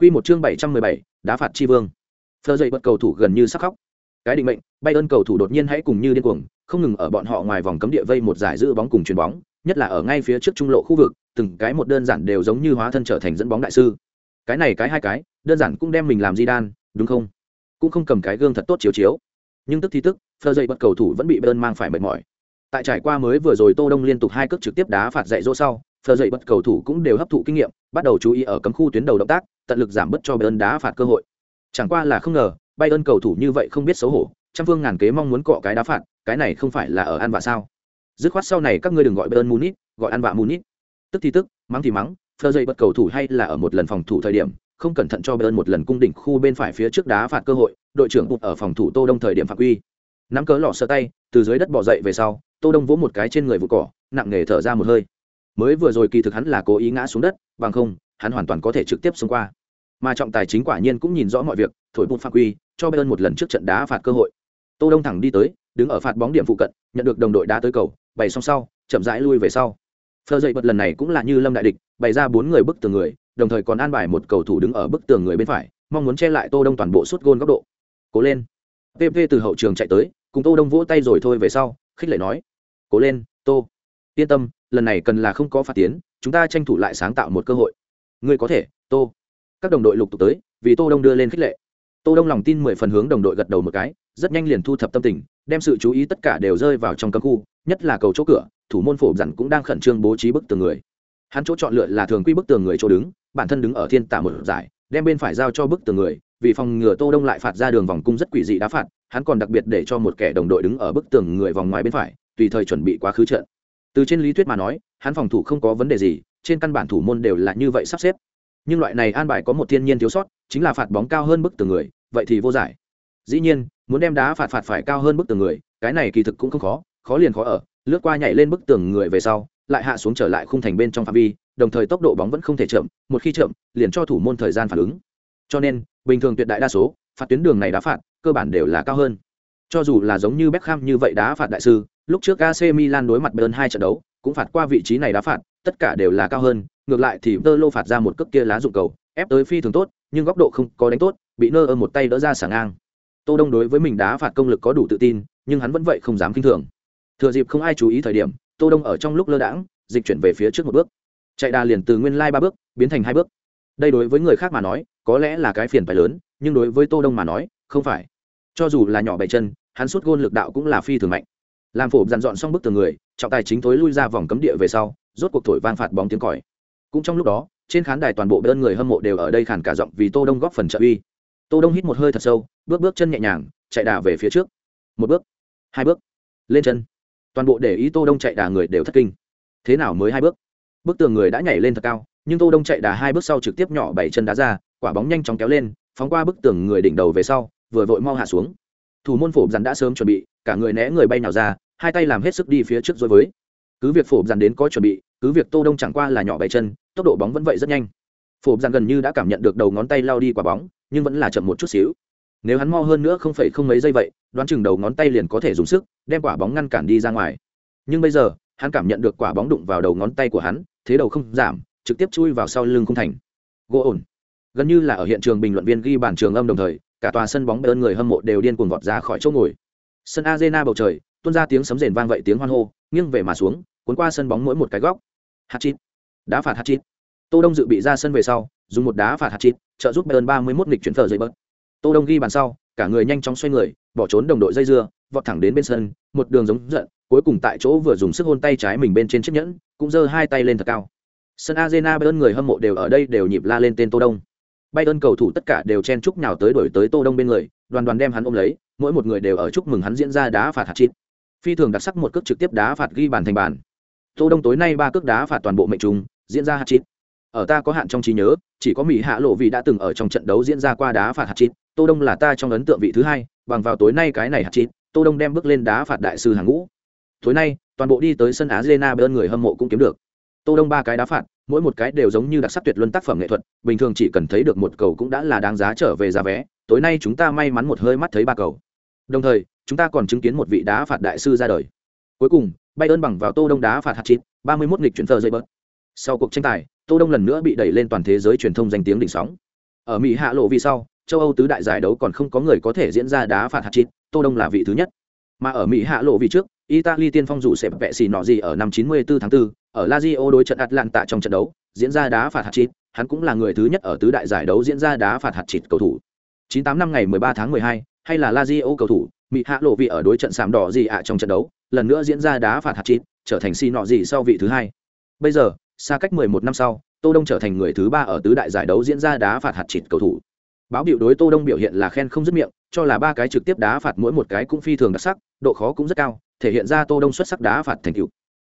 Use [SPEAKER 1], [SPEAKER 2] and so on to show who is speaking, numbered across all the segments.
[SPEAKER 1] Quy một chương bảy trăm mười bảy, đá phạt chi vương. Phơ dậy bật cầu thủ gần như sắp khóc. Cái định mệnh, bay ơn cầu thủ đột nhiên hãy cùng như điên cuồng, không ngừng ở bọn họ ngoài vòng cấm địa vây một giải giữ bóng cùng chuyền bóng, nhất là ở ngay phía trước trung lộ khu vực, từng cái một đơn giản đều giống như hóa thân trở thành dẫn bóng đại sư. Cái này cái hai cái, đơn giản cũng đem mình làm di đan, đúng không? Cũng không cầm cái gương thật tốt chiếu chiếu. Nhưng tức thì tức, Phơ dậy bật cầu thủ vẫn bị Bayern mang phải mệt mỏi. Tại trải qua mới vừa rồi Tô Đông liên tục hai cước trực tiếp đá phạt dạy dỗ sau, Phơ dậy bật cầu thủ cũng đều hấp thụ kinh nghiệm, bắt đầu chú ý ở cấm khu tuyến đầu động tác, tận lực giảm bớt cho Bayern đá phạt cơ hội. Chẳng qua là không ngờ, Bayern cầu thủ như vậy không biết xấu hổ, trăm phương ngàn kế mong muốn cọ cái đá phạt, cái này không phải là ở ăn vạ sao? Dứt khoát sau này các ngươi đừng gọi Bayern Munich, gọi ăn vạ Munich. Tức thì tức, mắng thì mắng, Phơ dậy bật cầu thủ hay là ở một lần phòng thủ thời điểm, không cẩn thận cho Bayern một lần cung đỉnh khu bên phải phía trước đá phạt cơ hội, đội trưởng bụt ở phòng thủ Tô Đông thời điểm phạm quy. Nắm cớ lọ sơ tay, từ dưới đất bò dậy về sau, Tô Đông vỗ một cái trên người vụ cỏ, nặng nề thở ra một hơi. Mới vừa rồi kỳ thực hắn là cố ý ngã xuống đất, bằng không, hắn hoàn toàn có thể trực tiếp xông qua. Mà trọng tài chính quả nhiên cũng nhìn rõ mọi việc thổi bụt phạm quy cho bayern một lần trước trận đá phạt cơ hội. Tô đông thẳng đi tới đứng ở phạt bóng điểm phụ cận nhận được đồng đội đá tới cầu bày xong sau chậm rãi lui về sau. Phơ dậy bật lần này cũng là như lâm đại địch bày ra bốn người bức tường người đồng thời còn an bài một cầu thủ đứng ở bức tường người bên phải mong muốn che lại tô đông toàn bộ suốt gôn góc độ. Cố lên. Pp từ hậu trường chạy tới cùng tô đông vỗ tay rồi thôi về sau khích lệ nói cố lên tô yên tâm, lần này cần là không có phạt tiến chúng ta tranh thủ lại sáng tạo một cơ hội. Ngươi có thể, tô. Các đồng đội lục tục tới, vì tô đông đưa lên khích lệ. Tô đông lòng tin mười phần hướng đồng đội gật đầu một cái, rất nhanh liền thu thập tâm tình, đem sự chú ý tất cả đều rơi vào trong cấm khu, nhất là cầu chỗ cửa, thủ môn phổ dặn cũng đang khẩn trương bố trí bức tường người. Hắn chỗ chọn lựa là thường quy bức tường người chỗ đứng, bản thân đứng ở thiên tả một giải, đem bên phải giao cho bức tường người, vì phòng ngừa tô đông lại phạt ra đường vòng cung rất quỷ dị đá phạt, hắn còn đặc biệt để cho một kẻ đồng đội đứng ở bức tường người vòng ngoài bên phải, tùy thời chuẩn bị quá khứ trận từ trên lý thuyết mà nói, hắn phòng thủ không có vấn đề gì, trên căn bản thủ môn đều là như vậy sắp xếp. Nhưng loại này an bài có một thiên nhiên thiếu sót, chính là phạt bóng cao hơn bức từ người, vậy thì vô giải. Dĩ nhiên, muốn đem đá phạt phạt phải cao hơn bức tường người, cái này kỳ thực cũng không khó khó liền khó ở, lướt qua nhảy lên bức tường người về sau, lại hạ xuống trở lại khung thành bên trong phạm vi, đồng thời tốc độ bóng vẫn không thể chậm, một khi chậm, liền cho thủ môn thời gian phản ứng. Cho nên, bình thường tuyệt đại đa số, phạt tuyến đường này đá phạt, cơ bản đều là cao hơn. Cho dù là giống như Beckham như vậy đá phạt đại sư lúc trước AC Milan đối mặt Bayern hai trận đấu, cũng phạt qua vị trí này đá phạt, tất cả đều là cao hơn, ngược lại thì tơ lô phạt ra một cước kia lá dụng cầu, ép tới phi thường tốt, nhưng góc độ không có đánh tốt, bị nơ ở một tay đỡ ra sảng ngang. Tô đông đối với mình đá phạt công lực có đủ tự tin, nhưng hắn vẫn vậy không dám kinh thường. Thừa dịp không ai chú ý thời điểm, tô đông ở trong lúc lơ đãng, dịch chuyển về phía trước một bước. Chạy đà liền từ nguyên lai ba bước, biến thành hai bước. Đây đối với người khác mà nói, có lẽ là cái phiền phải lớn, nhưng đối với tô đông mà nói, không phải. Cho dù là nhỏ bảy chân, hắn suốt gôn lực đạo cũng là phi thường mạnh làm phổ dàn dọn xong bức tường người, trọng tài chính thối lui ra vòng cấm địa về sau, rốt cuộc thổi vang phạt bóng tiếng còi. Cũng trong lúc đó, trên khán đài toàn bộ bên người hâm mộ đều ở đây khản cả giọng vì tô đông góp phần trợ uy. Tô đông hít một hơi thật sâu, bước bước chân nhẹ nhàng, chạy đà về phía trước. Một bước, hai bước, lên chân. Toàn bộ để ý tô đông chạy đà người đều thất kinh. Thế nào mới hai bước? Bức tường người đã nhảy lên thật cao, nhưng tô đông chạy đà hai bước sau trực tiếp nhỏ bảy chân đá ra, quả bóng nhanh chóng kéo lên, phóng qua bức tường người đỉnh đầu về sau, vừa vội mau hạ xuống thủ môn phổ dằn đã sớm chuẩn bị, cả người né người bay nào ra, hai tay làm hết sức đi phía trước rồi với. Cứ việc phổ dằn đến có chuẩn bị, cứ việc tô đông chẳng qua là nhỏ bảy chân, tốc độ bóng vẫn vậy rất nhanh. Phổ dằn gần như đã cảm nhận được đầu ngón tay lao đi quả bóng, nhưng vẫn là chậm một chút xíu. Nếu hắn mo hơn nữa không phải không mấy giây vậy, đoán chừng đầu ngón tay liền có thể dùng sức, đem quả bóng ngăn cản đi ra ngoài. Nhưng bây giờ, hắn cảm nhận được quả bóng đụng vào đầu ngón tay của hắn, thế đầu không giảm, trực tiếp chui vào sau lưng không thành. Gỗ ổn. Gần như là ở hiện trường bình luận viên ghi bản trường âm đồng thời cả tòa sân bóng ơn người hâm mộ đều điên cuồng vọt ra khỏi chỗ ngồi. Sân arena bầu trời, tuôn ra tiếng sấm rền vang vậy tiếng hoan hô, nghiêng về mà xuống, cuốn qua sân bóng mỗi một cái góc. Hạt chít đá phạt hạt chít tô đông dự bị ra sân về sau, dùng một đá phạt hạt chít trợ giúp bayern ba mươi 31 nghịch chuyển phở dậy bớt. Tô đông ghi bàn sau, cả người nhanh chóng xoay người, bỏ trốn đồng đội dây dưa, vọt thẳng đến bên sân, một đường giống giận, cuối cùng tại chỗ vừa dùng sức hôn tay trái mình bên trên chiếc nhẫn, cũng giơ hai tay lên thật cao. Sân arena bayern người hâm mộ đều ở đây đều nhịp la lên tên tô đông. Bay đơn cầu thủ tất cả đều chen chúc nhào tới đổi tới tô đông bên người, đoàn đoàn đem hắn ôm lấy, mỗi một người đều ở chúc mừng hắn diễn ra đá phạt hạt chít. Phi thường đặc sắc một cước trực tiếp đá phạt ghi bàn thành bàn. Tô đông tối nay ba cước đá phạt toàn bộ mệnh trùng diễn ra hạt chít. Ở ta có hạn trong trí nhớ, chỉ có mỹ hạ lộ vị đã từng ở trong trận đấu diễn ra qua đá phạt hạt chít. Tô đông là ta trong ấn tượng vị thứ hai, bằng vào tối nay cái này hạt chít, tô đông đem bước lên đá phạt đại sư hàng ngũ. Tối nay, toàn bộ đi tới sân á arena bên người hâm mộ cũng kiếm được tô đông ba cái đá phạt, mỗi một cái đều giống như đặc sắc tuyệt luân tác phẩm nghệ thuật, bình thường chỉ cần thấy được một cầu cũng đã là đáng giá trở về giá vé, tối nay chúng ta may mắn một hơi mắt thấy ba cầu. Đồng thời, chúng ta còn chứng kiến một vị đá phạt đại sư ra đời. Cuối cùng, bay ơn bằng vào tô đông đá phạt hạt chít, ba mươi 31 nghịch chuyển thờ dây bớt. Sau cuộc tranh tài, tô đông lần nữa bị đẩy lên toàn thế giới truyền thông danh tiếng đỉnh sóng. Ở mỹ hạ lộ vì sau, châu âu tứ đại giải đấu còn không có người có thể diễn ra đá phạt hạt chít, tô đông là vị thứ nhất. Mà ở mỹ hạ lộ vì trước italy tiên phong rủ sẹp vẹ xì nọ gì ở năm 94 tháng 4, ở lazio đối trận atlanta trong trận đấu diễn ra đá phạt hạt chít hắn cũng là người thứ nhất ở tứ đại giải đấu diễn ra đá phạt hạt chít cầu thủ. 98 năm ngày 13 tháng 12, hay là lazio cầu thủ bị hạ lộ vị ở đối trận sàm đỏ gì ạ trong trận đấu lần nữa diễn ra đá phạt hạt chít trở thành xì nọ gì sau vị thứ hai. Bây giờ xa cách 11 năm sau tô đông trở thành người thứ ba ở tứ đại giải đấu diễn ra đá phạt hạt chít cầu thủ. Báo biểu đối tô đông biểu hiện là khen không dứt miệng cho là ba cái trực tiếp đá phạt mỗi một cái cũng phi thường đặc sắc độ khó cũng rất cao thể hiện ra tô đông xuất sắc đá phạt thành tựu.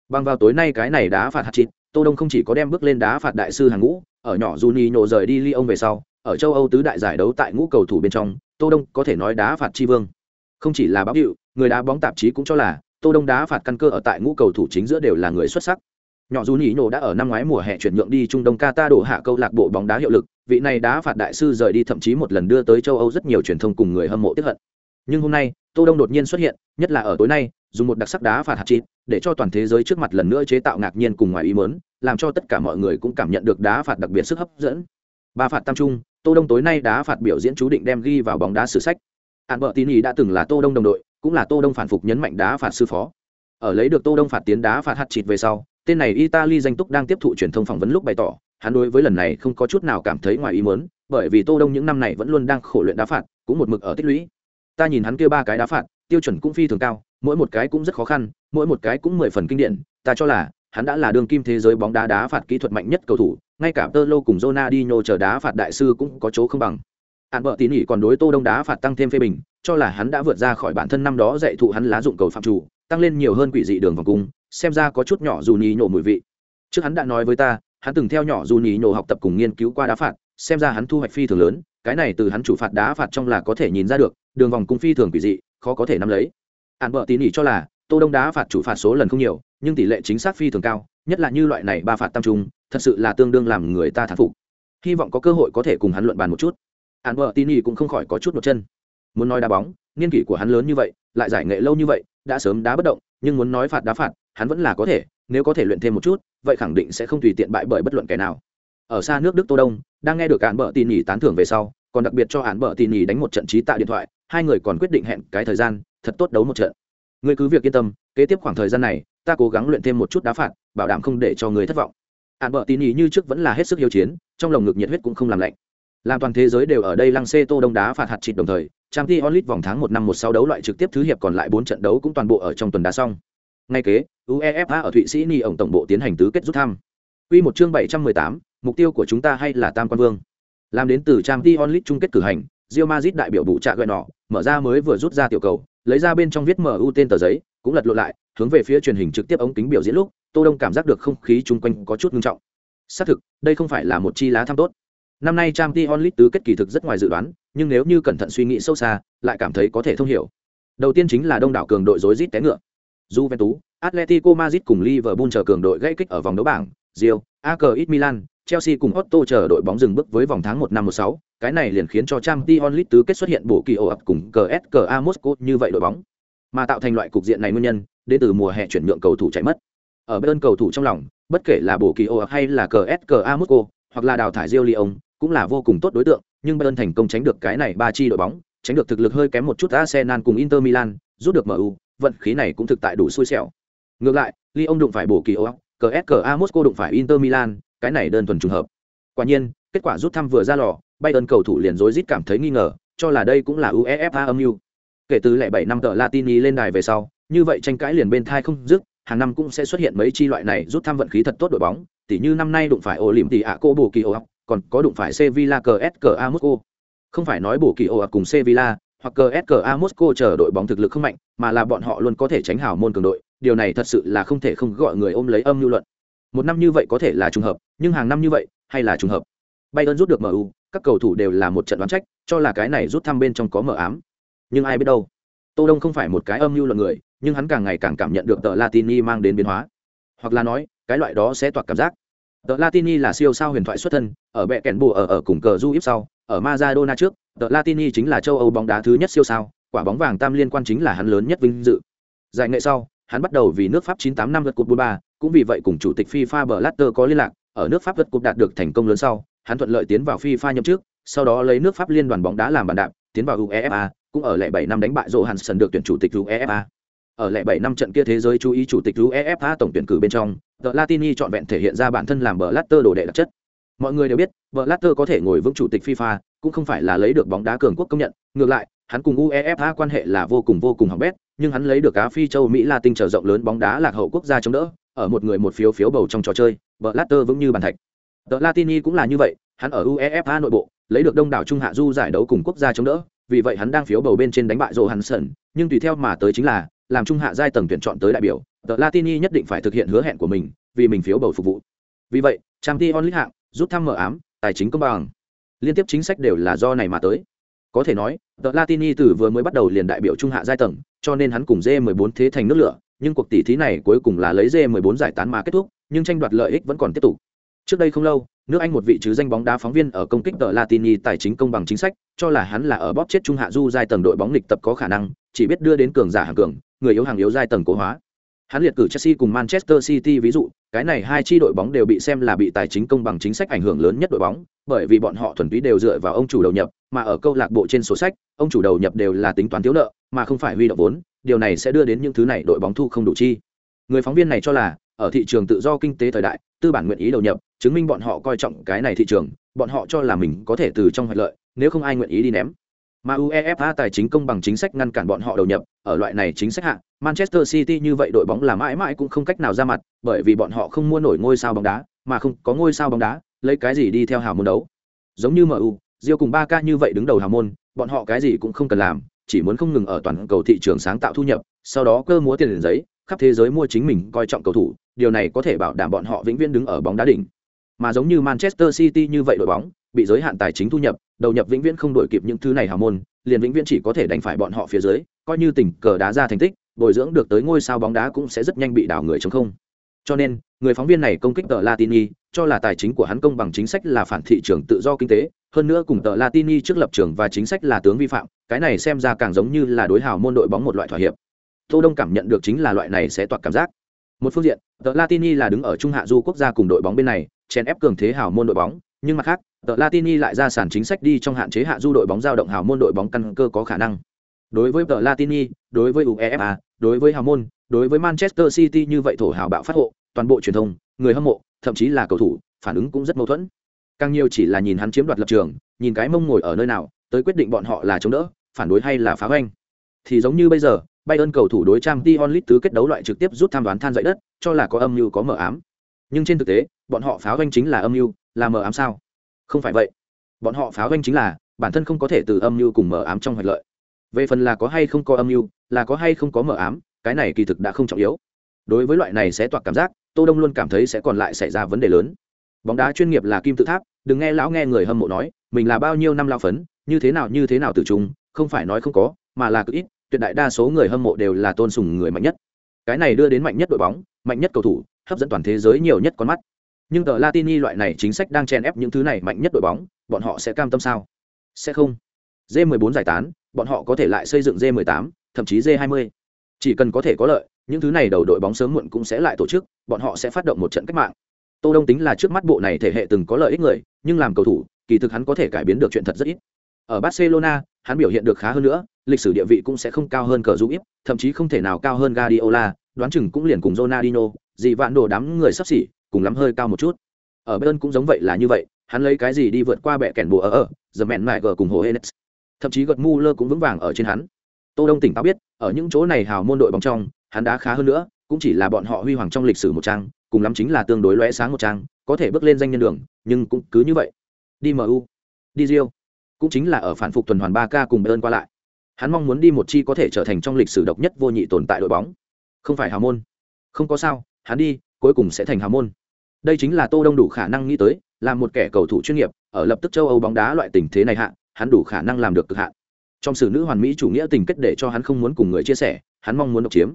[SPEAKER 1] Bằng vào tối nay cái này đá phạt hạt chít tô đông không chỉ có đem bước lên đá phạt đại sư hàng ngũ, ở nhỏ juni nổ rời đi Lyon về sau, ở châu âu tứ đại giải đấu tại ngũ cầu thủ bên trong, tô đông có thể nói đá phạt chi vương. Không chỉ là báo hiệu, người đá bóng tạp chí cũng cho là tô đông đá phạt căn cơ ở tại ngũ cầu thủ chính giữa đều là người xuất sắc. Nhỏ dù nhĩ nổ đã ở năm ngoái mùa hè chuyển nhượng đi trung đông qatar đổ hạ câu lạc bộ bóng đá hiệu lực, vị này đá phạt đại sư rời đi thậm chí một lần đưa tới châu âu rất nhiều truyền thông cùng người hâm mộ tiếp hận. Nhưng hôm nay, tô đông đột nhiên xuất hiện, nhất là ở tối nay dùng một đặc sắc đá phạt hạt chít để cho toàn thế giới trước mặt lần nữa chế tạo ngạc nhiên cùng ngoài ý mớn làm cho tất cả mọi người cũng cảm nhận được đá phạt đặc biệt sức hấp dẫn. Ba phạt tam trung, tô đông tối nay đá phạt biểu diễn chú định đem ghi vào bóng đá sử sách. Hạn bợ tín ý đã từng là tô đông đồng đội, cũng là tô đông phản phục nhấn mạnh đá phạt sư phó. Ở lấy được tô đông phạt tiến đá phạt hạt chít về sau, tên này italy danh túc đang tiếp thụ truyền thông phỏng vấn lúc bày tỏ, hắn đối với lần này không có chút nào cảm thấy ngoài ý muốn, bởi vì tô đông những năm này vẫn luôn đang khổ luyện đá phạt, cũng một mực ở tích lũy. Ta nhìn hắn kia ba cái đá phạt, tiêu chuẩn cũng phi thường cao mỗi một cái cũng rất khó khăn, mỗi một cái cũng mười phần kinh điển, ta cho là, hắn đã là đương kim thế giới bóng đá đá phạt kỹ thuật mạnh nhất cầu thủ, ngay cả tơ lô cùng Ronaldinho chờ đá phạt đại sư cũng có chỗ không bằng. Hạn vợ tín ỉ còn đối tô đông đá phạt tăng thêm phê bình, cho là hắn đã vượt ra khỏi bản thân năm đó dạy thụ hắn lá dụng cầu phạm chủ, tăng lên nhiều hơn quỷ dị đường vòng cung, xem ra có chút nhỏ dù nhí nhổ mùi vị. Trước hắn đã nói với ta, hắn từng theo nhỏ dù nhí nhổ học tập cùng nghiên cứu qua đá phạt, xem ra hắn thu hoạch phi thường lớn, cái này từ hắn chủ phạt đá phạt trong là có thể nhìn ra được, đường vòng cung phi thường quỷ dị, khó có thể nắm lấy hạn vợ tín ỉ cho là, tô đông đá phạt chủ phạt số lần không nhiều, nhưng tỷ lệ chính xác phi thường cao, nhất là như loại này ba phạt tam trung, thật sự là tương đương làm người ta thán phục. Hy vọng có cơ hội có thể cùng hắn luận bàn một chút. Hạn vợ tín ỉ cũng không khỏi có chút một chân. Muốn nói đá bóng, niên kỷ của hắn lớn như vậy, lại giải nghệ lâu như vậy, đã sớm đá bất động, nhưng muốn nói phạt đá phạt, hắn vẫn là có thể, nếu có thể luyện thêm một chút, vậy khẳng định sẽ không tùy tiện bại bởi bất luận kẻ nào. Ở xa nước đức tô đông, đang nghe được án bợ tin nhỉ tán thưởng về sau, còn đặc biệt cho án bợ tin nhỉ đánh một trận trí tạ điện thoại, hai người còn quyết định hẹn cái thời gian thật tốt đấu một trận. Ngươi cứ việc yên tâm kế tiếp khoảng thời gian này ta cố gắng luyện thêm một chút đá phạt bảo đảm không để cho người thất vọng. Ạn bợ tin ý như trước vẫn là hết sức hiếu chiến trong lồng ngực nhiệt huyết cũng không làm lạnh. Làm toàn thế giới đều ở đây lăng xê tô đông đá phạt hạt chịt đồng thời trang t onlit vòng tháng một năm một sáu đấu loại trực tiếp thứ hiệp còn lại bốn trận đấu cũng toàn bộ ở trong tuần đá xong. Ngay kế uefa ở thụy sĩ ni ổng tổng bộ tiến hành tứ kết rút thăm. Quy một chương bảy trăm mười tám, mục tiêu của chúng ta hay là tam quan vương? Làm đến từ trang t onlit chung kết cử hành Real Madrid đại biểu bụ trạ gọi nọ mở ra mới vừa rút ra tiểu cầu lấy ra bên trong viết mu tên tờ giấy cũng lật lộ lại hướng về phía truyền hình trực tiếp ống kính biểu diễn lúc tô đông cảm giác được không khí chung quanh có chút ngưng trọng. Xác thực đây không phải là một chi lá thăm tốt. Năm nay trang t onlit tứ kết kỳ thực rất ngoài dự đoán nhưng nếu như cẩn thận suy nghĩ sâu xa lại cảm thấy có thể thông hiểu. Đầu tiên chính là đông đảo cường đội rối rít té ngựa. Juventus, Atletico Madrid cùng Liverpool chờ cường đội gây kích ở vòng đấu bảng, Real, ac Milan, Chelsea cùng Otto chờ đội bóng dừng bước với vòng tháng 1 năm 16, cái này liền khiến cho Champions League tứ kết xuất hiện bổ kỳ ổ ập cùng CSKA Moscow như vậy đội bóng. Mà tạo thành loại cục diện này nguyên nhân, đến từ mùa hè chuyển nhượng cầu thủ chạy mất. Ở bên cầu thủ trong lòng, bất kể là bổ kỳ ổ ập hay là CSKA Moscow, hoặc là đào thải Real Lyon, cũng là vô cùng tốt đối tượng, nhưng Bayern thành công tránh được cái này ba chi đội bóng, tránh được thực lực hơi kém một chút Arsenal cùng Inter Milan, rút được MU, vận khí này cũng thực tại đủ xui xẻo. Ngược lại, Lyon đụng phải bổ kỳ ổ, CSKA Moscow đụng phải Inter Milan, cái này đơn thuần trùng hợp. Quả nhiên, kết quả rút thăm vừa ra lò, Bayern cầu thủ liền rối rít cảm thấy nghi ngờ, cho là đây cũng là UEFA âm mưu. Kể từ lẻ bảy năm tờ Latini lên đài về sau, như vậy tranh cãi liền bên thai không dứt, hàng năm cũng sẽ xuất hiện mấy chi loại này rút thăm vận khí thật tốt đội bóng, tỉ như năm nay đụng phải Olympiacos bổ kỳ ổ, còn có đụng phải Sevilla CSKA Moscow. Không phải nói bổ kỳ ổ cùng Sevilla hoặc CSKA Moscow chờ đội bóng thực lực không mạnh, mà là bọn họ luôn có thể tránh hảo môn cường đội, điều này thật sự là không thể không gọi người ôm lấy âm lưu luận. Một năm như vậy có thể là trùng hợp, nhưng hàng năm như vậy hay là trùng hợp. Bayern rút được MU, các cầu thủ đều là một trận đoán trách, cho là cái này rút thăm bên trong có mở ám. Nhưng ai biết đâu. Tô Đông không phải một cái âm mưu luận người, nhưng hắn càng ngày càng cảm nhận được tờ Latini mang đến biến hóa. Hoặc là nói, cái loại đó sẽ toạc cảm giác. Tờ Latini là siêu sao huyền thoại xuất thân, ở bệ kèn bù ở ở cùng cờ du ít sau, ở Maradona trước, tờ Latini chính là châu Âu bóng đá thứ nhất siêu sao, quả bóng vàng tam liên quan chính là hắn lớn nhất vinh dự. Giải nghệ sau, hắn bắt đầu vì nước Pháp 98 năm lượt cột 43, cũng vì vậy cùng chủ tịch FIFA Blatter có liên lạc, ở nước Pháp vượt cột đạt được thành công lớn sau, hắn thuận lợi tiến vào FIFA nhậm chức, sau đó lấy nước Pháp liên đoàn bóng đá làm bàn đạp, tiến vào UEFA, cũng ở lẻ 7 năm đánh bại Johansson được tuyển chủ tịch UEFA. Ở lẻ 7 năm trận kia thế giới chú ý chủ tịch UEFA tổng tuyển cử bên trong, The Latini chọn vẹn thể hiện ra bản thân làm Blatter đồ đệ đặc chất. Mọi người đều biết, Blatter có thể ngồi vững chủ tịch FIFA, cũng không phải là lấy được bóng đá cường quốc công nhận, ngược lại, hắn cùng UEFA quan hệ là vô cùng vô cùng hỏng bét, nhưng hắn lấy được cá phi châu Mỹ Latin trở rộng lớn bóng đá lạc hậu quốc gia chống đỡ, ở một người một phiếu phiếu bầu trong trò chơi, Blatter vững như bàn thạch. tờ Latini cũng là như vậy, hắn ở UEFA nội bộ, lấy được đông đảo trung hạ du giải đấu cùng quốc gia chống đỡ, vì vậy hắn đang phiếu bầu bên trên đánh bại Johansson, nhưng tùy theo mà tới chính là làm trung hạ giai tầng tuyển chọn tới đại biểu, tờ Latini nhất định phải thực hiện hứa hẹn của mình, vì mình phiếu bầu phục vụ. Vì vậy, trang t onlit hạng, rút thăm mở ám, tài chính công bằng. Liên tiếp chính sách đều là do này mà tới. Có thể nói, tờ Latini từ vừa mới bắt đầu liền đại biểu trung hạ giai tầng, cho nên hắn cùng g 14 thế thành nước lửa, nhưng cuộc tỷ thí này cuối cùng là lấy J14 giải tán mà kết thúc, nhưng tranh đoạt lợi ích vẫn còn tiếp tục. Trước đây không lâu, nước Anh một vị chứ danh bóng đá phóng viên ở công kích tờ Latini tài chính công bằng chính sách, cho là hắn là ở bóp chết trung hạ du giai tầng đội bóng lịch tập có khả năng, chỉ biết đưa đến cường giả hàng cường, người yếu hàng yếu giai tầng cố hóa. Hắn liệt cử Chelsea cùng Manchester City ví dụ, cái này hai chi đội bóng đều bị xem là bị tài chính công bằng chính sách ảnh hưởng lớn nhất đội bóng, bởi vì bọn họ thuần túy đều dựa vào ông chủ đầu nhập, mà ở câu lạc bộ trên sổ sách, ông chủ đầu nhập đều là tính toán thiếu nợ, mà không phải huy động vốn, điều này sẽ đưa đến những thứ này đội bóng thu không đủ chi. Người phóng viên này cho là, ở thị trường tự do kinh tế thời đại, tư bản nguyện ý đầu nhập, chứng minh bọn họ coi trọng cái này thị trường, bọn họ cho là mình có thể từ trong hoạch lợi, nếu không ai nguyện ý đi ném. Mà UEFA tài chính công bằng chính sách ngăn cản bọn họ đầu nhập, ở loại này chính sách hạ, Manchester City như vậy đội bóng là mãi mãi cũng không cách nào ra mặt, bởi vì bọn họ không mua nổi ngôi sao bóng đá, mà không có ngôi sao bóng đá, lấy cái gì đi theo hào môn đấu. Giống như MU, Rio cùng Barca như vậy đứng đầu hào môn, bọn họ cái gì cũng không cần làm, chỉ muốn không ngừng ở toàn cầu thị trường sáng tạo thu nhập, sau đó cơ múa tiền giấy, khắp thế giới mua chính mình coi trọng cầu thủ, điều này có thể bảo đảm bọn họ vĩnh viễn đứng ở bóng đá đỉnh. Mà giống như Manchester City như vậy đội bóng, bị giới hạn tài chính thu nhập, đầu nhập vĩnh viễn không đổi kịp những thứ này hào môn, liền vĩnh viễn chỉ có thể đánh phải bọn họ phía dưới, coi như tình cờ đá ra thành tích, bồi dưỡng được tới ngôi sao bóng đá cũng sẽ rất nhanh bị đảo người chống không. Cho nên, người phóng viên này công kích tờ Latini, cho là tài chính của hắn công bằng chính sách là phản thị trường tự do kinh tế, hơn nữa cùng tờ Latini trước lập trường và chính sách là tướng vi phạm, cái này xem ra càng giống như là đối hào môn đội bóng một loại thỏa hiệp. Tô Đông cảm nhận được chính là loại này sẽ toạc cảm giác. Một phương diện, tờ Latini là đứng ở trung hạ du quốc gia cùng đội bóng bên này, chèn ép cường thế hào môn đội bóng, nhưng mặt khác, tờ Latini lại ra sản chính sách đi trong hạn chế hạ du đội bóng giao động hào môn đội bóng căn cơ có khả năng. Đối với tờ Latini, đối với UEFA, đối với hào môn, đối với Manchester City như vậy thổ hào bạo phát hộ, toàn bộ truyền thông, người hâm mộ, thậm chí là cầu thủ, phản ứng cũng rất mâu thuẫn. Càng nhiều chỉ là nhìn hắn chiếm đoạt lập trường, nhìn cái mông ngồi ở nơi nào, tới quyết định bọn họ là chống đỡ, phản đối hay là phá hoành. Thì giống như bây giờ, Bayern cầu thủ đối trang Dion Lit tứ kết đấu loại trực tiếp rút tham đoán than dậy đất, cho là có âm mưu có mờ ám. Nhưng trên thực tế, bọn họ phá hoành chính là âm mưu, là mờ ám sao? Không phải vậy. Bọn họ phá hoành chính là bản thân không có thể từ âm mưu cùng mờ ám trong hoạch lợi. Về phần là có hay không có âm mưu, là có hay không có mờ ám, cái này kỳ thực đã không trọng yếu. Đối với loại này sẽ toạc cảm giác, Tô Đông luôn cảm thấy sẽ còn lại xảy ra vấn đề lớn. Bóng đá chuyên nghiệp là kim tự tháp, đừng nghe lão nghe người hâm mộ nói, mình là bao nhiêu năm lao phấn, như thế nào như thế nào từ chung, không phải nói không có, mà là cực ít, tuyệt đại đa số người hâm mộ đều là tôn sùng người mạnh nhất. Cái này đưa đến mạnh nhất đội bóng mạnh nhất cầu thủ hấp dẫn toàn thế giới nhiều nhất con mắt. Nhưng tờ latini loại này chính sách đang chèn ép những thứ này mạnh nhất đội bóng bọn họ sẽ cam tâm sao? Sẽ không. G 14 giải tán bọn họ có thể lại xây dựng g 18 thậm chí g 20 chỉ cần có thể có lợi những thứ này đầu đội bóng sớm muộn cũng sẽ lại tổ chức bọn họ sẽ phát động một trận cách mạng tô đông tính là trước mắt bộ này thể hệ từng có lợi ích người nhưng làm cầu thủ kỳ thực hắn có thể cải biến được chuyện thật rất ít ở barcelona hắn biểu hiện được khá hơn nữa lịch sử địa vị cũng sẽ không cao hơn cờ giúp ít, thậm chí không thể nào cao hơn Guardiola, đoán chừng cũng liền cùng Ronaldinho, gì vạn đồ đám người sắp xỉ, cùng lắm hơi cao một chút. Ở bên cũng giống vậy là như vậy, hắn lấy cái gì đi vượt qua bẻ kèn bùa ở ở, giờ mẹn mại gờ cùng hồ Hennes. Thậm chí gật Muller cũng vững vàng ở trên hắn. Tô Đông tỉnh táo biết, ở những chỗ này hào môn đội bóng trong, hắn đã khá hơn nữa, cũng chỉ là bọn họ huy hoàng trong lịch sử một trang, cùng lắm chính là tương đối lóe sáng một trang, có thể bước lên danh nhân đường, nhưng cũng cứ như vậy. Đi MU, đi Rio, cũng chính là ở phản phục tuần hoàn 3K cùng Bayern qua lại. Hắn mong muốn đi một chi có thể trở thành trong lịch sử độc nhất vô nhị tồn tại đội bóng. Không phải hào môn. Không có sao hắn đi cuối cùng sẽ thành hào môn. Đây chính là tô đông đủ khả năng nghĩ tới là một kẻ cầu thủ chuyên nghiệp ở lập tức châu âu bóng đá loại tình thế này hạ hắn đủ khả năng làm được cực hạn trong sự nữ hoàn mỹ chủ nghĩa tình kết để cho hắn không muốn cùng người chia sẻ hắn mong muốn độc chiếm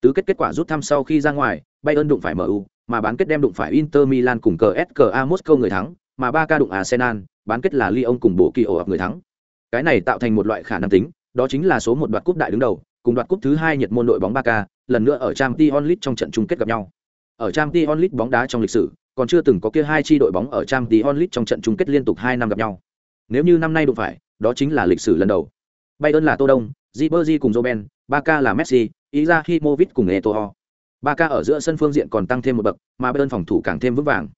[SPEAKER 1] tứ kết kết quả rút thăm sau khi ra ngoài bayern đụng phải mu mà bán kết đem đụng phải inter milan cùng cờ ska moscow người thắng mà ba ca đụng arsenal bán kết là lyon cùng bộ kỳ ổ người thắng cái này tạo thành một loại khả năng tính đó chính là số một đoạt cúp đại đứng đầu, cùng đoạt cúp thứ hai Nhật môn đội bóng ba ca lần nữa ở trang t onlit trong trận chung kết gặp nhau. Ở trang t onlit bóng đá trong lịch sử, còn chưa từng có kia hai chi đội bóng ở trang t onlit trong trận chung kết liên tục hai năm gặp nhau. Nếu như năm nay đụng phải, đó chính là lịch sử lần đầu. Bayern là Tô Đông, Ribery cùng Robben, Barca là Messi, Izahimovic cùng Eto'o. Barca ở giữa sân phương diện còn tăng thêm một bậc, mà Bayern phòng thủ càng thêm vững vàng.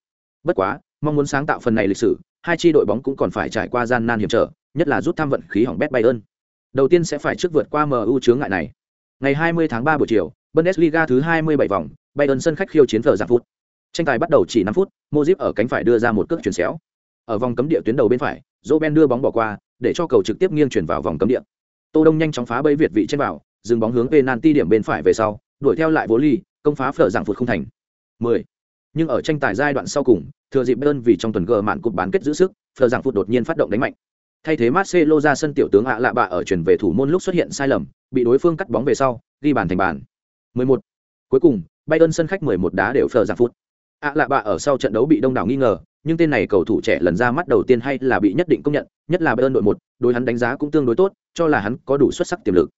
[SPEAKER 1] Bất quá, mong muốn sáng tạo phần này lịch sử, hai chi đội bóng cũng còn phải trải qua gian nan hiểm trở, nhất là rút thăm vận khí hỏng bét Bayern. Đầu tiên sẽ phải trước vượt qua MU chướng ngại này. Ngày 20 tháng 3 buổi chiều, Bundesliga thứ 27 vòng, Bayern sân khách khiêu chiến vở giặc phút. Tranh tài bắt đầu chỉ 5 phút, Modric ở cánh phải đưa ra một cước chuyển xéo. Ở vòng cấm địa tuyến đầu bên phải, Robben đưa bóng bỏ qua, để cho cầu trực tiếp nghiêng chuyển vào vòng cấm địa. Tô Đông nhanh chóng phá bẫy Việt vị trên vào, dừng bóng hướng penalty điểm bên phải về sau, đuổi theo lại vô ly, công phá phở dạng phụt không thành. 10. Nhưng ở tranh tài giai đoạn sau cùng, thừa dịp Bayern vì trong tuần gờ mạn cục bán kết giữ sức, phở dạng phụt đột nhiên phát động đánh mạnh. Thay thế Marcelo ra sân tiểu tướng ạ lạ bạ ở chuyển về thủ môn lúc xuất hiện sai lầm, bị đối phương cắt bóng về sau, ghi bàn thành bàn. 11. Cuối cùng, Bayern sân khách 11 đá đều phở dạng phụt ạ lạ bạ ở sau trận đấu bị đông đảo nghi ngờ, nhưng tên này cầu thủ trẻ lần ra mắt đầu tiên hay là bị nhất định công nhận, nhất là Bayern đội một, đối hắn đánh giá cũng tương đối tốt, cho là hắn có đủ xuất sắc tiềm lực.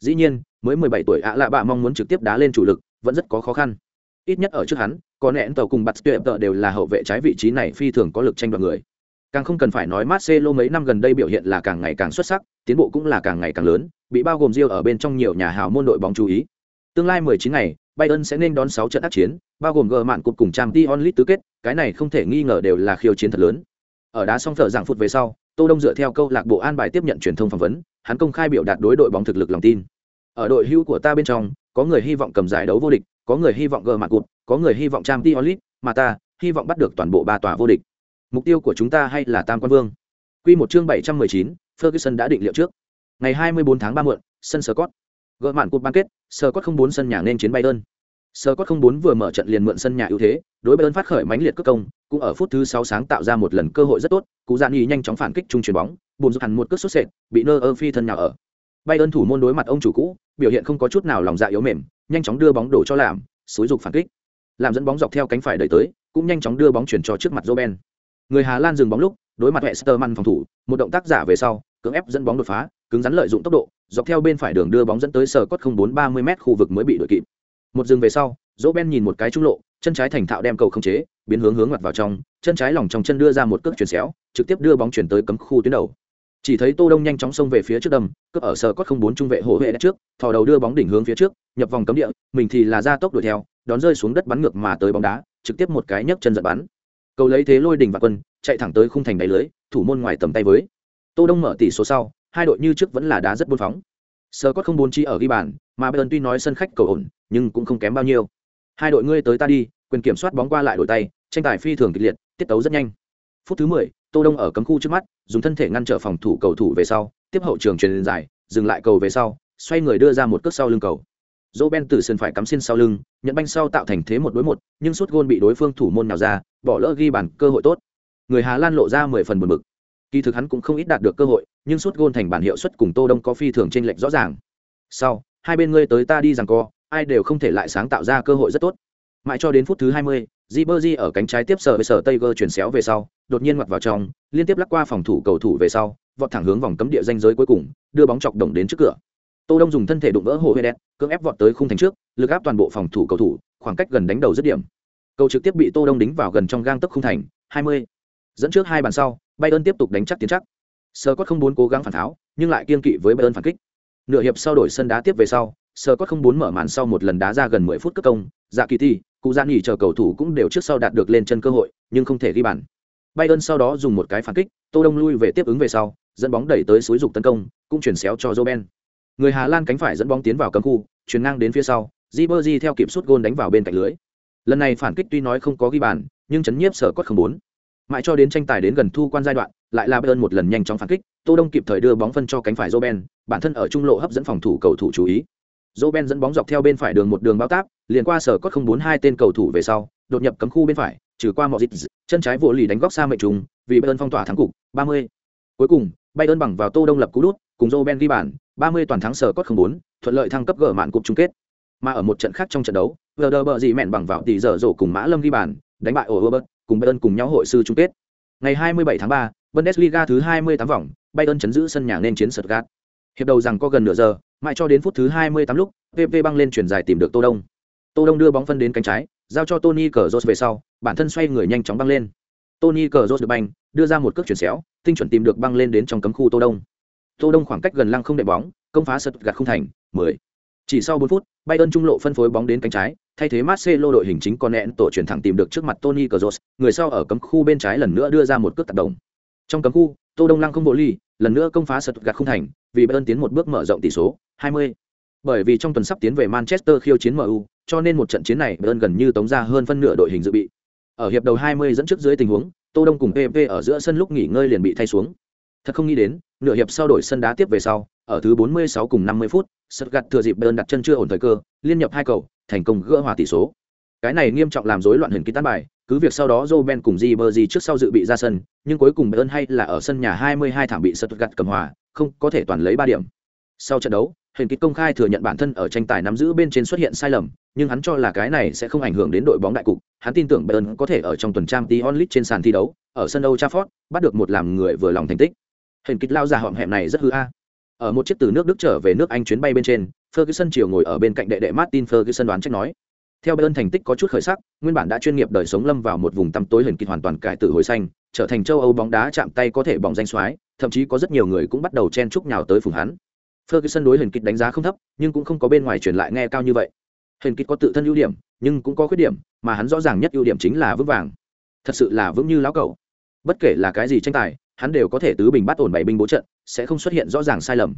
[SPEAKER 1] Dĩ nhiên, mới 17 tuổi ạ lạ bạ mong muốn trực tiếp đá lên chủ lực, vẫn rất có khó khăn. Ít nhất ở trước hắn, có nẹn tàu cùng bạt tuyệt đều là hậu vệ trái vị trí này phi thường có lực tranh đoạt người. Càng không cần phải nói Marcelo mấy năm gần đây biểu hiện là càng ngày càng xuất sắc, tiến bộ cũng là càng ngày càng lớn, bị bao gồm Rio ở bên trong nhiều nhà hào môn đội bóng chú ý. Tương lai 19 ngày, Bayern sẽ nên đón 6 trận ác chiến, bao gồm gờ mạn cục cùng Champions League tứ kết, cái này không thể nghi ngờ đều là khiêu chiến thật lớn. Ở đá xong thở dạng phút về sau, Tô Đông dựa theo câu lạc bộ an bài tiếp nhận truyền thông phỏng vấn, hắn công khai biểu đạt đối đội bóng thực lực lòng tin. Ở đội hưu của ta bên trong, có người hy vọng cầm giải đấu vô địch, có người hy vọng gờ mạn cục, có người hy vọng Champions League, mà ta hy vọng bắt được toàn bộ ba tòa vô địch mục tiêu của chúng ta hay là tam quan vương Quy một chương bảy trăm mười chín ferguson đã định liệu trước ngày hai mươi bốn tháng ba muộn sân scott gỡ mạn cuộc bán kết scott không bốn sân nhà nên chiến bayern. Scott không bốn vừa mở trận liền mượn sân nhà ưu thế đối bayern phát khởi mãnh liệt cước công cũng ở phút thứ sáu sáng tạo ra một lần cơ hội rất tốt cú dạn nhì nhanh chóng phản kích trung chuyền bóng bùn giúp hẳn một cước sút sệt bị nơ ơ phi thân nhà ở. Bayern thủ môn đối mặt ông chủ cũ biểu hiện không có chút nào lòng dạ yếu mềm nhanh chóng đưa bóng đổ cho làm xúi dục phản kích. Làm dẫn bóng dọc theo cánh phải đẩy tới cũng nhanh chóng đưa bóng chuyển cho trước mặt Roben. Người Hà Lan dừng bóng lúc, đối mặt Westerman phòng thủ, một động tác giả về sau, cưỡng ép dẫn bóng đột phá, cứng rắn lợi dụng tốc độ, dọc theo bên phải đường đưa bóng dẫn tới sở cốt không bốn ba mươi m khu vực mới bị đội kịp. Một dừng về sau, Roben nhìn một cái trung lộ, chân trái thành thạo đem cầu không chế, biến hướng hướng mặt vào trong, chân trái lòng trong chân đưa ra một cước chuyển xéo, trực tiếp đưa bóng chuyển tới cấm khu tuyến đầu. Chỉ thấy Tô Đông nhanh chóng xông về phía trước đầm, cướp ở sở cốt không bốn trung vệ hộ vệ đất trước, thò đầu đưa bóng đỉnh hướng phía trước, nhập vòng cấm địa, mình thì là ra tốc đuổi theo, đón rơi xuống đất bắn ngược mà tới bóng đá, trực tiếp một cái nhấc chân giật bắn cầu lấy thế lôi đỉnh và quân chạy thẳng tới khung thành đáy lưới thủ môn ngoài tầm tay với tô đông mở tỷ số sau hai đội như trước vẫn là đá rất buôn phóng. Sơ có không bốn chi ở ghi bàn mà bayern tuy nói sân khách cầu ổn nhưng cũng không kém bao nhiêu. Hai đội ngươi tới ta đi quyền kiểm soát bóng qua lại đổi tay tranh tài phi thường kịch liệt tiết tấu rất nhanh. Phút thứ mười, tô đông ở cấm khu trước mắt dùng thân thể ngăn trở phòng thủ cầu thủ về sau tiếp hậu trường truyền dài dừng lại cầu về sau xoay người đưa ra một cước sau lưng cầu. Dỗ ben từ sân phải cắm xin sau lưng nhận banh sau tạo thành thế một đối một nhưng suốt gôn bị đối phương thủ môn nào ra bỏ lỡ ghi bàn cơ hội tốt. Người hà lan lộ ra mười phần buồn bực kỳ thực hắn cũng không ít đạt được cơ hội nhưng suốt gôn thành bản hiệu suất cùng tô đông có phi thường trên lệch rõ ràng. Sau hai bên ngươi tới ta đi rằng co ai đều không thể lại sáng tạo ra cơ hội rất tốt. Mãi cho đến phút thứ hai mươi, Ribery ở cánh trái tiếp sở với sở Tiger chuyển xéo về sau, đột nhiên ngoặt vào trong, liên tiếp lắc qua phòng thủ cầu thủ về sau, vọt thẳng hướng vòng cấm địa danh giới cuối cùng, đưa bóng chọc đồng đến trước cửa. Tô đông dùng thân thể đụng vỡ hồ vệ đen cưỡng ép vọt tới khung thành trước lực áp toàn bộ phòng thủ cầu thủ khoảng cách gần đánh đầu dứt điểm. Cầu trực tiếp bị tô đông đính vào gần trong gang tấc khung thành 20. dẫn trước hai bàn sau bayern tiếp tục đánh chắc tiến chắc. Scott không muốn cố gắng phản tháo, nhưng lại kiên kỵ với bayern phản kích. Nửa hiệp sau đổi sân đá tiếp về sau, Scott không muốn mở màn sau một lần đá ra gần 10 phút cất công. Dạ kỳ thi cụ gian nghỉ chờ cầu thủ cũng đều trước sau đạt được lên chân cơ hội, nhưng không thể ghi bàn. Bayern sau đó dùng một cái phản kích, tô đông lui về tiếp ứng về sau, dẫn bóng đẩy tới suối dục tấn công, cũng chuyển xéo cho Roben người hà lan cánh phải dẫn bóng tiến vào cấm khu chuyền ngang đến phía sau, Ribery theo kịp sút gôn đánh vào bên cạnh lưới. Lần này phản kích tuy nói không có ghi bàn, nhưng chấn nhiếp sở cốt không muốn mãi cho đến tranh tài đến gần thu quan giai đoạn, lại là bayern một lần nhanh chóng phản kích, tô đông kịp thời đưa bóng phân cho cánh phải joben bản thân ở trung lộ hấp dẫn phòng thủ cầu thủ chú ý. Joben dẫn bóng dọc theo bên phải đường một đường bao táp, liền qua sở cốt không bốn hai tên cầu thủ về sau, đột nhập cấm khu bên phải, trừ qua mọi dịch, chân trái vỗ lì đánh góc xa mệnh trùng, vì bayern phong tỏa thắng cục 30. cuối cùng, bayern bằng vào tô đông lập cú đút, cùng joben ghi bàn 30 toàn thắng sở cốt không bốn, thuận lợi thăng cấp gỡ mạn cục chung kết. Mà ở một trận khác trong trận đấu, Werder đờ bờ dị bằng vào tỷ giờ rổ cùng mã lâm ghi bàn, đánh bại ở robert cùng bayern cùng nhau hội sư chung kết. Ngày 27 tháng 3, bundesliga thứ 28 vòng bayern chấn giữ sân nhà nên chiến stuttgart. Hiệp đầu rằng có gần nửa giờ mãi cho đến phút thứ 28 lúc VV băng lên chuyển dài tìm được tô đông. Tô đông đưa bóng phân đến cánh trái giao cho tony cờ về sau bản thân xoay người nhanh chóng băng lên. Tony cờ được banh đưa ra một cước chuyển xéo tinh chuẩn tìm được băng lên đến trong cấm khu tô đông. Tô đông khoảng cách gần lăng không để bóng công phá sật gạt không thành 10. chỉ sau 4 phút bayern trung lộ phân phối bóng đến cánh trái thay thế marcelo đội hình chính con nẹn tổ chuyển thẳng tìm được trước mặt tony Kroos, người sau ở cấm khu bên trái lần nữa đưa ra một cước tác động trong cấm khu tô đông lăng không bộ ly lần nữa công phá sượt gạt không thành vì bayern tiến một bước mở rộng tỷ số 20. bởi vì trong tuần sắp tiến về manchester khiêu chiến mu cho nên một trận chiến này bayern gần như tống ra hơn phân nửa đội hình dự bị. Ở hiệp đầu 20 dẫn trước dưới tình huống tô đông cùng pp ở giữa sân lúc nghỉ ngơi liền bị thay xuống thật không nghĩ đến nửa hiệp sau đổi sân đá tiếp về sau ở thứ 46 cùng 50 phút sật gạt thừa dịp bayern đặt chân chưa ổn thời cơ liên nhập hai cầu thành công gỡ hòa tỷ số cái này nghiêm trọng làm rối loạn hình ký tán bài cứ việc sau đó Roben cùng Ribery trước sau dự bị ra sân, nhưng cuối cùng Bayern hay là ở sân nhà 22 thảm bị Stuttgart cầm hòa, không có thể toàn lấy 3 điểm. Sau trận đấu, Hình Kịch công khai thừa nhận bản thân ở tranh tài nắm giữ bên trên xuất hiện sai lầm, nhưng hắn cho là cái này sẽ không ảnh hưởng đến đội bóng đại cục, hắn tin tưởng Bayern có thể ở trong tuần trang Champions League trên sàn thi đấu, ở sân Old Trafford, bắt được một làm người vừa lòng thành tích. Hình Kịch lao già họm hẹm này rất hư a. Ở một chiếc từ nước Đức trở về nước Anh chuyến bay bên trên, Ferguson chiều ngồi ở bên cạnh đệ đệ Martin Ferguson đoán trách nói: theo Bayern thành tích có chút khởi sắc, nguyên bản đã chuyên nghiệp đời sống lâm vào một vùng tăm tối hình kịch hoàn toàn cải tử hồi xanh, trở thành châu Âu bóng đá chạm tay có thể bóng danh soái, thậm chí có rất nhiều người cũng bắt đầu chen chúc nhào tới phùng hắn. Ferguson đối hình kịch đánh giá không thấp, nhưng cũng không có bên ngoài truyền lại nghe cao như vậy. Hình kịch có tự thân ưu điểm, nhưng cũng có khuyết điểm, mà hắn rõ ràng nhất ưu điểm chính là vững vàng. Thật sự là vững như lão cẩu. Bất kể là cái gì tranh tài, hắn đều có thể tứ bình bắt ổn bảy binh bố trận, sẽ không xuất hiện rõ ràng sai lầm.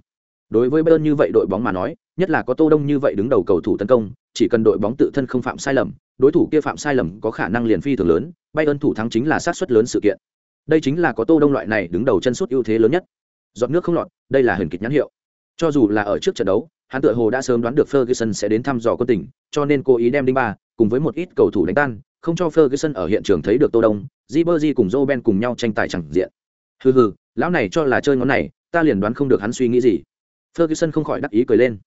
[SPEAKER 1] Đối với Bayern như vậy đội bóng mà nói, nhất là có Tô Đông như vậy đứng đầu cầu thủ tấn công, chỉ cần đội bóng tự thân không phạm sai lầm, đối thủ kia phạm sai lầm có khả năng liền phi thường lớn, Bayern thủ thắng chính là sát suất lớn sự kiện. Đây chính là có Tô Đông loại này đứng đầu chân sút ưu thế lớn nhất. Giọt nước không lọt, đây là hiển kịch nhãn hiệu. Cho dù là ở trước trận đấu, hắn tựa hồ đã sớm đoán được Ferguson sẽ đến thăm dò quân tình, cho nên cố ý đem đinh ba cùng với một ít cầu thủ đánh tan, không cho Ferguson ở hiện trường thấy được Tô Đông, Ribery cùng Roben cùng nhau tranh tài chẳng diện. Hừ hừ, lão này cho là chơi ngón này, ta liền đoán không được hắn suy nghĩ gì. Ferguson không khỏi đắc ý cười lên.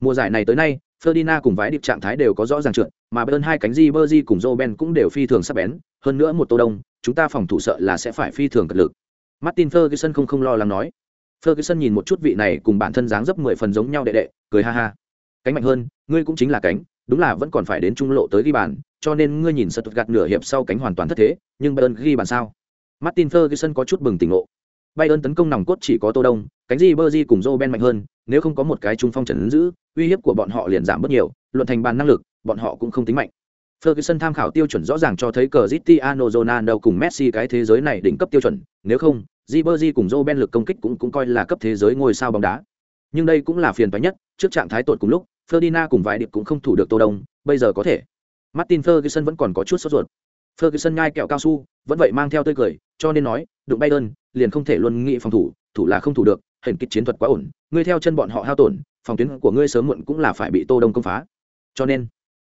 [SPEAKER 1] Mùa giải này tới nay, Ferdinand cùng vái điệp trạng thái đều có rõ ràng trượt, mà bên hai cánh Ribery cùng Roben cũng đều phi thường sắc bén, hơn nữa một tô đông, chúng ta phòng thủ sợ là sẽ phải phi thường cật lực. Martin Ferguson không không lo lắng nói. Ferguson nhìn một chút vị này cùng bản thân dáng dấp mười phần giống nhau đệ đệ, cười ha ha. Cánh mạnh hơn, ngươi cũng chính là cánh, đúng là vẫn còn phải đến trung lộ tới ghi bàn, cho nên ngươi nhìn gạt nửa hiệp sau cánh hoàn toàn thất thế, nhưng Bayern ghi bàn sao? Martin Ferguson có chút bừng tỉnh ngộ. Bayern tấn công nòng cốt chỉ có Tô Đông, cánh Ribery cùng Roben mạnh hơn, nếu không có một cái trung phong trấn giữ, uy hiếp của bọn họ liền giảm bớt nhiều, luận thành bàn năng lực, bọn họ cũng không tính mạnh. Ferguson tham khảo tiêu chuẩn rõ ràng cho thấy Cristiano Ronaldo cùng Messi cái thế giới này đỉnh cấp tiêu chuẩn, nếu không, Ribery cùng Roben lực công kích cũng cũng coi là cấp thế giới ngôi sao bóng đá. Nhưng đây cũng là phiền toái nhất, trước trạng thái tột cùng lúc, Ferdinand cùng vài điệp cũng không thủ được Tô Đông, bây giờ có thể. Martin Ferguson vẫn còn có chút sốt ruột. Ferguson nhai kẹo cao su, vẫn vậy mang theo tươi cười, cho nên nói, đụng Bayern, liền không thể luôn nghĩ phòng thủ, thủ là không thủ được, hình kích chiến thuật quá ổn, ngươi theo chân bọn họ hao tổn, phòng tuyến của ngươi sớm muộn cũng là phải bị Tô Đông công phá. Cho nên,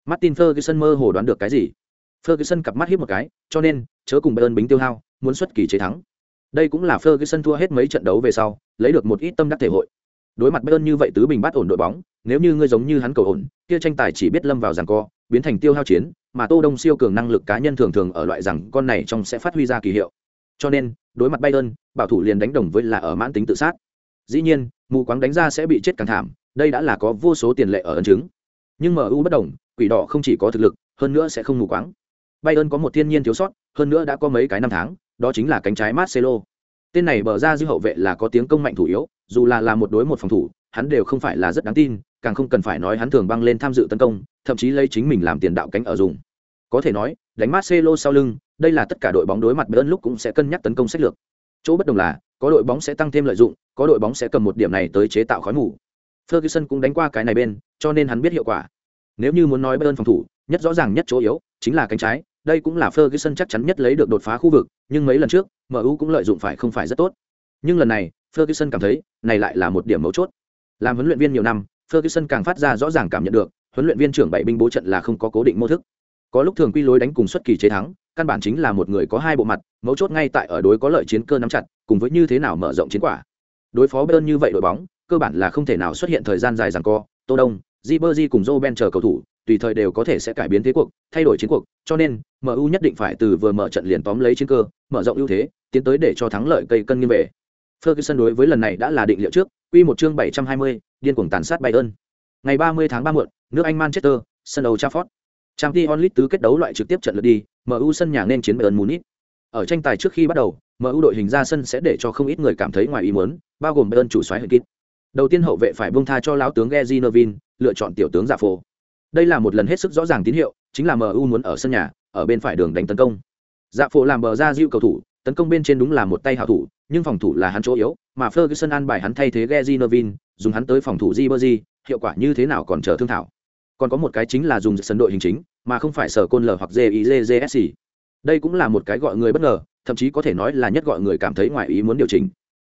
[SPEAKER 1] Martin Ferguson mơ hồ đoán được cái gì. Ferguson cặp mắt híp một cái, cho nên, chớ cùng Bayern bính tiêu hao, muốn xuất kỳ chế thắng. Đây cũng là Ferguson thua hết mấy trận đấu về sau, lấy được một ít tâm đắc thể hội. Đối mặt Bayern như vậy tứ bình bát ổn đội bóng, nếu như ngươi giống như hắn cầu ổn, kia tranh tài chỉ biết lâm vào giằng co, biến thành tiêu hao chiến, mà Tô Đông siêu cường năng lực cá nhân thường thường ở loại rằng con này trong sẽ phát huy ra kỳ hiệu. Cho nên, đối mặt Bayern, bảo thủ liền đánh đồng với là ở mãn tính tự sát. Dĩ nhiên, mù quáng đánh ra sẽ bị chết càng thảm, đây đã là có vô số tiền lệ ở ấn chứng. Nhưng MU bất đồng, quỷ đỏ không chỉ có thực lực, hơn nữa sẽ không mù quáng. Bayern có một thiên nhiên thiếu sót, hơn nữa đã có mấy cái năm tháng, đó chính là cánh trái Marcelo. Tên này bờ ra dư hậu vệ là có tiếng công mạnh thủ yếu, dù là là một đối một phòng thủ, hắn đều không phải là rất đáng tin, càng không cần phải nói hắn thường băng lên tham dự tấn công, thậm chí lấy chính mình làm tiền đạo cánh ở dùng. Có thể nói, đánh Marcelo sau lưng, đây là tất cả đội bóng đối mặt Bayern lúc cũng sẽ cân nhắc tấn công sách lược. Chỗ bất đồng là, có đội bóng sẽ tăng thêm lợi dụng, có đội bóng sẽ cầm một điểm này tới chế tạo khói mù. Ferguson cũng đánh qua cái này bên, cho nên hắn biết hiệu quả. Nếu như muốn nói Bayern phòng thủ, nhất rõ ràng nhất chỗ yếu chính là cánh trái, đây cũng là Ferguson chắc chắn nhất lấy được đột phá khu vực, nhưng mấy lần trước, MU cũng lợi dụng phải không phải rất tốt. Nhưng lần này, Ferguson cảm thấy, này lại là một điểm mấu chốt. Làm huấn luyện viên nhiều năm, Ferguson càng phát ra rõ ràng cảm nhận được, huấn luyện viên trưởng bảy binh bố trận là không có cố định mô thức. Có lúc thường quy lối đánh cùng xuất kỳ chế thắng, căn bản chính là một người có hai bộ mặt, mấu chốt ngay tại ở đối có lợi chiến cơ nắm chặt, cùng với như thế nào mở rộng chiến quả. Đối phó Bayern như vậy đội bóng, cơ bản là không thể nào xuất hiện thời gian dài rằng co, Tô Đông, Ribery cùng Roben chờ cầu thủ, tùy thời đều có thể sẽ cải biến thế cuộc, thay đổi chiến cuộc, cho nên MU nhất định phải từ vừa mở trận liền tóm lấy chiến cơ, mở rộng ưu thế, tiến tới để cho thắng lợi cây cân nghiêng về. Ferguson đối với lần này đã là định liệu trước, quy một chương 720, điên cuồng tàn sát Bayern. Ngày 30 tháng 3 muộn, nước Anh Manchester, sân Old Trafford. Trang Ti Onlit tứ kết đấu loại trực tiếp trận lượt đi, MU sân nhà nên chiến Bayern Munich. Ở tranh tài trước khi bắt đầu, MU đội hình ra sân sẽ để cho không ít người cảm thấy ngoài ý muốn, bao gồm Bayern chủ soái Hinkit. Đầu tiên hậu vệ phải buông tha cho lão tướng Gezinovin, lựa chọn tiểu tướng Dạ Phổ. Đây là một lần hết sức rõ ràng tín hiệu, chính là MU muốn ở sân nhà, ở bên phải đường đánh tấn công. Dạ Phổ làm bờ ra diệu cầu thủ, tấn công bên trên đúng là một tay hảo thủ, nhưng phòng thủ là hắn chỗ yếu, mà Ferguson an bài hắn thay thế Gezinovin, dùng hắn tới phòng thủ Ribery, hiệu quả như thế nào còn chờ thương thảo. Còn có một cái chính là dùng sân đội hình chính, mà không phải sở côn lở hoặc JIJJSC. Đây cũng là một cái gọi người bất ngờ, thậm chí có thể nói là nhất gọi người cảm thấy ngoài ý muốn điều chỉnh.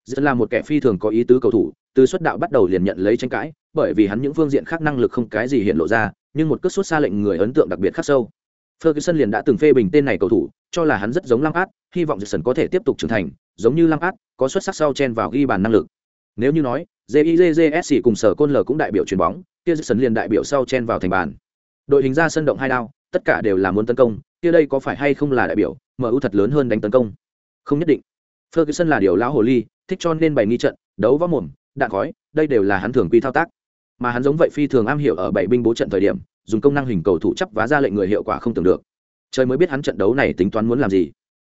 [SPEAKER 1] Rất là một kẻ phi thường có ý tứ cầu thủ, từ xuất đạo bắt đầu liền nhận lấy tranh cãi, bởi vì hắn những phương diện khác năng lực không cái gì hiện lộ ra, nhưng một cước xuất xa lệnh người ấn tượng đặc biệt khắc sâu. Ferguson liền đã từng phê bình tên này cầu thủ, cho là hắn rất giống Lampard, hy vọng Jackson có thể tiếp tục trưởng thành, giống như Lampard, có xuất sắc sau chen vào ghi bàn năng lực. Nếu như nói, JIJJSC cùng sở côn L cũng đại biểu chuyền bóng, kia Jackson liền đại biểu sau chen vào thành bàn. Đội hình ra sân động hai đao, tất cả đều là muốn tấn công, kia đây có phải hay không là đại biểu, MU thật lớn hơn đánh tấn công? Không nhất định. Ferguson là điều lão hồ ly, thích cho nên bày nghi trận, đấu võ mồm, đạn khói, đây đều là hắn thường quy thao tác. Mà hắn giống vậy phi thường am hiểu ở bảy binh bố trận thời điểm, dùng công năng hình cầu thủ chấp vá ra lệnh người hiệu quả không tưởng được. Trời mới biết hắn trận đấu này tính toán muốn làm gì.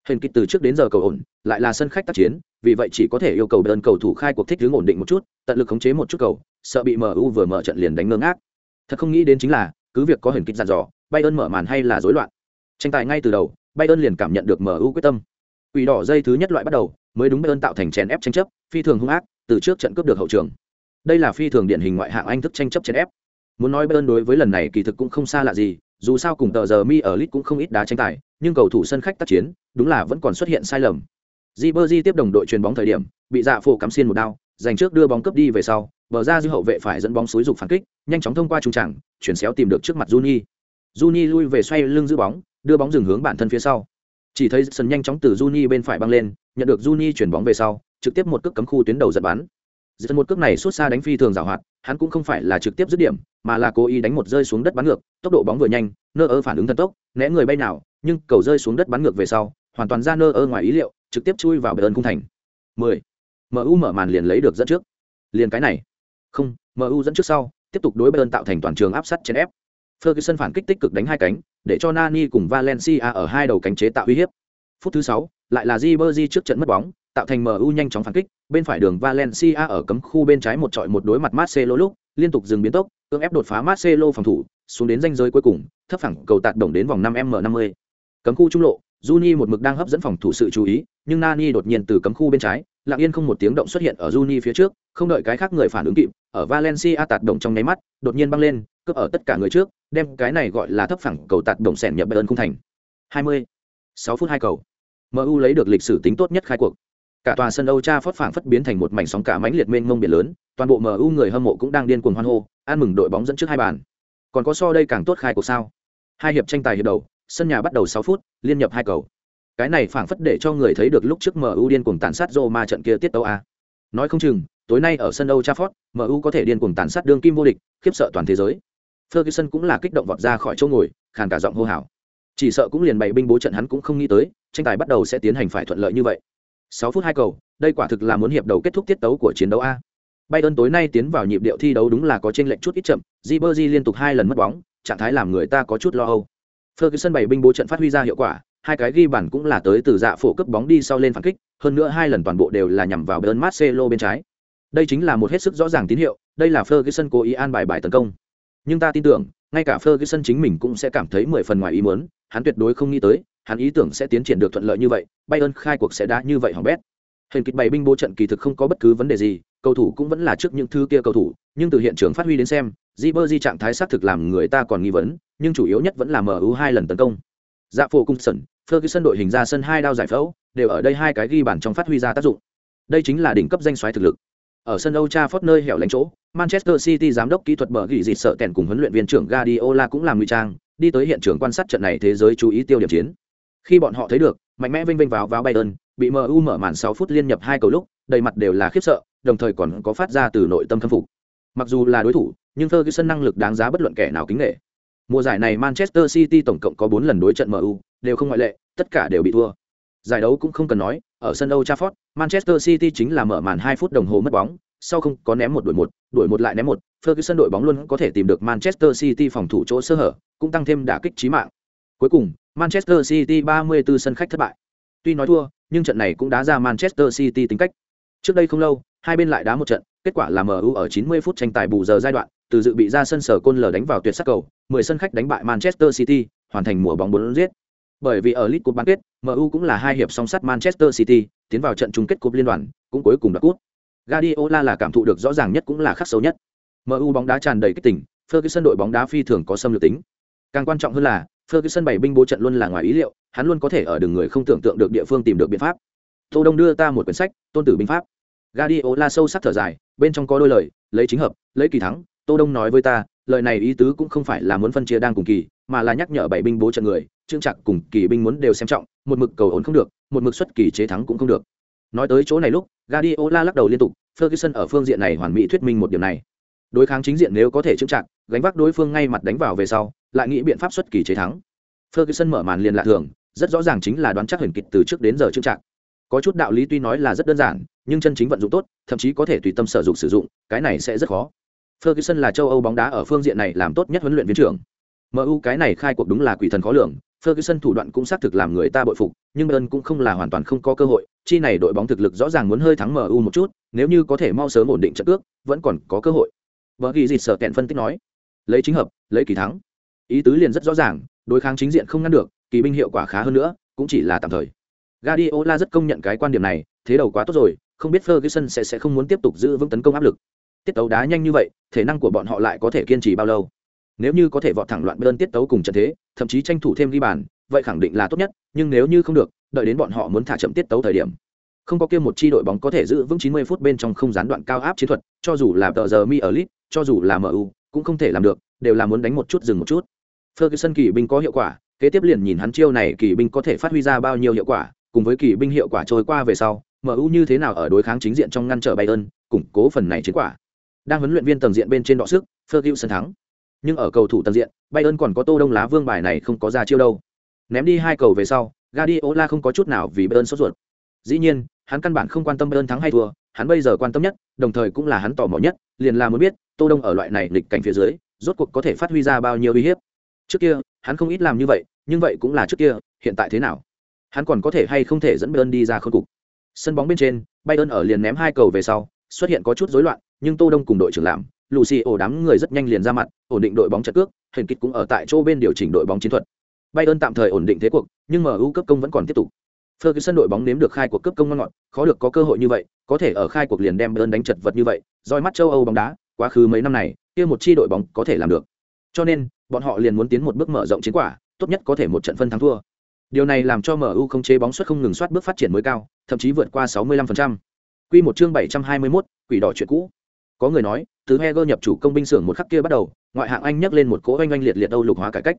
[SPEAKER 1] Hình kịch từ trước đến giờ cầu ổn, lại là sân khách tác chiến, vì vậy chỉ có thể yêu cầu đơn cầu thủ khai cuộc thích hướng ổn định một chút, tận lực khống chế một chút cầu, sợ bị MU vừa mở trận liền đánh ngơ ngác. Thật không nghĩ đến chính là, cứ việc có hình kịch dàn dò, Bayern mở màn hay là rối loạn. Tranh tài ngay từ đầu, Bayern liền cảm nhận được MU quyết tâm. Quỷ đỏ dây thứ nhất loại bắt đầu, mới đúng Bayern tạo thành chèn ép tranh chấp, phi thường hung ác, từ trước trận cướp được hậu trường. Đây là phi thường điển hình ngoại hạng Anh thức tranh chấp chèn ép. Muốn nói Bayern đối với lần này kỳ thực cũng không xa lạ gì, dù sao cùng tờ giờ mi ở lit cũng không ít đá tranh tài, nhưng cầu thủ sân khách tác chiến, đúng là vẫn còn xuất hiện sai lầm. Ribery tiếp đồng đội truyền bóng thời điểm, bị dạ phổ cắm xiên một đao, giành trước đưa bóng cướp đi về sau, bờ ra dư hậu vệ phải dẫn bóng suối dục phản kích, nhanh chóng thông qua trung trảng, chuyển xéo tìm được trước mặt Juni. Juni lui về xoay lưng giữ bóng, đưa bóng dừng hướng bản thân phía sau. Chỉ thấy sân nhanh chóng từ Juni bên phải băng lên, nhận được Juni chuyển bóng về sau, trực tiếp một cước cấm khu tuyến đầu giật bắn dần một cước này suốt xa đánh phi thường giàu hoạt, hắn cũng không phải là trực tiếp dứt điểm, mà là cố ý đánh một rơi xuống đất bắn ngược, tốc độ bóng vừa nhanh, nơ ơ phản ứng thần tốc, né người bay nào, nhưng cầu rơi xuống đất bắn ngược về sau, hoàn toàn ra nơ ơ ngoài ý liệu, trực tiếp chui vào bờ ơn cung thành. 10. MU mở màn liền lấy được dẫn trước. Liền cái này. Không, MU dẫn trước sau, tiếp tục đối bờ ơn tạo thành toàn trường áp sát trên ép. Ferguson phản kích tích cực đánh hai cánh, để cho Nani cùng Valencia ở hai đầu cánh chế tạo uy hiếp. Phút thứ sáu lại là Ribery trước trận mất bóng, tạo thành MU nhanh chóng phản kích, bên phải đường Valencia ở cấm khu bên trái một trọi một đối mặt Marcelo lúc, liên tục dừng biến tốc, cưỡng ép đột phá Marcelo phòng thủ, xuống đến ranh giới cuối cùng, thấp phẳng cầu tạt đồng đến vòng 5m50. Cấm khu trung lộ, Juni một mực đang hấp dẫn phòng thủ sự chú ý, nhưng Nani đột nhiên từ cấm khu bên trái, lặng yên không một tiếng động xuất hiện ở Juni phía trước, không đợi cái khác người phản ứng kịp, ở Valencia tạt đồng trong nháy mắt, đột nhiên băng lên, cướp ở tất cả người trước, đem cái này gọi là thấp phẳng cầu tạt đồng xẻn nhập Bayern khung thành. 20. 6 phút hai cầu. MU lấy được lịch sử tính tốt nhất khai cuộc. Cả tòa sân Âu Cha phất phảng phất biến thành một mảnh sóng cả mãnh liệt mênh mông biển lớn, toàn bộ MU người hâm mộ cũng đang điên cuồng hoan hô, ăn mừng đội bóng dẫn trước hai bàn. Còn có so đây càng tốt khai cuộc sao? Hai hiệp tranh tài hiệp đầu, sân nhà bắt đầu 6 phút, liên nhập hai cầu. Cái này phảng phất để cho người thấy được lúc trước MU điên cuồng tàn sát Roma trận kia tiết tấu a. Nói không chừng, tối nay ở sân Âu Trafford, MU có thể điên cuồng tàn sát đương kim vô địch, khiếp sợ toàn thế giới. Ferguson cũng là kích động vọt ra khỏi chỗ ngồi, khàn cả giọng hô hào. Chỉ sợ cũng liền bày binh bố trận hắn cũng không nghĩ tới, tranh tài bắt đầu sẽ tiến hành phải thuận lợi như vậy. 6 phút hai cầu, đây quả thực là muốn hiệp đầu kết thúc tiết tấu của chiến đấu a. Bayern tối nay tiến vào nhịp điệu thi đấu đúng là có trên lệnh chút ít chậm, Ribery liên tục hai lần mất bóng, trạng thái làm người ta có chút lo âu. Ferguson bày binh bố trận phát huy ra hiệu quả, hai cái ghi bàn cũng là tới từ dạ phổ cấp bóng đi sau lên phản kích, hơn nữa hai lần toàn bộ đều là nhằm vào Bayern Marcelo bên trái. Đây chính là một hết sức rõ ràng tín hiệu, đây là Ferguson cố ý an bài bài tấn công. Nhưng ta tin tưởng, ngay cả Ferguson chính mình cũng sẽ cảm thấy mười phần ngoài ý muốn, hắn tuyệt đối không nghĩ tới, hắn ý tưởng sẽ tiến triển được thuận lợi như vậy, Bayern khai cuộc sẽ đã như vậy hỏng bét. Hình kịch bày binh bố trận kỳ thực không có bất cứ vấn đề gì, cầu thủ cũng vẫn là trước những thứ kia cầu thủ, nhưng từ hiện trường phát huy đến xem, di bơ di trạng thái xác thực làm người ta còn nghi vấn, nhưng chủ yếu nhất vẫn là MU hai lần tấn công. Dạ phổ cung sân, Ferguson đội hình ra sân hai đao giải phẫu, đều ở đây hai cái ghi bản trong phát huy ra tác dụng. Đây chính là đỉnh cấp danh xoáy thực lực. Ở sân Old Trafford nơi hẻo lánh chỗ, Manchester City giám đốc kỹ thuật bờ gỉ dịt sợ tèn cùng huấn luyện viên trưởng Guardiola cũng làm ngụy trang, đi tới hiện trường quan sát trận này thế giới chú ý tiêu điểm chiến. Khi bọn họ thấy được, mạnh mẽ vinh vinh vào vào Bayern, bị MU mở màn 6 phút liên nhập hai cầu lúc, đầy mặt đều là khiếp sợ, đồng thời còn có phát ra từ nội tâm khâm phục. Mặc dù là đối thủ, nhưng Ferguson năng lực đáng giá bất luận kẻ nào kính nể. Mùa giải này Manchester City tổng cộng có 4 lần đối trận MU, đều không ngoại lệ, tất cả đều bị thua. Giải đấu cũng không cần nói, ở sân Old Trafford, Manchester City chính là mở màn 2 phút đồng hồ mất bóng, sau không có ném một đuổi một, đuổi một lại ném một, Ferguson đội bóng luôn có thể tìm được Manchester City phòng thủ chỗ sơ hở, cũng tăng thêm đả kích chí mạng. Cuối cùng, Manchester City 34 sân khách thất bại. Tuy nói thua, nhưng trận này cũng đã ra Manchester City tính cách. Trước đây không lâu, hai bên lại đá một trận, kết quả là MU ở 90 phút tranh tài bù giờ giai đoạn, từ dự bị ra sân sở côn lờ đánh vào tuyệt sắc cầu, 10 sân khách đánh bại Manchester City, hoàn thành mùa bóng 4 giết. Bởi vì ở League Cup bán kết, MU cũng là hai hiệp song sắt Manchester City, tiến vào trận chung kết cúp liên đoàn, cũng cuối cùng đoạt cúp. Guardiola là cảm thụ được rõ ràng nhất cũng là khắc sâu nhất. MU bóng đá tràn đầy kích tỉnh, Ferguson đội bóng đá phi thường có xâm lược tính. Càng quan trọng hơn là, Ferguson bảy binh bố trận luôn là ngoài ý liệu, hắn luôn có thể ở đường người không tưởng tượng được địa phương tìm được biện pháp. Tô Đông đưa ta một quyển sách, Tôn tử binh pháp. Guardiola sâu sắc thở dài, bên trong có đôi lời, lấy chính hợp, lấy kỳ thắng. Tô Đông nói với ta, lời này ý tứ cũng không phải là muốn phân chia đang cùng kỳ, mà là nhắc nhở bảy binh bố trận người, trương trạc cùng kỳ binh muốn đều xem trọng, một mực cầu ổn không được, một mực xuất kỳ chế thắng cũng không được. Nói tới chỗ này lúc, Guardiola lắc đầu liên tục, Ferguson ở phương diện này hoàn mỹ thuyết minh một điều này. Đối kháng chính diện nếu có thể trưng trạng gánh vác đối phương ngay mặt đánh vào về sau, lại nghĩ biện pháp xuất kỳ chế thắng. Ferguson mở màn liền lạ thường, rất rõ ràng chính là đoán chắc huyền kịch từ trước đến giờ trưng trạng Có chút đạo lý tuy nói là rất đơn giản, nhưng chân chính vận dụng tốt, thậm chí có thể tùy tâm sử dụng sử dụng, cái này sẽ rất khó. Ferguson là châu Âu bóng đá ở phương diện này làm tốt nhất huấn luyện viên trưởng. MU cái này khai cuộc đúng là quỷ thần khó lường, Ferguson thủ đoạn cũng xác thực làm người ta bội phục, nhưng Bayern cũng không là hoàn toàn không có cơ hội, chi này đội bóng thực lực rõ ràng muốn hơi thắng MU một chút, nếu như có thể mau sớm ổn định trận cước, vẫn còn có cơ hội. Bở ghi gì sở kẹn phân tích nói, lấy chính hợp, lấy kỳ thắng. Ý tứ liền rất rõ ràng, đối kháng chính diện không ngăn được, kỳ binh hiệu quả khá hơn nữa, cũng chỉ là tạm thời. Guardiola rất công nhận cái quan điểm này, thế đầu quá tốt rồi, không biết Ferguson sẽ sẽ không muốn tiếp tục giữ vững tấn công áp lực. Tiết tấu đá nhanh như vậy, thể năng của bọn họ lại có thể kiên trì bao lâu? Nếu như có thể vọt thẳng loạn đơn tiết tấu cùng trận thế, thậm chí tranh thủ thêm ghi bàn, vậy khẳng định là tốt nhất, nhưng nếu như không được, đợi đến bọn họ muốn thả chậm tiết tấu thời điểm. Không có kia một chi đội bóng có thể giữ vững 90 phút bên trong không gián đoạn cao áp chiến thuật, cho dù là tờ giờ mi ở lit, cho dù là MU, cũng không thể làm được, đều là muốn đánh một chút dừng một chút. Ferguson kỳ binh có hiệu quả, kế tiếp liền nhìn hắn chiêu này kỳ binh có thể phát huy ra bao nhiêu hiệu quả, cùng với kỳ binh hiệu quả trôi qua về sau, MU như thế nào ở đối kháng chính diện trong ngăn trở Bayern, củng cố phần này chiến quả. Đang huấn luyện viên tầng diện bên trên đọ sức, Ferguson thắng. Nhưng ở cầu thủ tầng diện, Bayern còn có Tô Đông lá vương bài này không có ra chiêu đâu. Ném đi hai cầu về sau, Guardiola không có chút nào vì Bayern sốt ruột. Dĩ nhiên, hắn căn bản không quan tâm Bayern thắng hay thua, hắn bây giờ quan tâm nhất, đồng thời cũng là hắn tò mò nhất, liền là muốn biết, Tô Đông ở loại này lịch cảnh phía dưới, rốt cuộc có thể phát huy ra bao nhiêu uy hiếp. Trước kia, hắn không ít làm như vậy, nhưng vậy cũng là trước kia, hiện tại thế nào? Hắn còn có thể hay không thể dẫn Bayern đi ra khốn cục. Sân bóng bên trên, Bayern ở liền ném hai cầu về sau, xuất hiện có chút rối loạn, nhưng Tô Đông cùng đội trưởng làm, Lucio đám người rất nhanh liền ra mặt, ổn định đội bóng trận cước, Huyền kịch cũng ở tại chỗ bên điều chỉnh đội bóng chiến thuật. Bayern tạm thời ổn định thế cuộc, nhưng MU cấp công vẫn còn tiếp tục. Ferguson đội bóng nếm được khai cuộc cấp công ngon ngọt, khó được có cơ hội như vậy, có thể ở khai cuộc liền đem Bayern đánh chật vật như vậy, roi mắt châu Âu bóng đá, quá khứ mấy năm này, kia một chi đội bóng có thể làm được. Cho nên, bọn họ liền muốn tiến một bước mở rộng chiến quả, tốt nhất có thể một trận phân thắng thua. Điều này làm cho MU không chế bóng suất không ngừng soát bước phát triển mới cao, thậm chí vượt qua 65%. Quy một chương 721, quỷ đỏ chuyện cũ. Có người nói, từ Heger nhập chủ công binh xưởng một khắc kia bắt đầu, ngoại hạng Anh nhắc lên một cỗ oanh oanh liệt liệt Âu lục hóa cải cách.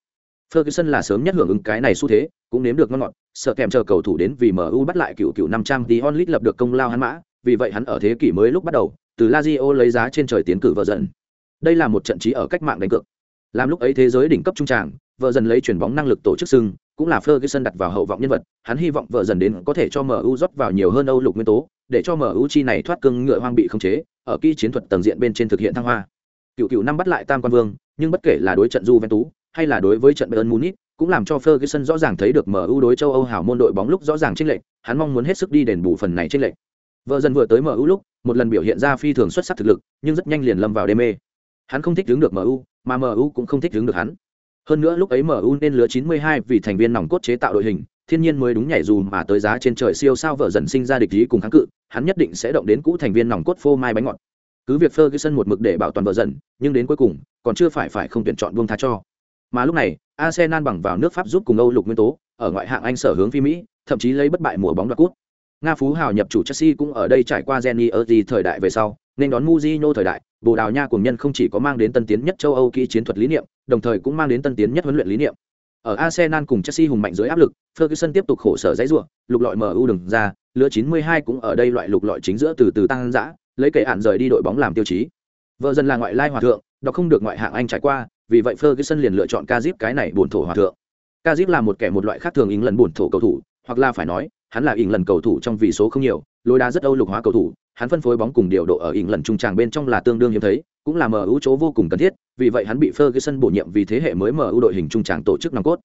[SPEAKER 1] Ferguson là sớm nhất hưởng ứng cái này xu thế, cũng nếm được ngon ngọt, sợ kèm chờ cầu thủ đến vì MU bắt lại cựu cựu 500 tí onlit lập được công lao hắn mã, vì vậy hắn ở thế kỷ mới lúc bắt đầu, từ Lazio lấy giá trên trời tiến cử vợ dần. Đây là một trận trí ở cách mạng đánh cược. Làm lúc ấy thế giới đỉnh cấp trung tràng, vợ dần lấy chuyển bóng năng lực tổ chức sưng, cũng là Ferguson đặt vào hậu vọng nhân vật, hắn hy vọng vợ dần đến có thể cho MU rót vào nhiều hơn Âu lục nguyên tố, để cho MU chi này thoát cương ngựa hoang bị khống chế, ở kỹ chiến thuật tầng diện bên trên thực hiện thăng hoa. Cựu cựu năm bắt lại Tam Quan Vương, nhưng bất kể là đối trận Juventus hay là đối với trận Bayern Munich, cũng làm cho Ferguson rõ ràng thấy được MU đối châu Âu hảo môn đội bóng lúc rõ ràng chênh lệch, hắn mong muốn hết sức đi đền bù phần này chênh lệch. Vợ dần vừa tới MU lúc, một lần biểu hiện ra phi thường xuất sắc thực lực, nhưng rất nhanh liền lâm vào đê mê. Hắn không thích đứng được MU, mà MU cũng không thích đứng được hắn. Hơn nữa lúc ấy MU nên lứa 92 vì thành viên nòng cốt chế tạo đội hình, thiên nhiên mới đúng nhảy dù mà tới giá trên trời siêu sao vợ dần sinh ra địch ý cùng kháng cự, hắn nhất định sẽ động đến cũ thành viên nòng cốt phô mai bánh ngọt. Cứ việc Ferguson một mực để bảo toàn vợ dần, nhưng đến cuối cùng, còn chưa phải phải không tuyển chọn buông tha cho. Mà lúc này, Arsenal bằng vào nước Pháp giúp cùng Âu lục nguyên tố, ở ngoại hạng Anh sở hướng phi Mỹ, thậm chí lấy bất bại mùa bóng đoạt cúp. Nga phú hào nhập chủ Chelsea cũng ở đây trải qua Jenny Erdi thời đại về sau, nên đón muzino thời đại, Bồ Đào Nha cùng nhân không chỉ có mang đến tân tiến nhất châu Âu kỹ chiến thuật lý niệm, đồng thời cũng mang đến tân tiến nhất huấn luyện lý niệm. Ở Arsenal cùng Chelsea hùng mạnh dưới áp lực, Ferguson tiếp tục khổ sở dãy rủa, lục lọi MU đừng ra, lứa 92 cũng ở đây loại lục lọi chính giữa từ từ tăng dã, lấy kẻ ản rời đi đội bóng làm tiêu chí. Vợ dân là ngoại lai hòa thượng, đó không được ngoại hạng Anh trải qua, vì vậy Ferguson liền lựa chọn Kazip cái này buồn thổ hòa thượng. Kazip là một kẻ một loại khác thường ính lần buồn thổ cầu thủ, hoặc là phải nói, hắn là ính lần cầu thủ trong vị số không nhiều, lối đá rất âu lục hóa cầu thủ, hắn phân phối bóng cùng điều độ ở ính lần trung tràng bên trong là tương đương hiếm thấy, cũng là MU chỗ vô cùng cần thiết, vì vậy hắn bị Ferguson bổ nhiệm vì thế hệ mới MU đội hình trung tràng tổ chức nòng cốt.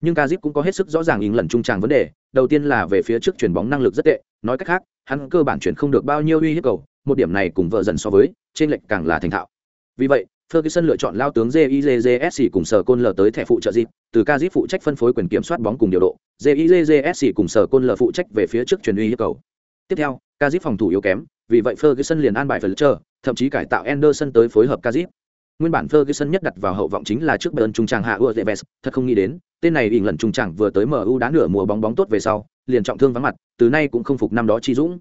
[SPEAKER 1] nhưng Kazip cũng có hết sức rõ ràng ý lần trung tràng vấn đề, đầu tiên là về phía trước chuyển bóng năng lực rất tệ, nói cách khác, hắn cơ bản chuyển không được bao nhiêu uy hiếp cầu, một điểm này cùng vợ dần so với, trên lệch càng là thành thạo. Vì vậy, Ferguson lựa chọn lao tướng JIJJSC cùng sở côn lờ tới thẻ phụ trợ dịp, từ Kazip phụ trách phân phối quyền kiểm soát bóng cùng điều độ, JIJJSC cùng sở côn lờ phụ trách về phía trước chuyển uy hiếp cầu. Tiếp theo, Kazip phòng thủ yếu kém, vì vậy Ferguson liền an bài Fletcher, thậm chí cải tạo Anderson tới phối hợp Kazip. Nguyên bản Ferguson nhất đặt vào hậu vọng chính là trước Bayern trung tràng hạ Ueves, thật không nghĩ đến, tên này ỉn lần trung tràng vừa tới MU đá nửa mùa bóng bóng tốt về sau, liền trọng thương vắng mặt, từ nay cũng không phục năm đó chi dũng.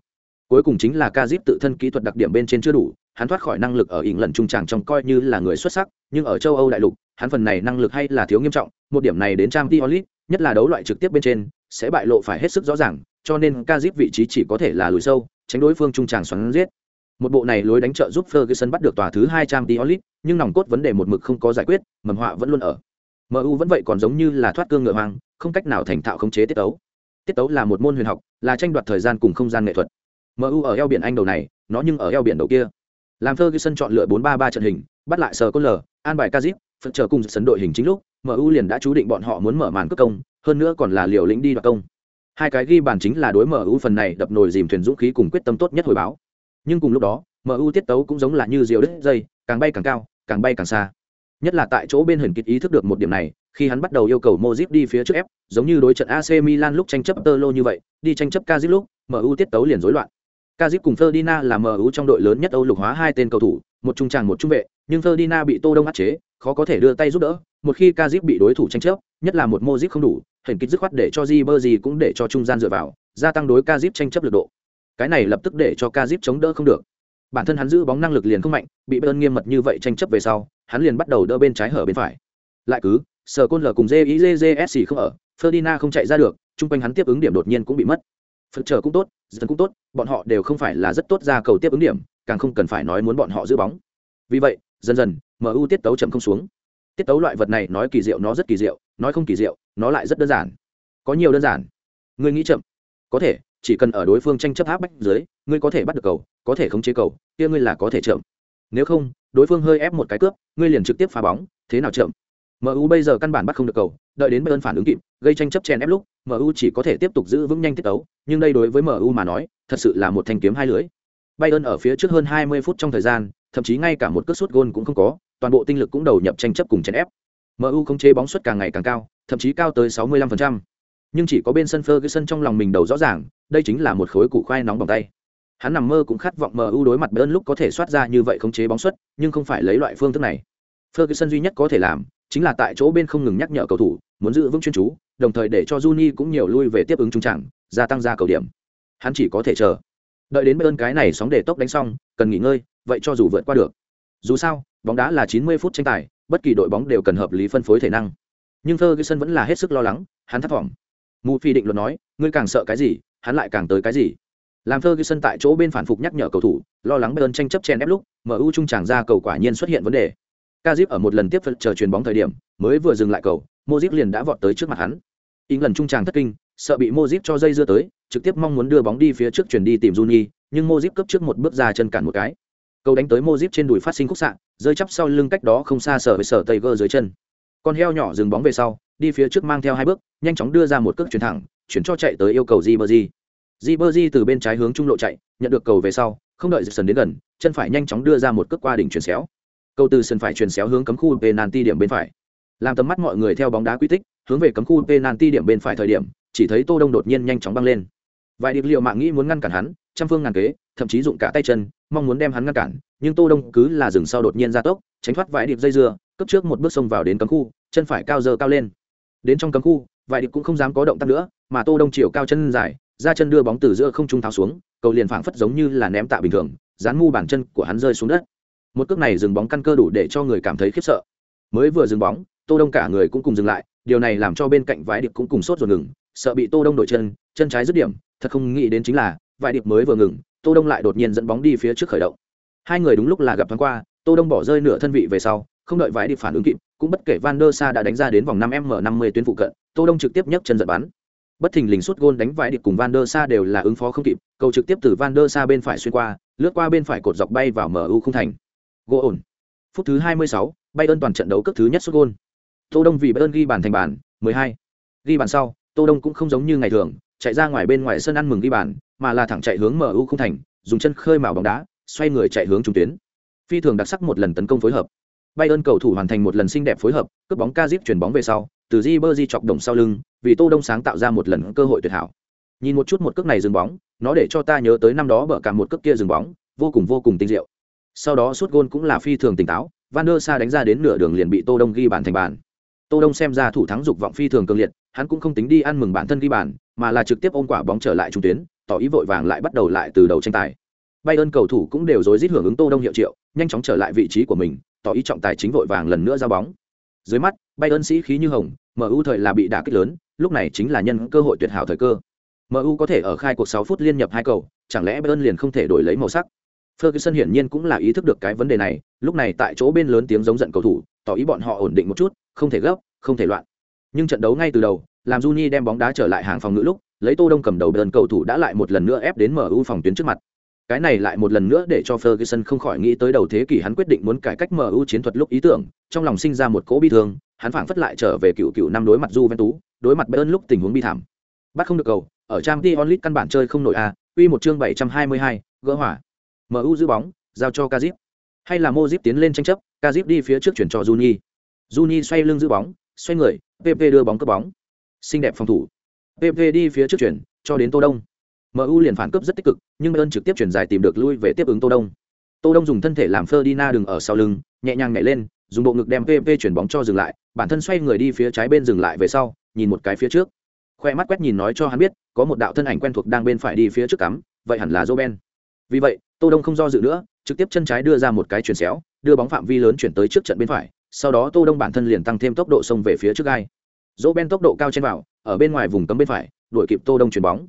[SPEAKER 1] Cuối cùng chính là Kazip tự thân kỹ thuật đặc điểm bên trên chưa đủ, hắn thoát khỏi năng lực ở ỉn lần trung tràng trong coi như là người xuất sắc, nhưng ở châu Âu đại lục, hắn phần này năng lực hay là thiếu nghiêm trọng, một điểm này đến Champions League, nhất là đấu loại trực tiếp bên trên, sẽ bại lộ phải hết sức rõ ràng, cho nên Kazip vị trí chỉ có thể là lùi sâu, tránh đối phương trung tràng xoắn giết. Một bộ này lối đánh trợ giúp Ferguson bắt được tòa thứ hai Champions League, nhưng nòng cốt vấn đề một mực không có giải quyết, mầm họa vẫn luôn ở. MU vẫn vậy còn giống như là thoát cương ngựa hoang, không cách nào thành thạo khống chế tiết tấu. Tiết tấu là một môn huyền học, là tranh đoạt thời gian cùng không gian nghệ thuật. MU ở eo biển Anh đầu này, nó nhưng ở eo biển đầu kia. Làm Ferguson chọn lựa 4-3-3 trận hình, bắt lại sờ Cole, an bài Kazip, phân chờ cùng sấn đội hình chính lúc, MU liền đã chú định bọn họ muốn mở màn cướp công, hơn nữa còn là liều lĩnh đi đoạt công. Hai cái ghi bàn chính là đối MU phần này đập nồi dìm thuyền dũng khí cùng quyết tâm tốt nhất hồi báo. Nhưng cùng lúc đó, MU tiết tấu cũng giống là như diều đứt dây, càng bay càng cao, càng bay càng xa. Nhất là tại chỗ bên hình kịch ý thức được một điểm này, khi hắn bắt đầu yêu cầu Modric đi phía trước ép, giống như đối trận AC Milan lúc tranh chấp Tolo như vậy, đi tranh chấp Kazip lúc, MU tiết tấu liền rối loạn. Kazip cùng Ferdinand là MU trong đội lớn nhất Âu lục hóa hai tên cầu thủ, một trung tràng một trung vệ, nhưng Ferdinand bị Tô Đông áp chế, khó có thể đưa tay giúp đỡ, một khi Kazip bị đối thủ tranh chấp, nhất là một Modric không đủ, hình kịch dứt khoát để cho Ribery cũng để cho trung gian dựa vào, gia tăng đối Kazip tranh chấp lực độ. Cái này lập tức để cho Kazip chống đỡ không được. Bản thân hắn giữ bóng năng lực liền không mạnh bị bơn nghiêm mật như vậy tranh chấp về sau hắn liền bắt đầu đỡ bên trái hở bên phải. Lại cứ sở côn lờ cùng jizsc không ở ferdinand không chạy ra được chung quanh hắn tiếp ứng điểm đột nhiên cũng bị mất. Phật trở cũng tốt dân cũng tốt bọn họ đều không phải là rất tốt ra cầu tiếp ứng điểm càng không cần phải nói muốn bọn họ giữ bóng. Vì vậy dần dần mu tiết tấu chậm không xuống tiết tấu loại vật này nói kỳ diệu, nó rất kỳ diệu, nói không kỳ diệu, nó lại rất đơn giản. Có nhiều đơn giản. Ngươi nghĩ chậm. Có thể, chỉ cần ở đối phương tranh chấp áp bách dưới, ngươi có thể bắt được cầu, có thể khống chế cầu, kia ngươi là có thể chậm. Nếu không, đối phương hơi ép một cái cướp, ngươi liền trực tiếp phá bóng, thế nào chậm? Mu bây giờ căn bản bắt không được cầu, đợi đến bayern phản ứng kịp, gây tranh chấp chèn ép lúc mu chỉ có thể tiếp tục giữ vững nhanh tiết tấu, nhưng đây đối với mu mà nói, thật sự là một thanh kiếm hai lưỡi bayern ở phía trước hơn 20 phút trong thời gian, thậm chí ngay cả một cước sút gôn cũng không có toàn bộ tinh lực cũng đầu nhập tranh chấp cùng chèn ép mu không chế bóng suất càng ngày càng cao thậm chí cao tới 65% nhưng chỉ có bên sân Ferguson trong lòng mình đầu rõ ràng, đây chính là một khối củ khoai nóng bằng tay. Hắn nằm mơ cũng khát vọng MU đối mặt Bayern lúc có thể soát ra như vậy khống chế bóng xuất, nhưng không phải lấy loại phương thức này. Ferguson duy nhất có thể làm, chính là tại chỗ bên không ngừng nhắc nhở cầu thủ, muốn giữ vững chuyên chú, đồng thời để cho Juni cũng nhiều lui về tiếp ứng trung trảng, gia tăng ra cầu điểm. Hắn chỉ có thể chờ. Đợi đến Bayern cái này sóng để tốc đánh xong, cần nghỉ ngơi, vậy cho dù vượt qua được. Dù sao, bóng đá là 90 phút tranh tài, bất kỳ đội bóng đều cần hợp lý phân phối thể năng. Nhưng Ferguson vẫn là hết sức lo lắng, hắn thấp vọng. Mù phi định luật nói ngươi càng sợ cái gì hắn lại càng tới cái gì? Làm thơ sân tại chỗ bên phản phục nhắc nhở cầu thủ lo lắng bayern tranh chấp chen ép lúc mu trung tràng ra cầu quả nhiên xuất hiện vấn đề. Kazip ở một lần tiếp phật chờ chuyền bóng thời điểm mới vừa dừng lại cầu mozip liền đã vọt tới trước mặt hắn. In lần trung tràng thất kinh sợ bị mozip cho dây dưa tới trực tiếp mong muốn đưa bóng đi phía trước chuyển đi tìm Juni, nhưng mozip cấp trước một bước ra chân cản một cái. Cầu đánh tới mozip trên đùi phát sinh khúc xạ rơi chắp sau lưng cách đó không xa sở với sở tây gơ dưới chân. Con heo nhỏ dừng bóng về sau, đi phía trước mang theo hai bước, nhanh chóng đưa ra một cước chuyển thẳng, chuyển cho chạy tới yêu cầu di bơ di di bơ di từ bên trái hướng trung lộ chạy, nhận được cầu về sau, không đợi sân đến gần, chân phải nhanh chóng đưa ra một cước qua đỉnh chuyển xéo. Cầu từ sân phải chuyển xéo hướng cấm khu penalty điểm bên phải. Làm tầm mắt mọi người theo bóng đá quy tích, hướng về cấm khu penalty điểm bên phải thời điểm, chỉ thấy tô đông đột nhiên nhanh chóng băng lên. Vài điệp liệu mạng nghĩ muốn ngăn cản hắn, trăm phương ngàn kế, thậm chí dụng cả tay chân mong muốn đem hắn ngăn cản, nhưng tô đông cứ là dừng sau đột nhiên ra tốc, tránh thoát vài điệp dây dưa cấp trước một bước xông vào đến cấm khu, chân phải cao dơ cao lên. Đến trong cấm khu, vài điệp cũng không dám có động tác nữa, mà tô đông chiều cao chân dài, ra chân đưa bóng từ giữa không trung tháo xuống, cầu liền phảng phất giống như là ném tạ bình thường, dán mu bàn chân của hắn rơi xuống đất. Một cước này dừng bóng căn cơ đủ để cho người cảm thấy khiếp sợ. Mới vừa dừng bóng, tô đông cả người cũng cùng dừng lại, điều này làm cho bên cạnh vài điệp cũng cùng sốt rồi ngừng, sợ bị tô đông đổi chân chân trái dứt điểm, thật không nghĩ đến chính là vài điệp mới vừa ngừng tô đông lại đột nhiên dẫn bóng đi phía trước khởi động. Hai người đúng lúc là gặp thoáng qua tô đông bỏ rơi nửa thân vị về sau không đợi vải đi phản ứng kịp cũng bất kể van der sa đã đánh ra đến vòng năm m 50 tuyến phụ cận tô đông trực tiếp nhấc chân giật bắn. Bất thình lình suốt gôn đánh vải điệp cùng van der sa đều là ứng phó không kịp cầu trực tiếp từ van der sa bên phải xuyên qua lướt qua bên phải cột dọc bay vào mu không thành. Gỗ ổn. Phút thứ 26, bayern toàn trận đấu cấp thứ nhất suốt gôn. Tô đông vì bayern ghi bàn thành bàn 12. Ghi bàn sau, Tô Đông cũng không giống như ngày thường, chạy ra ngoài bên ngoài sân ăn mừng ghi bàn, mà là thẳng chạy hướng MU không thành, dùng chân khơi mào bóng đá, xoay người chạy hướng trung tuyến. Phi thường đặc sắc một lần tấn công phối hợp. Bayern cầu thủ hoàn thành một lần xinh đẹp phối hợp, cướp bóng Kazip chuyển bóng về sau, từ Ribery chọc đồng sau lưng, vì Tô Đông sáng tạo ra một lần cơ hội tuyệt hảo. Nhìn một chút một cước này dừng bóng, nó để cho ta nhớ tới năm đó bở cả một cước kia dừng bóng, vô cùng vô cùng tinh diệu. Sau đó sút gôn cũng là phi thường tỉnh táo, Van der Sa đánh ra đến nửa đường liền bị Tô Đông ghi bàn thành bàn. Tô Đông xem ra thủ thắng dục vọng phi thường cường liệt, hắn cũng không tính đi ăn mừng bản thân ghi bàn, mà là trực tiếp ôm quả bóng trở lại trung tuyến, tỏ ý vội vàng lại bắt đầu lại từ đầu tranh tài. Bayern cầu thủ cũng đều rối rít hưởng ứng Tô Đông hiệu triệu, nhanh chóng trở lại vị trí của mình, tỏ ý trọng tài chính vội vàng lần nữa ra bóng. Dưới mắt, Bayern sĩ khí như hồng, MU thời là bị đả kích lớn, lúc này chính là nhân cơ hội tuyệt hảo thời cơ. MU có thể ở khai cuộc 6 phút liên nhập hai cầu, chẳng lẽ Bayern liền không thể đổi lấy màu sắc? Ferguson hiển nhiên cũng là ý thức được cái vấn đề này, lúc này tại chỗ bên lớn tiếng giống giận cầu thủ, tỏ ý bọn họ ổn định một chút, không thể gấp, không thể loạn. Nhưng trận đấu ngay từ đầu, làm Juni đem bóng đá trở lại hàng phòng ngự lúc, lấy Tô Đông cầm đầu đơn cầu thủ đã lại một lần nữa ép đến MU phòng tuyến trước mặt. Cái này lại một lần nữa để cho Ferguson không khỏi nghĩ tới đầu thế kỷ hắn quyết định muốn cải cách MU chiến thuật lúc ý tưởng, trong lòng sinh ra một cỗ bi thương, hắn phảng phất lại trở về cựu cựu năm đối mặt Juventus, đối mặt Bayern lúc tình huống bi thảm. Bắt không được cầu, ở Champions League căn bản chơi không nổi a, Quy một chương 722, gỡ hỏa. MU giữ bóng, giao cho Kazip. Hay là Mojip tiến lên tranh chấp, Kazip đi phía trước chuyển cho Juni. Juni xoay lưng giữ bóng, xoay người, PP đưa bóng cướp bóng. Xinh đẹp phòng thủ. PP đi phía trước chuyển, cho đến Tô Đông. MU liền phản cướp rất tích cực, nhưng Bayern trực tiếp chuyển dài tìm được lui về tiếp ứng Tô Đông. Tô Đông dùng thân thể làm Ferdinand đừng ở sau lưng, nhẹ nhàng nhảy lên, dùng bộ ngực đem PP chuyển bóng cho dừng lại, bản thân xoay người đi phía trái bên dừng lại về sau, nhìn một cái phía trước. Khoe mắt quét nhìn nói cho hắn biết, có một đạo thân ảnh quen thuộc đang bên phải đi phía trước cắm, vậy hẳn là Roben. Vì vậy, Tô Đông không do dự nữa, trực tiếp chân trái đưa ra một cái chuyền xéo, đưa bóng phạm vi lớn chuyển tới trước trận bên phải, sau đó Tô Đông bản thân liền tăng thêm tốc độ xông về phía trước gai. Roben tốc độ cao trên vào, ở bên ngoài vùng cấm bên phải, đuổi kịp Tô Đông chuyền bóng.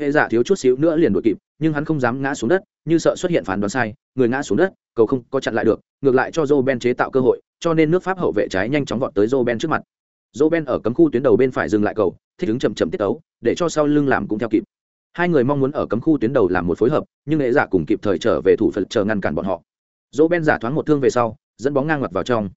[SPEAKER 1] Hệ giả thiếu chút xíu nữa liền đuổi kịp, nhưng hắn không dám ngã xuống đất, như sợ xuất hiện phán đoán sai, người ngã xuống đất, cầu không có chặn lại được, ngược lại cho Roben chế tạo cơ hội, cho nên nước Pháp hậu vệ trái nhanh chóng vọt tới Roben trước mặt. Roben ở cấm khu tuyến đầu bên phải dừng lại cầu, thích ứng chậm chậm tiết tấu, để cho sau lưng làm cũng theo kịp. Hai người mong muốn ở cấm khu tuyến đầu làm một phối hợp, nhưng hệ giả cùng kịp thời trở về thủ phật chờ ngăn cản bọn họ. Roben giả thoáng một thương về sau, dẫn bóng ngang ngặt vào trong.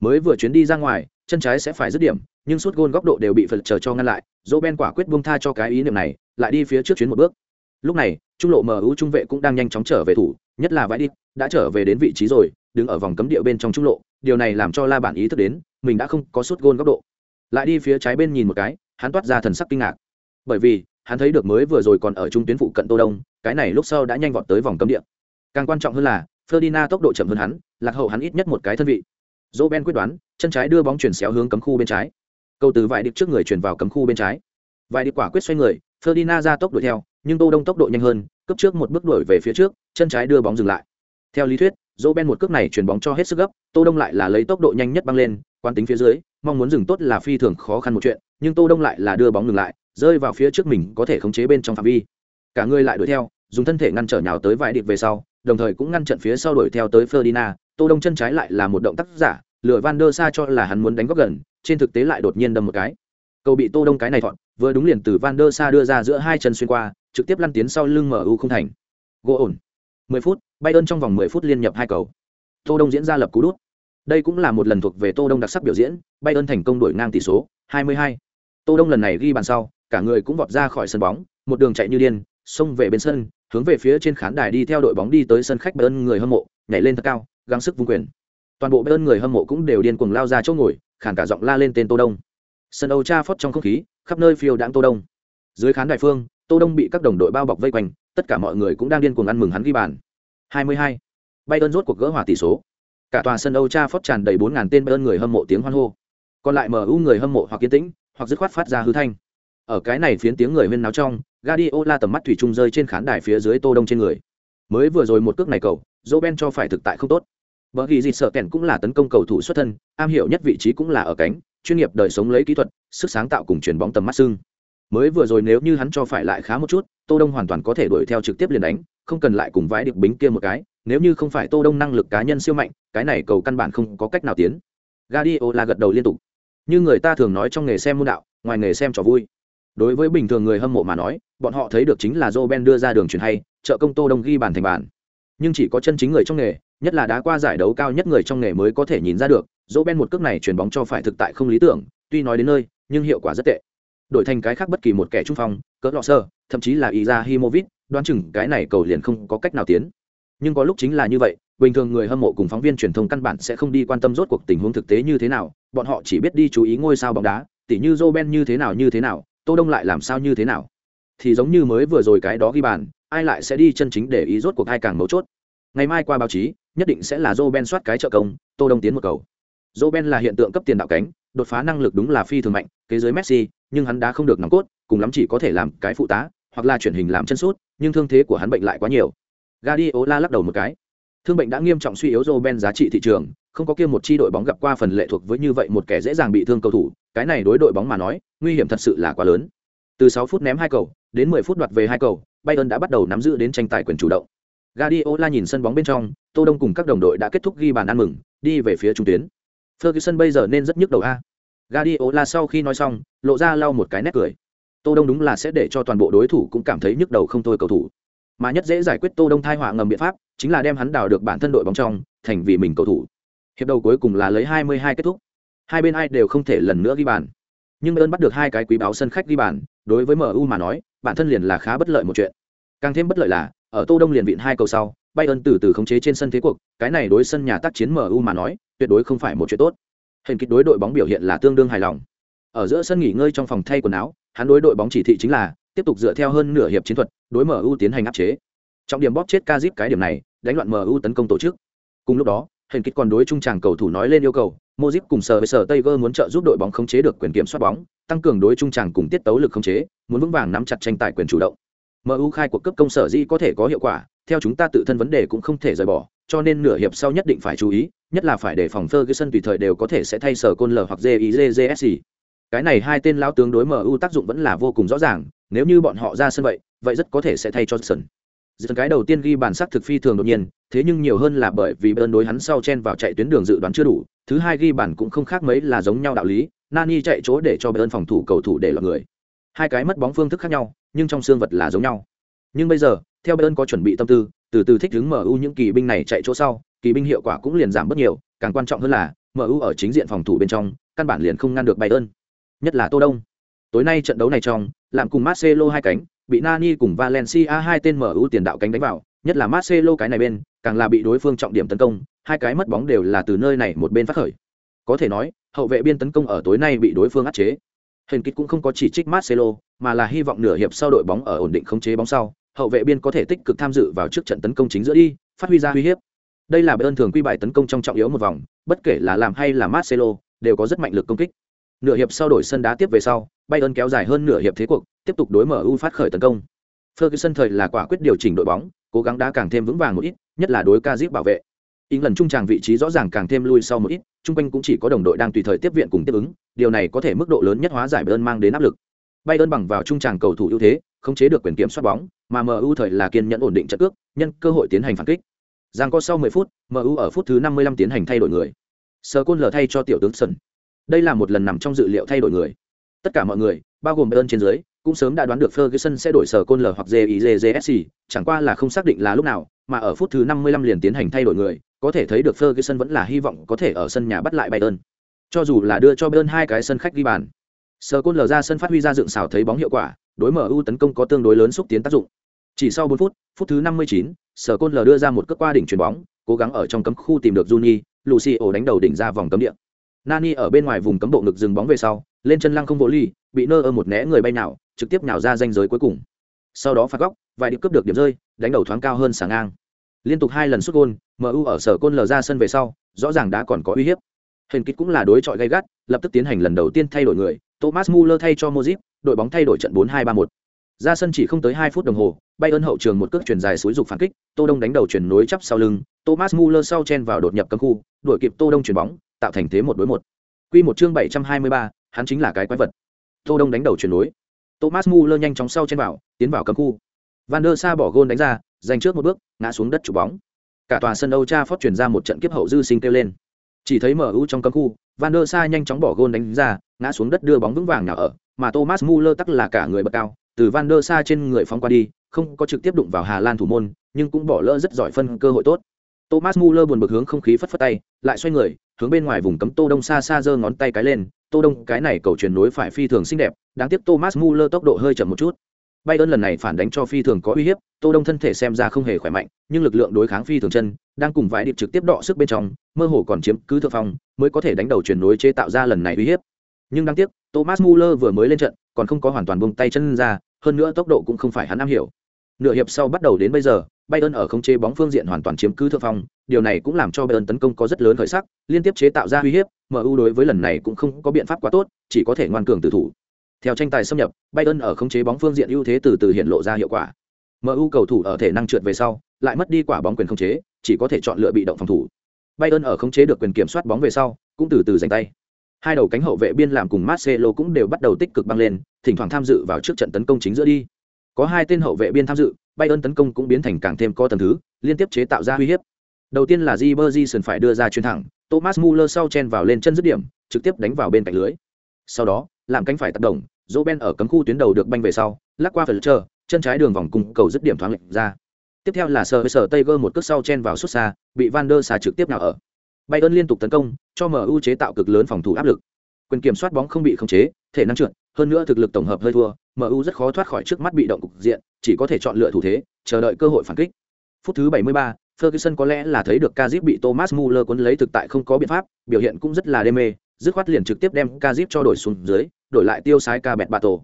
[SPEAKER 1] Mới vừa chuyến đi ra ngoài, chân trái sẽ phải dứt điểm, nhưng suốt gôn góc độ đều bị phật chờ cho ngăn lại. Roben quả quyết buông tha cho cái ý niệm này, lại đi phía trước chuyến một bước. Lúc này, trung lộ MU trung vệ cũng đang nhanh chóng trở về thủ, nhất là Vãi đi, đã trở về đến vị trí rồi, đứng ở vòng cấm địa bên trong trung lộ, điều này làm cho La Bản ý thức đến, mình đã không có suốt gôn góc độ. Lại đi phía trái bên nhìn một cái, hắn toát ra thần sắc kinh ngạc. Bởi vì, hắn thấy được mới vừa rồi còn ở trung tuyến phụ cận Tô Đông, cái này lúc sau đã nhanh vọt tới vòng cấm địa. Càng quan trọng hơn là, Ferdinand tốc độ chậm hơn hắn, lạc hậu hắn ít nhất một cái thân vị. Roben quyết đoán, chân trái đưa bóng chuyển xéo hướng cấm khu bên trái. Cầu từ vải điệp trước người chuyển vào cấm khu bên trái. Vải điệp quả quyết xoay người, Ferdinand ra tốc đuổi theo, nhưng Tô Đông tốc độ nhanh hơn, cấp trước một bước đuổi về phía trước, chân trái đưa bóng dừng lại. Theo lý thuyết, Roben một cước này chuyển bóng cho hết sức gấp, Tô Đông lại là lấy tốc độ nhanh nhất băng lên, quan tính phía dưới, mong muốn dừng tốt là phi thường khó khăn một chuyện, nhưng Tô Đông lại là đưa bóng ngừng lại, rơi vào phía trước mình có thể khống chế bên trong phạm vi. Cả người lại đuổi theo, dùng thân thể ngăn trở nhào tới vài điệp về sau, đồng thời cũng ngăn chặn phía sau đuổi theo tới Ferdinand, Tô Đông chân trái lại là một động tác giả, lừa Van der Sa cho là hắn muốn đánh góc gần, trên thực tế lại đột nhiên đâm một cái. Cầu bị Tô Đông cái này thọn, vừa đúng liền từ Van der Sa đưa ra giữa hai chân xuyên qua, trực tiếp lăn tiến sau lưng MU không thành. Gỗ ổn. 10 phút, Bayern trong vòng 10 phút liên nhập hai cầu. Tô Đông diễn ra lập cú đút. Đây cũng là một lần thuộc về Tô Đông đặc sắc biểu diễn, Bayern thành công đuổi ngang tỷ số 22. Tô Đông lần này ghi bàn sau, cả người cũng vọt ra khỏi sân bóng, một đường chạy như điên, xông về bên sân, hướng về phía trên khán đài đi theo đội bóng đi tới sân khách Bayern người hâm mộ, nhảy lên thật cao, gắng sức vung quyền. Toàn bộ bên người hâm mộ cũng đều điên cuồng lao ra chỗ ngồi, khàn cả giọng la lên tên Tô Đông. Sân Âu phốt trong không khí, khắp nơi phiêu đãng Tô Đông. Dưới khán đài phương, Tô Đông bị các đồng đội bao bọc vây quanh, tất cả mọi người cũng đang điên cuồng ăn mừng hắn ghi bàn. 22. Bayern rốt cuộc gỡ hòa tỷ số. Cả tòa sân Âu phốt tràn đầy 4000 tên Bayern người hâm mộ tiếng hoan hô. Còn lại MU người hâm mộ hoặc kiên tĩnh, hoặc dứt khoát phát ra hư thanh. Ở cái này phiến tiếng người huyên náo trong, Guardiola tầm mắt thủy chung rơi trên khán đài phía dưới Tô Đông trên người. Mới vừa rồi một cước này cầu, Roben cho phải thực tại không tốt. Bởi vì gì sợ kèn cũng là tấn công cầu thủ xuất thân, am hiểu nhất vị trí cũng là ở cánh, chuyên nghiệp đời sống lấy kỹ thuật, sức sáng tạo cùng chuyển bóng tầm mắt xương. Mới vừa rồi nếu như hắn cho phải lại khá một chút, Tô Đông hoàn toàn có thể đuổi theo trực tiếp liền đánh, không cần lại cùng vãi được bính kia một cái, nếu như không phải Tô Đông năng lực cá nhân siêu mạnh, cái này cầu căn bản không có cách nào tiến. Guardiola gật đầu liên tục. Như người ta thường nói trong nghề xem môn đạo, ngoài nghề xem trò vui. Đối với bình thường người hâm mộ mà nói, bọn họ thấy được chính là Roben đưa ra đường truyền hay, trợ công Tô Đông ghi bàn thành bàn. Nhưng chỉ có chân chính người trong nghề, nhất là đá qua giải đấu cao nhất người trong nghề mới có thể nhìn ra được, Roben một cước này chuyển bóng cho phải thực tại không lý tưởng, tuy nói đến nơi, nhưng hiệu quả rất tệ. đổi thành cái khác bất kỳ một kẻ trung phong cỡ lọ sơ thậm chí là ý ra himovic đoán chừng cái này cầu liền không có cách nào tiến nhưng có lúc chính là như vậy bình thường người hâm mộ cùng phóng viên truyền thông căn bản sẽ không đi quan tâm rốt cuộc tình huống thực tế như thế nào bọn họ chỉ biết đi chú ý ngôi sao bóng đá tỉ như joe ben như thế nào như thế nào tô đông lại làm sao như thế nào thì giống như mới vừa rồi cái đó ghi bàn ai lại sẽ đi chân chính để ý rốt cuộc ai càng mấu chốt? Ngày mai qua báo chí, nhất định sẽ là joe ben soát cái trợ công, tô đông tiến một cầu. Joe ben là hiện tượng cấp tiền đạo cánh, đột phá năng lực đúng là phi thường mạnh, kế giới messi, nhưng hắn đã không được nòng cốt, cùng lắm chỉ có thể làm cái phụ tá, hoặc là chuyển hình làm chân sút, nhưng thương thế của hắn bệnh lại quá nhiều. Guardiola lắc đầu một cái. Thương bệnh đã nghiêm trọng suy yếu Roben giá trị thị trường, không có kia một chi đội bóng gặp qua phần lệ thuộc với như vậy một kẻ dễ dàng bị thương cầu thủ, cái này đối đội bóng mà nói, nguy hiểm thật sự là quá lớn. Từ 6 phút ném hai cầu, đến 10 phút đoạt về hai cầu Bayern đã bắt đầu nắm giữ đến tranh tài quyền chủ động. Guardiola nhìn sân bóng bên trong, Tô Đông cùng các đồng đội đã kết thúc ghi bàn ăn mừng, đi về phía trung tuyến. Ferguson bây giờ nên rất nhức đầu a. Guardiola sau khi nói xong, lộ ra lau một cái nét cười. Tô Đông đúng là sẽ để cho toàn bộ đối thủ cũng cảm thấy nhức đầu không thôi cầu thủ. Mà nhất dễ giải quyết tô đông thai họa ngầm biện pháp, chính là đem hắn đào được bản thân đội bóng trong, thành vì mình cầu thủ. Hiệp đầu cuối cùng là lấy 22 kết thúc. Hai bên ai đều không thể lần nữa ghi bàn. Nhưng ơn bắt được hai cái quý báo sân khách ghi bàn, đối với mu mà nói bản thân liền là khá bất lợi một chuyện càng thêm bất lợi là ở tô đông liền vịn hai cầu sau bayern từ từ khống chế trên sân thế cuộc cái này đối sân nhà tác chiến mu mà nói tuyệt đối không phải một chuyện tốt hình kích đối đội bóng biểu hiện là tương đương hài lòng ở giữa sân nghỉ ngơi trong phòng thay quần áo hắn đối đội bóng chỉ thị chính là tiếp tục dựa theo hơn nửa hiệp chiến thuật đối MU tiến hành áp chế. Trọng điểm bóp chết Kazip cái điểm này, đánh loạn MU tấn công tổ chức. Cùng lúc đó, hình kích còn đối trung tràng cầu thủ nói lên yêu cầu, Modric cùng sở với sở Tiger muốn trợ giúp đội bóng khống chế được quyền kiểm soát bóng, tăng cường đối trung tràng cùng tiết tấu lực khống chế, muốn vững vàng nắm chặt tranh tài quyền chủ động. MU khai cuộc cấp công sở di có thể có hiệu quả, theo chúng ta tự thân vấn đề cũng không thể rời bỏ, cho nên nửa hiệp sau nhất định phải chú ý, nhất là phải đề phòng Ferguson tùy thời đều có thể sẽ thay sở côn lở hoặc JIJJSC. Cái này hai tên lão tướng đối MU tác dụng vẫn là vô cùng rõ ràng, nếu như bọn họ ra sân vậy vậy rất có thể sẽ thay cho sân Dần cái đầu tiên ghi bàn sắc thực phi thường đột nhiên, thế nhưng nhiều hơn là bởi vì bơn đối hắn sau chen vào chạy tuyến đường dự đoán chưa đủ. Thứ hai ghi bàn cũng không khác mấy là giống nhau đạo lý, Nani chạy chỗ để cho bơn phòng thủ cầu thủ để lọt người. Hai cái mất bóng phương thức khác nhau, nhưng trong xương vật là giống nhau. Nhưng bây giờ, theo bơn có chuẩn bị tâm tư, từ từ thích ứng MU những kỳ binh này chạy chỗ sau, kỳ binh hiệu quả cũng liền giảm bất nhiều, càng quan trọng hơn là MU ở chính diện phòng thủ bên trong, căn bản liền không ngăn được Bayern. Nhất là Tô Đông. Tối nay trận đấu này trong, làm cùng Marcelo hai cánh, bị Nani cùng Valencia hai tên mở ưu tiền đạo cánh đánh vào, nhất là Marcelo cái này bên, càng là bị đối phương trọng điểm tấn công, hai cái mất bóng đều là từ nơi này một bên phát khởi. Có thể nói, hậu vệ biên tấn công ở tối nay bị đối phương áp chế. Hình kích cũng không có chỉ trích Marcelo, mà là hy vọng nửa hiệp sau đội bóng ở ổn định khống chế bóng sau, hậu vệ biên có thể tích cực tham dự vào trước trận tấn công chính giữa đi, phát huy ra uy hiếp. Đây là ơn thường quy bài tấn công trong trọng yếu một vòng, bất kể là làm hay là Marcelo, đều có rất mạnh lực công kích. Nửa hiệp sau đổi sân đá tiếp về sau, Bayern kéo dài hơn nửa hiệp thế cuộc, tiếp tục đối mở MU phát khởi tấn công. Ferguson thời là quả quyết điều chỉnh đội bóng, cố gắng đá càng thêm vững vàng một ít, nhất là đối ca Kazip bảo vệ. ý lần trung tràng vị trí rõ ràng càng thêm lui sau một ít, Chung quanh cũng chỉ có đồng đội đang tùy thời tiếp viện cùng tiếp ứng, điều này có thể mức độ lớn nhất hóa giải Bayern mang đến áp lực. Bayern bằng vào trung tràng cầu thủ ưu thế, không chế được quyền kiểm soát bóng, mà MU thời là kiên nhẫn ổn định trận cước, nhân cơ hội tiến hành phản kích. Giang có sau 10 phút, MU ở phút thứ 55 tiến hành thay đổi người. Sơ Côn lờ thay cho tiểu tướng Sân. Đây là một lần nằm trong dự liệu thay đổi người. Tất cả mọi người, bao gồm Bayern trên dưới, cũng sớm đã đoán được Ferguson sẽ đổi sở côn lở hoặc JIJJSC, chẳng qua là không xác định là lúc nào, mà ở phút thứ 55 liền tiến hành thay đổi người, có thể thấy được Ferguson vẫn là hy vọng có thể ở sân nhà bắt lại Bayern. Cho dù là đưa cho Bayern hai cái sân khách ghi bàn. Sở côn lờ ra sân phát huy ra dựng xảo thấy bóng hiệu quả, đối mở MU tấn công có tương đối lớn xúc tiến tác dụng. Chỉ sau 4 phút, phút thứ 59, Sở côn lờ đưa ra một cước qua đỉnh chuyền bóng, cố gắng ở trong cấm khu tìm được Juni, Lucio đánh đầu đỉnh ra vòng cấm địa. Nani ở bên ngoài vùng cấm bộ ngực dừng bóng về sau, lên chân lăng không vô ly, bị nơ ơ một né người bay nào, trực tiếp nhào ra danh giới cuối cùng sau đó phạt góc vài điểm cướp được điểm rơi đánh đầu thoáng cao hơn sáng ngang. Liên tục hai lần xuất gôn mu ở sở côn lờ ra sân về sau rõ ràng đã còn có uy hiếp. Hình kích cũng là đối chọi gay gắt lập tức tiến hành lần đầu tiên thay đổi người. Thomas muller thay cho mozip đội bóng thay đổi trận 4-2-3-1. ra sân chỉ không tới hai phút đồng hồ bay ơn hậu trường một cước chuyển dài suối dục phản kích tô đông đánh đầu chuyển nối chắp sau lưng thomas muller sau chen vào đột nhập cấm khu đuổi kịp tô đông chuyển bóng tạo thành thế một đối một. Quy một chương 723, hắn chính là cái quái vật. Tô đông đánh đầu chuyển nối. Thomas Muller nhanh chóng sau trên vào, tiến vào cấm khu. Van der Sa bỏ gôn đánh ra, giành trước một bước, ngã xuống đất chụp bóng. Cả tòa sân Old Trafford truyền ra một trận kiếp hậu dư sinh kêu lên. Chỉ thấy MU trong cấm khu, Van der Sa nhanh chóng bỏ gôn đánh ra, ngã xuống đất đưa bóng vững vàng nào ở, mà Thomas Muller tắc là cả người bật cao, từ Van der Sa trên người phóng qua đi, không có trực tiếp đụng vào Hà Lan thủ môn, nhưng cũng bỏ lỡ rất giỏi phân cơ hội tốt. Thomas Muller buồn bực hướng không khí phất phất tay, lại xoay người, hướng bên ngoài vùng cấm Tô Đông xa xa giơ ngón tay cái lên, Tô Đông cái này cầu truyền nối phải phi thường xinh đẹp, đáng tiếc Thomas Muller tốc độ hơi chậm một chút. Bayern lần này phản đánh cho phi thường có uy hiếp, Tô Đông thân thể xem ra không hề khỏe mạnh, nhưng lực lượng đối kháng phi thường chân, đang cùng vãi điệp trực tiếp đọ sức bên trong, mơ hồ còn chiếm cứ thượng phong, mới có thể đánh đầu truyền nối chế tạo ra lần này uy hiếp. Nhưng đáng tiếc, Thomas Muller vừa mới lên trận, còn không có hoàn toàn buông tay chân ra, hơn nữa tốc độ cũng không phải hắn am hiểu. Nửa hiệp sau bắt đầu đến bây giờ, Bayern ở không chế bóng phương diện hoàn toàn chiếm cứ thượng phong, điều này cũng làm cho Bayern tấn công có rất lớn khởi sắc, liên tiếp chế tạo ra uy hiếp, MU đối với lần này cũng không có biện pháp quá tốt, chỉ có thể ngoan cường tự thủ. Theo tranh tài xâm nhập, Bayern ở khống chế bóng phương diện ưu thế từ từ hiện lộ ra hiệu quả. MU cầu thủ ở thể năng trượt về sau, lại mất đi quả bóng quyền khống chế, chỉ có thể chọn lựa bị động phòng thủ. Bayern ở khống chế được quyền kiểm soát bóng về sau, cũng từ từ giành tay. Hai đầu cánh hậu vệ biên làm cùng Marcelo cũng đều bắt đầu tích cực băng lên, thỉnh thoảng tham dự vào trước trận tấn công chính giữa đi. Có hai tên hậu vệ biên tham dự, Bayern tấn công cũng biến thành càng thêm có tầm thứ, liên tiếp chế tạo ra uy hiếp. Đầu tiên là Ribery phải đưa ra chuyến thẳng, Thomas Muller sau chen vào lên chân dứt điểm, trực tiếp đánh vào bên cạnh lưới. Sau đó, làm cánh phải tác động, Roben ở cấm khu tuyến đầu được banh về sau, lắc qua Fletcher, chân trái đường vòng cùng cầu dứt điểm thoáng lệch ra. Tiếp theo là sờ sờ tay Tiger một cước sau chen vào xuất xa, bị Van der xà trực tiếp nào ở. Bayern liên tục tấn công, cho MU chế tạo cực lớn phòng thủ áp lực. Quyền kiểm soát bóng không bị khống chế, thể năng trượt, hơn nữa thực lực tổng hợp hơi thua, MU rất khó thoát khỏi trước mắt bị động cục diện, chỉ có thể chọn lựa thủ thế, chờ đợi cơ hội phản kích. Phút thứ 73, Ferguson có lẽ là thấy được Kazip bị Thomas Muller cuốn lấy thực tại không có biện pháp, biểu hiện cũng rất là đê mê, dứt khoát liền trực tiếp đem Kazip cho đổi xuống dưới, đổi lại tiêu sái ca bẹt bạ tổ.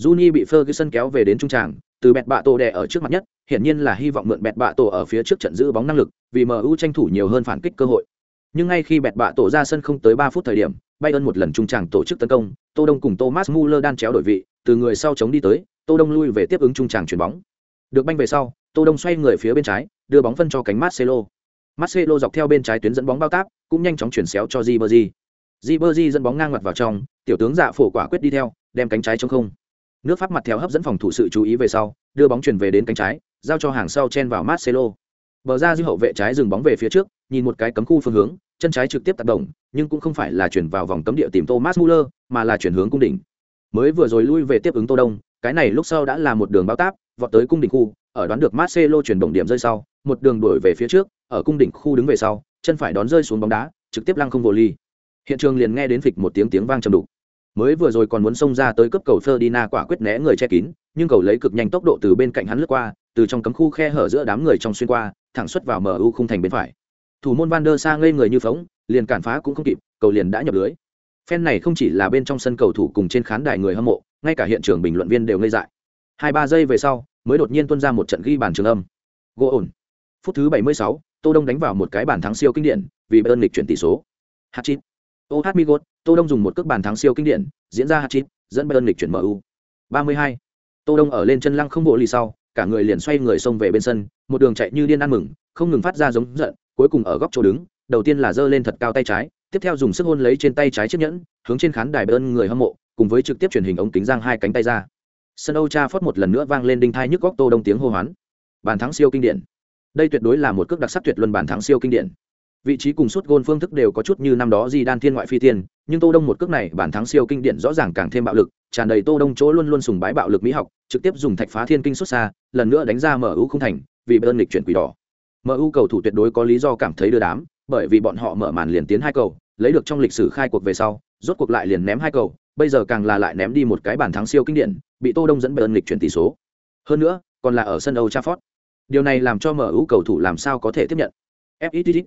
[SPEAKER 1] Juni bị Ferguson kéo về đến trung tràng, từ bẹt bạ tổ đè ở trước mặt nhất, hiển nhiên là hy vọng mượn bẹt bạ tổ ở phía trước trận giữ bóng năng lực, vì MU tranh thủ nhiều hơn phản kích cơ hội. Nhưng ngay khi bẹt bạ tổ ra sân không tới 3 phút thời điểm, Bayern một lần trung tràng tổ chức tấn công, Tô Đông cùng Thomas Muller đan chéo đổi vị, từ người sau chống đi tới, Tô Đông lui về tiếp ứng trung tràng chuyển bóng. Được banh về sau, Tô Đông xoay người phía bên trái, đưa bóng phân cho cánh Marcelo. Marcelo dọc theo bên trái tuyến dẫn bóng bao táp, cũng nhanh chóng chuyển xéo cho Ribery. Ribery dẫn bóng ngang ngoặt vào trong, tiểu tướng Dạ Phổ quả quyết đi theo, đem cánh trái trống không. Nước Pháp mặt theo hấp dẫn phòng thủ sự chú ý về sau, đưa bóng chuyển về đến cánh trái, giao cho hàng sau chen vào Marcelo. Bờ ra dư hậu vệ trái dừng bóng về phía trước, nhìn một cái cấm khu phương hướng, chân trái trực tiếp tác động, nhưng cũng không phải là chuyển vào vòng cấm địa tìm Thomas Muller, mà là chuyển hướng cung đỉnh. Mới vừa rồi lui về tiếp ứng Tô Đông, cái này lúc sau đã là một đường bao táp, vọt tới cung đỉnh khu, ở đoán được Marcelo chuyển động điểm rơi sau, một đường đuổi về phía trước, ở cung đỉnh khu đứng về sau, chân phải đón rơi xuống bóng đá, trực tiếp lăng không vô ly. Hiện trường liền nghe đến phịch một tiếng tiếng vang trầm đục. Mới vừa rồi còn muốn xông ra tới cấp cầu Ferdinand quả quyết né người che kín, nhưng cầu lấy cực nhanh tốc độ từ bên cạnh hắn lướt qua, từ trong cấm khu khe hở giữa đám người trong xuyên qua, thẳng xuất vào MU khung thành bên phải. Thủ môn Van der Sa ngây người như phóng, liền cản phá cũng không kịp, cầu liền đã nhập lưới. Phen này không chỉ là bên trong sân cầu thủ cùng trên khán đài người hâm mộ, ngay cả hiện trường bình luận viên đều ngây dại. Hai ba giây về sau, mới đột nhiên tuân ra một trận ghi bàn trường âm. Gỗ ổn. Phút thứ 76, Tô Đông đánh vào một cái bàn thắng siêu kinh điển, vì Bayern lịch chuyển tỷ số. Hat-trick. Ô Hát Migot, Tô Đông dùng một cước bàn thắng siêu kinh điển, diễn ra hat-trick, dẫn Bayern lịch chuyển MU. 32. Tô Đông ở lên chân lăng không bộ lì sau, cả người liền xoay người xông về bên sân, một đường chạy như điên ăn mừng, không ngừng phát ra giống giận, cuối cùng ở góc chỗ đứng, đầu tiên là giơ lên thật cao tay trái, tiếp theo dùng sức hôn lấy trên tay trái chiếc nhẫn, hướng trên khán đài bơn người hâm mộ, cùng với trực tiếp truyền hình ống kính giang hai cánh tay ra. Sân Âu Trafford một lần nữa vang lên đinh thai nhức góc Tô Đông tiếng hô hoán. Bàn thắng siêu kinh điển. Đây tuyệt đối là một cước đặc sắc tuyệt luân bàn thắng siêu kinh điển vị trí cùng suốt gôn phương thức đều có chút như năm đó di đan thiên ngoại phi tiên nhưng tô đông một cước này bàn thắng siêu kinh điển rõ ràng càng thêm bạo lực tràn đầy tô đông chỗ luôn luôn sùng bái bạo lực mỹ học trực tiếp dùng thạch phá thiên kinh xuất xa lần nữa đánh ra mở ưu không thành vì bơn lịch chuyển quỷ đỏ mu cầu thủ tuyệt đối có lý do cảm thấy đưa đám bởi vì bọn họ mở màn liền tiến hai cầu lấy được trong lịch sử khai cuộc về sau rốt cuộc lại liền ném hai cầu bây giờ càng là lại ném đi một cái bàn thắng siêu kinh điển bị tô đông dẫn bơn lịch chuyển tỷ số. Hơn nữa còn là ở sân Old Trafford. Điều này làm cho mu cầu thủ làm sao có thể tiếp nhận? FITT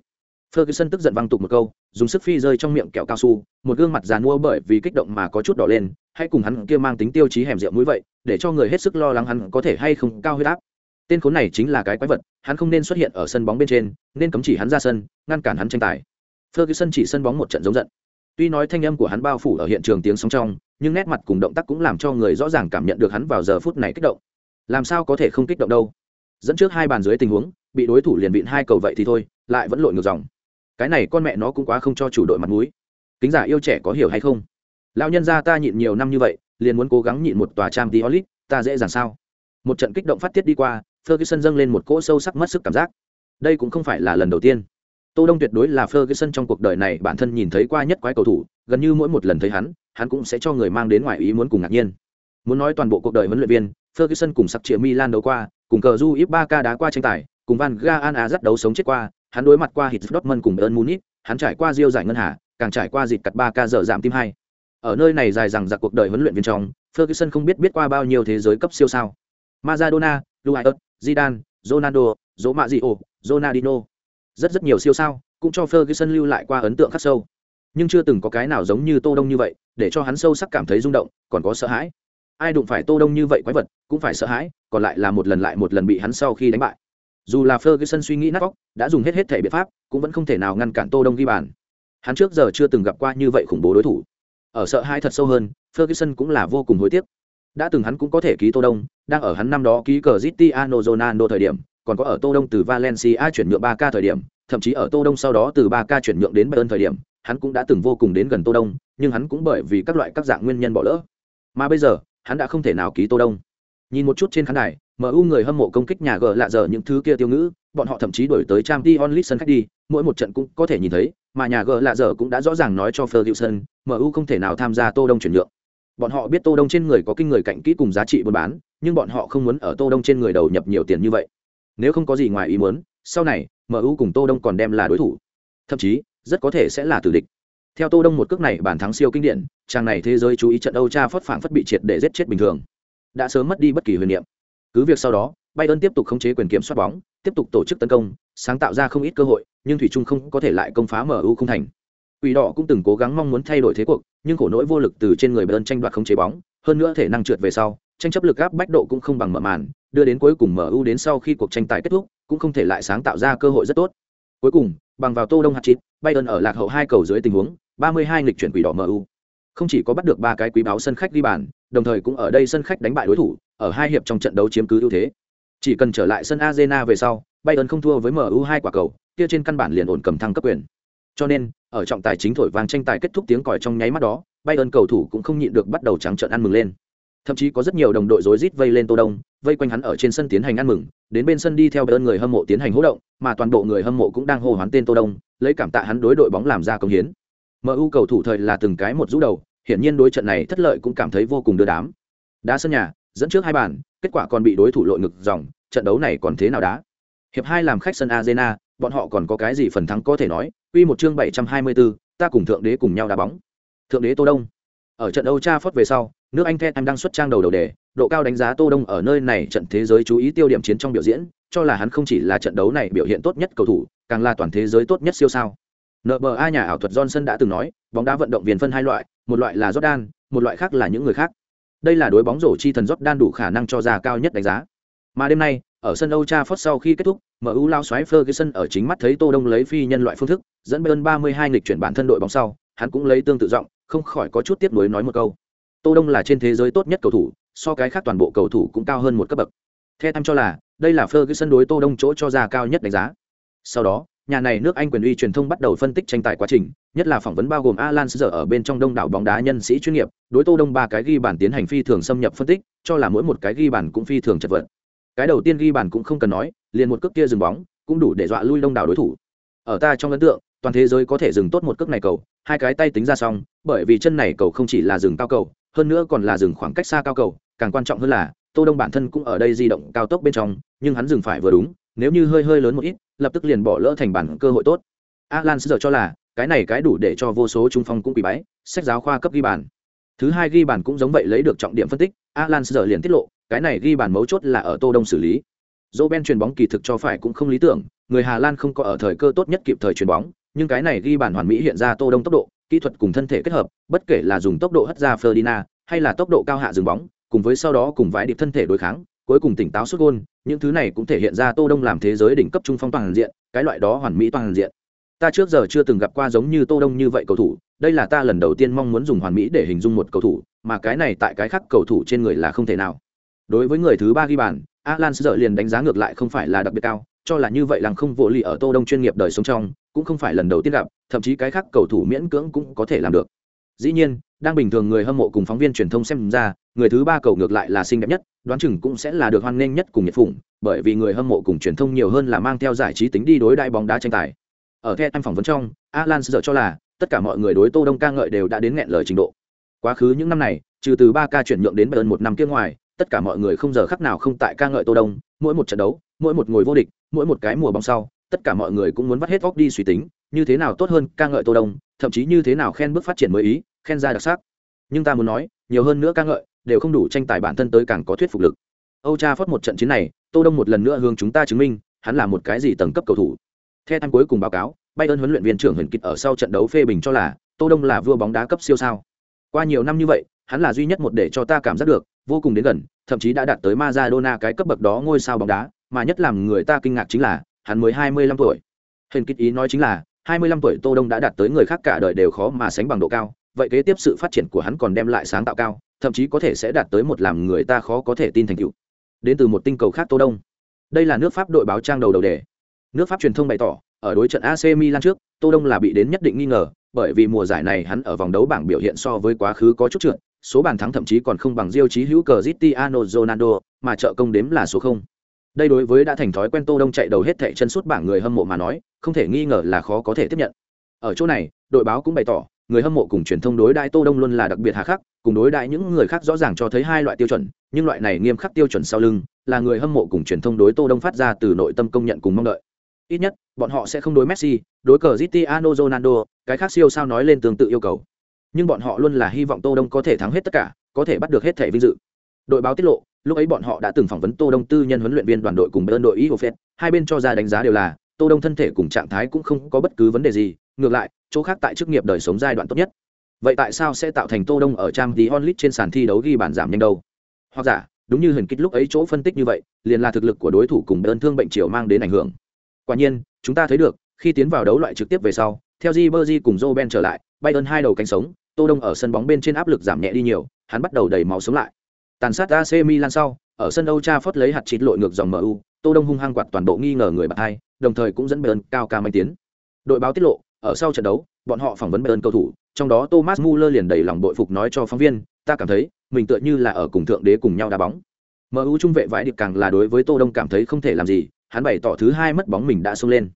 [SPEAKER 1] Ferguson tức giận văng tục một câu, dùng sức phi rơi trong miệng kẹo cao su, một gương mặt giàn mua bởi vì kích động mà có chút đỏ lên, hãy cùng hắn kia mang tính tiêu chí hẻm rượu mũi vậy, để cho người hết sức lo lắng hắn có thể hay không cao huyết áp. Tên khốn này chính là cái quái vật, hắn không nên xuất hiện ở sân bóng bên trên, nên cấm chỉ hắn ra sân, ngăn cản hắn tranh tài. Ferguson chỉ sân bóng một trận giống giận. Tuy nói thanh âm của hắn bao phủ ở hiện trường tiếng sóng trong, nhưng nét mặt cùng động tác cũng làm cho người rõ ràng cảm nhận được hắn vào giờ phút này kích động. Làm sao có thể không kích động đâu? Dẫn trước hai bàn dưới tình huống, bị đối thủ liền vịn hai cầu vậy thì thôi, lại vẫn lội ngược dòng cái này con mẹ nó cũng quá không cho chủ đội mặt mũi kính giả yêu trẻ có hiểu hay không lão nhân gia ta nhịn nhiều năm như vậy liền muốn cố gắng nhịn một tòa trang tí ta dễ dàng sao một trận kích động phát tiết đi qua ferguson dâng lên một cỗ sâu sắc mất sức cảm giác. Đây cũng không phải là lần đầu tiên. Tô đông tuyệt đối là ferguson trong cuộc đời này bản thân nhìn thấy qua nhất quái cầu thủ gần như mỗi một lần thấy hắn hắn cũng sẽ cho người mang đến ngoài ý muốn cùng ngạc nhiên. Muốn nói toàn bộ cuộc đời huấn luyện viên ferguson cùng sắp chĩa milan đấu qua cùng cờ du ít ba k đá qua tranh tài cùng van gaal a dắt đấu sống chết qua hắn đối mặt qua hit dortmund cùng bayern munich hắn trải qua Rio giải ngân hà càng trải qua dịp Cật ba ca dở giảm tim hai. Ở nơi này dài dằng dặc cuộc đời huấn luyện viên trong, Ferguson không biết biết qua bao nhiêu thế giới cấp siêu sao. Maradona, Luis Zidane, Ronaldo, Romario, Ronaldinho. Rất rất nhiều siêu sao, cũng cho Ferguson lưu lại qua ấn tượng khắc sâu. Nhưng chưa từng có cái nào giống như Tô Đông như vậy, để cho hắn sâu sắc cảm thấy rung động, còn có sợ hãi. Ai đụng phải Tô Đông như vậy quái vật, cũng phải sợ hãi, còn lại là một lần lại một lần bị hắn sau khi đánh bại. Dù là Ferguson suy nghĩ nát óc, đã dùng hết hết thể biện pháp, cũng vẫn không thể nào ngăn cản Tô Đông ghi bàn. Hắn trước giờ chưa từng gặp qua như vậy khủng bố đối thủ. Ở sợ hãi thật sâu hơn, Ferguson cũng là vô cùng hối tiếc. Đã từng hắn cũng có thể ký Tô Đông, đang ở hắn năm đó ký Cristiano Ronaldo thời điểm, còn có ở Tô Đông từ Valencia chuyển nhượng 3K thời điểm, thậm chí ở Tô Đông sau đó từ 3K chuyển nhượng đến Bayern thời điểm, hắn cũng đã từng vô cùng đến gần Tô Đông, nhưng hắn cũng bởi vì các loại các dạng nguyên nhân bỏ lỡ. Mà bây giờ, hắn đã không thể nào ký Tô Đông. Nhìn một chút trên khán đài, MU người hâm mộ công kích nhà gờ lạ giờ những thứ kia tiêu ngữ, bọn họ thậm chí đổi tới Champions League sân khách đi, mỗi một trận cũng có thể nhìn thấy, mà nhà gờ lạ giờ cũng đã rõ ràng nói cho Ferguson, MU không thể nào tham gia Tô Đông chuyển nhượng. Bọn họ biết Tô Đông trên người có kinh người cạnh kỹ cùng giá trị buôn bán, nhưng bọn họ không muốn ở Tô Đông trên người đầu nhập nhiều tiền như vậy. Nếu không có gì ngoài ý muốn, sau này, MU cùng Tô Đông còn đem là đối thủ. Thậm chí, rất có thể sẽ là tử địch. Theo Tô Đông một cước này bản thắng siêu kinh điển, trang này thế giới chú ý trận Âu Cha phất phảng phất bị triệt để giết chết bình thường. Đã sớm mất đi bất kỳ huyền niệm. Cứ việc sau đó, Bayern tiếp tục khống chế quyền kiểm soát bóng, tiếp tục tổ chức tấn công, sáng tạo ra không ít cơ hội, nhưng thủy trung không có thể lại công phá MU không thành. Quỷ đỏ cũng từng cố gắng mong muốn thay đổi thế cuộc, nhưng khổ nỗi vô lực từ trên người Bayern tranh đoạt không chế bóng, hơn nữa thể năng trượt về sau, tranh chấp lực áp bách độ cũng không bằng mở màn, đưa đến cuối cùng MU đến sau khi cuộc tranh tài kết thúc, cũng không thể lại sáng tạo ra cơ hội rất tốt. Cuối cùng, bằng vào Tô Đông hạt chít, Bayern ở lạc hậu hai cầu dưới tình huống, 32 nghịch chuyển quỷ đỏ MU. Không chỉ có bắt được ba cái quý báo sân khách ghi bàn, đồng thời cũng ở đây sân khách đánh bại đối thủ, ở hai hiệp trong trận đấu chiếm cứ ưu thế. Chỉ cần trở lại sân Arena về sau, Bayern không thua với MU hai quả cầu, kia trên căn bản liền ổn cầm thăng cấp quyền. Cho nên, ở trọng tài chính thổi vàng tranh tài kết thúc tiếng còi trong nháy mắt đó, Bayern cầu thủ cũng không nhịn được bắt đầu trắng trợn ăn mừng lên. Thậm chí có rất nhiều đồng đội rối rít vây lên Tô Đông, vây quanh hắn ở trên sân tiến hành ăn mừng, đến bên sân đi theo Bayern người hâm mộ tiến hành hô động, mà toàn bộ người hâm mộ cũng đang hô hoán tên Tô Đông, lấy cảm tạ hắn đối đội bóng làm ra công hiến. MU cầu thủ thời là từng cái một rũ đầu, hiển nhiên đối trận này thất lợi cũng cảm thấy vô cùng đưa đám. Đá sân nhà, dẫn trước hai bàn, kết quả còn bị đối thủ lội ngực dòng, trận đấu này còn thế nào đá? Hiệp hai làm khách sân Arena, bọn họ còn có cái gì phần thắng có thể nói, Quy một chương 724, ta cùng thượng đế cùng nhau đá bóng. Thượng đế Tô Đông. Ở trận Âu Trafford về sau, nước Anh Tottenham đang xuất trang đầu đầu đề, độ cao đánh giá Tô Đông ở nơi này trận thế giới chú ý tiêu điểm chiến trong biểu diễn, cho là hắn không chỉ là trận đấu này biểu hiện tốt nhất cầu thủ, càng là toàn thế giới tốt nhất siêu sao. NBA nhà ảo thuật Johnson đã từng nói, bóng đá vận động viên phân hai loại, một loại là Jordan, một loại khác là những người khác. Đây là đối bóng rổ chi thần Jordan đủ khả năng cho ra cao nhất đánh giá. Mà đêm nay, ở sân Old Trafford sau khi kết thúc, MU lao xoáy Ferguson ở chính mắt thấy Tô Đông lấy phi nhân loại phương thức, dẫn Bayern 32 nghịch chuyển bản thân đội bóng sau, hắn cũng lấy tương tự giọng, không khỏi có chút tiếc nuối nói một câu. Tô Đông là trên thế giới tốt nhất cầu thủ, so cái khác toàn bộ cầu thủ cũng cao hơn một cấp bậc. Theo tham cho là, đây là Ferguson đối Tô Đông chỗ cho ra cao nhất đánh giá. Sau đó, nhà này nước Anh quyền uy truyền thông bắt đầu phân tích tranh tài quá trình, nhất là phỏng vấn bao gồm Alan giờ ở bên trong đông đảo bóng đá nhân sĩ chuyên nghiệp, đối Tô Đông ba cái ghi bàn tiến hành phi thường xâm nhập phân tích, cho là mỗi một cái ghi bàn cũng phi thường chật vật. Cái đầu tiên ghi bàn cũng không cần nói, liền một cước kia dừng bóng, cũng đủ để dọa lui đông đảo đối thủ. Ở ta trong ấn tượng, toàn thế giới có thể dừng tốt một cước này cầu, hai cái tay tính ra xong, bởi vì chân này cầu không chỉ là dừng cao cầu, hơn nữa còn là dừng khoảng cách xa cao cầu, càng quan trọng hơn là Tô Đông bản thân cũng ở đây di động cao tốc bên trong, nhưng hắn dừng phải vừa đúng, nếu như hơi hơi lớn một ít, lập tức liền bỏ lỡ thành bản cơ hội tốt. Alan giờ cho là, cái này cái đủ để cho vô số trung phong cũng quỳ bái, sách giáo khoa cấp ghi bàn. Thứ hai ghi bàn cũng giống vậy lấy được trọng điểm phân tích, Alan giờ liền tiết lộ, cái này ghi bàn mấu chốt là ở Tô Đông xử lý. Roben chuyền bóng kỳ thực cho phải cũng không lý tưởng, người Hà Lan không có ở thời cơ tốt nhất kịp thời chuyền bóng, nhưng cái này ghi bàn hoàn mỹ hiện ra Tô Đông tốc độ, kỹ thuật cùng thân thể kết hợp, bất kể là dùng tốc độ hất ra Ferdinand, hay là tốc độ cao hạ dừng bóng, cùng với sau đó cùng vãi điệp thân thể đối kháng, cuối cùng tỉnh táo xuất gôn, những thứ này cũng thể hiện ra Tô Đông làm thế giới đỉnh cấp trung phong toàn diện, cái loại đó hoàn mỹ toàn diện. Ta trước giờ chưa từng gặp qua giống như Tô Đông như vậy cầu thủ, đây là ta lần đầu tiên mong muốn dùng hoàn mỹ để hình dung một cầu thủ, mà cái này tại cái khác cầu thủ trên người là không thể nào. Đối với người thứ ba ghi bàn, Alan sợ liền đánh giá ngược lại không phải là đặc biệt cao, cho là như vậy làng không vô lì ở Tô Đông chuyên nghiệp đời sống trong, cũng không phải lần đầu tiên gặp, thậm chí cái khác cầu thủ miễn cưỡng cũng có thể làm được. Dĩ nhiên, đang bình thường người hâm mộ cùng phóng viên truyền thông xem ra, người thứ ba cầu ngược lại là xinh đẹp nhất, đoán chừng cũng sẽ là được hoan nghênh nhất cùng nhiệt phụng, bởi vì người hâm mộ cùng truyền thông nhiều hơn là mang theo giải trí tính đi đối đại bóng đá tranh tài. Ở the anh phỏng vấn trong, Alan sợ cho là tất cả mọi người đối Tô Đông ca ngợi đều đã đến nghẹn lời trình độ. Quá khứ những năm này, trừ từ ba ca chuyển nhượng đến Bayern một năm kia ngoài, tất cả mọi người không giờ khắc nào không tại ca ngợi Tô Đông, mỗi một trận đấu, mỗi một ngồi vô địch, mỗi một cái mùa bóng sau, tất cả mọi người cũng muốn vắt hết óc đi suy tính, như thế nào tốt hơn ca ngợi Tô Đông, thậm chí như thế nào khen bước phát triển mới ý, khen ra đặc sắc. nhưng ta muốn nói nhiều hơn nữa ca ngợi đều không đủ tranh tài bản thân tới càng có thuyết phục lực. Âu cha phót một trận chiến này tô đông một lần nữa hướng chúng ta chứng minh hắn là một cái gì tầng cấp cầu thủ. Theo tham cuối cùng báo cáo bayern huấn luyện viên trưởng huyền kịch ở sau trận đấu phê bình cho là tô đông là vua bóng đá cấp siêu sao. Qua nhiều năm như vậy hắn là duy nhất một để cho ta cảm giác được vô cùng đến gần, thậm chí đã đạt tới Maradona cái cấp bậc đó ngôi sao bóng đá, mà nhất làm người ta kinh ngạc chính là, hắn mới 25 tuổi. Hình kích ý nói chính là 25 tuổi tô đông đã đạt tới người khác cả đời đều khó mà sánh bằng độ cao, vậy kế tiếp sự phát triển của hắn còn đem lại sáng tạo cao, thậm chí có thể sẽ đạt tới một làm người ta khó có thể tin thành tựu. Đến từ một tinh cầu khác tô đông. Đây là nước pháp đội báo trang đầu đầu đề. Nước pháp truyền thông bày tỏ, ở đối trận AC Milan trước, tô đông là bị đến nhất định nghi ngờ, bởi vì mùa giải này hắn ở vòng đấu bảng biểu hiện so với quá khứ có chút trượt số bàn thắng thậm chí còn không bằng Diêu Chí Hữu Cristiano Ronaldo, mà trợ công đếm là số 0. Đây đối với đã thành thói quen Tô Đông chạy đầu hết thảy chân suốt bảng người hâm mộ mà nói, không thể nghi ngờ là khó có thể tiếp nhận. Ở chỗ này, đội báo cũng bày tỏ, người hâm mộ cùng truyền thông đối đại Tô Đông luôn là đặc biệt hà khắc, cùng đối đại những người khác rõ ràng cho thấy hai loại tiêu chuẩn, nhưng loại này nghiêm khắc tiêu chuẩn sau lưng, là người hâm mộ cùng truyền thông đối Tô Đông phát ra từ nội tâm công nhận cùng mong đợi. Ít nhất, bọn họ sẽ không đối Messi, đối cờ Cristiano Ronaldo, cái khác siêu sao nói lên tương tự yêu cầu nhưng bọn họ luôn là hy vọng tô đông có thể thắng hết tất cả, có thể bắt được hết thể vinh dự. Đội báo tiết lộ, lúc ấy bọn họ đã từng phỏng vấn tô đông tư nhân huấn luyện viên đoàn đội cùng bên đội ý phết hai bên cho ra đánh giá đều là, tô đông thân thể cùng trạng thái cũng không có bất cứ vấn đề gì, ngược lại, chỗ khác tại chức nghiệp đời sống giai đoạn tốt nhất. Vậy tại sao sẽ tạo thành tô đông ở trang tí onlit trên sàn thi đấu ghi bàn giảm nhanh đâu? Hoặc giả, đúng như huyền kích lúc ấy chỗ phân tích như vậy, liền là thực lực của đối thủ cùng đơn thương bệnh chiều mang đến ảnh hưởng. Quả nhiên, chúng ta thấy được, khi tiến vào đấu loại trực tiếp về sau, theo Ribery cùng Joe Ben trở lại Bay ơn hai đầu cánh sống Tô Đông ở sân bóng bên trên áp lực giảm nhẹ đi nhiều, hắn bắt đầu đầy máu sống lại. Tàn sát AC Milan sau, ở sân Old Trafford lấy hạt chít lội ngược dòng MU, Tô Đông hung hăng quạt toàn bộ nghi ngờ người bạn hai, đồng thời cũng dẫn Bayern cao ca manh tiến. Đội báo tiết lộ, ở sau trận đấu, bọn họ phỏng vấn Bayern cầu thủ, trong đó Thomas Muller liền đầy lòng bội phục nói cho phóng viên, ta cảm thấy, mình tựa như là ở cùng thượng đế cùng nhau đá bóng. MU trung vệ vãi điệp càng là đối với Tô Đông cảm thấy không thể làm gì, hắn bày tỏ thứ hai mất bóng mình đã xông lên.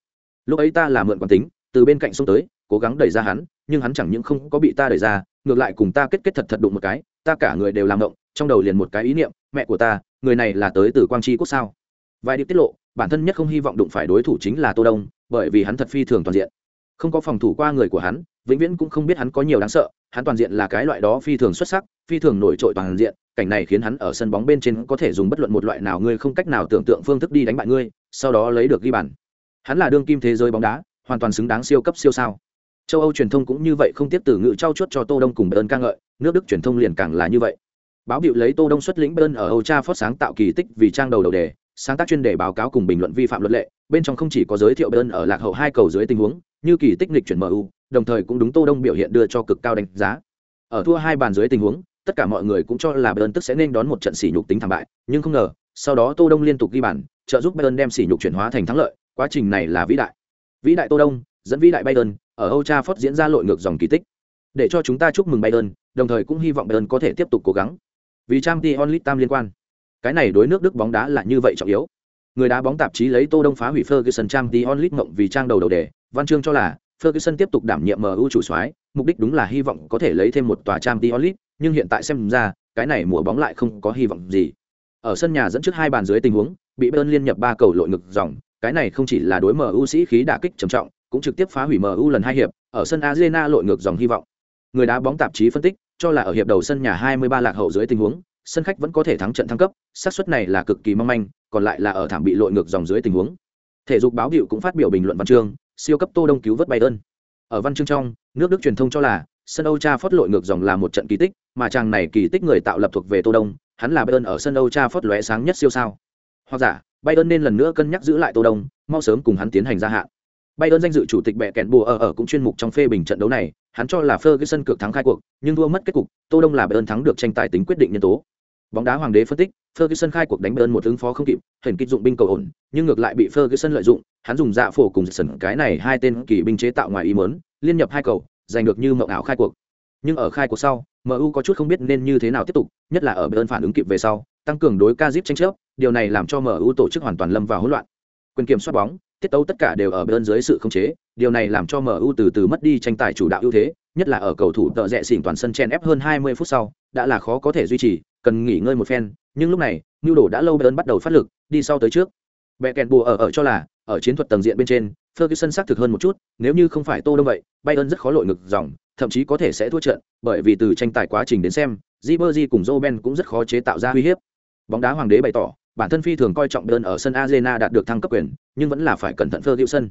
[SPEAKER 1] Lúc ấy ta là mượn quán tính, từ bên cạnh xông tới, cố gắng đẩy ra hắn, nhưng hắn chẳng những không có bị ta đẩy ra, ngược lại cùng ta kết kết thật thật đụng một cái, ta cả người đều làm động, trong đầu liền một cái ý niệm, mẹ của ta, người này là tới từ quang tri quốc sao? Vài điệp tiết lộ, bản thân nhất không hy vọng đụng phải đối thủ chính là tô đông, bởi vì hắn thật phi thường toàn diện. Không có phòng thủ qua người của hắn, vĩnh viễn cũng không biết hắn có nhiều đáng sợ, hắn toàn diện là cái loại đó phi thường xuất sắc, phi thường nổi trội toàn diện, cảnh này khiến hắn ở sân bóng bên trên có thể dùng bất luận một loại nào ngươi không cách nào tưởng tượng phương thức đi đánh bại ngươi, sau đó lấy được ghi bàn. Hắn là đương kim thế giới bóng đá, hoàn toàn xứng đáng siêu cấp siêu sao châu âu truyền thông cũng như vậy không tiếp từ ngự trao chuốt cho tô đông cùng bern ca ngợi, nước đức truyền thông liền càng là như vậy. Báo hiệu lấy tô đông xuất lĩnh bern ở âu cha phát sáng tạo kỳ tích vì trang đầu đầu đề, sáng tác chuyên đề báo cáo cùng bình luận vi phạm luật lệ, bên trong không chỉ có giới thiệu bern ở lạc hậu hai cầu dưới tình huống, như kỳ tích lịch chuyển mu đồng thời cũng đúng tô đông biểu hiện đưa cho cực cao đánh giá. Ở thua hai bàn dưới tình huống, tất cả mọi người cũng cho là bern tức sẽ nên đón một trận sỉ nhục tính thảm bại, nhưng không ngờ, sau đó tô đông liên tục ghi bàn, trợ giúp bayern đem sỉ nhục chuyển hóa thành thắng lợi, quá trình này là vĩ đại. Vĩ đại tô đông, dẫn vĩ đại bayern ở Old Trafford diễn ra lội ngược dòng kỳ tích. Để cho chúng ta chúc mừng Bayern, đồng thời cũng hy vọng Bayern có thể tiếp tục cố gắng. Vì Champions League tam liên quan. Cái này đối nước Đức bóng đá là như vậy trọng yếu. Người đá bóng tạp chí lấy Tô Đông phá hủy Ferguson Champions League mộng vì trang đầu đầu đề, văn chương cho là Ferguson tiếp tục đảm nhiệm MU chủ soái, mục đích đúng là hy vọng có thể lấy thêm một tòa Champions League, nhưng hiện tại xem ra, cái này mùa bóng lại không có hy vọng gì. Ở sân nhà dẫn trước hai bàn dưới tình huống, bị Bayern liên nhập ba cầu lội ngược dòng, cái này không chỉ là đối MU sĩ khí đả kích trầm trọng, cũng trực tiếp phá hủy MU lần hai hiệp, ở sân Arena lội ngược dòng hy vọng. Người đá bóng tạp chí phân tích, cho là ở hiệp đầu sân nhà 23 lạc hậu dưới tình huống, sân khách vẫn có thể thắng trận thăng cấp, xác suất này là cực kỳ mong manh, còn lại là ở thảm bị lội ngược dòng dưới tình huống. Thể dục báo hiệu cũng phát biểu bình luận văn chương, siêu cấp Tô Đông cứu vớt Bayern. Ở văn chương trong, nước Đức truyền thông cho là sân Âu Trafford lội ngược dòng là một trận kỳ tích, mà chàng này kỳ tích người tạo lập thuộc về Tô Đông, hắn là Bayern ở sân Âu Trafford lóe sáng nhất siêu sao. Hoặc giả, Bayern nên lần nữa cân nhắc giữ lại Tô Đông, mau sớm cùng hắn tiến hành gia hạn. Bayern danh dự chủ tịch bẻ kẹn bùa ở ở cũng chuyên mục trong phê bình trận đấu này, hắn cho là Ferguson cược thắng khai cuộc, nhưng thua mất kết cục, Tô Đông là Bayern thắng được tranh tài tính quyết định nhân tố. Bóng đá hoàng đế phân tích, Ferguson khai cuộc đánh Bayern một ứng phó không kịp, hình kích dụng binh cầu ổn, nhưng ngược lại bị Ferguson lợi dụng, hắn dùng dạ phổ cùng sần cái này hai tên kỳ binh chế tạo ngoài ý muốn, liên nhập hai cầu, giành được như mộng ảo khai cuộc. Nhưng ở khai cuộc sau, MU có chút không biết nên như thế nào tiếp tục, nhất là ở Bayern phản ứng kịp về sau, tăng cường đối Kazip tranh chấp, điều này làm cho MU tổ chức hoàn toàn lâm vào hỗn loạn. Quyền kiểm soát bóng, tiết tấu tất cả đều ở bên dưới sự khống chế, điều này làm cho MU từ từ mất đi tranh tài chủ đạo ưu thế, nhất là ở cầu thủ tợ rẽ xỉn toàn sân chen ép hơn 20 phút sau, đã là khó có thể duy trì, cần nghỉ ngơi một phen, nhưng lúc này, nhu đồ đã lâu Bayern bắt đầu phát lực, đi sau tới trước. Bẻ kèn bùa ở ở cho là, ở chiến thuật tầng diện bên trên, Ferguson xác thực hơn một chút, nếu như không phải Tô Đông vậy, Bayern rất khó lội ngực dòng, thậm chí có thể sẽ thua trận, bởi vì từ tranh tài quá trình đến xem, Ribery cùng Roben cũng rất khó chế tạo ra uy hiếp. Bóng đá hoàng đế bày tỏ, bản thân phi thường coi trọng đơn ở sân Arena đạt được thăng cấp quyền, nhưng vẫn là phải cẩn thận Ferguson.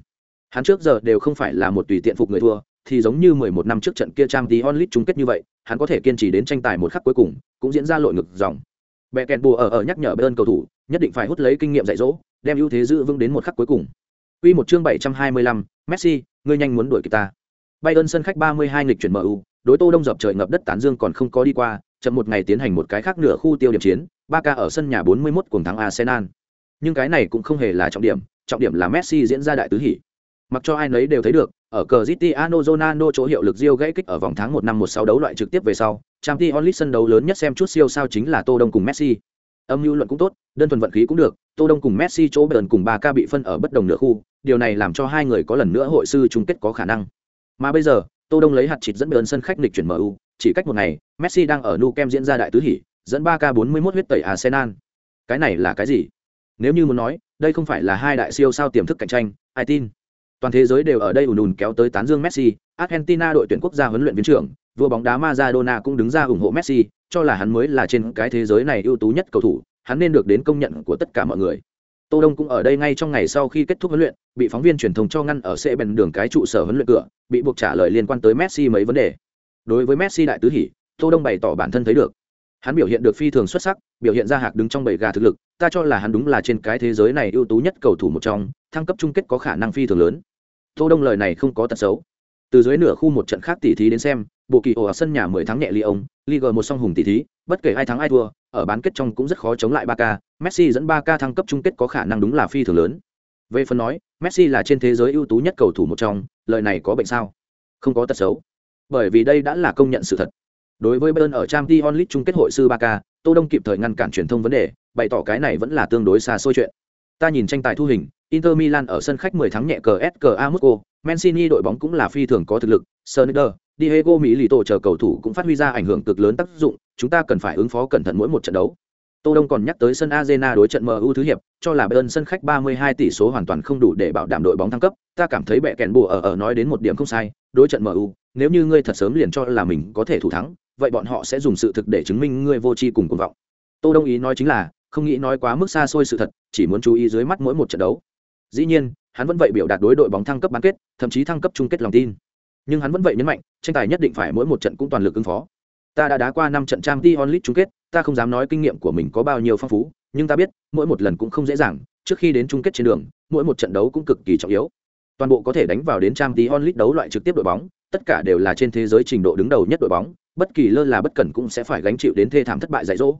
[SPEAKER 1] Hắn trước giờ đều không phải là một tùy tiện phục người thua, thì giống như 11 năm trước trận kia Champions League chung kết như vậy, hắn có thể kiên trì đến tranh tài một khắc cuối cùng, cũng diễn ra lội ngược dòng. Bẻ kèn bùa ở ở nhắc nhở bên cầu thủ, nhất định phải hút lấy kinh nghiệm dạy dỗ, đem ưu thế giữ vững đến một khắc cuối cùng. Quy một chương 725, Messi, ngươi nhanh muốn đuổi kịp ta. Bayern sân khách 32 nghịch chuyển MU, đối Tô Đông dập trời ngập đất tán dương còn không có đi qua, chậm một ngày tiến hành một cái khác nửa khu tiêu điểm chiến, Barca ở sân nhà 41 cùng thắng Arsenal. Nhưng cái này cũng không hề là trọng điểm, trọng điểm là Messi diễn ra đại tứ hỷ. Mặc cho ai nấy đều thấy được, ở Cristiano Ronaldo chỗ hiệu lực Rio gãy kích ở vòng tháng 1 năm 16 đấu loại trực tiếp về sau, Champions League sân đấu lớn nhất xem chút siêu sao chính là Tô Đông cùng Messi. Âm mưu luận cũng tốt, đơn thuần vận khí cũng được, Tô Đông cùng Messi chỗ bền cùng 3 ca bị phân ở bất đồng nửa khu, điều này làm cho hai người có lần nữa hội sư chung kết có khả năng. Mà bây giờ, Tô Đông lấy hạt chịt dẫn bền sân khách nghịch chuyển MU, chỉ cách một ngày, Messi đang ở Nou Camp diễn ra đại tứ hỷ, dẫn 3 ca 41 huyết tẩy Arsenal. Cái này là cái gì? Nếu như muốn nói, đây không phải là hai đại siêu sao tiềm thức cạnh tranh, ai tin? Toàn thế giới đều ở đây ùn ùn kéo tới tán dương Messi, Argentina đội tuyển quốc gia huấn luyện viên trưởng, vua bóng đá Maradona cũng đứng ra ủng hộ Messi, cho là hắn mới là trên cái thế giới này ưu tú nhất cầu thủ, hắn nên được đến công nhận của tất cả mọi người. Tô Đông cũng ở đây ngay trong ngày sau khi kết thúc huấn luyện, bị phóng viên truyền thông cho ngăn ở xe bèn đường cái trụ sở huấn luyện cửa, bị buộc trả lời liên quan tới Messi mấy vấn đề. Đối với Messi đại tứ hỉ, Tô Đông bày tỏ bản thân thấy được. Hắn biểu hiện được phi thường xuất sắc, biểu hiện ra hạc đứng trong bầy gà thực lực, ta cho là hắn đúng là trên cái thế giới này ưu tú nhất cầu thủ một trong, thăng cấp chung kết có khả năng phi thường lớn. Tô Đông lời này không có tật xấu. Từ dưới nửa khu một trận khác tỷ thí đến xem, bộ kỳ ổ ở sân nhà 10 thắng nhẹ Lyon, gờ một song hùng tỷ thí, bất kể ai thắng ai thua, ở bán kết trong cũng rất khó chống lại Barca, Messi dẫn Barca thăng cấp chung kết có khả năng đúng là phi thường lớn. Về phần nói, Messi là trên thế giới ưu tú nhất cầu thủ một trong, lời này có bệnh sao? Không có tật xấu. Bởi vì đây đã là công nhận sự thật. Đối với Bayern ở Champions League chung kết hội sư Barca, Tô Đông kịp thời ngăn cản truyền thông vấn đề, bày tỏ cái này vẫn là tương đối xa xôi chuyện. Ta nhìn tranh tài thu hình, Inter Milan ở sân khách 10 thắng nhẹ cờ SKA Moscow, Mancini đội bóng cũng là phi thường có thực lực, Sneijder, Diego Milito chờ cầu thủ cũng phát huy ra ảnh hưởng cực lớn tác dụng, chúng ta cần phải ứng phó cẩn thận mỗi một trận đấu. Tô Đông còn nhắc tới sân Arena đối trận MU thứ hiệp, cho là Bayern sân khách 32 tỷ số hoàn toàn không đủ để bảo đảm đội bóng thăng cấp, ta cảm thấy bẻ kèn bùa ở ở nói đến một điểm không sai, đối trận MU, nếu như ngươi thật sớm liền cho là mình có thể thủ thắng, vậy bọn họ sẽ dùng sự thực để chứng minh ngươi vô tri cùng cuồng vọng. Tô Đông ý nói chính là, không nghĩ nói quá mức xa xôi sự thật, chỉ muốn chú ý dưới mắt mỗi một trận đấu. Dĩ nhiên, hắn vẫn vậy biểu đạt đối đội bóng thăng cấp bán kết, thậm chí thăng cấp chung kết lòng tin. Nhưng hắn vẫn vậy nhấn mạnh, tranh tài nhất định phải mỗi một trận cũng toàn lực ứng phó. Ta đã đá qua năm trận Champions League chung kết, ta không dám nói kinh nghiệm của mình có bao nhiêu phong phú, nhưng ta biết, mỗi một lần cũng không dễ dàng, trước khi đến chung kết trên đường, mỗi một trận đấu cũng cực kỳ trọng yếu. Toàn bộ có thể đánh vào đến Champions League đấu loại trực tiếp đội bóng, tất cả đều là trên thế giới trình độ đứng đầu nhất đội bóng, bất kỳ lơ là bất cẩn cũng sẽ phải gánh chịu đến thê thảm thất bại dạy dỗ.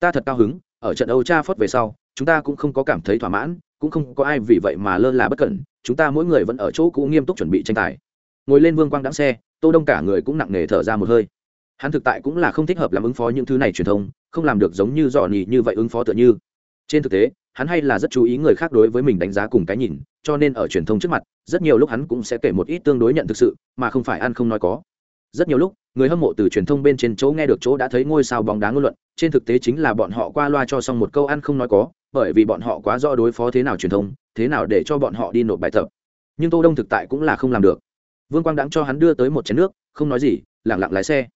[SPEAKER 1] Ta thật cao hứng, ở trận Âu Trafford về sau, chúng ta cũng không có cảm thấy thỏa mãn, cũng không có ai vì vậy mà lơ là bất cẩn, chúng ta mỗi người vẫn ở chỗ cũ nghiêm túc chuẩn bị tranh tài. Ngồi lên Vương Quang đãng xe, Tô Đông cả người cũng nặng nề thở ra một hơi. Hắn thực tại cũng là không thích hợp làm ứng phó những thứ này truyền thông, không làm được giống như dọn nhì như vậy ứng phó tựa như. Trên thực tế, hắn hay là rất chú ý người khác đối với mình đánh giá cùng cái nhìn, cho nên ở truyền thông trước mặt, rất nhiều lúc hắn cũng sẽ kể một ít tương đối nhận thực sự, mà không phải ăn không nói có. Rất nhiều lúc, người hâm mộ từ truyền thông bên trên chỗ nghe được chỗ đã thấy ngôi sao bóng đá ngôn luận, trên thực tế chính là bọn họ qua loa cho xong một câu ăn không nói có, bởi vì bọn họ quá rõ đối phó thế nào truyền thông, thế nào để cho bọn họ đi nộp bài tập. Nhưng Tô Đông thực tại cũng là không làm được. Vương Quang đãng cho hắn đưa tới một chén nước, không nói gì, lặng lặng lái xe.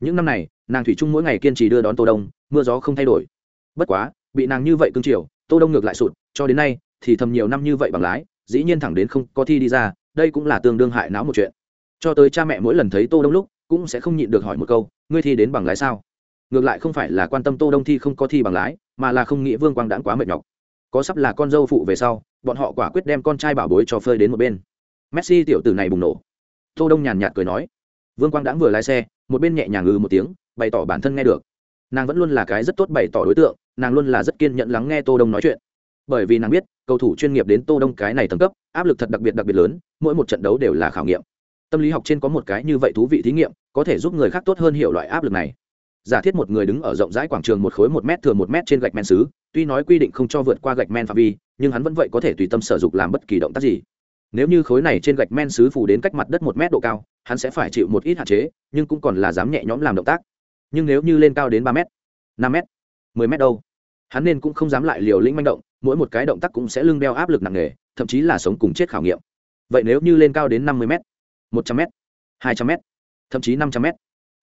[SPEAKER 1] Những năm này, nàng thủy chung mỗi ngày kiên trì đưa đón Tô Đông, mưa gió không thay đổi. Bất quá, bị nàng như vậy cương triều, Tô Đông ngược lại sụt, cho đến nay thì thầm nhiều năm như vậy bằng lái, dĩ nhiên thẳng đến không có thi đi ra, đây cũng là tương đương hại não một chuyện. Cho tới cha mẹ mỗi lần thấy Tô Đông lúc, cũng sẽ không nhịn được hỏi một câu, ngươi thi đến bằng lái sao? ngược lại không phải là quan tâm tô đông thi không có thi bằng lái mà là không nghĩ vương quang đãng quá mệt nhọc. Có sắp là con dâu phụ về sau bọn họ quả quyết đem con trai bảo bối cho phơi đến một bên. Messi tiểu tử này bùng nổ. Tô đông nhàn nhạt cười nói. Vương quang đãng vừa lái xe một bên nhẹ nhàng ngừ một tiếng bày tỏ bản thân nghe được. Nàng vẫn luôn là cái rất tốt bày tỏ đối tượng nàng luôn là rất kiên nhẫn lắng nghe tô đông nói chuyện. Bởi vì nàng biết cầu thủ chuyên nghiệp đến tô đông cái này tầng cấp áp lực thật đặc biệt đặc biệt lớn mỗi một trận đấu đều là khảo nghiệm tâm lý học trên có một cái như vậy thú vị thí nghiệm, có thể giúp người khác tốt hơn hiểu loại áp lực này. Giả thiết một người đứng ở rộng rãi quảng trường một khối một mét thừa một mét trên gạch men xứ, tuy nói quy định không cho vượt qua gạch men phạm vi, nhưng hắn vẫn vậy có thể tùy tâm sử dục làm bất kỳ động tác gì. Nếu như khối này trên gạch men xứ phủ đến cách mặt đất một mét độ cao, hắn sẽ phải chịu một ít hạn chế, nhưng cũng còn là dám nhẹ nhõm làm động tác. Nhưng nếu như lên cao đến ba mét, năm mét, mười mét đâu, hắn nên cũng không dám lại liều lĩnh manh động, mỗi một cái động tác cũng sẽ lưng đeo áp lực nặng nề, thậm chí là sống cùng chết khảo nghiệm. Vậy nếu như lên cao đến năm mươi m một trăm m hai trăm m thậm chí năm trăm m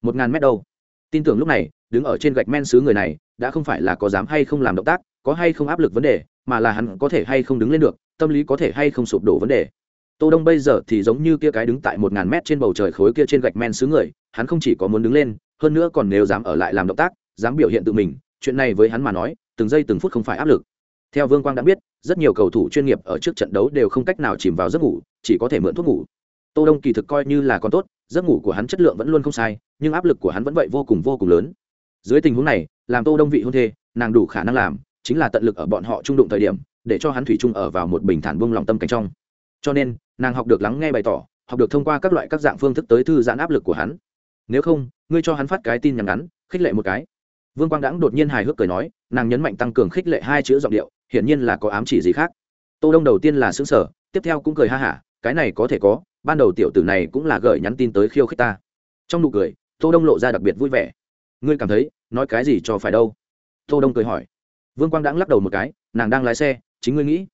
[SPEAKER 1] một ngàn m đâu. Tin tưởng lúc này, đứng ở trên gạch men xứ người này, đã không phải là có dám hay không làm động tác, có hay không áp lực vấn đề, mà là hắn có thể hay không đứng lên được, tâm lý có thể hay không sụp đổ vấn đề. Tô đông bây giờ thì giống như kia cái đứng tại một ngàn mét trên bầu trời khối kia trên gạch men xứ người, hắn không chỉ có muốn đứng lên, hơn nữa còn nếu dám ở lại làm động tác, dám biểu hiện tự mình, chuyện này với hắn mà nói, từng giây từng phút không phải áp lực. Theo vương quang đã biết, rất nhiều cầu thủ chuyên nghiệp ở trước trận đấu đều không cách nào chìm vào giấc ngủ, chỉ có thể mượn thuốc ngủ tô đông kỳ thực coi như là còn tốt, giấc ngủ của hắn chất lượng vẫn luôn không sai, nhưng áp lực của hắn vẫn vậy vô cùng vô cùng lớn. Dưới tình huống này, làm tô đông vị hôn thê, nàng đủ khả năng làm chính là tận lực ở bọn họ trung đụng thời điểm, để cho hắn thủy chung ở vào một bình thản buông lòng tâm cảnh trong. Cho nên, nàng học được lắng nghe bày tỏ, học được thông qua các loại các dạng phương thức tới thư giãn áp lực của hắn. Nếu không, ngươi cho hắn phát cái tin nhắn ngắn, khích lệ một cái. Vương quang đãng đột nhiên hài hước cười nói, nàng nhấn mạnh tăng cường khích lệ hai chữ giọng điệu, hiển nhiên là có ám chỉ gì khác. Tô đông đầu tiên là xứng sở tiếp theo cũng cười ha hả, cái này có thể có ban đầu tiểu tử này cũng là gửi nhắn tin tới khiêu khích ta. Trong nụ cười, tô đông lộ ra đặc biệt vui vẻ. Ngươi cảm thấy, nói cái gì cho phải đâu? Tô đông cười hỏi. Vương quang đãng lắc đầu một cái, nàng đang lái xe, chính ngươi nghĩ.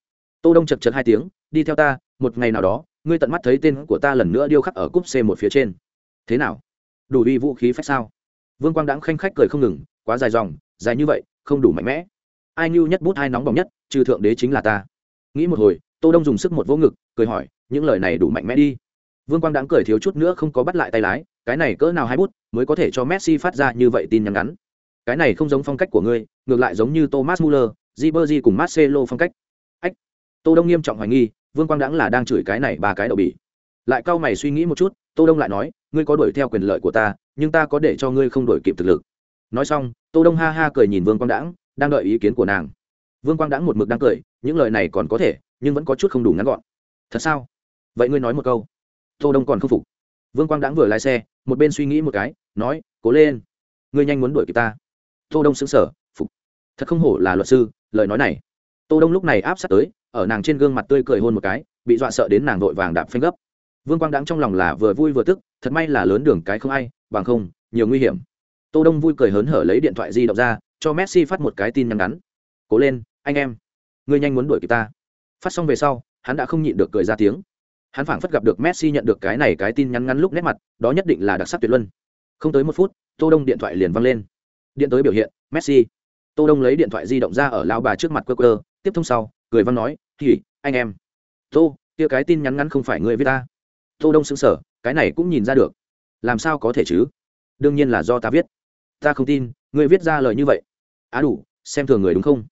[SPEAKER 1] Tô đông chật chật hai tiếng, đi theo ta, một ngày nào đó, ngươi tận mắt thấy tên của ta lần nữa điêu khắc ở cúp c một phía trên. Thế nào? Đủ uy vũ khí phách sao? Vương quang đãng khanh khách cười không ngừng, quá dài dòng, dài như vậy, không đủ mạnh mẽ. Ai nhu nhất bút hai nóng bỏng nhất, trừ thượng đế chính là ta. Nghĩ một hồi, tô đông dùng sức một vỗ ngực, cười hỏi những lời này đủ mạnh mẽ đi. Vương quang đãng cười thiếu chút nữa không có bắt lại tay lái, cái này cỡ nào hai bút, mới có thể cho messi phát ra như vậy tin nhắn ngắn. Cái này không giống phong cách của ngươi, ngược lại giống như thomas muller, Ribery cùng marcelo phong cách. Ách, tô đông nghiêm trọng hoài nghi, vương quang đãng là đang chửi cái này ba cái đậu bỉ. Lại cau mày suy nghĩ một chút, tô đông lại nói, ngươi có đuổi theo quyền lợi của ta, nhưng ta có để cho ngươi không đuổi kịp thực lực. Nói xong, tô đông ha ha cười nhìn vương quang đãng đang đợi ý kiến của nàng. Vương quang đãng một mực đang cười, những lời này còn có thể, nhưng vẫn có chút không đủ ngắn gọn. Thật sao? Vậy ngươi nói một câu. Tô đông còn không phục. Vương quang đãng vừa lái xe, một bên suy nghĩ một cái, nói, cố lên, ngươi nhanh muốn đuổi kịp ta. Tô đông sững sờ, phục. Thật không hổ là luật sư, lời nói này. Tô đông lúc này áp sát tới, ở nàng trên gương mặt tươi cười hôn một cái, bị dọa sợ đến nàng vội vàng đạp phanh gấp. Vương quang đãng trong lòng là vừa vui vừa tức, thật may là lớn đường cái không ai, bằng không, nhiều nguy hiểm. Tô đông vui cười hớn hở lấy điện thoại di động ra, cho messi phát một cái tin nhắn ngắn. Cố lên, anh em, ngươi nhanh muốn đuổi kịp ta. Phát xong về sau, hắn đã không nhịn được cười ra tiếng hắn phảng phất gặp được messi nhận được cái này cái tin nhắn ngắn lúc nét mặt, đó nhất định là đặc sắc tuyệt luân. Không tới một phút, tô đông điện thoại liền văng lên. Điện tới biểu hiện, messi. Tô đông lấy điện thoại di động ra ở lao bà trước mặt quơ quơ, tiếp thông sau, cười văn nói thì anh em. Tô, kia cái tin nhắn ngắn không phải người với ta. Tô đông sững sờ, cái này cũng nhìn ra được. Làm sao có thể chứ? Đương nhiên là do ta viết. Ta không tin, người viết ra lời như vậy. Á đủ, xem thường người đúng không?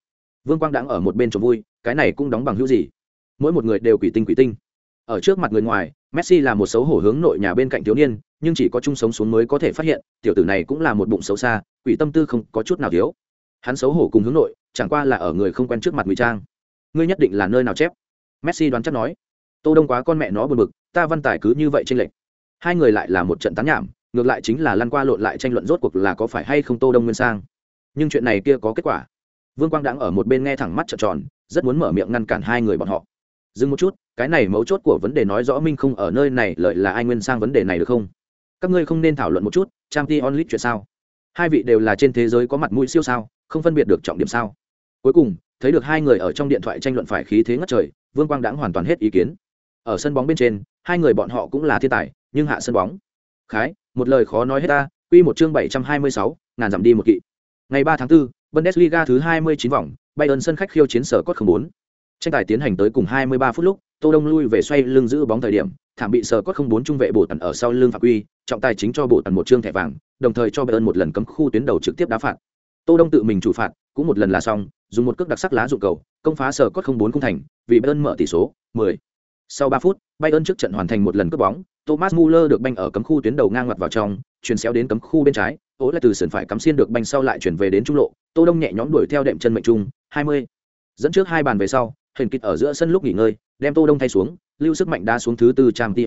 [SPEAKER 1] Vương quang đang ở một bên trò vui, cái này cũng đóng bằng hữu gì? Mỗi một người đều quỷ tinh quỷ tinh ở trước mặt người ngoài, messi là một xấu hổ hướng nội nhà bên cạnh thiếu niên, nhưng chỉ có chung sống xuống mới có thể phát hiện, tiểu tử này cũng là một bụng xấu xa, quỷ tâm tư không có chút nào thiếu. Hắn xấu hổ cùng hướng nội, chẳng qua là ở người không quen trước mặt ngụy trang. Ngươi nhất định là nơi nào chép? Messi đoán chắc nói. Tô đông quá con mẹ nó buồn bực, ta văn tài cứ như vậy tranh lệch. Hai người lại là một trận tán nhảm, ngược lại chính là lăn qua lộn lại tranh luận rốt cuộc là có phải hay không tô đông nguyên sang. Nhưng chuyện này kia có kết quả. Vương quang đang ở một bên nghe thẳng mắt trợn tròn, rất muốn mở miệng ngăn cản hai người bọn họ. Dừng một chút cái này mấu chốt của vấn đề nói rõ minh không ở nơi này lợi là ai nguyên sang vấn đề này được không? Các ngươi không nên thảo luận một chút trang t onlit chuyện sao? Hai vị đều là trên thế giới có mặt mũi siêu sao không phân biệt được trọng điểm sao? Cuối cùng thấy được hai người ở trong điện thoại tranh luận phải khí thế ngất trời vương quang đãng hoàn toàn hết ý kiến. Ở sân bóng bên trên hai người bọn họ cũng là thiên tài nhưng hạ sân bóng. Khái một lời khó nói hết ta quy một chương bảy trăm hai mươi sáu ngàn giảm đi một kỵ. Ngày ba tháng 4, bundesliga thứ hai mươi chín vòng bayern sân khách khiêu chiến sở cốt không bốn. Tranh tài tiến hành tới cùng hai mươi ba phút lúc tô đông lui về xoay lưng giữ bóng thời điểm, thảm bị sờ cốt không bốn trung vệ bổ tần ở sau lưng phạm quy, trọng tài chính cho bổ tần một trương thẻ vàng, đồng thời cho bayern một lần cấm khu tuyến đầu trực tiếp đá phạt tô đông tự mình chủ phạt, cũng một lần là xong, dùng một cước đặc sắc lá dụng cầu, công phá sờ cốt không bốn không thành, vì bayern mở tỷ số 10. sau 3 phút, bayern trước trận hoàn thành một lần cướp bóng, thomas muller được banh ở cấm khu tuyến đầu ngang ngoặt vào trong, chuyển xéo đến cấm khu bên trái ố lại từ sườn phải cắm xiên được banh sau lại chuyển về đến trung lộ, tô đông nhẹ nhõm đuổi theo đệm chân mệnh trung 20. dẫn trước hai bàn về sau hình kịch ở giữa sân lúc nghỉ ngơi đem tô đông thay xuống, lưu sức mạnh đá xuống thứ tư trang t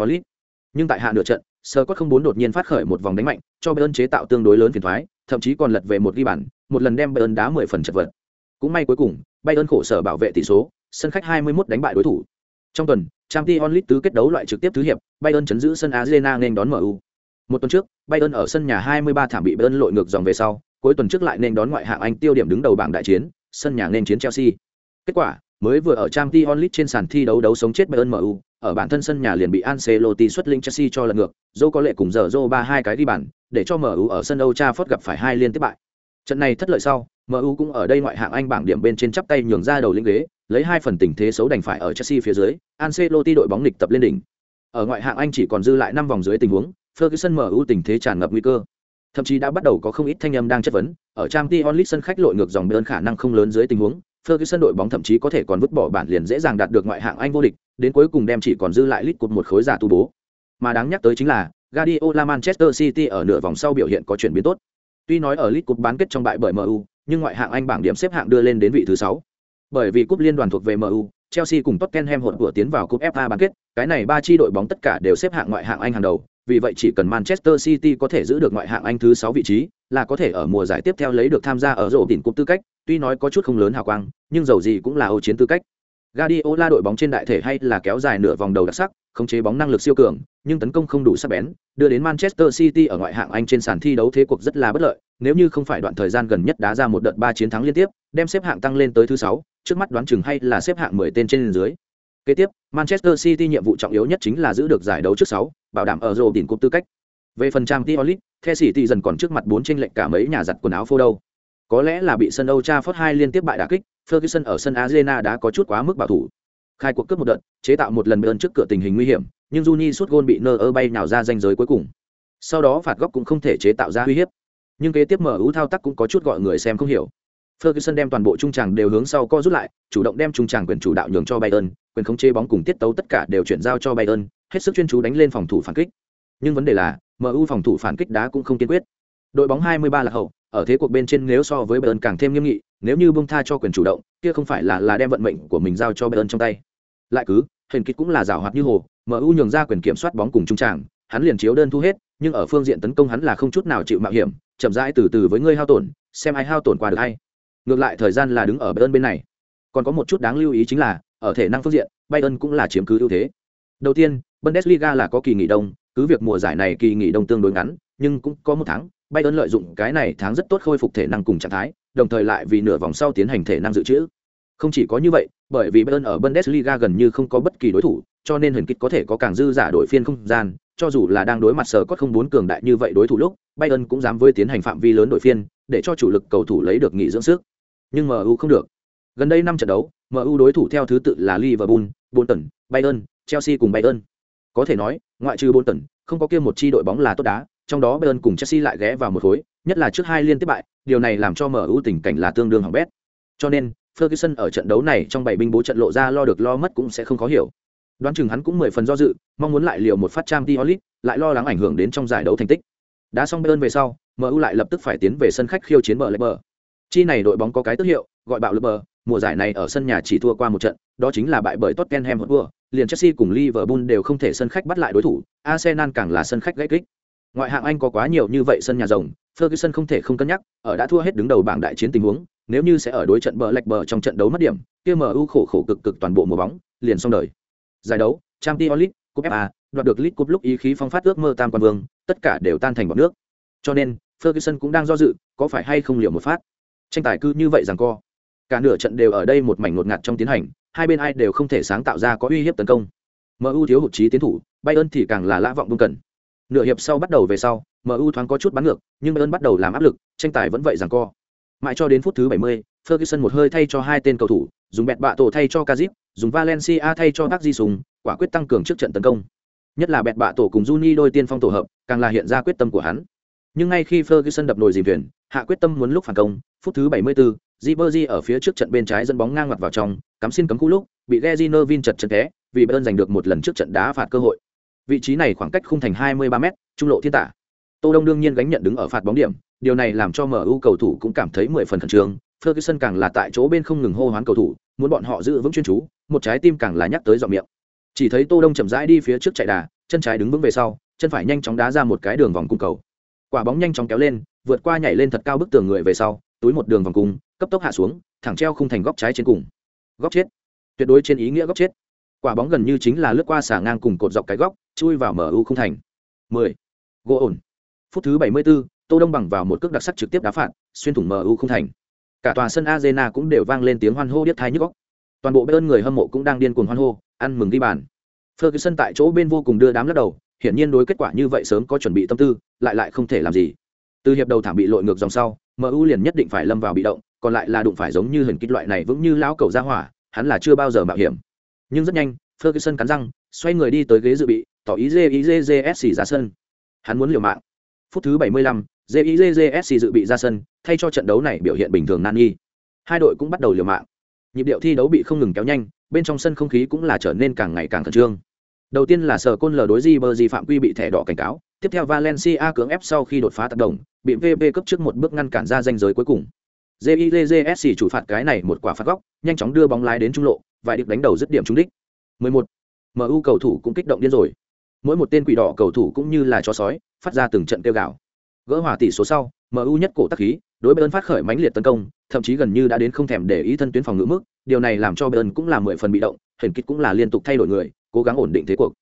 [SPEAKER 1] nhưng tại hạ nửa trận sơ cốt không bốn đột nhiên phát khởi một vòng đánh mạnh, cho bayern chế tạo tương đối lớn phiền thoái, thậm chí còn lật về một ghi bàn, một lần đem bayern đá mười phần chật vật. Cũng may cuối cùng, bayern khổ sở bảo vệ tỷ số, sân khách 21 đánh bại đối thủ. Trong tuần trang t olit tứ kết đấu loại trực tiếp thứ hiệp, bayern chấn giữ sân arena nên đón mu một tuần trước, bayern ở sân nhà 23 thảm bị bayern lội ngược dòng về sau, cuối tuần trước lại nên đón ngoại hạng anh tiêu điểm đứng đầu bảng đại chiến, sân nhà nên chiến chelsea. Kết quả mới vừa ở Champions League trên sàn thi đấu đấu sống chết Bayern MU, ở bản thân sân nhà liền bị Ancelotti xuất linh Chelsea cho lần ngược, Zô có lệ cùng giờ Zô ba hai cái đi bàn, để cho MU ở sân Old Trafford gặp phải hai liên tiếp bại. Trận này thất lợi sau, MU cũng ở đây ngoại hạng Anh bảng điểm bên trên chắp tay nhường ra đầu lĩnh ghế, lấy hai phần tình thế xấu đành phải ở Chelsea phía dưới, Ancelotti đội bóng lịch tập lên đỉnh. Ở ngoại hạng Anh chỉ còn dư lại năm vòng dưới tình huống, Ferguson MU tình thế tràn ngập nguy cơ. Thậm chí đã bắt đầu có không ít thanh âm đang chất vấn, ở Champions League sân khách lội ngược dòng Bayern khả năng không lớn dưới tình huống, Ferguson đội bóng thậm chí có thể còn vứt bỏ bản liền dễ dàng đạt được ngoại hạng Anh vô địch, đến cuối cùng đem chỉ còn dư lại lít cột một khối giả tu bố. Mà đáng nhắc tới chính là, Guardiola Manchester City ở nửa vòng sau biểu hiện có chuyển biến tốt. Tuy nói ở lít cột bán kết trong bại bởi MU, nhưng ngoại hạng Anh bảng điểm xếp hạng đưa lên đến vị thứ 6. Bởi vì cúp liên đoàn thuộc về MU, Chelsea cùng Tottenham hỗn vừa tiến vào cúp FA bán kết, cái này ba chi đội bóng tất cả đều xếp hạng ngoại hạng Anh hàng đầu, vì vậy chỉ cần Manchester City có thể giữ được ngoại hạng Anh thứ 6 vị trí, là có thể ở mùa giải tiếp theo lấy được tham gia ở rổ đỉnh cúp tư cách, tuy nói có chút không lớn hào quang, nhưng dầu gì cũng là ô chiến tư cách. Guardiola đội bóng trên đại thể hay là kéo dài nửa vòng đầu đặc sắc, khống chế bóng năng lực siêu cường, nhưng tấn công không đủ sắc bén, đưa đến Manchester City ở ngoại hạng Anh trên sàn thi đấu thế cuộc rất là bất lợi, nếu như không phải đoạn thời gian gần nhất đá ra một đợt ba chiến thắng liên tiếp, đem xếp hạng tăng lên tới thứ 6, trước mắt đoán chừng hay là xếp hạng 10 tên trên dưới. Kế tiếp, Manchester City nhiệm vụ trọng yếu nhất chính là giữ được giải đấu trước 6, bảo đảm ở rổ đỉnh cúp tư cách. Về phần trang League, The City dần còn trước mặt bốn trên lệnh cả mấy nhà giặt quần áo phô đâu. Có lẽ là bị sân Old Trafford 2 liên tiếp bại đả kích, Ferguson ở sân Arena đã có chút quá mức bảo thủ. Khai cuộc cướp một đợt, chế tạo một lần ơn trước cửa tình hình nguy hiểm, nhưng Juni sút gôn bị nơ ơ bay nhào ra danh giới cuối cùng. Sau đó phạt góc cũng không thể chế tạo ra uy hiếp. Nhưng kế tiếp mở ưu thao tác cũng có chút gọi người xem không hiểu. Ferguson đem toàn bộ trung tràng đều hướng sau co rút lại, chủ động đem trung tràng quyền chủ đạo nhường cho Bayern, quyền khống chế bóng cùng tiết tấu tất cả đều chuyển giao cho Bayern, hết sức chuyên chú đánh lên phòng thủ phản kích. Nhưng vấn đề là, MU phòng thủ phản kích đá cũng không kiên quyết. Đội bóng 23 là hậu, ở thế cuộc bên trên nếu so với Bayern càng thêm nghiêm nghị, nếu như buông tha cho quyền chủ động, kia không phải là là đem vận mệnh của mình giao cho Bayern trong tay. Lại cứ, hình kịch cũng là giàu hoạt như hồ, MU nhường ra quyền kiểm soát bóng cùng trung tràng, hắn liền chiếu đơn thu hết, nhưng ở phương diện tấn công hắn là không chút nào chịu mạo hiểm, chậm rãi từ từ với ngươi hao tổn, xem ai hao tổn qua được hay. Ngược lại thời gian là đứng ở Bayern bên này. Còn có một chút đáng lưu ý chính là, ở thể năng phương diện, Bayern cũng là chiếm cứ ưu thế. Đầu tiên, Bundesliga là có kỳ nghỉ đông, cứ việc mùa giải này kỳ nghỉ đông tương đối ngắn, nhưng cũng có một tháng, Bayern lợi dụng cái này tháng rất tốt khôi phục thể năng cùng trạng thái, đồng thời lại vì nửa vòng sau tiến hành thể năng dự trữ. Không chỉ có như vậy, bởi vì Bayern ở Bundesliga gần như không có bất kỳ đối thủ, cho nên Huyền Kịch có thể có càng dư giả đổi phiên không gian, cho dù là đang đối mặt sở có không bốn cường đại như vậy đối thủ lúc, Bayern cũng dám với tiến hành phạm vi lớn đổi phiên, để cho chủ lực cầu thủ lấy được nghỉ dưỡng sức. Nhưng MU không được. Gần đây năm trận đấu, MU đối thủ theo thứ tự là Liverpool, Bolton, Bayern, Chelsea cùng Bayern. Có thể nói, ngoại trừ bốn tần, không có kia một chi đội bóng là tốt đá, trong đó Bayern cùng Chelsea lại ghé vào một khối, nhất là trước hai liên tiếp bại, điều này làm cho MU tình cảnh là tương đương hỏng bét. Cho nên, Ferguson ở trận đấu này trong bảy binh bố trận lộ ra lo được lo mất cũng sẽ không khó hiểu. Đoán chừng hắn cũng mười phần do dự, mong muốn lại liều một phát trang Diolit, lại lo lắng ảnh hưởng đến trong giải đấu thành tích. Đã xong Bayern về sau, MU lại lập tức phải tiến về sân khách khiêu chiến bờ bờ. Chi này đội bóng có cái tước hiệu, gọi bạo lực bờ, mùa giải này ở sân nhà chỉ thua qua một trận, đó chính là bại bởi Tottenham Hotspur, liền Chelsea cùng Liverpool đều không thể sân khách bắt lại đối thủ, Arsenal càng là sân khách gãy kích. Ngoại hạng Anh có quá nhiều như vậy sân nhà rồng, Ferguson không thể không cân nhắc, ở đã thua hết đứng đầu bảng đại chiến tình huống, nếu như sẽ ở đối trận bờ lệch bờ trong trận đấu mất điểm, kia MU khổ khổ cực cực toàn bộ mùa bóng, liền xong đời. Giải đấu, Champions League, Cup FA, đoạt được League Cup lúc ý khí phong phát ước mơ tam quan vương, tất cả đều tan thành bọt nước. Cho nên, Ferguson cũng đang do dự, có phải hay không liệu một phát. Tranh tài cứ như vậy rằng co. Cả nửa trận đều ở đây một mảnh ngột ngạt trong tiến hành, hai bên ai đều không thể sáng tạo ra có uy hiếp tấn công. MU thiếu hụt trí tiến thủ, Bayern thì càng là lã vọng bung cần. Nửa hiệp sau bắt đầu về sau, MU thoáng có chút bắn ngược, nhưng Bayern bắt đầu làm áp lực, tranh tài vẫn vậy rằng co. Mãi cho đến phút thứ 70, Ferguson một hơi thay cho hai tên cầu thủ, dùng bẹt bạ tổ thay cho Kazip, dùng Valencia thay cho Park Ji quả quyết tăng cường trước trận tấn công. Nhất là bẹt bạ tổ cùng Juni đôi tiên phong tổ hợp, càng là hiện ra quyết tâm của hắn. Nhưng ngay khi Ferguson đập nồi dìm thuyền, hạ quyết tâm muốn lúc phản công, phút thứ 74, Ribery ở phía trước trận bên trái dẫn bóng ngang ngoặt vào trong, cắm xin cấm khu lúc, bị Regina chật chân té, vì Bayern giành được một lần trước trận đá phạt cơ hội. Vị trí này khoảng cách khung thành 23m, trung lộ thiên tả. Tô Đông đương nhiên gánh nhận đứng ở phạt bóng điểm, điều này làm cho MU cầu thủ cũng cảm thấy mười phần khẩn trương. Ferguson càng là tại chỗ bên không ngừng hô hoán cầu thủ, muốn bọn họ giữ vững chuyên chú, một trái tim càng là nhắc tới giọng miệng. Chỉ thấy Tô Đông chậm rãi đi phía trước chạy đà, chân trái đứng vững về sau, chân phải nhanh chóng đá ra một cái đường vòng cung cầu. Quả bóng nhanh chóng kéo lên, vượt qua nhảy lên thật cao bức tường người về sau, túi một đường vòng cung, cấp tốc hạ xuống, thẳng treo khung thành góc trái trên cùng. Góc chết. Tuyệt đối trên ý nghĩa góc chết. Quả bóng gần như chính là lướt qua xả ngang cùng cột dọc cái góc, chui vào MU khung thành. 10. Gỗ ổn. Phút thứ 74, Tô Đông bằng vào một cước đặc sắc trực tiếp đá phạt, xuyên thủng MU khung thành. Cả tòa sân Arena cũng đều vang lên tiếng hoan hô điếc tai nhức óc. Toàn bộ bên người hâm mộ cũng đang điên cuồng hoan hô, ăn mừng đi bàn. Ferguson tại chỗ bên vô cùng đưa đám lắc đầu, hiển nhiên đối kết quả như vậy sớm có chuẩn bị tâm tư, lại lại không thể làm gì. Từ hiệp đầu thảm bị lội ngược dòng sau, MU liền nhất định phải lâm vào bị động, còn lại là đụng phải giống như hình kích loại này vững như lão cầu ra hỏa, hắn là chưa bao giờ mạo hiểm. Nhưng rất nhanh, Ferguson cắn răng, xoay người đi tới ghế dự bị, tỏ ý JIJJSC ra sân. Hắn muốn liều mạng. Phút thứ 75, JIJJSC dự bị ra sân, thay cho trận đấu này biểu hiện bình thường nan y. Hai đội cũng bắt đầu liều mạng. Nhịp điệu thi đấu bị không ngừng kéo nhanh, bên trong sân không khí cũng là trở nên càng ngày càng khẩn trương. Đầu tiên là sở côn lờ đối di bơ di phạm quy bị thẻ đỏ cảnh cáo, tiếp theo Valencia cưỡng ép sau khi đột phá tác động, bị VP cấp trước một bước ngăn cản ra danh giới cuối cùng. JIJJSC chủ phạt cái này một quả phạt góc, nhanh chóng đưa bóng lái đến trung lộ, vài điệp đánh đầu dứt điểm trúng đích. 11. MU cầu thủ cũng kích động điên rồi. Mỗi một tên quỷ đỏ cầu thủ cũng như là chó sói, phát ra từng trận kêu gào. Gỡ hòa tỷ số sau, MU nhất cổ tác khí, đối Bayern phát khởi mãnh liệt tấn công, thậm chí gần như đã đến không thèm để ý thân tuyến phòng ngự mức, điều này làm cho Bayern cũng là mười phần bị động, hình kích cũng là liên tục thay đổi người, cố gắng ổn định thế cuộc.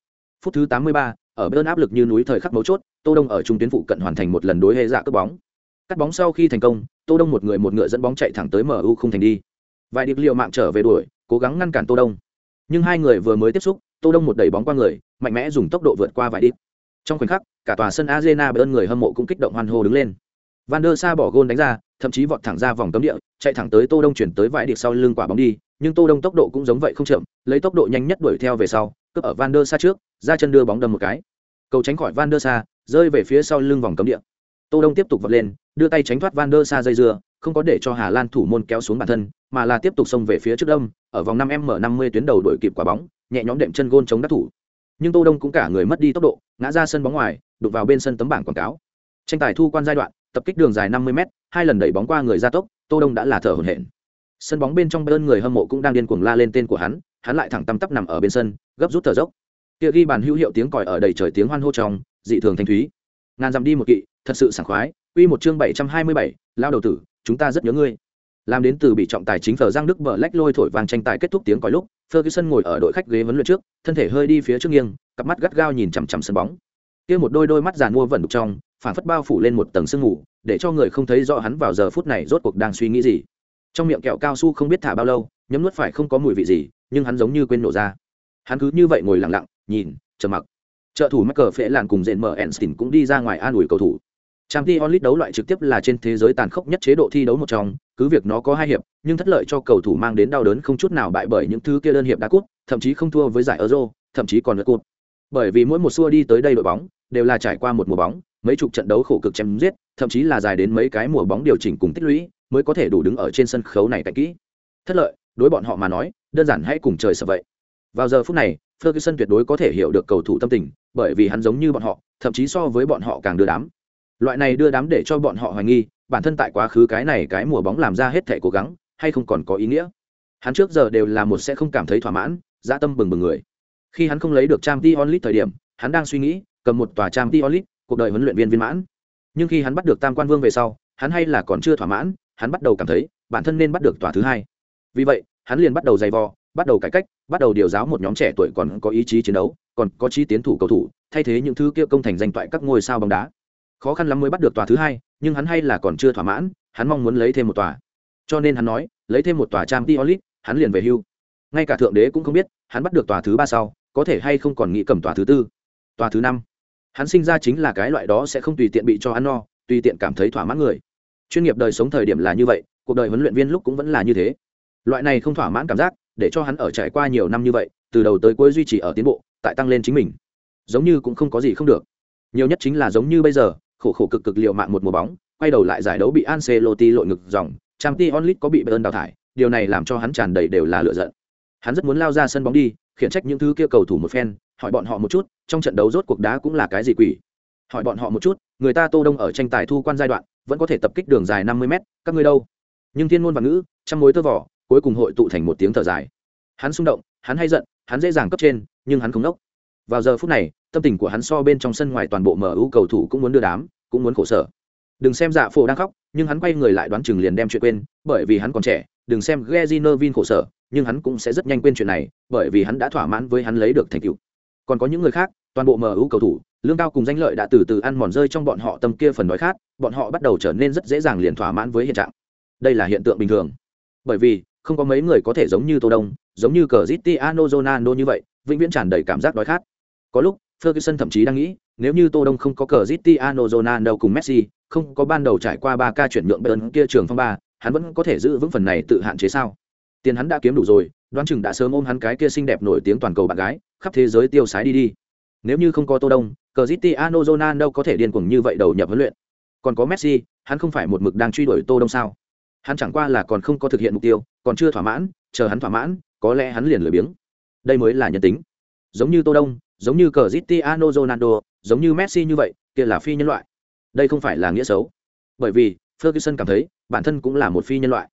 [SPEAKER 1] Phút thứ 83, ở bên áp lực như núi thời khắc mấu chốt, Tô Đông ở trung tuyến phụ cận hoàn thành một lần đối hệ dạ cướp bóng. Cắt bóng sau khi thành công, Tô Đông một người một ngựa dẫn bóng chạy thẳng tới MU không thành đi. Vài điệp liệu mạng trở về đuổi, cố gắng ngăn cản Tô Đông. Nhưng hai người vừa mới tiếp xúc, Tô Đông một đẩy bóng qua người, mạnh mẽ dùng tốc độ vượt qua vài điệp. Trong khoảnh khắc, cả tòa sân Arena bên người hâm mộ cũng kích động hoan hô đứng lên. Van der Sa bỏ gôn đánh ra, thậm chí vọt thẳng ra vòng cấm địa, chạy thẳng tới Tô Đông chuyển tới vài điệp sau lưng quả bóng đi, nhưng Tô Đông tốc độ cũng giống vậy không chậm, lấy tốc độ nhanh nhất đuổi theo về sau, cướp ở Van der Sa trước, ra chân đưa bóng đâm một cái. Cầu tránh khỏi Van der Sa, rơi về phía sau lưng vòng cấm địa. Tô Đông tiếp tục vọt lên, đưa tay tránh thoát Van der Sa dây dưa, không có để cho Hà Lan thủ môn kéo xuống bản thân, mà là tiếp tục xông về phía trước đông, ở vòng năm m năm mươi tuyến đầu đuổi kịp quả bóng, nhẹ nhõm đệm chân gôn chống đắc thủ. Nhưng Tô Đông cũng cả người mất đi tốc độ, ngã ra sân bóng ngoài, đụng vào bên sân tấm bảng quảng cáo. Tranh tài thu quan giai đoạn, tập kích đường dài 50m, hai lần đẩy bóng qua người ra tốc, Tô Đông đã là thở hổn hển. Sân bóng bên trong bên người hâm mộ cũng đang điên cuồng la lên tên của hắn, hắn lại thẳng tăm tắp nằm ở bên sân, gấp rút thở dốc. Kia ghi bàn hữu hiệu tiếng còi ở đầy trời tiếng hoan hô trong, dị thường thanh thúy. Ngàn dặm đi một kỵ, thật sự sảng khoái. Quy một chương 727, lao đầu tử, chúng ta rất nhớ ngươi. Làm đến từ bị trọng tài chính Phở Giang Đức bờ lách lôi thổi vàng tranh tài kết thúc tiếng còi lúc, Ferguson ngồi ở đội khách ghế vấn luyện trước, thân thể hơi đi phía trước nghiêng, cặp mắt gắt gao nhìn chằm chằm sân bóng. Kia một đôi đôi mắt giàn mua vẫn đục trong, phản phất bao phủ lên một tầng sương mù, để cho người không thấy rõ hắn vào giờ phút này rốt cuộc đang suy nghĩ gì. Trong miệng kẹo cao su không biết thả bao lâu, nhấm nuốt phải không có mùi vị gì, nhưng hắn giống như quên nổ ra. Hắn cứ như vậy ngồi lặng lặng, nhìn, chờ mặc. Trợ thủ mắc cờ phễ làn cùng dện mở enstin cũng đi ra ngoài an ủi cầu thủ. Champions League đấu loại trực tiếp là trên thế giới tàn khốc nhất chế độ thi đấu một trong, cứ việc nó có hai hiệp, nhưng thất lợi cho cầu thủ mang đến đau đớn không chút nào bại bởi những thứ kia đơn hiệp đá cút, thậm chí không thua với giải Euro, thậm chí còn lượt cút. Bởi vì mỗi một xua đi tới đây đội bóng, đều là trải qua một mùa bóng, mấy chục trận đấu khổ cực chém giết, thậm chí là dài đến mấy cái mùa bóng điều chỉnh cùng tích lũy, mới có thể đủ đứng ở trên sân khấu này cạnh kỹ. Thất lợi, đối bọn họ mà nói, đơn giản hãy cùng trời sợ vậy. Vào giờ phút này, Ferguson tuyệt đối có thể hiểu được cầu thủ tâm tình, bởi vì hắn giống như bọn họ, thậm chí so với bọn họ càng đưa đám. Loại này đưa đám để cho bọn họ hoài nghi, bản thân tại quá khứ cái này cái mùa bóng làm ra hết thể cố gắng, hay không còn có ý nghĩa. Hắn trước giờ đều là một sẽ không cảm thấy thỏa mãn, dã tâm bừng bừng người. Khi hắn không lấy được trang t onlit thời điểm, hắn đang suy nghĩ, cầm một tòa trang t onlit cuộc đời huấn luyện viên viên mãn. Nhưng khi hắn bắt được Tam Quan Vương về sau, hắn hay là còn chưa thỏa mãn, hắn bắt đầu cảm thấy, bản thân nên bắt được tòa thứ hai. Vì vậy, hắn liền bắt đầu dày vò, bắt đầu cải cách, bắt đầu điều giáo một nhóm trẻ tuổi còn có ý chí chiến đấu, còn có chí tiến thủ cầu thủ, thay thế những thứ kia công thành danh toại các ngôi sao bóng đá. Khó khăn lắm mới bắt được tòa thứ hai, nhưng hắn hay là còn chưa thỏa mãn, hắn mong muốn lấy thêm một tòa. Cho nên hắn nói, lấy thêm một tòa trang t olit hắn liền về hưu. Ngay cả thượng đế cũng không biết, hắn bắt được tòa thứ ba sau, có thể hay không còn nghĩ cầm tòa thứ tư, tòa thứ năm. Hắn sinh ra chính là cái loại đó sẽ không tùy tiện bị cho ăn no, tùy tiện cảm thấy thỏa mãn người. Chuyên nghiệp đời sống thời điểm là như vậy, cuộc đời huấn luyện viên lúc cũng vẫn là như thế. Loại này không thỏa mãn cảm giác, để cho hắn ở trải qua nhiều năm như vậy từ đầu tới cuối duy trì ở tiến bộ tại tăng lên chính mình. Giống như cũng không có gì không được. Nhiều nhất chính là giống như bây giờ khổ khổ cực cực liệu mạng một mùa bóng quay đầu lại giải đấu bị Ancelotti lội ngực dòng Tramti Onlit có bị Bayern đào thải điều này làm cho hắn tràn đầy đều là lựa giận. Hắn rất muốn lao ra sân bóng đi khiển trách những thứ kia cầu thủ một phen hỏi bọn họ một chút trong trận đấu rốt cuộc đá cũng là cái gì quỷ? Hỏi bọn họ một chút người ta tô đông ở tranh tài thu quan giai đoạn vẫn có thể tập kích đường dài 50 m các ngươi đâu? Nhưng thiên ngôn và ngữ, trăm mối tơ vỏ cuối cùng hội tụ thành một tiếng thở dài. Hắn xung động, hắn hay giận, hắn dễ dàng cấp trên, nhưng hắn không nốc. Vào giờ phút này, tâm tình của hắn so bên trong sân ngoài toàn bộ mu cầu thủ cũng muốn đưa đám, cũng muốn khổ sở. Đừng xem dạ phổ đang khóc, nhưng hắn quay người lại đoán chừng liền đem chuyện quên, bởi vì hắn còn trẻ. Đừng xem Gezinovin khổ sở, nhưng hắn cũng sẽ rất nhanh quên chuyện này, bởi vì hắn đã thỏa mãn với hắn lấy được thành tựu còn có những người khác, toàn bộ mu cầu thủ, lương cao cùng danh lợi đã từ từ ăn mòn rơi trong bọn họ tâm kia phần nói khác bọn họ bắt đầu trở nên rất dễ dàng liền thỏa mãn với hiện trạng. Đây là hiện tượng bình thường. Bởi vì, không có mấy người có thể giống như tô đông, giống như cờ zitiano ronaldo như vậy, vĩnh viễn tràn đầy cảm giác đói khát. Có lúc, ferguson thậm chí đang nghĩ, nếu như tô đông không có cờ Cristiano Ronaldo cùng Messi, không có ban đầu trải qua ba ca chuyển nhượng bên kia trường phong ba, hắn vẫn có thể giữ vững phần này tự hạn chế sao? Tiền hắn đã kiếm đủ rồi đoán chừng đã sớm ôm hắn cái kia xinh đẹp nổi tiếng toàn cầu bạn gái, khắp thế giới tiêu sái đi đi. Nếu như không có tô đông cờ Cristiano Ronaldo có thể điên cuồng như vậy đầu nhập huấn luyện. Còn có Messi, hắn không phải một mực đang truy đuổi tô đông sao? Hắn chẳng qua là còn không có thực hiện mục tiêu, còn chưa thỏa mãn, chờ hắn thỏa mãn, có lẽ hắn liền lười biếng. Đây mới là nhân tính. Giống như tô đông, giống như cờ Cristiano Ronaldo, giống như Messi như vậy, kia là phi nhân loại. Đây không phải là nghĩa xấu. Bởi vì Ferguson cảm thấy, bản thân cũng là một phi nhân loại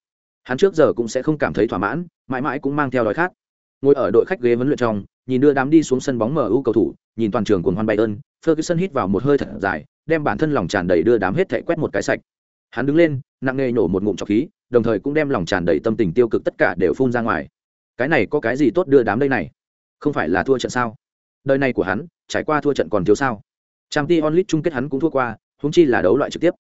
[SPEAKER 1] hắn trước giờ cũng sẽ không cảm thấy thỏa mãn, mãi mãi cũng mang theo đói khát. Ngồi ở đội khách ghế vấn luyện trong, nhìn đưa đám đi xuống sân bóng MU cầu thủ, nhìn toàn trường cuồng hoan bay ơn Ferguson hít vào một hơi thật dài, đem bản thân lòng tràn đầy đưa đám hết thảy quét một cái sạch. Hắn đứng lên, nặng nề nổ một ngụm trọc khí, đồng thời cũng đem lòng tràn đầy tâm tình tiêu cực tất cả đều phun ra ngoài. Cái này có cái gì tốt đưa đám đây này? Không phải là thua trận sao? Đời này của hắn, trải qua thua trận còn thiếu sao? Trang t onlit chung kết hắn cũng thua qua húng chi là đấu loại trực tiếp.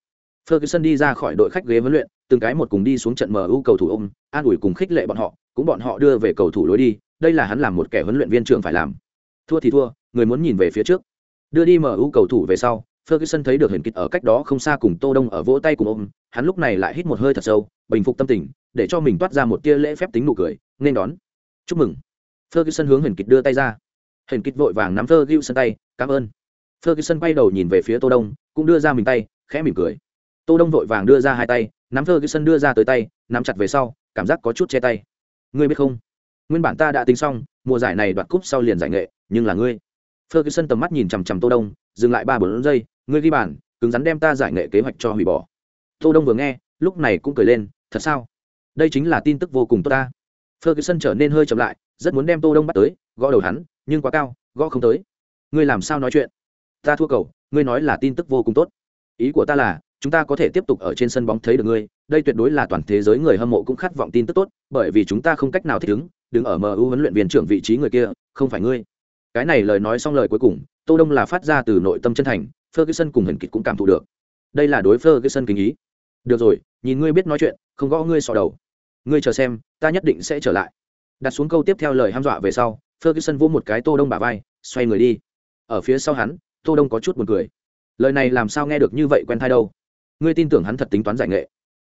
[SPEAKER 1] Ferguson đi ra khỏi đội khách ghế huấn luyện từng cái một cùng đi xuống trận mu cầu thủ ôm an ủi cùng khích lệ bọn họ cũng bọn họ đưa về cầu thủ lối đi đây là hắn làm một kẻ huấn luyện viên trưởng phải làm thua thì thua người muốn nhìn về phía trước đưa đi mu cầu thủ về sau Ferguson thấy được hiển kịch ở cách đó không xa cùng Tô Đông ở vỗ tay cùng ôm, hắn lúc này lại hít một hơi thật sâu, bình phục tâm tình, để cho mình toát ra một tia lễ phép tính nụ cười, nên đón. Chúc mừng. Ferguson hướng hiển kịch đưa tay ra. hiển kịch vội vàng nắm Ferguson tay, cảm ơn. Ferguson quay đầu nhìn về phía Tô Đông, cũng đưa ra mình tay, khẽ mỉm cười. Tô Đông vội vàng đưa ra hai tay, nắm thơ cái sân đưa ra tới tay, nắm chặt về sau, cảm giác có chút che tay. Ngươi biết không? Nguyên bản ta đã tính xong, mùa giải này đoạt cúp sau liền giải nghệ, nhưng là ngươi. Ferguson tầm mắt nhìn chằm chằm Tô Đông, dừng lại ba bốn giây, ngươi ghi bàn cứng rắn đem ta giải nghệ kế hoạch cho hủy bỏ tô đông vừa nghe lúc này cũng cười lên thật sao đây chính là tin tức vô cùng tốt ta ferguson trở nên hơi chậm lại rất muốn đem tô đông bắt tới gõ đầu hắn nhưng quá cao gõ không tới ngươi làm sao nói chuyện ta thua cầu ngươi nói là tin tức vô cùng tốt ý của ta là chúng ta có thể tiếp tục ở trên sân bóng thấy được ngươi đây tuyệt đối là toàn thế giới người hâm mộ cũng khát vọng tin tức tốt bởi vì chúng ta không cách nào thích ứng đứng ở mu huấn luyện viên trưởng vị trí người kia không phải ngươi cái này lời nói xong lời cuối cùng tô đông là phát ra từ nội tâm chân thành Ferguson cùng hình kịch cũng cảm thụ được. Đây là đối Ferguson kính ý. Được rồi, nhìn ngươi biết nói chuyện, không gõ ngươi sọ đầu. Ngươi chờ xem, ta nhất định sẽ trở lại. Đặt xuống câu tiếp theo lời ham dọa về sau, Ferguson vỗ một cái Tô Đông bả vai, xoay người đi. Ở phía sau hắn, Tô Đông có chút buồn cười. Lời này làm sao nghe được như vậy quen tai đâu? Ngươi tin tưởng hắn thật tính toán giải nghệ?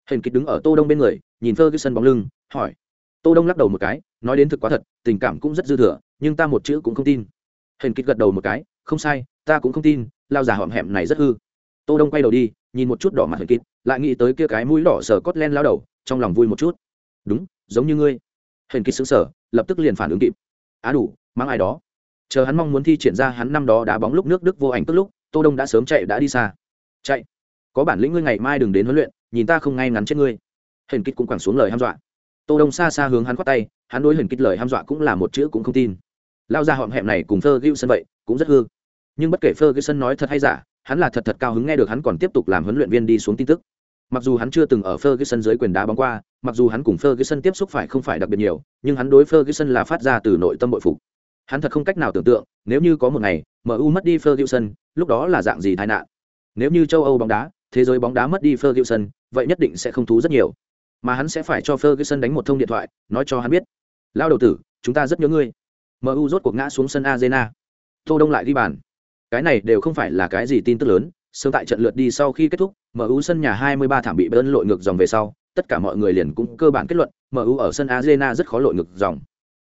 [SPEAKER 1] hển kịch đứng ở Tô Đông bên người, nhìn Ferguson bóng lưng, hỏi. Tô Đông lắc đầu một cái, nói đến thực quá thật, tình cảm cũng rất dư thừa, nhưng ta một chữ cũng không tin. hển kịch gật đầu một cái, không sai, ta cũng không tin, lao già hõm hẹm này rất hư. Tô đông quay đầu đi nhìn một chút đỏ mặt hển kịch lại nghĩ tới kia cái mũi đỏ sờ cốt len lao đầu trong lòng vui một chút. Đúng giống như ngươi. Hển kịch sững sờ lập tức liền phản ứng kịp. Á đủ mang ai đó. Chờ hắn mong muốn thi triển ra hắn năm đó đá bóng lúc nước đức vô ảnh tức lúc tô đông đã sớm chạy đã đi xa. Chạy có bản lĩnh ngươi ngày mai đừng đến huấn luyện nhìn ta không ngay ngắn chết ngươi hển kích cũng quẳng xuống lời hăm dọa tô đông xa xa hướng hắn quát tay hắn đối hển kích lời hăm dọa cũng là một chữ cũng không tin lao ra họm hẹm này cùng thơ gữu sân vậy cũng rất hư nhưng bất kể Ferguson nói thật hay giả, hắn là thật thật cao hứng nghe được hắn còn tiếp tục làm huấn luyện viên đi xuống tin tức. Mặc dù hắn chưa từng ở Ferguson dưới quyền đá bóng qua, mặc dù hắn cùng Ferguson tiếp xúc phải không phải đặc biệt nhiều, nhưng hắn đối Ferguson là phát ra từ nội tâm bội phục. Hắn thật không cách nào tưởng tượng, nếu như có một ngày, MU mất đi Ferguson, lúc đó là dạng gì tai nạn. Nếu như châu Âu bóng đá, thế giới bóng đá mất đi Ferguson, vậy nhất định sẽ không thú rất nhiều. Mà hắn sẽ phải cho Ferguson đánh một thông điện thoại, nói cho hắn biết. Lao đầu tử, chúng ta rất nhớ ngươi. MU rốt cuộc ngã xuống sân Arena. Tô Đông lại ghi bàn cái này đều không phải là cái gì tin tức lớn sớm tại trận lượt đi sau khi kết thúc mu sân nhà 23 thảm bị bơn lội ngược dòng về sau tất cả mọi người liền cũng cơ bản kết luận mu ở sân arena rất khó lội ngược dòng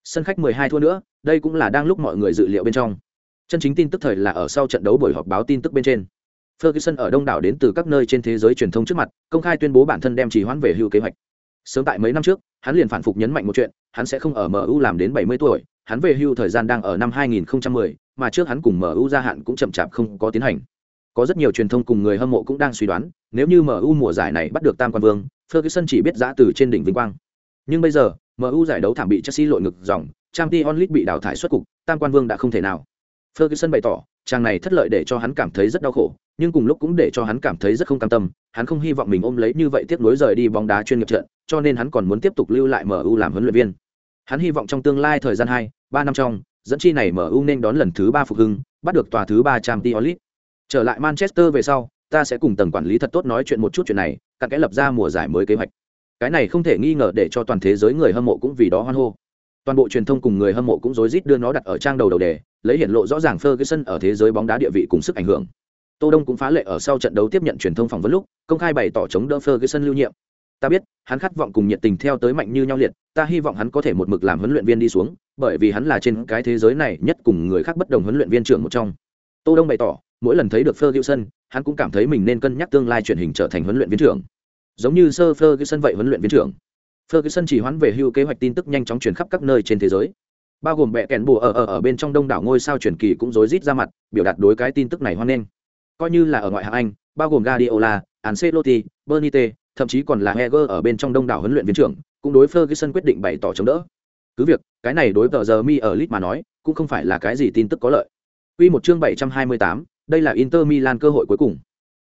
[SPEAKER 1] sân khách 12 thua nữa đây cũng là đang lúc mọi người dự liệu bên trong chân chính tin tức thời là ở sau trận đấu buổi họp báo tin tức bên trên Ferguson ở đông đảo đến từ các nơi trên thế giới truyền thông trước mặt công khai tuyên bố bản thân đem trì hoãn về hưu kế hoạch sớm tại mấy năm trước hắn liền phản phục nhấn mạnh một chuyện hắn sẽ không ở mu làm đến 70 tuổi hắn về hưu thời gian đang ở năm 2010, mà trước hắn cùng MU gia hạn cũng chậm chạp không có tiến hành. Có rất nhiều truyền thông cùng người hâm mộ cũng đang suy đoán, nếu như MU mùa giải này bắt được tam quan vương, Ferguson chỉ biết giã từ trên đỉnh vinh quang. Nhưng bây giờ, MU giải đấu thảm bị Chelsea lội ngược dòng, Champions League bị đào thải xuất cục, tam quan vương đã không thể nào. Ferguson bày tỏ, chàng này thất lợi để cho hắn cảm thấy rất đau khổ, nhưng cùng lúc cũng để cho hắn cảm thấy rất không cam tâm, hắn không hy vọng mình ôm lấy như vậy tiếp nối rời đi bóng đá chuyên nghiệp trận, cho nên hắn còn muốn tiếp tục lưu lại MU làm huấn luyện viên. Hắn hy vọng trong tương lai thời gian 2, 3 năm trong, dẫn chi này MU nên đón lần thứ ba phục hưng, bắt được tòa thứ ba Champions League. Trở lại Manchester về sau, ta sẽ cùng tầng quản lý thật tốt nói chuyện một chút chuyện này, cặn kẽ lập ra mùa giải mới kế hoạch. Cái này không thể nghi ngờ để cho toàn thế giới người hâm mộ cũng vì đó hoan hô. Toàn bộ truyền thông cùng người hâm mộ cũng rối rít đưa nó đặt ở trang đầu đầu đề, lấy hiện lộ rõ ràng Ferguson ở thế giới bóng đá địa vị cùng sức ảnh hưởng. Tô Đông cũng phá lệ ở sau trận đấu tiếp nhận truyền thông phỏng vấn lúc, công khai bày tỏ chống đỡ Ferguson lưu nhiệm. Ta biết, hắn khát vọng cùng nhiệt tình theo tới mạnh như nhau liệt, ta hy vọng hắn có thể một mực làm huấn luyện viên đi xuống, bởi vì hắn là trên cái thế giới này nhất cùng người khác bất đồng huấn luyện viên trưởng một trong. Tô Đông bày tỏ, mỗi lần thấy được Ferguson, hắn cũng cảm thấy mình nên cân nhắc tương lai chuyển hình trở thành huấn luyện viên trưởng. Giống như Sir Ferguson vậy huấn luyện viên trưởng. Ferguson chỉ hoãn về hưu kế hoạch tin tức nhanh chóng truyền khắp các nơi trên thế giới. Bao gồm bệ kèn bùa ở, ở ở bên trong đông đảo ngôi sao truyền kỳ cũng rối rít ra mặt, biểu đạt đối cái tin tức này hoan nghênh. Coi như là ở ngoại hạng Anh, bao gồm Guardiola, Ancelotti, Bernite, thậm chí còn là Heger ở bên trong đông đảo huấn luyện viên trưởng, cũng đối Ferguson quyết định bày tỏ chống đỡ. Cứ việc, cái này đối tờ giờ mi ở lit mà nói, cũng không phải là cái gì tin tức có lợi. Quy một chương 728, đây là Inter Milan cơ hội cuối cùng.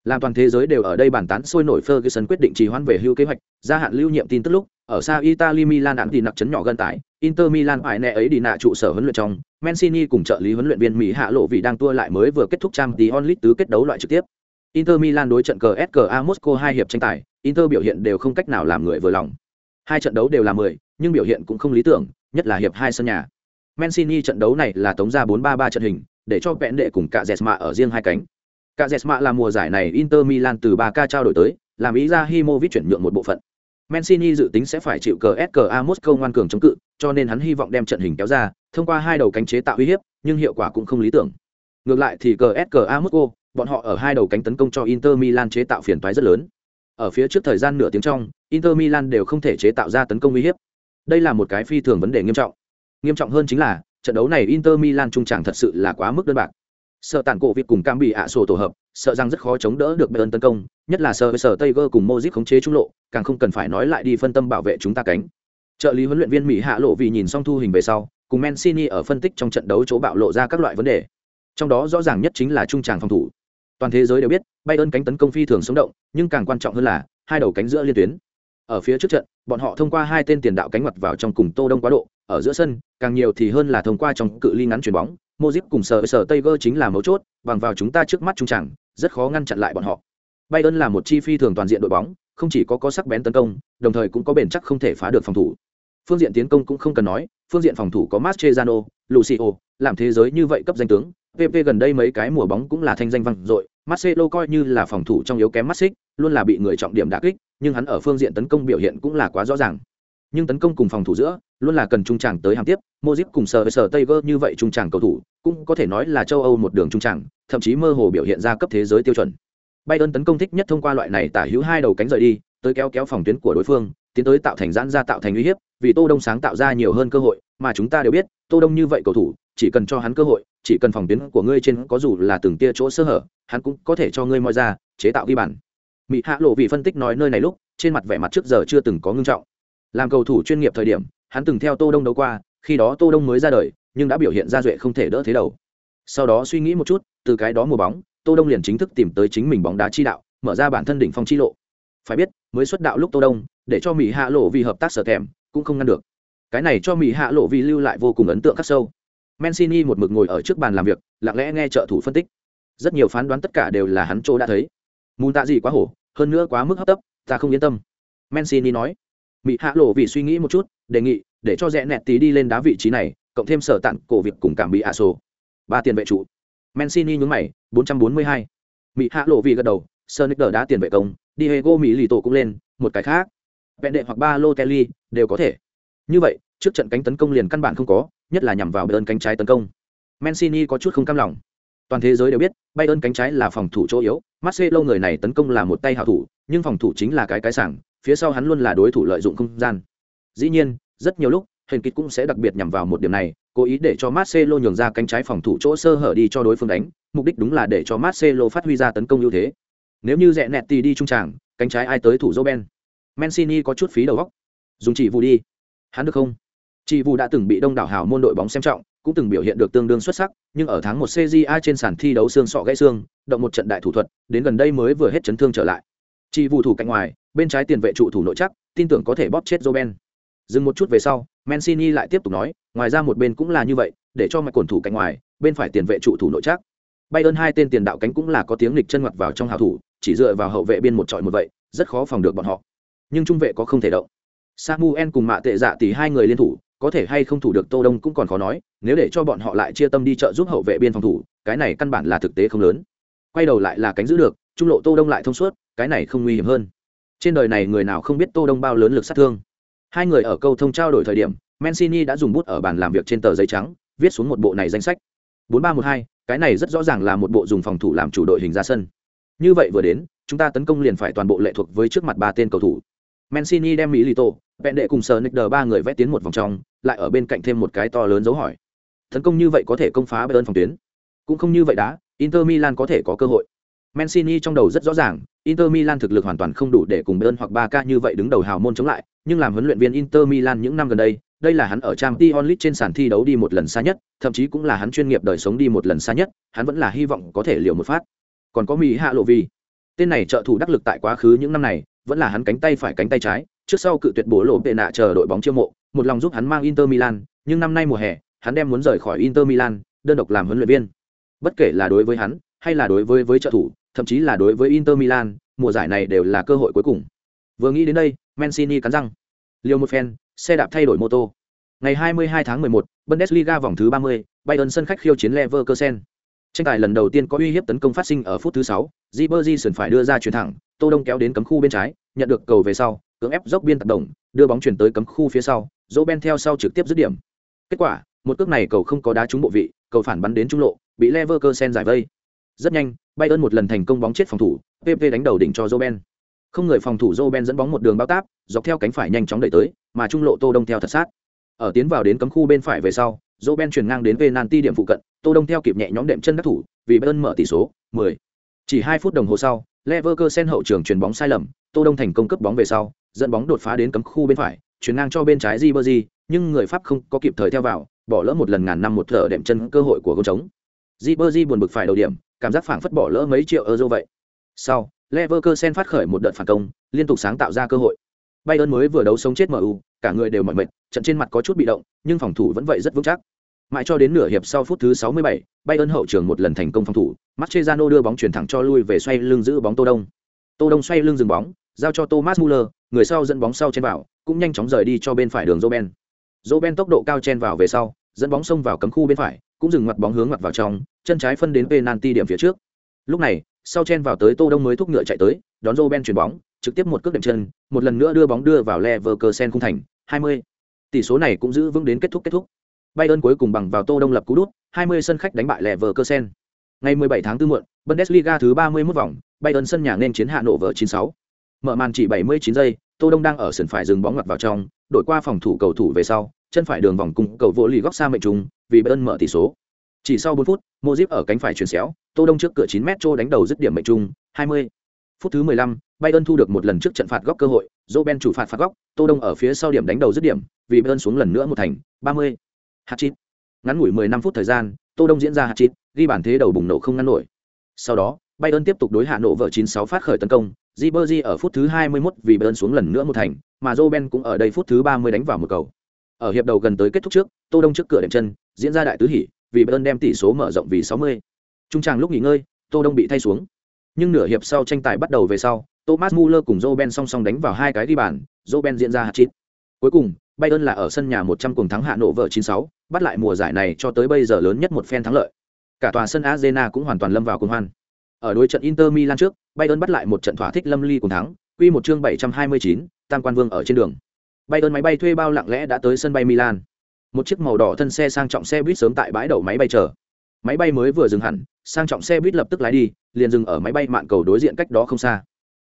[SPEAKER 1] Làm toàn thế giới đều ở đây bàn tán sôi nổi Ferguson quyết định trì hoãn về hưu kế hoạch, gia hạn lưu nhiệm tin tức lúc, ở xa Italy Milan đạn thì nặc chấn nhỏ gần tại, Inter Milan phải nẹ ấy đi nạ trụ sở huấn luyện trong, Mancini cùng trợ lý huấn luyện viên Mỹ Hạ Lộ vị đang tua lại mới vừa kết thúc trang tí onlit tứ kết đấu loại trực tiếp. Inter Milan đối trận cờ SKA Moscow hai hiệp tranh tài, Inter biểu hiện đều không cách nào làm người vừa lòng. Hai trận đấu đều là 10, nhưng biểu hiện cũng không lý tưởng, nhất là hiệp hai sân nhà. Mancini trận đấu này là tống ra 4-3-3 trận hình, để cho vẹn đệ cùng cả Jesma ở riêng hai cánh. Cả Jesma là mùa giải này Inter Milan từ 3K trao đổi tới, làm ý ra Himovic chuyển nhượng một bộ phận. Mancini dự tính sẽ phải chịu cờ SKA Moscow ngoan cường chống cự, cho nên hắn hy vọng đem trận hình kéo ra, thông qua hai đầu cánh chế tạo uy hiếp, nhưng hiệu quả cũng không lý tưởng. Ngược lại thì cờ SKA Moscow, bọn họ ở hai đầu cánh tấn công cho Inter Milan chế tạo phiền toái rất lớn. Ở phía trước thời gian nửa tiếng trong, Inter Milan đều không thể chế tạo ra tấn công uy hiếp. Đây là một cái phi thường vấn đề nghiêm trọng. Nghiêm trọng hơn chính là, trận đấu này Inter Milan trung trảng thật sự là quá mức đơn bạc. Sợ tàn cổ việc cùng cam bị ạ sổ tổ hợp, sợ rằng rất khó chống đỡ được Bayern tấn công, nhất là sợ với sở gơ cùng mozip khống chế trung lộ, càng không cần phải nói lại đi phân tâm bảo vệ chúng ta cánh. Trợ lý huấn luyện viên Mỹ Hạ Lộ vì nhìn xong thu hình về sau, cùng Mancini ở phân tích trong trận đấu chỗ bạo lộ ra các loại vấn đề. Trong đó rõ ràng nhất chính là trung tràng phòng thủ. Toàn thế giới đều biết, Bayern cánh tấn công phi thường sống động, nhưng càng quan trọng hơn là hai đầu cánh giữa liên tuyến. Ở phía trước trận, bọn họ thông qua hai tên tiền đạo cánh mặt vào trong cùng Tô Đông quá độ, ở giữa sân, càng nhiều thì hơn là thông qua trong cự ly ngắn chuyền bóng, Modric cùng sở sở Tiger chính là mấu chốt, bằng vào chúng ta trước mắt trung chẳng, rất khó ngăn chặn lại bọn họ. Bayern là một chi phi thường toàn diện đội bóng, không chỉ có có sắc bén tấn công, đồng thời cũng có bền chắc không thể phá được phòng thủ. Phương diện tiến công cũng không cần nói, phương diện phòng thủ có Mascherano, Lucio, làm thế giới như vậy cấp danh tướng, PP gần đây mấy cái mùa bóng cũng là thanh danh vang dội, Marcelo coi như là phòng thủ trong yếu kém mắt xích, luôn là bị người trọng điểm đả kích, nhưng hắn ở phương diện tấn công biểu hiện cũng là quá rõ ràng. Nhưng tấn công cùng phòng thủ giữa, luôn là cần trung tràng tới hàng tiếp, Modric cùng sờ với sở gơ như vậy trung tràng cầu thủ, cũng có thể nói là châu Âu một đường trung tràng, thậm chí mơ hồ biểu hiện ra cấp thế giới tiêu chuẩn. Bayern tấn công thích nhất thông qua loại này tả hữu hai đầu cánh rời đi, tới kéo kéo phòng tuyến của đối phương, tiến tới tạo thành giãn ra tạo thành uy hiếp, vì Tô Đông sáng tạo ra nhiều hơn cơ hội, mà chúng ta đều biết, Tô Đông như vậy cầu thủ, chỉ cần cho hắn cơ hội, chỉ cần phòng tuyến của ngươi trên có dù là từng tia chỗ sơ hở, hắn cũng có thể cho ngươi moi ra, chế tạo ghi bàn. Mị Hạ Lộ vị phân tích nói nơi này lúc, trên mặt vẻ mặt trước giờ chưa từng có ngưng trọng. Làm cầu thủ chuyên nghiệp thời điểm, hắn từng theo Tô Đông đấu qua, khi đó Tô Đông mới ra đời, nhưng đã biểu hiện ra duệ không thể đỡ thế đầu. Sau đó suy nghĩ một chút, từ cái đó mùa bóng, Tô Đông liền chính thức tìm tới chính mình bóng đá chi đạo, mở ra bản thân đỉnh phong chi lộ. Phải biết, mới xuất đạo lúc Tô Đông, để cho Mỹ Hạ Lộ vì hợp tác sở thèm, cũng không ngăn được. Cái này cho Mỹ Hạ Lộ vì lưu lại vô cùng ấn tượng khắc sâu. Mancini một mực ngồi ở trước bàn làm việc, lặng lẽ nghe trợ thủ phân tích. Rất nhiều phán đoán tất cả đều là hắn chỗ đã thấy. Mùn tạ gì quá hổ, hơn nữa quá mức hấp tấp, ta không yên tâm. Mancini nói. Mỹ Hạ Lộ vì suy nghĩ một chút, đề nghị để cho rẽ nẹt tí đi lên đá vị trí này, cộng thêm sở tặng cổ việc cùng cảm bị ạ sổ. Ba tiền vệ trụ. Mancini nhúng mày, 442. Mỹ Hạ Lộ vì gật đầu, Sonic đá tiền vệ công, Diego Mỹ lì tổ cũng lên, một cái khác. Vẹn đệ hoặc ba lô kelly đều có thể. Như vậy, trước trận cánh tấn công liền căn bản không có, nhất là nhằm vào Bayern cánh trái tấn công. Mancini có chút không cam lòng. Toàn thế giới đều biết, Bayern cánh trái là phòng thủ chỗ yếu, Marcelo người này tấn công là một tay hảo thủ, nhưng phòng thủ chính là cái cái sảng, phía sau hắn luôn là đối thủ lợi dụng không gian. Dĩ nhiên, rất nhiều lúc, hình kịch cũng sẽ đặc biệt nhằm vào một điểm này, cố ý để cho Marcelo nhường ra cánh trái phòng thủ chỗ sơ hở đi cho đối phương đánh, mục đích đúng là để cho Marcelo phát huy ra tấn công ưu thế. Nếu như rẽ nẹt tì đi trung tràng, cánh trái ai tới thủ Roben. Mancini có chút phí đầu óc. Dùng chỉ vụ đi. Hắn được không? Chỉ vụ đã từng bị đông đảo hào môn đội bóng xem trọng, cũng từng biểu hiện được tương đương xuất sắc, nhưng ở tháng 1 CJA trên sàn thi đấu xương sọ gãy xương, động một trận đại thủ thuật, đến gần đây mới vừa hết chấn thương trở lại. Chỉ vụ thủ cạnh ngoài, bên trái tiền vệ trụ thủ nội chắc, tin tưởng có thể bóp chết Roben. Dừng một chút về sau, Mancini lại tiếp tục nói, ngoài ra một bên cũng là như vậy, để cho mạch cổn thủ cạnh ngoài, bên phải tiền vệ trụ thủ nội chắc. bay ơn hai tên tiền đạo cánh cũng là có tiếng lịch chân ngoặt vào trong hào thủ, chỉ dựa vào hậu vệ biên một trọi một vậy, rất khó phòng được bọn họ. Nhưng trung vệ có không thể động. Samuel cùng Mạ Tệ Dạ tỷ hai người liên thủ, có thể hay không thủ được tô đông cũng còn khó nói nếu để cho bọn họ lại chia tâm đi trợ giúp hậu vệ biên phòng thủ cái này căn bản là thực tế không lớn quay đầu lại là cánh giữ được trung lộ tô đông lại thông suốt, cái này không nguy hiểm hơn. Trên đời này người nào không biết tô đông bao lớn lực sát thương. Hai người ở câu thông trao đổi thời điểm, mancini đã dùng bút ở bàn làm việc trên tờ giấy trắng, viết xuống một bộ này danh sách. Bốn ba một hai, cái này rất rõ ràng là một bộ dùng phòng thủ làm chủ đội hình ra sân. Như vậy vừa đến, chúng ta tấn công liền phải toàn bộ lệ thuộc với trước mặt ba tên cầu thủ. Mancini đem mỹ lito vẹn đệ cùng sờ nick ba người vẽ tiến một vòng trong, lại ở bên cạnh thêm một cái to lớn dấu hỏi. Tấn công như vậy có thể công phá bayern phòng tuyến. Cũng không như vậy đã, inter milan có thể có cơ hội mancini trong đầu rất rõ ràng, inter milan thực lực hoàn toàn không đủ để cùng bayern hoặc Barca như vậy đứng đầu hào môn chống lại, nhưng làm huấn luyện viên inter milan những năm gần đây đây là hắn ở trang League trên sàn thi đấu đi một lần xa nhất, thậm chí cũng là hắn chuyên nghiệp đời sống đi một lần xa nhất, hắn vẫn là hy vọng có thể liều một phát. Còn có mỹ hạ lộ tên này trợ thủ đắc lực tại quá khứ những năm này, vẫn là hắn cánh tay phải cánh tay trái, trước sau cự tuyệt bố lộ tệ nạ chờ đội bóng chiêu mộ, một lòng giúp hắn mang inter milan, nhưng năm nay mùa hè, hắn đem muốn rời khỏi inter milan, đơn độc làm huấn luyện viên. Bất kể là đối với hắn hay là đối với với trợ thủ thậm chí là đối với inter milan mùa giải này đều là cơ hội cuối cùng vừa nghĩ đến đây mancini cắn răng liều một phen xe đạp thay đổi mô tô ngày 22 tháng 11, bundesliga vòng thứ 30, bayern sân khách khiêu chiến leverkusen tranh tài lần đầu tiên có uy hiếp tấn công phát sinh ở phút thứ 6, Ribery sườn phải đưa ra chuyền thẳng, Tô Đông kéo đến cấm khu bên trái, nhận được cầu về sau, cưỡng ép dốc biên tác động, đưa bóng chuyển tới cấm khu phía sau, Roben theo sau trực tiếp dứt điểm. Kết quả, một cước này cầu không có đá trúng bộ vị, cầu phản bắn đến trung lộ, bị Leverkusen giải vây. Rất nhanh, Bayern một lần thành công bóng chết phòng thủ, PP đánh đầu đỉnh cho Ben. Không người phòng thủ Ben dẫn bóng một đường bao táp, dọc theo cánh phải nhanh chóng đẩy tới, mà trung lộ Tô Đông theo thật sát. Ở tiến vào đến cấm khu bên phải về sau, Ben chuyển ngang đến penalty điểm phụ cận, Tô Đông theo kịp nhẹ nhõm đệm chân đắc thủ, vì Bayern mở tỷ số 10. Chỉ 2 phút đồng hồ sau, Leverkusen hậu trường chuyển bóng sai lầm, Tô Đông thành công cướp bóng về sau, dẫn bóng đột phá đến cấm khu bên phải, chuyển ngang cho bên trái Ribery, nhưng người Pháp không có kịp thời theo vào, bỏ lỡ một lần ngàn năm một thở đệm chân cơ hội của gol trống. Ribery buồn bực phải đầu điểm, cảm giác phảng phất bỏ lỡ mấy triệu euro vậy. Sau, Leverkusen phát khởi một đợt phản công, liên tục sáng tạo ra cơ hội. Bayern mới vừa đấu sống chết MU, cả người đều mỏi mệt, trận trên mặt có chút bị động, nhưng phòng thủ vẫn vậy rất vững chắc. Mãi cho đến nửa hiệp sau phút thứ 67, Bayern hậu trường một lần thành công phòng thủ, Mascherano đưa bóng chuyển thẳng cho lui về xoay lưng giữ bóng Tô Đông. Tô Đông xoay lưng dừng bóng, giao cho Thomas Muller, người sau dẫn bóng sau chen vào, cũng nhanh chóng rời đi cho bên phải đường Roben. Roben tốc độ cao chen vào về sau, dẫn bóng xông vào cấm khu bên phải, cũng dừng mặt bóng hướng mặt vào trong, chân trái phân đến penalty điểm phía trước. Lúc này, sau chen vào tới Tô Đông mới thúc ngựa chạy tới, đón Roben chuyển bóng, trực tiếp một cước đệm chân, một lần nữa đưa bóng đưa vào Leverkusen khung thành, 20. Tỷ số này cũng giữ vững đến kết thúc kết thúc. Bayern cuối cùng bằng vào Tô Đông lập cú đút, 20 sân khách đánh bại Leverkusen. Ngày 17 tháng 4 muộn, Bundesliga thứ 31 vòng, Bayern sân nhà nên chiến hạ nổ vở 96. Mở màn chỉ 79 giây, Tô Đông đang ở sân phải dừng bóng ngoặt vào trong, đổi qua phòng thủ cầu thủ về sau, chân phải đường vòng cung cầu vô lì góc xa mệnh trùng, vì Bayern mở tỷ số. Chỉ sau 4 phút, Modric ở cánh phải chuyển xéo, Tô Đông trước cửa 9 mét trô đánh đầu dứt điểm mệnh trung, 20. Phút thứ 15, Bayern thu được một lần trước trận phạt góc cơ hội, Roben chủ phạt phạt góc, Tô Đông ở phía sau điểm đánh đầu dứt điểm, vì Bayern xuống lần nữa một thành, 30. Hat-trick. Ngắn ngủi 15 phút thời gian, Tô Đông diễn ra hat-trick, ghi bàn thế đầu bùng nổ không ngăn nổi. Sau đó, Bayern tiếp tục đối hạ nổ vợ 96 phát khởi tấn công, Ribery ở phút thứ 21 vì bơn xuống lần nữa một thành, mà Roben cũng ở đây phút thứ 30 đánh vào một cầu. Ở hiệp đầu gần tới kết thúc trước, Tô Đông trước cửa đệm chân, diễn ra đại tứ hỉ, vì bơn đem tỷ số mở rộng vì 60. Trung tràng lúc nghỉ ngơi, Tô Đông bị thay xuống. Nhưng nửa hiệp sau tranh tài bắt đầu về sau, Thomas Muller cùng Roben song song đánh vào hai cái đi bàn, Roben diễn ra hat-trick. Cuối cùng, Bayern là ở sân nhà 100 cùng thắng hạ nổ vợ 96, bắt lại mùa giải này cho tới bây giờ lớn nhất một phen thắng lợi. Cả tòa sân Arena cũng hoàn toàn lâm vào cuồng hoan. Ở đối trận Inter Milan trước, Bayern bắt lại một trận thỏa thích lâm ly cùng thắng, quy một chương 729, tam quan vương ở trên đường. Bayern máy bay thuê bao lặng lẽ đã tới sân bay Milan. Một chiếc màu đỏ thân xe sang trọng xe buýt sớm tại bãi đậu máy bay chờ. Máy bay mới vừa dừng hẳn, sang trọng xe buýt lập tức lái đi, liền dừng ở máy bay mạn cầu đối diện cách đó không xa.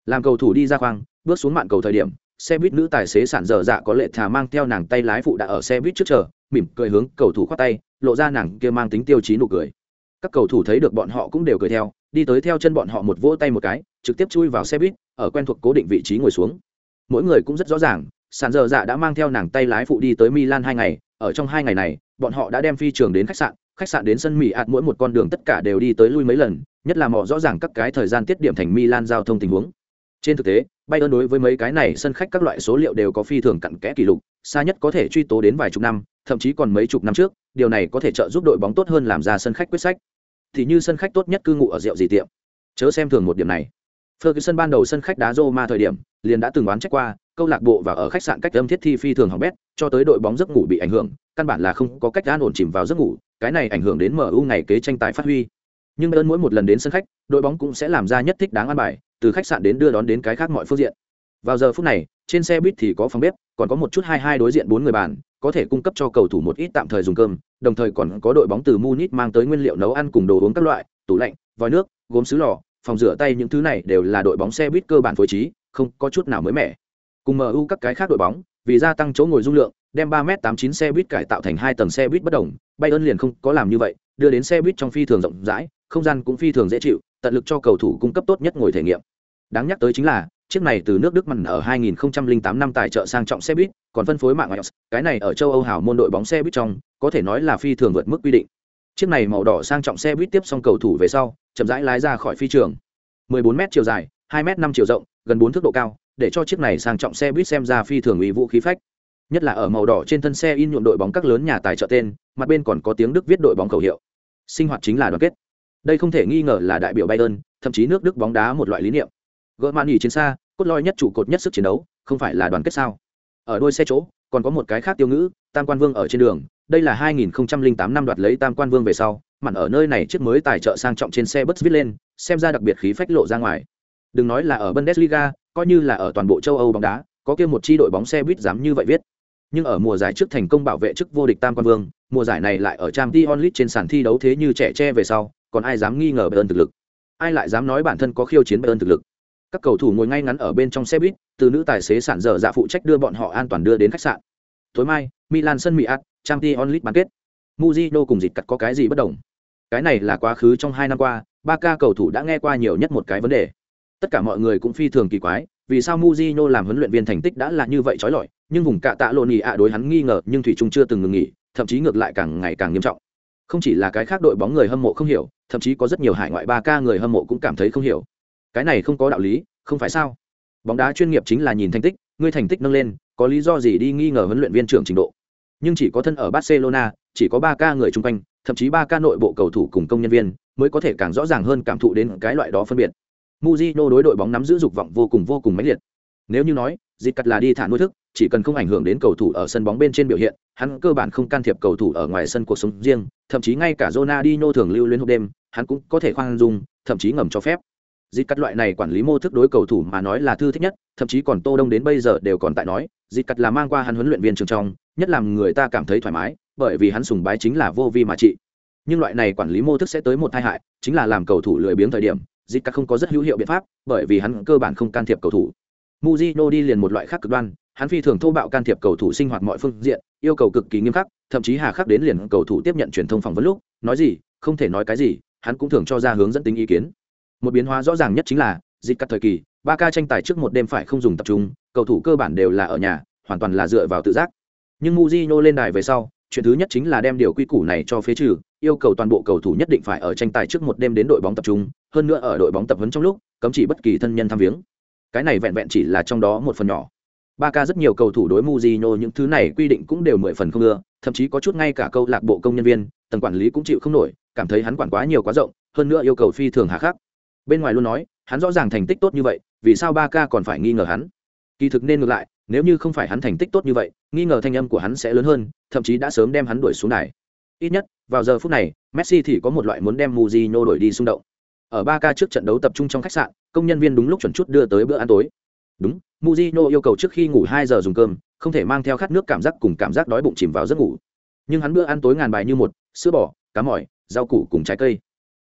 [SPEAKER 1] Làm cầu thủ đi ra khoang, bước xuống mạn cầu thời điểm, xe buýt nữ tài xế sản dở dạ có lệ thà mang theo nàng tay lái phụ đã ở xe buýt trước chờ, mỉm cười hướng cầu thủ khoát tay, lộ ra nàng kia mang tính tiêu chí nụ cười. Các cầu thủ thấy được bọn họ cũng đều cười theo, đi tới theo chân bọn họ một vỗ tay một cái, trực tiếp chui vào xe buýt, ở quen thuộc cố định vị trí ngồi xuống. Mỗi người cũng rất rõ ràng, sàn dở dạ đã mang theo nàng tay lái phụ đi tới Milan hai ngày, ở trong hai ngày này, bọn họ đã đem phi trường đến khách sạn, khách sạn đến sân Mỹ ạt mỗi một con đường tất cả đều đi tới lui mấy lần, nhất là mò rõ ràng các cái thời gian tiết điểm thành Milan giao thông tình huống. Trên thực tế, Bayern đối với mấy cái này sân khách các loại số liệu đều có phi thường cặn kẽ kỷ lục, xa nhất có thể truy tố đến vài chục năm, thậm chí còn mấy chục năm trước, điều này có thể trợ giúp đội bóng tốt hơn làm ra sân khách quyết sách. Thì như sân khách tốt nhất cư ngụ ở rượu gì tiệm. Chớ xem thường một điểm này. Ferguson ban đầu sân khách đá Roma thời điểm, liền đã từng đoán trách qua, câu lạc bộ và ở khách sạn cách âm thiết thi phi thường hỏng bét cho tới đội bóng giấc ngủ bị ảnh hưởng căn bản là không có cách an ổn chìm vào giấc ngủ cái này ảnh hưởng đến mu ngày kế tranh tài phát huy nhưng bayern mỗi một lần đến sân khách đội bóng cũng sẽ làm ra nhất thích đáng ăn bài từ khách sạn đến đưa đón đến cái khác mọi phương diện vào giờ phút này trên xe buýt thì có phòng bếp còn có một chút hai hai đối diện bốn người bàn có thể cung cấp cho cầu thủ một ít tạm thời dùng cơm, đồng thời còn có đội bóng từ munich mang tới nguyên liệu nấu ăn cùng đồ uống các loại, tủ lạnh, vòi nước, gốm sứ lò, phòng rửa tay những thứ này đều là đội bóng xe buýt cơ bản phối trí, không có chút nào mới mẻ. Cùng mu các cái khác đội bóng, vì gia tăng chỗ ngồi dung lượng, đem 3m89 xe buýt cải tạo thành hai tầng xe buýt bất đồng, bayern liền không có làm như vậy, đưa đến xe buýt trong phi thường rộng rãi, không gian cũng phi thường dễ chịu, tận lực cho cầu thủ cung cấp tốt nhất ngồi thể nghiệm. Đáng nhắc tới chính là chiếc này từ nước Đức mặn ở 2008 năm tài trợ sang trọng xe buýt, còn phân phối mạng iOS, cái này ở châu Âu hảo môn đội bóng xe buýt trong, có thể nói là phi thường vượt mức quy định. Chiếc này màu đỏ sang trọng xe buýt tiếp xong cầu thủ về sau, chậm rãi lái ra khỏi phi trường. 14 m chiều dài, 2 m 5 chiều rộng, gần 4 thước độ cao, để cho chiếc này sang trọng xe buýt xem ra phi thường uy vũ khí phách. Nhất là ở màu đỏ trên thân xe in nhuộm đội bóng các lớn nhà tài trợ tên, mặt bên còn có tiếng Đức viết đội bóng khẩu hiệu. Sinh hoạt chính là đoàn kết. Đây không thể nghi ngờ là đại biểu Bayern, thậm chí nước Đức bóng đá một loại lý niệm. Gỡ mạn nghỉ chiến xa, cốt lõi nhất trụ cột nhất sức chiến đấu không phải là đoàn kết sao? Ở đôi xe chỗ còn có một cái khác tiêu ngữ tam quan vương ở trên đường đây là 2008 năm đoạt lấy tam quan vương về sau mặn ở nơi này chiếc mới tài trợ sang trọng trên xe bus viết lên xem ra đặc biệt khí phách lộ ra ngoài. Đừng nói là ở bundesliga coi như là ở toàn bộ châu âu bóng đá có kia một chi đội bóng xe buýt dám như vậy viết. Nhưng ở mùa giải trước thành công bảo vệ chức vô địch tam quan vương mùa giải này lại ở trang t onlit trên sàn thi đấu thế như trẻ tre về sau còn ai dám nghi ngờ bayern thực lực? Ai lại dám nói bản thân có khiêu chiến bayern thực lực? Các cầu thủ ngồi ngay ngắn ở bên trong xe buýt, từ nữ tài xế sản dở dạ phụ trách đưa bọn họ an toàn đưa đến khách sạn. Tối mai, milan sân mỹ ạt trang t onlit bán kết. Muzino cùng dịt cắt có cái gì bất đồng? Cái này là quá khứ trong hai năm qua ba ca cầu thủ đã nghe qua nhiều nhất một cái vấn đề. Tất cả mọi người cũng phi thường kỳ quái, vì sao muzino làm huấn luyện viên thành tích đã là như vậy trói lọi, nhưng vùng cạ tạ lộn nhị ạ đối hắn nghi ngờ, nhưng thủy trung chưa từng ngừng nghỉ, thậm chí ngược lại càng ngày càng nghiêm trọng. Không chỉ là cái khác đội bóng người hâm mộ không hiểu, thậm chí có rất nhiều hải ngoại ba ca người hâm mộ cũng cảm thấy không hiểu cái này không có đạo lý, không phải sao? Bóng đá chuyên nghiệp chính là nhìn thành tích, ngươi thành tích nâng lên, có lý do gì đi nghi ngờ huấn luyện viên trưởng trình độ? Nhưng chỉ có thân ở barcelona, chỉ có ba ca người chung quanh, thậm chí ba ca nội bộ cầu thủ cùng công nhân viên, mới có thể càng rõ ràng hơn cảm thụ đến cái loại đó phân biệt. Muzino đối đội bóng nắm giữ dục vọng vô cùng vô cùng mãnh liệt. Nếu như nói dịp cắt là đi thả nuôi thức, chỉ cần không ảnh hưởng đến cầu thủ ở sân bóng bên trên biểu hiện, hắn cơ bản không can thiệp cầu thủ ở ngoài sân cuộc sống riêng, thậm chí ngay cả Ronaldinho thường lưu luyến hộp đêm, hắn cũng có thể khoan dung, thậm chí ngầm cho phép dịp cắt loại này quản lý mô thức đối cầu thủ mà nói là thư thích nhất, thậm chí còn tô đông đến bây giờ đều còn tại nói dịp cắt là mang qua hắn huấn luyện viên trường trong, nhất làm người ta cảm thấy thoải mái, bởi vì hắn sùng bái chính là vô vi mà trị. Nhưng loại này quản lý mô thức sẽ tới một tai hại, chính là làm cầu thủ lười biếng thời điểm dịp cắt không có rất hữu hiệu biện pháp, bởi vì hắn cơ bản không can thiệp cầu thủ. Mujino đi liền một loại khác cực đoan, hắn phi thường thô bạo can thiệp cầu thủ sinh hoạt mọi phương diện, yêu cầu cực kỳ nghiêm khắc, thậm chí hà khắc đến liền cầu thủ tiếp nhận truyền thông phỏng vấn lúc, nói gì, không thể nói cái gì, hắn cũng thường cho ra hướng dẫn tính ý kiến một biến hóa rõ ràng nhất chính là, dịch cắt thời kỳ, ba ca tranh tài trước một đêm phải không dùng tập trung, cầu thủ cơ bản đều là ở nhà, hoàn toàn là dựa vào tự giác. Nhưng Mujino lên đài về sau, chuyện thứ nhất chính là đem điều quy củ này cho phế trừ, yêu cầu toàn bộ cầu thủ nhất định phải ở tranh tài trước một đêm đến đội bóng tập trung, hơn nữa ở đội bóng tập huấn trong lúc, cấm chỉ bất kỳ thân nhân tham viếng. Cái này vẹn vẹn chỉ là trong đó một phần nhỏ. Ba ca rất nhiều cầu thủ đối Mujino những thứ này quy định cũng đều mười phần không ưa, thậm chí có chút ngay cả câu lạc bộ công nhân viên, tầng quản lý cũng chịu không nổi, cảm thấy hắn quản quá nhiều quá rộng, hơn nữa yêu cầu phi thường hà khắc bên ngoài luôn nói, hắn rõ ràng thành tích tốt như vậy, vì sao ba ca còn phải nghi ngờ hắn? Kỳ thực nên ngược lại, nếu như không phải hắn thành tích tốt như vậy, nghi ngờ thanh âm của hắn sẽ lớn hơn, thậm chí đã sớm đem hắn đuổi xuống này.ít nhất, vào giờ phút này, messi thì có một loại muốn đem muzino đuổi đi xung động. Ở ba ca trước trận đấu tập trung trong khách sạn, công nhân viên đúng lúc chuẩn chút đưa tới bữa ăn tối. Đúng muzino yêu cầu trước khi ngủ hai giờ dùng cơm, không thể mang theo khát nước cảm giác cùng cảm giác đói bụng chìm vào giấc ngủ. Nhưng hắn bữa ăn tối ngàn bài như một, sữa bò, cá mỏi rau củ cùng trái cây.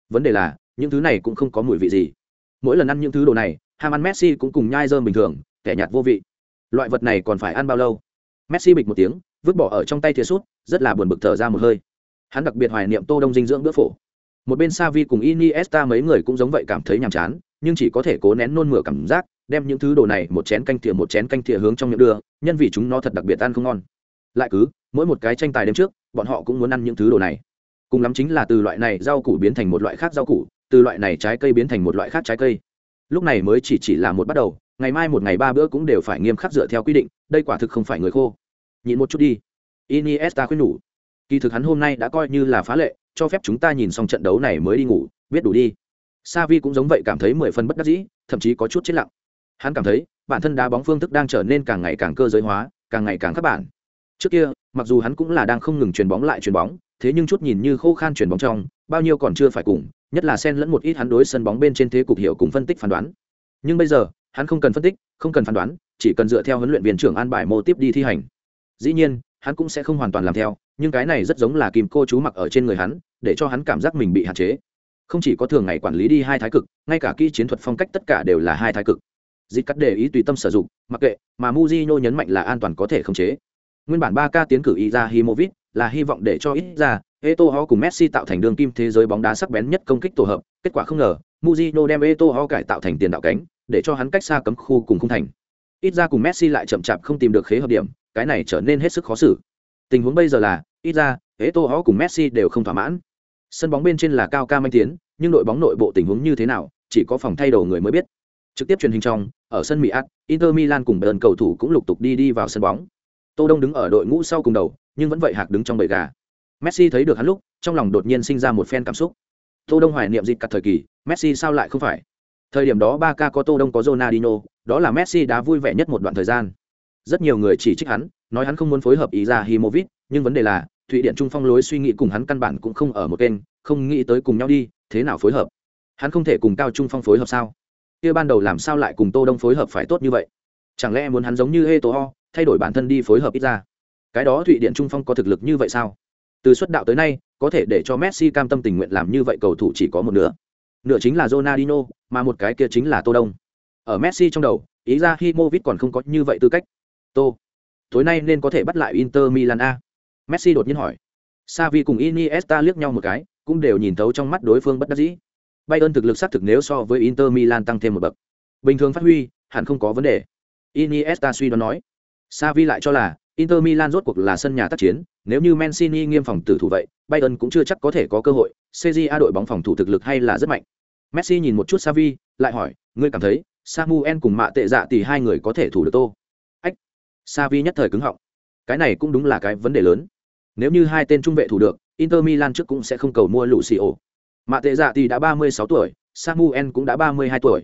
[SPEAKER 1] Vấn đề là những thứ này cũng không có mùi vị gì. Mỗi lần ăn những thứ đồ này, ham ăn messi cũng cùng nhai dơm bình thường, kẻ nhạt vô vị. Loại vật này còn phải ăn bao lâu? Messi bịch một tiếng, vứt bỏ ở trong tay thìa sút, rất là buồn bực thở ra một hơi. Hắn đặc biệt hoài niệm tô đông dinh dưỡng bữa phổ. Một bên savi cùng iniesta mấy người cũng giống vậy cảm thấy nhàm chán, nhưng chỉ có thể cố nén nôn mửa cảm giác, đem những thứ đồ này một chén canh thìa một chén canh thìa hướng trong miệng đưa, nhân vì chúng nó thật đặc biệt ăn không ngon. Lại cứ, mỗi một cái tranh tài đêm trước, bọn họ cũng muốn ăn những thứ đồ này. Cùng lắm chính là từ loại này rau củ biến thành một loại khác rau củ từ loại này trái cây biến thành một loại khác trái cây. Lúc này mới chỉ chỉ là một bắt đầu, ngày mai một ngày ba bữa cũng đều phải nghiêm khắc dựa theo quy định, đây quả thực không phải người khô. Nhịn một chút đi. Iniesta khuyên nhủ. Kỳ thực hắn hôm nay đã coi như là phá lệ, cho phép chúng ta nhìn xong trận đấu này mới đi ngủ, biết đủ đi. Savi cũng giống vậy cảm thấy mười phần bất đắc dĩ, thậm chí có chút chết lặng. Hắn cảm thấy, bản thân đá bóng phương thức đang trở nên càng ngày càng cơ giới hóa, càng ngày càng khắc bản. Trước kia, mặc dù hắn cũng là đang không ngừng chuyền bóng lại chuyền bóng thế nhưng chút nhìn như khô khan chuyển bóng trong bao nhiêu còn chưa phải cùng nhất là xen lẫn một ít hắn đối sân bóng bên trên thế cục hiểu cùng phân tích phán đoán. Nhưng bây giờ hắn không cần phân tích không cần phán đoán chỉ cần dựa theo huấn luyện viên trưởng an bài mô tiếp đi thi hành. Dĩ nhiên hắn cũng sẽ không hoàn toàn làm theo nhưng cái này rất giống là kìm cô chú mặc ở trên người hắn để cho hắn cảm giác mình bị hạn chế. Không chỉ có thường ngày quản lý đi hai thái cực ngay cả kỹ chiến thuật phong cách tất cả đều là hai thái cực. Dịch cắt để ý tùy tâm sử dụng mặc kệ mà muzino nhấn mạnh là an toàn có thể khống chế. Nguyên bản ba k tiến cử Izahimovic, là hy vọng để cho ít ra Eto'o cùng Messi tạo thành đường kim thế giới bóng đá sắc bén nhất công kích tổ hợp, kết quả không ngờ, Mujino đem Eto'o cải tạo thành tiền đạo cánh, để cho hắn cách xa cấm khu cùng khung thành. Ít ra cùng Messi lại chậm chạp không tìm được khế hợp điểm, cái này trở nên hết sức khó xử. Tình huống bây giờ là, ít ra, Eto'o cùng Messi đều không thỏa mãn. Sân bóng bên trên là cao ca manh tiến, nhưng đội bóng nội bộ tình huống như thế nào, chỉ có phòng thay đồ người mới biết. Trực tiếp truyền hình trong, ở sân Mỹ Ác, Inter Milan cùng Bayern cầu thủ cũng lục tục đi đi vào sân bóng. Tô Đông đứng ở đội ngũ sau cùng đầu, nhưng vẫn vậy hạc đứng trong bầy gà. Messi thấy được hắn lúc, trong lòng đột nhiên sinh ra một phen cảm xúc. Tô Đông hoài niệm dịch cật thời kỳ, Messi sao lại không phải? Thời điểm đó Barca có Tô Đông có Ronaldinho, đó là Messi đá vui vẻ nhất một đoạn thời gian. Rất nhiều người chỉ trích hắn, nói hắn không muốn phối hợp ý ra Himovic, nhưng vấn đề là, Thụy Điện Trung Phong lối suy nghĩ cùng hắn căn bản cũng không ở một kênh, không nghĩ tới cùng nhau đi, thế nào phối hợp? Hắn không thể cùng Cao Trung Phong phối hợp sao? Kia ban đầu làm sao lại cùng Tô Đông phối hợp phải tốt như vậy? Chẳng lẽ muốn hắn giống như Eto'o, thay đổi bản thân đi phối hợp ít ra? Cái đó Thụy Điện Trung Phong có thực lực như vậy sao? Từ xuất đạo tới nay, có thể để cho Messi cam tâm tình nguyện làm như vậy cầu thủ chỉ có một nửa. Nửa chính là Ronaldinho, mà một cái kia chính là Tô Đông. Ở Messi trong đầu, ý ra Himovic còn không có như vậy tư cách. Tô, tối nay nên có thể bắt lại Inter Milan a. Messi đột nhiên hỏi. savi cùng Iniesta liếc nhau một cái, cũng đều nhìn thấu trong mắt đối phương bất đắc dĩ. Bayern thực lực xác thực nếu so với Inter Milan tăng thêm một bậc. Bình thường phát huy, hẳn không có vấn đề. Iniesta suy đoán nói. Savi lại cho là Inter Milan rốt cuộc là sân nhà tác chiến, nếu như Mancini nghiêm phòng tử thủ vậy, Bayern cũng chưa chắc có thể có cơ hội. CJA đội bóng phòng thủ thực lực hay là rất mạnh. Messi nhìn một chút Savi, lại hỏi, ngươi cảm thấy Samuel cùng Mạ Tệ Dạ tỷ hai người có thể thủ được tô? Ách. Savi nhất thời cứng họng. Cái này cũng đúng là cái vấn đề lớn. Nếu như hai tên trung vệ thủ được, Inter Milan trước cũng sẽ không cầu mua Lucio. Mạ Tệ Dạ tỷ đã 36 tuổi, Samuel cũng đã 32 tuổi.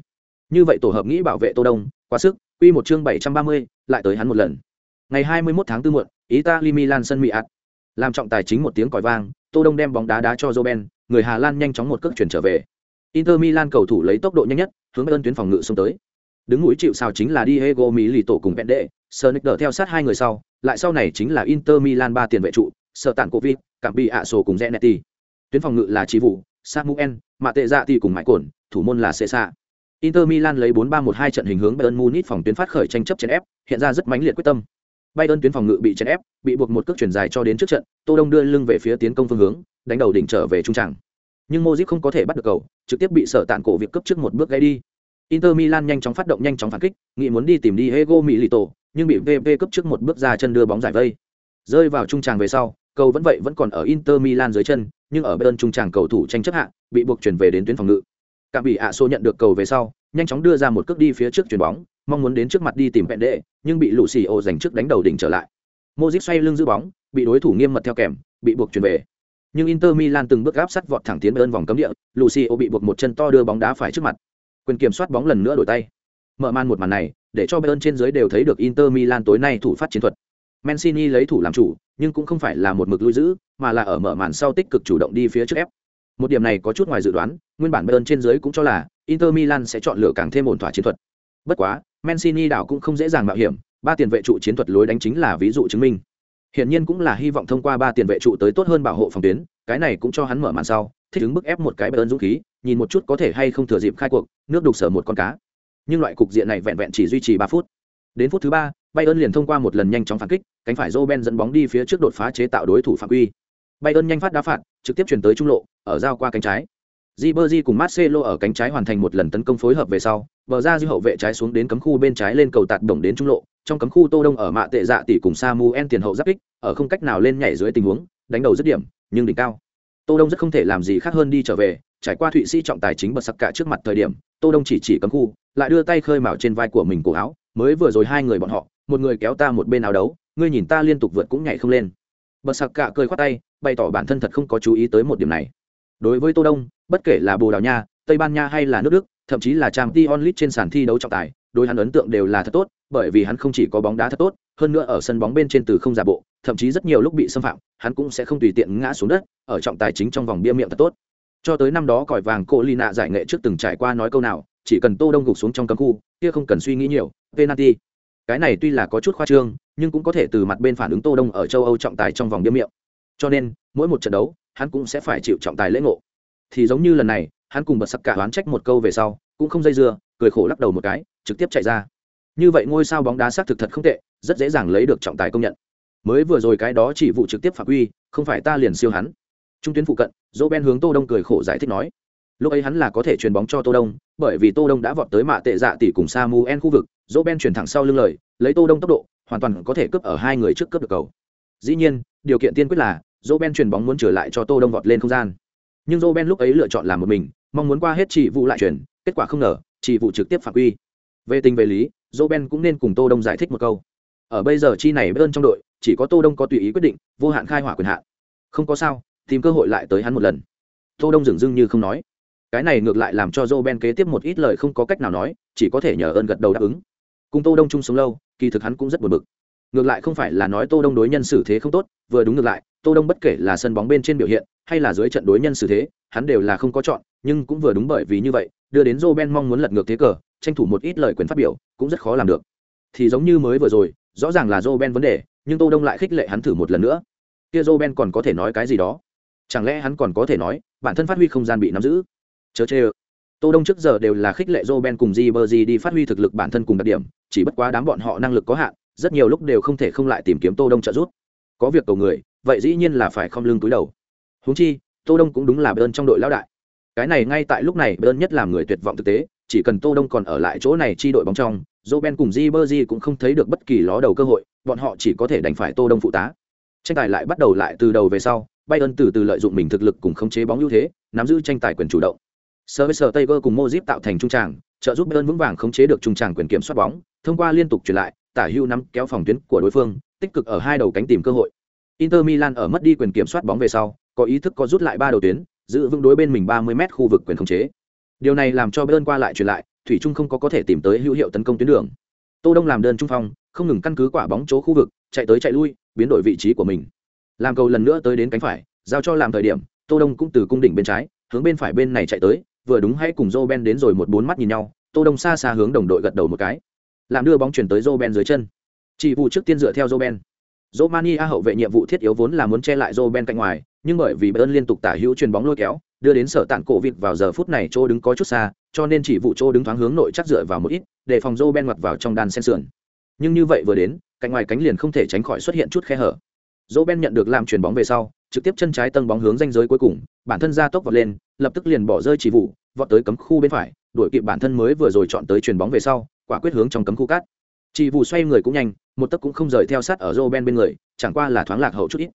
[SPEAKER 1] Như vậy tổ hợp nghĩ bảo vệ Tô Đông, quá sức. Quy một chương 730, lại tới hắn một lần. Ngày 21 tháng 4 muộn, Italy Milan sân Mỹ ạt. Làm trọng tài chính một tiếng còi vang, Tô Đông đem bóng đá đá cho Roben, người Hà Lan nhanh chóng một cước chuyển trở về. Inter Milan cầu thủ lấy tốc độ nhanh nhất, hướng ơn tuyến phòng ngự xông tới. Đứng mũi chịu sào chính là Diego Milito cùng Pende, Sonic theo sát hai người sau, lại sau này chính là Inter Milan ba tiền vệ trụ, Sở Tản Kovic, Cảm Bị ạ sổ cùng Zanetti. Tuyến phòng ngự là Chí Vũ, Samuel, Mạ Tệ Dạ thì cùng Mãi Cổn, thủ môn là Cesa. Inter Milan lấy 4-3-1-2 trận hình hướng Bayern Munich phòng tuyến phát khởi tranh chấp trên ép, hiện ra rất mãnh liệt quyết tâm. Bayern tuyến phòng ngự bị chèn ép, bị buộc một cước chuyển dài cho đến trước trận, Tô Đông đưa lưng về phía tiến công phương hướng, đánh đầu đỉnh trở về trung tràng. Nhưng Modric không có thể bắt được cầu, trực tiếp bị sở tạn cổ việc cấp trước một bước gãy đi. Inter Milan nhanh chóng phát động nhanh chóng phản kích, nghĩ muốn đi tìm đi Diego Milito, nhưng bị VV cấp trước một bước ra chân đưa bóng giải vây. Rơi vào trung tràng về sau, cầu vẫn vậy vẫn còn ở Inter Milan dưới chân, nhưng ở bên trung tràng cầu thủ tranh chấp hạ, bị buộc chuyển về đến tuyến phòng ngự. Cả bị ạ nhận được cầu về sau, nhanh chóng đưa ra một cước đi phía trước chuyền bóng, mong muốn đến trước mặt đi tìm vẹn đệ nhưng bị lũ xì ô giành trước đánh đầu đỉnh trở lại. Modric xoay lưng giữ bóng bị đối thủ nghiêm mật theo kèm bị buộc chuyển về. Nhưng Inter Milan từng bước áp sát vọt thẳng tiến bên vòng cấm địa Lucio bị buộc một chân to đưa bóng đá phải trước mặt. Quyền kiểm soát bóng lần nữa đổi tay. Mở màn một màn này để cho Bayern trên dưới đều thấy được Inter Milan tối nay thủ phát chiến thuật. Mancini lấy thủ làm chủ nhưng cũng không phải là một mực lui giữ mà là ở mở màn sau tích cực chủ động đi phía trước ép một điểm này có chút ngoài dự đoán nguyên bản Bayern trên dưới cũng cho là Inter Milan sẽ chọn lựa càng thêm ổn thỏa chiến thuật bất quá Mancini đảo cũng không dễ dàng mạo hiểm, ba tiền vệ trụ chiến thuật lối đánh chính là ví dụ chứng minh. Hiển nhiên cũng là hy vọng thông qua ba tiền vệ trụ tới tốt hơn bảo hộ phòng tuyến, cái này cũng cho hắn mở màn sau, thích ứng bức ép một cái Bayern dũng khí, nhìn một chút có thể hay không thừa dịp khai cuộc, nước đục sở một con cá. Nhưng loại cục diện này vẹn vẹn chỉ duy trì ba phút. Đến phút thứ ba, Bayern liền thông qua một lần nhanh chóng phản kích, cánh phải Roben dẫn bóng đi phía trước đột phá chế tạo đối thủ phạm quy. Bayern nhanh phát đá phạt, trực tiếp chuyển tới trung lộ, ở giao qua cánh trái. Ribery cùng Marcelo ở cánh trái hoàn thành một lần tấn công phối hợp về sau, bờ ra dư hậu vệ trái xuống đến cấm khu bên trái lên cầu tạt đồng đến trung lộ, trong cấm khu Tô Đông ở mạ tệ dạ tỷ cùng Samuel tiền hậu giáp kích, ở không cách nào lên nhảy dưới tình huống, đánh đầu dứt điểm, nhưng đỉnh cao. Tô Đông rất không thể làm gì khác hơn đi trở về, trải qua Thụy Sĩ trọng tài chính bật sặc cả trước mặt thời điểm, Tô Đông chỉ chỉ cấm khu, lại đưa tay khơi mào trên vai của mình cổ áo, mới vừa rồi hai người bọn họ, một người kéo ta một bên áo đấu, ngươi nhìn ta liên tục vượt cũng nhảy không lên. Bật sặc cả cười khoát tay, bày tỏ bản thân thật không có chú ý tới một điểm này. Đối với Tô Đông, bất kể là Bồ Đào Nha, Tây Ban Nha hay là nước Đức, thậm chí là Trang Tion Lit trên sàn thi đấu trọng tài, đối hắn ấn tượng đều là thật tốt bởi vì hắn không chỉ có bóng đá thật tốt hơn nữa ở sân bóng bên trên từ không giả bộ thậm chí rất nhiều lúc bị xâm phạm hắn cũng sẽ không tùy tiện ngã xuống đất ở trọng tài chính trong vòng bia miệng thật tốt. Cho tới năm đó còi vàng cô lina giải nghệ trước từng trải qua nói câu nào chỉ cần tô đông gục xuống trong cấm khu kia không cần suy nghĩ nhiều penalty. Cái này tuy là có chút khoa trương nhưng cũng có thể từ mặt bên phản ứng tô đông ở châu âu trọng tài trong vòng bia miệng cho nên, mỗi một trận đấu, hắn cũng sẽ phải chịu trọng tài lễ ngộ. Thì giống như lần này, hắn cùng bật sặc cả đoán trách một câu về sau, cũng không dây dưa, cười khổ lắc đầu một cái, trực tiếp chạy ra. Như vậy ngôi sao bóng đá xác thực thật không tệ, rất dễ dàng lấy được trọng tài công nhận. Mới vừa rồi cái đó chỉ vụ trực tiếp phạm quy, không phải ta liền siêu hắn. Trung tuyến phụ cận, dỗ ben hướng tô đông cười khổ giải thích nói. Lúc ấy hắn là có thể chuyền bóng cho tô đông, bởi vì tô đông đã vọt tới mạ tệ dạ tỷ cùng sa muen khu vực, dỗ ben chuyển thẳng sau lưng lời, lấy tô đông tốc độ, hoàn toàn có thể cướp ở hai người trước cướp được cầu. Dĩ nhiên, điều kiện tiên quyết là dỗ ben chuyền bóng muốn trở lại cho tô đông vọt lên không gian. Nhưng dỗ ben lúc ấy lựa chọn làm một mình, mong muốn qua hết chỉ vụ lại chuyển kết quả không ngờ, chỉ vụ trực tiếp phạm quy. Về tình về lý dỗ ben cũng nên cùng tô đông giải thích một câu. Ở bây giờ chi này bên trong đội, chỉ có tô đông có tùy ý quyết định, vô hạn khai hỏa quyền hạn. Không có sao, tìm cơ hội lại tới hắn một lần. Tô đông dừng dưng như không nói. Cái này ngược lại làm cho joe ben kế tiếp một ít lời không có cách nào nói, chỉ có thể nhờ ơn gật đầu đáp ứng. Cùng tô đông chung sống lâu, kỳ thực hắn cũng rất buồn bực. Ngược lại không phải là nói tô đông đối nhân xử thế không tốt, vừa đúng ngược lại tô đông bất kể là sân bóng bên trên biểu hiện, hay là dưới trận đối nhân xử thế, hắn đều là không có chọn, nhưng cũng vừa đúng bởi vì như vậy, đưa đến Roben ben mong muốn lật ngược thế cờ, tranh thủ một ít lời quyền phát biểu, cũng rất khó làm được. Thì giống như mới vừa rồi, rõ ràng là Roben ben vấn đề, nhưng tô đông lại khích lệ hắn thử một lần nữa. Kia Roben ben còn có thể nói cái gì đó? Chẳng lẽ hắn còn có thể nói, bản thân phát huy không gian bị nắm giữ? Chớ chê ư? tô đông trước giờ đều là khích lệ Roben ben cùng di đi phát huy thực lực bản thân cùng đặc điểm, chỉ bất quá đám bọn họ năng lực có hạn, rất nhiều lúc đều không thể không lại tìm kiếm tô đông trợ giúp. Có việc cầu người vậy dĩ nhiên là phải không lưng túi đầu. Huống chi tô đông cũng đúng là bơn trong đội lão đại. Cái này ngay tại lúc này bơn nhất làm người tuyệt vọng thực tế chỉ cần tô đông còn ở lại chỗ này chi đội bóng trong joe ben cùng di bơ di cũng không thấy được bất kỳ ló đầu cơ hội bọn họ chỉ có thể đành phải tô đông phụ tá. Tranh tài lại bắt đầu lại từ đầu về sau bayern từ từ lợi dụng mình thực lực cùng khống chế bóng ưu thế nắm giữ tranh tài quyền chủ động. Service Tiger cùng Modric tạo thành trung tràng, trợ giúp Bayern vững vàng khống chế được trung tràng quyền kiểm soát bóng, thông qua liên tục chuyển lại, tả hưu nắm kéo phòng tuyến của đối phương, tích cực ở hai đầu cánh tìm cơ hội. Inter Milan ở mất đi quyền kiểm soát bóng về sau, có ý thức có rút lại ba đầu tuyến, giữ vững đối bên mình 30m khu vực quyền khống chế. Điều này làm cho Bayern qua lại chuyển lại, thủy trung không có có thể tìm tới hữu hiệu tấn công tuyến đường. Tô Đông làm đơn trung phong, không ngừng căn cứ quả bóng chỗ khu vực, chạy tới chạy lui, biến đổi vị trí của mình. Làm cầu lần nữa tới đến cánh phải, giao cho làm thời điểm, Tô Đông cũng từ cung đỉnh bên trái, hướng bên phải bên này chạy tới, vừa đúng hãy cùng Roben Ben đến rồi một bốn mắt nhìn nhau, Tô Đông xa xa hướng đồng đội gật đầu một cái. Làm đưa bóng chuyển tới Roben Ben dưới chân. Chỉ vụ trước tiên dựa theo Roben Ben. Romania hậu vệ nhiệm vụ thiết yếu vốn là muốn che lại Joe Ben cạnh ngoài, nhưng bởi vì Bayern liên tục tả hữu chuyền bóng lôi kéo, đưa đến sở tạn cổ vịt vào giờ phút này chỗ đứng có chút xa, cho nên chỉ vụ chỗ đứng thoáng hướng nội chắc dựa vào một ít, để phòng Joe Ben ngoặt vào trong đàn sen sườn. Nhưng như vậy vừa đến, cạnh ngoài cánh liền không thể tránh khỏi xuất hiện chút khe hở. Joe Ben nhận được làm chuyền bóng về sau, trực tiếp chân trái tâng bóng hướng ranh giới cuối cùng, bản thân ra tốc vọt lên, lập tức liền bỏ rơi chỉ vụ, vọt tới cấm khu bên phải, đuổi kịp bản thân mới vừa rồi chọn tới chuyền bóng về sau, quả quyết hướng trong cấm khu cắt. Chỉ vụ xoay người cũng nhanh, một tấc cũng không rời theo sát ở Roben bên người, chẳng qua là thoáng lạc hậu chút ít.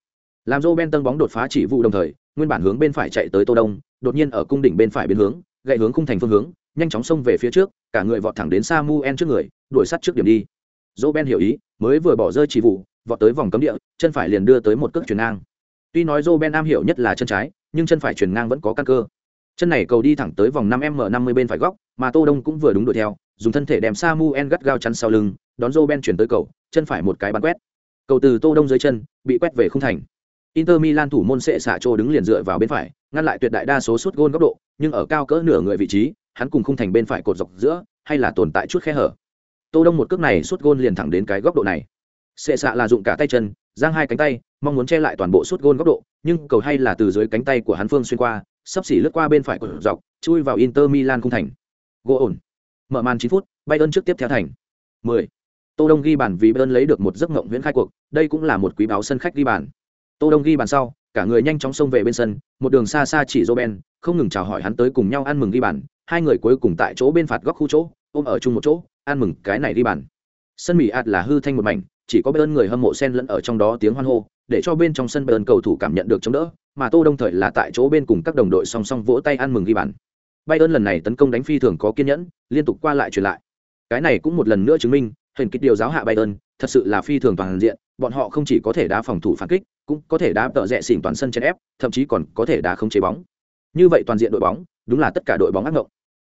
[SPEAKER 1] Làm Roben tâng bóng đột phá chỉ vụ đồng thời, nguyên bản hướng bên phải chạy tới Tô Đông, đột nhiên ở cung đỉnh bên phải biến hướng, gậy hướng khung thành phương hướng, nhanh chóng xông về phía trước, cả người vọt thẳng đến Samuel trước người, đuổi sát trước điểm đi. Roben hiểu ý, mới vừa bỏ rơi chỉ vụ, vọt tới vòng cấm địa, chân phải liền đưa tới một cước chuyền ngang. Tuy nói Roben am hiểu nhất là chân trái, nhưng chân phải chuyển ngang vẫn có căn cơ. Chân này cầu đi thẳng tới vòng 5m50 bên phải góc, mà Tô Đông cũng vừa đúng đuổi theo, dùng thân thể đem Samuel gắt gao chắn sau lưng, đón Roben chuyển tới cầu, chân phải một cái bắn quét. Cầu từ Tô Đông dưới chân, bị quét về không thành. Inter Milan thủ môn sẽ xạ trô đứng liền dựa vào bên phải, ngăn lại tuyệt đại đa số sút gôn góc độ, nhưng ở cao cỡ nửa người vị trí, hắn cùng không thành bên phải cột dọc giữa, hay là tồn tại chút khe hở. Tô Đông một cước này sút gôn liền thẳng đến cái góc độ này. Sẽ xạ là dụng cả tay chân, giang hai cánh tay, mong muốn che lại toàn bộ sút gôn góc độ, nhưng cầu hay là từ dưới cánh tay của hắn phương xuyên qua, sắp xỉ lướt qua bên phải cột dọc, chui vào Inter Milan không thành. Gỗ ổn. Mở màn 9 phút, Bayern trước tiếp theo thành. 10. Tô Đông ghi bàn vì Bayern lấy được một giấc ngộng huyễn khai cuộc, đây cũng là một quý báo sân khách ghi bàn. Tô Đông ghi bàn sau, cả người nhanh chóng xông về bên sân, một đường xa xa chỉ Roben, không ngừng chào hỏi hắn tới cùng nhau ăn mừng ghi bàn, hai người cuối cùng tại chỗ bên phạt góc khu chỗ, ôm ở chung một chỗ, ăn mừng cái này ghi bàn. Sân Mỹ ạt là hư thanh một mảnh, chỉ có Bayern người hâm mộ xen lẫn ở trong đó tiếng hoan hô, để cho bên trong sân Bayern cầu thủ cảm nhận được chống đỡ, mà Tô Đông thời là tại chỗ bên cùng các đồng đội song song vỗ tay ăn mừng ghi bàn. Bayern lần này tấn công đánh phi thường có kiên nhẫn, liên tục qua lại truyền lại. Cái này cũng một lần nữa chứng minh, hình kích điều giáo hạ Bayern, thật sự là phi thường toàn diện, bọn họ không chỉ có thể đá phòng thủ phản kích, cũng có thể đá tợ rẽ xỉn toàn sân trên ép, thậm chí còn có thể đá không chế bóng. Như vậy toàn diện đội bóng, đúng là tất cả đội bóng ác ngộng.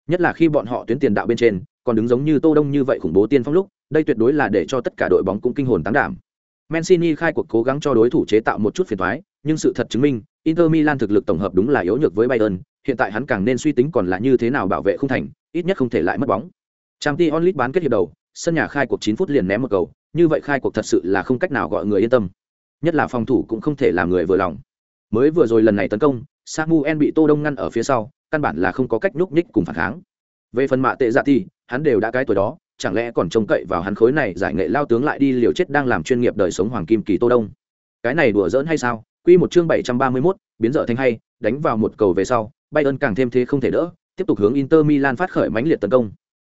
[SPEAKER 1] Nhất là khi bọn họ tuyến tiền đạo bên trên, còn đứng giống như tô đông như vậy khủng bố tiên phong lúc đây tuyệt đối là để cho tất cả đội bóng cũng kinh hồn tán đảm Mancini khai cuộc cố gắng cho đối thủ chế tạo một chút phiền toái, nhưng sự thật chứng minh, Inter Milan thực lực tổng hợp đúng là yếu nhược với Bayern, hiện tại hắn càng nên suy tính còn là như thế nào bảo vệ không thành, ít nhất không thể lại mất bóng. Champions League bán kết hiệp đầu, sân nhà khai cuộc 9 phút liền ném một cầu, như vậy khai cuộc thật sự là không cách nào gọi người yên tâm. Nhất là phòng thủ cũng không thể làm người vừa lòng. Mới vừa rồi lần này tấn công, Samuel bị Tô Đông ngăn ở phía sau, căn bản là không có cách núp nhích cùng phản kháng. Về phần mạ tệ dạ thì, hắn đều đã cái tuổi đó, chẳng lẽ còn trông cậy vào hắn khối này giải nghệ lao tướng lại đi liều chết đang làm chuyên nghiệp đời sống hoàng kim kỳ Tô Đông. Cái này đùa giỡn hay sao? Quy một chương 731, biến dở thành hay, đánh vào một cầu về sau, Bayern càng thêm thế không thể đỡ, tiếp tục hướng Inter Milan phát khởi mãnh liệt tấn công.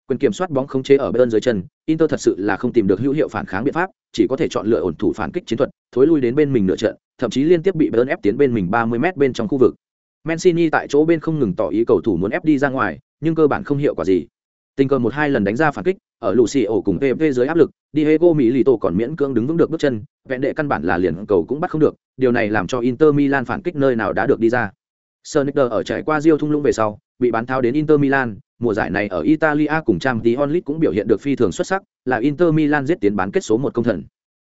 [SPEAKER 1] Quyền kiểm soát bóng không chế ở bên dưới chân, Inter thật sự là không tìm được hữu hiệu phản kháng biện pháp, chỉ có thể chọn lựa ổn thủ phản kích chiến thuật, thối lui đến bên mình nửa trận, thậm chí liên tiếp bị Bayern ép tiến bên mình 30m bên trong khu vực. Mancini tại chỗ bên không ngừng tỏ ý cầu thủ muốn ép đi ra ngoài, nhưng cơ bản không hiệu quả gì. Tình cờ một hai lần đánh ra phản kích, ở Lucio cùng PV dưới áp lực, Diego Milito còn miễn cưỡng đứng vững được bước chân, vẹn đệ căn bản là liền cầu cũng bắt không được, điều này làm cho Inter Milan phản kích nơi nào đã được đi ra. Sonicer ở trải qua Rio thung lũng về sau, bị bán tháo đến Inter Milan, mùa giải này ở Italia cùng Champions League cũng biểu hiện được phi thường xuất sắc, là Inter Milan giết tiến bán kết số một công thần.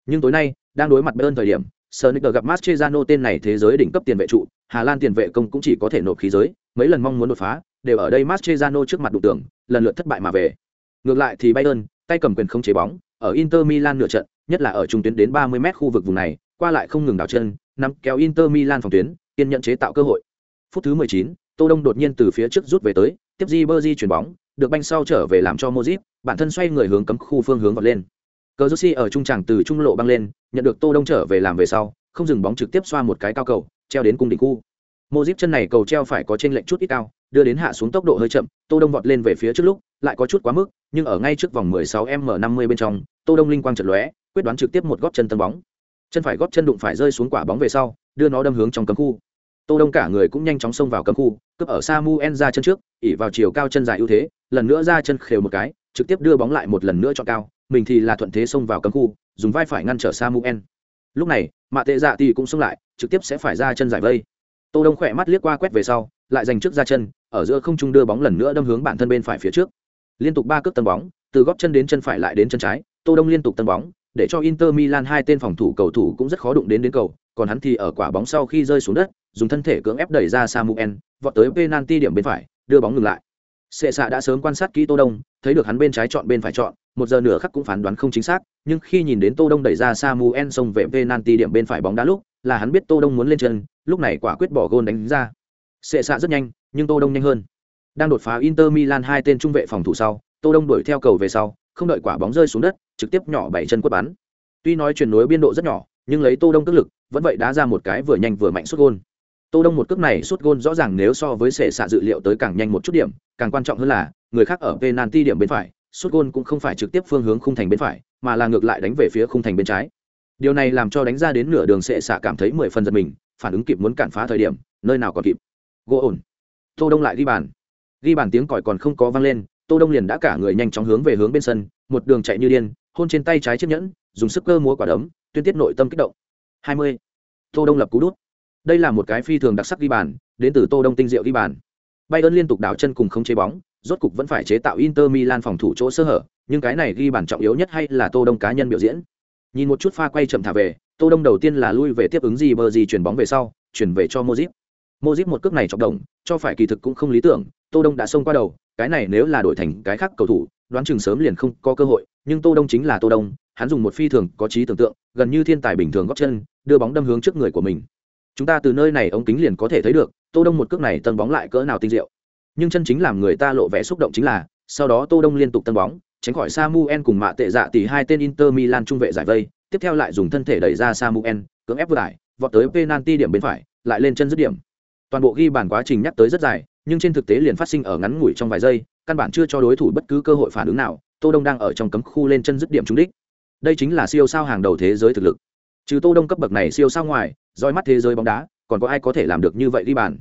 [SPEAKER 1] Nhưng tối nay, đang đối mặt Bayern thời điểm, Sonicer gặp Mascherano tên này thế giới đỉnh cấp tiền vệ trụ, Hà Lan tiền vệ công cũng chỉ có thể nộp khí giới, mấy lần mong muốn đột phá, đều ở đây Mascherano trước mặt đụng tưởng, lần lượt thất bại mà về. Ngược lại thì Bayern, tay cầm quyền không chế bóng, ở Inter Milan nửa trận, nhất là ở trung tuyến đến 30m khu vực vùng này, qua lại không ngừng đảo chân, nắm kéo Inter Milan phòng tuyến, kiên nhận chế tạo cơ hội. Phút thứ 19, Tô Đông đột nhiên từ phía trước rút về tới, tiếp Ribery chuyển bóng, được banh sau trở về làm cho mozip bản thân xoay người hướng cấm khu phương hướng vọt lên. Cờ ở trung tràng từ trung lộ băng lên, nhận được Tô Đông trở về làm về sau, không dừng bóng trực tiếp xoa một cái cao cầu, treo đến cung đỉnh khu. mozip chân này cầu treo phải có trên lệnh chút ít cao, đưa đến hạ xuống tốc độ hơi chậm, Tô Đông vọt lên về phía trước lúc, lại có chút quá mức, nhưng ở ngay trước vòng 16m50 bên trong, Tô Đông linh quang chợt lóe, quyết đoán trực tiếp một gót chân tân bóng. Chân phải gót chân đụng phải rơi xuống quả bóng về sau, đưa nó đâm hướng trong cấm khu. Tô Đông cả người cũng nhanh chóng xông vào cấm khu, cướp ở Samuel ra chân trước, ỉ vào chiều cao chân dài ưu thế, lần nữa ra chân khều một cái, trực tiếp đưa bóng lại một lần nữa cho cao, mình thì là thuận thế xông vào cấm khu, dùng vai phải ngăn trở Samuel. Lúc này, Mạ Tệ Dạ thì cũng xông lại, trực tiếp sẽ phải ra chân giải vây. Tô Đông khỏe mắt liếc qua quét về sau, lại giành trước ra chân, ở giữa không trung đưa bóng lần nữa đâm hướng bản thân bên phải phía trước. Liên tục ba cước tân bóng, từ gót chân đến chân phải lại đến chân trái, Tô Đông liên tục tân bóng, để cho Inter Milan hai tên phòng thủ cầu thủ cũng rất khó đụng đến đến cầu, còn hắn thì ở quả bóng sau khi rơi xuống đất, dùng thân thể cưỡng ép đẩy ra Samuel, vọt tới penalty điểm bên phải, đưa bóng ngừng lại. Sệ xạ đã sớm quan sát kỹ Tô Đông, thấy được hắn bên trái chọn bên phải chọn, một giờ nửa khắc cũng phán đoán không chính xác, nhưng khi nhìn đến Tô Đông đẩy ra Samuel xông về penalty điểm bên phải bóng đá lúc, là hắn biết Tô Đông muốn lên chân, lúc này quả quyết bỏ gôn đánh ra. Sệ xạ rất nhanh, nhưng Tô Đông nhanh hơn. Đang đột phá Inter Milan hai tên trung vệ phòng thủ sau, Tô Đông đuổi theo cầu về sau, không đợi quả bóng rơi xuống đất, trực tiếp nhỏ bảy chân quất bắn. Tuy nói chuyển nối biên độ rất nhỏ, nhưng lấy Tô Đông tức lực, vẫn vậy đá ra một cái vừa nhanh vừa mạnh sút gôn. Tô Đông một cước này sút gôn rõ ràng nếu so với sệ xạ dự liệu tới càng nhanh một chút điểm, càng quan trọng hơn là, người khác ở penalty điểm bên phải, sút gôn cũng không phải trực tiếp phương hướng khung thành bên phải, mà là ngược lại đánh về phía khung thành bên trái. Điều này làm cho đánh ra đến nửa đường sệ xạ cảm thấy mười phần giật mình, phản ứng kịp muốn cản phá thời điểm, nơi nào còn kịp. Gỗ ổn. Tô Đông lại ghi bàn. Ghi bàn tiếng còi còn không có vang lên, Tô Đông liền đã cả người nhanh chóng hướng về hướng bên sân, một đường chạy như điên, hôn trên tay trái chiếc nhẫn, dùng sức cơ múa quả đấm, tuyên tiết nội tâm kích động. 20. Tô Đông lập cú đút. Đây là một cái phi thường đặc sắc ghi bàn, đến từ Tô Đông tinh diệu ghi bàn. Bayern liên tục đảo chân cùng không chế bóng, rốt cục vẫn phải chế tạo Inter Milan phòng thủ chỗ sơ hở, nhưng cái này ghi bàn trọng yếu nhất hay là Tô Đông cá nhân biểu diễn. Nhìn một chút pha quay chậm thả về, Tô Đông đầu tiên là lui về tiếp ứng gì bờ gì chuyển bóng về sau, chuyển về cho mozip mozip một cước này chọc động, cho phải kỳ thực cũng không lý tưởng, Tô Đông đã xông qua đầu, cái này nếu là đổi thành cái khác cầu thủ, đoán chừng sớm liền không có cơ hội, nhưng Tô Đông chính là Tô Đông, hắn dùng một phi thường có trí tưởng tượng, gần như thiên tài bình thường góp chân, đưa bóng đâm hướng trước người của mình. Chúng ta từ nơi này ống kính liền có thể thấy được, Tô Đông một cước này tân bóng lại cỡ nào tinh diệu. Nhưng chân chính làm người ta lộ vẻ xúc động chính là, sau đó Tô Đông liên tục tân bóng, tránh khỏi Samuel cùng mạ tệ dạ tỷ hai tên Inter Milan trung vệ giải vây, tiếp theo lại dùng thân thể đẩy ra Samuel, cưỡng ép vượt lại, vọt tới penalty điểm bên phải, lại lên chân dứt điểm. Toàn bộ ghi bàn quá trình nhắc tới rất dài, nhưng trên thực tế liền phát sinh ở ngắn ngủi trong vài giây, căn bản chưa cho đối thủ bất cứ cơ hội phản ứng nào, Tô Đông đang ở trong cấm khu lên chân dứt điểm trúng đích. Đây chính là siêu sao hàng đầu thế giới thực lực. Trừ Tô Đông cấp bậc này siêu sao ngoài, roi mắt thế giới bóng đá, còn có ai có thể làm được như vậy ghi bàn.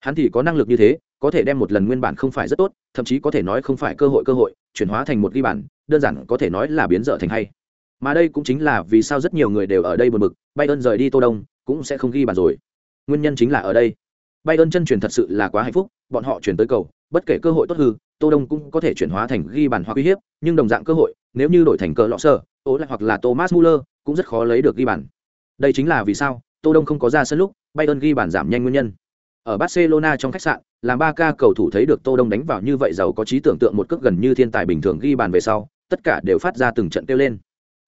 [SPEAKER 1] Hắn thì có năng lực như thế, có thể đem một lần nguyên bản không phải rất tốt, thậm chí có thể nói không phải cơ hội cơ hội, chuyển hóa thành một ghi bàn, đơn giản có thể nói là biến dở thành hay. Mà đây cũng chính là vì sao rất nhiều người đều ở đây buồn bực, Bayern rời đi Tô Đông, cũng sẽ không ghi bàn rồi. Nguyên nhân chính là ở đây. Bayern chân truyền thật sự là quá hạnh phúc, bọn họ chuyển tới cầu, bất kể cơ hội tốt hư, tô đông cũng có thể chuyển hóa thành ghi bàn hoặc uy hiếp, nhưng đồng dạng cơ hội, nếu như đổi thành cờ lọ sơ ố lại hoặc là thomas muller cũng rất khó lấy được ghi bàn. Đây chính là vì sao tô đông không có ra sân lúc, bayern ghi bàn giảm nhanh nguyên nhân. Ở barcelona trong khách sạn, làm ba ca cầu thủ thấy được tô đông đánh vào như vậy giàu có trí tưởng tượng một cước gần như thiên tài bình thường ghi bàn về sau, tất cả đều phát ra từng trận tiêu lên.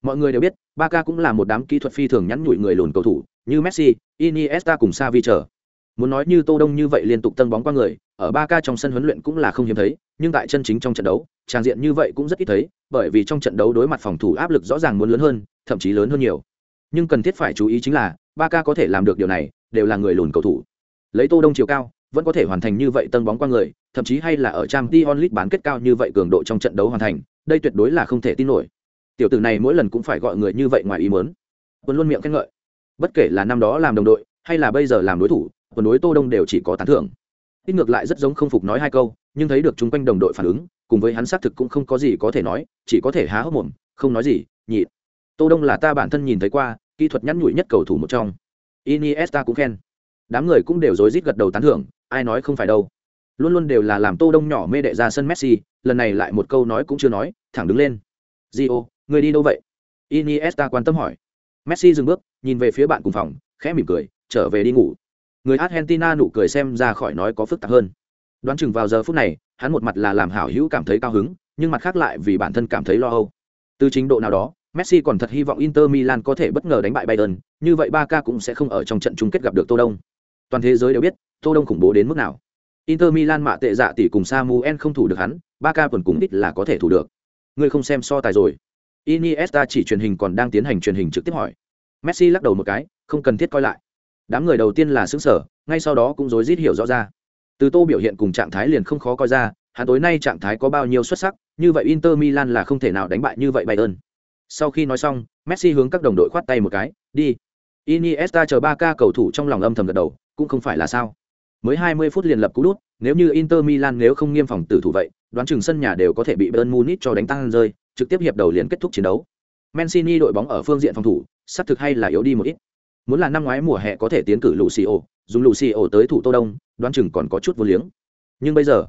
[SPEAKER 1] Mọi người đều biết, ba ca cũng là một đám kỹ thuật phi thường nhắn nhủi người lùn cầu thủ, như messi, iniesta cùng Xavi chờ muốn nói như tô đông như vậy liên tục tân bóng qua người, ở ba ca trong sân huấn luyện cũng là không hiếm thấy, nhưng tại chân chính trong trận đấu trang diện như vậy cũng rất ít thấy, bởi vì trong trận đấu đối mặt phòng thủ áp lực rõ ràng muốn lớn hơn, thậm chí lớn hơn nhiều. Nhưng cần thiết phải chú ý chính là, ba ca có thể làm được điều này, đều là người lùn cầu thủ. Lấy tô đông chiều cao, vẫn có thể hoàn thành như vậy tân bóng qua người, thậm chí hay là ở trang t onlit bán kết cao như vậy cường độ trong trận đấu hoàn thành, đây tuyệt đối là không thể tin nổi. Tiểu tử này mỗi lần cũng phải gọi người như vậy ngoài ý muốn. Vẫn luôn miệng khen ngợi. Bất kể là năm đó làm đồng đội, hay là bây giờ làm đối thủ quân đối tô đông đều chỉ có tán thưởng. Ít ngược lại rất giống không phục nói hai câu nhưng thấy được chung quanh đồng đội phản ứng cùng với hắn xác thực cũng không có gì có thể nói chỉ có thể há hốc mồm không nói gì nhị. Tô đông là ta bản thân nhìn thấy qua kỹ thuật nhắn nhủi nhất cầu thủ một trong. Iniesta cũng khen. Đám người cũng đều rối rít gật đầu tán thưởng ai nói không phải đâu. Luôn luôn đều là làm tô đông nhỏ mê đệ ra sân messi lần này lại một câu nói cũng chưa nói thẳng đứng lên. Gio, người đi đâu vậy? Iniesta quan tâm hỏi. Messi dừng bước nhìn về phía bạn cùng phòng khẽ mỉm cười trở về đi ngủ người argentina nụ cười xem ra khỏi nói có phức tạp hơn. Đoán chừng vào giờ phút này, hắn một mặt là làm hảo hữu cảm thấy cao hứng, nhưng mặt khác lại vì bản thân cảm thấy lo âu. Từ trình độ nào đó, messi còn thật hy vọng inter milan có thể bất ngờ đánh bại bayern, như vậy ba k cũng sẽ không ở trong trận chung kết gặp được tô đông. Toàn thế giới đều biết, tô đông khủng bố đến mức nào. Inter milan mạ tệ dạ tỷ cùng samuel không thủ được hắn ba k còn cũng ít là có thể thủ được. Ngươi không xem so tài rồi. Iniesta chỉ truyền hình còn đang tiến hành truyền hình trực tiếp hỏi. Messi lắc đầu một cái, không cần thiết coi lại đám người đầu tiên là xứng sở ngay sau đó cũng rối rít hiểu rõ ra. Từ tô biểu hiện cùng trạng thái liền không khó coi ra, hắn tối nay trạng thái có bao nhiêu xuất sắc, như vậy inter milan là không thể nào đánh bại như vậy bayern. Sau khi nói xong, messi hướng các đồng đội khoát tay một cái, đi. Iniesta chờ ba ca cầu thủ trong lòng âm thầm gật đầu, cũng không phải là sao. Mới 20 phút liền lập cú đút, nếu như inter milan nếu không nghiêm phòng tử thủ vậy, đoán chừng sân nhà đều có thể bị bayern munich cho đánh tăng rơi, trực tiếp hiệp đầu liền kết thúc chiến đấu. Mancini đội bóng ở phương diện phòng thủ sắp thực hay là yếu đi một ít muốn là năm ngoái mùa hè có thể tiến cử lù xì ổ dùng lù xì ổ tới thủ tô đông, đoán chừng còn có chút vô liếng. Nhưng bây giờ,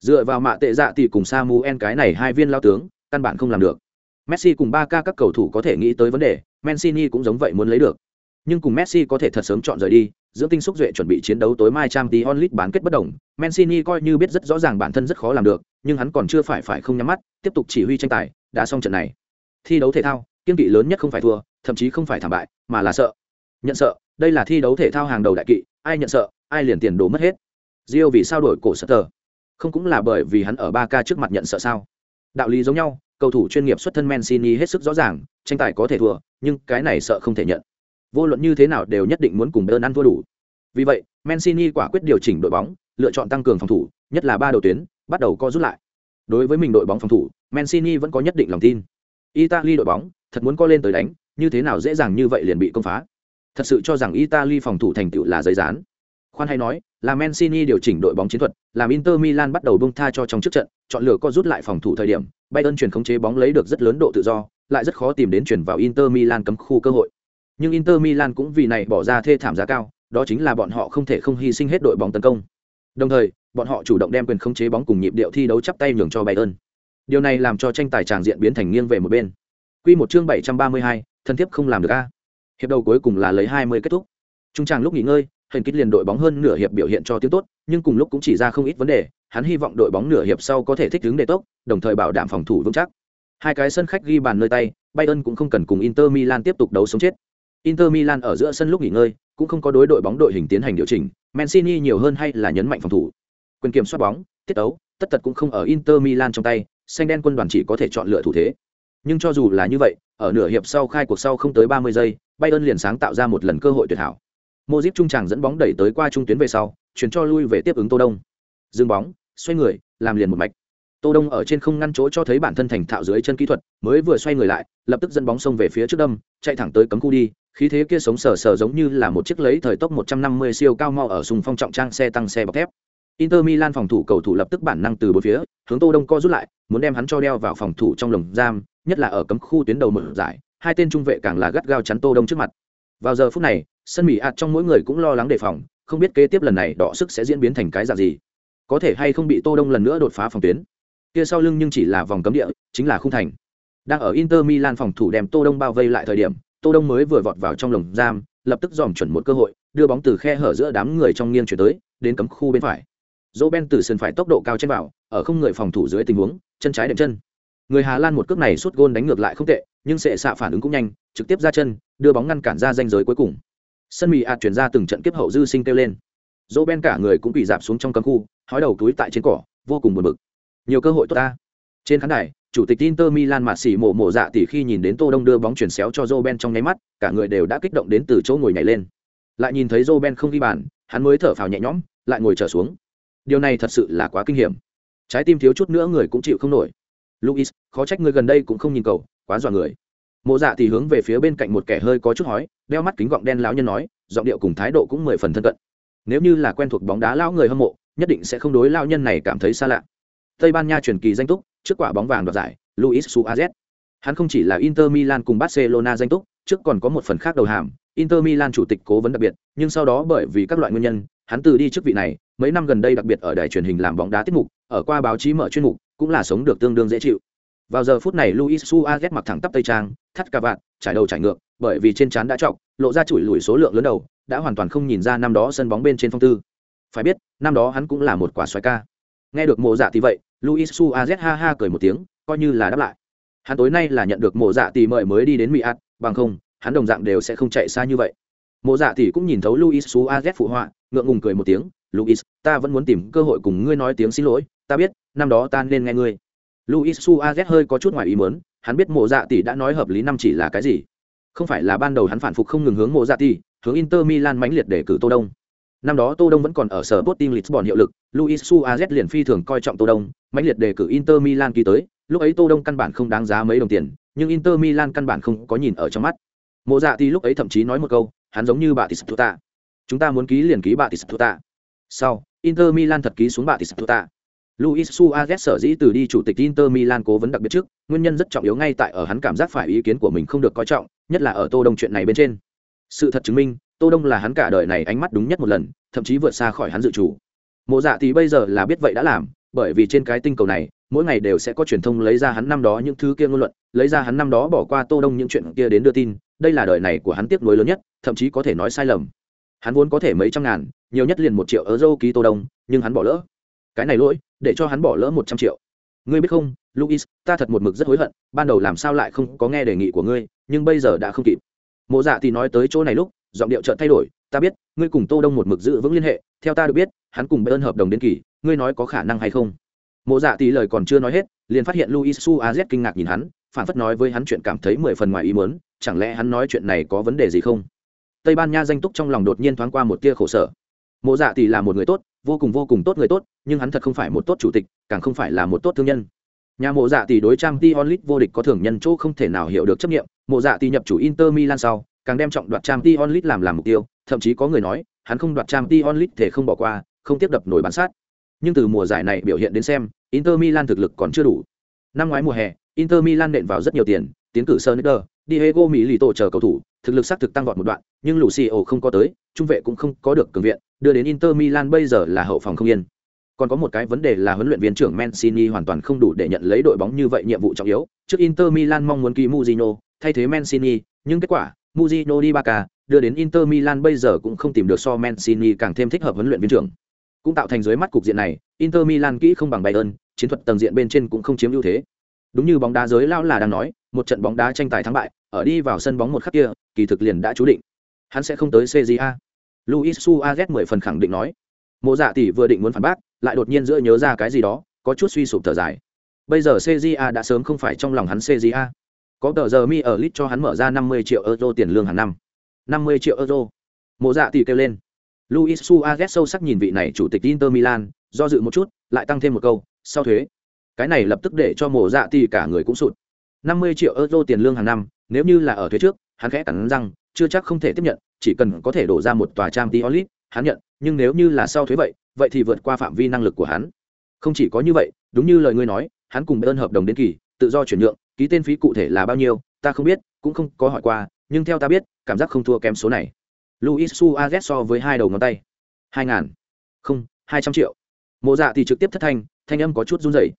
[SPEAKER 1] dựa vào mạ tệ dạ thì cùng samuel cái này hai viên lao tướng, căn bản không làm được. Messi cùng ba ca các cầu thủ có thể nghĩ tới vấn đề, mancini cũng giống vậy muốn lấy được. Nhưng cùng messi có thể thật sớm chọn rời đi, dưỡng tinh xúc duệ chuẩn bị chiến đấu tối mai trang tí onlit bán kết bất đồng, mancini coi như biết rất rõ ràng bản thân rất khó làm được, nhưng hắn còn chưa phải phải không nhắm mắt, tiếp tục chỉ huy tranh tài, đã xong trận này. Thi đấu thể thao, kiên kỵ lớn nhất không phải thua, thậm chí không phải thảm bại, mà là sợ nhận sợ, đây là thi đấu thể thao hàng đầu đại kỵ, ai nhận sợ, ai liền tiền đồ mất hết. Rio vì sao đổi cổ sợ tờ? Không cũng là bởi vì hắn ở ba ca trước mặt nhận sợ sao? Đạo lý giống nhau, cầu thủ chuyên nghiệp xuất thân mancini hết sức rõ ràng, tranh tài có thể thua, nhưng cái này sợ không thể nhận. Vô luận như thế nào đều nhất định muốn cùng bayern ăn thua đủ. Vì vậy mancini quả quyết điều chỉnh đội bóng, lựa chọn tăng cường phòng thủ, nhất là ba đầu tuyến, bắt đầu co rút lại. Đối với mình đội bóng phòng thủ mancini vẫn có nhất định lòng tin. Italy đội bóng, thật muốn co lên tới đánh, như thế nào dễ dàng như vậy liền bị công phá thật sự cho rằng italy phòng thủ thành tựu là giấy dán khoan hay nói là mancini điều chỉnh đội bóng chiến thuật làm inter milan bắt đầu bông tha cho trong trước trận chọn lựa co rút lại phòng thủ thời điểm bayern chuyển khống chế bóng lấy được rất lớn độ tự do lại rất khó tìm đến chuyển vào inter milan cấm khu cơ hội. Nhưng inter milan cũng vì này bỏ ra thê thảm giá cao đó chính là bọn họ không thể không hy sinh hết đội bóng tấn công. Đồng thời bọn họ chủ động đem quyền khống chế bóng cùng nhịp điệu thi đấu chắp tay nhường cho bayern. Điều này làm cho tranh tài tràng diện biến thành nghiêng về một bên. Quy một chương 732, thân thiết không làm được a. Hiệp đầu cuối cùng là lấy 20 kết thúc. Trung tràng lúc nghỉ ngơi, hình kích liền đội bóng hơn nửa hiệp biểu hiện cho tiếng tốt, nhưng cùng lúc cũng chỉ ra không ít vấn đề, hắn hy vọng đội bóng nửa hiệp sau có thể thích ứng đề tốc, đồng thời bảo đảm phòng thủ vững chắc. Hai cái sân khách ghi bàn nơi tay, Bayern cũng không cần cùng Inter Milan tiếp tục đấu sống chết. Inter Milan ở giữa sân lúc nghỉ ngơi, cũng không có đối đội bóng đội hình tiến hành điều chỉnh, Mancini nhiều hơn hay là nhấn mạnh phòng thủ. Quyền kiểm soát bóng, tiết tấu, tất tật cũng không ở Inter Milan trong tay, xanh đen quân đoàn chỉ có thể chọn lựa thủ thế. Nhưng cho dù là như vậy, ở nửa hiệp sau khai cuộc sau không tới 30 giây, Bayern liền sáng tạo ra một lần cơ hội tuyệt hảo. Modric trung tràng dẫn bóng đẩy tới qua trung tuyến về sau, chuyển cho lui về tiếp ứng Tô Đông. Dừng bóng, xoay người, làm liền một mạch. Tô Đông ở trên không ngăn chỗ cho thấy bản thân thành thạo dưới chân kỹ thuật, mới vừa xoay người lại, lập tức dẫn bóng xông về phía trước đâm, chạy thẳng tới cấm khu đi, khí thế kia sống sờ sờ giống như là một chiếc lấy thời tốc 150 siêu cao mau ở sùng phong trọng trang xe tăng xe bọc thép. Inter Milan phòng thủ cầu thủ lập tức bản năng từ bốn phía, hướng Tô Đông co rút lại, muốn đem hắn cho đeo vào phòng thủ trong lồng giam, nhất là ở cấm khu tuyến đầu mở giải, hai tên trung vệ càng là gắt gao chắn Tô Đông trước mặt. Vào giờ phút này, sân mỹ ạt trong mỗi người cũng lo lắng đề phòng, không biết kế tiếp lần này đỏ sức sẽ diễn biến thành cái dạng gì. có thể hay không bị tô đông lần nữa đột phá phòng tuyến kia sau lưng nhưng chỉ là vòng cấm địa chính là khung thành đang ở inter milan phòng thủ đem tô đông bao vây lại thời điểm tô đông mới vừa vọt vào trong lồng giam lập tức dòm chuẩn một cơ hội đưa bóng từ khe hở giữa đám người trong nghiêng chuyển tới đến cấm khu bên phải dỗ ben từ sân phải tốc độ cao trên vào ở không người phòng thủ dưới tình huống chân trái đệm chân người hà lan một cước này sút gôn đánh ngược lại không tệ, nhưng sệ xạ phản ứng cũng nhanh, trực tiếp ra chân, đưa bóng ngăn cản ra danh giới cuối cùng. Sân mì ạt chuyển ra từng trận kiếp hậu dư sinh kêu lên. Dỗ ben cả người cũng bị dạp xuống trong cấm khu, hói đầu túi tại trên cỏ, vô cùng buồn bực. Nhiều cơ hội tốt ta. Trên khán đài, chủ tịch inter milan mạt xỉ mổ mổ dạ tỉ khi nhìn đến tô đông đưa bóng chuyển xéo cho joe ben trong nháy mắt, cả người đều đã kích động đến từ chỗ ngồi nhảy lên. Lại nhìn thấy joe ben không ghi bàn, hắn mới thở phào nhẹ nhõm, lại ngồi trở xuống. Điều này thật sự là quá kinh hiểm. Trái tim thiếu chút nữa người cũng chịu không nổi luis khó trách người gần đây cũng không nhìn cầu quá dọa người. Mộ dạ thì hướng về phía bên cạnh một kẻ hơi có chút hói, đeo mắt kính gọng đen lão nhân nói, giọng điệu cùng thái độ cũng mười phần thân cận. Nếu như là quen thuộc bóng đá lão người hâm mộ, nhất định sẽ không đối lão nhân này cảm thấy xa lạ. Tây ban nha truyền kỳ danh túc, trước quả bóng vàng đoạt giải, luis suarez. Hắn không chỉ là inter milan cùng barcelona danh túc, trước còn có một phần khác đầu hàm, inter milan chủ tịch cố vấn đặc biệt, nhưng sau đó bởi vì các loại nguyên nhân, hắn từ đi chức vị này, mấy năm gần đây đặc biệt ở đài truyền hình làm bóng đá tiết mục, ở qua báo chí mở chuyên mục cũng là sống được tương đương dễ chịu. Vào giờ phút này, luis suarez mặc thẳng tắp tây trang, thắt cà vạt, trải đầu trải ngược, bởi vì trên trán đã trọc, lộ ra chùi lùi số lượng lớn đầu, đã hoàn toàn không nhìn ra năm đó sân bóng bên trên phong tư. Phải biết, năm đó hắn cũng là một quả xoài ca. Nghe được mộ dạ thì vậy, luis suarez ha ha cười một tiếng, coi như là đáp lại. Hắn tối nay là nhận được mộ dạ tỷ mời mới đi đến mỹ ạt bằng không, hắn đồng dạng đều sẽ không chạy xa như vậy. Mộ dạ tỷ cũng nhìn thấu luis suarez phụ họa, ngượng ngùng cười một tiếng, luis, ta vẫn muốn tìm cơ hội cùng ngươi nói tiếng xin lỗi, ta biết năm đó ta nên nghe ngươi. Luis suarez hơi có chút ngoài ý muốn, hắn biết mộ dạ tỷ đã nói hợp lý năm chỉ là cái gì. Không phải là ban đầu hắn phản phục không ngừng hướng mộ dạ tỷ hướng inter milan mãnh liệt để cử tô đông. Năm đó tô đông vẫn còn ở sở Sporting Lisbon hiệu lực, luis suarez liền phi thường coi trọng tô đông, mãnh liệt đề cử inter milan ký tới. Lúc ấy tô đông căn bản không đáng giá mấy đồng tiền, nhưng inter milan căn bản không có nhìn ở trong mắt. Mộ dạ tỷ lúc ấy thậm chí nói một câu, hắn giống như bà tissuta. Chúng ta muốn ký liền ký bà tissuta. Sau, inter milan thật ký xuống bà tissuta. Luis Suarez sở dĩ từ đi chủ tịch Inter Milan cố vấn đặc biệt trước, nguyên nhân rất trọng yếu ngay tại ở hắn cảm giác phải ý kiến của mình không được coi trọng, nhất là ở Tô Đông chuyện này bên trên. Sự thật chứng minh, Tô Đông là hắn cả đời này ánh mắt đúng nhất một lần, thậm chí vượt xa khỏi hắn dự chủ. Mộ Dạ thì bây giờ là biết vậy đã làm, bởi vì trên cái tinh cầu này, mỗi ngày đều sẽ có truyền thông lấy ra hắn năm đó những thứ kia ngôn luận, lấy ra hắn năm đó bỏ qua Tô Đông những chuyện kia đến đưa tin, đây là đời này của hắn tiếc nuối lớn nhất, thậm chí có thể nói sai lầm. Hắn vốn có thể mấy trăm ngàn, nhiều nhất liền một triệu euro ký Tô Đông, nhưng hắn bỏ lỡ. Cái này lỗi, để cho hắn bỏ lỡ một trăm triệu. Ngươi biết không, Luis, ta thật một mực rất hối hận, ban đầu làm sao lại không có nghe đề nghị của ngươi, nhưng bây giờ đã không kịp. Mộ Dạ thì nói tới chỗ này lúc, giọng điệu chợt thay đổi, ta biết, ngươi cùng Tô Đông một mực giữ vững liên hệ, theo ta được biết, hắn cùng Bayern hợp đồng đến kỳ, ngươi nói có khả năng hay không? Mộ Dạ tỷ lời còn chưa nói hết, liền phát hiện Luis Suarez kinh ngạc nhìn hắn, phản phất nói với hắn chuyện cảm thấy mười phần ngoài ý muốn, chẳng lẽ hắn nói chuyện này có vấn đề gì không? Tây Ban Nha danh túc trong lòng đột nhiên thoáng qua một tia khổ sở. Mộ Dạ tỷ là một người tốt, vô cùng vô cùng tốt người tốt, nhưng hắn thật không phải một tốt chủ tịch, càng không phải là một tốt thương nhân. Nhà Mộ Dạ tỷ đối trang Tionlit vô địch có thưởng nhân chỗ không thể nào hiểu được chấp nhiệm Mộ Dạ tỷ nhập chủ Inter Milan sau, càng đem trọng đoạt trang Tionlit làm làm mục tiêu, thậm chí có người nói, hắn không đoạt trang Tionlit thể không bỏ qua, không tiếp đập nổi bản sát. Nhưng từ mùa giải này biểu hiện đến xem, Inter Milan thực lực còn chưa đủ. Năm ngoái mùa hè, Inter Milan nện vào rất nhiều tiền, tiến cử Sonicer, Diego Milito chờ cầu thủ, thực lực xác thực tăng vọt một đoạn, nhưng Lucio không có tới, trung vệ cũng không có được cường viện, đưa đến Inter Milan bây giờ là hậu phòng không yên. Còn có một cái vấn đề là huấn luyện viên trưởng Mancini hoàn toàn không đủ để nhận lấy đội bóng như vậy nhiệm vụ trọng yếu. Trước Inter Milan mong muốn ký Mourinho thay thế Mancini, nhưng kết quả, Mourinho đi Barca, đưa đến Inter Milan bây giờ cũng không tìm được so Mancini càng thêm thích hợp huấn luyện viên trưởng cũng tạo thành dưới mắt cục diện này inter milan kỹ không bằng bayern chiến thuật tầng diện bên trên cũng không chiếm ưu thế đúng như bóng đá giới lao là đang nói một trận bóng đá tranh tài thắng bại ở đi vào sân bóng một khắc kia kỳ thực liền đã chú định. Hắn sẽ không tới cja luis suarez mười phần khẳng định nói. Mộ dạ tỷ vừa định muốn phản bác lại đột nhiên giữa nhớ ra cái gì đó có chút suy sụp thở dài. Bây giờ cja đã sớm không phải trong lòng hắn cja có tờ giờ mi ở lit cho hắn mở ra năm mươi triệu euro tiền lương hàng năm. năm mươi triệu euro. Mộ dạ tỷ kêu lên. Luis Suarez sâu sắc nhìn vị này chủ tịch Inter Milan, do dự một chút, lại tăng thêm một câu, sau thuế. Cái này lập tức để cho Mộ dạ tỷ cả người cũng sụt. 50 triệu euro tiền lương hàng năm, nếu như là ở thuế trước, hắn khẽ cắn răng, chưa chắc không thể tiếp nhận, chỉ cần có thể đổ ra một tòa trang Tiolit, hắn nhận, nhưng nếu như là sau thuế vậy, vậy thì vượt qua phạm vi năng lực của hắn. Không chỉ có như vậy, đúng như lời ngươi nói, hắn cùng bên hợp đồng đến kỳ, tự do chuyển nhượng, ký tên phí cụ thể là bao nhiêu, ta không biết, cũng không có hỏi qua, nhưng theo ta biết, cảm giác không thua kém số này. Luis suarez so với hai đầu ngón tay. hai ngàn. Không hai trăm triệu. Mộ dạ thì trực tiếp thất thanh thanh âm có chút run rẩy.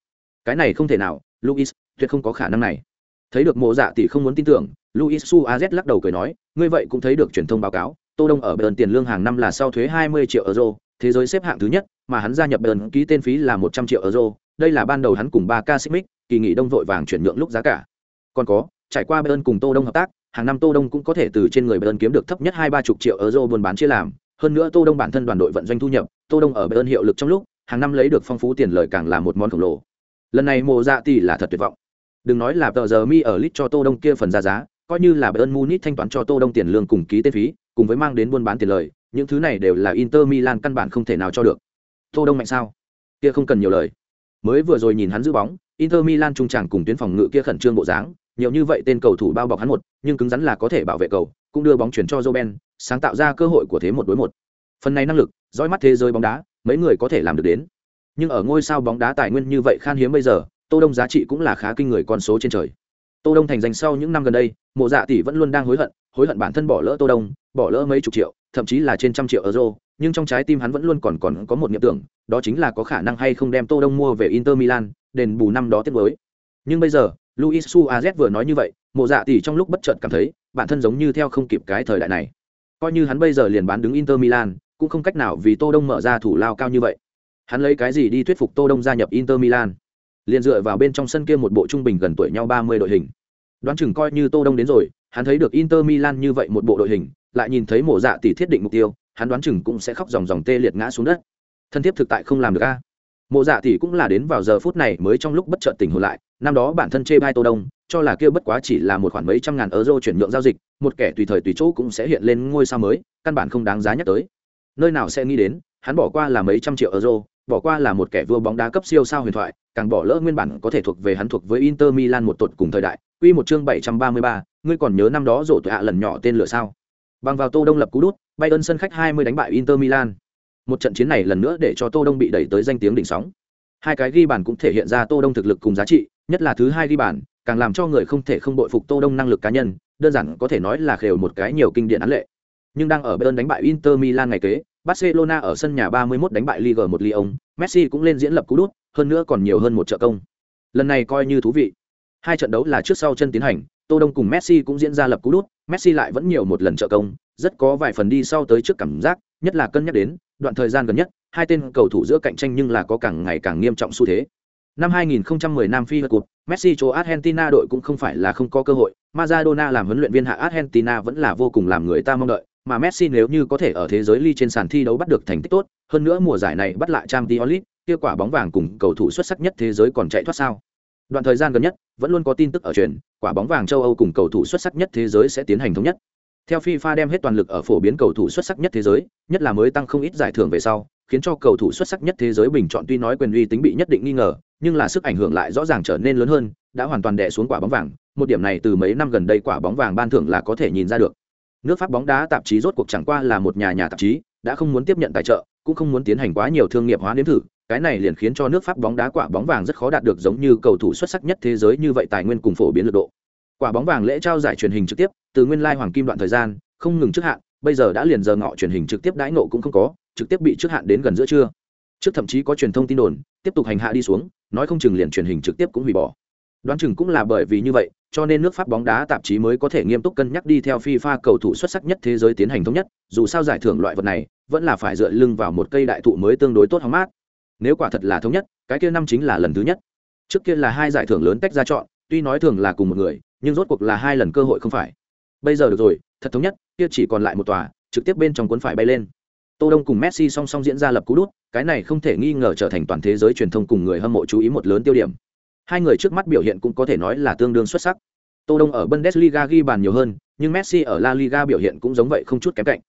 [SPEAKER 1] Cái này không thể nào luis tuyệt không có khả năng này thấy được mộ dạ Tỷ không muốn tin tưởng, luis suaz lắc đầu cười nói, ngươi vậy cũng thấy được truyền thông báo cáo, tô đông ở bayern tiền lương hàng năm là sau thuế 20 triệu euro, thế giới xếp hạng thứ nhất, mà hắn gia nhập bayern ký tên phí là 100 triệu euro, đây là ban đầu hắn cùng ba ca kỳ nghỉ đông vội vàng chuyển nhượng lúc giá cả. Còn có, trải qua bayern cùng tô đông hợp tác, hàng năm tô đông cũng có thể từ trên người bayern kiếm được thấp nhất hai ba chục triệu euro buôn bán chia làm. Hơn nữa tô đông bản thân đoàn đội vận doanh thu nhập, tô đông ở bayern hiệu lực trong lúc, hàng năm lấy được phong phú tiền lời càng là một món khổng lồ. Lần này mộ dạ tỷ là thật tuyệt vọng đừng nói là tờ giờ mi ở lit cho tô đông kia phần ra giá, coi như là bayern munich thanh toán cho tô đông tiền lương cùng ký tên phí, cùng với mang đến buôn bán tiền lời, những thứ này đều là inter milan căn bản không thể nào cho được. Tô đông mạnh sao? Kia không cần nhiều lời. Mới vừa rồi nhìn hắn giữ bóng, inter milan trung tràng cùng tuyến phòng ngự kia khẩn trương bộ dáng, nhiều như vậy tên cầu thủ bao bọc hắn một, nhưng cứng rắn là có thể bảo vệ cầu, cũng đưa bóng chuyển cho joben sáng tạo ra cơ hội của thế một đối một. Phần này năng lực dõi mắt thế giới bóng đá, mấy người có thể làm được đến. Nhưng ở ngôi sao bóng đá tài nguyên như vậy khan hiếm bây giờ tô đông giá trị cũng là khá kinh người con số trên trời. Tô đông thành danh sau những năm gần đây, mộ dạ tỷ vẫn luôn đang hối hận hối hận bản thân bỏ lỡ tô đông, bỏ lỡ mấy chục triệu, thậm chí là trên trăm triệu euro, nhưng trong trái tim hắn vẫn luôn còn còn có một niệm tưởng, đó chính là có khả năng hay không đem tô đông mua về inter milan, đền bù năm đó tiếp với nhưng bây giờ, luis suarez vừa nói như vậy, mộ dạ tỷ trong lúc bất chợt cảm thấy, bản thân giống như theo không kịp cái thời đại này. Coi như hắn bây giờ liền bán đứng inter milan, cũng không cách nào vì tô đông mở ra thủ lao cao như vậy. Hắn lấy cái gì đi thuyết phục tô đông gia nhập inter milan? Liền dựa vào bên trong sân kia một bộ trung bình gần tuổi nhau ba mươi đội hình. Đoán chừng coi như tô đông đến rồi, hắn thấy được inter milan như vậy một bộ đội hình, lại nhìn thấy mộ dạ tỷ thiết định mục tiêu, hắn đoán chừng cũng sẽ khóc dòng dòng tê liệt ngã xuống đất. Thân thiết thực tại không làm được a. Mộ dạ tỷ cũng là đến vào giờ phút này mới trong lúc bất chợt tỉnh hồn lại, năm đó bản thân chê bai tô đông, cho là kia bất quá chỉ là một khoản mấy trăm ngàn euro chuyển nhượng giao dịch, một kẻ tùy thời tùy chỗ cũng sẽ hiện lên ngôi sao mới, căn bản không đáng giá nhắc tới. Nơi nào sẽ nghĩ đến, hắn bỏ qua là mấy trăm triệu euro bỏ qua là một kẻ vua bóng đá cấp siêu sao huyền thoại càng bỏ lỡ nguyên bản có thể thuộc về hắn thuộc với inter milan một tuột cùng thời đại. Quy một chương 733, ngươi còn nhớ năm đó rổ tuổi hạ lần nhỏ tên lửa sao? Bằng vào tô đông lập cú đút bayern sân khách 20 đánh bại inter milan. Một trận chiến này lần nữa để cho tô đông bị đẩy tới danh tiếng đỉnh sóng. Hai cái ghi bàn cũng thể hiện ra tô đông thực lực cùng giá trị nhất là thứ hai ghi bàn càng làm cho người không thể không bội phục tô đông năng lực cá nhân đơn giản có thể nói là khều một cái nhiều kinh điển án lệ. Nhưng đang ở bayern đánh bại inter milan ngày kế barcelona ở sân nhà 31 đánh bại liga một lyon messi cũng lên diễn lập cú đút hơn nữa còn nhiều hơn một trợ công. Lần này coi như thú vị. Hai trận đấu là trước sau chân tiến hành tô đông cùng messi cũng diễn ra lập cú đút messi lại vẫn nhiều một lần trợ công rất có vài phần đi sau tới trước cảm giác nhất là cân nhắc đến đoạn thời gian gần nhất hai tên cầu thủ giữa cạnh tranh nhưng là có càng ngày càng nghiêm trọng xu thế. Năm 2010 Nam Phi World Cup, Messi cho Argentina đội cũng không phải là không có cơ hội, Maradona làm huấn luyện viên hạ Argentina vẫn là vô cùng làm người ta mong đợi, mà Messi nếu như có thể ở thế giới ly trên sàn thi đấu bắt được thành tích tốt, hơn nữa mùa giải này bắt lại Champions League, kia quả bóng vàng cùng cầu thủ xuất sắc nhất thế giới còn chạy thoát sao? Đoạn thời gian gần nhất, vẫn luôn có tin tức ở truyền, quả bóng vàng châu Âu cùng cầu thủ xuất sắc nhất thế giới sẽ tiến hành thống nhất. Theo FIFA đem hết toàn lực ở phổ biến cầu thủ xuất sắc nhất thế giới, nhất là mới tăng không ít giải thưởng về sau, khiến cho cầu thủ xuất sắc nhất thế giới bình chọn tuy nói quyền uy tính bị nhất định nghi ngờ, nhưng là sức ảnh hưởng lại rõ ràng trở nên lớn hơn, đã hoàn toàn đè xuống quả bóng vàng, một điểm này từ mấy năm gần đây quả bóng vàng ban thưởng là có thể nhìn ra được. Nước Pháp bóng đá tạp chí rốt cuộc chẳng qua là một nhà nhà tạp chí, đã không muốn tiếp nhận tài trợ, cũng không muốn tiến hành quá nhiều thương nghiệp hóa nếm thử, cái này liền khiến cho nước Pháp bóng đá quả bóng vàng rất khó đạt được giống như cầu thủ xuất sắc nhất thế giới như vậy tài nguyên cùng phổ biến lực độ. Quả bóng vàng lễ trao giải truyền hình trực tiếp, từ nguyên lai hoàng kim đoạn thời gian, không ngừng trước hạn, bây giờ đã liền giờ ngọ truyền hình trực tiếp đãi nộ cũng không có, trực tiếp bị trước hạn đến gần giữa trưa. Trước thậm chí có truyền thông tin đồn, tiếp tục hành hạ đi xuống, nói không chừng liền truyền hình trực tiếp cũng hủy bỏ. Đoán chừng cũng là bởi vì như vậy, cho nên nước Pháp bóng đá tạp chí mới có thể nghiêm túc cân nhắc đi theo FIFA cầu thủ xuất sắc nhất thế giới tiến hành thống nhất, dù sao giải thưởng loại vật này vẫn là phải dựa lưng vào một cây đại thụ mới tương đối tốt hóng mát. Nếu quả thật là thống nhất, cái kia năm chính là lần thứ nhất. Trước kia là hai giải thưởng lớn tách ra chọn, tuy nói thường là cùng một người, nhưng rốt cuộc là hai lần cơ hội không phải. Bây giờ được rồi, thật thống nhất, kia chỉ còn lại một tòa, trực tiếp bên trong cuốn phải bay lên. Tô Đông cùng Messi song song diễn ra lập cú đút, cái này không thể nghi ngờ trở thành toàn thế giới truyền thông cùng người hâm mộ chú ý một lớn tiêu điểm. Hai người trước mắt biểu hiện cũng có thể nói là tương đương xuất sắc. Tô Đông ở Bundesliga ghi bàn nhiều hơn, nhưng Messi ở La Liga biểu hiện cũng giống vậy không chút kém cạnh.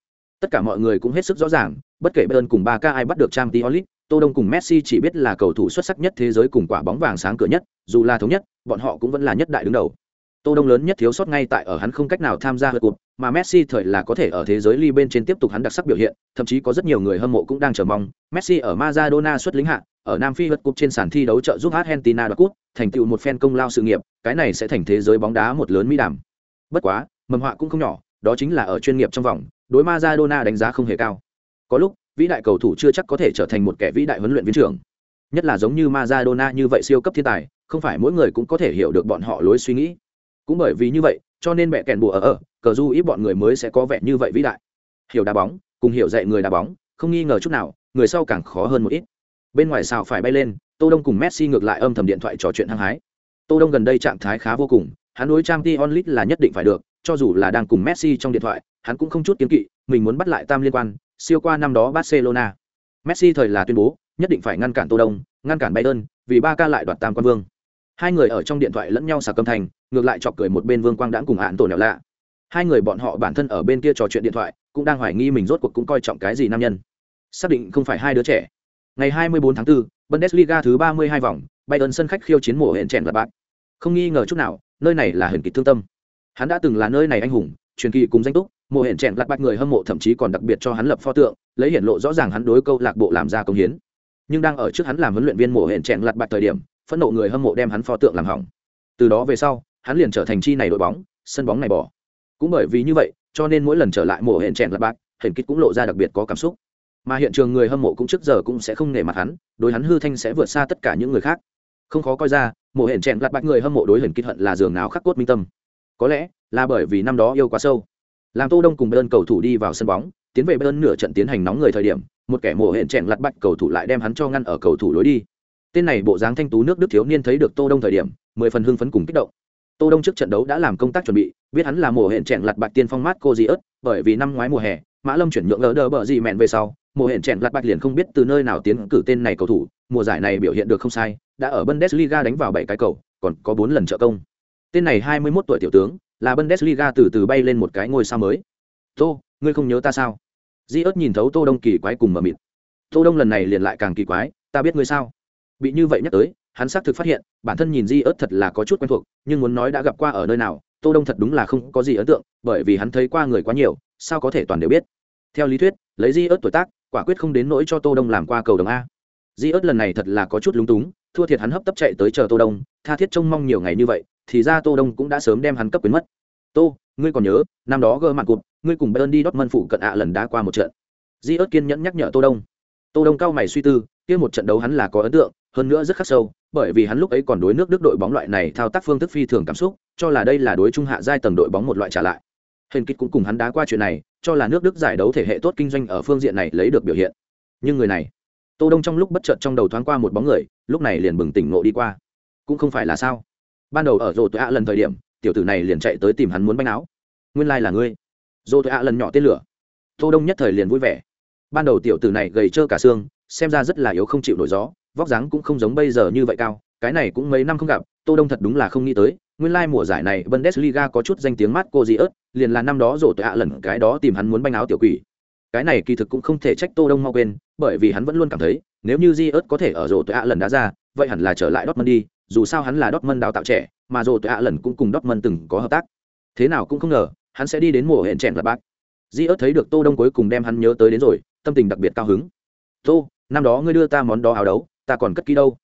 [SPEAKER 1] Tất cả mọi người cũng hết sức rõ ràng, bất kể Bayern cùng Barca ai bắt được Champions League, Tô Đông cùng Messi chỉ biết là cầu thủ xuất sắc nhất thế giới cùng quả bóng vàng sáng cửa nhất, dù là thống nhất, bọn họ cũng vẫn là nhất đại đứng đầu. Tô Đông lớn nhất thiếu sót ngay tại ở hắn không cách nào tham gia lượt cuộc, mà Messi thời là có thể ở thế giới ly bên trên tiếp tục hắn đặc sắc biểu hiện, thậm chí có rất nhiều người hâm mộ cũng đang chờ mong, Messi ở Maradona xuất lính hạ, ở Nam Phi vượt cúp trên sàn thi đấu trợ giúp Argentina đoạt cúp, thành tựu một phen công lao sự nghiệp, cái này sẽ thành thế giới bóng đá một lớn mỹ đảm. Bất quá, mầm họa cũng không nhỏ, đó chính là ở chuyên nghiệp trong vòng, đối Maradona đánh giá không hề cao. Có lúc, vĩ đại cầu thủ chưa chắc có thể trở thành một kẻ vĩ đại huấn luyện viên trưởng nhất là giống như Maradona như vậy siêu cấp thiên tài không phải mỗi người cũng có thể hiểu được bọn họ lối suy nghĩ cũng bởi vì như vậy cho nên mẹ kèn bùa ở ở cờ du ít bọn người mới sẽ có vẻ như vậy vĩ đại hiểu đá bóng cùng hiểu dạy người đá bóng không nghi ngờ chút nào người sau càng khó hơn một ít bên ngoài xào phải bay lên, tô đông cùng messi ngược lại âm thầm điện thoại trò chuyện hăng hái. Tô đông gần đây trạng thái khá vô cùng, hắn đối trang t onlit là nhất định phải được, cho dù là đang cùng messi trong điện thoại, hắn cũng không chút kiêng kỵ, mình muốn bắt lại tam liên quan, siêu qua năm đó barcelona. Messi thời là tuyên bố, nhất định phải ngăn cản tô đông, ngăn cản bayern, vì ba ca lại đoạt tam quan vương. Hai người ở trong điện thoại lẫn nhau xà cầm thành ngược lại chọc cười một bên vương quang đãng cùng hạn tổ nẻo lạ. Hai người bọn họ bản thân ở bên kia trò chuyện điện thoại, cũng đang hoài nghi mình rốt cuộc cũng coi trọng cái gì nam nhân. Xác định không phải hai đứa trẻ ngày 24 tháng 4, bundesliga thứ 32 vòng bayern sân khách khiêu chiến mùa hẹn chèn lật bạc. Không nghi ngờ chút nào nơi này là huyền kịch thương tâm. Hắn đã từng là nơi này anh hùng truyền kỳ cùng danh túc mùa hẹn chèn lật bạc người hâm mộ thậm chí còn đặc biệt cho hắn lập pho tượng lấy hiển lộ rõ ràng hắn đối câu lạc bộ làm ra công hiến. Nhưng đang ở trước hắn làm huấn luyện viên mùa hẹn chèn lật bạc thời điểm phẫn nộ người hâm mộ đem hắn pho tượng làm hỏng. Từ đó về sau hắn liền trở thành chi này đội bóng sân bóng này bỏ. Cũng bởi vì như vậy cho nên mỗi lần trở lại mùa hẹn chèn lật bạc hiển kịch cũng lộ ra đặc biệt có cảm xúc mà hiện trường người hâm mộ cũng trước giờ cũng sẽ không nể mặt hắn, đối hắn hư thanh sẽ vượt xa tất cả những người khác. Không khó coi ra mùa hẹn chèn lật bạc người hâm mộ đối hình kích hận là giường nào khắc cốt minh tâm. Có lẽ là bởi vì năm đó yêu quá sâu. Làm tô đông cùng bên cầu thủ đi vào sân bóng, tiến về bên nửa trận tiến hành nóng người thời điểm, một kẻ mùa hẹn chèn lật bạch cầu thủ lại đem hắn cho ngăn ở cầu thủ lối đi. Tên này bộ dáng thanh tú nước đức thiếu niên thấy được tô đông thời điểm, mười phần hưng phấn cùng kích động. Tô đông trước trận đấu đã làm công tác chuẩn bị, biết hắn là mùa hẹn chèn lật bạch tiên phong mát cô gì ớt bởi vì năm ngoái mùa hè, mã lâm chuyển nhượng lỡ đờ bờ gì mẹn về sau mùa hẹn chèn lặt bạch liền không biết từ nơi nào tiến cử tên này cầu thủ, mùa giải này biểu hiện được không sai, đã ở bundesliga đánh vào bảy cái cầu, còn có bốn lần trợ công. Tên này hai mươi 21 tuổi tiểu tướng, là bundesliga từ từ bay lên một cái ngôi sao mới. Tô, ngươi không nhớ ta sao? Di ớt nhìn thấu tô đông kỳ quái cùng mờ mịt. Tô đông lần này liền lại càng kỳ quái, ta biết ngươi sao? Bị như vậy nhắc tới, hắn xác thực phát hiện, bản thân nhìn di ớt thật là có chút quen thuộc, nhưng muốn nói đã gặp qua ở nơi nào, tô đông thật đúng là không có gì ấn tượng, bởi vì hắn thấy qua người quá nhiều, sao có thể toàn đều biết? Theo lý thuyết, lấy di ớt tuổi tác quả quyết không đến nỗi cho tô đông làm qua cầu đồng a. Di ớt lần này thật là có chút lúng túng, thua thiệt hắn hấp tấp chạy tới chờ tô đông, tha thiết trông mong nhiều ngày như vậy, thì ra tô đông cũng đã sớm đem hắn cấp quyến mất. Tô, ngươi còn nhớ, năm đó gơ mặt cụt, ngươi cùng bayern đi đốt mân phụ cận ạ lần đã qua một trận. Di ớt kiên nhẫn nhắc nhở tô đông. Tô đông cao mày suy tư, kia một trận đấu hắn là có ấn tượng, hơn nữa rất khắc sâu, bởi vì hắn lúc ấy còn đối nước đức đội bóng loại này thao tác phương thức phi thường cảm xúc, cho là đây là đối trung hạ giai tầng đội bóng một loại trả lại hình kích cũng cùng hắn đá qua chuyện này, cho là nước đức giải đấu thể hệ tốt kinh doanh ở phương diện này lấy được biểu hiện. Nhưng người này, tô đông trong lúc bất chợt trong đầu thoáng qua một bóng người, lúc này liền bừng tỉnh ngộ đi qua. Cũng không phải là sao. Ban đầu ở rồ tội ạ lần thời điểm, tiểu tử này liền chạy tới tìm hắn muốn bánh áo. Nguyên lai là ngươi. Rồ tội ạ lần nhỏ tên lửa. Tô đông nhất thời liền vui vẻ. Ban đầu tiểu tử này gầy trơ cả xương, xem ra rất là yếu không chịu nổi gió, vóc dáng cũng không giống bây giờ như vậy cao, cái này cũng mấy năm không gặp, tô đông thật đúng là không nghĩ tới nguyên lai mùa giải này bundesliga có chút danh tiếng mát cô gì ớt liền là năm đó rổ tội ạ lần, cái đó tìm hắn muốn banh áo tiểu quỷ. Cái này kỳ thực cũng không thể trách tô đông mau quên, bởi vì hắn vẫn luôn cảm thấy, nếu như di có thể ở rổ tội ạ lần đá ra, vậy hẳn là trở lại dortmund đi, dù sao hắn là dortmund đào tạo trẻ, mà rổ tội ạ lần cũng cùng dortmund từng có hợp tác. Thế nào cũng không ngờ, hắn sẽ đi đến mùa hẹn chèn là bác. Di thấy được tô đông cuối cùng đem hắn nhớ tới đến rồi, tâm tình đặc biệt cao hứng. Tô, năm đó ngươi đưa ta món đó áo đấu, ta còn cất kỹ đâu?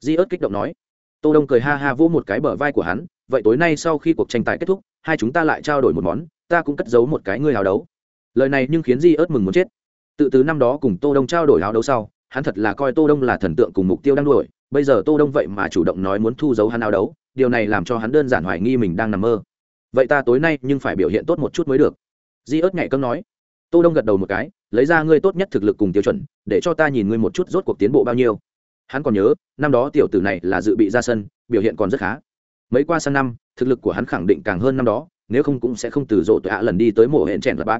[SPEAKER 1] Di kích động nói. Tô đông cười ha ha vỗ một cái bờ vai của hắn vậy tối nay sau khi cuộc tranh tài kết thúc, hai chúng ta lại trao đổi một món, ta cũng cất giấu một cái ngươi áo đấu. Lời này nhưng khiến di ớt mừng muốn chết. Tự từ năm đó cùng tô đông trao đổi áo đấu sau, hắn thật là coi tô đông là thần tượng cùng mục tiêu đang đuổi, bây giờ tô đông vậy mà chủ động nói muốn thu giấu hắn áo đấu, điều này làm cho hắn đơn giản hoài nghi mình đang nằm mơ. Vậy ta tối nay nhưng phải biểu hiện tốt một chút mới được. Di ớt nhạy cấm nói. Tô đông gật đầu một cái, lấy ra ngươi tốt nhất thực lực cùng tiêu chuẩn, để cho ta nhìn ngươi một chút rốt cuộc tiến bộ bao nhiêu. Hắn còn nhớ, năm đó tiểu tử này là dự bị ra sân, biểu hiện còn rất khá mấy qua sang năm, thực lực của hắn khẳng định càng hơn năm đó, nếu không cũng sẽ không từ rộ tội ạ lần đi tới mộ hẹn trẻn lật bác.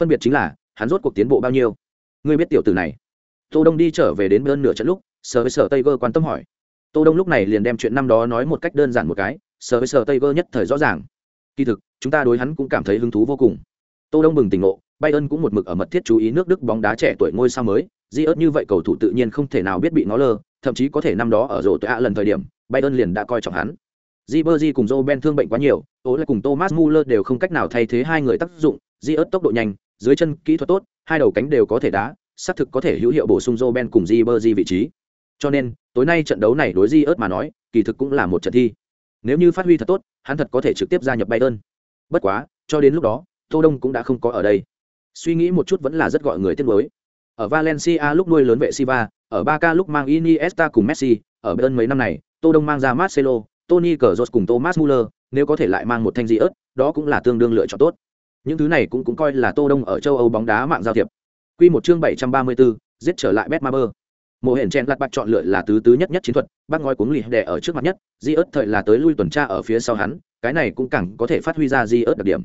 [SPEAKER 1] Phân biệt chính là, hắn rốt cuộc tiến bộ bao nhiêu? Ngươi biết tiểu tử này. Tô đông đi trở về đến bên nửa trận lúc sở với sở tây cơ quan tâm hỏi. Tô đông lúc này liền đem chuyện năm đó nói một cách đơn giản một cái sở với sở tây cơ nhất thời rõ ràng. Kỳ thực, chúng ta đối hắn cũng cảm thấy hứng thú vô cùng. Tô đông bừng tỉnh ngộ bayern cũng một mực ở mật thiết chú ý nước đức bóng đá trẻ tuổi ngôi sao mới, di ớt như vậy cầu thủ tự nhiên không thể nào biết bị nó lơ, thậm chí có thể năm đó ở rổ tội ạ lần thời điểm bayern liền đã coi trọng hắn di cùng joe ben thương bệnh quá nhiều tối lại cùng thomas muller đều không cách nào thay thế hai người tác dụng. Di tốc độ nhanh dưới chân kỹ thuật tốt hai đầu cánh đều có thể đá xác thực có thể hữu hiệu bổ sung joe ben cùng di vị trí. Cho nên tối nay trận đấu này đối di mà nói kỳ thực cũng là một trận thi. Nếu như phát huy thật tốt hắn thật có thể trực tiếp gia nhập bayern. Bất quá cho đến lúc đó tô đông cũng đã không có ở đây. Suy nghĩ một chút vẫn là rất gọi người tiếc nuối. ở Valencia lúc nuôi lớn vệ Silva, ở Barca lúc mang Iniesta cùng Messi, ở Bayern mấy năm này, Tô Đông mang ra Marcelo, Tony Kroos cùng Thomas Muller, nếu có thể lại mang một thanh gì ớt, đó cũng là tương đương lựa chọn tốt. Những thứ này cũng cũng coi là Tô Đông ở châu Âu bóng đá mạng giao thiệp. Quy một chương 734, giết trở lại Betmaber. Mộ Hển Chen lật bạc chọn lựa là tứ tứ nhất nhất chiến thuật, bác ngói cuống lì đè ở trước mặt nhất, Di ớt thời là tới lui tuần tra ở phía sau hắn, cái này cũng càng có thể phát huy ra Di ớt đặc điểm.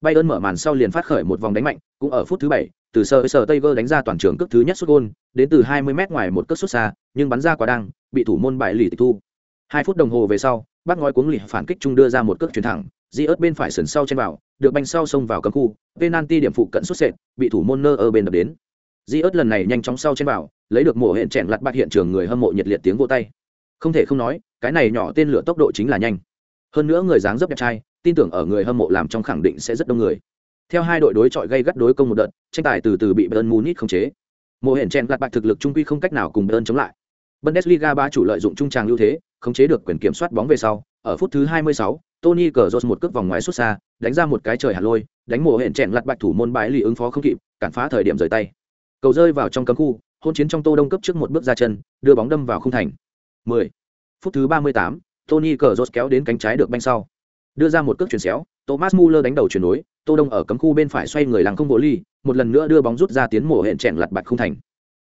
[SPEAKER 1] Bayern mở màn sau liền phát khởi một vòng đánh mạnh, cũng ở phút thứ 7, từ sơ sơ Tiger đánh ra toàn trường cước thứ nhất sút gol, đến từ 20 m ngoài một cước sút xa, nhưng bắn ra quá đang, bị thủ môn bại lì tịch thu hai phút đồng hồ về sau, bác ngói cuống lì phản kích trung đưa ra một cước chuyển thẳng, Di ớt bên phải sườn sau trên vào, được banh sau xông vào cấm khu, penalty điểm phụ cận xuất sệt, bị thủ môn nơ ở bên đập đến. Di ớt lần này nhanh chóng sau trên vào, lấy được mổ hẹn chèn lặt bạc hiện trường người hâm mộ nhiệt liệt tiếng vô tay. Không thể không nói, cái này nhỏ tên lửa tốc độ chính là nhanh. Hơn nữa người dáng dấp đẹp trai, tin tưởng ở người hâm mộ làm trong khẳng định sẽ rất đông người. Theo hai đội đối chọi gây gắt đối công một đợt, tranh tài từ từ bị bern Munich khống chế. mổ hẹn chẹn lặt bạc thực lực trung quy không cách nào cùng bern chống lại. Bundesliga ba chủ lợi dụng trung tràng ưu thế, khống chế được quyền kiểm soát bóng về sau, ở phút thứ 26, Tony Cazorla một cước vòng ngoài xuất xa, đánh ra một cái trời hạt lôi, đánh mùa hẹn chèn lật bạch thủ môn bãi lì ứng phó không kịp, cản phá thời điểm rời tay. Cầu rơi vào trong cấm khu, hôn chiến trong Tô Đông cấp trước một bước ra chân, đưa bóng đâm vào khung thành. 10. Phút thứ 38, Tony Cazorla kéo đến cánh trái được banh sau, đưa ra một cước chuyền xéo, Thomas Muller đánh đầu chuyển nối, Tô Đông ở cấm khu bên phải xoay người làng không bộ ly, một lần nữa đưa bóng rút ra tiến mổ hẹn chèn lật bạch không thành.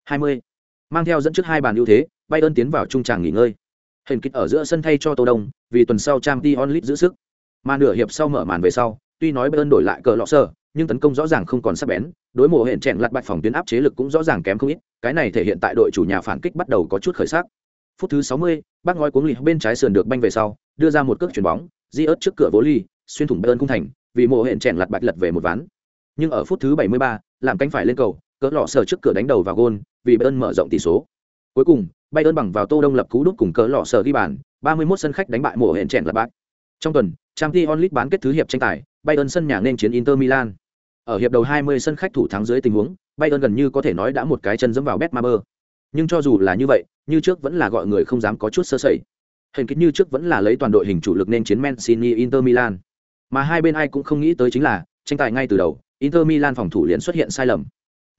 [SPEAKER 1] 20. Mang theo dẫn trước hai bàn ưu thế, Bayern tiến vào trung tràng nghỉ ngơi. Hình kịch ở giữa sân thay cho Tô Đông, vì tuần sau trang Champions onlit giữ sức. Mà nửa hiệp sau mở màn về sau, tuy nói Bayern đổi lại cờ lọ sơ, nhưng tấn công rõ ràng không còn sắc bén, đối mùa hẹn chèn lật bạch phòng tuyến áp chế lực cũng rõ ràng kém không ít, cái này thể hiện tại đội chủ nhà phản kích bắt đầu có chút khởi sắc. Phút thứ 60, bác ngói cuống lì bên trái sườn được banh về sau, đưa ra một cước chuyền bóng, di ớt trước cửa vô ly, xuyên thủng Bayern cung thành, vì mộ hẹn chèn lặt bạch lật về một ván nhưng ở phút thứ 73, làm cánh phải lên cầu cỡ lọ sở trước cửa đánh đầu vào gôn vì bayern mở rộng tỷ số cuối cùng bayern bằng vào tô đông lập cú đút cùng cỡ lọ sở ghi bàn 31 sân khách đánh bại mùa hẹn chèn là bác. trong tuần, Champions League bán kết thứ hiệp tranh tài bayern sân nhà nên chiến inter milan. Ở hiệp đầu 20 sân khách thủ thắng dưới tình huống bayern gần như có thể nói đã một cái chân dẫm vào betmaber nhưng cho dù là như vậy, như trước vẫn là gọi người không dám có chút sơ sẩy. Hình kích như trước vẫn là lấy toàn đội hình chủ lực nên chiến Mancini Inter Milan. Mà hai bên ai cũng không nghĩ tới chính là, tranh tài ngay từ đầu, inter milan phòng thủ liền xuất hiện sai lầm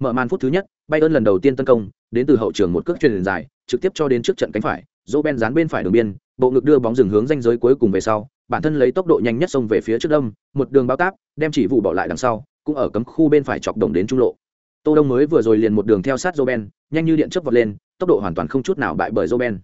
[SPEAKER 1] mở màn phút thứ nhất bayern lần đầu tiên tấn công đến từ hậu trường một cước truyền dài trực tiếp cho đến trước trận cánh phải dỗ ben dán bên phải đường biên bộ ngực đưa bóng dừng hướng danh giới cuối cùng về sau bản thân lấy tốc độ nhanh nhất xông về phía trước đông một đường bao táp đem chỉ vụ bỏ lại đằng sau cũng ở cấm khu bên phải chọc đồng đến trung lộ tô đông mới vừa rồi liền một đường theo sát joben nhanh như điện chớp vọt lên tốc độ hoàn toàn không chút nào bại bởi joben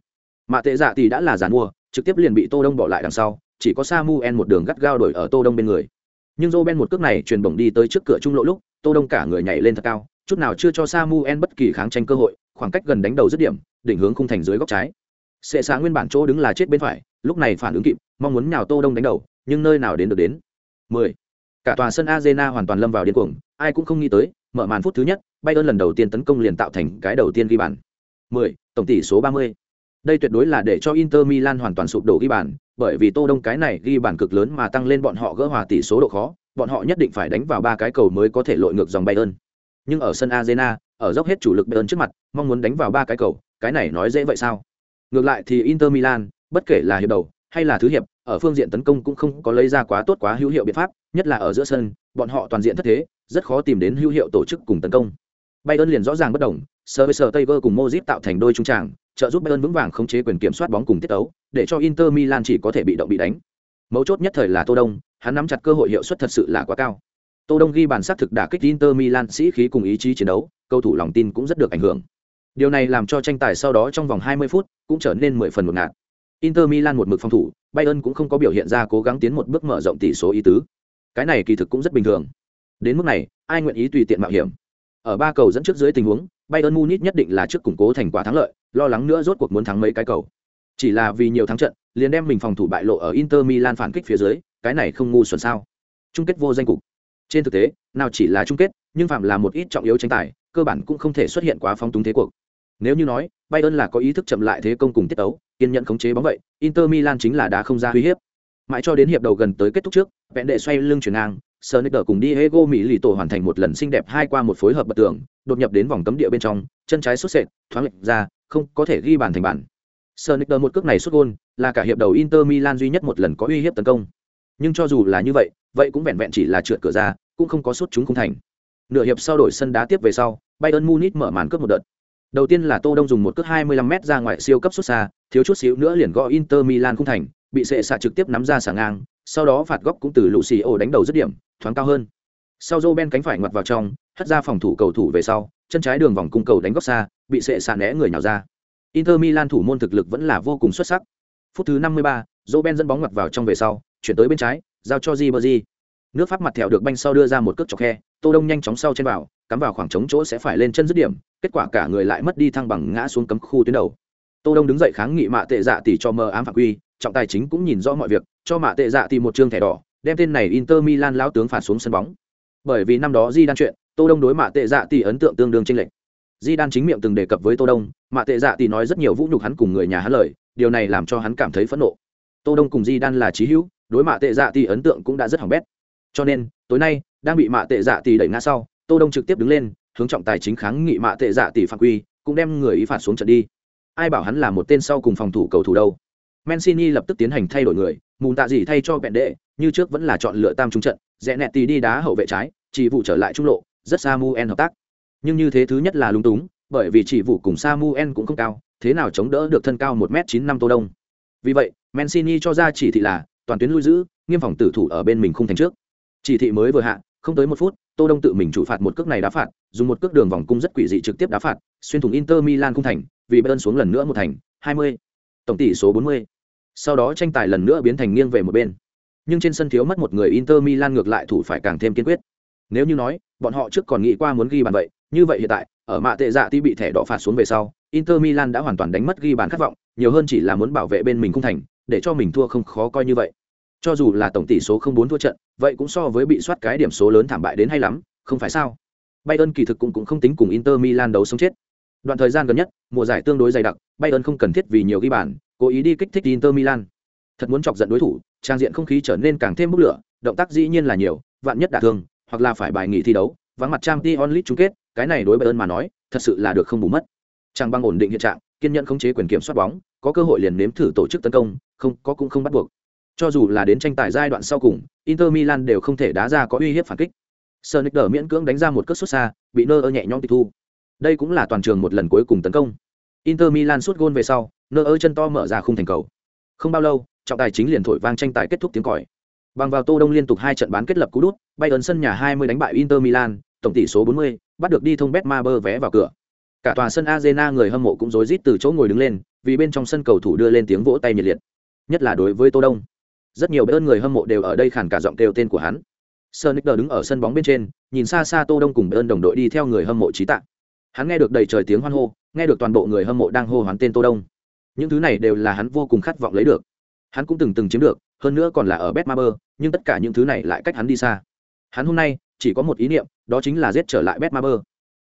[SPEAKER 1] mà tệ dạ thì đã là giàn mua trực tiếp liền bị tô đông bỏ lại đằng sau chỉ có Samuel một đường gắt gao đổi ở Tô Đông bên người. Nhưng Roben một cước này truyền bổng đi tới trước cửa trung lộ lúc, Tô Đông cả người nhảy lên thật cao, chút nào chưa cho Samuel bất kỳ kháng tranh cơ hội, khoảng cách gần đánh đầu dứt điểm, định hướng khung thành dưới góc trái. Sệ xạ nguyên bản chỗ đứng là chết bên phải, lúc này phản ứng kịp, mong muốn nhào Tô Đông đánh đầu, nhưng nơi nào đến được đến. 10. Cả tòa sân Arena hoàn toàn lâm vào điên cuồng, ai cũng không nghĩ tới, mở màn phút thứ nhất, Bayern lần đầu tiên tấn công liền tạo thành cái đầu tiên ghi bàn. 10. Tổng tỷ số 30. Đây tuyệt đối là để cho Inter Milan hoàn toàn sụp đổ ghi bàn, bởi vì Tô Đông cái này ghi bàn cực lớn mà tăng lên bọn họ gỡ hòa tỷ số độ khó, bọn họ nhất định phải đánh vào ba cái cầu mới có thể lội ngược dòng Bayern. Nhưng ở sân Arena, ở dốc hết chủ lực Bayern trước mặt, mong muốn đánh vào ba cái cầu, cái này nói dễ vậy sao? Ngược lại thì Inter Milan, bất kể là hiệp đầu hay là thứ hiệp, ở phương diện tấn công cũng không có lấy ra quá tốt quá hữu hiệu biện pháp, nhất là ở giữa sân, bọn họ toàn diện thất thế, rất khó tìm đến hữu hiệu tổ chức cùng tấn công. Bayern liền rõ ràng bất đồng, Sir Taylor cùng Modric tạo thành đôi trung tràng, trợ giúp Bayern vững vàng khống chế quyền kiểm soát bóng cùng tiết tấu, để cho Inter Milan chỉ có thể bị động bị đánh. Mấu chốt nhất thời là Tô Đông, hắn nắm chặt cơ hội hiệu suất thật sự là quá cao. Tô Đông ghi bàn sát thực đả kích Inter Milan sĩ khí cùng ý chí chiến đấu, cầu thủ lòng tin cũng rất được ảnh hưởng. Điều này làm cho tranh tài sau đó trong vòng 20 phút cũng trở nên 10 phần một ngạt. Inter Milan một mực phòng thủ, Bayern cũng không có biểu hiện ra cố gắng tiến một bước mở rộng tỷ số ý tứ. Cái này kỳ thực cũng rất bình thường. Đến mức này, ai nguyện ý tùy tiện mạo hiểm. Ở ba cầu dẫn trước dưới tình huống, Bayern Munich nhất định là trước củng cố thành quả thắng lợi, lo lắng nữa rốt cuộc muốn thắng mấy cái cầu. Chỉ là vì nhiều thắng trận, liền đem mình phòng thủ bại lộ ở Inter Milan phản kích phía dưới, cái này không ngu xuẩn sao? Chung kết vô danh cục. Trên thực tế, nào chỉ là chung kết, nhưng phạm là một ít trọng yếu tranh tài, cơ bản cũng không thể xuất hiện quá phóng túng thế cuộc. Nếu như nói, Bayern là có ý thức chậm lại thế công cùng tiết tấu, kiên nhẫn khống chế bóng vậy, Inter Milan chính là đá không ra uy hiếp. Mãi cho đến hiệp đầu gần tới kết thúc trước, vẹn đệ xoay lưng chuyển ngang, Sonicer cùng Diego Mỹ lì tổ hoàn thành một lần xinh đẹp hai qua một phối hợp bật tường, đột nhập đến vòng cấm địa bên trong, chân trái xuất sệt, thoáng lệch ra, không có thể ghi bàn thành bàn. nick một cước này xuất gôn là cả hiệp đầu Inter Milan duy nhất một lần có uy hiếp tấn công. Nhưng cho dù là như vậy, vậy cũng vẹn vẹn chỉ là trượt cửa ra, cũng không có sút chúng không thành. nửa hiệp sau đổi sân đá tiếp về sau bayern munich mở màn cướp một đợt. Đầu tiên là tô đông dùng một cước 25 m ra ngoài siêu cấp sút xa thiếu chút xíu nữa liền gõ inter milan không thành bị sệ xạ trực tiếp nắm ra sả ngang sau đó phạt góc cũng từ lucio đánh đầu dứt điểm thoáng cao hơn. Sau Roben ben cánh phải ngoặt vào trong hất ra phòng thủ cầu thủ về sau chân trái đường vòng cung cầu đánh góc xa bị sệ xạ né người nhào ra. Inter milan thủ môn thực lực vẫn là vô cùng xuất sắc. Phút thứ 53, Roben ben dẫn bóng ngoặt vào trong về sau chuyển tới bên trái giao cho di nước pháp mặt thẹo được banh sau đưa ra một cước chọc khe, tô đông nhanh chóng sau trên vào, cắm vào khoảng trống chỗ sẽ phải lên chân dứt điểm, kết quả cả người lại mất đi thăng bằng ngã xuống cấm khu tuyến đầu. Tô đông đứng dậy kháng nghị mạ tệ dạ tỷ cho mờ ám phạm quy, trọng tài chính cũng nhìn rõ mọi việc, cho mạ tệ dạ tỷ một trương thẻ đỏ, đem tên này inter milan lão tướng phạt xuống sân bóng. Bởi vì năm đó di đan chuyện, tô đông đối mạ tệ dạ tỷ ấn tượng tương đương trên lệnh di đan chính miệng từng đề cập với tô đông, mạ tệ dạ tỷ nói rất nhiều vũ nhục hắn cùng người nhà hắn lời, điều này làm cho hắn cảm thấy phẫn nộ. Tô đông cùng di đan là trí hữu, đối mạ tệ dạ tỷ ấn tượng cũng đã rất hỏng bét cho nên, tối nay, đang bị mạ tệ dạ tỷ đẩy ngã sau, tô đông trực tiếp đứng lên, hướng trọng tài chính kháng nghị mạ tệ dạ tỷ phạm quy, cũng đem người ý phạt xuống trận đi. Ai bảo hắn là một tên sau cùng phòng thủ cầu thủ đâu. Mancini lập tức tiến hành thay đổi người mùn tạ gì thay cho bẹn đệ, như trước vẫn là chọn lựa tam trung trận, rẽ nẹt tì đi đá hậu vệ trái, chỉ vụ trở lại trung lộ, rất samuel hợp tác. Nhưng như thế thứ nhất là lung túng, bởi vì chỉ vụ cùng samuel cũng không cao, thế nào chống đỡ được thân cao một m chín năm tô đông. Vì vậy, Mancini cho ra chỉ thị là, toàn tuyến lui giữ, nghiêm phòng tử thủ ở bên mình không thành trước chỉ thị mới vừa hạ, không tới một phút, tô đông tự mình chủ phạt một cước này đá phạt, dùng một cước đường vòng cung rất quỷ dị trực tiếp đá phạt, xuyên thủng inter milan cung thành, vì bayern xuống lần nữa một thành 20. tổng tỷ số 40. sau đó tranh tài lần nữa biến thành nghiêng về một bên nhưng trên sân thiếu mất một người inter milan ngược lại thủ phải càng thêm kiên quyết nếu như nói, bọn họ trước còn nghĩ qua muốn ghi bàn vậy, như vậy hiện tại, ở mạ tệ dạ ti bị thẻ đỏ phạt xuống về sau, inter milan đã hoàn toàn đánh mất ghi bàn khát vọng, nhiều hơn chỉ là muốn bảo vệ bên mình cung thành, để cho mình thua không khó coi như vậy cho dù là tổng tỷ số không bốn thua trận vậy cũng so với bị soát cái điểm số lớn thảm bại đến hay lắm không phải sao? Bayern kỳ thực cũng, cũng không tính cùng inter milan đấu sống chết. Đoạn thời gian gần nhất mùa giải tương đối dày đặc bayern không cần thiết vì nhiều ghi bàn cố ý đi kích thích inter milan. Thật muốn chọc giận đối thủ trang diện không khí trở nên càng thêm bốc lửa động tác dĩ nhiên là nhiều vạn nhất đả thương hoặc là phải bài nghỉ thi đấu vắng mặt trang t onlit chung kết cái này đối bayern mà nói thật sự là được không bù mất. Trang băng ổn định hiện trạng kiên nhẫn khống chế quyền kiểm soát bóng có cơ hội liền nếm thử tổ chức tấn công không có cũng không bắt buộc cho dù là đến tranh tài giai đoạn sau cùng, Inter Milan đều không thể đá ra có uy hiếp phản kích. Sonic miễn cưỡng đánh ra một cước xuất xa, bị nơ ơ nhẹ nhõm tịch thu. Đây cũng là toàn trường một lần cuối cùng tấn công. Inter Milan sút gôn về sau, nơ ơ chân to mở ra khung thành cầu. Không bao lâu, trọng tài chính liền thổi vang tranh tài kết thúc tiếng còi. Bằng vào Tô Đông liên tục hai trận bán kết lập cú đút, Bayern sân nhà 20 đánh bại Inter Milan, tổng tỷ số 40, bắt được đi thông Betmaber vé vào cửa. Cả tòa sân Arena người hâm mộ cũng rối rít từ chỗ ngồi đứng lên, vì bên trong sân cầu thủ đưa lên tiếng vỗ tay nhiệt liệt. Nhất là đối với Tô Đông rất nhiều ơn người hâm mộ đều ở đây khản cả giọng kêu tên của hắn Sonic đứng ở sân bóng bên trên, nhìn xa xa Tô Đông cùng ơn đồng đội đi theo người hâm mộ trí tạ. Hắn nghe được đầy trời tiếng hoan hô, nghe được toàn bộ người hâm mộ đang hô hoán tên Tô Đông. Những thứ này đều là hắn vô cùng khát vọng lấy được. Hắn cũng từng từng chiếm được, hơn nữa còn là ở Betmaber, nhưng tất cả những thứ này lại cách hắn đi xa. Hắn hôm nay chỉ có một ý niệm, đó chính là giết trở lại Betmaber.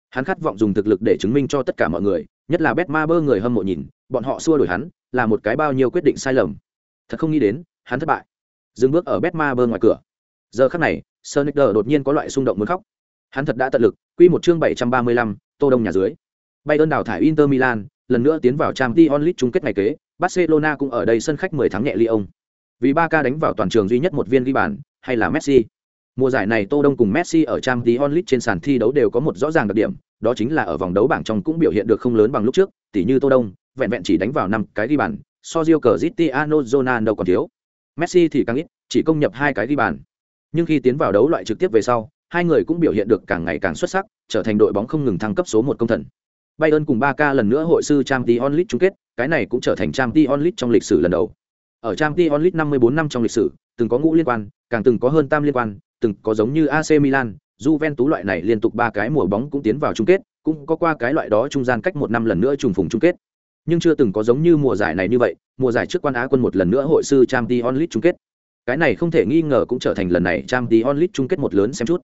[SPEAKER 1] Hắn khát vọng dùng thực lực để chứng minh cho tất cả mọi người, nhất là Betmaber người hâm mộ nhìn, bọn họ xua đuổi hắn, là một cái bao nhiêu quyết định sai lầm. Thật không nghĩ đến, hắn thất bại. Dừng bước ở betma bơ ngoài cửa. Giờ khắc này sonic đột nhiên có loại xung động muốn khóc. Hắn thật đã tận lực quy một chương bảy trăm ba mươi lăm, tô đông nhà dưới. Bay đào thải inter milan lần nữa tiến vào trang t onlit chung kết ngày kế barcelona cũng ở đây sân khách 10 tháng nhẹ lyon vì ba ca đánh vào toàn trường duy nhất một viên ghi bàn hay là messi? Mùa giải này tô đông cùng messi ở trang t onlit trên sàn thi đấu đều có một rõ ràng đặc điểm đó chính là ở vòng đấu bảng trong cũng biểu hiện được không lớn bằng lúc trước tỉ như tô đông vẹn vẹn chỉ đánh vào năm cái ghi bàn so Rio Cristiano Ronaldo còn thiếu messi thì càng ít chỉ công nhập hai cái ghi bàn. Nhưng khi tiến vào đấu loại trực tiếp về sau hai người cũng biểu hiện được càng ngày càng xuất sắc trở thành đội bóng không ngừng thăng cấp số một công thần. Bayern cùng Barca k lần nữa hội sư trang League chung kết cái này cũng trở thành trang League trong lịch sử lần đầu. Ở trang t onlit năm năm trong lịch sử từng có ngũ liên quan càng từng có hơn tam liên quan từng có giống như ac milan Juventus loại này liên tục ba cái mùa bóng cũng tiến vào chung kết, cũng có qua cái loại đó trung gian cách một năm lần nữa trùng phùng chung kết nhưng chưa từng có giống như mùa giải này như vậy, mùa giải trước quan á quân một lần nữa hội sư trang t onlit chung kết. Cái này không thể nghi ngờ cũng trở thành lần này trang t onlit chung kết một lớn xem chút.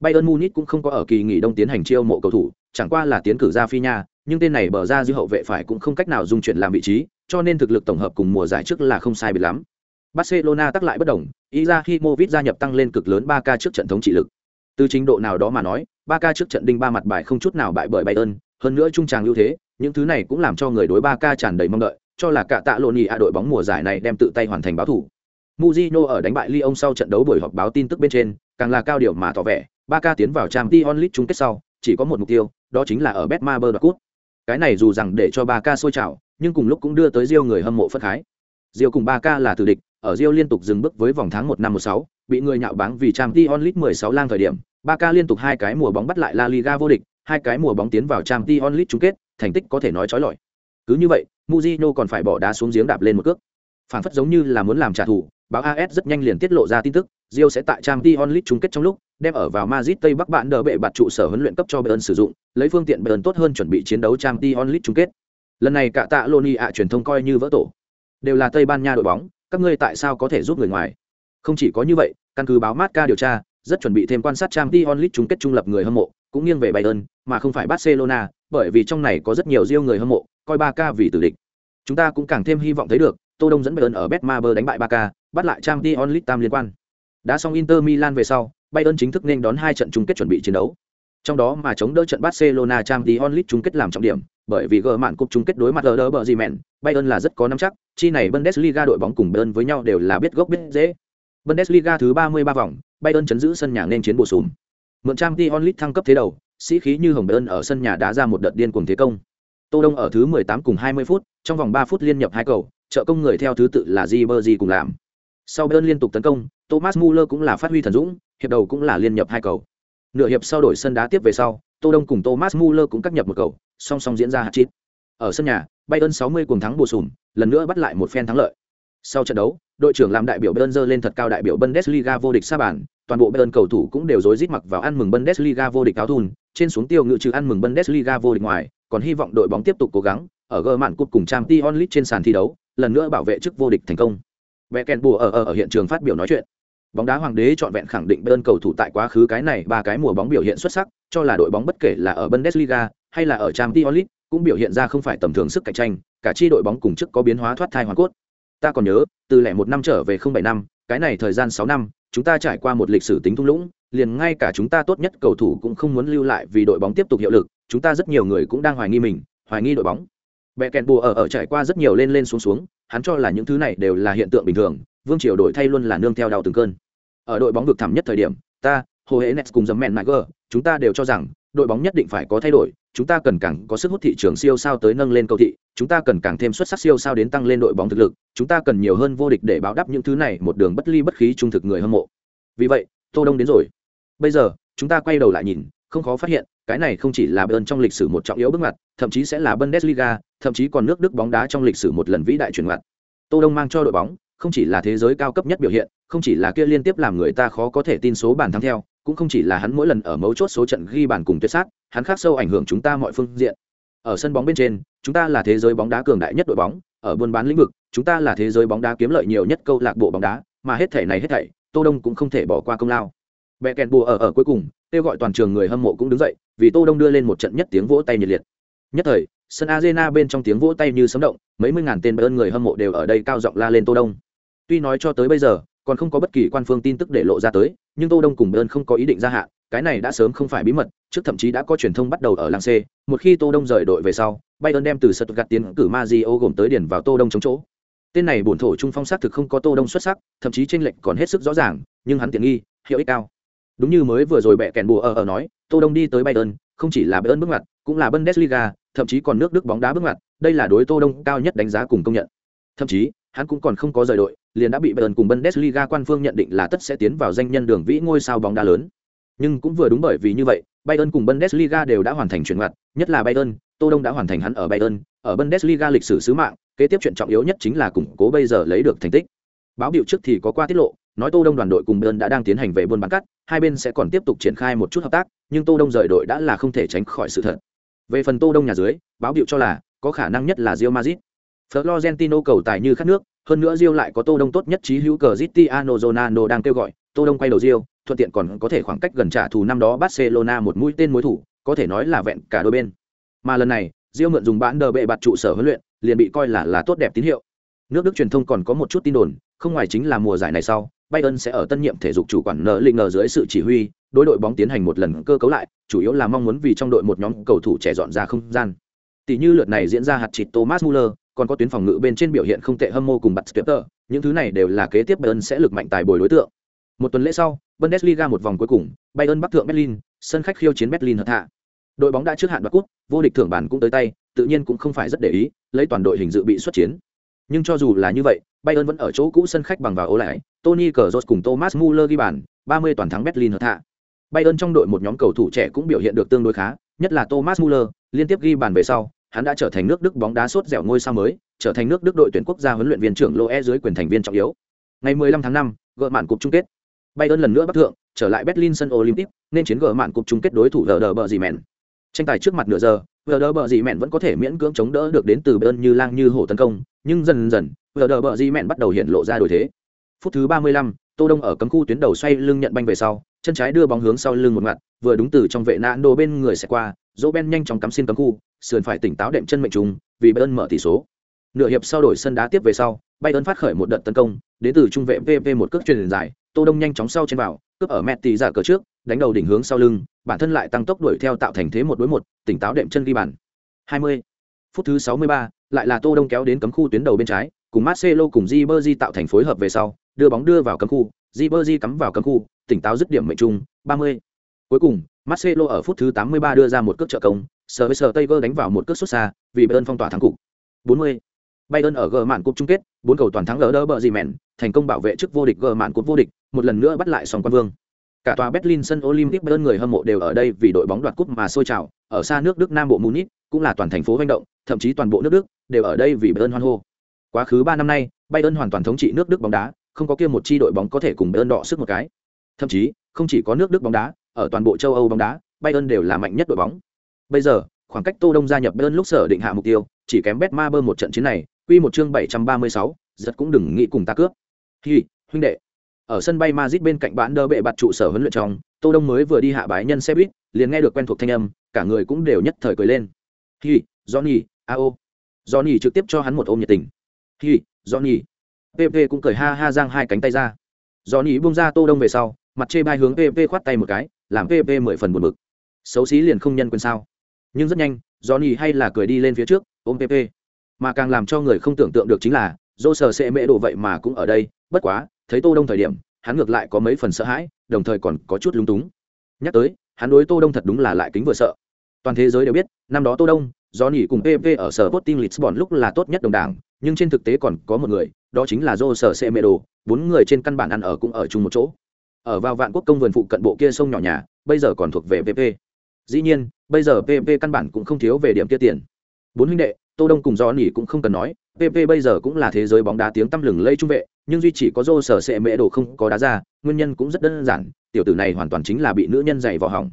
[SPEAKER 1] Bayern munich cũng không có ở kỳ nghỉ đông tiến hành chiêu mộ cầu thủ, chẳng qua là tiến cử ra phi nha, nhưng tên này bờ ra dư hậu vệ phải cũng không cách nào dung chuyển làm vị trí, cho nên thực lực tổng hợp cùng mùa giải trước là không sai biệt lắm. Barcelona tắc lại bất đồng Izahimovic gia nhập tăng lên cực lớn ba k trước trận thống trị lực. Từ trình độ nào đó mà nói, ba k trước trận đinh ba mặt bài không chút nào bại bởi bayern, hơn nữa trung tràng ưu thế những thứ này cũng làm cho người đối ba ca tràn đầy mong đợi cho là cả tạ lộ nhì a đội bóng mùa giải này đem tự tay hoàn thành báo thủ Mujino ở đánh bại Lyon sau trận đấu buổi họp báo tin tức bên trên, càng là cao điều mà tỏ vẻ, Barca tiến vào Champions League chung kết sau, chỉ có một mục tiêu, đó chính là ở Betmaber đoạt cúp. Cái này dù rằng để cho Barca sôi trào, nhưng cùng lúc cũng đưa tới Rio người hâm mộ phất khái. Rio cùng Barca là tử địch, ở Rio liên tục dừng bước với vòng tháng 1 năm 16, bị người nhạo báng vì Champions League 16 lang thời điểm, Barca liên tục hai cái mùa bóng bắt lại La Liga vô địch, hai cái mùa bóng tiến vào Champions League chung kết, thành tích có thể nói chói lọi. Cứ như vậy, Mujino còn phải bỏ đá xuống giếng đạp lên một cước. Phản phất giống như là muốn làm trả thù, báo AS rất nhanh liền tiết lộ ra tin tức, Rio sẽ tại Champions League chung kết trong lúc đem ở vào Madrid Tây Bắc bạn đỡ bệ bạt trụ sở huấn luyện cấp cho Bayern sử dụng, lấy phương tiện Bayern tốt hơn chuẩn bị chiến đấu Champions League chung kết. Lần này cả tạ Loni ạ truyền thông coi như vỡ tổ. Đều là Tây Ban Nha đội bóng, các ngươi tại sao có thể giúp người ngoài? Không chỉ có như vậy, căn cứ báo Marca điều tra, rất chuẩn bị thêm quan sát Champions League chung kết trung lập người hâm mộ, cũng nghiêng về Bayern, mà không phải Barcelona, bởi vì trong này có rất nhiều riêng người hâm mộ, coi Barca vì tử địch. Chúng ta cũng càng thêm hy vọng thấy được, Tô Đông dẫn Bayern ở Betmaber đánh bại Barca, bắt lại Champions League tam liên quan. Đã xong Inter Milan về sau, Bayern chính thức nên đón hai trận chung kết chuẩn bị chiến đấu. Trong đó mà chống đỡ trận Barcelona Champions League chung kết làm trọng điểm, bởi vì gỡ mạn cúp chung kết đối mặt Werder Bremen, Bayern là rất có nắm chắc, chi này Bundesliga đội bóng cùng Bayern với nhau đều là biết gốc biết dễ. Bundesliga thứ 33 vòng, Bayern chấn giữ sân nhà nên chiến bổ sung. Mượn Champions Onlit thăng cấp thế đầu, sĩ khí như hồng ơn ở sân nhà đá ra một đợt điên cuồng thế công. Tô Đông ở thứ 18 cùng 20 phút, trong vòng 3 phút liên nhập hai cầu, trợ công người theo thứ tự là Ribery cùng làm. Sau Bayern liên tục tấn công, Thomas Muller cũng là phát huy thần dũng, hiệp đầu cũng là liên nhập hai cầu. Nửa hiệp sau đổi sân đá tiếp về sau, Tô Đông cùng Thomas Muller cũng cắt nhập một cầu, song song diễn ra hạt chít. Ở sân nhà, Bayern 60 cùng thắng bổ sung, lần nữa bắt lại một phen thắng lợi. Sau trận đấu, đội trưởng làm đại biểu Bayern dơ lên thật cao đại biểu Bundesliga vô địch sa bàn, toàn bộ Bayern cầu thủ cũng đều rối rít mặc vào ăn mừng Bundesliga vô địch áo thun, trên xuống tiêu ngự trừ ăn mừng Bundesliga vô địch ngoài, còn hy vọng đội bóng tiếp tục cố gắng, ở gờ mạn cúp cùng Champions League trên sàn thi đấu, lần nữa bảo vệ chức vô địch thành công. Beckenbauer ở, ở ở hiện trường phát biểu nói chuyện. Bóng đá hoàng đế chọn vẹn khẳng định Bayern cầu thủ tại quá khứ cái này ba cái mùa bóng biểu hiện xuất sắc, cho là đội bóng bất kể là ở Bundesliga hay là ở Champions League, cũng biểu hiện ra không phải tầm thường sức cạnh tranh, cả chi đội bóng cùng chức có biến hóa thoát thai hoàn cốt. Ta còn nhớ, từ lẻ một năm trở về không bảy năm, cái này thời gian sáu năm, chúng ta trải qua một lịch sử tính thung lũng, liền ngay cả chúng ta tốt nhất cầu thủ cũng không muốn lưu lại vì đội bóng tiếp tục hiệu lực, chúng ta rất nhiều người cũng đang hoài nghi mình, hoài nghi đội bóng. Bẻ kẹn bùa ở ở trải qua rất nhiều lên lên xuống xuống, hắn cho là những thứ này đều là hiện tượng bình thường, vương triều đổi thay luôn là nương theo đau từng cơn. Ở đội bóng vực thẳm nhất thời điểm, ta, Hồ Hễ Nets cùng Giấm Mèn Niger, chúng ta đều cho rằng đội bóng nhất định phải có thay đổi, chúng ta cần càng có sức hút thị trường siêu sao tới nâng lên cầu thị, chúng ta cần càng thêm xuất sắc siêu sao đến tăng lên đội bóng thực lực, chúng ta cần nhiều hơn vô địch để báo đáp những thứ này một đường bất ly bất khí trung thực người hâm mộ. Vì vậy, Tô Đông đến rồi. Bây giờ, chúng ta quay đầu lại nhìn, không khó phát hiện, cái này không chỉ là Bayern trong lịch sử một trọng yếu bước ngoặt, thậm chí sẽ là Bundesliga, thậm chí còn nước Đức bóng đá trong lịch sử một lần vĩ đại chuyển ngoặt. Tô Đông mang cho đội bóng, không chỉ là thế giới cao cấp nhất biểu hiện, không chỉ là kia liên tiếp làm người ta khó có thể tin số bàn thắng theo, cũng không chỉ là hắn mỗi lần ở mấu chốt số trận ghi bàn cùng tuyệt sát, hắn khác sâu ảnh hưởng chúng ta mọi phương diện. Ở sân bóng bên trên, chúng ta là thế giới bóng đá cường đại nhất đội bóng, ở buôn bán lĩnh vực, chúng ta là thế giới bóng đá kiếm lợi nhiều nhất câu lạc bộ bóng đá, mà hết thể này hết thảy, Tô Đông cũng không thể bỏ qua công lao. Bẻ kèn bùa ở ở cuối cùng, kêu gọi toàn trường người hâm mộ cũng đứng dậy, vì Tô Đông đưa lên một trận nhất tiếng vỗ tay nhiệt liệt. Nhất thời, sân arena bên trong tiếng vỗ tay như sấm động, mấy mươi ngàn tên bơn người hâm mộ đều ở đây cao giọng la lên Tô Đông. Tuy nói cho tới bây giờ, còn không có bất kỳ quan phương tin tức để lộ ra tới, nhưng Tô Đông cùng bern không có ý định gia hạn, cái này đã sớm không phải bí mật, trước thậm chí đã có truyền thông bắt đầu ở làng C, một khi Tô Đông rời đội về sau, Bayern đem từ Stuttgart tiến cử Mario gồm tới điển vào Tô Đông chống chỗ. Tên này bổn thổ trung phong sát thực không có Tô Đông xuất sắc, thậm chí trên lệch còn hết sức rõ ràng, nhưng hắn tiện nghi, hiệu ích cao. Đúng như mới vừa rồi bẻ kèn bùa ở ở nói, Tô Đông đi tới Bayern, không chỉ là Bayern bước ngoặt, cũng là Bundesliga, thậm chí còn nước Đức bóng đá bước ngoặt, đây là đối Tô Đông cao nhất đánh giá cùng công nhận. Thậm chí, hắn cũng còn không có rời đội, liền đã bị Bayern cùng Bundesliga quan phương nhận định là tất sẽ tiến vào danh nhân đường vĩ ngôi sao bóng đá lớn. Nhưng cũng vừa đúng bởi vì như vậy, Bayern cùng Bundesliga đều đã hoàn thành chuyển ngoặt, nhất là Bayern, Tô Đông đã hoàn thành hắn ở Bayern, ở Bundesliga lịch sử sứ mạng, kế tiếp chuyện trọng yếu nhất chính là củng cố bây giờ lấy được thành tích. Báo biểu trước thì có qua tiết lộ, nói Tô Đông đoàn đội cùng Bayern đã đang tiến hành về buôn bán cắt, hai bên sẽ còn tiếp tục triển khai một chút hợp tác, nhưng Tô Đông rời đội đã là không thể tránh khỏi sự thật. Về phần Tô Đông nhà dưới, báo biểu cho là có khả năng nhất là Real Madrid. Florentino cầu tài như khát nước, hơn nữa Rio lại có Tô Đông tốt nhất trí hữu Cristiano Ronaldo đang kêu gọi, Tô Đông quay đầu Rio, thuận tiện còn có thể khoảng cách gần trả thù năm đó Barcelona một mũi tên mối thủ, có thể nói là vẹn cả đôi bên. Mà lần này, Rio mượn dùng bản đờ bệ bạt trụ sở huấn luyện, liền bị coi là là tốt đẹp tín hiệu. Nước Đức truyền thông còn có một chút tin đồn, không ngoài chính là mùa giải này sau, Bayern sẽ ở tân nhiệm thể dục chủ quản nợ linh ngờ dưới sự chỉ huy, đối đội bóng tiến hành một lần cơ cấu lại, chủ yếu là mong muốn vì trong đội một nhóm cầu thủ trẻ dọn ra không gian. Tỷ như lượt này diễn ra hạt chít Thomas Muller, còn có tuyến phòng ngự bên trên biểu hiện không tệ hâm mộ cùng bắt Skepter, những thứ này đều là kế tiếp Bayern sẽ lực mạnh tài bồi đối tượng. Một tuần lễ sau, Bundesliga một vòng cuối cùng, Bayern bắc thượng Berlin, sân khách khiêu chiến Berlin hợp hạ. Đội bóng đã trước hạn đoạt cúp, vô địch thưởng bản cũng tới tay, tự nhiên cũng không phải rất để ý, lấy toàn đội hình dự bị xuất chiến. Nhưng cho dù là như vậy, Bayern vẫn ở chỗ cũ sân khách bằng vào ố lại, Tony Kroos cùng Thomas Muller ghi bàn, 30 toàn thắng Berlin hợp hạ. Bayern trong đội một nhóm cầu thủ trẻ cũng biểu hiện được tương đối khá, nhất là Thomas Muller, liên tiếp ghi bàn về sau, hắn đã trở thành nước Đức bóng đá sốt dẻo ngôi sao mới, trở thành nước Đức đội tuyển quốc gia huấn luyện viên trưởng Loe dưới quyền thành viên trọng yếu. Ngày 15 tháng 5, gỡ màn cúp chung kết. Bayern lần nữa bắt thượng, trở lại Berlin sân Olympic, nên chiến gỡ màn cúp chung kết đối thủ Werder Bremen. Tranh tài trước mặt nửa giờ, Werder Bremen vẫn có thể miễn cưỡng chống đỡ được đến từ Bayern như lang như hổ tấn công, nhưng dần dần, Werder Bremen bắt đầu hiện lộ ra đổi thế. Phút thứ 35, Tô Đông ở cấm khu tuyến đầu xoay lưng nhận banh về sau, chân trái đưa bóng hướng sau lưng một ngặt, vừa đúng từ trong vệ nạn đồ bên người sẽ qua, Roben nhanh chóng cắm xin cấm khu, sườn phải tỉnh táo đệm chân mệnh trùng, vì Bayern mở tỷ số. Nửa hiệp sau đổi sân đá tiếp về sau, Bayern phát khởi một đợt tấn công, đến từ trung vệ VV một cước truyền dài, Tô Đông nhanh chóng sau trên vào, cướp ở mẹ tỷ giả cờ trước, đánh đầu đỉnh hướng sau lưng, bản thân lại tăng tốc đuổi theo tạo thành thế một đối một, tỉnh táo đệm chân ghi bàn. 20. Phút thứ 63, lại là Tô Đông kéo đến cấm khu tuyến đầu bên trái, cùng Marcelo cùng Ribery tạo thành phối hợp về sau, đưa bóng đưa vào cấm khu, Ribery cắm vào cấm khu, tỉnh táo dứt điểm mệnh trung, 30. Cuối cùng, Marcelo ở phút thứ 83 đưa ra một cước trợ công, Sergio Taylor đánh vào một cước xuất xa, vì Bayern phong tỏa thắng cục. 40. Bayern ở gờ mạn cúp chung kết, bốn cầu toàn thắng ở đỡ bờ gì mèn, thành công bảo vệ chức vô địch gờ mạn cúp vô địch, một lần nữa bắt lại sòng quan vương. Cả tòa Berlin sân Olympic Bayern người hâm mộ đều ở đây vì đội bóng đoạt cúp mà sôi trào, ở xa nước Đức Nam bộ Munich, cũng là toàn thành phố hoành động, thậm chí toàn bộ nước Đức đều ở đây vì Bayern hoan hô. Quá khứ 3 năm nay, Bayern hoàn toàn thống trị nước Đức bóng đá, không có kia một chi đội bóng có thể cùng Bayern đọ sức một cái. Thậm chí, không chỉ có nước Đức bóng đá, ở toàn bộ châu Âu bóng đá, Bayern đều là mạnh nhất đội bóng. Bây giờ, khoảng cách Tô Đông gia nhập Bayern lúc sở định hạ mục tiêu, chỉ kém Betmaber một trận chiến này, quy một chương 736, giật cũng đừng nghĩ cùng ta cướp. Hi, huynh đệ. Ở sân bay Madrid bên cạnh bán đỡ bệ bạt trụ sở huấn luyện trong, Tô Đông mới vừa đi hạ bái nhân xe buýt, liền nghe được quen thuộc thanh âm, cả người cũng đều nhất thời cười lên. Hi, Johnny, ao. Johnny trực tiếp cho hắn một ôm nhiệt tình. Hi, Johnny. PP cũng cười ha ha giang hai cánh tay ra. Johnny buông ra Tô Đông về sau, mặt chê bai hướng PP khoát tay một cái, làm PP mười phần buồn bực. Xấu xí liền không nhân quyền sao? Nhưng rất nhanh, Johnny hay là cười đi lên phía trước, ôm PP. Mà càng làm cho người không tưởng tượng được chính là, dô sờ sẽ mễ độ vậy mà cũng ở đây, bất quá, thấy Tô Đông thời điểm, hắn ngược lại có mấy phần sợ hãi, đồng thời còn có chút lúng túng. Nhắc tới, hắn đối Tô Đông thật đúng là lại kính vừa sợ. Toàn thế giới đều biết, năm đó Tô Đông, Johnny cùng PP ở sở Sporting Lisbon lúc là tốt nhất đồng đảng, nhưng trên thực tế còn có một người, đó chính là Dô sở sẽ mễ độ, bốn người trên căn bản ăn ở cũng ở chung một chỗ. Ở vào vạn quốc công vườn phụ cận bộ kia sông nhỏ nhà, bây giờ còn thuộc về PP. Dĩ nhiên, bây giờ PP căn bản cũng không thiếu về điểm kia tiền. Bốn huynh đệ, Tô Đông cùng Do Nỉ cũng không cần nói, PP bây giờ cũng là thế giới bóng đá tiếng tăm lừng lây trung vệ, nhưng duy chỉ có Dô sở sệ mễ đồ không có đá ra, nguyên nhân cũng rất đơn giản, tiểu tử này hoàn toàn chính là bị nữ nhân dày vào hỏng.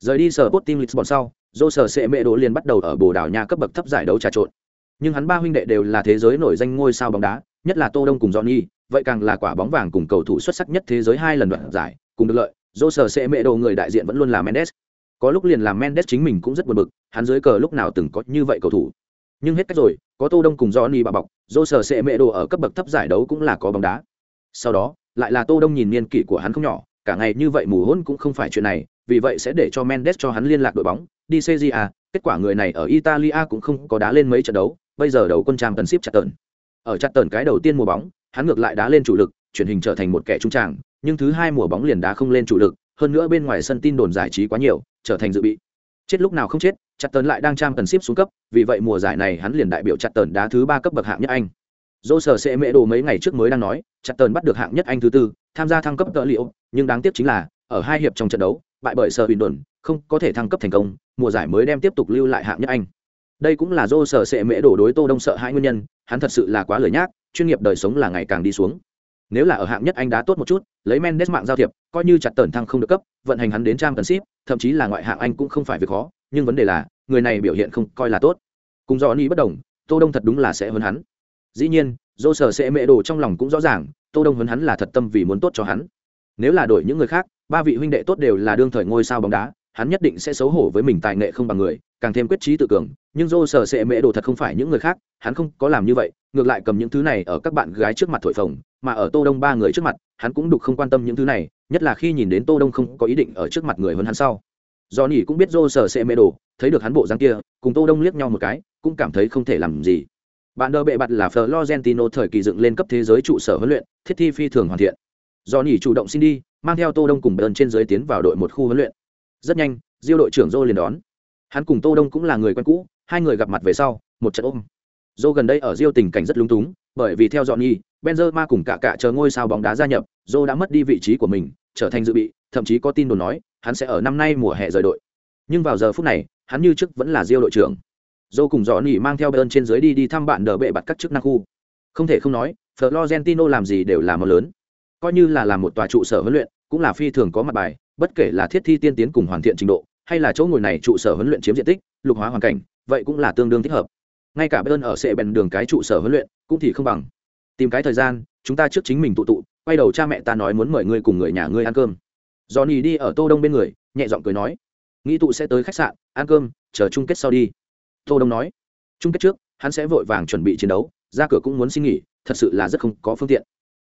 [SPEAKER 1] Rời đi sở Sporting Lisbon sau, Dô sở sệ mễ đồ liền bắt đầu ở Bồ Đào Nha cấp bậc thấp giải đấu trà trộn. Nhưng hắn ba huynh đệ đều là thế giới nổi danh ngôi sao bóng đá, nhất là Tô Đông cùng Johnny, vậy càng là quả bóng vàng cùng cầu thủ xuất sắc nhất thế giới hai lần đoạn giải, cùng được lợi, Dô sở sẽ mẹ đồ người đại diện vẫn luôn là Mendes, có lúc liền làm mendes chính mình cũng rất buồn bực hắn dưới cờ lúc nào từng có như vậy cầu thủ. Nhưng hết cách rồi có tô đông cùng johnny bà bọc dô sở sẽ mẹ đồ ở cấp bậc thấp giải đấu cũng là có bóng đá. Sau đó lại là tô đông nhìn niên kỷ của hắn không nhỏ cả ngày như vậy mù hôn cũng không phải chuyện này vì vậy sẽ để cho mendes cho hắn liên lạc đội bóng đi cja kết quả người này ở italia cũng không có đá lên mấy trận đấu bây giờ đầu quân trang tần ship chặt tần ở chặt tần cái đầu tiên mùa bóng hắn ngược lại đá lên chủ lực chuyển hình trở thành một kẻ trung tràng, nhưng thứ hai mùa bóng liền đá không lên chủ lực, hơn nữa bên ngoài sân tin đồn giải trí quá nhiều, trở thành dự bị. Chết lúc nào không chết chặt tần lại đang trang cần ship xuống cấp, vì vậy mùa giải này hắn liền đại biểu chặt tần đá thứ ba cấp bậc hạng nhất anh. Dô sở sẽ mễ đồ mấy ngày trước mới đang nói chặt tần bắt được hạng nhất anh thứ tư, tham gia thăng cấp tợ liệu, nhưng đáng tiếc chính là, ở hai hiệp trong trận đấu, bại bởi sở huyền đồn không có thể thăng cấp thành công, mùa giải mới đem tiếp tục lưu lại hạng nhất anh. Đây cũng là dô sở sẽ mễ đồ đối tô đông sợ hai nguyên nhân, hắn thật sự là quá lười nhác chuyên nghiệp đời sống là ngày càng đi xuống. Nếu là ở hạng nhất anh đá tốt một chút, lấy mendes mạng giao thiệp, coi như chặt tần thăng không được cấp, vận hành hắn đến trang tần ship thậm chí là ngoại hạng anh cũng không phải việc khó, nhưng vấn đề là, người này biểu hiện không coi là tốt. Cùng do ni bất đồng, tô đông thật đúng là sẽ hơn hắn. Dĩ nhiên dô sở sẽ mẹ đồ trong lòng cũng rõ ràng, tô đông hơn hắn là thật tâm vì muốn tốt cho hắn. Nếu là đổi những người khác, ba vị huynh đệ tốt đều là đương thời ngôi sao bóng đá hắn nhất định sẽ xấu hổ với mình tài nghệ không bằng người, càng thêm quyết trí tự cường, nhưng dô sở sệ mẹ đồ thật không phải những người khác, hắn không có làm như vậy, ngược lại cầm những thứ này ở các bạn gái trước mặt thổi phồng, mà ở tô đông ba người trước mặt, hắn cũng đục không quan tâm những thứ này, nhất là khi nhìn đến tô đông không có ý định ở trước mặt người hơn hắn sau. Do nỉ cũng biết dô sở sệ mễ đồ, thấy được hắn bộ dáng kia, cùng tô đông liếc nhau một cái, cũng cảm thấy không thể làm gì. Bạn đỡ bệ bặt là florentino thời kỳ dựng lên cấp thế giới trụ sở huấn luyện, thiết thi phi thường hoàn thiện. Do nỉ chủ động xin đi, mang theo tô đông cùng bern trên dưới tiến vào đội một khu huấn luyện rất nhanh, diêu đội trưởng dô liền đón. Hắn cùng tô đông cũng là người quen cũ, hai người gặp mặt về sau, một trận ôm. Dô gần đây ở diêu tình cảnh rất lúng túng, bởi vì theo dọn nhi benzema cùng cả cả chờ ngôi sao bóng đá gia nhập dô đã mất đi vị trí của mình, trở thành dự bị, thậm chí có tin đồn nói, hắn sẽ ở năm nay mùa hè rời đội. Nhưng vào giờ phút này, hắn như trước vẫn là diêu đội trưởng. Dô cùng dọn nhi mang theo bern trên dưới đi đi thăm bạn đờ bệ bặt các chức năng khu. Không thể không nói, florentino làm gì đều là một lớn. Coi như là làm một tòa trụ sở huấn luyện, cũng là phi thường có mặt bài bất kể là thiết thi tiên tiến cùng hoàn thiện trình độ, hay là chỗ ngồi này trụ sở huấn luyện chiếm diện tích, lục hóa hoàn cảnh, vậy cũng là tương đương thích hợp. Ngay cả bên ở sệ bèn đường cái trụ sở huấn luyện cũng thì không bằng. Tìm cái thời gian, chúng ta trước chính mình tụ tụ, quay đầu cha mẹ ta nói muốn mời ngươi cùng người nhà ngươi ăn cơm. Johnny đi ở tô đông bên người, nhẹ giọng cười nói, nghĩ tụ sẽ tới khách sạn, ăn cơm, chờ chung kết sau đi. Tô đông nói, chung kết trước, hắn sẽ vội vàng chuẩn bị chiến đấu, ra cửa cũng muốn xin nghỉ, thật sự là rất không có phương tiện.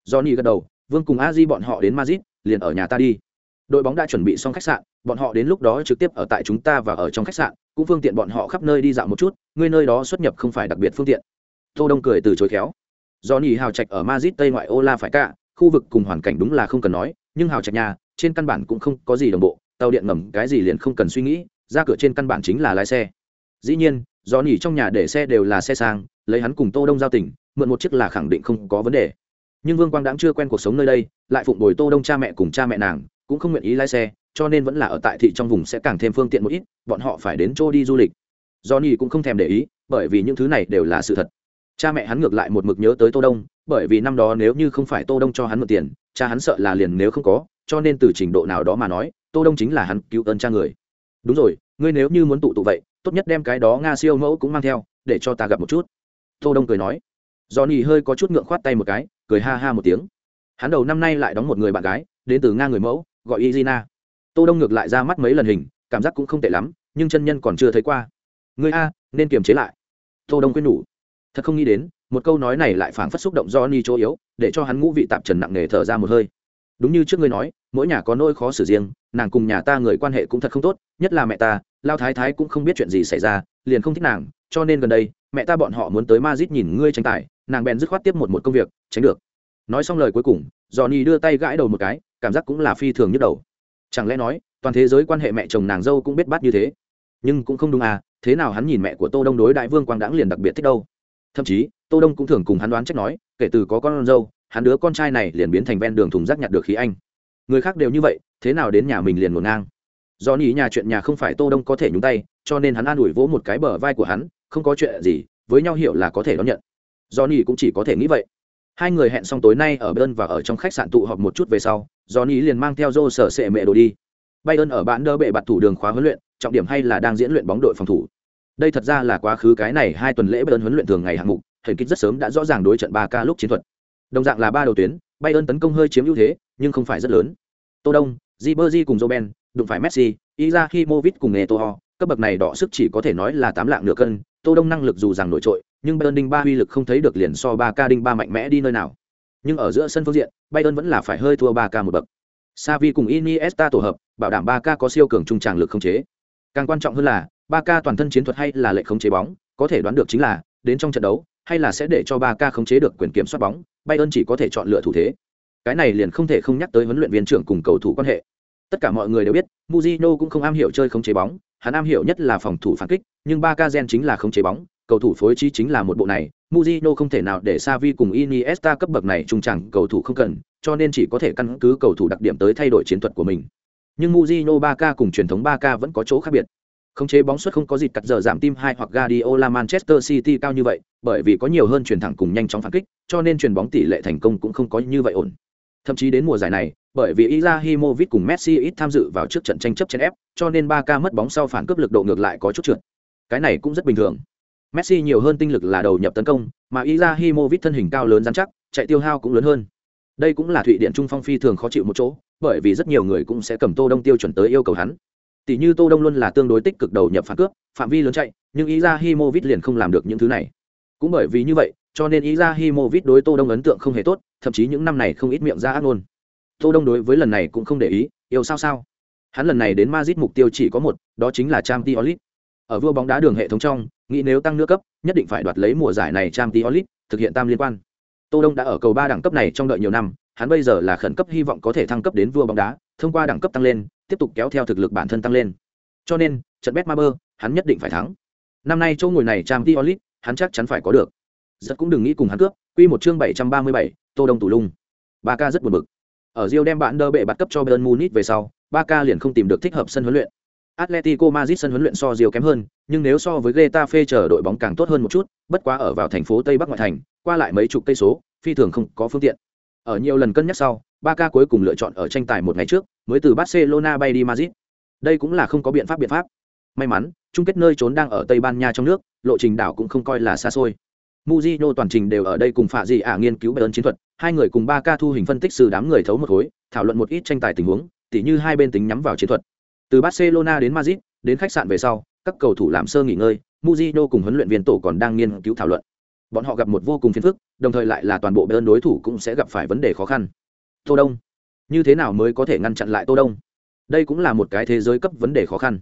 [SPEAKER 1] Johnny gật đầu, vương cùng a di bọn họ đến madrid, liền ở nhà ta đi đội bóng đã chuẩn bị xong khách sạn, bọn họ đến lúc đó trực tiếp ở tại chúng ta và ở trong khách sạn, cũng phương tiện bọn họ khắp nơi đi dạo một chút, người nơi đó xuất nhập không phải đặc biệt phương tiện. Tô đông cười từ chối khéo. Do nhì hào trạch ở madrid tây ngoại ô la phải cả, khu vực cùng hoàn cảnh đúng là không cần nói, nhưng hào trạch nhà, trên căn bản cũng không có gì đồng bộ, tàu điện ngầm cái gì liền không cần suy nghĩ, ra cửa trên căn bản chính là lái xe. Dĩ nhiên do nhì trong nhà để xe đều là xe sang, lấy hắn cùng tô đông giao tình, mượn một chiếc là khẳng định không có vấn đề. Nhưng vương quang đãng chưa quen cuộc sống nơi đây, lại phụng bồi tô đông cha mẹ cùng cha mẹ nàng cũng không nguyện ý lái xe, cho nên vẫn là ở tại thị trong vùng sẽ càng thêm phương tiện một ít, bọn họ phải đến chỗ đi du lịch. Johnny cũng không thèm để ý, bởi vì những thứ này đều là sự thật. Cha mẹ hắn ngược lại một mực nhớ tới tô đông, bởi vì năm đó nếu như không phải tô đông cho hắn mượn tiền, cha hắn sợ là liền nếu không có, cho nên từ trình độ nào đó mà nói, tô đông chính là hắn cứu ơn cha người. Đúng rồi, ngươi nếu như muốn tụ tụ vậy, tốt nhất đem cái đó nga siêu mẫu cũng mang theo, để cho ta gặp một chút. Tô đông cười nói. Johnny hơi có chút ngượng khoát tay một cái, cười ha ha một tiếng. Hắn đầu năm nay lại đóng một người bạn gái, đến từ nga người mẫu gọi izina. Tô đông ngược lại ra mắt mấy lần hình, cảm giác cũng không tệ lắm, nhưng chân nhân còn chưa thấy qua. Người a, nên kiềm chế lại. Tô đông quên nhủ. Thật không nghĩ đến, một câu nói này lại phảng phất xúc động do chỗ yếu, để cho hắn ngũ vị tạp trần nặng nề thở ra một hơi. Đúng như trước ngươi nói, mỗi nhà có nỗi khó xử riêng, nàng cùng nhà ta người quan hệ cũng thật không tốt, nhất là mẹ ta, lao thái thái cũng không biết chuyện gì xảy ra, liền không thích nàng, cho nên gần đây, mẹ ta bọn họ muốn tới Madrid nhìn ngươi tranh tài, nàng bèn dứt khoát tiếp một một công việc, tránh được nói xong lời cuối cùng, johnny đưa tay gãi đầu một cái, cảm giác cũng là phi thường nhức đầu. Chẳng lẽ nói, toàn thế giới quan hệ mẹ chồng nàng dâu cũng biết bắt như thế? Nhưng cũng không đúng à thế nào hắn nhìn mẹ của tô đông đối đại vương quang đãng liền đặc biệt thích đâu. Thậm chí, tô đông cũng thường cùng hắn đoán trách nói, kể từ có con dâu, hắn đứa con trai này liền biến thành ven đường thùng rác nhặt được khí anh. Người khác đều như vậy, thế nào đến nhà mình liền ngổn ngang? Do nghĩ nhà chuyện nhà không phải tô đông có thể nhúng tay, cho nên hắn an ủi vỗ một cái bờ vai của hắn, không có chuyện gì, với nhau hiểu là có thể đón nhận. Do nghĩ cũng chỉ có thể nghĩ vậy hai người hẹn xong tối nay ở bên và ở trong khách sạn tụ họp một chút về sau johnny liền mang theo Joe sở sệ mẹ đồ đi. Bayern ở bạn đỡ bệ bạt thủ đường khóa huấn luyện trọng điểm hay là đang diễn luyện bóng đội phòng thủ. Đây thật ra là quá khứ cái này hai tuần lễ bayern huấn luyện thường ngày hạng mục hình kích rất sớm đã rõ ràng đối trận ba k lúc chiến thuật. Đồng dạng là ba đầu tuyến bayern tấn công hơi chiếm ưu thế nhưng không phải rất lớn. Tô đông Ribery cùng Robben, đụng phải Messi, Izahimovic cùng Eto'o, cấp bậc này đỏ sức chỉ có thể nói là tám lạng nửa cân, Tô Đông năng lực dù rằng nổi trội, nhưng Bayern đinh ba uy lực không thấy được liền so ba k đinh ba mạnh mẽ đi nơi nào. Nhưng ở giữa sân phương diện, Bayern vẫn là phải hơi thua ba k một bậc. Xavi cùng Iniesta tổ hợp, bảo đảm ba k có siêu cường trung tràng lực không chế. Càng quan trọng hơn là, ba k toàn thân chiến thuật hay là lệ không chế bóng, có thể đoán được chính là, đến trong trận đấu, hay là sẽ để cho ba k khống chế được quyền kiểm soát bóng, Bayern chỉ có thể chọn lựa thủ thế. Cái này liền không thể không nhắc tới huấn luyện viên trưởng cùng cầu thủ quan hệ. Tất cả mọi người đều biết, Mujino cũng không am hiểu chơi khống chế bóng, hắn am hiểu nhất là phòng thủ phản kích, nhưng ba k gen chính là khống chế bóng, cầu thủ phối trí chính là một bộ này, Mujino không thể nào để Xavi cùng Iniesta cấp bậc này trung chẳng cầu thủ không cần, cho nên chỉ có thể căn cứ cầu thủ đặc điểm tới thay đổi chiến thuật của mình. Nhưng Mujino 3K cùng truyền thống 3K vẫn có chỗ khác biệt. Khống chế bóng suất không có dịp cắt giờ giảm tim hai hoặc Guardiola Manchester City cao như vậy, bởi vì có nhiều hơn truyền thẳng cùng nhanh chóng phản kích, cho nên truyền bóng tỷ lệ thành công cũng không có như vậy ổn. Thậm chí đến mùa giải này, bởi vì Ibrahimovic cùng Messi ít tham dự vào trước trận tranh chấp trên ép, cho nên 3K mất bóng sau phản cướp lực độ ngược lại có chút trượt. Cái này cũng rất bình thường. Messi nhiều hơn tinh lực là đầu nhập tấn công, mà Izahimovic thân hình cao lớn rắn chắc, chạy tiêu hao cũng lớn hơn. Đây cũng là Thụy Điện Trung Phong phi thường khó chịu một chỗ, bởi vì rất nhiều người cũng sẽ cầm Tô Đông tiêu chuẩn tới yêu cầu hắn. Tỷ như Tô Đông luôn là tương đối tích cực đầu nhập phản cướp, phạm vi lớn chạy, nhưng Izahimovic liền không làm được những thứ này. Cũng bởi vì như vậy, cho nên Izahimovic đối Tô Đông ấn tượng không hề tốt, thậm chí những năm này không ít miệng ra ác ngôn. Tô Đông đối với lần này cũng không để ý, yêu sao sao. Hắn lần này đến Madrid mục tiêu chỉ có một, đó chính là Champions League. Ở vua bóng đá đường hệ thống trong, nghĩ nếu tăng nữa cấp, nhất định phải đoạt lấy mùa giải này Champions League, thực hiện tam liên quan. Tô Đông đã ở cầu ba đẳng cấp này trong đợi nhiều năm, hắn bây giờ là khẩn cấp hy vọng có thể thăng cấp đến vua bóng đá thông qua đẳng cấp tăng lên tiếp tục kéo theo thực lực bản thân tăng lên. Cho nên trận bet hắn nhất định phải thắng. Năm nay chỗ ngồi này trang t hắn chắc chắn phải có được. Rất cũng đừng nghĩ cùng hắn cướp quy một chương bảy trăm ba mươi bảy tô đông tủ lung. Ba ca rất buồn bực. Ở rio đem bạn đỡ bệ bắt cấp cho bayern munich về sau ba ca liền không tìm được thích hợp sân huấn luyện. Atletico Madrid sân huấn luyện so Rio kém hơn, nhưng nếu so với Getafe chờ đội bóng càng tốt hơn một chút, bất quá ở vào thành phố Tây Bắc ngoại thành, qua lại mấy chục cây số, phi thường không có phương tiện. Ở nhiều lần cân nhắc sau, Barca cuối cùng lựa chọn ở tranh tài một ngày trước, mới từ Barcelona bay đi Madrid. Đây cũng là không có biện pháp biện pháp. May mắn, chung kết nơi trốn đang ở Tây Ban Nha trong nước, lộ trình đảo cũng không coi là xa xôi. Mujino toàn trình đều ở đây cùng Phạ Dị ả nghiên cứu ơn chiến thuật, hai người cùng Barca thu hình phân tích sư đám người thấu một khối, thảo luận một ít tranh tài tình huống, tỉ như hai bên tính nhắm vào chiến thuật. Từ Barcelona đến Madrid, đến khách sạn về sau, các cầu thủ làm sơ nghỉ ngơi, Mujino cùng huấn luyện viên tổ còn đang nghiên cứu thảo luận. Bọn họ gặp một vô cùng phiền phức, đồng thời lại là toàn bộ bên đối thủ cũng sẽ gặp phải vấn đề khó khăn. Tô Đông, như thế nào mới có thể ngăn chặn lại Tô Đông? Đây cũng là một cái thế giới cấp vấn đề khó khăn.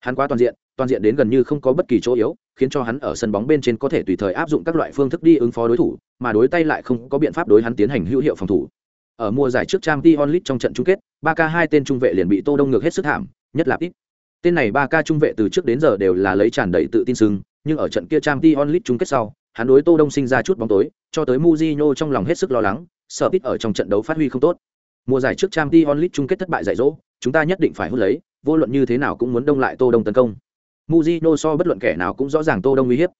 [SPEAKER 1] Hắn quá toàn diện, toàn diện đến gần như không có bất kỳ chỗ yếu, khiến cho hắn ở sân bóng bên trên có thể tùy thời áp dụng các loại phương thức đi ứng phó đối thủ, mà đối tay lại không có biện pháp đối hắn tiến hành hữu hiệu phòng thủ. Ở mùa giải trước Champions League trong trận chung kết, ba k hai tên trung vệ liền bị Tô Đông ngược hết sức thảm, nhất là ít tên này ba ca trung vệ từ trước đến giờ đều là lấy tràn đầy tự tin sưng, nhưng ở trận kia Champions League onlit chung kết sau, hắn đối tô đông sinh ra chút bóng tối, cho tới Mujinho trong lòng hết sức lo lắng, sợ ít ở trong trận đấu phát huy không tốt. Mùa giải trước Champions League onlit chung kết thất bại dạy dỗ, chúng ta nhất định phải hút lấy, vô luận như thế nào cũng muốn đông lại tô đông tấn công. Mujinho so bất luận kẻ nào cũng rõ ràng tô đông uy hiếp.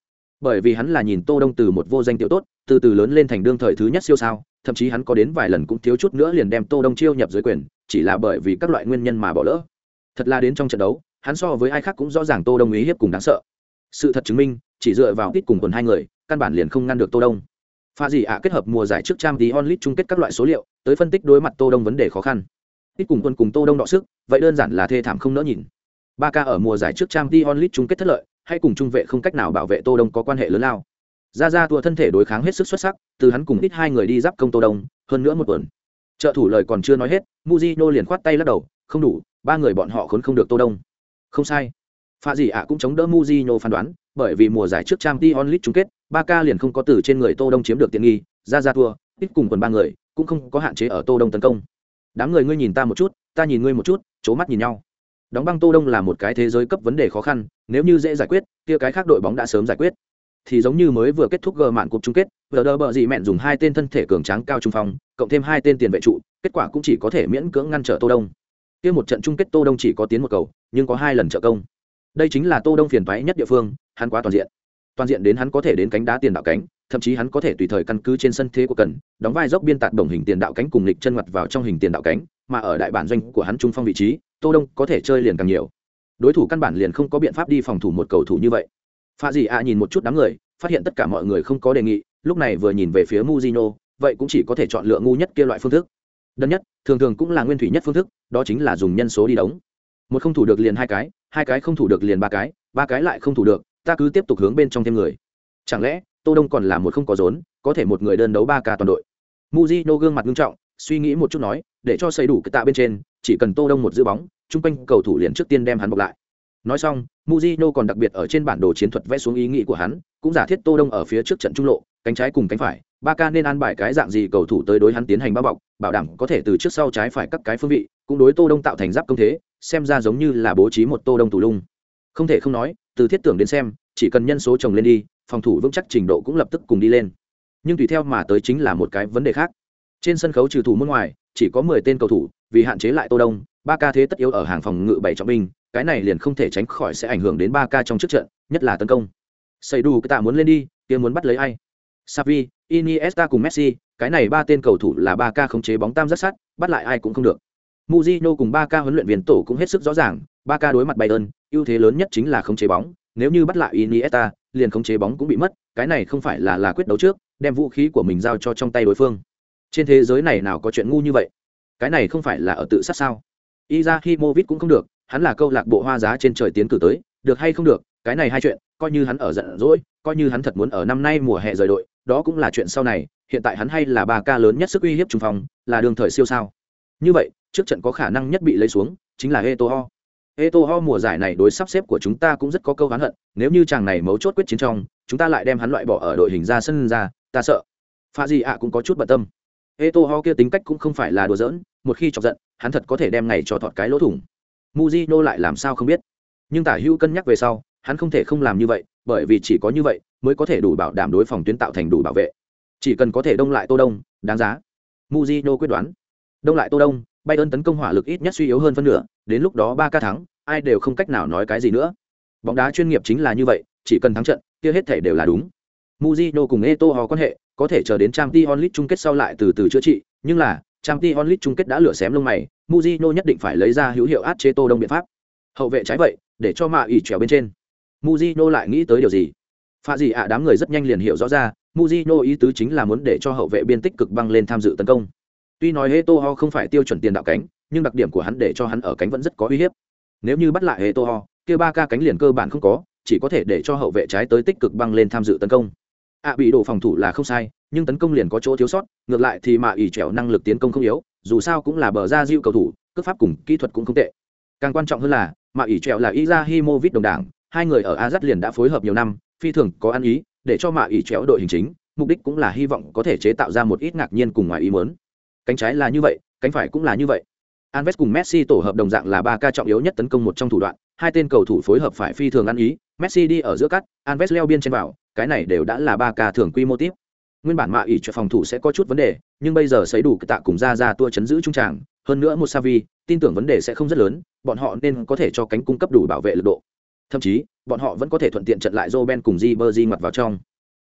[SPEAKER 1] Bởi vì hắn là nhìn tô đông từ một vô danh tiểu tốt, từ từ lớn lên thành đương thời thứ nhất siêu sao, thậm chí hắn có đến vài lần cũng thiếu chút nữa liền đem tô đông chiêu nhập dưới quyền, chỉ là bởi vì các loại nguyên nhân mà bỏ lỡ. Thật là đến trong trận đấu hắn so với ai khác cũng rõ ràng tô đông ý hiếp cùng đáng sợ. Sự thật chứng minh, chỉ dựa vào ít cùng tuần hai người, căn bản liền không ngăn được tô đông. Pha gì ạ kết hợp mùa giải trước trang tí onlit chung kết các loại số liệu, tới phân tích đối mặt tô đông vấn đề khó khăn. Ít cùng tuần cùng tô đông đọ sức, vậy đơn giản là thê thảm không nỡ nhìn. Ba ca ở mùa giải trước trang tí onlit chung kết thất lợi, hay cùng trung vệ không cách nào bảo vệ tô đông có quan hệ lớn lao. Ra ra tua thân thể đối kháng hết sức xuất sắc, từ hắn cùng ít hai người đi giáp công tô đông, hơn nữa một tuần. Trợ thủ lời còn chưa nói hết muzino liền khoát tay lắc đầu, không đủ, ba người bọn họ khốn không được tô đông không sai. Phạ gì ạ cũng chống đỡ muzino phán đoán, bởi vì mùa giải trước Champions League chung kết, Barca liền không có từ trên người tô đông chiếm được tiện nghi, ra ra thua, ít cùng quần ba người, cũng không có hạn chế ở tô đông tấn công. Đám người ngươi nhìn ta một chút, ta nhìn ngươi một chút, chố mắt nhìn nhau. Đóng băng tô đông là một cái thế giới cấp vấn đề khó khăn, nếu như dễ giải quyết, kia cái khác đội bóng đã sớm giải quyết. Thì giống như mới vừa kết thúc gờ mạn cuộc chung kết vừa đỡ bờ gì mẹn dùng hai tên thân thể cường tráng cao trung phong, cộng thêm hai tên tiền vệ trụ, kết quả cũng chỉ có thể miễn cưỡng ngăn trở tô đông kia một trận chung kết tô đông chỉ có tiến một cầu nhưng có hai lần trợ công. Đây chính là tô đông phiền toái nhất địa phương hắn quá toàn diện. Toàn diện đến hắn có thể đến cánh đá tiền đạo cánh thậm chí hắn có thể tùy thời căn cứ trên sân thế của cần đóng vai dốc biên tạt đồng hình tiền đạo cánh cùng lịch chân mặt vào trong hình tiền đạo cánh mà ở đại bản doanh của hắn trung phong vị trí tô đông có thể chơi liền càng nhiều. Đối thủ căn bản liền không có biện pháp đi phòng thủ một cầu thủ như vậy. Pha gì ạ nhìn một chút đám người phát hiện tất cả mọi người không có đề nghị lúc này vừa nhìn về phía Mujino, vậy cũng chỉ có thể chọn lựa ngu nhất kia loại phương thức đơn nhất, thường thường cũng là nguyên thủy nhất phương thức, đó chính là dùng nhân số đi đóng. Một không thủ được liền hai cái hai cái không thủ được liền ba cái ba cái lại không thủ được, ta cứ tiếp tục hướng bên trong thêm người. Chẳng lẽ, tô đông còn là một không có rốn, có thể một người đơn đấu ba ca toàn đội? Muzino gương mặt nghiêm trọng, suy nghĩ một chút nói, để cho xây đủ cái tạ bên trên, chỉ cần tô đông một giữ bóng, chung quanh cầu thủ liền trước tiên đem hắn bọc lại. Nói xong muzino còn đặc biệt ở trên bản đồ chiến thuật vẽ xuống ý nghĩ của hắn, cũng giả thiết tô đông ở phía trước trận trung lộ cánh trái cùng cánh phải, ba ca nên an bài cái dạng gì cầu thủ tới đối hắn tiến hành bao bọc, bảo đảm có thể từ trước sau trái phải các cái phương vị, cũng đối tô đông tạo thành giáp công thế, xem ra giống như là bố trí một tô đông tù lung. Không thể không nói, từ thiết tưởng đến xem, chỉ cần nhân số chồng lên đi, phòng thủ vững chắc trình độ cũng lập tức cùng đi lên. Nhưng tùy theo mà tới chính là một cái vấn đề khác. Trên sân khấu trừ thủ môn ngoài, chỉ có mười tên cầu thủ, vì hạn chế lại tô đông, ba ca thế tất yếu ở hàng phòng ngự bảy trọng binh, cái này liền không thể tránh khỏi sẽ ảnh hưởng đến ba ca trong trước trận, nhất là tấn công. Xây đủ cái tạ muốn lên đi, kia muốn bắt lấy ai? Savi, Iniesta cùng Messi, cái này ba tên cầu thủ là ba ca khống chế bóng tam rất sát, bắt lại ai cũng không được. Mujino cùng ba ca huấn luyện viên tổ cũng hết sức rõ ràng, ba ca đối mặt Bayern, ưu thế lớn nhất chính là khống chế bóng, nếu như bắt lại Iniesta, liền khống chế bóng cũng bị mất, cái này không phải là là quyết đấu trước, đem vũ khí của mình giao cho trong tay đối phương. Trên thế giới này nào có chuyện ngu như vậy? Cái này không phải là ở tự sát sao? Izahimovic cũng không được, hắn là câu lạc bộ hoa giá trên trời tiến cử tới, được hay không được, cái này hai chuyện, coi như hắn ở giận dỗi, coi như hắn thật muốn ở năm nay mùa hè rời đội, đó cũng là chuyện sau này hiện tại hắn hay là ba ca lớn nhất sức uy hiếp trung phong là đường thời siêu sao như vậy trước trận có khả năng nhất bị lấy xuống chính là etoho etoho mùa giải này đối sắp xếp của chúng ta cũng rất có câu hắn hận nếu như chàng này mấu chốt quyết chiến trong chúng ta lại đem hắn loại bỏ ở đội hình ra sân ra ta sợ pha gì ạ cũng có chút bận tâm Eto'o kia tính cách cũng không phải là đùa giỡn, một khi chọc giận, hắn thật có thể đem ngày cho thọt cái lỗ thủng. Mujino lại làm sao không biết. Nhưng Tả Hữu cân nhắc về sau, hắn không thể không làm như vậy, bởi vì chỉ có như vậy mới có thể đủ bảo đảm đối phòng tuyến tạo thành đủ bảo vệ. Chỉ cần có thể đông lại Tô Đông, đáng giá. Mujino quyết đoán. Đông lại Tô Đông, bay ơn tấn công hỏa lực ít nhất suy yếu hơn phân nửa, đến lúc đó ba ca thắng, ai đều không cách nào nói cái gì nữa. Bóng đá chuyên nghiệp chính là như vậy, chỉ cần thắng trận, kia hết thể đều là đúng. Mujino cùng Eto'o quan hệ, có thể chờ đến trang t onlit chung kết sau lại từ từ chữa trị, nhưng là trang t onlit chung kết đã lửa xém lông mày, Mujino nhất định phải lấy ra hữu hiệu át chế Tô Đông biện pháp. Hậu vệ trái vậy, để cho mạ ỷ trèo bên trên. Mujino lại nghĩ tới điều gì? Phạ gì ạ đám người rất nhanh liền hiểu rõ ra, Mujino ý tứ chính là muốn để cho hậu vệ biên tích cực băng lên tham dự tấn công. Tuy nói Eto'o không phải tiêu chuẩn tiền đạo cánh, nhưng đặc điểm của hắn để cho hắn ở cánh vẫn rất có uy hiếp. Nếu như bắt lại Eto'o, kia ba ca cánh liền cơ bản không có, chỉ có thể để cho hậu vệ trái tới tích cực băng lên tham dự tấn công ạ bị đổ phòng thủ là không sai nhưng tấn công liền có chỗ thiếu sót ngược lại thì mạ ỷ trèo năng lực tiến công không yếu dù sao cũng là bờ ra diệu cầu thủ cước pháp cùng kỹ thuật cũng không tệ càng quan trọng hơn là mạ ỷ trèo là Izahimovic đồng đảng hai người ở azat liền đã phối hợp nhiều năm phi thường có ăn ý để cho mạ ỉ chéo đội hình chính mục đích cũng là hy vọng có thể chế tạo ra một ít ngạc nhiên cùng ngoài ý muốn. Cánh trái là như vậy cánh phải cũng là như vậy. Alves cùng Messi tổ hợp đồng dạng là ba ca trọng yếu nhất tấn công một trong thủ đoạn, hai tên cầu thủ phối hợp phải phi thường ăn ý, Messi đi ở giữa cắt, Alves leo biên trên vào, cái này đều đã là ba ca thường quy mô tiếp nguyên bản mạ ỉ cho phòng thủ sẽ có chút vấn đề nhưng bây giờ sấy đủ tạ cùng ra ra tua chấn giữ trung tràng hơn nữa một savi tin tưởng vấn đề sẽ không rất lớn bọn họ nên có thể cho cánh cung cấp đủ bảo vệ lực độ thậm chí bọn họ vẫn có thể thuận tiện trận lại joe ben cùng di bơ di mặt vào trong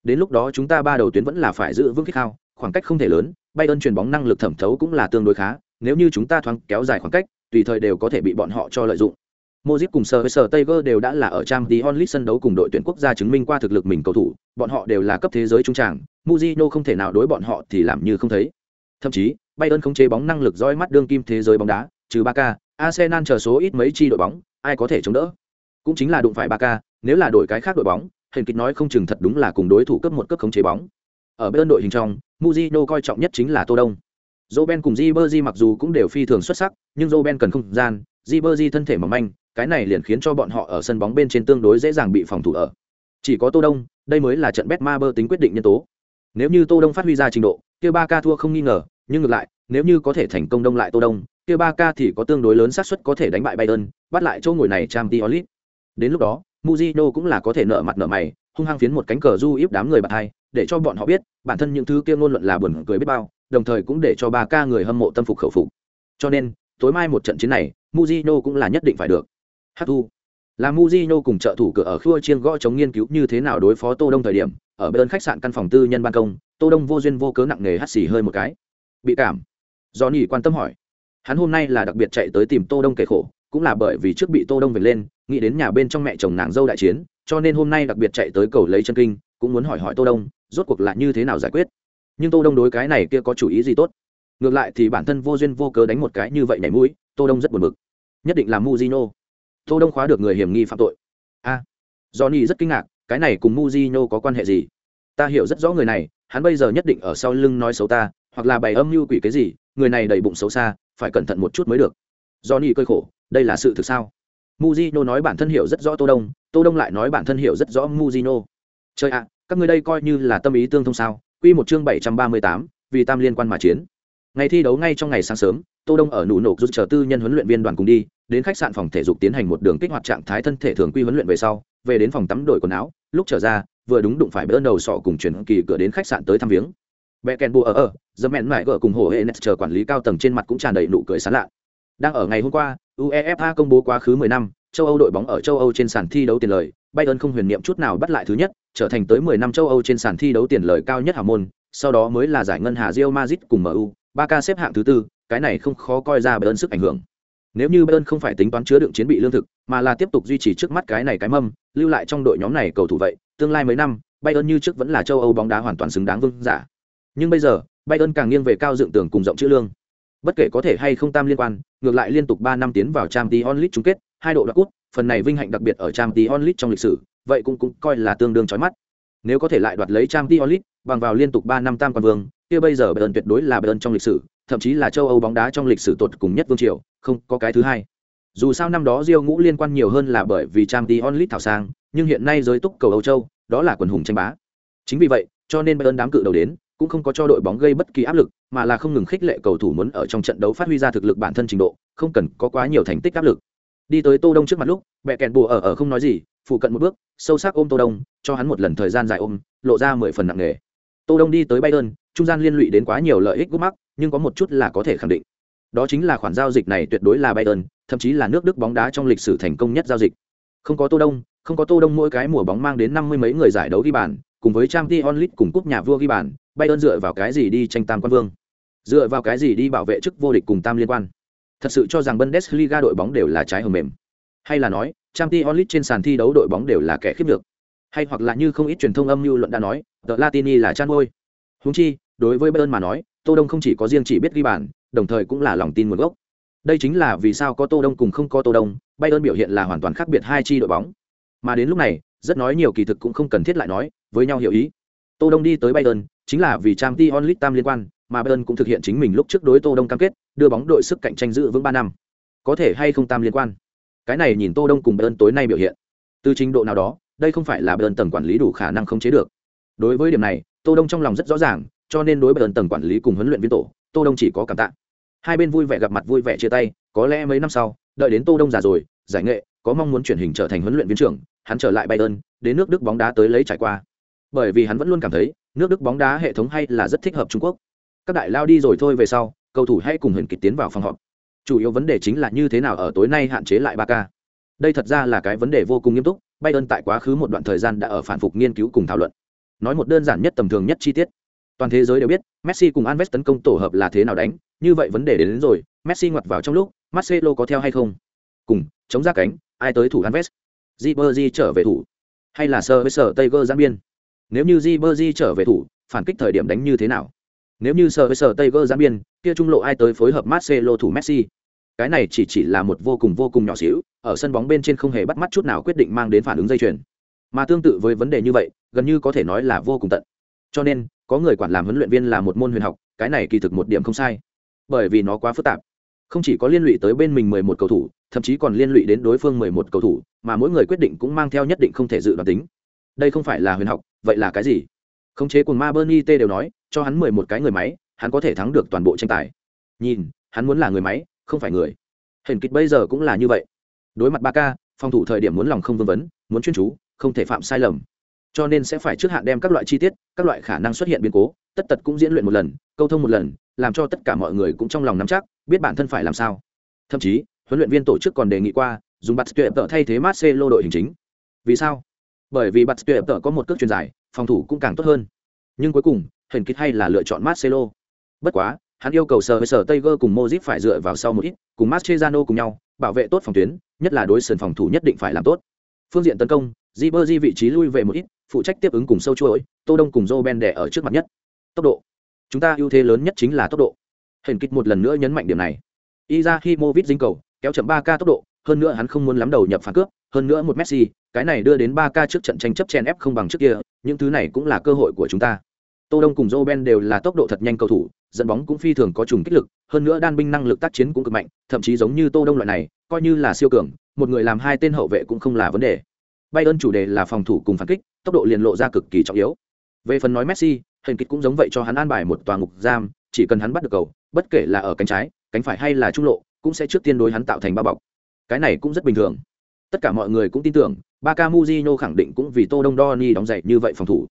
[SPEAKER 1] đến lúc đó chúng ta ba đầu tuyến vẫn là phải giữ vững kích khao khoảng cách không thể lớn bay ơn chuyền bóng năng lực thẩm thấu cũng là tương đối khá nếu như chúng ta thoáng kéo dài khoảng cách tùy thời đều có thể bị bọn họ cho lợi dụng Modric cùng Sir Sir Tiger đều đã là ở Champions League sân đấu cùng đội tuyển quốc gia chứng minh qua thực lực mình cầu thủ, bọn họ đều là cấp thế giới trung tràng, Mujino không thể nào đối bọn họ thì làm như không thấy. Thậm chí, Bayern không chế bóng năng lực roi mắt đương kim thế giới bóng đá, trừ Barca, Arsenal chờ số ít mấy chi đội bóng, ai có thể chống đỡ. Cũng chính là đụng phải Barca, nếu là đổi cái khác đội bóng, hình kịch nói không chừng thật đúng là cùng đối thủ cấp một cấp không chế bóng. Ở bên đội hình trong, Mujino coi trọng nhất chính là Tô Đông. Roben cùng Ribery mặc dù cũng đều phi thường xuất sắc, nhưng Roben cần không gian, Ribery thân thể mỏng manh, cái này liền khiến cho bọn họ ở sân bóng bên trên tương đối dễ dàng bị phòng thủ ở chỉ có tô đông đây mới là trận Betmaber tính quyết định nhân tố nếu như tô đông phát huy ra trình độ kia Barca thua không nghi ngờ nhưng ngược lại nếu như có thể thành công đông lại tô đông kia Barca thì có tương đối lớn xác suất có thể đánh bại bayern bắt lại chỗ ngồi này Champions League đến lúc đó muzino cũng là có thể nợ mặt nợ mày, hung hăng phiến một cánh cờ du íp đám người bạn hai, để cho bọn họ biết, bản thân những thứ kia ngôn luận là buồn cười biết bao, đồng thời cũng để cho ba ca người hâm mộ tâm phục khẩu phục. Cho nên, tối mai một trận chiến này muzino cũng là nhất định phải được. Hát thu là muzino cùng trợ thủ cửa ở khua chiên gõ chống nghiên cứu như thế nào đối phó tô đông thời điểm, ở bên khách sạn căn phòng tư nhân ban công, tô đông vô duyên vô cớ nặng nề hắt xì hơi một cái. Bị cảm. Do nỉ quan tâm hỏi. Hắn hôm nay là đặc biệt chạy tới tìm tô đông kể khổ, cũng là bởi vì trước bị tô đông về lên nghĩ đến nhà bên trong mẹ chồng nàng dâu đại chiến cho nên hôm nay đặc biệt chạy tới cầu lấy chân kinh cũng muốn hỏi hỏi tô đông rốt cuộc là như thế nào giải quyết. Nhưng tô đông đối cái này kia có chủ ý gì tốt? Ngược lại thì bản thân vô duyên vô cớ đánh một cái như vậy nhảy mũi tô đông rất buồn bực. Nhất định là muzino tô đông khóa được người hiểm nghi phạm tội. A. À, johnny rất kinh ngạc cái này cùng muzino có quan hệ gì? Ta hiểu rất rõ người này hắn bây giờ nhất định ở sau lưng nói xấu ta hoặc là bày âm mưu quỷ cái gì người này đầy bụng xấu xa phải cẩn thận một chút mới được. Johnny cơi khổ đây là sự thực sao? Mujino nói bản thân hiểu rất rõ tô đông tô đông lại nói bản thân hiểu rất rõ Mujino. chơi ạ các ngươi đây coi như là tâm ý tương thông sao? Quy một chương bảy trăm ba mươi tám, vì tam liên quan mà chiến. Ngày thi đấu ngay trong ngày sáng sớm tô đông ở nụ nổ rút chờ tư nhân huấn luyện viên đoàn cùng đi đến khách sạn phòng thể dục tiến hành một đường kích hoạt trạng thái thân thể thường quy huấn luyện về sau về đến phòng tắm đổi quần áo lúc trở ra vừa đúng đụng phải bỡ đầu sọ cùng chuyển kỳ cửa đến khách sạn tới thăm viếng. Vẽ kèn bùa ở ở giờ mẹn mải gỡ cùng hồ hệ chờ quản lý cao tầng trên mặt cũng tràn đầy nụ cười sán lạ. Đang ở ngày hôm qua uefa công bố quá khứ 10 năm châu âu đội bóng ở châu âu trên sàn thi đấu tiền lời bayern không huyền niệm chút nào bắt lại thứ nhất trở thành tới 10 năm châu âu trên sàn thi đấu tiền lời cao nhất hào môn sau đó mới là giải ngân hà Real Madrid cùng MU, Barca xếp hạng thứ tư, cái này không khó coi ra Bayern sức ảnh hưởng. Nếu như Bayern không phải tính toán chứa đựng chiến bị lương thực, mà là tiếp tục duy trì trước mắt cái này cái mâm, lưu lại trong đội nhóm này cầu thủ vậy, tương lai mấy năm, Bayern như trước vẫn là châu Âu bóng đá hoàn toàn xứng đáng vương giả. Nhưng bây giờ, Bayern càng nghiêng về cao dựng tưởng cùng rộng chữ lương. Bất kể có thể hay không tam liên quan, ngược lại liên tục 3 năm tiến vào Champions League chung kết, hai độ đoạt cúp, phần này vinh hạnh đặc biệt ở Champions League trong lịch sử, vậy cũng cũng coi là tương đương chói mắt. Nếu có thể lại đoạt lấy Champions League, bằng vào liên tục 3 năm tam quan vương, kia bây giờ Bayern tuyệt đối là Bayern trong lịch sử, thậm chí là châu Âu bóng đá trong lịch sử tột cùng nhất vương triều, không có cái thứ hai. Dù sao năm đó Diêu ngũ liên quan nhiều hơn là bởi vì Champions League thảo sang, nhưng hiện nay giới túc cầu Âu châu, đó là quần hùng tranh bá. Chính vì vậy, cho nên Bayern đám cự đầu đến, cũng không có cho đội bóng gây bất kỳ áp lực, mà là không ngừng khích lệ cầu thủ muốn ở trong trận đấu phát huy ra thực lực bản thân trình độ, không cần có quá nhiều thành tích áp lực. Đi tới tô đông trước mặt lúc, mẹ kèn bùa ở ở không nói gì, phụ cận một bước, sâu sắc ôm tô đông, cho hắn một lần thời gian dài ôm, lộ ra mười phần nặng nề. Tô đông đi tới bayern, trung gian liên lụy đến quá nhiều lợi ích gút mắc, nhưng có một chút là có thể khẳng định. Đó chính là khoản giao dịch này tuyệt đối là bayern, thậm chí là nước đức bóng đá trong lịch sử thành công nhất giao dịch. Không có tô đông, không có tô đông mỗi cái mùa bóng mang đến năm mươi mấy người giải đấu ghi bàn, cùng với trang League cùng cúp nhà vua ghi bàn bayern dựa vào cái gì đi tranh tam quan vương? Dựa vào cái gì đi bảo vệ chức vô địch cùng tam liên quan? Thật sự cho rằng bundesliga đội bóng đều là trái hầm mềm. Hay là nói, Champions League trên sàn thi đấu đội bóng đều là kẻ khiếp được. Hay hoặc là như không ít truyền thông âm mưu luận đã nói the latini là chăn ngôi Huống chi, đối với bayern mà nói, tô đông không chỉ có riêng chỉ biết ghi bàn, đồng thời cũng là lòng tin nguồn gốc. Đây chính là vì sao có tô đông cùng không có tô đông, bayern biểu hiện là hoàn toàn khác biệt hai chi đội bóng. Mà đến lúc này, rất nói nhiều kỳ thực cũng không cần thiết lại nói, với nhau hiểu ý. Tô đông đi tới bayern chính là vì trang t onlit tam liên quan, mà bayern cũng thực hiện chính mình lúc trước đối tô đông cam kết, đưa bóng đội sức cạnh tranh giữ vững ba năm. Có thể hay không tam liên quan? Cái này nhìn tô đông cùng bayern tối nay biểu hiện. Từ trình độ nào đó, đây không phải là bayern tầng quản lý đủ khả năng khống chế được. Đối với điểm này, tô đông trong lòng rất rõ ràng, cho nên đối bayern tầng quản lý cùng huấn luyện viên tổ, tô đông chỉ có cảm tạ. Hai bên vui vẻ gặp mặt vui vẻ chia tay, có lẽ mấy năm sau, đợi đến tô đông già rồi, giải nghệ, có mong muốn chuyển hình trở thành huấn luyện viên trưởng, hắn trở lại bayern, đến nước đức bóng đá tới lấy trải qua bởi vì hắn vẫn luôn cảm thấy nước đức bóng đá hệ thống hay là rất thích hợp trung quốc. Các đại lao đi rồi thôi về sau cầu thủ hãy cùng huyền kịch tiến vào phòng họp. Chủ yếu vấn đề chính là như thế nào ở tối nay hạn chế lại ba k đây thật ra là cái vấn đề vô cùng nghiêm túc bayern tại quá khứ một đoạn thời gian đã ở phản phục nghiên cứu cùng thảo luận. Nói một đơn giản nhất tầm thường nhất chi tiết. Toàn thế giới đều biết messi cùng alves tấn công tổ hợp là thế nào đánh như vậy vấn đề đến, đến rồi messi ngoặt vào trong lúc marcelo có theo hay không? Cùng chống ra cánh ai tới thủ alves? Ribery trở về thủ. Hay là sơ với sở Tiger giãn biên? Nếu như Jibberjee trở về thủ, phản kích thời điểm đánh như thế nào? Nếu như sơ với sở Tiger giãn biên, kia trung lộ ai tới phối hợp Marcelo thủ Messi? Cái này chỉ chỉ là một vô cùng vô cùng nhỏ xíu, ở sân bóng bên trên không hề bắt mắt chút nào quyết định mang đến phản ứng dây chuyền. Mà tương tự với vấn đề như vậy, gần như có thể nói là vô cùng tận. Cho nên, có người quản làm huấn luyện viên là một môn huyền học, cái này kỳ thực một điểm không sai. Bởi vì nó quá phức tạp. Không chỉ có liên lụy tới bên mình mười một cầu thủ, thậm chí còn liên lụy đến đối phương mười một cầu thủ, mà mỗi người quyết định cũng mang theo nhất định không thể dự đoán tính đây không phải là huyền học, vậy là cái gì? Khống chế cùng ma bernie t đều nói, cho hắn mười một cái người máy, hắn có thể thắng được toàn bộ tranh tài. Nhìn, hắn muốn là người máy, không phải người. Hình kịch bây giờ cũng là như vậy. Đối mặt ba k, phòng thủ thời điểm muốn lòng không vương vấn, muốn chuyên chú, không thể phạm sai lầm. Cho nên sẽ phải trước hạn đem các loại chi tiết, các loại khả năng xuất hiện biến cố, tất tật cũng diễn luyện một lần, câu thông một lần, làm cho tất cả mọi người cũng trong lòng nắm chắc, biết bản thân phải làm sao. Thậm chí, huấn luyện viên tổ chức còn đề nghị qua, dùng bạt tuyệt tợ thay thế marcelo đội hình chính. Vì sao? Bởi vì bạt tuyệt tợ có một cước truyền dài phòng thủ cũng càng tốt hơn nhưng cuối cùng hình kích hay là lựa chọn marcelo bất quá hắn yêu cầu sở với sở Tiger cùng mozip phải dựa vào sau một ít, cùng Mascherano cùng nhau, bảo vệ tốt phòng tuyến, nhất là đối sân phòng thủ nhất định phải làm tốt. Phương diện tấn công, di berdi vị trí lui về một ít, phụ trách tiếp ứng cùng sâu chuỗi, Tô Đông cùng Joe đè ở trước mặt nhất. Tốc độ. Chúng ta ưu thế lớn nhất chính là tốc độ. Hình kích một lần nữa nhấn mạnh điểm này. Izahimovic dính cầu, kéo chậm 3K tốc độ, hơn nữa hắn không muốn lắm đầu nhập phản cướp, hơn nữa một Messi, cái này đưa đến 3K trước trận tranh chấp chen ép không bằng trước kia, những thứ này cũng là cơ hội của chúng ta. Tô Đông cùng Joe đều là tốc độ thật nhanh cầu thủ, dẫn bóng cũng phi thường có trùng kích lực, hơn nữa đan binh năng lực tác chiến cũng cực mạnh, thậm chí giống như Tô Đông loại này, coi như là siêu cường, một người làm hai tên hậu vệ cũng không là vấn đề. Bayern chủ đề là phòng thủ cùng phản kích, tốc độ liền lộ ra cực kỳ trọng yếu. Về phần nói Messi, hình kịch cũng giống vậy cho hắn an bài một tòa ngục giam, chỉ cần hắn bắt được cầu, bất kể là ở cánh trái, cánh phải hay là trung lộ, cũng sẽ trước tiên đối hắn tạo thành bao bọc. Cái này cũng rất bình thường. Tất cả mọi người cũng tin tưởng, Barca Mujinho khẳng định cũng vì Tô Đông Doni đóng dậy như vậy phòng thủ.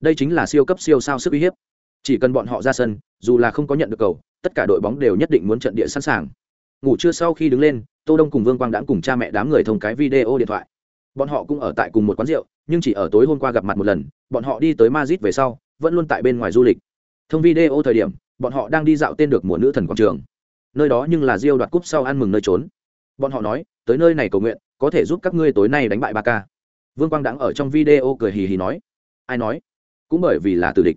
[SPEAKER 1] Đây chính là siêu cấp siêu sao sức uy hiếp. Chỉ cần bọn họ ra sân, dù là không có nhận được cầu, tất cả đội bóng đều nhất định muốn trận địa sẵn sàng. Ngủ trưa sau khi đứng lên, Tô Đông cùng Vương Quang đã cùng cha mẹ đám người thông cái video điện thoại. Bọn họ cũng ở tại cùng một quán rượu, nhưng chỉ ở tối hôm qua gặp mặt một lần, bọn họ đi tới Madrid về sau, vẫn luôn tại bên ngoài du lịch. Thông video thời điểm, bọn họ đang đi dạo tên được mùa nữ thần quảng trường. Nơi đó nhưng là Rio đoạt cúp sau ăn mừng nơi trốn. Bọn họ nói, tới nơi này cầu nguyện, có thể giúp các ngươi tối nay đánh bại ba ca Vương Quang đang ở trong video cười hì hì nói, ai nói? Cũng bởi vì là tử địch.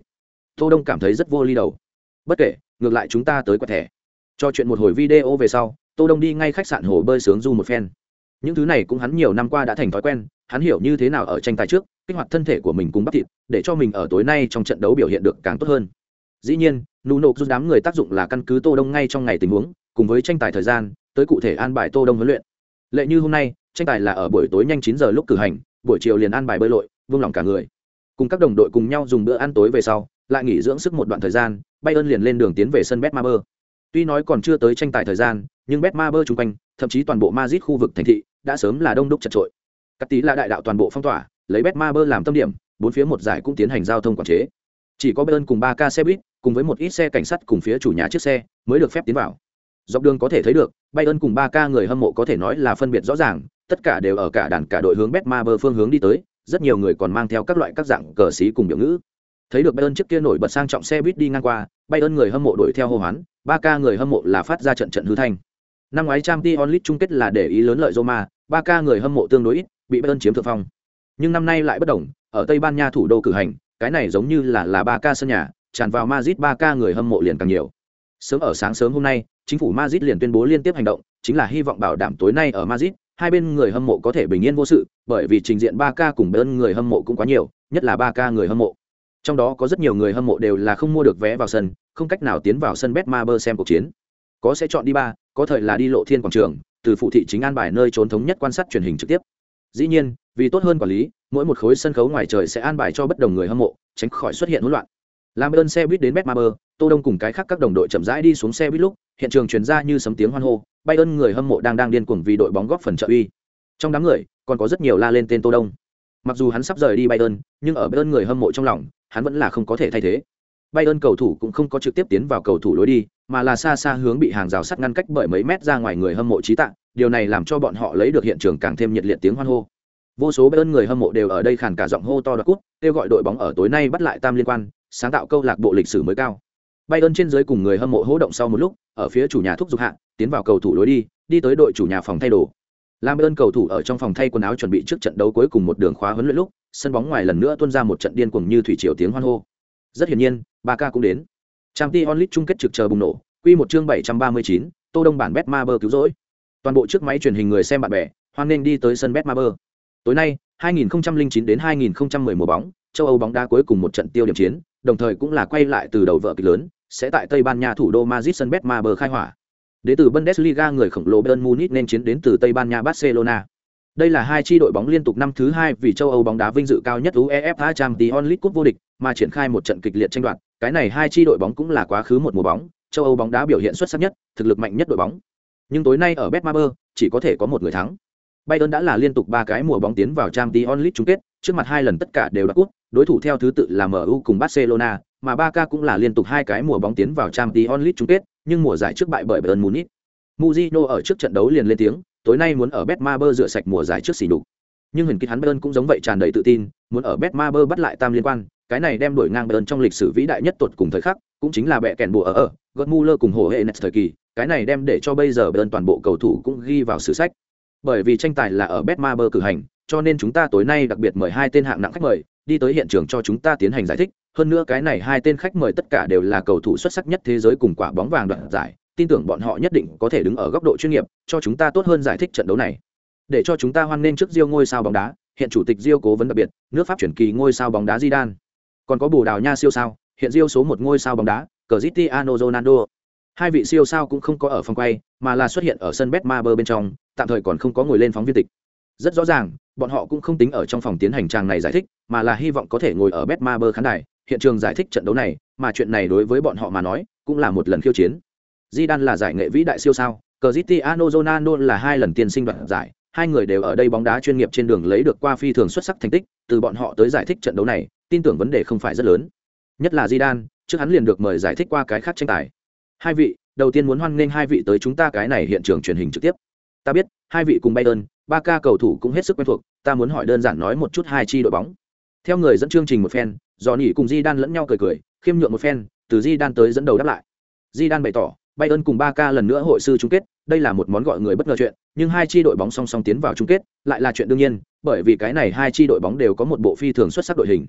[SPEAKER 1] Tô Đông cảm thấy rất vô ly đầu. Bất kể, ngược lại chúng ta tới quẹt thẻ. Cho chuyện một hồi video về sau, Tô Đông đi ngay khách sạn hồ bơi sướng du một phen những thứ này cũng hắn nhiều năm qua đã thành thói quen hắn hiểu như thế nào ở tranh tài trước kích hoạt thân thể của mình cùng bắp thịt để cho mình ở tối nay trong trận đấu biểu hiện được càng tốt hơn dĩ nhiên nụ nộp giúp đám người tác dụng là căn cứ tô đông ngay trong ngày tình huống cùng với tranh tài thời gian tới cụ thể an bài tô đông huấn luyện. Lệ như hôm nay, tranh tài là ở buổi tối nhanh chín giờ lúc cử hành, buổi chiều liền an bài bơi lội vương lòng cả người. Cùng các đồng đội cùng nhau dùng bữa ăn tối về sau, lại nghỉ dưỡng sức một đoạn thời gian, bayern liền lên đường tiến về sân betmaber. Tuy nói còn chưa tới tranh tài thời gian, nhưng betmaber chung quanh, thậm chí toàn bộ madrid khu vực thành thị, đã sớm là đông đúc chật trội. Các tí là đại đạo toàn bộ phong tỏa, lấy betmaber làm tâm điểm, bốn phía một giải cũng tiến hành giao thông quản chế. Chỉ có bayern cùng ba ca xe buýt, cùng với một ít xe cảnh sát cùng phía chủ nhà chiếc xe, mới được phép tiến vào dọc đường có thể thấy được, bayern cùng ba ca người hâm mộ có thể nói là phân biệt rõ ràng, tất cả đều ở cả đàn cả đội hướng betmaber phương hướng đi tới, rất nhiều người còn mang theo các loại các dạng cờ xí cùng biểu ngữ. Thấy được bayern trước kia nổi bật sang trọng xe buýt đi ngang qua, bayern người hâm mộ đuổi theo hô hoán ba ca người hâm mộ là phát ra trận trận hư thanh. Năm ngoái trang t onlit chung kết là để ý lớn lợi roma ba ca người hâm mộ tương đối ít, bị bayern chiếm thượng phong. Nhưng năm nay lại bất đồng, ở tây ban nha thủ đô cử hành, cái này giống như là là ba ca sân nhà, tràn vào Madrid ba ca người hâm mộ liền càng nhiều. Sớm ở sáng sớm hôm nay chính phủ Madrid liền tuyên bố liên tiếp hành động, chính là hy vọng bảo đảm tối nay ở Madrid, hai bên người hâm mộ có thể bình yên vô sự, bởi vì trình diện 3K cùng bên người hâm mộ cũng quá nhiều, nhất là 3K người hâm mộ. Trong đó có rất nhiều người hâm mộ đều là không mua được vé vào sân, không cách nào tiến vào sân betmaber xem cuộc chiến. Có sẽ chọn đi ba, có thời là đi lộ thiên quảng trường, từ phụ thị chính an bài nơi trốn thống nhất quan sát truyền hình trực tiếp. Dĩ nhiên, vì tốt hơn quản lý, mỗi một khối sân khấu ngoài trời sẽ an bài cho bất đồng người hâm mộ, tránh khỏi xuất hiện hỗn loạn. Làm ơn xe buýt đến betmaber tô đông cùng cái khác các đồng đội chậm rãi đi xuống xe buýt lúc hiện trường truyền ra như sấm tiếng hoan hô, bay ơn người hâm mộ đang đang điên cuồng vì đội bóng góp phần trợ uy. Trong đám người, còn có rất nhiều la lên tên tô đông. Mặc dù hắn sắp rời đi bayern, nhưng ở bayern người hâm mộ trong lòng, hắn vẫn là không có thể thay thế. Bayern cầu thủ cũng không có trực tiếp tiến vào cầu thủ lối đi, mà là xa xa hướng bị hàng rào sắt ngăn cách bởi mấy mét ra ngoài người hâm mộ trí tạng, điều này làm cho bọn họ lấy được hiện trường càng thêm nhiệt liệt tiếng hoan hô. Vô số bayern người hâm mộ đều ở đây khàn cả giọng hô to đoạt cút kêu gọi đội bóng ở tối nay bắt lại tam liên quan, sáng tạo câu lạc bộ lịch sử mới cao bayern trên dưới cùng người hâm mộ hỗ động sau một lúc, ở phía chủ nhà thúc giục hạ, tiến vào cầu thủ lối đi đi tới đội chủ nhà phòng thay đồ. Làm ơn cầu thủ ở trong phòng thay quần áo chuẩn bị trước trận đấu cuối cùng một đường khóa huấn luyện lúc, sân bóng ngoài lần nữa tuôn ra một trận điên cuồng như thủy triều tiếng hoan hô. Rất hiển nhiên Barca cũng đến. Champions League chung kết trực chờ bùng nổ, quy một chương bảy trăm ba mươi chín, tô đông bản bet cứu rỗi. Toàn bộ trước máy truyền hình người xem bạn bè, hoan nên đi tới sân bet tối nay 2009 đến 2010 mùa bóng, châu âu bóng đá cuối cùng một trận tiêu điểm chiến, đồng thời cũng là quay lại từ đầu vợ kịch lớn sẽ tại tây ban nha thủ đô madrid sân Betmaber khai hỏa Đến từ Bundesliga người khổng lồ Bayern Munich nên chiến đến từ Tây Ban Nha Barcelona. Đây là hai chi đội bóng liên tục năm thứ hai vì châu Âu bóng đá vinh dự cao nhất UEFA Champions League Cup vô địch, mà triển khai một trận kịch liệt tranh đoạt. Cái này hai chi đội bóng cũng là quá khứ một mùa bóng, châu Âu bóng đá biểu hiện xuất sắc nhất, thực lực mạnh nhất đội bóng. Nhưng tối nay ở Betmaber, chỉ có thể có một người thắng. Bayern đã là liên tục ba cái mùa bóng tiến vào Champions League chung kết, trước mặt hai lần tất cả đều đoạt cúp, đối thủ theo thứ tự là MU cùng Barcelona, mà Barca cũng là liên tục hai cái mùa bóng tiến vào Champions League chung kết, nhưng mùa giải trước bại bởi Bayern Munich. Mujino ở trước trận đấu liền lên tiếng, tối nay muốn ở Betmaber rửa sạch mùa giải trước xỉ nhục. Nhưng hình kích hắn Bayern cũng giống vậy tràn đầy tự tin, muốn ở Betmaber bắt lại tam liên quan, cái này đem đổi ngang Bayern trong lịch sử vĩ đại nhất tuột cùng thời khắc, cũng chính là bẻ kèn bùa ở ở, Götze cùng hồ hệ Nets thời kỳ, cái này đem để cho bây giờ Bayern toàn bộ cầu thủ cũng ghi vào sử sách. Bởi vì tranh tài là ở Betmaber cử hành, cho nên chúng ta tối nay đặc biệt mời hai tên hạng nặng khách mời đi tới hiện trường cho chúng ta tiến hành giải thích hơn nữa cái này hai tên khách mời tất cả đều là cầu thủ xuất sắc nhất thế giới cùng quả bóng vàng đoạn giải. Tin tưởng bọn họ nhất định có thể đứng ở góc độ chuyên nghiệp, cho chúng ta tốt hơn giải thích trận đấu này. Để cho chúng ta hoan nghênh trước Rio ngôi sao bóng đá, hiện chủ tịch Rio cố vấn đặc biệt, nước pháp chuyển kỳ ngôi sao bóng đá Zidane. Còn có bồ đào nha siêu sao, hiện Rio số một ngôi sao bóng đá, Cristiano Ronaldo. Hai vị siêu sao cũng không có ở phòng quay, mà là xuất hiện ở sân Betmaber bên trong, tạm thời còn không có ngồi lên phóng viên tịch. Rất rõ ràng, bọn họ cũng không tính ở trong phòng tiến hành trang này giải thích, mà là hy vọng có thể ngồi ở Betmaber khán đài hiện trường giải thích trận đấu này mà chuyện này đối với bọn họ mà nói cũng là một lần khiêu chiến Zidane là giải nghệ vĩ đại siêu sao, Cristiano Ronaldo là hai lần tiên sinh đoạt giải, hai người đều ở đây bóng đá chuyên nghiệp trên đường lấy được qua phi thường xuất sắc thành tích, từ bọn họ tới giải thích trận đấu này, tin tưởng vấn đề không phải rất lớn. Nhất là Zidane, trước hắn liền được mời giải thích qua cái khác tranh tài. Hai vị, đầu tiên muốn hoan nghênh hai vị tới chúng ta cái này hiện trường truyền hình trực tiếp. Ta biết, hai vị cùng Bayern, ba ca cầu thủ cũng hết sức quen thuộc, ta muốn hỏi đơn giản nói một chút hai chi đội bóng. Theo người dẫn chương trình một phen, Johnny cùng di đan lẫn nhau cười cười, khiêm nhượng một phen, từ di đan tới dẫn đầu đáp lại. di đan bày tỏ, Bay ơn cùng Ba Ca lần nữa hội sư chung kết, đây là một món gọi người bất ngờ chuyện, nhưng hai chi đội bóng song song tiến vào chung kết, lại là chuyện đương nhiên, bởi vì cái này hai chi đội bóng đều có một bộ phi thường xuất sắc đội hình.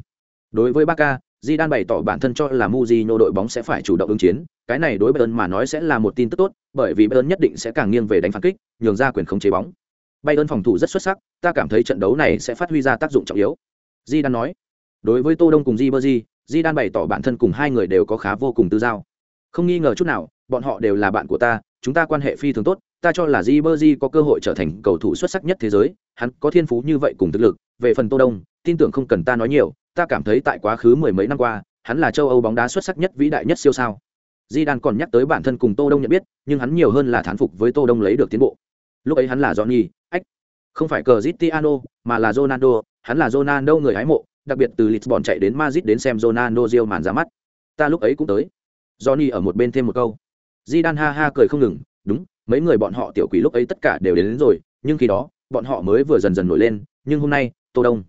[SPEAKER 1] Đối với ba k di đan bày tỏ bản thân cho là Mourinho đội bóng sẽ phải chủ động ứng chiến, cái này đối Bayern mà nói sẽ là một tin tức tốt, bởi vì Bayern nhất định sẽ càng nghiêng về đánh phản kích, nhường ra quyền khống chế bóng. Bayern phòng thủ rất xuất sắc, ta cảm thấy trận đấu này sẽ phát huy ra tác dụng trọng yếu di đan nói. Đối với Tô Đông cùng Di Berdi, Di Dan bày tỏ bản thân cùng hai người đều có khá vô cùng tư giao. Không nghi ngờ chút nào, bọn họ đều là bạn của ta chúng ta quan hệ phi thường tốt ta cho là di bơ di có cơ hội trở thành cầu thủ xuất sắc nhất thế giới hắn có thiên phú như vậy cùng thực lực về phần tô đông tin tưởng không cần ta nói nhiều ta cảm thấy tại quá khứ mười mấy năm qua hắn là châu âu bóng đá xuất sắc nhất vĩ đại nhất siêu sao di đan còn nhắc tới bản thân cùng tô đông nhận biết nhưng hắn nhiều hơn là thán phục với tô đông lấy được tiến bộ lúc ấy hắn là johnny ách không phải cờ zitiano mà là ronaldo hắn là ronaldo người hái mộ đặc biệt từ lisbon chạy đến madrid đến xem ronaldo riêu màn ra mắt. Ta lúc ấy cũng tới. Johnny ở một bên thêm một câu. Di ha ha cười không ngừng đúng mấy người bọn họ tiểu quỷ lúc ấy tất cả đều đến, đến rồi nhưng khi đó bọn họ mới vừa dần dần nổi lên nhưng hôm nay tô đông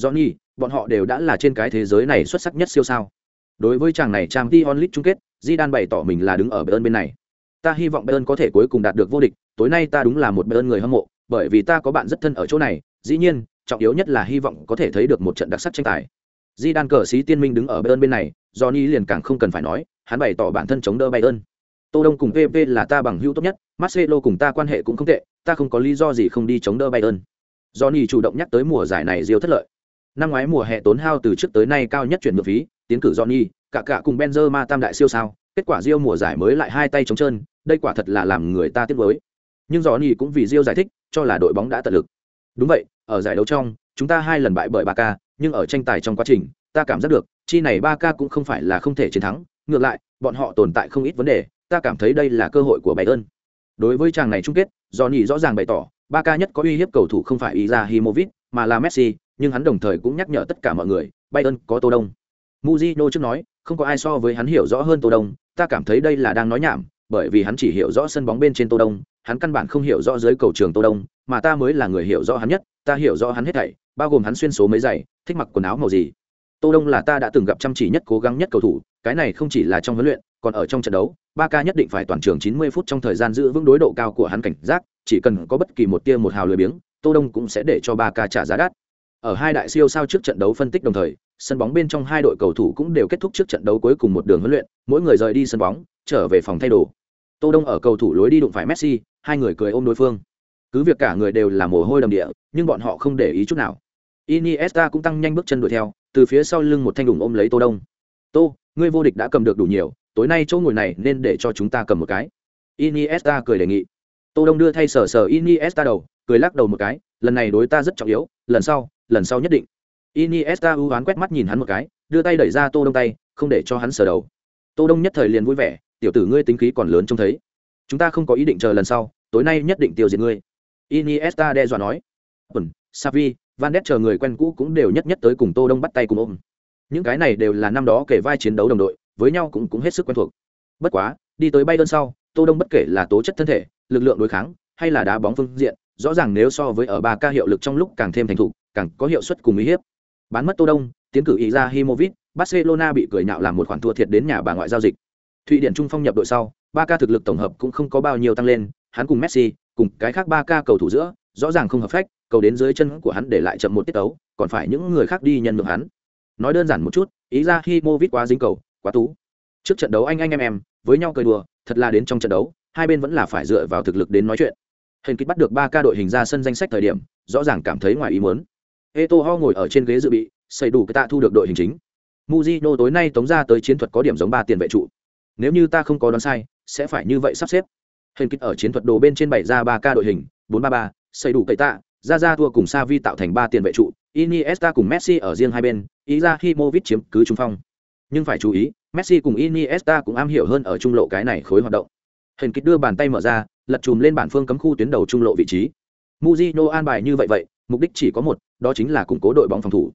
[SPEAKER 1] johnny bọn họ đều đã là trên cái thế giới này xuất sắc nhất siêu sao. Đối với chàng này trang t onlit chung kết di bày tỏ mình là đứng ở bên bên này. Ta hy vọng bayern có thể cuối cùng đạt được vô địch tối nay ta đúng là một bayern người hâm mộ bởi vì ta có bạn rất thân ở chỗ này dĩ nhiên trọng yếu nhất là hy vọng có thể thấy được một trận đặc sắc tranh tài di đan cờ sĩ tiên minh đứng ở bayern bên này johnny liền càng không cần phải nói hắn bày tỏ bản thân chống đỡ bayern tô đông cùng PV là ta bằng hữu tốt nhất marcelo cùng ta quan hệ cũng không tệ ta không có lý do gì không đi chống đỡ bayern johnny chủ động nhắc tới mùa giải này diêu thất lợi năm ngoái mùa hè tốn hao từ trước tới nay cao nhất chuyển nhượng phí tiến cử johnny cả cả cùng Benzema tam đại siêu sao, kết quả Rio mùa giải mới lại hai tay trống trơn, đây quả thật là làm người ta tiếc nuối. Nhưng Johnny cũng vì Rio giải thích, cho là đội bóng đã tận lực. Đúng vậy, ở giải đấu trong, chúng ta hai lần bại bởi Barca, nhưng ở tranh tài trong quá trình, ta cảm giác được, chi này Barca cũng không phải là không thể chiến thắng, ngược lại, bọn họ tồn tại không ít vấn đề, ta cảm thấy đây là cơ hội của Bayern. Đối với chàng này chung kết, Johnny rõ ràng bày tỏ, Barca nhất có uy hiếp cầu thủ không phải Izahimovic, mà là Messi, nhưng hắn đồng thời cũng nhắc nhở tất cả mọi người, Bayern có Tô Đông. Mujino trước nói, không có ai so với hắn hiểu rõ hơn Tô Đông, ta cảm thấy đây là đang nói nhảm, bởi vì hắn chỉ hiểu rõ sân bóng bên trên Tô Đông, hắn căn bản không hiểu rõ dưới cầu trường Tô Đông, mà ta mới là người hiểu rõ hắn nhất, ta hiểu rõ hắn hết thảy, bao gồm hắn xuyên số mấy giày, thích mặc quần áo màu gì. Tô Đông là ta đã từng gặp chăm chỉ nhất cố gắng nhất cầu thủ, cái này không chỉ là trong huấn luyện, còn ở trong trận đấu, Ba Ca nhất định phải toàn trường 90 phút trong thời gian giữ vững đối độ cao của hắn cảnh giác, chỉ cần có bất kỳ một tia một hào lười biếng, Tô Đông cũng sẽ để cho Ba Ca trả giá đắt. Ở hai đại siêu sao trước trận đấu phân tích đồng thời, sân bóng bên trong hai đội cầu thủ cũng đều kết thúc trước trận đấu cuối cùng một đường huấn luyện, mỗi người rời đi sân bóng, trở về phòng thay đồ. Tô Đông ở cầu thủ lối đi đụng phải Messi, hai người cười ôm đối phương. Cứ việc cả người đều là mồ hôi đầm địa, nhưng bọn họ không để ý chút nào. Iniesta cũng tăng nhanh bước chân đuổi theo, từ phía sau lưng một thanh đùng ôm lấy Tô Đông. "Tô, ngươi vô địch đã cầm được đủ nhiều, tối nay chỗ ngồi này nên để cho chúng ta cầm một cái." Iniesta cười đề nghị. Tô Đông đưa thay sờ sờ Iniesta đầu, cười lắc đầu một cái, "Lần này đối ta rất trọng yếu, lần sau, lần sau nhất định." iniesta ưu oán quét mắt nhìn hắn một cái đưa tay đẩy ra tô đông tay không để cho hắn sờ đầu tô đông nhất thời liền vui vẻ tiểu tử ngươi tính khí còn lớn trông thấy chúng ta không có ý định chờ lần sau tối nay nhất định tiêu diệt ngươi iniesta đe dọa nói. Ừm savi van Ness chờ người quen cũ cũng đều nhất nhất tới cùng tô đông bắt tay cùng ôm. Những cái này đều là năm đó kể vai chiến đấu đồng đội với nhau cũng cũng hết sức quen thuộc. Bất quá đi tới bay đơn sau tô đông bất kể là tố chất thân thể lực lượng đối kháng hay là đá bóng phương diện rõ ràng nếu so với ở ba ca hiệu lực trong lúc càng thêm thành thục càng có hiệu suất cùng uy hiếp. Bán mất Tô Đông, tiến cử ý Barcelona bị cười nhạo làm một khoản thua thiệt đến nhà bà ngoại giao dịch. Thụy Điển trung phong nhập đội sau, ba ca thực lực tổng hợp cũng không có bao nhiêu tăng lên, hắn cùng Messi, cùng cái khác ba ca cầu thủ giữa, rõ ràng không hợp phách, cầu đến dưới chân của hắn để lại chậm một tiết tấu, còn phải những người khác đi nhân nhượng hắn. Nói đơn giản một chút, ý ra khi movid quá dính cầu, quá tú. Trước trận đấu anh anh em em, với nhau cười đùa, thật là đến trong trận đấu, hai bên vẫn là phải dựa vào thực lực đến nói chuyện. Hình kích bắt được ba ca đội hình ra sân danh sách thời điểm, rõ ràng cảm thấy ngoài ý muốn. Eto ho ngồi ở trên ghế dự bị, xây đủ cái tạ thu được đội hình chính. Mujino tối nay tống ra tới chiến thuật có điểm giống ba tiền vệ trụ. Nếu như ta không có đoán sai, sẽ phải như vậy sắp xếp hên kích ở chiến thuật đồ bên trên bảy ra ba ca đội hình, 4-3-3, xây đủ cậy tạ, ra ra thua cùng Savi tạo thành ba tiền vệ trụ, Iniesta cùng Messi ở riêng hai bên, Izahimovic chiếm cứ trung phong. Nhưng phải chú ý, Messi cùng Iniesta cũng am hiểu hơn ở trung lộ cái này khối hoạt động. hên kích đưa bàn tay mở ra, lật chùm lên bản phương cấm khu tuyến đầu trung lộ vị trí. Mujino an bài như vậy vậy, mục đích chỉ có một, đó chính là củng cố đội bóng phòng thủ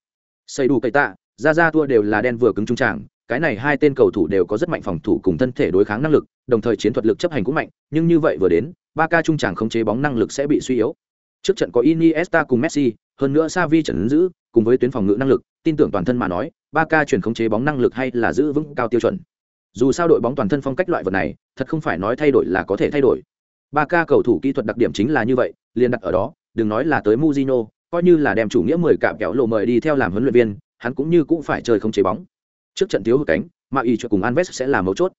[SPEAKER 1] xây đủ cậy tạ ra ra thua đều là đen vừa cứng trung tràng cái này hai tên cầu thủ đều có rất mạnh phòng thủ cùng thân thể đối kháng năng lực đồng thời chiến thuật lực chấp hành cũng mạnh nhưng như vậy vừa đến ba ca trung tràng không chế bóng năng lực sẽ bị suy yếu. Trước trận có iniesta cùng messi hơn nữa Xavi trận giữ cùng với tuyến phòng ngự năng lực tin tưởng toàn thân mà nói ba ca chuyển khống chế bóng năng lực hay là giữ vững cao tiêu chuẩn. Dù sao đội bóng toàn thân phong cách loại vật này thật không phải nói thay đổi là có thể thay đổi. Ba ca cầu thủ kỹ thuật đặc điểm chính là như vậy liền đặt ở đó đừng nói là tới Mujino, coi như là đem chủ nghĩa mười cạm kéo lộ mời đi theo làm huấn luyện viên hắn cũng như cũng phải chơi không chế bóng. Trước trận thiếu hụt cánh mà ý cho cùng Anves sẽ là mấu chốt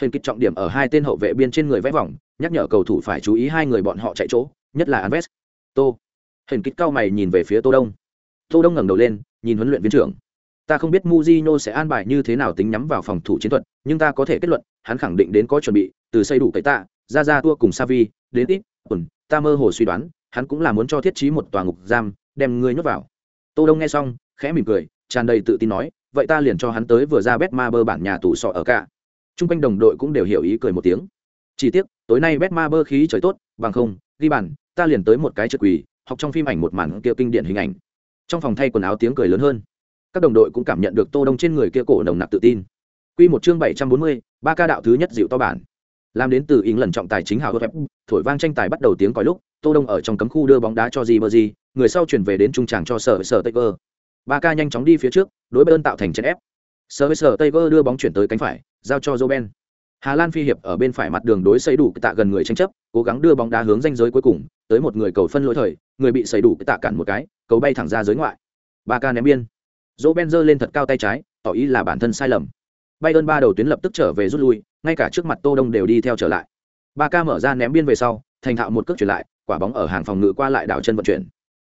[SPEAKER 1] hình kích trọng điểm ở hai tên hậu vệ biên trên người vẽ vòng, nhắc nhở cầu thủ phải chú ý hai người bọn họ chạy chỗ, nhất là Alves tô. Hình kích cao mày nhìn về phía tô đông. Tô đông ngẩng đầu lên, nhìn huấn luyện viên trưởng. Ta không biết Mujino sẽ an bài như thế nào tính nhắm vào phòng thủ chiến thuật, nhưng ta có thể kết luận, hắn khẳng định đến có chuẩn bị, từ xây đủ cậy tạ, ra ra tua cùng Savi đến ít ta mơ hồ suy đoán, hắn cũng là muốn cho thiết trí một tòa ngục giam, đem ngươi nhốt vào. Tô đông nghe xong, khẽ mỉm cười, tràn đầy tự tin nói, vậy ta liền cho hắn tới vừa ra bet ma bơ bản nhà tù sọ ở cả chung quanh đồng đội cũng đều hiểu ý cười một tiếng. Chỉ tiếc tối nay bet ma bơ khí trời tốt bằng không ghi bàn ta liền tới một cái trượt quỳ học trong phim ảnh một màn kia kinh điển hình ảnh. Trong phòng thay quần áo tiếng cười lớn hơn. Các đồng đội cũng cảm nhận được tô đông trên người kia cổ nồng nặc tự tin. Quy một chương bảy trăm bốn mươi, ba ca đạo thứ nhất dịu to bản. Làm đến từ ý lần trọng tài chính hào hớt thổi vang tranh tài bắt đầu tiếng còi lúc tô đông ở trong cấm khu đưa bóng đá cho di bơ người sau chuyển về đến trung tràng cho sở sở tây ba ca nhanh chóng đi phía trước đối bên tạo thành chèn ép. Sở sở tây đưa bóng chuyển tới cánh phải giao cho Roben. hà lan phi hiệp ở bên phải mặt đường đối xây đủ tạ gần người tranh chấp, cố gắng đưa bóng đá hướng danh giới cuối cùng, tới một người cầu phân lỗi thời, người bị xây đủ tạ cản một cái, cầu bay thẳng ra giới ngoại. Ba ca ném biên. Roben giơ lên thật cao tay trái, tỏ ý là bản thân sai lầm. Bay ơn ba đầu tuyến lập tức trở về rút lui, ngay cả trước mặt tô đông đều đi theo trở lại. Ba ca mở ra ném biên về sau, thành thạo một cước chuyển lại, quả bóng ở hàng phòng ngự qua lại đảo chân vận chuyển.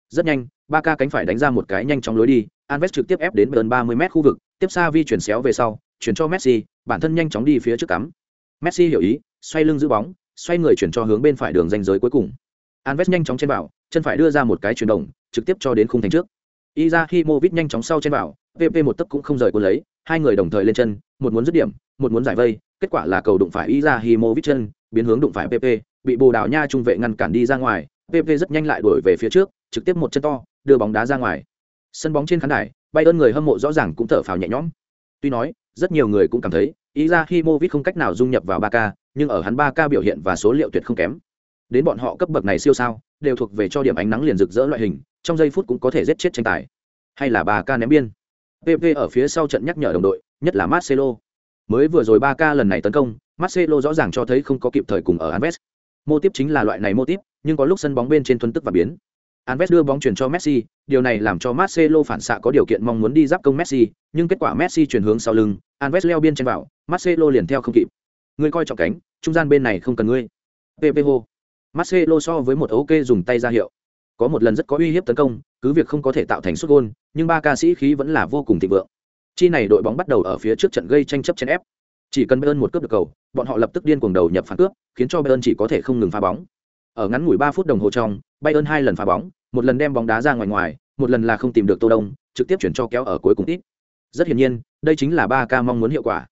[SPEAKER 1] Rất nhanh, ba ca cánh phải đánh ra một cái nhanh chóng lối đi, alves trực tiếp ép đến gần ba mươi m khu vực, tiếp xa vi chuyển xéo về sau, chuyển cho messi bản thân nhanh chóng đi phía trước cắm. Messi hiểu ý, xoay lưng giữ bóng, xoay người chuyển cho hướng bên phải đường danh giới cuối cùng. Alves nhanh chóng trên vào, chân phải đưa ra một cái chuyển động, trực tiếp cho đến khung thành trước. Izahimovic nhanh chóng sau trên vào pp một tấc cũng không rời cuốn lấy, hai người đồng thời lên chân, một muốn dứt điểm, một muốn giải vây, kết quả là cầu đụng phải Izahimovic chân, biến hướng đụng phải pp bị bồ đào nha trung vệ ngăn cản đi ra ngoài pp rất nhanh lại đuổi về phía trước, trực tiếp một chân to, đưa bóng đá ra ngoài. Sân bóng trên khán đài bay ơn người hâm mộ rõ ràng cũng thở phào nhẹ nhõm. Tuy nói rất nhiều người cũng cảm thấy Izahimovic không cách nào dung nhập vào 3K, nhưng ở hắn 3K biểu hiện và số liệu tuyệt không kém. Đến bọn họ cấp bậc này siêu sao, đều thuộc về cho điểm ánh nắng liền rực rỡ loại hình, trong giây phút cũng có thể giết chết tranh tài. Hay là 3K ném biên. PP ở phía sau trận nhắc nhở đồng đội, nhất là Marcelo. Mới vừa rồi 3K lần này tấn công, Marcelo rõ ràng cho thấy không có kịp thời cùng ở Anves. Mô tiếp chính là loại này mô tiếp, nhưng có lúc sân bóng bên trên thuần tức và biến. Anves đưa bóng chuyển cho Messi, điều này làm cho Marcelo phản xạ có điều kiện mong muốn đi giáp công Messi, nhưng kết quả Messi chuyển hướng sau lưng, Anves leo biên trên vào, Marcelo liền theo không kịp. Người coi trọng cánh, trung gian bên này không cần ngươi. Pepe hô. Marcelo so với một ok dùng tay ra hiệu. Có một lần rất có uy hiếp tấn công, cứ việc không có thể tạo thành sút gol, nhưng ba ca sĩ khí vẫn là vô cùng thịnh vượng. Chi này đội bóng bắt đầu ở phía trước trận gây tranh chấp trên ép. Chỉ cần Bayern một cướp được cầu, bọn họ lập tức điên cuồng đầu nhập phản cướp, khiến cho Bayern chỉ có thể không ngừng phá bóng. Ở ngắn ngủi 3 phút đồng hồ trong, Bayern hai lần phá bóng, một lần đem bóng đá ra ngoài ngoài, một lần là không tìm được Tô Đông, trực tiếp chuyển cho kéo ở cuối cùng ít. Rất hiển nhiên, đây chính là 3K mong muốn hiệu quả.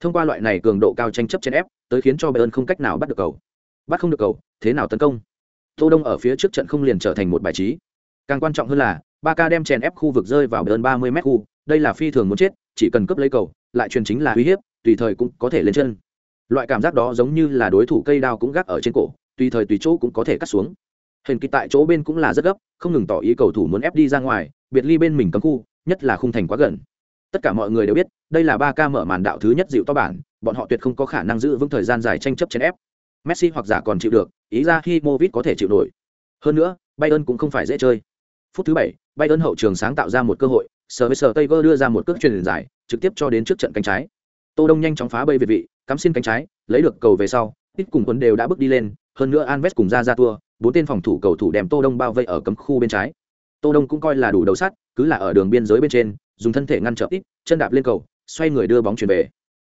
[SPEAKER 1] Thông qua loại này cường độ cao tranh chấp trên ép, tới khiến cho Bayern không cách nào bắt được cầu. Bắt không được cầu, thế nào tấn công? Tô Đông ở phía trước trận không liền trở thành một bài trí. Càng quan trọng hơn là, 3K đem chèn ép khu vực rơi vào Bayern 30m khu, đây là phi thường muốn chết, chỉ cần cướp lấy cầu, lại truyền chính là uy hiếp, tùy thời cũng có thể lên chân. Loại cảm giác đó giống như là đối thủ cây đao cũng gác ở trên cổ, tùy thời tùy chỗ cũng có thể cắt xuống hình kỳ tại chỗ bên cũng là rất gấp không ngừng tỏ ý cầu thủ muốn ép đi ra ngoài biệt ly bên mình cấm khu nhất là khung thành quá gần. Tất cả mọi người đều biết đây là ba ca mở màn đạo thứ nhất dịu to bản bọn họ tuyệt không có khả năng giữ vững thời gian dài tranh chấp chèn ép. Messi hoặc giả còn chịu được ý ra khi movit có thể chịu nổi. Hơn nữa bayern cũng không phải dễ chơi. Phút thứ bảy bayern hậu trường sáng tạo ra một cơ hội sờ với sờ đưa ra một cước truyền dài trực tiếp cho đến trước trận cánh trái. Tô đông nhanh chóng phá bay việt vị cắm xin cánh trái lấy được cầu về sau tiếp cùng quân đều đã bước đi lên hơn nữa Alves cùng ra ra tua, bốn tên phòng thủ cầu thủ đem Tô Đông bao vây ở cấm khu bên trái. Tô Đông cũng coi là đủ đầu sắt, cứ là ở đường biên giới bên trên, dùng thân thể ngăn trở ít, chân đạp lên cầu, xoay người đưa bóng chuyển về.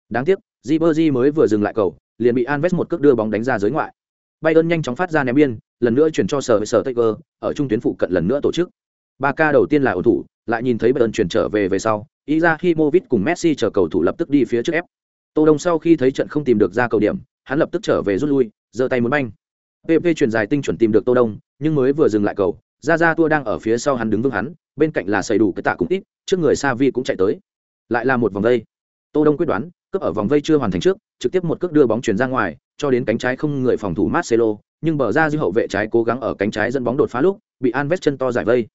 [SPEAKER 1] Đáng tiếc, Ribery mới vừa dừng lại cầu, liền bị Alves một cước đưa bóng đánh ra giới ngoại. Bayern nhanh chóng phát ra ném biên, lần nữa chuyển cho sở sở Taker, ở trung tuyến phụ cận lần nữa tổ chức. Ba ca đầu tiên là ổ thủ, lại nhìn thấy Bayern chuyển trở về về sau, Izahimovic cùng Messi chờ cầu thủ lập tức đi phía trước ép. Tô Đông sau khi thấy trận không tìm được ra cầu điểm, hắn lập tức trở về rút lui, giơ tay muốn banh pp truyền dài tinh chuẩn tìm được tô đông, nhưng mới vừa dừng lại cầu ra ra tua đang ở phía sau hắn đứng vững hắn, bên cạnh là xây đủ cái tạ cũng ít, trước người sa vi cũng chạy tới. Lại là một vòng vây. Tô đông quyết đoán, cướp ở vòng vây chưa hoàn thành trước, trực tiếp một cước đưa bóng chuyển ra ngoài, cho đến cánh trái không người phòng thủ marcelo, nhưng bờ ra dư hậu vệ trái cố gắng ở cánh trái dẫn bóng đột phá lúc, bị anves chân to giải vây.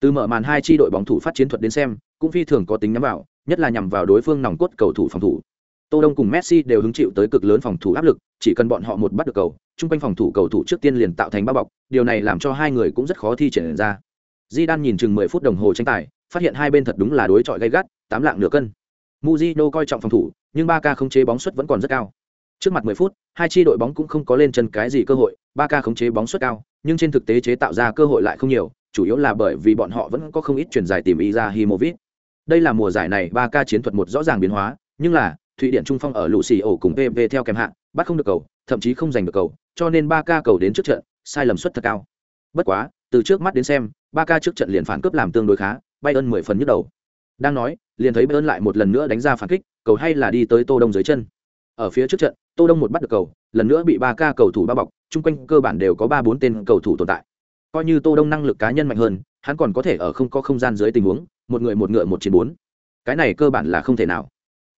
[SPEAKER 1] Từ mở màn hai chi đội bóng thủ phát chiến thuật đến xem, cũng phi thường có tính nhắm vào, nhất là nhằm vào đối phương nòng cốt cầu thủ phòng thủ. Tô Đông cùng Messi đều hứng chịu tới cực lớn phòng thủ áp lực, chỉ cần bọn họ một bắt được cầu, trung quanh phòng thủ cầu thủ trước tiên liền tạo thành bao bọc, điều này làm cho hai người cũng rất khó thi triển ra. Zidane nhìn chừng 10 phút đồng hồ tranh tài, phát hiện hai bên thật đúng là đối chọi gay gắt, tám lạng nửa cân. Mujino coi trọng phòng thủ, nhưng Barca khống chế bóng suất vẫn còn rất cao. Trước mặt 10 phút, hai chi đội bóng cũng không có lên chân cái gì cơ hội, Barca khống chế bóng suất cao, nhưng trên thực tế chế tạo ra cơ hội lại không nhiều, chủ yếu là bởi vì bọn họ vẫn có không ít chuyển giải tìm ý ra Himovic. Đây là mùa giải này Barca chiến thuật một rõ ràng biến hóa, nhưng là thụy điện trung phong ở lũ xì ổ cùng pv theo kèm hạng, bắt không được cầu, thậm chí không giành được cầu, cho nên ba ca cầu đến trước trận, sai lầm suất thật cao. Bất quá, từ trước mắt đến xem, ba ca trước trận liền phản cướp làm tương đối khá bay ơn mười phần nhức đầu. Đang nói, liền thấy bayern lại một lần nữa đánh ra phản kích, cầu hay là đi tới tô đông dưới chân. Ở phía trước trận, tô đông một bắt được cầu, lần nữa bị ba ca cầu thủ bao bọc, chung quanh cơ bản đều có ba bốn tên cầu thủ tồn tại. Coi như tô đông năng lực cá nhân mạnh hơn, hắn còn có thể ở không có không gian dưới tình huống, một người một ngựa một chiến bốn. Cái này cơ bản là không thể nào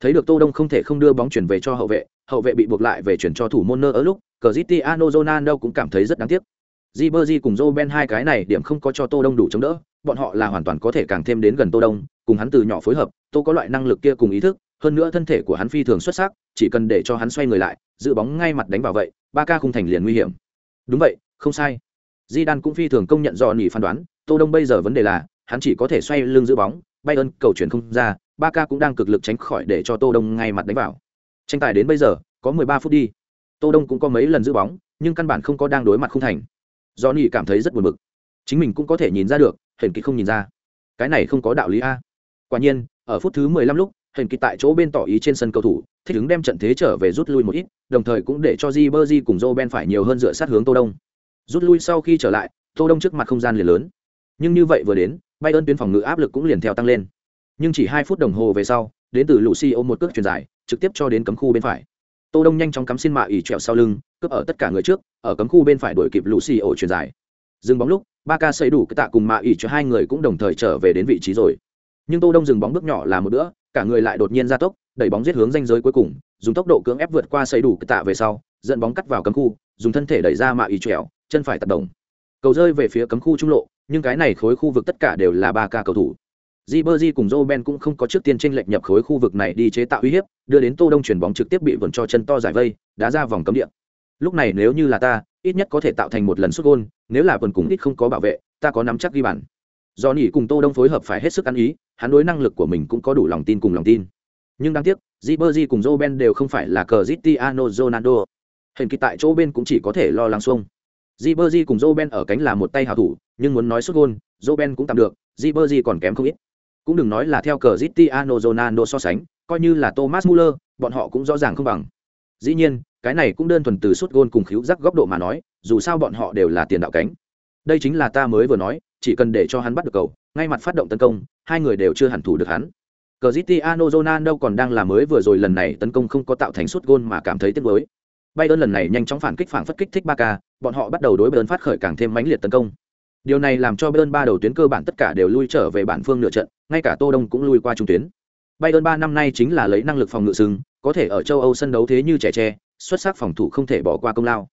[SPEAKER 1] thấy được tô đông không thể không đưa bóng chuyển về cho hậu vệ hậu vệ bị buộc lại về chuyển cho thủ môn nơ ở lúc Cristiano Ronaldo cũng cảm thấy rất đáng tiếc Ribery cùng Joe Ben hai cái này điểm không có cho Tô Đông đủ chống đỡ, bọn họ là hoàn toàn có thể càng thêm đến gần Tô Đông, cùng hắn từ nhỏ phối hợp, Tô có loại năng lực kia cùng ý thức, hơn nữa thân thể của hắn phi thường xuất sắc, chỉ cần để cho hắn xoay người lại, giữ bóng ngay mặt đánh vào vậy, ba ca khung thành liền nguy hiểm. Đúng vậy, không sai. Di Đan cũng phi thường công nhận do nhỉ phán đoán, Tô Đông bây giờ vấn đề là, hắn chỉ có thể xoay lưng giữ bóng, bay ơn cầu chuyển không ra, ba ca cũng đang cực lực tránh khỏi để cho Tô Đông ngay mặt đánh vào. Tranh tài đến bây giờ, có 13 phút đi. Tô Đông cũng có mấy lần giữ bóng, nhưng căn bản không có đang đối mặt khung thành. Do Nhị cảm thấy rất buồn bực. Chính mình cũng có thể nhìn ra được, hển kỳ không nhìn ra. Cái này không có đạo lý a. Quả nhiên, ở phút thứ 15 lúc, hển kỳ tại chỗ bên tỏ ý trên sân cầu thủ, thích ứng đem trận thế trở về rút lui một ít, đồng thời cũng để cho Ribery cùng Joe Ben phải nhiều hơn dựa sát hướng Tô Đông. Rút lui sau khi trở lại, Tô Đông trước mặt không gian liền lớn. Nhưng như vậy vừa đến, Bayern tuyến phòng ngự áp lực cũng liền theo tăng lên. Nhưng chỉ hai phút đồng hồ về sau, đến từ Lucio một cước truyền dài, trực tiếp cho đến cấm khu bên phải. Tô Đông nhanh chóng cắm xin mạ ỉ trẹo sau lưng, cướp ở tất cả người trước, ở cấm khu bên phải đuổi kịp Lucio truyền dài. Dừng bóng lúc, ba ca xây đủ cái tạ cùng mạ ỉ cho hai người cũng đồng thời trở về đến vị trí rồi. Nhưng Tô Đông dừng bóng bước nhỏ là một bữa, cả người lại đột nhiên ra tốc, đẩy bóng giết hướng danh giới cuối cùng, dùng tốc độ cưỡng ép vượt qua xây đủ cái tạ về sau, dẫn bóng cắt vào cấm khu, dùng thân thể đẩy ra mạ ỉ trèo, chân phải tập đồng, Cầu rơi về phía cấm khu trung lộ, nhưng cái này khối khu vực tất cả đều là ba ca cầu thủ. Ribery cùng Roben cũng không có trước tiên chênh lệch nhập khối khu vực này đi chế tạo uy hiếp, đưa đến Tô Đông chuyển bóng trực tiếp bị vẩn cho chân to giải vây, đá ra vòng cấm địa. Lúc này nếu như là ta, ít nhất có thể tạo thành một lần sút gol, nếu là vẩn cùng ít không có bảo vệ, ta có nắm chắc ghi bàn. Do nhỉ cùng Tô Đông phối hợp phải hết sức ăn ý, hắn đối năng lực của mình cũng có đủ lòng tin cùng lòng tin. Nhưng đáng tiếc, Ribery cùng Roben đều không phải là Cristiano Ronaldo. Hình kỳ tại chỗ bên cũng chỉ có thể lo lắng xuông. Ribery cùng Roben ở cánh là một tay hảo thủ, nhưng muốn nói sút gol, Roben cũng tạm được, Ribery còn kém không ít. Cũng đừng nói là theo Cristiano Ronaldo so sánh, coi như là Thomas Muller, bọn họ cũng rõ ràng không bằng. Dĩ nhiên, cái này cũng đơn thuần từ suốt gôn cùng khiếu giác góc độ mà nói, dù sao bọn họ đều là tiền đạo cánh. Đây chính là ta mới vừa nói, chỉ cần để cho hắn bắt được cầu, ngay mặt phát động tấn công, hai người đều chưa hẳn thủ được hắn. Cristiano Ronaldo còn đang là mới vừa rồi lần này tấn công không có tạo thành suốt gôn mà cảm thấy tiếc nuối. Bayern lần này nhanh chóng phản kích phản phất kích thích Barca, bọn họ bắt đầu đối Bayern phát khởi càng thêm mãnh liệt tấn công. Điều này làm cho Bayern ba đầu tuyến cơ bản tất cả đều lui trở về bản phương nửa trận, ngay cả Tô Đông cũng lui qua trung tuyến. Bayern ba năm nay chính là lấy năng lực phòng ngự sừng, có thể ở châu Âu sân đấu thế như trẻ tre, xuất sắc phòng thủ không thể bỏ qua công lao.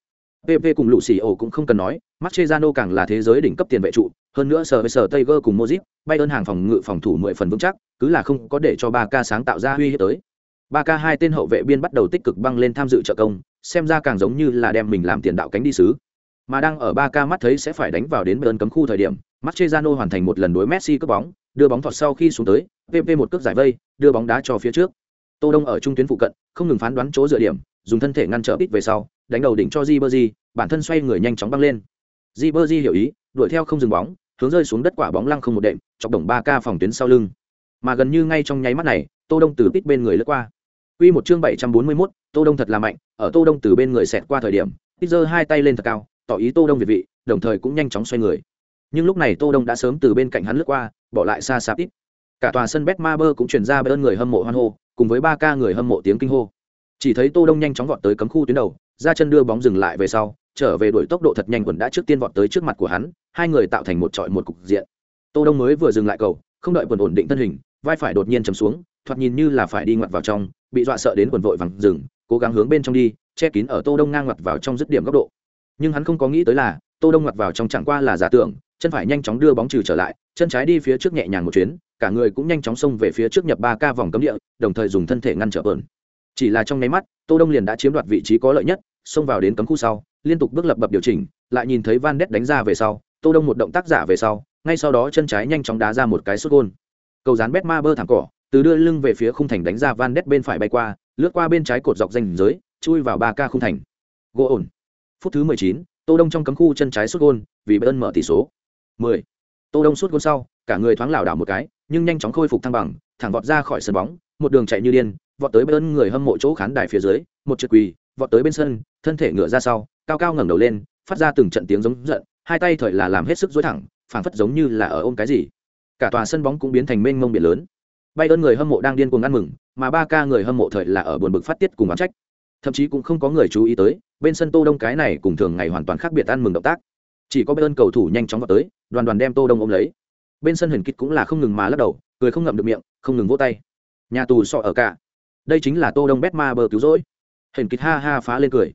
[SPEAKER 1] PP cùng Lucio cũng không cần nói, Mascherano càng là thế giới đỉnh cấp tiền vệ trụ, hơn nữa sở với sở Tiger cùng Modric, Bayern hàng phòng ngự phòng thủ 10 phần vững chắc, cứ là không có để cho Barca sáng tạo ra uy hiếp tới. Barca hai tên hậu vệ biên bắt đầu tích cực băng lên tham dự trợ công, xem ra càng giống như là đem mình làm tiền đạo cánh đi sứ. Mà đang ở Barca mắt thấy sẽ phải đánh vào đến bên cấm khu thời điểm, Mascherano hoàn thành một lần đối Messi cướp bóng, đưa bóng thọt sau khi xuống tới, PP một cước giải vây, đưa bóng đá cho phía trước. Tô Đông ở trung tuyến phụ cận, không ngừng phán đoán chỗ dựa điểm, dùng thân thể ngăn trở ít về sau, đánh đầu đỉnh cho Ribery, bản thân xoay người nhanh chóng băng lên. Ribery hiểu ý, đuổi theo không dừng bóng, hướng rơi xuống đất quả bóng lăng không một đệm, chọc đồng 3K phòng tuyến sau lưng. Mà gần như ngay trong nháy mắt này, Tô Đông từ ít bên người lướt qua. Quy một chương 741, Tô Đông thật là mạnh, ở Tô Đông từ bên người xẹt qua thời điểm, Tizer giơ hai tay lên thật cao, tỏ ý Tô Đông việt vị, đồng thời cũng nhanh chóng xoay người. Nhưng lúc này Tô Đông đã sớm từ bên cạnh hắn lướt qua, bỏ lại xa xa ít. Cả tòa sân Betmaber cũng truyền ra bên người hâm mộ hoan hô, cùng với ba ca người hâm mộ tiếng kinh hô. Chỉ thấy Tô Đông nhanh chóng vọt tới cấm khu tuyến đầu, ra chân đưa bóng dừng lại về sau, trở về đuổi tốc độ thật nhanh quần đã trước tiên vọt tới trước mặt của hắn, hai người tạo thành một trọi một cục diện. Tô Đông mới vừa dừng lại cầu, không đợi quần ổn định thân hình, vai phải đột nhiên chầm xuống, thoạt nhìn như là phải đi ngoặt vào trong, bị dọa sợ đến quần vội vàng dừng, cố gắng hướng bên trong đi, che kín ở Tô Đông ngang ngoặt vào trong dứt điểm góc độ. Nhưng hắn không có nghĩ tới là, Tô Đông ngoặt vào trong chẳng qua là giả tưởng, chân phải nhanh chóng đưa bóng trừ trở lại, chân trái đi phía trước nhẹ nhàng một chuyến, cả người cũng nhanh chóng xông về phía trước nhập ba ca vòng cấm địa, đồng thời dùng thân thể ngăn trở bờn. Chỉ là trong nháy mắt, Tô Đông liền đã chiếm đoạt vị trí có lợi nhất, xông vào đến cấm khu sau, liên tục bước lập bập điều chỉnh, lại nhìn thấy Van Ness đánh ra về sau, Tô Đông một động tác giả về sau, ngay sau đó chân trái nhanh chóng đá ra một cái sút gôn, Cầu dán Betma bơ thẳng cỏ, từ đưa lưng về phía khung thành đánh ra Van Ness bên phải bay qua, lướt qua bên trái cột dọc danh giới, chui vào ba ca khung thành. Gỗ ổn. Phút thứ 19, Tô Đông trong cấm khu chân trái sút gôn, vì Bayern mở tỷ số. 10. Tô Đông sút gôn sau, cả người thoáng lảo đảo một cái, nhưng nhanh chóng khôi phục thăng bằng, thẳng vọt ra khỏi sân bóng, một đường chạy như điên, vọt tới Bayern người hâm mộ chỗ khán đài phía dưới, một trượt quỳ, vọt tới bên sân, thân thể ngửa ra sau, cao cao ngẩng đầu lên, phát ra từng trận tiếng giống giận, hai tay thời là làm hết sức duỗi thẳng, phảng phất giống như là ở ôm cái gì. Cả tòa sân bóng cũng biến thành mênh mông biển lớn. Bayern người hâm mộ đang điên cuồng ăn mừng, mà ba ca người hâm mộ thời là ở buồn bực phát tiết cùng oán trách. Thậm chí cũng không có người chú ý tới, bên sân Tô Đông cái này cùng thường ngày hoàn toàn khác biệt ăn mừng động tác. Chỉ có bên cầu thủ nhanh chóng vào tới, đoàn đoàn đem Tô Đông ôm lấy. Bên sân Huyền Kịch cũng là không ngừng mà lắc đầu, cười không ngậm được miệng, không ngừng vỗ tay. Nhà tù sọ ở cả. Đây chính là Tô Đông Betma bờ cứu rỗi. Huyền Kịch ha ha phá lên cười.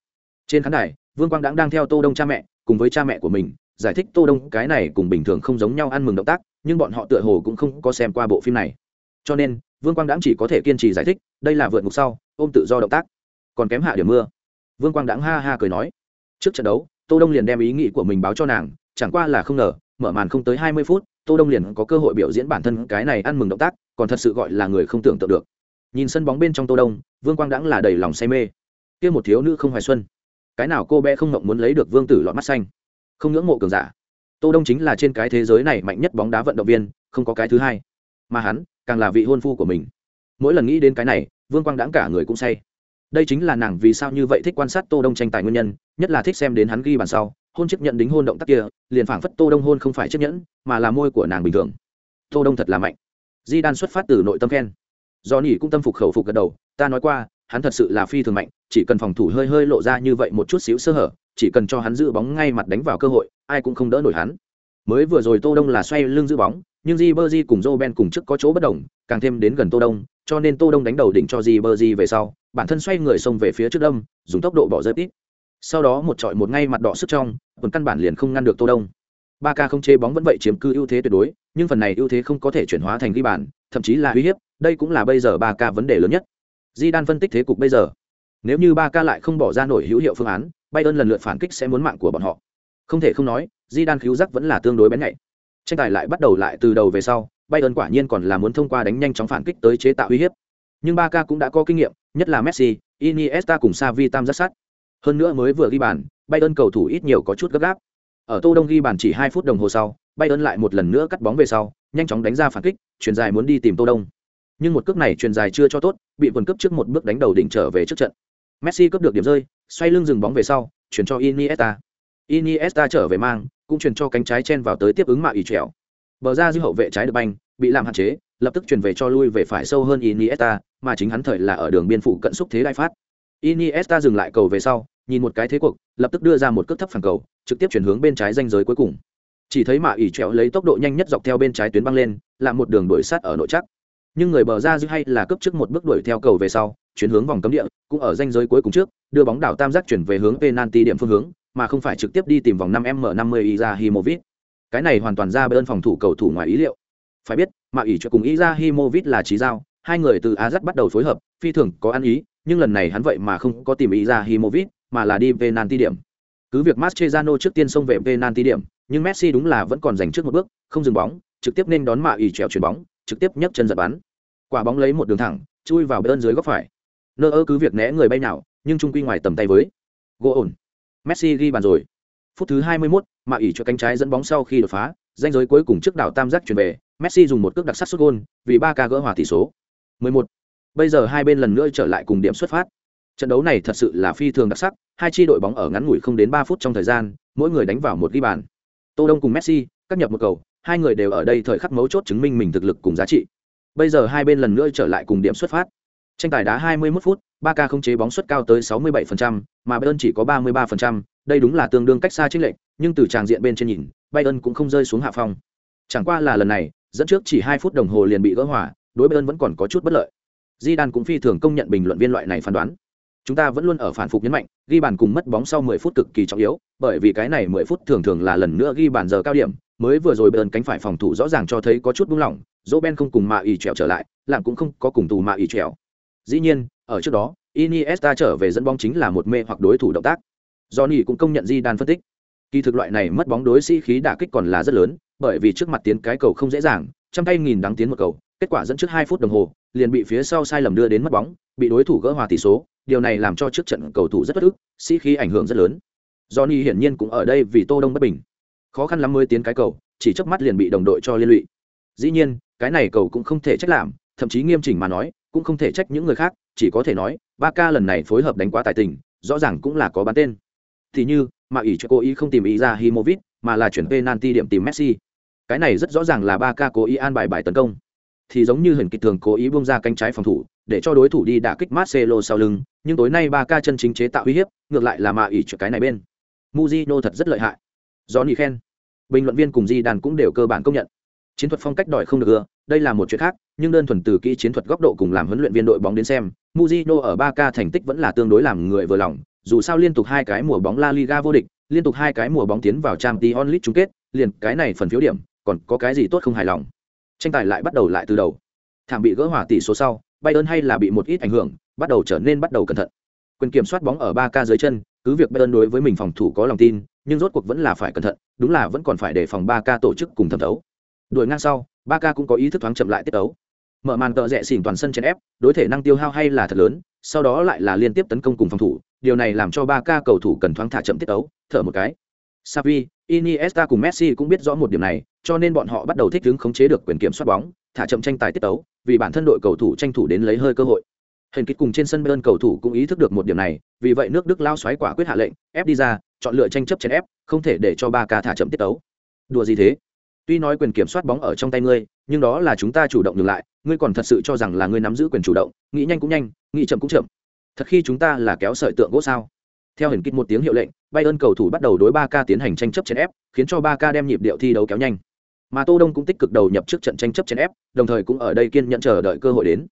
[SPEAKER 1] Trên khán đài, Vương Quang Đãng đang theo Tô Đông cha mẹ, cùng với cha mẹ của mình, giải thích Tô Đông cái này cùng bình thường không giống nhau ăn mừng động tác, nhưng bọn họ tựa hồ cũng không có xem qua bộ phim này cho nên vương quang đãng chỉ có thể kiên trì giải thích đây là vượt ngục sau ôm tự do động tác còn kém hạ điểm mưa. Vương quang đãng ha ha cười nói, trước trận đấu, tô đông liền đem ý nghĩ của mình báo cho nàng, chẳng qua là không ngờ, mở màn không tới hai mươi phút, tô đông liền có cơ hội biểu diễn bản thân cái này ăn mừng động tác, còn thật sự gọi là người không tưởng tượng được. Nhìn sân bóng bên trong tô đông, vương quang đãng là đầy lòng say mê. Kia một thiếu nữ không hoài xuân. Cái nào cô bé không ngậm muốn lấy được vương tử lọt mắt xanh. Không ngưỡng mộ cường giả. Tô đông chính là trên cái thế giới này mạnh nhất bóng đá vận động viên, không có cái thứ hai. Mà hắn, càng là vị hôn phu của mình. Mỗi lần nghĩ đến cái này, vương quang đãng cả người cũng say đây chính là nàng vì sao như vậy thích quan sát tô đông tranh tài nguyên nhân, nhất là thích xem đến hắn ghi bàn sau, hôn chấp nhận đính hôn động tác kia, liền phảng phất tô đông hôn không phải chấp nhẫn, mà là môi của nàng bình thường. Tô đông thật là mạnh. Di đan xuất phát từ nội tâm khen. Do nỉ cũng tâm phục khẩu phục gật đầu, ta nói qua, hắn thật sự là phi thường mạnh, chỉ cần phòng thủ hơi hơi lộ ra như vậy một chút xíu sơ hở, chỉ cần cho hắn giữ bóng ngay mặt đánh vào cơ hội, ai cũng không đỡ nổi hắn. Mới vừa rồi tô đông là xoay lưng giữ bóng, nhưng di bơ di cùng joe ben cùng trước có chỗ bất đồng, càng thêm đến gần tô đông cho nên tô đông đánh đầu đỉnh cho di bơ di về sau, bản thân xoay người xông về phía trước đông dùng tốc độ bỏ rơi ít. Sau đó một trọi một ngay mặt đỏ sức trong quần căn bản liền không ngăn được tô đông. Ba ca không chế bóng vẫn vậy chiếm cứ ưu thế tuyệt đối, nhưng phần này ưu thế không có thể chuyển hóa thành ghi bàn, thậm chí là uy hiếp, đây cũng là bây giờ ba ca vấn đề lớn nhất. Di đan phân tích thế cục bây giờ. Nếu như ba ca lại không bỏ ra nổi hữu hiệu phương án, bayern lần lượt phản kích sẽ muốn mạng của bọn họ. Không thể không nói di đan cứu giác vẫn là tương đối bén nhạy. Tranh tài lại bắt đầu lại từ đầu về sau bayern quả nhiên còn là muốn thông qua đánh nhanh chóng phản kích tới chế tạo uy hiếp. Nhưng ba cũng đã có kinh nghiệm, nhất là messi, iniesta cùng Xavi tam giác sát. Hơn nữa mới vừa ghi bàn, bayern cầu thủ ít nhiều có chút gấp gáp. Ở tô đông ghi bàn chỉ hai phút đồng hồ sau, bayern lại một lần nữa cắt bóng về sau, nhanh chóng đánh ra phản kích, chuyền dài muốn đi tìm tô đông. Nhưng một cước này chuyền dài chưa cho tốt, bị vườn cướp trước một bước đánh đầu đỉnh trở về trước trận. Messi cướp được điểm rơi, xoay lưng dừng bóng về sau, chuyển cho iniesta. Iniesta trở về mang, cũng chuyển cho cánh trái chen vào tới tiếp ứng mạ ỉ trèo bờ ra dư hậu vệ trái được banh, bị làm hạn chế, lập tức chuyển về cho lui về phải sâu hơn iniesta, mà chính hắn thời là ở đường biên phụ cận xúc thế đại phát. Iniesta dừng lại cầu về sau, nhìn một cái thế cuộc, lập tức đưa ra một cước thấp phản cầu, trực tiếp chuyển hướng bên trái danh giới cuối cùng. Chỉ thấy mạ ỉ trèo lấy tốc độ nhanh nhất dọc theo bên trái tuyến băng lên, làm một đường đuổi sát ở nội chắc nhưng người bờ ra dư hay là cấp trước một bước đuổi theo cầu về sau, chuyển hướng vòng cấm địa, cũng ở danh giới cuối cùng trước, đưa bóng đảo tam giác chuyển về hướng penalty điểm phương hướng, mà không phải trực tiếp đi tìm vòng 5 m 50 Izahimovic. Cái này hoàn toàn ra bên phòng thủ cầu thủ ngoài ý liệu. Phải biết, mà ý cho cùng Izahimovic là trí giao, hai người từ Azat bắt đầu phối hợp, phi thường có ăn ý, nhưng lần này hắn vậy mà không có tìm Izahimovic, mà là đi về Nan Ti điểm. Cứ việc Mascherano trước tiên xông về penalty điểm, nhưng Messi đúng là vẫn còn giành trước một bước, không dừng bóng, trực tiếp nên đón mạ ý trèo chuyền bóng, trực tiếp nhấc chân giật bắn. Quả bóng lấy một đường thẳng, chui vào bên dưới góc phải. Nơ ơ cứ việc né người bay nào, nhưng trung quy ngoài tầm tay với. Gỗ ổn. Messi ghi bàn rồi. Phút thứ 21, mà ỉ cho cánh trái dẫn bóng sau khi đột phá, danh giới cuối cùng trước đảo tam giác chuyển về, Messi dùng một cước đặc sắc sút gol, vì Barca gỡ hòa tỷ số. 11. Bây giờ hai bên lần nữa trở lại cùng điểm xuất phát. Trận đấu này thật sự là phi thường đặc sắc, hai chi đội bóng ở ngắn ngủi không đến 3 phút trong thời gian, mỗi người đánh vào một ghi bàn. Tô Đông cùng Messi, các nhập một cầu, hai người đều ở đây thời khắc mấu chốt chứng minh mình thực lực cùng giá trị. Bây giờ hai bên lần nữa trở lại cùng điểm xuất phát. Tranh tài đá 21 phút, Barca không chế bóng suất cao tới 67%, mà Bayern chỉ có 33%, đây đúng là tương đương cách xa chênh lệch, nhưng từ tràng diện bên trên nhìn, Bayern cũng không rơi xuống hạ phong. Chẳng qua là lần này, dẫn trước chỉ 2 phút đồng hồ liền bị gỡ hòa, đối Bayern vẫn còn có chút bất lợi. Zidane cũng phi thường công nhận bình luận viên loại này phán đoán. Chúng ta vẫn luôn ở phản phục nhấn mạnh, ghi bàn cùng mất bóng sau 10 phút cực kỳ trọng yếu, bởi vì cái này 10 phút thường thường là lần nữa ghi bàn giờ cao điểm, mới vừa rồi Bayern cánh phải phòng thủ rõ ràng cho thấy có chút buông lỏng, Roben không cùng mà ỉ trèo trở lại, làm cũng không có cùng tù mà ỉ trèo. Dĩ nhiên, ở trước đó, Iniesta trở về dẫn bóng chính là một mê hoặc đối thủ động tác. Johnny cũng công nhận Di Đan phân tích. Kỳ thực loại này mất bóng đối sĩ khí đả kích còn là rất lớn, bởi vì trước mặt tiến cái cầu không dễ dàng, trăm tay nghìn đắng tiến một cầu, kết quả dẫn trước 2 phút đồng hồ, liền bị phía sau sai lầm đưa đến mất bóng, bị đối thủ gỡ hòa tỷ số, điều này làm cho trước trận cầu thủ rất bất ức, sĩ khí ảnh hưởng rất lớn. Johnny hiển nhiên cũng ở đây vì Tô Đông bất bình. Khó khăn lắm mới tiến cái cầu, chỉ chớp mắt liền bị đồng đội cho liên lụy. Dĩ nhiên, cái này cầu cũng không thể trách làm, thậm chí nghiêm chỉnh mà nói, cũng không thể trách những người khác, chỉ có thể nói, ba ca lần này phối hợp đánh quá tài tình rõ ràng cũng là có bán tên thì như mà ỷ cho cố ý không tìm ý ra himovic mà là chuyển penalty điểm tìm messi cái này rất rõ ràng là ba ca cố ý an bài bài tấn công thì giống như hình kịch thường cố ý bung ra cánh trái phòng thủ để cho đối thủ đi đả kích Marcelo sau lưng, nhưng tối nay Barca chân chính chế tạo uy hiếp, ngược lại là mà ỷ cho cái này bên. Mujino thật rất lợi hại. Johnny khen. Bình luận viên cùng Di Đàn cũng đều cơ bản công nhận. Chiến thuật phong cách đòi không được ưa, đây là một chuyện khác, nhưng đơn thuần từ kỹ chiến thuật góc độ cùng làm huấn luyện viên đội bóng đến xem, Mujino ở Barca thành tích vẫn là tương đối làm người vừa lòng, dù sao liên tục hai cái mùa bóng La Liga vô địch, liên tục hai cái mùa bóng tiến vào Champions League chung kết, liền cái này phần phiếu điểm, còn có cái gì tốt không hài lòng. Tranh tài lại bắt đầu lại từ đầu. Thảm bị gỡ hòa tỷ số sau, Bayern hay là bị một ít ảnh hưởng, bắt đầu trở nên bắt đầu cẩn thận. Quyền kiểm soát bóng ở 3K dưới chân, cứ việc Bayern đối với mình phòng thủ có lòng tin, nhưng rốt cuộc vẫn là phải cẩn thận, đúng là vẫn còn phải đề phòng 3K tổ chức cùng thẩm đấu. Đuổi ngang sau, 3K cũng có ý thức thoáng chậm lại tiết đấu. Mở màn tợ rẽ xỉn toàn sân trên ép, đối thể năng tiêu hao hay là thật lớn, sau đó lại là liên tiếp tấn công cùng phòng thủ, điều này làm cho ba ca cầu thủ cần thoáng thả chậm tiết tấu, thở một cái. Xavi, Iniesta cùng Messi cũng biết rõ một điểm này, cho nên bọn họ bắt đầu thích ứng khống chế được quyền kiểm soát bóng, thả chậm tranh tài tiết tấu, vì bản thân đội cầu thủ tranh thủ đến lấy hơi cơ hội. Hình kích cùng trên sân Bayern cầu thủ cũng ý thức được một điểm này, vì vậy nước Đức lao xoáy quả quyết hạ lệnh, ép đi ra, chọn lựa tranh chấp chèn ép, không thể để cho Barca thả chậm tiết tấu. Đùa gì thế? Tuy nói quyền kiểm soát bóng ở trong tay ngươi, nhưng đó là chúng ta chủ động ngược lại, ngươi còn thật sự cho rằng là ngươi nắm giữ quyền chủ động, nghĩ nhanh cũng nhanh, nghĩ chậm cũng chậm. Thật khi chúng ta là kéo sợi tượng gỗ sao? Theo hình kích một tiếng hiệu lệnh, Bayern cầu thủ bắt đầu đối ba k tiến hành tranh chấp chèn ép, khiến cho ba k đem nhịp điệu thi đấu kéo nhanh. Mà Tô Đông cũng tích cực đầu nhập trước trận tranh chấp chèn ép, đồng thời cũng ở đây kiên nhẫn chờ đợi cơ hội đến.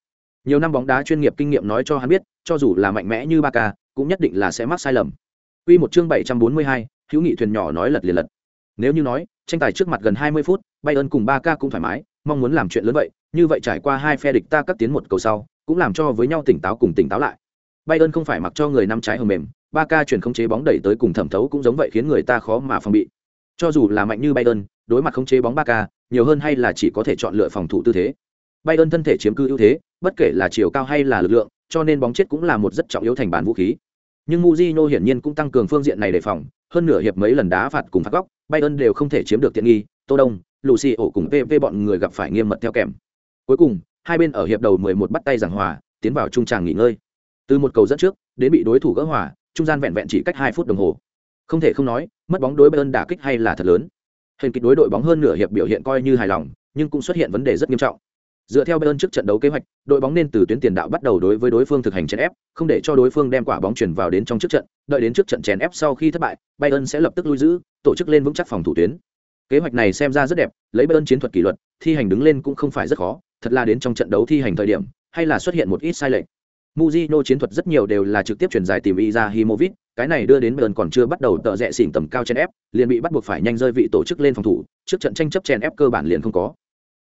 [SPEAKER 1] Nhiều năm bóng đá chuyên nghiệp kinh nghiệm nói cho hắn biết, cho dù là mạnh mẽ như ba k cũng nhất định là sẽ mắc sai lầm. Quy một chương 742, hữu nghị thuyền nhỏ nói lật liền lật. Nếu như nói, tranh tài trước mặt gần 20 phút, Bayern cùng 3K cũng thoải mái, mong muốn làm chuyện lớn vậy, như vậy trải qua hai phe địch ta cắt tiến một cầu sau, cũng làm cho với nhau tỉnh táo cùng tỉnh táo lại. Bayern không phải mặc cho người năm trái hờ mềm, 3K chuyển khống chế bóng đẩy tới cùng thẩm thấu cũng giống vậy khiến người ta khó mà phòng bị. Cho dù là mạnh như Bayern, đối mặt khống chế bóng 3K, nhiều hơn hay là chỉ có thể chọn lựa phòng thủ tư thế. Bayern thân thể chiếm cư ưu thế, bất kể là chiều cao hay là lực lượng, cho nên bóng chết cũng là một rất trọng yếu thành bản vũ khí. Nhưng Mujino hiển nhiên cũng tăng cường phương diện này đề phòng, hơn nửa hiệp mấy lần đá phạt cùng phạt góc, Bayern đều không thể chiếm được tiện nghi, Tô Đông, Lucio cùng PV bọn người gặp phải nghiêm mật theo kèm. Cuối cùng, hai bên ở hiệp đầu 11 bắt tay giảng hòa, tiến vào trung tràng nghỉ ngơi. Từ một cầu dẫn trước, đến bị đối thủ gỡ hòa, trung gian vẹn vẹn chỉ cách 2 phút đồng hồ. Không thể không nói, mất bóng đối Bayern đả kích hay là thật lớn. Hình kịch đối đội bóng hơn nửa hiệp biểu hiện coi như hài lòng, nhưng cũng xuất hiện vấn đề rất nghiêm trọng. Dựa theo Bayern trước trận đấu kế hoạch, đội bóng nên từ tuyến tiền đạo bắt đầu đối với đối phương thực hành chèn ép, không để cho đối phương đem quả bóng chuyển vào đến trong trước trận, đợi đến trước trận chèn ép sau khi thất bại, Bayern sẽ lập tức lui giữ, tổ chức lên vững chắc phòng thủ tuyến. Kế hoạch này xem ra rất đẹp, lấy Bayern chiến thuật kỷ luật, thi hành đứng lên cũng không phải rất khó, thật là đến trong trận đấu thi hành thời điểm, hay là xuất hiện một ít sai lệch. Mujino chiến thuật rất nhiều đều là trực tiếp chuyển dài tìm Izahimovic, cái này đưa đến Bayern còn chưa bắt đầu tợ rẽ xỉn tầm cao chèn ép, liền bị bắt buộc phải nhanh rơi vị tổ chức lên phòng thủ, trước trận tranh chấp chèn ép cơ bản liền không có.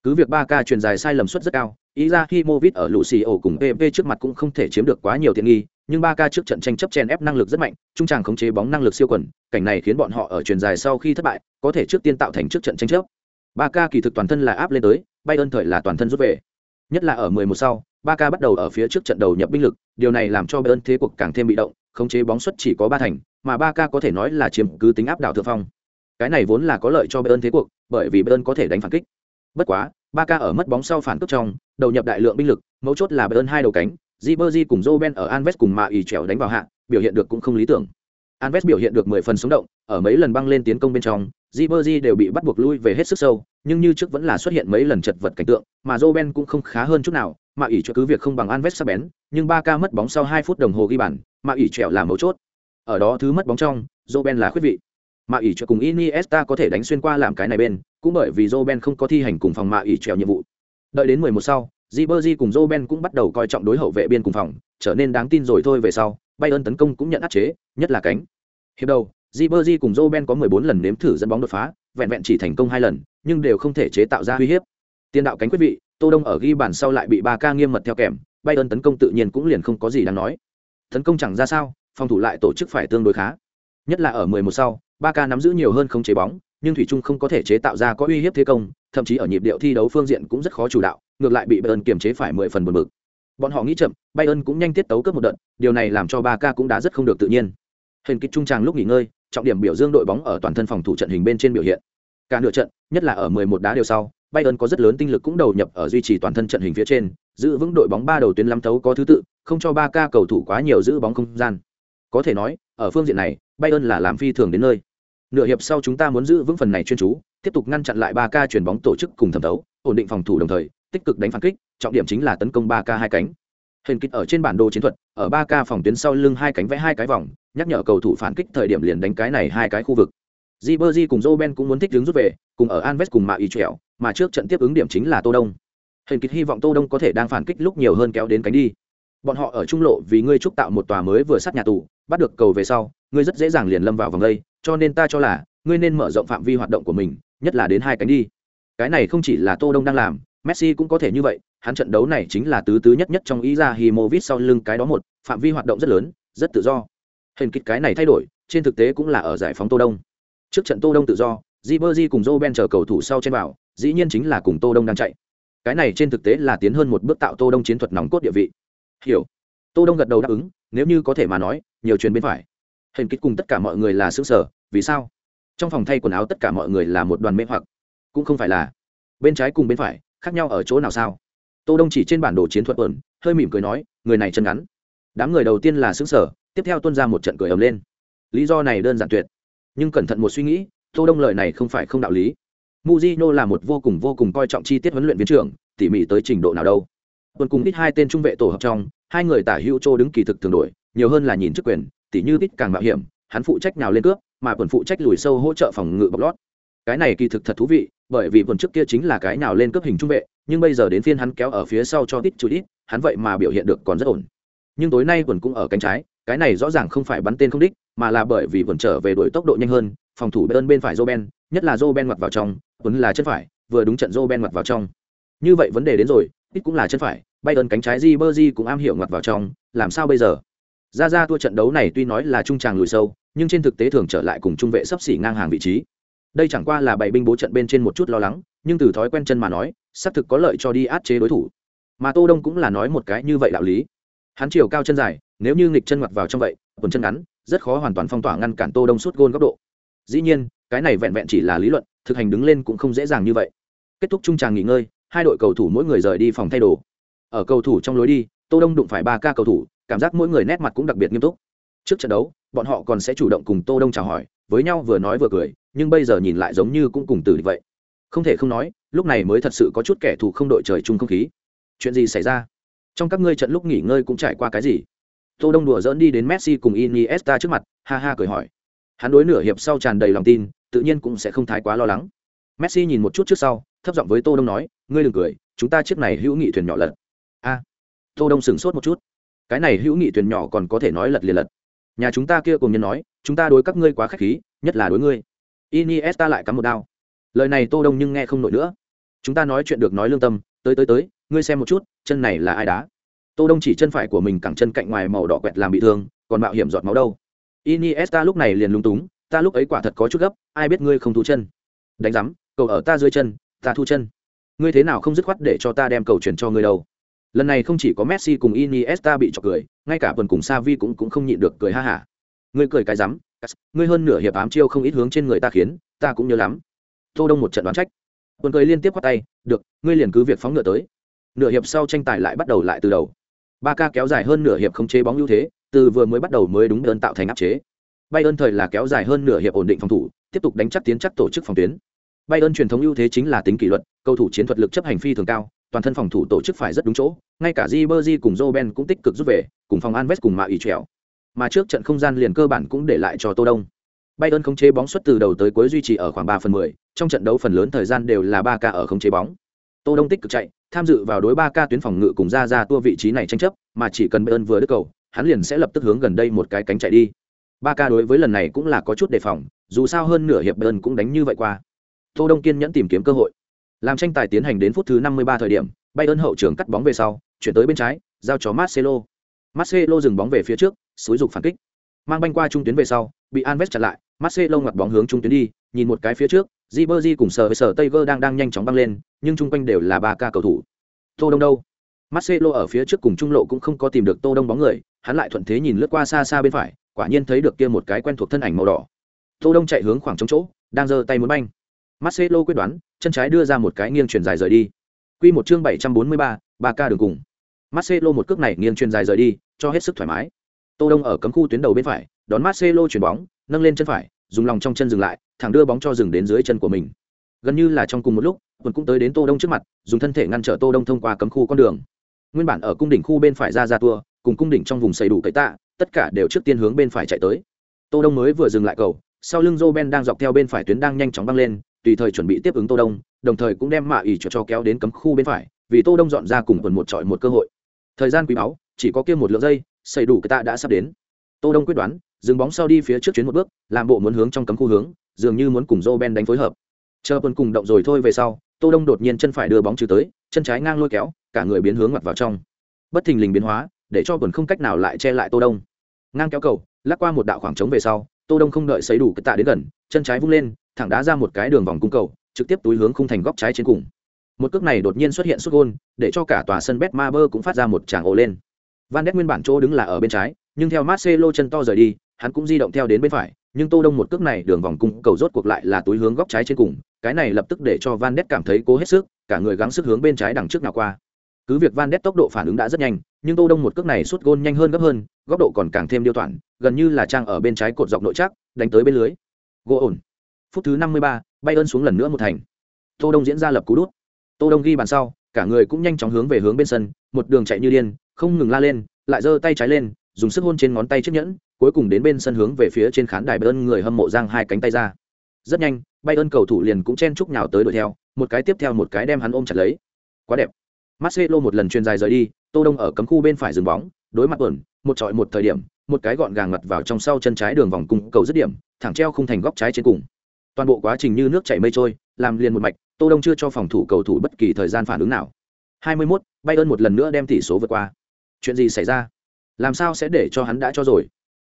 [SPEAKER 1] Cứ việc 3K truyền dài sai lầm suất rất cao, Izahimovic ở Lucio cùng PV trước mặt cũng không thể chiếm được quá nhiều tiện nghi, nhưng Ba Ca trước trận tranh chấp chen ép năng lực rất mạnh, trung tràng khống chế bóng năng lực siêu quần, cảnh này khiến bọn họ ở truyền dài sau khi thất bại, có thể trước tiên tạo thành trước trận tranh chấp. Ba Ca kỳ thực toàn thân là áp lên tới, bay ơn thời là toàn thân rút về. Nhất là ở 11 sau, Ba Ca bắt đầu ở phía trước trận đầu nhập binh lực, điều này làm cho bay ơn thế cuộc càng thêm bị động, khống chế bóng xuất chỉ có Ba thành, mà Ba Ca có thể nói là chiếm cứ tính áp đảo thượng phong. Cái này vốn là có lợi cho bay ơn thế cuộc, bởi vì bay ơn có thể đánh phản kích. Bất quá, Ba Ca ở mất bóng sau phản cướp trong, đầu nhập đại lượng binh lực, mấu chốt là bay ơn hai đầu cánh, Ribery cùng Roben ở Anves cùng Mạ ỉ trèo đánh vào hạ, biểu hiện được cũng không lý tưởng. Anves biểu hiện được 10 phần sống động, ở mấy lần băng lên tiến công bên trong, Ribery đều bị bắt buộc lui về hết sức sâu, nhưng như trước vẫn là xuất hiện mấy lần chật vật cảnh tượng, mà Roben cũng không khá hơn chút nào, Mạ ỉ cho cứ việc không bằng Anves sắc bén, nhưng 3K mất bóng sau 2 phút đồng hồ ghi bàn, Mạ ỉ trèo là mấu chốt. Ở đó thứ mất bóng trong, Roben là khuyết vị. Mạ ỉ cho cùng Iniesta có thể đánh xuyên qua làm cái này bên, cũng bởi vì Roben không có thi hành cùng phòng Mạ ỉ trèo nhiệm vụ. Đợi đến 11 sau, Ribery cùng Roben cũng bắt đầu coi trọng đối hậu vệ biên cùng phòng, trở nên đáng tin rồi thôi về sau, Bayern tấn công cũng nhận áp chế, nhất là cánh. Hiệp đầu, Ribery cùng Roben có 14 lần nếm thử dẫn bóng đột phá, vẹn vẹn chỉ thành công hai lần, nhưng đều không thể chế tạo ra uy hiếp. Tiền đạo cánh quyết vị, Tô Đông ở ghi bàn sau lại bị 3K nghiêm mật theo kèm, Bayern tấn công tự nhiên cũng liền không có gì đáng nói. Tấn công chẳng ra sao, phòng thủ lại tổ chức phải tương đối khá. Nhất là ở 11 sau, 3K nắm giữ nhiều hơn không chế bóng, nhưng thủy trung không có thể chế tạo ra có uy hiếp thế công, thậm chí ở nhịp điệu thi đấu phương diện cũng rất khó chủ đạo, ngược lại bị Bayern kiềm chế phải 10 phần buồn bực. Bọn họ nghĩ chậm, Bayern cũng nhanh tiết tấu cướp một đợt, điều này làm cho Barca cũng đã rất không được tự nhiên. Hình kích trung tràng lúc nghỉ ngơi, trọng điểm biểu dương đội bóng ở toàn thân phòng thủ trận hình bên trên biểu hiện. Cả nửa trận, nhất là ở 11 đá đều sau, Bayern có rất lớn tinh lực cũng đầu nhập ở duy trì toàn thân trận hình phía trên, giữ vững đội bóng ba đầu tuyến lắm tấu có thứ tự, không cho Barca cầu thủ quá nhiều giữ bóng không gian. Có thể nói, ở phương diện này, Bayern là làm phi thường đến nơi. Nửa hiệp sau chúng ta muốn giữ vững phần này chuyên chú, tiếp tục ngăn chặn lại Barca chuyển bóng tổ chức cùng thẩm thấu, ổn định phòng thủ đồng thời, tích cực đánh phản kích trọng điểm chính là tấn công ba k hai cánh hình kích ở trên bản đồ chiến thuật ở ba k phòng tuyến sau lưng hai cánh vẽ hai cái vòng nhắc nhở cầu thủ phản kích thời điểm liền đánh cái này hai cái khu vực Ribery cùng Roben cũng muốn thích đứng rút về, cùng ở Anves cùng Mạ Y trèo mà trước trận tiếp ứng điểm chính là Tô Đông. Hình kịch hy vọng Tô Đông có thể đang phản kích lúc nhiều hơn kéo đến cánh đi. Bọn họ ở trung lộ vì ngươi trúc tạo một tòa mới vừa sát nhà tù, bắt được cầu về sau, ngươi rất dễ dàng liền lâm vào vòng đây, cho nên ta cho là ngươi nên mở rộng phạm vi hoạt động của mình, nhất là đến hai cánh đi. Cái này không chỉ là Tô Đông đang làm, Messi cũng có thể như vậy, hắn trận đấu này chính là tứ tứ nhất nhất trong ý ra Himovic sau lưng cái đó một, phạm vi hoạt động rất lớn, rất tự do. Hình kịch cái này thay đổi, trên thực tế cũng là ở giải phóng Tô Đông. Trước trận Tô Đông tự do, Ribery cùng Roben chờ cầu thủ sau trên vào, dĩ nhiên chính là cùng Tô Đông đang chạy. Cái này trên thực tế là tiến hơn một bước tạo Tô Đông chiến thuật nóng cốt địa vị. Hiểu. Tô Đông gật đầu đáp ứng, nếu như có thể mà nói, nhiều truyền bên phải. Hình kích cùng tất cả mọi người là sướng sở, vì sao? Trong phòng thay quần áo tất cả mọi người là một đoàn mê hoặc, cũng không phải là bên trái cùng bên phải, khác nhau ở chỗ nào sao? Tô Đông chỉ trên bản đồ chiến thuật ẩn, hơi mỉm cười nói, người này chân ngắn. Đám người đầu tiên là xứng sở, tiếp theo tuôn ra một trận cười ầm lên. Lý do này đơn giản tuyệt nhưng cẩn thận một suy nghĩ tô đông lời này không phải không đạo lý muzino là một vô cùng vô cùng coi trọng chi tiết huấn luyện viên trưởng tỉ mỉ tới trình độ nào đâu tuần cùng ít hai tên trung vệ tổ hợp trong hai người tả hữu châu đứng kỳ thực thường đổi nhiều hơn là nhìn chức quyền tỉ như ít càng mạo hiểm hắn phụ trách nào lên cướp mà quần phụ trách lùi sâu hỗ trợ phòng ngự bọc lót cái này kỳ thực thật thú vị bởi vì vườn trước kia chính là cái nào lên cấp hình trung vệ nhưng bây giờ đến phiên hắn kéo ở phía sau cho ít chú ít hắn vậy mà biểu hiện được còn rất ổn nhưng tối nay quần cũng ở cánh trái cái này rõ ràng không phải bắn tên không đích mà là bởi vì vườn trở về đuổi tốc độ nhanh hơn phòng thủ bên bên phải Roben, nhất là Roben ngoặt vào trong, vẫn là chân phải, vừa đúng trận Roben ngoặt vào trong. Như vậy vấn đề đến rồi, ít cũng là chân phải, bay Bayern cánh trái Ribery cũng am hiểu ngoặt vào trong, làm sao bây giờ? Ra ra thua trận đấu này tuy nói là trung tràng lùi sâu, nhưng trên thực tế thường trở lại cùng trung vệ sắp xỉ ngang hàng vị trí. Đây chẳng qua là bảy binh bố trận bên trên một chút lo lắng, nhưng từ thói quen chân mà nói, sắp thực có lợi cho đi át chế đối thủ. Mà Tô Đông cũng là nói một cái như vậy đạo lý. Hắn chiều cao chân dài, nếu như nghịch chân ngoặt vào trong vậy, quần chân ngắn, rất khó hoàn toàn phong tỏa ngăn cản Tô Đông suốt gôn góc độ dĩ nhiên cái này vẹn vẹn chỉ là lý luận thực hành đứng lên cũng không dễ dàng như vậy kết thúc trung tràng nghỉ ngơi hai đội cầu thủ mỗi người rời đi phòng thay đồ ở cầu thủ trong lối đi tô đông đụng phải ba ca cầu thủ cảm giác mỗi người nét mặt cũng đặc biệt nghiêm túc trước trận đấu bọn họ còn sẽ chủ động cùng tô đông chào hỏi với nhau vừa nói vừa cười nhưng bây giờ nhìn lại giống như cũng cùng từ vậy. Không thể không nói, lúc này mới thật sự có chút kẻ thù không đội trời chung không khí. Chuyện gì xảy ra? Trong các ngươi trận lúc nghỉ ngơi cũng trải qua cái gì? Tô đông đùa dỡn đi đến messi cùng iniesta trước mặt, ha ha cười hỏi. Hắn đối nửa hiệp sau tràn đầy lòng tin, tự nhiên cũng sẽ không thái quá lo lắng. Messi nhìn một chút trước sau, thấp giọng với tô đông nói, ngươi đừng cười, chúng ta chiếc này hữu nghị thuyền nhỏ lật. A. Tô đông sửng sốt một chút. Cái này hữu nghị thuyền nhỏ còn có thể nói lật liền lật. Nhà chúng ta kia cùng nhân nói, chúng ta đối các ngươi quá khách khí, nhất là đối ngươi iniesta lại cắm một đao lời này tô đông nhưng nghe không nổi nữa chúng ta nói chuyện được nói lương tâm tới tới tới ngươi xem một chút chân này là ai đá tô đông chỉ chân phải của mình cẳng chân cạnh ngoài màu đỏ quẹt làm bị thương còn mạo hiểm giọt máu đâu Iniesta lúc này liền lúng túng, ta lúc ấy quả thật có chút gấp, ai biết ngươi không thu chân. Đánh rắm, cầu ở ta dưới chân, ta thu chân. Ngươi thế nào không dứt khoát để cho ta đem cầu chuyển cho ngươi đâu? Lần này không chỉ có Messi cùng Iniesta bị chọc cười, ngay cả Tuần cùng Xavi cũng cũng không nhịn được cười ha hả. Ngươi cười cái rắm, ngươi hơn nửa hiệp ám chiêu không ít hướng trên người ta khiến, ta cũng nhớ lắm. Tô Đông một trận đoán trách. Tuần cười liên tiếp quát tay, được, ngươi liền cứ việc phóng ngựa tới. Nửa hiệp sau tranh tài lại bắt đầu lại từ đầu. Ba ca kéo dài hơn nửa hiệp không chế bóng ưu thế, từ vừa mới bắt đầu mới đúng đơn tạo thành áp chế. Bay ơn thời là kéo dài hơn nửa hiệp ổn định phòng thủ, tiếp tục đánh chắc tiến chắc tổ chức phòng tuyến. Bay ơn truyền thống ưu thế chính là tính kỷ luật, cầu thủ chiến thuật lực chấp hành phi thường cao, toàn thân phòng thủ tổ chức phải rất đúng chỗ, ngay cả Ribery cùng Robben cũng tích cực giúp về, cùng phòng Anves cùng Mạ ủy trèo. Mà trước trận không gian liền cơ bản cũng để lại cho Tô Đông. Bayern không chế bóng suất từ đầu tới cuối duy trì ở khoảng 3 phần 10, trong trận đấu phần lớn thời gian đều là 3 ca ở không chế bóng. Tô Đông tích cực chạy, tham dự vào đối 3 ca tuyến phòng ngự cùng ra ra tua vị trí này tranh chấp, mà chỉ cần Bayern vừa đứt cầu, hắn liền sẽ lập tức hướng gần đây một cái cánh chạy đi ba ca đối với lần này cũng là có chút đề phòng dù sao hơn nửa hiệp Bayern cũng đánh như vậy qua tô đông kiên nhẫn tìm kiếm cơ hội làm tranh tài tiến hành đến phút thứ 53 thời điểm bay ơn hậu trường cắt bóng về sau chuyển tới bên trái giao cho marcelo marcelo dừng bóng về phía trước xúi dục phản kích mang banh qua trung tuyến về sau bị alves chặn lại marcelo ngoặt bóng hướng trung tuyến đi nhìn một cái phía trước Ribery cùng sở với sở Tiger đang đang nhanh chóng băng lên, nhưng chung quanh đều là ba ca cầu thủ. Tô Đông đâu? Marcelo ở phía trước cùng trung lộ cũng không có tìm được Tô Đông bóng người, hắn lại thuận thế nhìn lướt qua xa xa bên phải, quả nhiên thấy được kia một cái quen thuộc thân ảnh màu đỏ. Tô Đông chạy hướng khoảng trống chỗ, đang giơ tay muốn banh. Marcelo quyết đoán, chân trái đưa ra một cái nghiêng chuyển dài rời đi. Quy một chương 743, ba ca đường cùng. Marcelo một cước này nghiêng truyền dài rời đi, cho hết sức thoải mái. Tô Đông ở cấm khu tuyến đầu bên phải, đón Marcelo chuyển bóng, nâng lên chân phải, dùng lòng trong chân dừng lại, thẳng đưa bóng cho dừng đến dưới chân của mình. Gần như là trong cùng một lúc, quần cũng tới đến tô đông trước mặt dùng thân thể ngăn trở tô đông thông qua cấm khu con đường. Nguyên bản ở cung đỉnh khu bên phải ra ra tua cùng cung đỉnh trong vùng xây đủ cậy tạ tất cả đều trước tiên hướng bên phải chạy tới. Tô đông mới vừa dừng lại cầu sau lưng Roben ben đang dọc theo bên phải tuyến đang nhanh chóng băng lên tùy thời chuẩn bị tiếp ứng tô đông đồng thời cũng đem mạ ỉ cho, cho kéo đến cấm khu bên phải vì tô đông dọn ra cùng quần một trọi một cơ hội. Thời gian quý báu chỉ có kia một lượng giây xây đủ cái tạ đã sắp đến. Tô đông quyết đoán, dừng bóng sau đi phía trước chuyến một bước, làm bộ muốn hướng trong cấm khu hướng, dường như muốn cùng joe ben đánh phối hợp. Chờ quân cùng động rồi thôi về sau, tô đông đột nhiên chân phải đưa bóng trừ tới, chân trái ngang lôi kéo, cả người biến hướng mặt vào trong. Bất thình lình biến hóa, để cho quần không cách nào lại che lại tô đông. Ngang kéo cầu, lắc qua một đạo khoảng trống về sau, tô đông không đợi sấy đủ cái tạ đến gần, chân trái vung lên, thẳng đá ra một cái đường vòng cung cầu, trực tiếp túi hướng khung thành góc trái trên cùng. Một cước này đột nhiên xuất hiện xuất gôn, để cho cả tòa sân betmaber cũng phát ra một tràng ồ lên van đét nguyên bản chỗ đứng là ở bên trái nhưng theo marcelo chân to rời đi hắn cũng di động theo đến bên phải nhưng tô đông một cước này đường vòng cung cầu rốt cuộc lại là túi hướng góc trái trên cùng cái này lập tức để cho van đét cảm thấy cố hết sức cả người gắng sức hướng bên trái đằng trước nào qua. Cứ việc van đét tốc độ phản ứng đã rất nhanh nhưng tô đông một cước này suốt gôn nhanh hơn gấp hơn góc độ còn càng thêm điêu toản gần như là trang ở bên trái cột dọc nội chắc đánh tới bên lưới. Gỗ ổn. Phút thứ năm mươi ba, bay ơn xuống lần nữa một thành. Tô đông diễn ra lập cú đút. Tô đông ghi bàn sau cả người cũng nhanh chóng hướng về hướng bên sân một đường chạy như điên, không ngừng la lên, lại giơ tay trái lên, dùng sức hôn trên ngón tay chiếc nhẫn, cuối cùng đến bên sân hướng về phía trên khán đài bayern người hâm mộ giang hai cánh tay ra. Rất nhanh, bayern cầu thủ liền cũng chen chúc nhào tới đuổi theo, một cái tiếp theo một cái đem hắn ôm chặt lấy. Quá đẹp. Marcelo một lần truyền dài rời đi, tô đông ở cấm khu bên phải dừng bóng, đối mặt ẩn một trọi một thời điểm, một cái gọn gàng ngặt vào trong sau chân trái đường vòng cung cầu dứt điểm, thẳng treo khung thành góc trái trên cùng. Toàn bộ quá trình như nước chảy mây trôi, làm liền một mạch, tô đông chưa cho phòng thủ cầu thủ bất kỳ thời gian phản ứng nào. 21, bayern một lần nữa đem tỷ số vượt qua. Chuyện gì xảy ra? Làm sao sẽ để cho hắn đã cho rồi?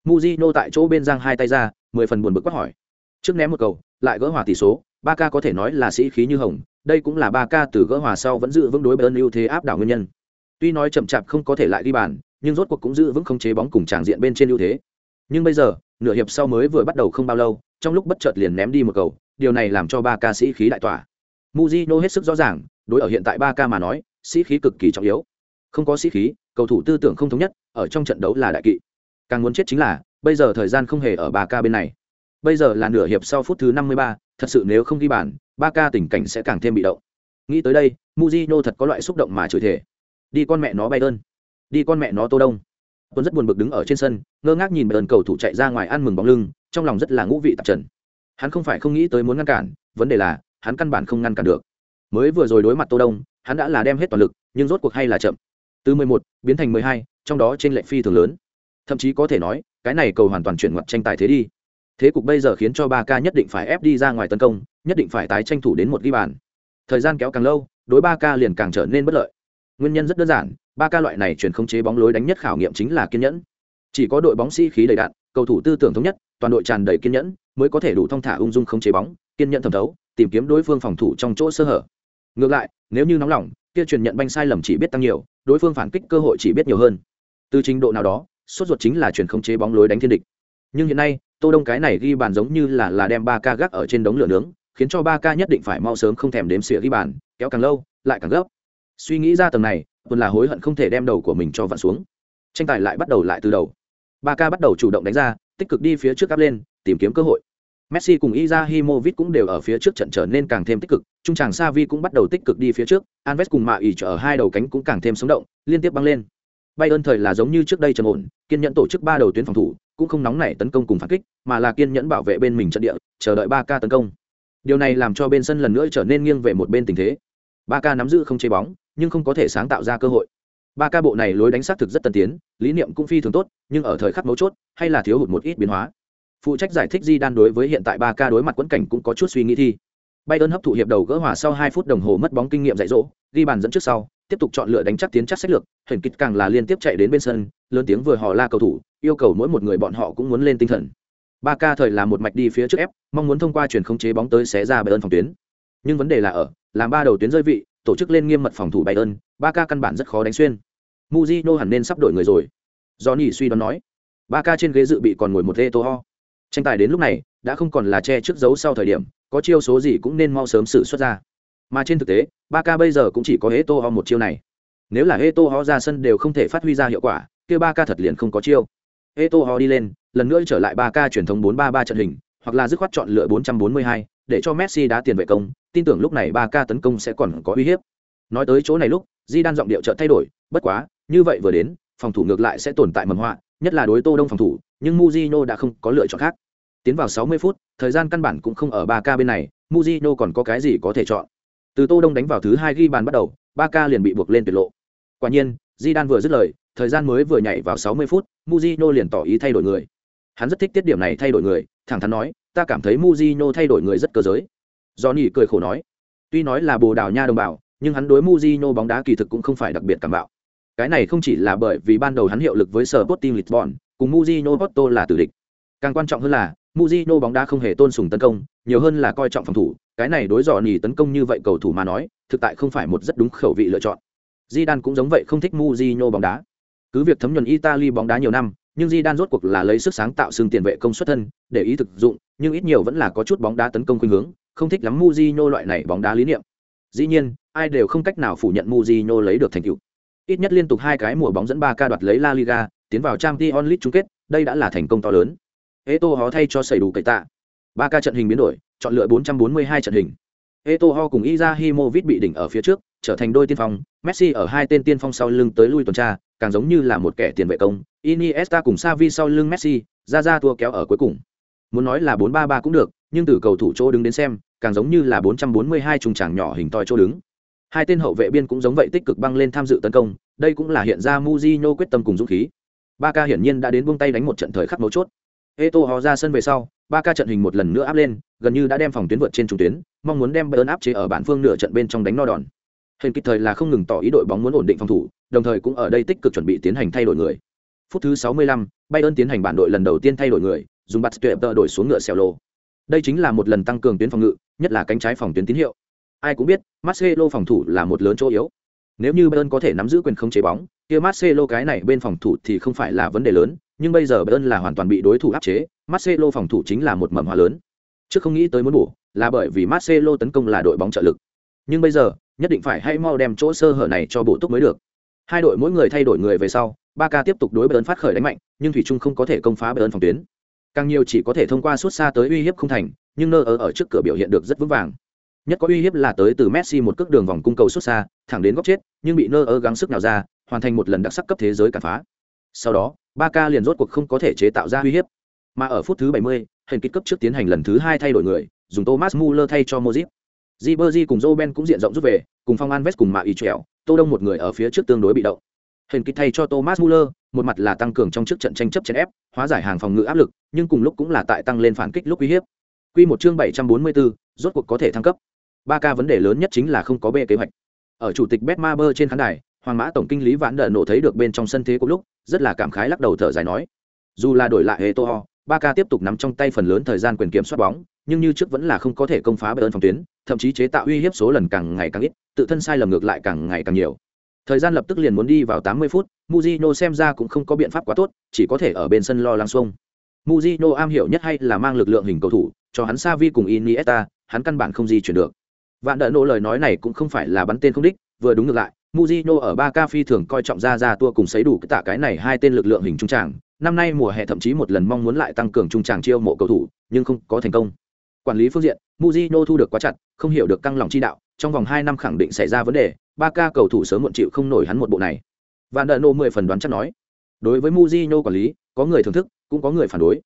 [SPEAKER 1] Mujino tại chỗ bên giang hai tay ra mười phần buồn bực quát hỏi. Trước ném một cầu lại gỡ hòa tỷ số ba ca có thể nói là sĩ khí như hồng đây cũng là ba ca từ gỡ hòa sau vẫn giữ vững đối bayern ưu thế áp đảo nguyên nhân. Tuy nói chậm chạp không có thể lại đi bàn nhưng rốt cuộc cũng giữ vững không chế bóng cùng tràng diện bên trên ưu thế. Nhưng bây giờ nửa hiệp sau mới vừa bắt đầu không bao lâu trong lúc bất chợt liền ném đi một cầu điều này làm cho ba ca sĩ khí đại tỏa. Mujino hết sức rõ ràng đối ở hiện tại ba ca mà nói sĩ khí cực kỳ trọng yếu. Không có sĩ khí cầu thủ tư tưởng không thống nhất ở trong trận đấu là đại kỵ. Càng muốn chết chính là bây giờ thời gian không hề ở ba ca bên này. Bây giờ là nửa hiệp sau phút thứ năm mươi ba, thật sự nếu không ghi bàn ba ca tình cảnh sẽ càng thêm bị động. Nghĩ tới đây muzino thật có loại xúc động mà chửi thể đi con mẹ nó bay đơn đi con mẹ nó tô đông. Tuấn rất buồn bực đứng ở trên sân ngơ ngác nhìn bờn cầu thủ chạy ra ngoài ăn mừng bóng lưng trong lòng rất là ngũ vị tạp trần. Hắn không phải không nghĩ tới muốn ngăn cản vấn đề là hắn căn bản không ngăn cản được. Mới vừa rồi đối mặt tô đông hắn đã là đem hết toàn lực nhưng rốt cuộc hay là chậm. Từ 11 biến thành 12, trong đó trên lệnh phi thường lớn. Thậm chí có thể nói cái này cầu hoàn toàn chuyển ngoặt tranh tài thế đi. Thế cục bây giờ khiến cho ba k nhất định phải ép đi ra ngoài tấn công nhất định phải tái tranh thủ đến một ghi bàn. Thời gian kéo càng lâu đối ba k liền càng trở nên bất lợi. Nguyên nhân rất đơn giản ba ca loại này chuyển không chế bóng lối đánh nhất khảo nghiệm chính là kiên nhẫn. Chỉ có đội bóng sĩ、si、khí đầy đạn cầu thủ tư tưởng thống nhất toàn đội tràn đầy kiên nhẫn mới có thể đủ thong thả ung dung khống chế bóng kiên nhẫn thẩm thấu tìm kiếm đối phương phòng thủ trong chỗ sơ hở ngược lại, nếu như nóng lòng, kia truyền nhận banh sai lầm chỉ biết tăng nhiều, đối phương phản kích cơ hội chỉ biết nhiều hơn. Từ trình độ nào đó, sốt ruột chính là chuyển không chế bóng lối đánh thiên địch. Nhưng hiện nay, tô đông cái này ghi bàn giống như là là đem ba ca gác ở trên đống lửa nướng, khiến cho ba ca nhất định phải mau sớm không thèm đếm xỉa ghi bàn, kéo càng lâu, lại càng gấp. Suy nghĩ ra tầng này tuần là hối hận không thể đem đầu của mình cho vặn xuống. Tranh tài lại bắt đầu lại từ đầu. Ba ca bắt đầu chủ động đánh ra, tích cực đi phía trước áp lên, tìm kiếm cơ hội messi cùng izahimovic cũng đều ở phía trước trận trở nên càng thêm tích cực. Trung tràng savi cũng bắt đầu tích cực đi phía trước. Anves cùng mạ ỉ trở ở hai đầu cánh cũng càng thêm sống động, liên tiếp băng lên. Bayern thời là giống như trước đây trầm ổn, kiên nhẫn tổ chức ba đầu tuyến phòng thủ, cũng không nóng nảy tấn công cùng phản kích, mà là kiên nhẫn bảo vệ bên mình trận địa, chờ đợi ba ca tấn công. Điều này làm cho bên sân lần nữa trở nên nghiêng về một bên tình thế. Ba ca nắm giữ không chế bóng, nhưng không có thể sáng tạo ra cơ hội. Ba ca bộ này lối đánh sát thực rất tân tiến, lý niệm cũng phi thường tốt, nhưng ở thời khắc mấu chốt, hay là thiếu hụt một ít biến hóa phụ trách giải thích di đan đối với hiện tại ba ca đối mặt quẫn cảnh cũng có chút suy nghĩ thi Bayern hấp thụ hiệp đầu gỡ hòa sau hai phút đồng hồ mất bóng kinh nghiệm dạy dỗ, ghi bàn dẫn trước sau, tiếp tục chọn lựa đánh chắc tiến chắc sách lược, hển kịch càng là liên tiếp chạy đến bên sân, lớn tiếng vừa hò la cầu thủ, yêu cầu mỗi một người bọn họ cũng muốn lên tinh thần. Ba ca thời là một mạch đi phía trước ép, mong muốn thông qua chuyển không chế bóng tới xé ra Bayern phòng tuyến. Nhưng vấn đề là ở, làm ba đầu tuyến rơi vị, tổ chức lên nghiêm mật phòng thủ Bayern, ba ca căn bản rất khó đánh xuyên. Mujino hẳn nên sắp đổi người rồi. Johnny suy đoán nói. Ba ca trên ghế dự bị còn ngồi một Eto'o. Tranh tài đến lúc này, đã không còn là che trước dấu sau thời điểm, có chiêu số gì cũng nên mau sớm xử xuất ra. Mà trên thực tế, ba ca bây giờ cũng chỉ có Eto'o một chiêu này. Nếu là Eto'o ra sân đều không thể phát huy ra hiệu quả, kia ba ca thật liền không có chiêu. Eto'o đi lên, lần nữa trở lại ba ca truyền thống 4-3-3 trận hình, hoặc là dứt khoát chọn lựa 442, để cho Messi đá tiền vệ công, tin tưởng lúc này Barca tấn công sẽ còn có uy hiếp. Nói tới chỗ này lúc, Di Đan giọng điệu chợt thay đổi, bất quá, như vậy vừa đến, phòng thủ ngược lại sẽ tồn tại mầm họa, nhất là đối Tô Đông phòng thủ, nhưng Mujino đã không có lựa chọn khác. Tiến vào 60 phút, thời gian căn bản cũng không ở Barca bên này, Mujino còn có cái gì có thể chọn. Từ Tô Đông đánh vào thứ hai ghi bàn bắt đầu, Barca liền bị buộc lên tuyệt lộ. Quả nhiên, Di Đan vừa dứt lời, thời gian mới vừa nhảy vào 60 phút, Mujino liền tỏ ý thay đổi người. Hắn rất thích tiết điểm này thay đổi người, thẳng thắn nói, ta cảm thấy Mujino thay đổi người rất cơ giới. Johnny cười khổ nói, tuy nói là Bồ Đào Nha đồng bào, nhưng hắn đối Mujino bóng đá kỳ thực cũng không phải đặc biệt cảm bạo. Cái này không chỉ là bởi vì ban đầu hắn hiệu lực với Sporting Lisbon, cùng Mujino Porto là tử địch. Càng quan trọng hơn là, Mujino bóng đá không hề tôn sùng tấn công, nhiều hơn là coi trọng phòng thủ, cái này đối Johnny tấn công như vậy cầu thủ mà nói, thực tại không phải một rất đúng khẩu vị lựa chọn. Zidane cũng giống vậy không thích Mujino bóng đá. Cứ việc thấm nhuần Italy bóng đá nhiều năm, nhưng Zidane rốt cuộc là lấy sức sáng tạo xương tiền vệ công suất thân, để ý thực dụng, nhưng ít nhiều vẫn là có chút bóng đá tấn công khuynh hướng, không thích lắm Mujino loại này bóng đá lý niệm. Dĩ nhiên, ai đều không cách nào phủ nhận Mujino lấy được thành tựu. Ít nhất liên tục hai cái mùa bóng dẫn 3 ca đoạt lấy La Liga, tiến vào Champions League chung kết, đây đã là thành công to lớn. Eto Ho thay cho xảy đủ cậy tạ. Ba ca trận hình biến đổi, chọn lựa 442 trận hình. Eto'o cùng Izahimovic bị đỉnh ở phía trước, trở thành đôi tiên phong, Messi ở hai tên tiên phong sau lưng tới lui tuần tra, càng giống như là một kẻ tiền vệ công, Iniesta cùng Xavi sau lưng Messi, ra ra tua kéo ở cuối cùng. Muốn nói là 4-3-3 cũng được, nhưng từ cầu thủ chỗ đứng đến xem, càng giống như là 442 trùng tràng nhỏ hình toi chỗ đứng. Hai tên hậu vệ biên cũng giống vậy tích cực băng lên tham dự tấn công, đây cũng là hiện ra Mujinho quyết tâm cùng dũng khí. Barca hiển nhiên đã đến buông tay đánh một trận thời khắc mấu chốt. Eto'o ra sân về sau, ba ca trận hình một lần nữa áp lên gần như đã đem phòng tuyến vượt trên trung tuyến mong muốn đem bayern áp chế ở bản phương nửa trận bên trong đánh no đòn. Hình kịp thời là không ngừng tỏ ý đội bóng muốn ổn định phòng thủ đồng thời cũng ở đây tích cực chuẩn bị tiến hành thay đổi người. Phút thứ 65, bayern tiến hành bản đội lần đầu tiên thay đổi người dùng bắt tuyệt tợ đổi xuống ngựa xèo lô đây chính là một lần tăng cường tuyến phòng ngự nhất là cánh trái phòng tuyến tín hiệu. Ai cũng biết marcelo phòng thủ là một lớn chỗ yếu. Nếu như bayern có thể nắm giữ quyền không chế bóng kia marcelo cái này bên phòng thủ thì không phải là vấn đề lớn nhưng bây giờ bayern là hoàn toàn bị đối thủ áp chế Marcelo phòng thủ chính là một mầm hoa lớn. Trước không nghĩ tới muốn bổ, là bởi vì Marcelo tấn công là đội bóng trợ lực. Nhưng bây giờ, nhất định phải hay mau đem chỗ sơ hở này cho bổ túc mới được. Hai đội mỗi người thay đổi người về sau, Barca tiếp tục đối Bayern phát khởi đánh mạnh, nhưng thủy chung không có thể công phá Bayern phòng tuyến. Càng nhiều chỉ có thể thông qua suốt xa tới uy hiếp không thành, nhưng nơ ở ở trước cửa biểu hiện được rất vững vàng. Nhất có uy hiếp là tới từ Messi một cước đường vòng cung cầu xuất xa, thẳng đến góc chết, nhưng bị nơ ở gắng sức nào ra, hoàn thành một lần đặc sắc cấp thế giới cản phá. Sau đó, Ba Ca liền rốt cuộc không có thể chế tạo ra uy hiếp. Mà ở phút thứ 70, hình kích cấp trước tiến hành lần thứ hai thay đổi người, dùng Thomas Muller thay cho mozip Ribery cùng Roben cũng diện rộng rút về, cùng Phong Anves cùng Mạ Y Trèo, Tô Đông một người ở phía trước tương đối bị động. Hình kích thay cho Thomas Muller, một mặt là tăng cường trong trước trận tranh chấp chèn ép, hóa giải hàng phòng ngự áp lực, nhưng cùng lúc cũng là tại tăng lên phản kích lúc uy hiếp. Quy một chương 744, rốt cuộc có thể thăng cấp. Ba ca vấn đề lớn nhất chính là không có bê kế hoạch. Ở chủ tịch Betmaber trên khán đài, Hoàng Mã tổng kinh lý Vãn Đở nổ thấy được bên trong sân thế của lúc, rất là cảm khái lắc đầu thở dài nói: Dù là đổi lại Eto'o, Barca tiếp tục nắm trong tay phần lớn thời gian quyền kiểm soát bóng, nhưng như trước vẫn là không có thể công phá Bayern phòng tuyến, thậm chí chế tạo uy hiếp số lần càng ngày càng ít, tự thân sai lầm ngược lại càng ngày càng nhiều. Thời gian lập tức liền muốn đi vào 80 phút, Mujino xem ra cũng không có biện pháp quá tốt, chỉ có thể ở bên sân lo lắng xuông. Mujino am hiểu nhất hay là mang lực lượng hình cầu thủ, cho hắn Xavi cùng Iniesta, hắn căn bản không di chuyển được. Vạn đỡ nỗ lời nói này cũng không phải là bắn tên không đích, vừa đúng ngược lại, Mujino ở Barca phi thường coi trọng ra ra tua cùng sấy đủ tạ cái này hai tên lực lượng hình trung tràng, năm nay mùa hè thậm chí một lần mong muốn lại tăng cường trung tràng chiêu mộ cầu thủ, nhưng không có thành công. Quản lý phương diện, Mujino thu được quá chặt, không hiểu được căng lòng chi đạo, trong vòng hai năm khẳng định xảy ra vấn đề, Barca cầu thủ sớm muộn chịu không nổi hắn một bộ này. Van der Nô mười phần đoán chắc nói. Đối với Mujino quản lý, có người thưởng thức, cũng có người phản đối.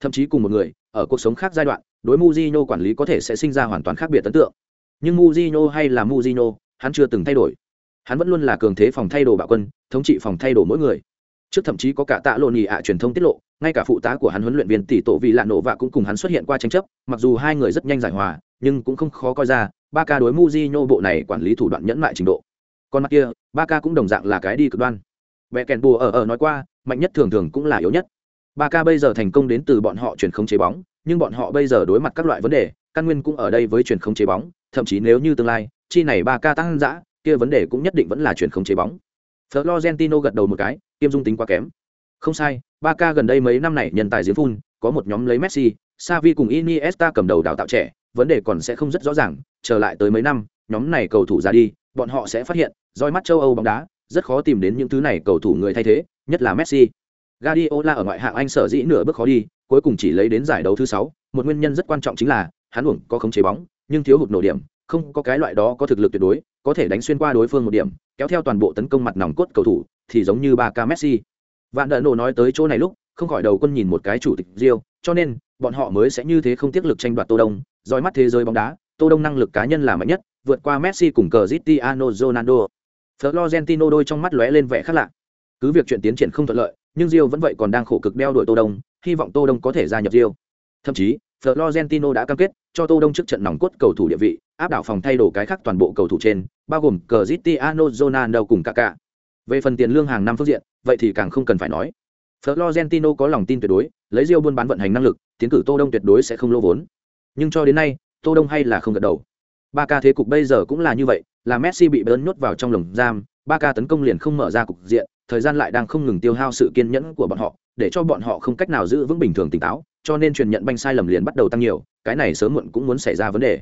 [SPEAKER 1] Thậm chí cùng một người, ở cuộc sống khác giai đoạn, đối Mujino quản lý có thể sẽ sinh ra hoàn toàn khác biệt ấn tượng. Nhưng Mujino hay là Mujino, hắn chưa từng thay đổi hắn vẫn luôn là cường thế phòng thay đồ bạo quân, thống trị phòng thay đồ mỗi người. Trước thậm chí có cả tạ lộ nhị ạ truyền thông tiết lộ, ngay cả phụ tá của hắn huấn luyện viên tỷ tổ vì lạ nổ vạ cũng cùng hắn xuất hiện qua tranh chấp, mặc dù hai người rất nhanh giải hòa, nhưng cũng không khó coi ra, ba ca đối Mujino bộ này quản lý thủ đoạn nhẫn mại trình độ. Còn mặt kia, ba ca cũng đồng dạng là cái đi cực đoan. Vẽ kèn bùa ở ở nói qua, mạnh nhất thường thường cũng là yếu nhất. Ba ca bây giờ thành công đến từ bọn họ chuyển không chế bóng, nhưng bọn họ bây giờ đối mặt các loại vấn đề, căn nguyên cũng ở đây với chuyển không chế bóng, thậm chí nếu như tương lai, chi này ba ca tăng dã kia vấn đề cũng nhất định vẫn là chuyển không chế bóng. Florentino gật đầu một cái, kiêm dung tính quá kém. Không sai, Barca gần đây mấy năm này nhân tài giếng phun, có một nhóm lấy Messi, Xavi cùng Iniesta cầm đầu đào tạo trẻ, vấn đề còn sẽ không rất rõ ràng, trở lại tới mấy năm, nhóm này cầu thủ ra đi, bọn họ sẽ phát hiện, roi mắt châu Âu bóng đá, rất khó tìm đến những thứ này cầu thủ người thay thế, nhất là Messi. Guardiola ở ngoại hạng Anh sở dĩ nửa bước khó đi, cuối cùng chỉ lấy đến giải đấu thứ 6, một nguyên nhân rất quan trọng chính là hắn uổng có khống chế bóng nhưng thiếu hụt nổ điểm không có cái loại đó có thực lực tuyệt đối, có thể đánh xuyên qua đối phương một điểm, kéo theo toàn bộ tấn công mặt nòng cốt cầu thủ, thì giống như ba ca messi. Vạn đợn nổ nói tới chỗ này lúc, không khỏi đầu quân nhìn một cái chủ tịch rio cho nên, bọn họ mới sẽ như thế không tiếc lực tranh đoạt tô đông dõi mắt thế giới bóng đá, tô đông năng lực cá nhân là mạnh nhất, vượt qua messi cùng cờ zitiano ronaldo. Florentino đôi trong mắt lóe lên vẻ khác lạ. Cứ việc chuyện tiến triển không thuận lợi, nhưng rio vẫn vậy còn đang khổ cực đeo đuổi tô đông, hy vọng tô đông có thể gia nhập rio thậm chí, florentino đã cam kết cho tô đông trước trận nòng cốt cầu thủ địa vị, áp đảo phòng thay đổi cái khác toàn bộ cầu thủ trên, bao gồm Cristiano ronaldo cùng kaká. Về phần tiền lương hàng năm phương diện, vậy thì càng không cần phải nói. Florentino có lòng tin tuyệt đối, lấy rio buôn bán vận hành năng lực, tiến cử tô đông tuyệt đối sẽ không lỗ vốn. Nhưng cho đến nay, tô đông hay là không gật đầu. Ba ca thế cục bây giờ cũng là như vậy, là messi bị bớn nhốt vào trong lồng giam ba ca tấn công liền không mở ra cục diện, thời gian lại đang không ngừng tiêu hao sự kiên nhẫn của bọn họ, để cho bọn họ không cách nào giữ vững bình thường tỉnh táo, cho nên truyền nhận banh sai lầm liền bắt đầu tăng nhiều cái này sớm muộn cũng muốn xảy ra vấn đề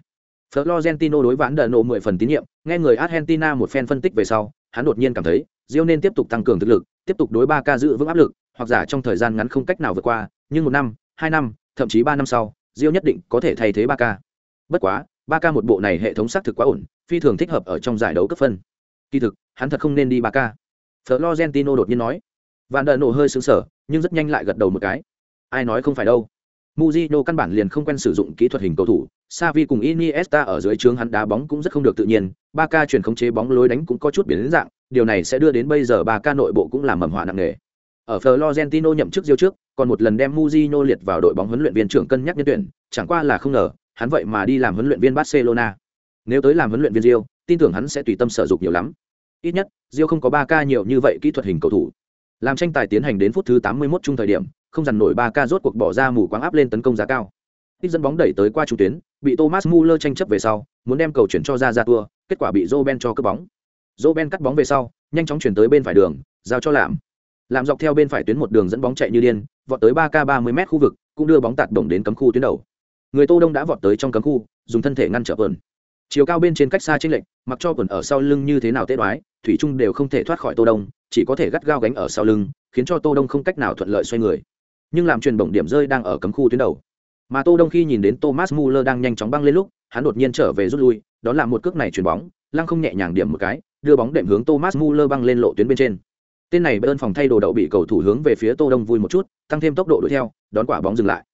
[SPEAKER 1] Florentino đối ván đờ nổ 10 phần tín nhiệm, nghe người Argentina một phen phân tích về sau, hắn đột nhiên cảm thấy, Rio nên tiếp tục tăng cường thực lực, tiếp tục đối 3K giữ vững áp lực, hoặc giả trong thời gian ngắn không cách nào vượt qua, nhưng một năm, hai năm, thậm chí ba năm sau, Rio nhất định có thể thay thế 3K. Bất quá, 3K một bộ này hệ thống xác thực quá ổn, phi thường thích hợp ở trong giải đấu cấp phân. Kỳ thực, hắn thật không nên đi 3K. Florentino đột nhiên nói. Van der Nổ hơi sững sờ, nhưng rất nhanh lại gật đầu một cái. Ai nói không phải đâu. Mujino căn bản liền không quen sử dụng kỹ thuật hình cầu thủ, Xavi cùng Iniesta ở dưới trướng hắn đá bóng cũng rất không được tự nhiên, Barca chuyển khống chế bóng lối đánh cũng có chút biến dạng, điều này sẽ đưa đến bây giờ Barca nội bộ cũng làm mầm họa nặng nề. Ở Florentino nhậm chức diêu trước, còn một lần đem Mujino liệt vào đội bóng huấn luyện viên trưởng cân nhắc nhân tuyển, chẳng qua là không ngờ, hắn vậy mà đi làm huấn luyện viên Barcelona. Nếu tới làm huấn luyện viên Real, tin tưởng hắn sẽ tùy tâm sở dục nhiều lắm. Ít nhất, Real không có Barca nhiều như vậy kỹ thuật hình cầu thủ. Làm tranh tài tiến hành đến phút thứ 81 chung thời điểm, không dằn nổi Barca rốt cuộc bỏ ra mù quáng áp lên tấn công giá cao. Ít dẫn bóng đẩy tới qua trung tuyến, bị Thomas Muller tranh chấp về sau, muốn đem cầu chuyển cho ra ra tua, kết quả bị Roben cho cướp bóng. Roben cắt bóng về sau, nhanh chóng chuyển tới bên phải đường, giao cho Lạm. Lạm dọc theo bên phải tuyến một đường dẫn bóng chạy như điên, vọt tới 3K 30m khu vực, cũng đưa bóng tạt bổng đến cấm khu tuyến đầu. Người Tô Đông đã vọt tới trong cấm khu, dùng thân thể ngăn trở vườn. Chiều cao bên trên cách xa chênh lệch, mặc cho quần ở sau lưng như thế nào tê đoái, thủy trung đều không thể thoát khỏi Tô Đông, chỉ có thể gắt gao gánh ở sau lưng, khiến cho Tô Đông không cách nào thuận lợi xoay người. Nhưng làm truyền bổng điểm rơi đang ở cấm khu tuyến đầu mà Tô Đông khi nhìn đến Thomas Muller đang nhanh chóng băng lên lúc, hắn đột nhiên trở về rút lui, đó là một cước này chuyền bóng, lăng không nhẹ nhàng điểm một cái, đưa bóng đệm hướng Thomas Muller băng lên lộ tuyến bên trên. Tên này bơn phòng thay đồ đậu bị cầu thủ hướng về phía Tô Đông vui một chút, tăng thêm tốc độ đuổi theo, đón quả bóng dừng lại.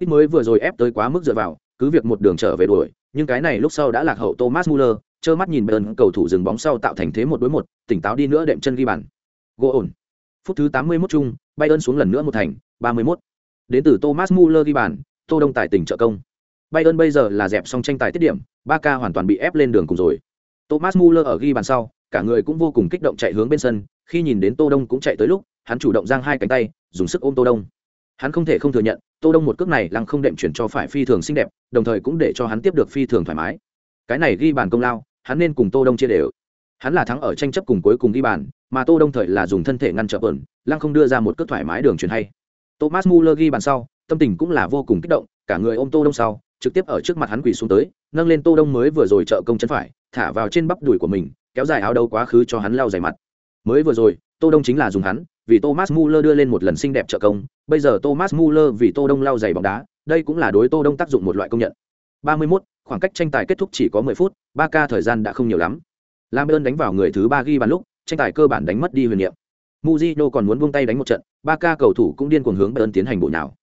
[SPEAKER 1] Ít mới vừa rồi ép tới quá mức dựa vào, cứ việc một đường trở về đuổi, nhưng cái này lúc sau đã lạc hậu Thomas Muller, trơ mắt nhìn bơn cầu thủ dừng bóng sau tạo thành thế một đối một, tỉnh táo đi nữa đệm chân ghi bàn. Gỗ ổn. Phút thứ 81 chung, Bayern xuống lần nữa một thành, 31. Đến từ Thomas Muller ghi bàn, Tô Đông tài tình trợ công. Bayern bây giờ là dẹp xong tranh tài tiết điểm, Barca hoàn toàn bị ép lên đường cùng rồi. Thomas Muller ở ghi bàn sau, cả người cũng vô cùng kích động chạy hướng bên sân, khi nhìn đến Tô Đông cũng chạy tới lúc, hắn chủ động giang hai cánh tay, dùng sức ôm Tô Đông. Hắn không thể không thừa nhận, Tô Đông một cước này lăng không đệm chuyển cho phải phi thường xinh đẹp, đồng thời cũng để cho hắn tiếp được phi thường thoải mái. Cái này ghi bàn công lao, hắn nên cùng Tô Đông chia đều. Hắn là thắng ở tranh chấp cùng cuối cùng ghi bàn, mà Tô Đông thời là dùng thân thể ngăn trở ẩn, lăng không đưa ra một cước thoải mái đường chuyển hay. Thomas Muller ghi bàn sau, tâm tình cũng là vô cùng kích động cả người ôm tô đông sau trực tiếp ở trước mặt hắn quỳ xuống tới nâng lên tô đông mới vừa rồi trợ công chân phải thả vào trên bắp đùi của mình kéo dài áo đấu quá khứ cho hắn lau dày mặt. Mới vừa rồi tô đông chính là dùng hắn vì thomas muller đưa lên một lần xinh đẹp trợ công bây giờ thomas muller vì tô đông lau dày bóng đá đây cũng là đối tô đông tác dụng một loại công nhận. 31, khoảng cách tranh tài kết thúc chỉ có 10 phút 3 ca thời gian đã không nhiều lắm. Lam ơn đánh vào người thứ ba ghi bàn lúc tranh tài cơ bản đánh mất đi huyền niệm. Mujino còn muốn buông tay đánh một trận, ba ca cầu thủ cũng điên cuồng hướng Bayern tiến hành bộ nào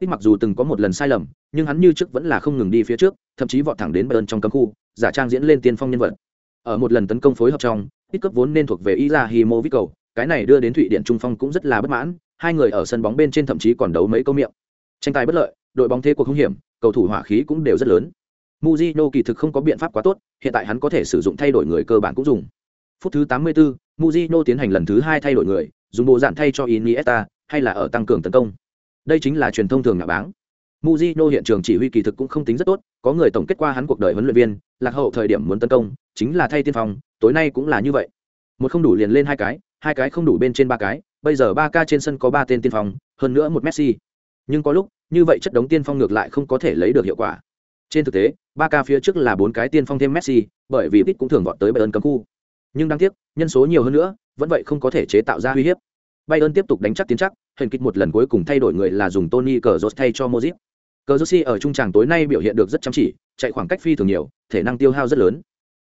[SPEAKER 1] ít mặc dù từng có một lần sai lầm nhưng hắn như trước vẫn là không ngừng đi phía trước thậm chí vọt thẳng đến bayern trong cấm khu giả trang diễn lên tiên phong nhân vật. Ở một lần tấn công phối hợp trong ít cấp vốn nên thuộc về Izahimovic cầu cái này đưa đến thụy điện trung phong cũng rất là bất mãn hai người ở sân bóng bên trên thậm chí còn đấu mấy câu miệng. Tranh tài bất lợi đội bóng thế cuộc không hiểm cầu thủ hỏa khí cũng đều rất lớn. Mujino kỳ thực không có biện pháp quá tốt hiện tại hắn có thể sử dụng thay đổi người cơ bản cũng dùng. Phút thứ 84, Mujino tiến hành lần thứ hai thay đổi người dùng bộ dạng thay cho Iniesta hay là ở tăng cường tấn công đây chính là truyền thông thường nhà báng Mujino hiện trường chỉ huy kỳ thực cũng không tính rất tốt, có người tổng kết qua hắn cuộc đời huấn luyện viên, lạc hậu thời điểm muốn tấn công, chính là thay tiên phong, tối nay cũng là như vậy. Một không đủ liền lên hai cái, hai cái không đủ bên trên ba cái, bây giờ ba ca trên sân có ba tên tiên phong, hơn nữa một Messi. Nhưng có lúc, như vậy chất đống tiên phong ngược lại không có thể lấy được hiệu quả. Trên thực tế, ba ca phía trước là bốn cái tiên phong thêm Messi, bởi vì Pit cũng thường vọt tới Bayern cấm khu. Nhưng đáng tiếc, nhân số nhiều hơn nữa, vẫn vậy không có thể chế tạo ra uy hiếp. Bayern tiếp tục đánh chắc tiến chắc, hình kích một lần cuối cùng thay đổi người là dùng Tony Cazorla thay cho Modric. Cờ ở trung tràng tối nay biểu hiện được rất chăm chỉ, chạy khoảng cách phi thường nhiều, thể năng tiêu hao rất lớn.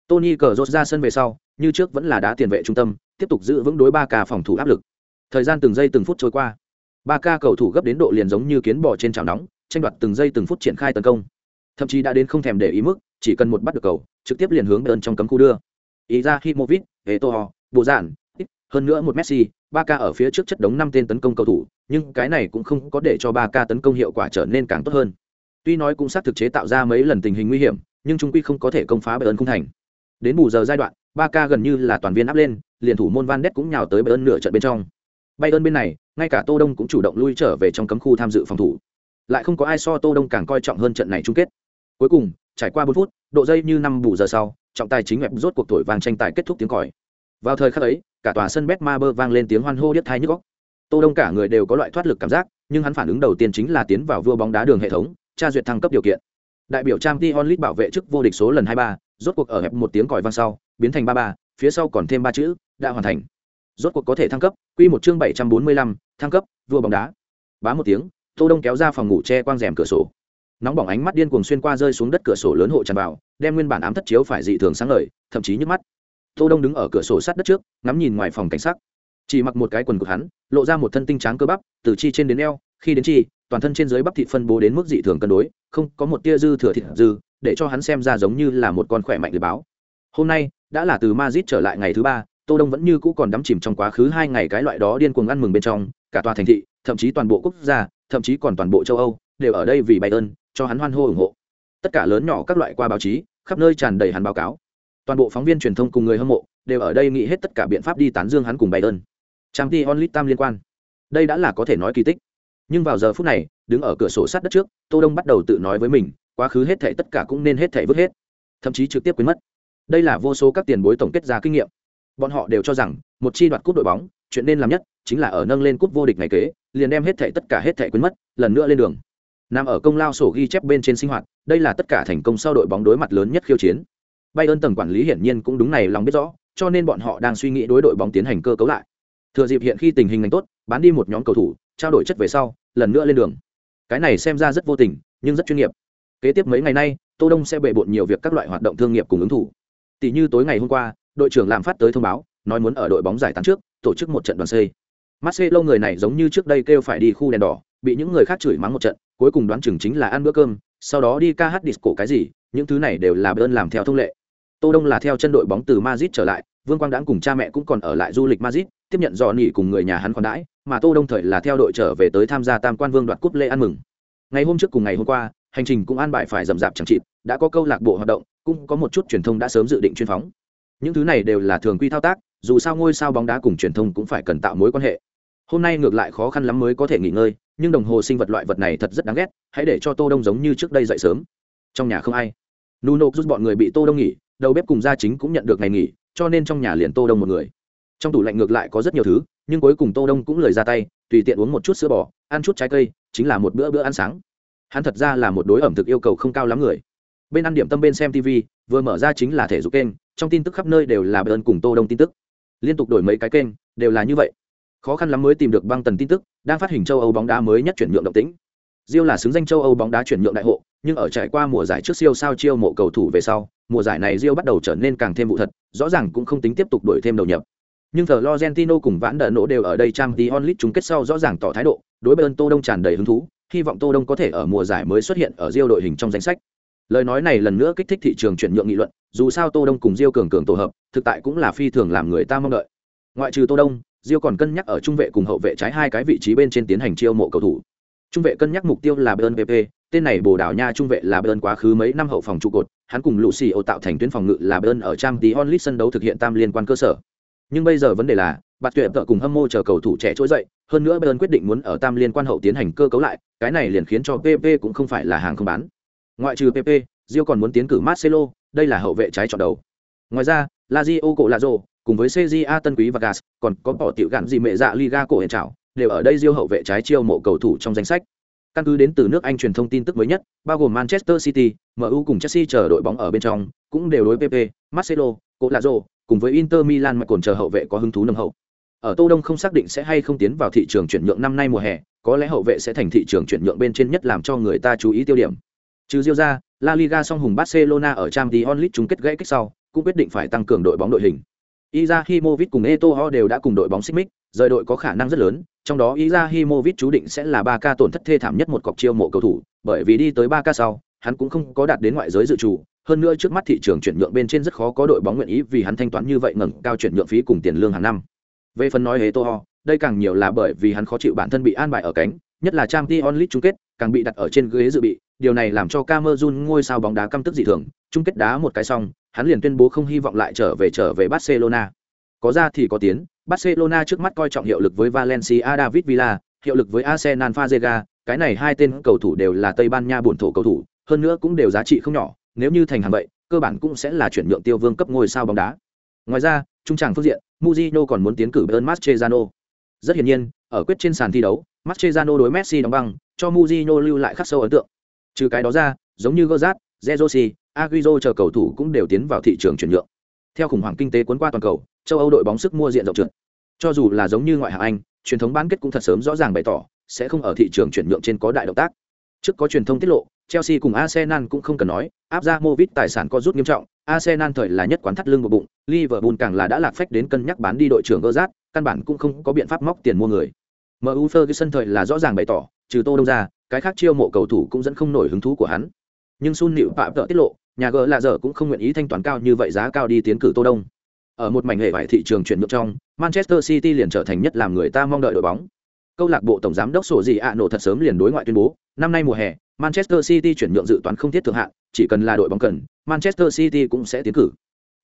[SPEAKER 1] Tony Cờ ra sân về sau, như trước vẫn là đá tiền vệ trung tâm, tiếp tục giữ vững đối ba ca phòng thủ áp lực. Thời gian từng giây từng phút trôi qua, ba ca cầu thủ gấp đến độ liền giống như kiến bò trên chảo nóng, tranh đoạt từng giây từng phút triển khai tấn công. Thậm chí đã đến không thèm để ý mức, chỉ cần một bắt được cầu, trực tiếp liền hướng bên trong cấm khu đưa. Izahimovic, Eto'o, Bộ Giản, hơn nữa một Messi, Barca ở phía trước chất đống năm tên tấn công cầu thủ, nhưng cái này cũng không có để cho Barca tấn công hiệu quả trở nên càng tốt hơn. Tuy nói cũng sát thực chế tạo ra mấy lần tình hình nguy hiểm, nhưng chung quy không có thể công phá Bayern không thành. Đến bù giờ giai đoạn, Barca gần như là toàn viên áp lên, liền thủ môn Van Ness cũng nhào tới Bayern nửa trận bên trong. Bayern bên này, ngay cả Tô Đông cũng chủ động lui trở về trong cấm khu tham dự phòng thủ. Lại không có ai so Tô Đông càng coi trọng hơn trận này chung kết. Cuối cùng, trải qua 4 phút, độ dây như năm bù giờ sau, trọng tài chính mẹp rốt cuộc tuổi vàng tranh tài kết thúc tiếng còi. Vào thời khắc ấy, cả tòa sân Betmaber vang lên tiếng hoan hô điếc tai nhức góc. Tô Đông cả người đều có loại thoát lực cảm giác, nhưng hắn phản ứng đầu tiên chính là tiến vào vua bóng đá đường hệ thống, tra duyệt thăng cấp điều kiện. Đại biểu trang t onlit bảo vệ chức vô địch số lần 23, rốt cuộc ở hẹp một tiếng còi vang sau, biến thành 33, phía sau còn thêm ba chữ, đã hoàn thành. Rốt cuộc có thể thăng cấp, quy một chương 745, thăng cấp, vua bóng đá. Bá một tiếng, Tô Đông kéo ra phòng ngủ che quang rèm cửa sổ. Nóng bỏng ánh mắt điên cuồng xuyên qua rơi xuống đất cửa sổ lớn hộ tràn vào, đem nguyên bản ám thất chiếu phải dị thường sáng ngời, thậm chí nhức mắt. Tô Đông đứng ở cửa sổ sát đất trước, ngắm nhìn ngoài phòng cảnh sát. Chỉ mặc một cái quần của hắn, lộ ra một thân tinh tráng cơ bắp, từ chi trên đến eo, khi đến chi, toàn thân trên dưới bắp thịt phân bố đến mức dị thường cân đối, không có một tia dư thừa thịt dư, để cho hắn xem ra giống như là một con khỏe mạnh lừa báo. Hôm nay, đã là từ Madrid trở lại ngày thứ ba, Tô Đông vẫn như cũ còn đắm chìm trong quá khứ hai ngày cái loại đó điên cuồng ăn mừng bên trong, cả tòa thành thị, thậm chí toàn bộ quốc gia, thậm chí còn toàn bộ châu Âu, đều ở đây vì Bayern, cho hắn hoan hô ủng hộ. Tất cả lớn nhỏ các loại qua báo chí, khắp nơi tràn đầy hắn báo cáo. Toàn bộ phóng viên truyền thông cùng người hâm mộ đều ở đây nghĩ hết tất cả biện pháp đi tán dương hắn cùng Bayern. Champions Onlit tam liên quan. Đây đã là có thể nói kỳ tích. Nhưng vào giờ phút này, đứng ở cửa sổ sát đất trước, Tô Đông bắt đầu tự nói với mình, quá khứ hết thảy tất cả cũng nên hết thảy vứt hết, thậm chí trực tiếp quên mất. Đây là vô số các tiền bối tổng kết ra kinh nghiệm. Bọn họ đều cho rằng, một chi đoạt cúp đội bóng, chuyện nên làm nhất chính là ở nâng lên cúp vô địch ngày kế, liền đem hết thảy tất cả hết thảy quên mất, lần nữa lên đường. Nằm ở công lao sổ ghi chép bên trên sinh hoạt, đây là tất cả thành công sau đội bóng đối mặt lớn nhất khiêu chiến. Bayern tầng quản lý hiển nhiên cũng đúng này lòng biết rõ, cho nên bọn họ đang suy nghĩ đối đội bóng tiến hành cơ cấu lại. Thừa dịp hiện khi tình hình ngành tốt, bán đi một nhóm cầu thủ, trao đổi chất về sau, lần nữa lên đường. Cái này xem ra rất vô tình, nhưng rất chuyên nghiệp. Kế tiếp mấy ngày nay, Tô Đông sẽ bệ bội nhiều việc các loại hoạt động thương nghiệp cùng ứng thủ. Tỷ như tối ngày hôm qua, đội trưởng làm phát tới thông báo, nói muốn ở đội bóng giải tán trước, tổ chức một trận đoàn xây. Marcelo người này giống như trước đây kêu phải đi khu đèn đỏ, bị những người khác chửi mắng một trận, cuối cùng đoán chừng chính là ăn bữa cơm, sau đó đi ca hát disco cái gì, những thứ này đều là ơn làm theo thông lệ. Tô Đông là theo chân đội bóng từ Madrid trở lại, Vương Quang Đãng cùng cha mẹ cũng còn ở lại du lịch Madrid, tiếp nhận dọn nghỉ cùng người nhà hắn còn đãi, mà Tô Đông thời là theo đội trở về tới tham gia Tam Quan Vương đoạt cúp lễ ăn mừng. Ngày hôm trước cùng ngày hôm qua, hành trình cũng an bài phải rầm rạp chẳng chịt, đã có câu lạc bộ hoạt động, cũng có một chút truyền thông đã sớm dự định chuyên phóng. Những thứ này đều là thường quy thao tác, dù sao ngôi sao bóng đá cùng truyền thông cũng phải cần tạo mối quan hệ. Hôm nay ngược lại khó khăn lắm mới có thể nghỉ ngơi, nhưng đồng hồ sinh vật loại vật này thật rất đáng ghét, hãy để cho Tô Đông giống như trước đây dậy sớm. Trong nhà không ai. Nuno rút bọn người bị Tô Đông nghỉ, đầu bếp cùng gia chính cũng nhận được ngày nghỉ cho nên trong nhà liền tô đông một người. Trong tủ lạnh ngược lại có rất nhiều thứ nhưng cuối cùng tô đông cũng lời ra tay tùy tiện uống một chút sữa bò ăn chút trái cây chính là một bữa bữa ăn sáng. Hắn thật ra là một đối ẩm thực yêu cầu không cao lắm người. Bên ăn điểm tâm bên xem tv vừa mở ra chính là thể dục kênh trong tin tức khắp nơi đều là bơn cùng tô đông tin tức. Liên tục đổi mấy cái kênh đều là như vậy. Khó khăn lắm mới tìm được băng tần tin tức đang phát hình châu âu bóng đá mới nhất chuyển nhượng động tĩnh. Diêu là xứng danh châu Âu bóng đá chuyển nhượng đại hộ, nhưng ở trải qua mùa giải trước siêu sao chiêu mộ cầu thủ về sau, mùa giải này Rio bắt đầu trở nên càng thêm vụ thật, rõ ràng cũng không tính tiếp tục đổi thêm đầu nhập. Nhưng Florentino cùng Vãn Đở Nỗ đều ở đây Champions League chung kết sau rõ ràng tỏ thái độ, đối với Tô Đông tràn đầy hứng thú, hy vọng Tô Đông có thể ở mùa giải mới xuất hiện ở Rio đội hình trong danh sách. Lời nói này lần nữa kích thích thị trường chuyển nhượng nghị luận, dù sao Tô Đông cùng Rio cường cường tổ hợp, thực tại cũng là phi thường làm người ta mong đợi. Ngoại trừ Tô Đông, Rio còn cân nhắc ở trung vệ cùng hậu vệ trái hai cái vị trí bên trên tiến hành chiêu mộ cầu thủ trung vệ cân nhắc mục tiêu là Bayern PP, tên này Bồ Đào Nha trung vệ là bơn quá khứ mấy năm hậu phòng trụ cột, hắn cùng lũ xì ô tạo thành tuyến phòng ngự là bơn ở trang tí onlit sân đấu thực hiện tam liên quan cơ sở. Nhưng bây giờ vấn đề là, Bạt Tuyệt vợ cùng hâm mộ chờ cầu thủ trẻ trỗi dậy, hơn nữa bơn quyết định muốn ở tam liên quan hậu tiến hành cơ cấu lại, cái này liền khiến cho PP cũng không phải là hàng không bán. Ngoại trừ PP, Rio còn muốn tiến cử Marcelo, đây là hậu vệ trái chọn đầu. Ngoài ra, Lazio cổ lazo cùng với CJA Tân Quý và Gas, còn có bỏ tiểu gạn gì mẹ dạ Liga cổ hiện trào đều ở đây rio hậu vệ trái chiêu mộ cầu thủ trong danh sách. Căn cứ đến từ nước Anh truyền thông tin tức mới nhất, bao gồm Manchester City, MU cùng Chelsea chờ đội bóng ở bên trong, cũng đều đối PP, Marcelo, Colazo, cùng với Inter Milan mà còn chờ hậu vệ có hứng thú nâng hậu. Ở Tô Đông không xác định sẽ hay không tiến vào thị trường chuyển nhượng năm nay mùa hè, có lẽ hậu vệ sẽ thành thị trường chuyển nhượng bên trên nhất làm cho người ta chú ý tiêu điểm. Trừ Diêu ra, La Liga song hùng Barcelona ở Champions League chung kết gãy kích sau, cũng quyết định phải tăng cường đội bóng đội hình. Izahimovic cùng Eto'o đều đã cùng đội bóng xích mích, rời đội có khả năng rất lớn, trong đó Izahimovic chú định sẽ là 3K tổn thất thê thảm nhất một cọc chiêu mộ cầu thủ, bởi vì đi tới 3K sau, hắn cũng không có đạt đến ngoại giới dự trù, hơn nữa trước mắt thị trường chuyển nhượng bên trên rất khó có đội bóng nguyện ý vì hắn thanh toán như vậy ngẩng cao chuyển nhượng phí cùng tiền lương hàng năm. Về phần nói Eto'o, đây càng nhiều là bởi vì hắn khó chịu bản thân bị an bài ở cánh, nhất là Champions League chung kết, càng bị đặt ở trên ghế dự bị, điều này làm cho Camerun ngôi sao bóng đá căm tức dị thường, chung kết đá một cái xong, hắn liền tuyên bố không hy vọng lại trở về trở về Barcelona. Có ra thì có tiến, Barcelona trước mắt coi trọng hiệu lực với Valencia David Villa, hiệu lực với Arsenal Fazega, cái này hai tên cầu thủ đều là Tây Ban Nha bổn thổ cầu thủ, hơn nữa cũng đều giá trị không nhỏ, nếu như thành hàng vậy, cơ bản cũng sẽ là chuyển nhượng tiêu vương cấp ngôi sao bóng đá. Ngoài ra, trung trảng phương diện, Mujino còn muốn tiến cử Bern Mascherano. Rất hiển nhiên, ở quyết trên sàn thi đấu, Mascherano đối Messi đóng băng, cho Mujino lưu lại khắc sâu ấn tượng. Trừ cái đó ra, giống như Gerrard, Zezosi, Agüero chờ cầu thủ cũng đều tiến vào thị trường chuyển nhượng. Theo khủng hoảng kinh tế cuốn qua toàn cầu, châu Âu đội bóng sức mua diện rộng trượt. Cho dù là giống như ngoại hạng Anh, truyền thống bán kết cũng thật sớm rõ ràng bày tỏ, sẽ không ở thị trường chuyển nhượng trên có đại động tác. Trước có truyền thông tiết lộ, Chelsea cùng Arsenal cũng không cần nói, áp ra Movit tài sản có rút nghiêm trọng, Arsenal thời là nhất quán thắt lưng một bụng, Liverpool càng là đã lạc phách đến cân nhắc bán đi đội trưởng Gerrard, căn bản cũng không có biện pháp móc tiền mua người. MU Ferguson thời là rõ ràng bày tỏ, trừ Tô Đông ra, cái khác chiêu mộ cầu thủ cũng dẫn không nổi hứng thú của hắn. Nhưng Sun Liễu Phạm tự tiết lộ, nhà gỡ lạ dở cũng không nguyện ý thanh toán cao như vậy giá cao đi tiến cử Tô Đông. Ở một mảnh hệ vải thị trường chuyển nhượng trong, Manchester City liền trở thành nhất làm người ta mong đợi đội bóng. Câu lạc bộ tổng giám đốc sổ gì ạ nổ thật sớm liền đối ngoại tuyên bố, năm nay mùa hè, Manchester City chuyển nhượng dự toán không thiết thượng hạn, chỉ cần là đội bóng cần, Manchester City cũng sẽ tiến cử.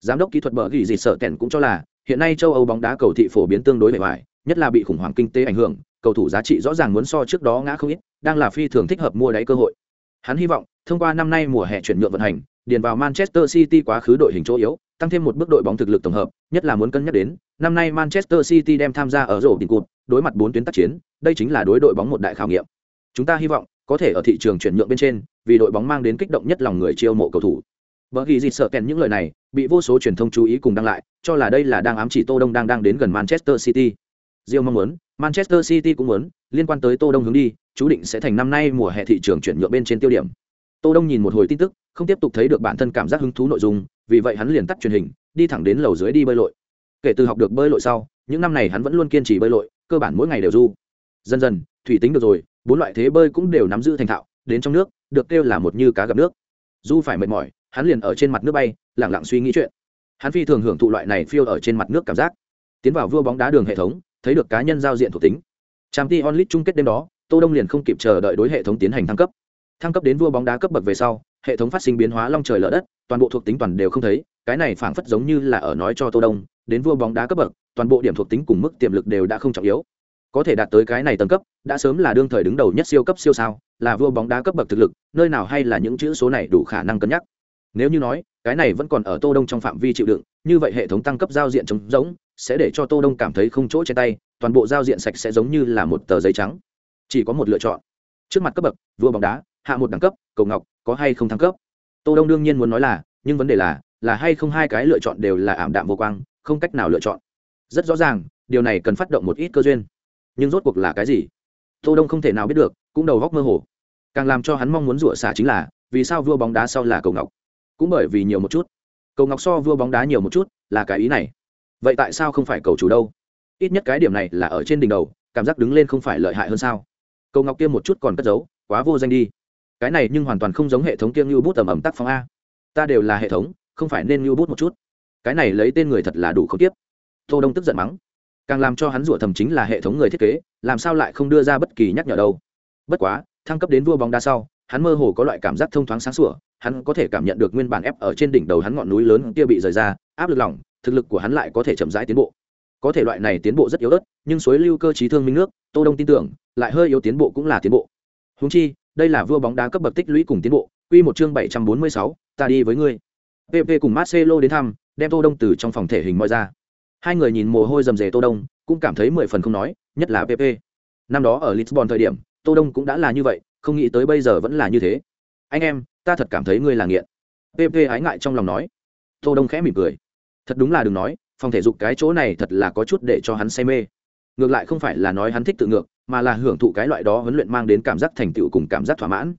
[SPEAKER 1] Giám đốc kỹ thuật bờ ghi gì sợ kèn cũng cho là, hiện nay châu Âu bóng đá cầu thị phổ biến tương đối bề ngoài, nhất là bị khủng hoảng kinh tế ảnh hưởng, cầu thủ giá trị rõ ràng muốn so trước đó ngã không ít, đang là phi thường thích hợp mua đáy cơ hội. Hắn hy vọng, thông qua năm nay mùa hè chuyển nhượng vận hành, điền vào Manchester City quá khứ đội hình chỗ yếu, tăng thêm một bước đội bóng thực lực tổng hợp, nhất là muốn cân nhắc đến, năm nay Manchester City đem tham gia ở rổ đỉnh cột, đối mặt bốn tuyến tác chiến, đây chính là đối đội bóng một đại khảo nghiệm. Chúng ta hy vọng có thể ở thị trường chuyển nhượng bên trên, vì đội bóng mang đến kích động nhất lòng người chiêu mộ cầu thủ. Bởi vì gì sợ kèn những lời này, bị vô số truyền thông chú ý cùng đăng lại, cho là đây là đang ám chỉ Tô Đông đang đang đến gần Manchester City. Rio mong muốn, Manchester City cũng muốn, liên quan tới Tô Đông hướng đi, chú định sẽ thành năm nay mùa hè thị trường chuyển nhượng bên trên tiêu điểm. Tô Đông nhìn một hồi tin tức, không tiếp tục thấy được bản thân cảm giác hứng thú nội dung, vì vậy hắn liền tắt truyền hình, đi thẳng đến lầu dưới đi bơi lội. Kể từ học được bơi lội sau, những năm này hắn vẫn luôn kiên trì bơi lội, cơ bản mỗi ngày đều du. Dần dần, thủy tính được rồi, bốn loại thế bơi cũng đều nắm giữ thành thạo, đến trong nước, được kêu là một như cá gặp nước. Du phải mệt mỏi, hắn liền ở trên mặt nước bay, lặng lặng suy nghĩ chuyện. Hắn phi thường hưởng thụ loại này phiêu ở trên mặt nước cảm giác. Tiến vào vua bóng đá đường hệ thống, thấy được cá nhân giao diện thuộc tính. Champions League chung kết đêm đó, Tô Đông liền không kịp chờ đợi đối hệ thống tiến hành thăng cấp. Thăng cấp đến vua bóng đá cấp bậc về sau, hệ thống phát sinh biến hóa long trời lở đất, toàn bộ thuộc tính toàn đều không thấy, cái này phảng phất giống như là ở nói cho Tô Đông, đến vua bóng đá cấp bậc, toàn bộ điểm thuộc tính cùng mức tiềm lực đều đã không trọng yếu. Có thể đạt tới cái này tầng cấp, đã sớm là đương thời đứng đầu nhất siêu cấp siêu sao, là vua bóng đá cấp bậc thực lực, nơi nào hay là những chữ số này đủ khả năng cân nhắc. Nếu như nói, cái này vẫn còn ở Tô Đông trong phạm vi chịu đựng, như vậy hệ thống tăng cấp giao diện trống rỗng, sẽ để cho Tô Đông cảm thấy không chỗ trên tay, toàn bộ giao diện sạch sẽ giống như là một tờ giấy trắng. Chỉ có một lựa chọn. Trước mặt cấp bậc, vua bóng đá, hạ một đẳng cấp, cầu ngọc, có hay không thăng cấp. Tô Đông đương nhiên muốn nói là, nhưng vấn đề là, là hay không hai cái lựa chọn đều là ảm đạm vô quang, không cách nào lựa chọn. Rất rõ ràng, điều này cần phát động một ít cơ duyên. Nhưng rốt cuộc là cái gì? Tô Đông không thể nào biết được, cũng đầu góc mơ hồ. Càng làm cho hắn mong muốn rủa xả chính là, vì sao vua bóng đá sau là cầu ngọc? Cũng bởi vì nhiều một chút. Cầu ngọc so vua bóng đá nhiều một chút, là cái ý này. Vậy tại sao không phải cầu chủ đâu? Ít nhất cái điểm này là ở trên đỉnh đầu, cảm giác đứng lên không phải lợi hại hơn sao? Cầu ngọc kia một chút còn cất giấu, quá vô danh đi. Cái này nhưng hoàn toàn không giống hệ thống kia như bút tầm ẩm tác phong a. Ta đều là hệ thống, không phải nên như bút một chút. Cái này lấy tên người thật là đủ không tiếp. Tô Đông tức giận mắng càng làm cho hắn rủa thầm chính là hệ thống người thiết kế làm sao lại không đưa ra bất kỳ nhắc nhở đâu bất quá thăng cấp đến vua bóng đá sau hắn mơ hồ có loại cảm giác thông thoáng sáng sủa hắn có thể cảm nhận được nguyên bản ép ở trên đỉnh đầu hắn ngọn núi lớn kia bị rời ra áp lực lỏng thực lực của hắn lại có thể chậm rãi tiến bộ có thể loại này tiến bộ rất yếu ớt nhưng suối lưu cơ trí thương minh nước tô đông tin tưởng lại hơi yếu tiến bộ cũng là tiến bộ húng chi đây là vua bóng đá cấp bậc tích lũy cùng tiến bộ quy một chương bảy trăm bốn mươi sáu, ta đi với ngươi. Pp cùng marcelo đến thăm đem tô đông từ trong phòng thể hình mọi ra. Hai người nhìn mồ hôi rầm rề tô đông cũng cảm thấy mười phần không nói nhất là pp năm đó ở lisbon thời điểm tô đông cũng đã là như vậy không nghĩ tới bây giờ vẫn là như thế. Anh em ta thật cảm thấy ngươi là nghiện. Pp ái ngại trong lòng nói. Tô đông khẽ mỉm cười. Thật đúng là đừng nói phòng thể dục cái chỗ này thật là có chút để cho hắn say mê ngược lại không phải là nói hắn thích tự ngược, mà là hưởng thụ cái loại đó huấn luyện mang đến cảm giác thành tựu cùng cảm giác thỏa mãn.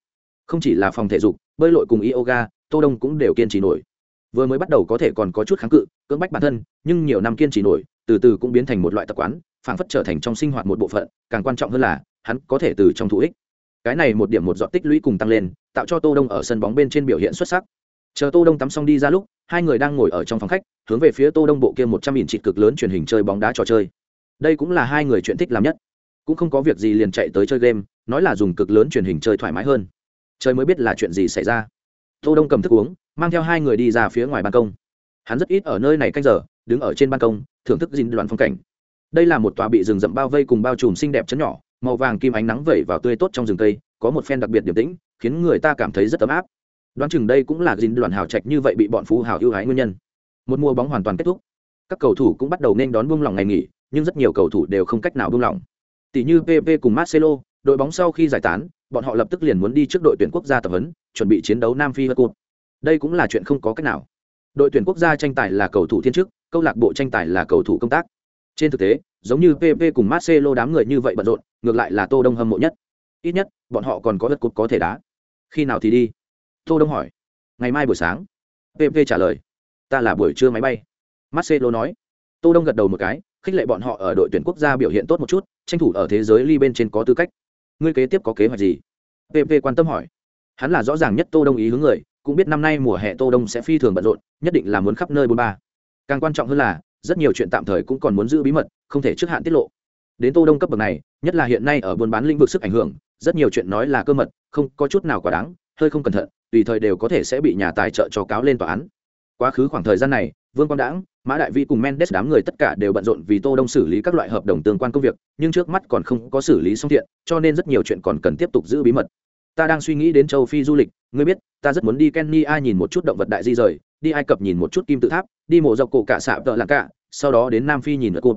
[SPEAKER 1] Không chỉ là phòng thể dục, bơi lội cùng yoga, tô đông cũng đều kiên trì nổi. Vừa mới bắt đầu có thể còn có chút kháng cự, cưỡng bách bản thân, nhưng nhiều năm kiên trì nổi, từ từ cũng biến thành một loại tập quán, phảng phất trở thành trong sinh hoạt một bộ phận, càng quan trọng hơn là, hắn có thể từ trong thú ích. Cái này một điểm một dọn tích lũy cùng tăng lên, tạo cho tô đông ở sân bóng bên trên biểu hiện xuất sắc. Chờ tô đông tắm xong đi ra lúc, hai người đang ngồi ở trong phòng khách, hướng về phía tô đông bộ kia một trăm nghìn trị cực lớn truyền hình chơi bóng đá trò chơi đây cũng là hai người chuyện thích làm nhất. Cũng không có việc gì liền chạy tới chơi game, nói là dùng cực lớn truyền hình chơi thoải mái hơn. Chơi mới biết là chuyện gì xảy ra. Tô đông cầm thức uống, mang theo hai người đi ra phía ngoài ban công. Hắn rất ít ở nơi này canh giờ, đứng ở trên ban công, thưởng thức dinh đoàn phong cảnh. Đây là một tòa bị rừng rậm bao vây cùng bao trùm xinh đẹp chấn nhỏ, màu vàng kim ánh nắng vẩy vào tươi tốt trong rừng cây, có một phen đặc biệt điềm tĩnh, khiến người ta cảm thấy rất ấm áp. Đoán chừng đây cũng là dinh đoàn hào trạch như vậy bị bọn phú hào ưu ái nguyên nhân. Một mùa bóng hoàn toàn kết thúc. Các cầu thủ cũng bắt đầu nên đón buông lỏng ngày nghỉ nhưng rất nhiều cầu thủ đều không cách nào buông lỏng. Tỷ như pp cùng marcelo, đội bóng sau khi giải tán, bọn họ lập tức liền muốn đi trước đội tuyển quốc gia tập huấn, chuẩn bị chiến đấu nam phi và cup đây cũng là chuyện không có cách nào. Đội tuyển quốc gia tranh tài là cầu thủ thiên chức, câu lạc bộ tranh tài là cầu thủ công tác. Trên thực tế, giống như pp cùng marcelo đám người như vậy bận rộn, ngược lại là tô đông hâm mộ nhất. Ít nhất, bọn họ còn có đất cột có thể đá. Khi nào thì đi? Tô đông hỏi. Ngày mai buổi sáng. Pp trả lời. Ta là buổi trưa máy bay. Marcelo nói. Tô đông gật đầu một cái khích lệ bọn họ ở đội tuyển quốc gia biểu hiện tốt một chút, tranh thủ ở thế giới ly bên trên có tư cách. Ngươi kế tiếp có kế hoạch gì? Pp quan tâm hỏi. Hắn là rõ ràng nhất tô đông ý hướng người, cũng biết năm nay mùa hè tô đông sẽ phi thường bận rộn, nhất định là muốn khắp nơi bôn ba. Càng quan trọng hơn là, rất nhiều chuyện tạm thời cũng còn muốn giữ bí mật, không thể trước hạn tiết lộ. Đến tô đông cấp bậc này, nhất là hiện nay ở buôn bán lĩnh vực sức ảnh hưởng, rất nhiều chuyện nói là cơ mật, không có chút nào quá đáng, hơi không cẩn thận, tùy thời đều có thể sẽ bị nhà tài trợ cho cáo lên tòa án. Quá khứ khoảng thời gian này, vương quang đãng mã đại vi cùng mendes đám người tất cả đều bận rộn vì tô đông xử lý các loại hợp đồng tương quan công việc, nhưng trước mắt còn không có xử lý xong thiện, cho nên rất nhiều chuyện còn cần tiếp tục giữ bí mật. Ta đang suy nghĩ đến châu phi du lịch, ngươi biết, ta rất muốn đi kenya nhìn một chút động vật đại di rời, đi ai cập nhìn một chút kim tự tháp, đi mộ dọc cổ cả xạ vợ lạc cả, sau đó đến nam phi nhìn lượt cụt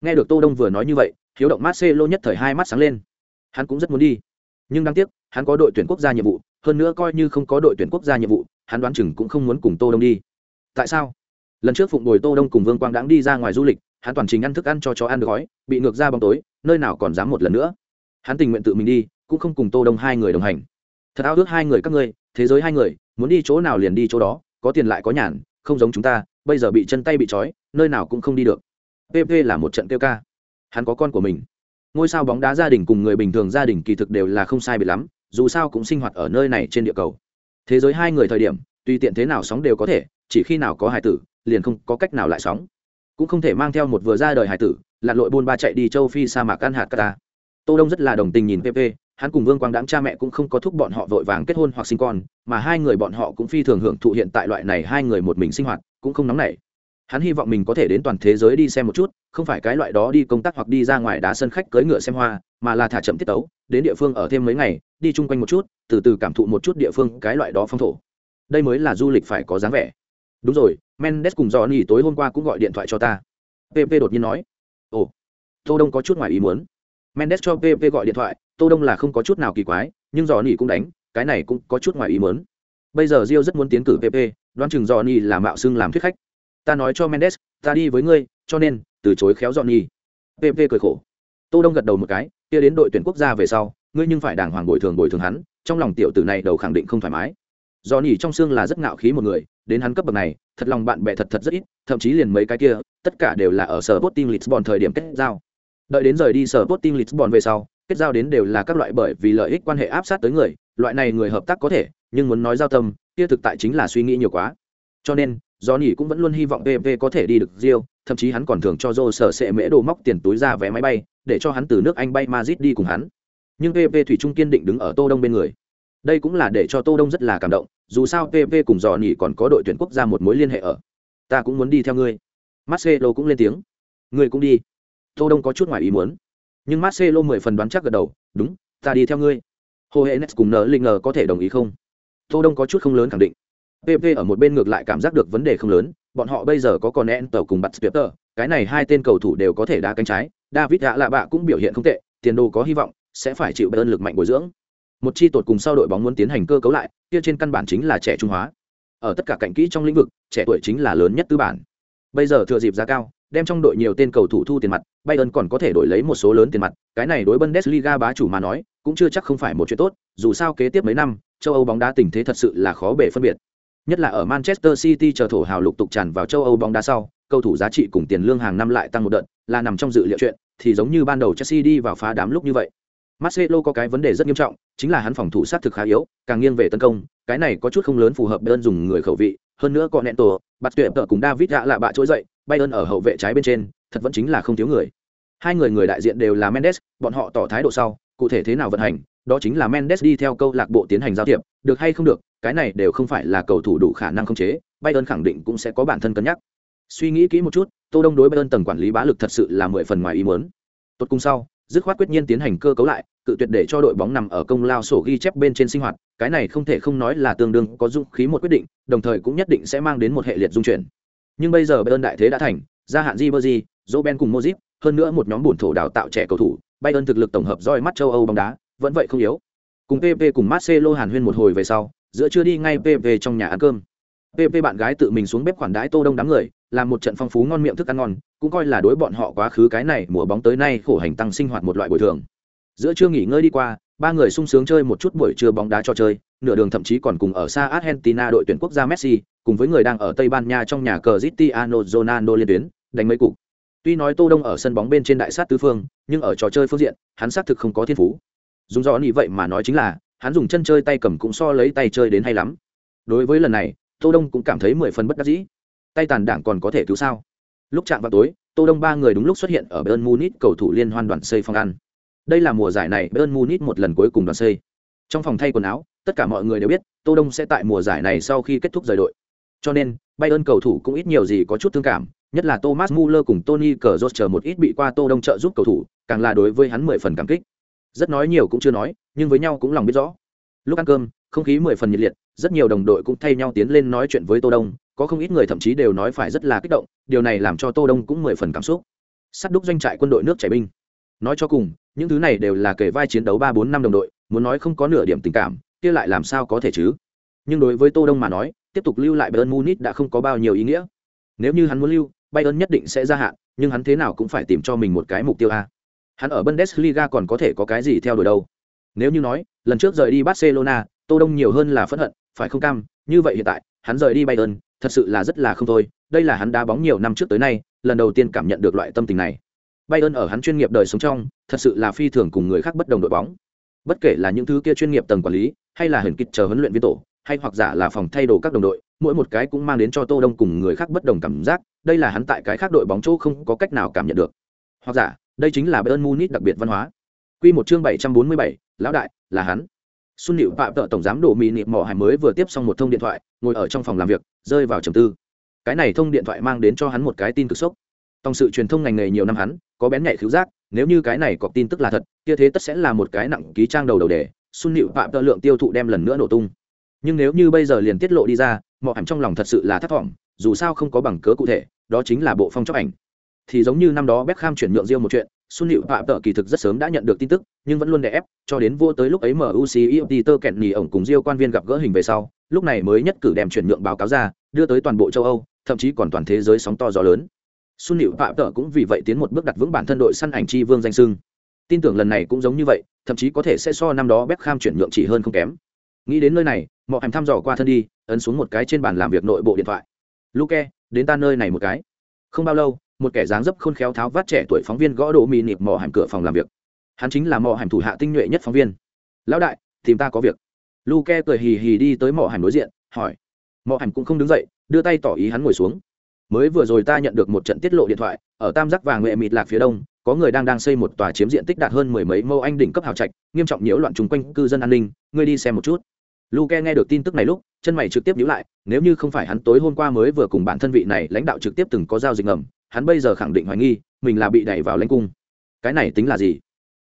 [SPEAKER 1] nghe được tô đông vừa nói như vậy, hiếu động marcelo nhất thời hai mắt sáng lên. Hắn cũng rất muốn đi. Nhưng đáng tiếc, hắn có đội tuyển quốc gia nhiệm vụ, hơn nữa coi như không có đội tuyển quốc gia nhiệm vụ, hắn đoán chừng cũng không muốn cùng tô đông đi. Tại sao? Lần trước phụng bồi tô đông cùng vương quang đãng đi ra ngoài du lịch, hắn toàn trình ăn thức ăn cho chó ăn được gói bị ngược ra bóng tối, nơi nào còn dám một lần nữa. Hắn tình nguyện tự mình đi, cũng không cùng tô đông hai người đồng hành. Thật ao ước hai người các ngươi, thế giới hai người, muốn đi chỗ nào liền đi chỗ đó, có tiền lại có nhàn, không giống chúng ta, bây giờ bị chân tay bị trói, nơi nào cũng không đi được. Pp là một trận kêu ca. Hắn có con của mình. Ngôi sao bóng đá gia đình cùng người bình thường gia đình kỳ thực đều là không sai bị lắm, dù sao cũng sinh hoạt ở nơi này trên địa cầu. Thế giới hai người thời điểm, tùy tiện thế nào sóng đều có thể, chỉ khi nào có hài tử liền không có cách nào lại sóng. Cũng không thể mang theo một vừa ra đời hài tử, lặn lội buôn ba chạy đi châu phi sa mạc ăn hạt qatar tô đông rất là đồng tình nhìn pp hắn cùng vương quang đãng cha mẹ cũng không có thúc bọn họ vội vàng kết hôn hoặc sinh con, mà hai người bọn họ cũng phi thường hưởng thụ hiện tại loại này hai người một mình sinh hoạt, cũng không nóng nảy. Hắn hy vọng mình có thể đến toàn thế giới đi xem một chút, không phải cái loại đó đi công tác hoặc đi ra ngoài đá sân khách cưỡi ngựa xem hoa, mà là thả chậm tiết tấu, đến địa phương ở thêm mấy ngày, đi chung quanh một chút, từ từ cảm thụ một chút địa phương cái loại đó phong thổ. Đây mới là du lịch phải có dáng vẻ đúng rồi, mendes cùng dò nỉ tối hôm qua cũng gọi điện thoại cho ta. Pp đột nhiên nói. Ồ, tô đông có chút ngoài ý muốn. Mendes cho pp gọi điện thoại, tô đông là không có chút nào kỳ quái, nhưng dò nỉ cũng đánh, cái này cũng có chút ngoài ý muốn. Bây giờ rio rất muốn tiến cử pp đoán chừng dò nỉ là mạo xưng làm thuyết khách. Ta nói cho mendes, ta đi với ngươi, cho nên, từ chối khéo dò nỉ pp cười khổ. Tô đông gật đầu một cái, kia đến đội tuyển quốc gia về sau, ngươi nhưng phải đàng hoàng bồi thường bồi thường hắn, trong lòng tiểu tử này đầu khẳng định không thoải mái do nỉ trong xương là rất ngạo khí một người, đến hắn cấp bậc này, thật lòng bạn bè thật thật rất ít, thậm chí liền mấy cái kia, tất cả đều là ở sở Sporting Lisbon thời điểm kết giao. Đợi đến rời đi sở Sporting Lisbon về sau, kết giao đến đều là các loại bởi vì lợi ích quan hệ áp sát tới người, loại này người hợp tác có thể, nhưng muốn nói giao tâm, kia thực tại chính là suy nghĩ nhiều quá. Cho nên, do nỉ cũng vẫn luôn hy vọng pv có thể đi được rio, thậm chí hắn còn thường cho dô sở sẽ mễ đồ móc tiền túi ra vé máy bay, để cho hắn từ nước anh bay madrid đi cùng hắn. Nhưng pv thủy trung kiên định đứng ở tô đông bên người đây cũng là để cho tô đông rất là cảm động, dù sao pv cùng dò nỉ còn có đội tuyển quốc gia một mối liên hệ ở. Ta cũng muốn đi theo ngươi. Marcelo cũng lên tiếng. Ngươi cũng đi. Tô đông có chút ngoài ý muốn. Nhưng marcelo mười phần đoán chắc gật đầu. Đúng, ta đi theo ngươi. Hồ hệ nes cùng nở linh ngờ có thể đồng ý không? Tô đông có chút không lớn khẳng định. Pp ở một bên ngược lại cảm giác được vấn đề không lớn. Bọn họ bây giờ có con en tàu cùng bắt twitter cái này hai tên cầu thủ đều có thể đá cánh trái. David đã lạ bạ cũng biểu hiện không tệ. Tiền đồ có hy vọng. Sẽ phải chịu ơn lực mạnh bồi dưỡng một chi tột cùng sau đội bóng muốn tiến hành cơ cấu lại kia trên căn bản chính là trẻ trung hóa ở tất cả cạnh kỹ trong lĩnh vực trẻ tuổi chính là lớn nhất tư bản bây giờ thừa dịp giá cao đem trong đội nhiều tên cầu thủ thu tiền mặt, Bayern còn có thể đổi lấy một số lớn tiền mặt, cái này đối Bundesliga bá chủ mà nói, cũng chưa chắc không phải một chuyện tốt, dù sao kế tiếp mấy năm, châu Âu bóng đá tình thế thật sự là khó bể phân biệt. Nhất là ở Manchester City chờ thổ hào lục tục tràn vào châu Âu bóng đá sau, cầu thủ giá trị cùng tiền lương hàng năm lại tăng một đợt, là nằm trong dự liệu chuyện, thì giống như ban đầu Chelsea đi vào phá đám lúc như vậy. Marcelo có cái vấn đề rất nghiêm trọng, chính là hắn phòng thủ sát thực khá yếu, càng nghiêng về tấn công, cái này có chút không lớn phù hợp Bayern dùng người khẩu vị, hơn nữa còn nện tổ, bắt tuyệt tợ cùng David đã là bạ trỗi dậy, Bayern ở hậu vệ trái bên trên, thật vẫn chính là không thiếu người. Hai người người đại diện đều là Mendes, bọn họ tỏ thái độ sau, cụ thể thế nào vận hành, đó chính là Mendes đi theo câu lạc bộ tiến hành giao thiệp, được hay không được, cái này đều không phải là cầu thủ đủ khả năng khống chế, Bayern khẳng định cũng sẽ có bản thân cân nhắc. Suy nghĩ kỹ một chút, Tô Đông đối Bayern tầng quản lý bá lực thật sự là mười phần ngoài ý muốn. Tốt cùng sau, dứt khoát quyết nhiên tiến hành cơ cấu lại, cự tuyệt để cho đội bóng nằm ở công lao sổ ghi chép bên trên sinh hoạt, cái này không thể không nói là tương đương có dung khí một quyết định, đồng thời cũng nhất định sẽ mang đến một hệ liệt dung chuyển. Nhưng bây giờ Bayern đại thế đã thành, gia hạn Ribery, Roben cùng Modric, hơn nữa một nhóm bổn thổ đào tạo trẻ cầu thủ, Bayern thực lực tổng hợp roi mắt châu Âu bóng đá, vẫn vậy không yếu. Cùng PP cùng Marcelo Hàn Huyên một hồi về sau, giữa trưa đi ngay PP trong nhà ăn cơm. PP bạn gái tự mình xuống bếp khoản đãi Tô Đông đám người, làm một trận phong phú ngon miệng thức ăn ngon, cũng coi là đối bọn họ quá khứ cái này mùa bóng tới nay khổ hành tăng sinh hoạt một loại bồi thường. Giữa trưa nghỉ ngơi đi qua, ba người sung sướng chơi một chút buổi trưa bóng đá cho chơi, nửa đường thậm chí còn cùng ở xa Argentina đội tuyển quốc gia Messi, cùng với người đang ở Tây Ban Nha trong nhà cờ Cristiano Ronaldo liên tuyến, đánh mấy cục. Tuy nói Tô Đông ở sân bóng bên trên đại sát tứ phương, nhưng ở trò chơi phương diện, hắn xác thực không có thiên phú. Dùng rõ như vậy mà nói chính là, hắn dùng chân chơi tay cầm cũng so lấy tay chơi đến hay lắm. Đối với lần này, Tô Đông cũng cảm thấy mười phần bất đắc dĩ. Tay tàn đảng còn có thể cứu sao? Lúc chạm vào tối, Tô Đông ba người đúng lúc xuất hiện ở Bayern Munich cầu thủ liên hoan đoàn xây phòng ăn. Đây là mùa giải này Bayern Munich một lần cuối cùng đoàn xây. Trong phòng thay quần áo, tất cả mọi người đều biết, Tô Đông sẽ tại mùa giải này sau khi kết thúc rời đội. Cho nên, Bayern cầu thủ cũng ít nhiều gì có chút thương cảm, nhất là Thomas Muller cùng Tony rốt chờ một ít bị qua Tô Đông trợ giúp cầu thủ, càng là đối với hắn mười phần cảm kích. Rất nói nhiều cũng chưa nói, nhưng với nhau cũng lòng biết rõ. Lúc ăn cơm, không khí mười phần nhiệt liệt, rất nhiều đồng đội cũng thay nhau tiến lên nói chuyện với Tô Đông, có không ít người thậm chí đều nói phải rất là kích động, điều này làm cho Tô Đông cũng mười phần cảm xúc. Sắt đúc doanh trại quân đội nước chảy binh. Nói cho cùng, những thứ này đều là kể vai chiến đấu ba bốn năm đồng đội, muốn nói không có nửa điểm tình cảm, kia lại làm sao có thể chứ? Nhưng đối với Tô Đông mà nói, tiếp tục lưu lại Bayern Munich đã không có bao nhiêu ý nghĩa. Nếu như hắn muốn lưu, Bayern nhất định sẽ gia hạn, nhưng hắn thế nào cũng phải tìm cho mình một cái mục tiêu a. Hắn ở Bundesliga còn có thể có cái gì theo đuổi đâu? Nếu như nói, lần trước rời đi Barcelona, Tô Đông nhiều hơn là phẫn hận, phải không cam, như vậy hiện tại, hắn rời đi Bayern, thật sự là rất là không thôi, đây là hắn đá bóng nhiều năm trước tới nay, lần đầu tiên cảm nhận được loại tâm tình này. Bayern ở hắn chuyên nghiệp đời sống trong, thật sự là phi thường cùng người khác bất đồng đội bóng. Bất kể là những thứ kia chuyên nghiệp tầng quản lý, hay là hình kịch chờ huấn luyện viên tổ, hay hoặc giả là phòng thay đồ các đồng đội, mỗi một cái cũng mang đến cho Tô Đông cùng người khác bất đồng cảm giác, đây là hắn tại cái khác đội bóng chỗ không có cách nào cảm nhận được. Hoặc giả, đây chính là Bayern Munich đặc biệt văn hóa. Quy một chương 747, lão đại, là hắn. Xuân nịu Phạm tợ tổng giám đốc Mỹ Niệm Mỏ Hải mới vừa tiếp xong một thông điện thoại, ngồi ở trong phòng làm việc, rơi vào trầm tư. Cái này thông điện thoại mang đến cho hắn một cái tin cực sốc. tòng sự truyền thông ngành nghề nhiều năm hắn, có bén nhạy khứu giác, nếu như cái này có tin tức là thật, kia thế tất sẽ là một cái nặng ký trang đầu đầu đề, Xuân nịu Phạm tợ lượng tiêu thụ đem lần nữa nổ tung. Nhưng nếu như bây giờ liền tiết lộ đi ra, Mỏ hẳn trong lòng thật sự là thất vọng, dù sao không có bằng cớ cụ thể, đó chính là bộ phong chóc ảnh. Thì giống như năm đó Beckham chuyển nhượng riêng một chuyện, Xuân Liễu Phạm Tợ kỳ thực rất sớm đã nhận được tin tức, nhưng vẫn luôn đè ép, cho đến vô tới lúc ấy MUC Peter Kenny ổng cùng Diêu quan viên gặp gỡ hình về sau, lúc này mới nhất cử đem chuyển nhượng báo cáo ra, đưa tới toàn bộ châu Âu, thậm chí còn toàn thế giới sóng to gió lớn. Xuân Liễu Phạm Tợ cũng vì vậy tiến một bước đặt vững bản thân đội săn ảnh chi vương danh xưng. Tin tưởng lần này cũng giống như vậy, thậm chí có thể sẽ so năm đó Beckham chuyển nhượng chỉ hơn không kém. Nghĩ đến nơi này, mọi hành thăm dò qua thân đi, ấn xuống một cái trên bàn làm việc nội bộ điện thoại. Luke, đến ta nơi này một cái. Không bao lâu, một kẻ dáng dấp khôn khéo tháo vát trẻ tuổi phóng viên gõ đổ mì nịp mò hàm cửa phòng làm việc. Hắn chính là mò hàm thủ hạ tinh nhuệ nhất phóng viên. Lão đại tìm ta có việc. Luke cười hì hì đi tới mò hàm đối diện hỏi. Mò hàm cũng không đứng dậy đưa tay tỏ ý hắn ngồi xuống. Mới vừa rồi ta nhận được một trận tiết lộ điện thoại ở tam giác vàng nghệ mịt lạc phía đông có người đang đang xây một tòa chiếm diện tích đạt hơn mười mấy mẫu anh đỉnh cấp hào trạch nghiêm trọng nhiễu loạn chung quanh cư dân an ninh ngươi đi xem một chút. Luke nghe được tin tức này lúc, chân mày trực tiếp nhíu lại, nếu như không phải hắn tối hôm qua mới vừa cùng bản thân vị này lãnh đạo trực tiếp từng có giao dịch ngầm, hắn bây giờ khẳng định hoài nghi mình là bị đẩy vào lãnh cung. Cái này tính là gì?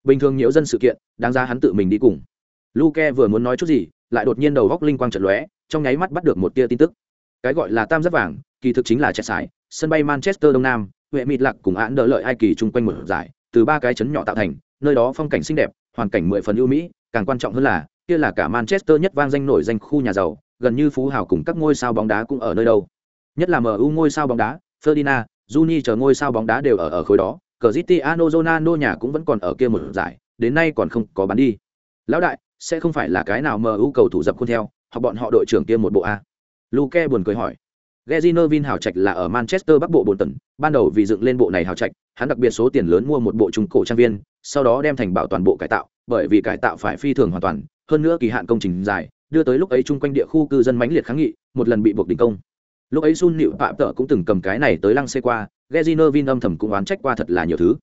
[SPEAKER 1] Bình thường nhiễu dân sự kiện đáng ra hắn tự mình đi cùng. Luke vừa muốn nói chút gì lại đột nhiên đầu góc linh quang trận lóe trong nháy mắt bắt được một tia tin tức. Cái gọi là tam giác vàng kỳ thực chính là chạy sải sân bay manchester đông nam huệ mịt lạc cùng án đỡ lợi ai kỳ chung quanh một giải từ ba cái chấn nhỏ tạo thành nơi đó phong cảnh xinh đẹp hoàn cảnh mười phần ưu mỹ càng quan trọng hơn là kia là cả manchester nhất vang danh nổi danh khu nhà giàu gần như phú hào cùng các ngôi sao bóng đá cũng ở nơi đâu. Nhất là mu ngôi sao bóng đá Ferdinand, Juni chờ ngôi sao bóng đá đều ở ở khối đó, Cristiano Ronaldo nhà cũng vẫn còn ở kia một giải, đến nay còn không có bán đi. Lão đại, sẽ không phải là cái nào MU cầu thủ dập khuôn theo, hoặc bọn họ đội trưởng kia một bộ a. Luke buồn cười hỏi. Gezinovin hào trạch là ở Manchester Bắc bộ bốn tuần. ban đầu vì dựng lên bộ này hào trạch, hắn đặc biệt số tiền lớn mua một bộ trung cổ trang viên, sau đó đem thành bảo toàn bộ cải tạo, bởi vì cải tạo phải phi thường hoàn toàn, hơn nữa kỳ hạn công trình dài, đưa tới lúc ấy chung quanh địa khu cư dân mãnh liệt kháng nghị, một lần bị buộc đình công. Lúc ấy Sun Nịu Phạm tợ cũng từng cầm cái này tới lăng xê qua, Gezinovin âm thầm cũng oán trách qua thật là nhiều thứ.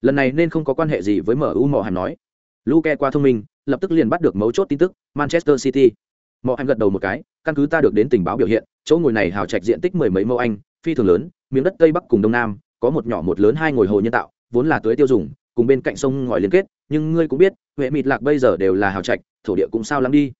[SPEAKER 1] Lần này nên không có quan hệ gì với MU mò hàm nói. Luke qua thông minh, lập tức liền bắt được mấu chốt tin tức, Manchester City. mò hàm gật đầu một cái, căn cứ ta được đến tình báo biểu hiện, chỗ ngồi này hào trạch diện tích mười mấy mẫu anh, phi thường lớn, miếng đất tây bắc cùng đông nam, có một nhỏ một lớn hai ngồi hồ nhân tạo, vốn là tưới tiêu dùng, cùng bên cạnh sông ngòi liên kết, nhưng ngươi cũng biết, huệ mịt lạc bây giờ đều là hào trạch, thổ địa cũng sao lắm đi.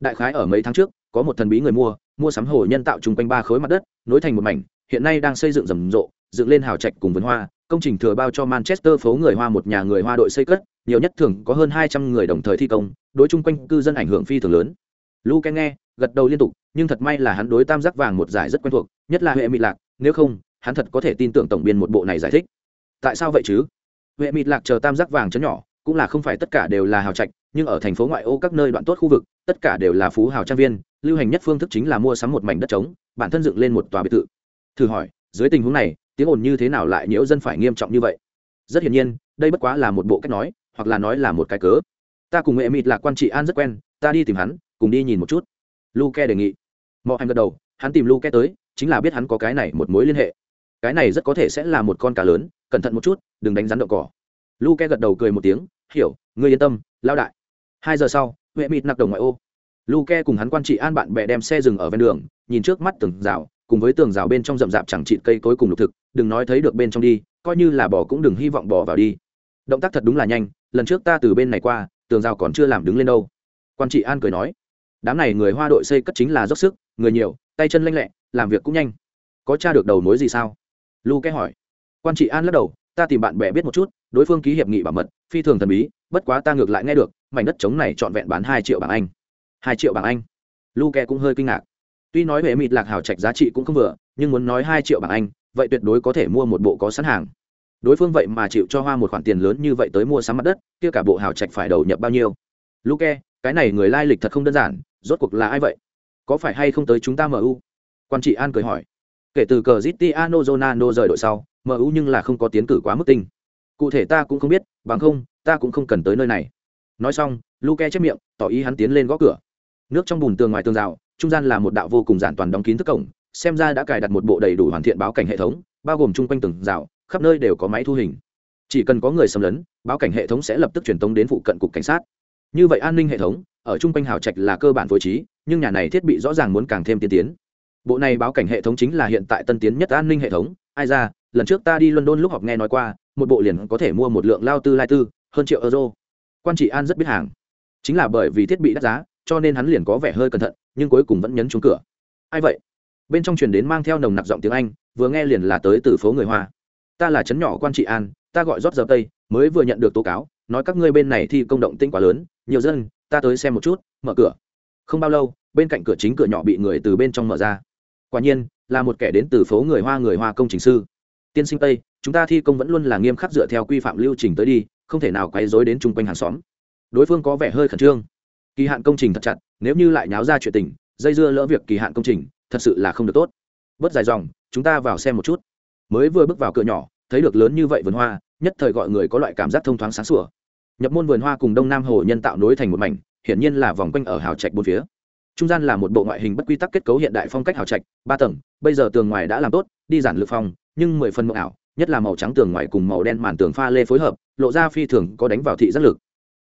[SPEAKER 1] Đại khái ở mấy tháng trước, có một thần bí người mua, mua sắm hồ nhân tạo chung quanh ba khối mặt đất, nối thành một mảnh, hiện nay đang xây dựng rầm rộ, dựng lên hào trạch cùng vườn hoa, công trình thừa bao cho Manchester phố người Hoa một nhà người Hoa đội xây cất, nhiều nhất thường có hơn hai trăm người đồng thời thi công, đối chung quanh cư dân ảnh hưởng phi thường lớn. Luke nghe, gật đầu liên tục, nhưng thật may là hắn đối tam giác vàng một giải rất quen thuộc, nhất là huệ mị lạc, nếu không, hắn thật có thể tin tưởng tổng biên một bộ này giải thích. Tại sao vậy chứ? huệ mị lạc chờ tam giác vàng chấn nhỏ, cũng là không phải tất cả đều là hào trạch, nhưng ở thành phố ngoại ô các nơi đoạn tốt khu vực, tất cả đều là phú hào trang viên, lưu hành nhất phương thức chính là mua sắm một mảnh đất trống, bản thân dựng lên một tòa biệt thự. Thử hỏi, dưới tình huống này, tiếng ồn như thế nào lại nhiễu dân phải nghiêm trọng như vậy? Rất hiển nhiên, đây bất quá là một bộ cách nói, hoặc là nói là một cái cớ. Ta cùng mẹ mịt là quan trị an rất quen, ta đi tìm hắn, cùng đi nhìn một chút. Luke đề nghị. mọi hành gật đầu, hắn tìm Luke tới, chính là biết hắn có cái này một mối liên hệ. Cái này rất có thể sẽ là một con cá lớn, cẩn thận một chút, đừng đánh rắn đậu cỏ. Luke gật đầu cười một tiếng, hiểu, ngươi yên tâm, lao đại. Hai giờ sau, huệ mịt nặc đồng ngoại ô. Luke cùng hắn quan trị an bạn bè đem xe dừng ở ven đường, nhìn trước mắt tường rào, cùng với tường rào bên trong rậm rạp chẳng trị cây cối cùng lục thực, đừng nói thấy được bên trong đi, coi như là bỏ cũng đừng hy vọng bỏ vào đi. Động tác thật đúng là nhanh, lần trước ta từ bên này qua, tường rào còn chưa làm đứng lên đâu. Quan trị an cười nói, đám này người hoa đội xây cất chính là dốc sức, người nhiều, tay chân lanh lẹ, làm việc cũng nhanh. Có tra được đầu mối gì sao? Luke hỏi. Quan trị an lắc đầu, ta tìm bạn bè biết một chút, đối phương ký hiệp nghị bảo mật, phi thường thần bí, bất quá ta ngược lại nghe được, mảnh đất trống này trọn vẹn bán hai triệu bảng Anh. hai triệu bảng Anh. Luke cũng hơi kinh ngạc. Tuy nói về mịt lạc hào trạch giá trị cũng không vừa, nhưng muốn nói hai triệu bảng Anh, vậy tuyệt đối có thể mua một bộ có sẵn hàng. Đối phương vậy mà chịu cho hoa một khoản tiền lớn như vậy tới mua sắm mặt đất, kia cả bộ hào trạch phải đầu nhập bao nhiêu? Luke, cái này người lai lịch thật không đơn giản, rốt cuộc là ai vậy? Có phải hay không tới chúng ta MU? Quan trị An cười hỏi. Kể từ cờ zitiano zonano rời đội sau, MU nhưng là không có tiến cử quá mức tinh. Cụ thể ta cũng không biết, bằng không, ta cũng không cần tới nơi này. Nói xong, Luke chép miệng, tỏ ý hắn tiến lên gõ cửa. Nước trong bùn tường ngoài tường rào, trung gian là một đạo vô cùng giản toàn đóng kín thức cổng, xem ra đã cài đặt một bộ đầy đủ hoàn thiện báo cảnh hệ thống, bao gồm chung quanh tường rào, khắp nơi đều có máy thu hình. Chỉ cần có người xâm lấn, báo cảnh hệ thống sẽ lập tức truyền tống đến phụ cận cục cảnh sát. Như vậy an ninh hệ thống, ở trung quanh hào trạch là cơ bản phối trí, nhưng nhà này thiết bị rõ ràng muốn càng thêm tiên tiến. Bộ này báo cảnh hệ thống chính là hiện tại tân tiến nhất an ninh hệ thống, ai ra, lần trước ta đi London lúc học nghe nói qua, một bộ liền có thể mua một lượng lao tư lai tư, hơn triệu euro. Quan trị An rất biết hàng. Chính là bởi vì thiết bị đắt giá, cho nên hắn liền có vẻ hơi cẩn thận, nhưng cuối cùng vẫn nhấn trúng cửa. Ai vậy? Bên trong truyền đến mang theo nồng nặc giọng tiếng Anh, vừa nghe liền là tới từ phố người Hoa. Ta là trấn nhỏ quan trị An, ta gọi rót giờ Tây, mới vừa nhận được tố cáo, nói các ngươi bên này thi công động tinh quá lớn, nhiều dân, ta tới xem một chút, mở cửa. Không bao lâu, bên cạnh cửa chính cửa nhỏ bị người từ bên trong mở ra. Quả nhiên, là một kẻ đến từ phố người Hoa người Hoa công trình sư tiên sinh tây chúng ta thi công vẫn luôn là nghiêm khắc dựa theo quy phạm lưu trình tới đi không thể nào quấy rối đến chung quanh hàng xóm. Đối phương có vẻ hơi khẩn trương. Kỳ hạn công trình thật chặt, nếu như lại nháo ra chuyện tình, dây dưa lỡ việc kỳ hạn công trình, thật sự là không được tốt. Bớt dài dòng, chúng ta vào xem một chút. Mới vừa bước vào cửa nhỏ, thấy được lớn như vậy vườn hoa, nhất thời gọi người có loại cảm giác thông thoáng sáng sủa. Nhập môn vườn hoa cùng đông nam hồ nhân tạo nối thành một mảnh, hiển nhiên là vòng quanh ở hào trạch bốn phía. Trung gian là một bộ ngoại hình bất quy tắc kết cấu hiện đại phong cách hào trạch, ba tầng, bây giờ tường ngoài đã làm tốt, đi giản lực phòng nhưng mười phần mộng ảo nhất là màu trắng tường ngoài cùng màu đen màn tường pha lê phối hợp, lộ ra phi thường có đánh vào thị giác lực.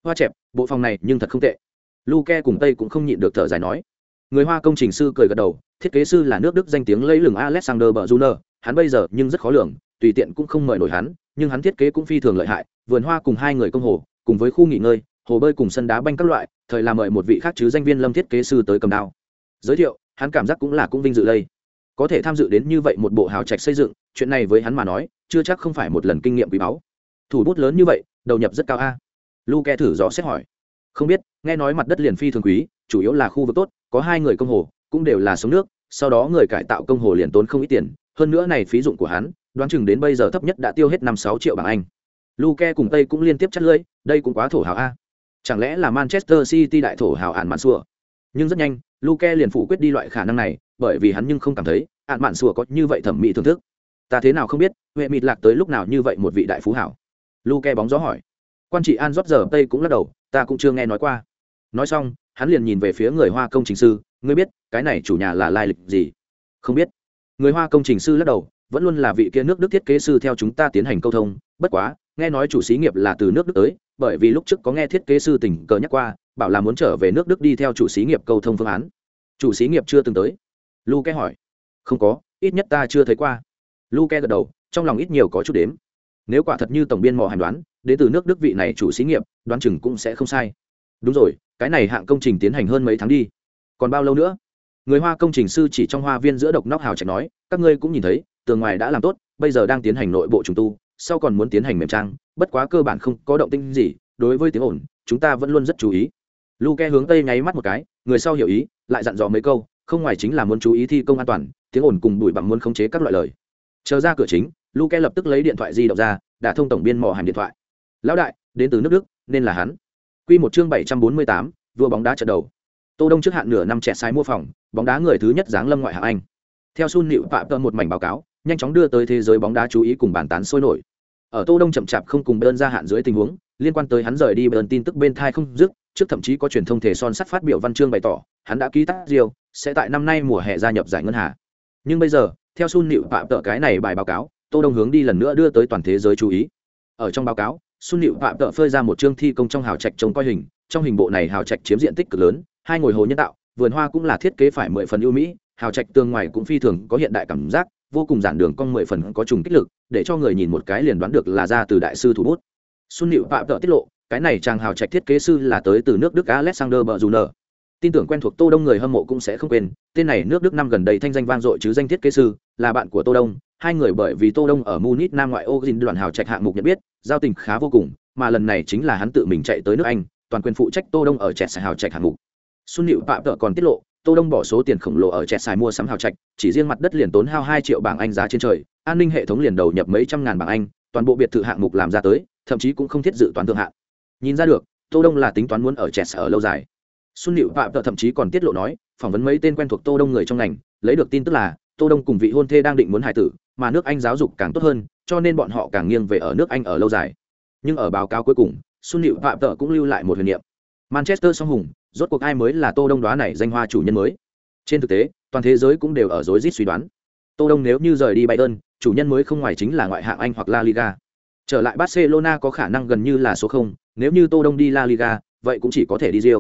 [SPEAKER 1] Hoa chẹp, bộ phòng này nhưng thật không tệ. Luke cùng tây cũng không nhịn được thở dài nói. Người hoa công trình sư cười gật đầu, thiết kế sư là nước đức danh tiếng lấy lừng alexander bờ juner hắn bây giờ nhưng rất khó lường, tùy tiện cũng không mời nổi hắn, nhưng hắn thiết kế cũng phi thường lợi hại, vườn hoa cùng hai người công hồ, cùng với khu nghỉ ngơi, hồ bơi cùng sân đá banh các loại, thời làm mời một vị khác chứ danh viên lâm thiết kế sư tới cầm đao. Giới thiệu, hắn cảm giác cũng là cũng vinh dự đây. Có thể tham dự đến như vậy một bộ hào trạch xây dựng, chuyện này với hắn mà nói chưa chắc không phải một lần kinh nghiệm quý báu. Thủ bút lớn như vậy, đầu nhập rất cao a. Lu ke thử rõ xét hỏi. Không biết, nghe nói mặt đất liền phi thường quý, chủ yếu là khu vực tốt, có hai người công hồ, cũng đều là sống nước, sau đó người cải tạo công hồ liền tốn không ít tiền, hơn nữa này phí dụng của hắn, đoán chừng đến bây giờ thấp nhất đã tiêu hết năm sáu triệu bảng anh. Luke cùng tây cũng liên tiếp chắt lưỡi, đây cũng quá thổ hào a. Chẳng lẽ là manchester city đại thổ hào ạn mạn sùa? Nhưng rất nhanh, luke liền phủ quyết đi loại khả năng này, bởi vì hắn nhưng không cảm thấy, ạn mạn sùa có như vậy thẩm mỹ thưởng thức ta thế nào không biết, huệ mịt lạc tới lúc nào như vậy một vị đại phú hảo? Luke bóng gió hỏi. Quan trị an rót giờ tây cũng lắc đầu, ta cũng chưa nghe nói qua. Nói xong, hắn liền nhìn về phía người hoa công trình sư, ngươi biết, cái này chủ nhà là lai lịch gì? Không biết. Người hoa công trình sư lắc đầu, vẫn luôn là vị kia nước đức thiết kế sư theo chúng ta tiến hành câu thông, bất quá, nghe nói chủ xí nghiệp là từ nước đức tới, bởi vì lúc trước có nghe thiết kế sư tỉnh cờ nhắc qua, bảo là muốn trở về nước đức đi theo chủ xí nghiệp câu thông phương án. Chủ xí nghiệp chưa từng tới. Lu ke hỏi. Không có, ít nhất ta chưa thấy qua luke gật đầu, trong lòng ít nhiều có chút đếm. Nếu quả thật như tổng biên mò hành đoán, đến từ nước đức vị này chủ xí nghiệp, đoán chừng cũng sẽ không sai. Đúng rồi, cái này hạng công trình tiến hành hơn mấy tháng đi. Còn bao lâu nữa? Người hoa công trình sư chỉ trong hoa viên giữa độc nóc hào chạy nói, các ngươi cũng nhìn thấy, tường ngoài đã làm tốt, bây giờ đang tiến hành nội bộ trùng tu, sau còn muốn tiến hành mềm trang, bất quá cơ bản không có động tinh gì, đối với tiếng ồn, chúng ta vẫn luôn rất chú ý. Luke hướng tây nháy mắt một cái, người sau hiểu ý, lại dặn dò mấy câu, không ngoài chính là muốn chú ý thi công an toàn, tiếng ồn cùng bụi bặm muốn khống chế các loại lời chờ ra cửa chính, luke lập tức lấy điện thoại di động ra, đã thông tổng biên mỏ hàm điện thoại. Lão đại, đến từ nước đức, nên là hắn. Quy một chương bảy trăm bốn mươi tám, vua bóng đá trận đầu. Tô đông trước hạn nửa năm trẻ sai mua phòng, bóng đá người thứ nhất giáng lâm ngoại hạng anh. Theo sun nịu phạm tơ một mảnh báo cáo, nhanh chóng đưa tới thế giới bóng đá chú ý cùng bàn tán sôi nổi. Ở tô đông chậm chạp không cùng bơn ra hạn dưới tình huống, liên quan tới hắn rời đi bơn tin tức bên thai không dứt, trước thậm chí có truyền thông thể son sắt phát biểu văn chương bày tỏ, hắn đã ký tác diêu sẽ tại năm nay mùa hè gia nhập giải ngân hà. Nhưng bây giờ theo sun nịu phạm tợ cái này bài báo cáo, tô đông hướng đi lần nữa đưa tới toàn thế giới chú ý. Ở trong báo cáo, sun nịu phạm tợ phơi ra một chương thi công trong hào trạch trông coi hình, trong hình bộ này hào trạch chiếm diện tích cực lớn, hai ngồi hồ nhân tạo, vườn hoa cũng là thiết kế phải mười phần ưu mỹ, hào trạch tương ngoài cũng phi thường có hiện đại cảm giác, vô cùng giản đường cong mười phần có trùng kích lực, để cho người nhìn một cái liền đoán được là ra từ đại sư thủ bút. Sun nịu phạm tợ tiết lộ, cái này chàng hào trạch thiết kế sư là tới từ nước đức alexander bờ dù nở tin tưởng quen thuộc tô đông người hâm mộ cũng sẽ không quên, tên này nước đức năm gần đây thanh danh vang dội chứ danh thiết kế sư, là bạn của tô đông. Hai người bởi vì tô đông ở munich, nam ngoại ô dinh đoàn hào trạch hạng mục nhận biết, giao tình khá vô cùng, mà lần này chính là hắn tự mình chạy tới nước anh, toàn quyền phụ trách tô đông ở trẹt hào trạch hạng mục. Xuân nịu phạm tợ còn tiết lộ, tô đông bỏ số tiền khổng lồ ở trẻ xài mua sắm hào trạch, chỉ riêng mặt đất liền tốn hao hai triệu bảng anh giá trên trời, an ninh hệ thống liền đầu nhập mấy trăm ngàn bảng anh, toàn bộ biệt thự hạng mục làm ra tới, thậm chí cũng không thiết dự toán thượng hạng. Nhìn ra được, tô đông là tính toán muốn ở chẹt ở lâu dài xuân nịu phạm thậm chí còn tiết lộ nói, phỏng vấn mấy tên quen thuộc tô đông người trong ngành, lấy được tin tức là, tô đông cùng vị hôn thê đang định muốn hài tử, mà nước anh giáo dục càng tốt hơn, cho nên bọn họ càng nghiêng về ở nước anh ở lâu dài. Nhưng ở báo cáo cuối cùng xuân Liệu phạm tợ cũng lưu lại một huyền niệm. Manchester song hùng, rốt cuộc ai mới là tô đông đoá này danh hoa chủ nhân mới? Trên thực tế, toàn thế giới cũng đều ở rối rít suy đoán. Tô đông nếu như rời đi bayern, chủ nhân mới không ngoài chính là ngoại hạng anh hoặc la liga. Trở lại barcelona có khả năng gần như là số không, nếu như tô đông đi la liga, vậy cũng chỉ có thể đi rio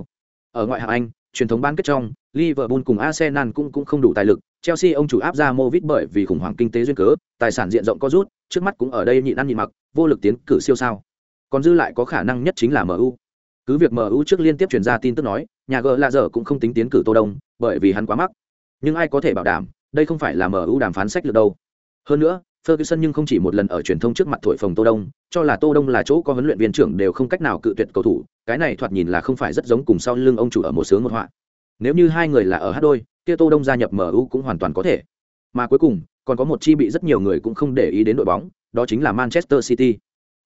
[SPEAKER 1] ở ngoại hạng anh truyền thống bán kết trong liverpool cùng arsenal cũng cũng không đủ tài lực chelsea ông chủ áp ra movit bởi vì khủng hoảng kinh tế duyên cớ tài sản diện rộng có rút trước mắt cũng ở đây nhịn ăn nhịn mặc vô lực tiến cử siêu sao còn dư lại có khả năng nhất chính là mu cứ việc MU trước liên tiếp truyền ra tin tức nói, nhà gờ là giờ cũng không tính tiến cử Tô Đông, bởi vì hắn quá mắc. Nhưng ai có thể bảo đảm, đây không phải là MU đàm phán sách lược đâu. Hơn nữa, Ferguson nhưng không chỉ một lần ở truyền thông trước mặt thổi phồng Tô Đông, cho là Tô Đông là chỗ có huấn luyện viên trưởng đều không cách nào cự tuyệt cầu thủ, cái này thoạt nhìn là không phải rất giống cùng sau lưng ông chủ ở một sướng một họa. Nếu như hai người là ở hát đôi, kia Tô Đông gia nhập MU cũng hoàn toàn có thể. Mà cuối cùng, còn có một chi bị rất nhiều người cũng không để ý đến đội bóng, đó chính là Manchester City.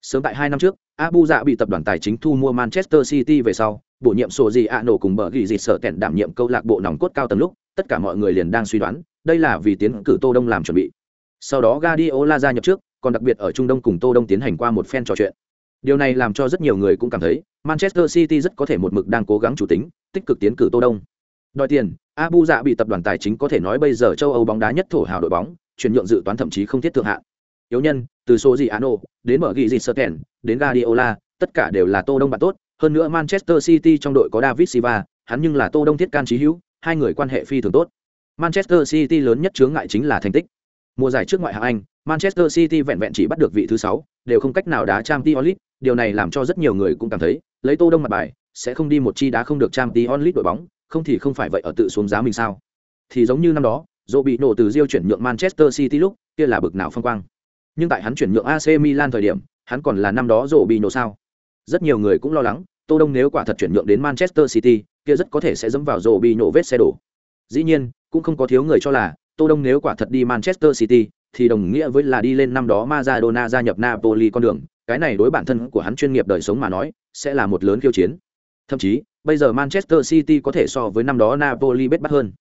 [SPEAKER 1] Sớm tại hai năm trước, Abu Dạ bị tập đoàn tài chính thu mua Manchester City về sau, bổ nhiệm sổ gì ạ nổ cùng bở gỉ dịt sợ kẹn đảm nhiệm câu lạc bộ nòng cốt cao tầng lúc, tất cả mọi người liền đang suy đoán, đây là vì tiến cử Tô Đông làm chuẩn bị. Sau đó Guardiola gia nhập trước, còn đặc biệt ở Trung Đông cùng Tô Đông tiến hành qua một phen trò chuyện. Điều này làm cho rất nhiều người cũng cảm thấy, Manchester City rất có thể một mực đang cố gắng chủ tính, tích cực tiến cử Tô Đông. Đòi tiền, Abu Dạ bị tập đoàn tài chính có thể nói bây giờ châu Âu bóng đá nhất thổ hào đội bóng, chuyển nhượng dự toán thậm chí không thiết thượng hạn yếu nhân từ số gì ano đến mở ghi gì Sertan đến Guardiola tất cả đều là tô đông bạn tốt hơn nữa manchester city trong đội có david silva hắn nhưng là tô đông thiết can chí hữu hai người quan hệ phi thường tốt manchester city lớn nhất chướng ngại chính là thành tích mùa giải trước ngoại hạng anh manchester city vẹn vẹn chỉ bắt được vị thứ sáu đều không cách nào đá Champions League, điều này làm cho rất nhiều người cũng cảm thấy lấy tô đông mặt bài sẽ không đi một chi đá không được Champions League đội bóng không thì không phải vậy ở tự xuống giá mình sao thì giống như năm đó dỗ bị nổ từ Rio chuyển nhượng Manchester City lúc kia là bực nào phong quang nhưng tại hắn chuyển nhượng AC Milan thời điểm, hắn còn là năm đó rổ bị nổ sao. Rất nhiều người cũng lo lắng, Tô Đông nếu quả thật chuyển nhượng đến Manchester City, kia rất có thể sẽ dẫm vào rổ bị nổ vết xe đổ. Dĩ nhiên, cũng không có thiếu người cho là, Tô Đông nếu quả thật đi Manchester City, thì đồng nghĩa với là đi lên năm đó Maradona gia nhập Napoli con đường, cái này đối bản thân của hắn chuyên nghiệp đời sống mà nói, sẽ là một lớn khiêu chiến. Thậm chí, bây giờ Manchester City có thể so với năm đó Napoli bết bắt hơn.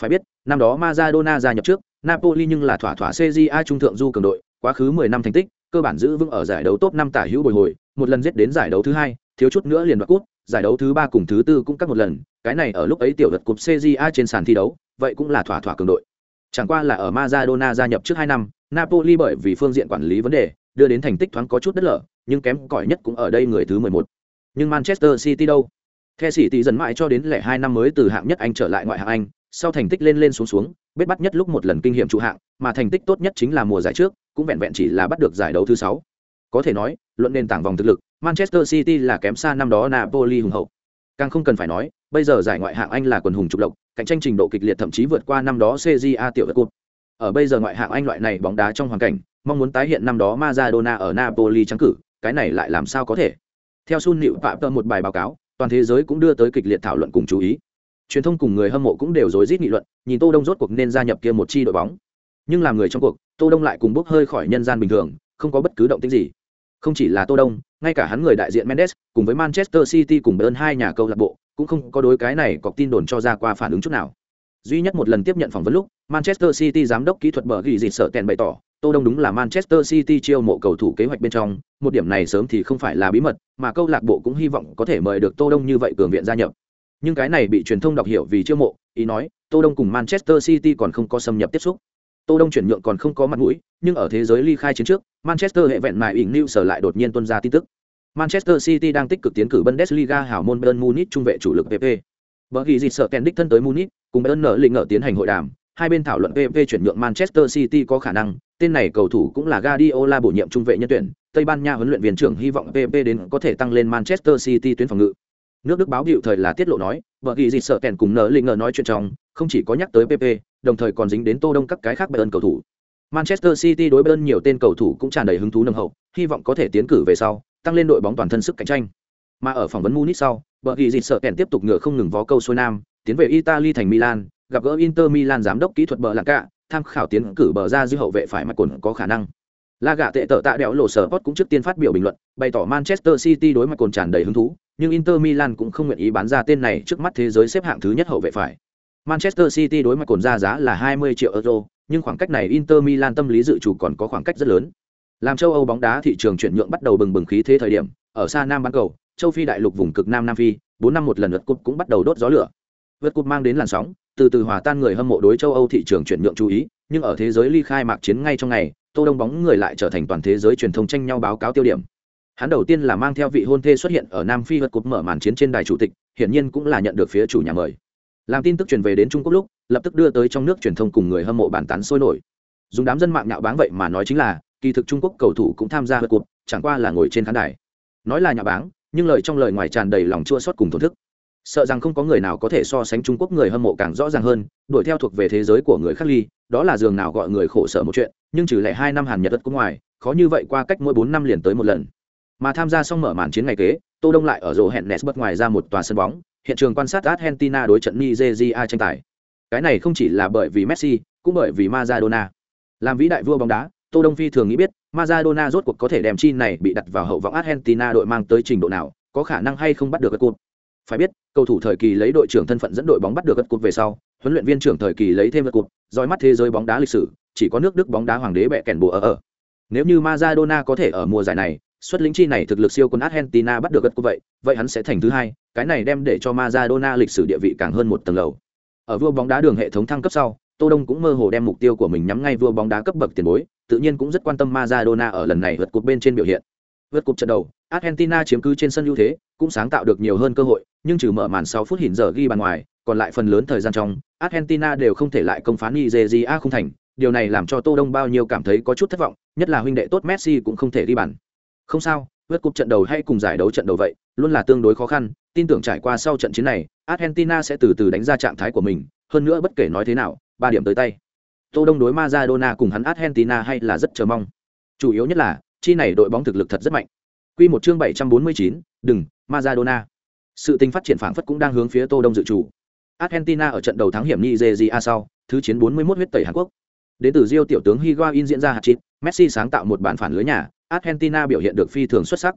[SPEAKER 1] Phải biết, năm đó Maradona gia nhập trước, Napoli nhưng là thỏa thỏa CJA trung thượng du cường đội, quá khứ 10 năm thành tích, cơ bản giữ vững ở giải đấu top 5 tả hữu bồi hồi, một lần giết đến giải đấu thứ hai, thiếu chút nữa liền đoạt cúp, giải đấu thứ ba cùng thứ tư cũng cắt một lần, cái này ở lúc ấy tiểu vật cúp CJA trên sàn thi đấu, vậy cũng là thỏa thỏa cường đội. Chẳng qua là ở Maradona gia nhập trước 2 năm, Napoli bởi vì phương diện quản lý vấn đề, đưa đến thành tích thoáng có chút đất lở, nhưng kém cỏi nhất cũng ở đây người thứ 11. Nhưng Manchester City đâu? The City dần mãi cho đến lẻ hai năm mới từ hạng nhất Anh trở lại ngoại hạng Anh, sau thành tích lên lên xuống xuống, biết bắt nhất lúc một lần kinh nghiệm trụ hạng, mà thành tích tốt nhất chính là mùa giải trước, cũng vẹn vẹn chỉ là bắt được giải đấu thứ 6. Có thể nói, luận nền tảng vòng thực lực, Manchester City là kém xa năm đó Napoli hùng hậu. Càng không cần phải nói, bây giờ giải ngoại hạng Anh là quần hùng trục lộc, cạnh tranh trình độ kịch liệt thậm chí vượt qua năm đó CJA tiểu cột. Ở bây giờ ngoại hạng Anh loại này bóng đá trong hoàn cảnh, mong muốn tái hiện năm đó Maradona ở Napoli trắng cử, cái này lại làm sao có thể? Theo Sun Nịu Phạm Tơ một bài báo cáo, toàn thế giới cũng đưa tới kịch liệt thảo luận cùng chú ý. Truyền thông cùng người hâm mộ cũng đều rối rít nghị luận, nhìn Tô Đông rốt cuộc nên gia nhập kia một chi đội bóng. Nhưng làm người trong cuộc, Tô Đông lại cùng bốc hơi khỏi nhân gian bình thường, không có bất cứ động tĩnh gì. Không chỉ là Tô Đông, ngay cả hắn người đại diện Mendes, cùng với Manchester City cùng Bayern hai nhà câu lạc bộ, cũng không có đối cái này có tin đồn cho ra qua phản ứng chút nào. Duy nhất một lần tiếp nhận phỏng vấn lúc, Manchester City giám đốc kỹ thuật bờ gỉ dịt sợ tèn bày tỏ, Tô Đông đúng là Manchester City chiêu mộ cầu thủ kế hoạch bên trong, một điểm này sớm thì không phải là bí mật, mà câu lạc bộ cũng hy vọng có thể mời được Tô Đông như vậy cường viện gia nhập. Nhưng cái này bị truyền thông đọc hiểu vì chiêu mộ, ý nói, Tô Đông cùng Manchester City còn không có xâm nhập tiếp xúc. Tô Đông chuyển nhượng còn không có mặt mũi, nhưng ở thế giới ly khai chiến trước, Manchester hệ vẹn mài ỉn lưu sở lại đột nhiên tuôn ra tin tức. Manchester City đang tích cực tiến cử Bundesliga hảo môn Bayern Munich trung vệ chủ lực PP. Bởi vì dịch sợ kèn đích thân tới Munich, cùng Bayern nở lĩnh ở tiến hành hội đàm, hai bên thảo luận PP chuyển nhượng Manchester City có khả năng, tên này cầu thủ cũng là Guardiola bổ nhiệm trung vệ nhân tuyển, Tây Ban Nha huấn luyện viên trưởng hy vọng PP đến có thể tăng lên Manchester City tuyến phòng ngự. Nước Đức báo hiệu thời là tiết lộ nói, bởi vì dịch sợ kèn cùng nở lĩnh ở nói chuyện trong, không chỉ có nhắc tới PP, đồng thời còn dính đến Tô Đông các cái khác Bayern cầu thủ. Manchester City đối Bayern nhiều tên cầu thủ cũng tràn đầy hứng thú nâng hậu, hy vọng có thể tiến cử về sau, tăng lên đội bóng toàn thân sức cạnh tranh. Mà ở phỏng vấn Munich sau, bờ ghi dịch sợ kèn tiếp tục ngựa không ngừng vó câu xuôi nam, tiến về Italy thành Milan, gặp gỡ Inter Milan giám đốc kỹ thuật bờ lạc tham khảo tiến cử bờ ra dư hậu vệ phải mặt cồn có khả năng. La gạ tệ tợ tạ đẽo lộ sở Sport cũng trước tiên phát biểu bình luận, bày tỏ Manchester City đối mặt cồn tràn đầy hứng thú, nhưng Inter Milan cũng không nguyện ý bán ra tên này trước mắt thế giới xếp hạng thứ nhất hậu vệ phải. Manchester City đối mặt cồn ra giá là 20 triệu euro, nhưng khoảng cách này Inter Milan tâm lý dự chủ còn có khoảng cách rất lớn. Làm châu Âu bóng đá thị trường chuyển nhượng bắt đầu bừng bừng khí thế thời điểm, ở xa Nam bán cầu, châu Phi đại lục vùng cực Nam Nam Phi, 4 năm một lần lượt cúp cũng bắt đầu đốt gió lửa. Vượt cúp mang đến làn sóng, từ từ hòa tan người hâm mộ đối châu Âu thị trường chuyển nhượng chú ý, nhưng ở thế giới ly khai mạc chiến ngay trong ngày, Tô Đông bóng người lại trở thành toàn thế giới truyền thông tranh nhau báo cáo tiêu điểm. Hắn đầu tiên là mang theo vị hôn thê xuất hiện ở Nam Phi vượt cúp mở màn chiến trên đài chủ tịch, hiển nhiên cũng là nhận được phía chủ nhà mời. Làm tin tức truyền về đến Trung Quốc lúc, lập tức đưa tới trong nước truyền thông cùng người hâm mộ bàn tán sôi nổi. Dùng đám dân mạng nhạo báng vậy mà nói chính là, kỳ thực Trung Quốc cầu thủ cũng tham gia hợp cuộc chẳng qua là ngồi trên khán đài. Nói là nhạo báng, nhưng lời trong lời ngoài tràn đầy lòng chua xót cùng thổn thức sợ rằng không có người nào có thể so sánh trung quốc người hâm mộ càng rõ ràng hơn đuổi theo thuộc về thế giới của người khác ly đó là giường nào gọi người khổ sở một chuyện nhưng trừ lại hai năm hàn nhật đất cũng ngoài khó như vậy qua cách mỗi bốn năm liền tới một lần mà tham gia xong mở màn chiến ngày kế tô đông lại ở rổ hẹn nes bất ngoài ra một tòa sân bóng hiện trường quan sát argentina đối trận nigeria tranh tài. Cái này không chỉ là bởi vì messi, cũng bởi vì maradona. Làm vĩ đại vua bóng đá, tô đông phi thường nghĩ biết, maradona rốt cuộc có thể đem chi này bị đặt vào hậu vọng argentina đội mang tới trình độ nào, có khả năng hay không bắt được cái cột. Phải biết, cầu thủ thời kỳ lấy đội trưởng thân phận dẫn đội bóng bắt được gật cột về sau, huấn luyện viên trưởng thời kỳ lấy thêm gật cột dõi mắt thế giới bóng đá lịch sử, chỉ có nước đức bóng đá hoàng đế bẻ kèn bùa ở ở. Nếu như Maradona có thể ở mùa giải này xuất lĩnh chi này thực lực siêu quân Argentina bắt được gật cú vậy vậy hắn sẽ thành thứ hai cái này đem để cho Maradona lịch sử địa vị càng hơn một tầng lầu ở vua bóng đá đường hệ thống thăng cấp sau Tô Đông cũng mơ hồ đem mục tiêu của mình nhắm ngay vua bóng đá cấp bậc tiền bối, tự nhiên cũng rất quan tâm Maradona ở lần này vượt cột bên trên biểu hiện. Vượt cột trận đầu, Argentina chiếm cứ trên sân ưu thế, cũng sáng tạo được nhiều hơn cơ hội, nhưng trừ mở màn 6 phút hình giờ ghi bàn ngoài, còn lại phần lớn thời gian trong, Argentina đều không thể lại công phá Nigeria không thành, điều này làm cho Tô Đông bao nhiêu cảm thấy có chút thất vọng, nhất là huynh đệ tốt Messi cũng không thể ghi bàn. Không sao, vượt cúp trận đầu hay cùng giải đấu trận đầu vậy, luôn là tương đối khó khăn, tin tưởng trải qua sau trận chiến này, Argentina sẽ từ từ đánh ra trạng thái của mình, hơn nữa bất kể nói thế nào, ba điểm tới tay. Tô Đông đối Maradona cùng hắn Argentina hay là rất chờ mong. Chủ yếu nhất là, chi này đội bóng thực lực thật rất mạnh. Quy một chương 749, đừng, Maradona. Sự tình phát triển phảng phất cũng đang hướng phía Tô Đông dự chủ. Argentina ở trận đầu thắng hiểm Nigeria sau, thứ chiến 41 huyết tẩy Hàn Quốc. đến từ Rio tiểu tướng Higuain diễn ra hạt chít Messi sáng tạo một bản phản lưới nhà Argentina biểu hiện được phi thường xuất sắc.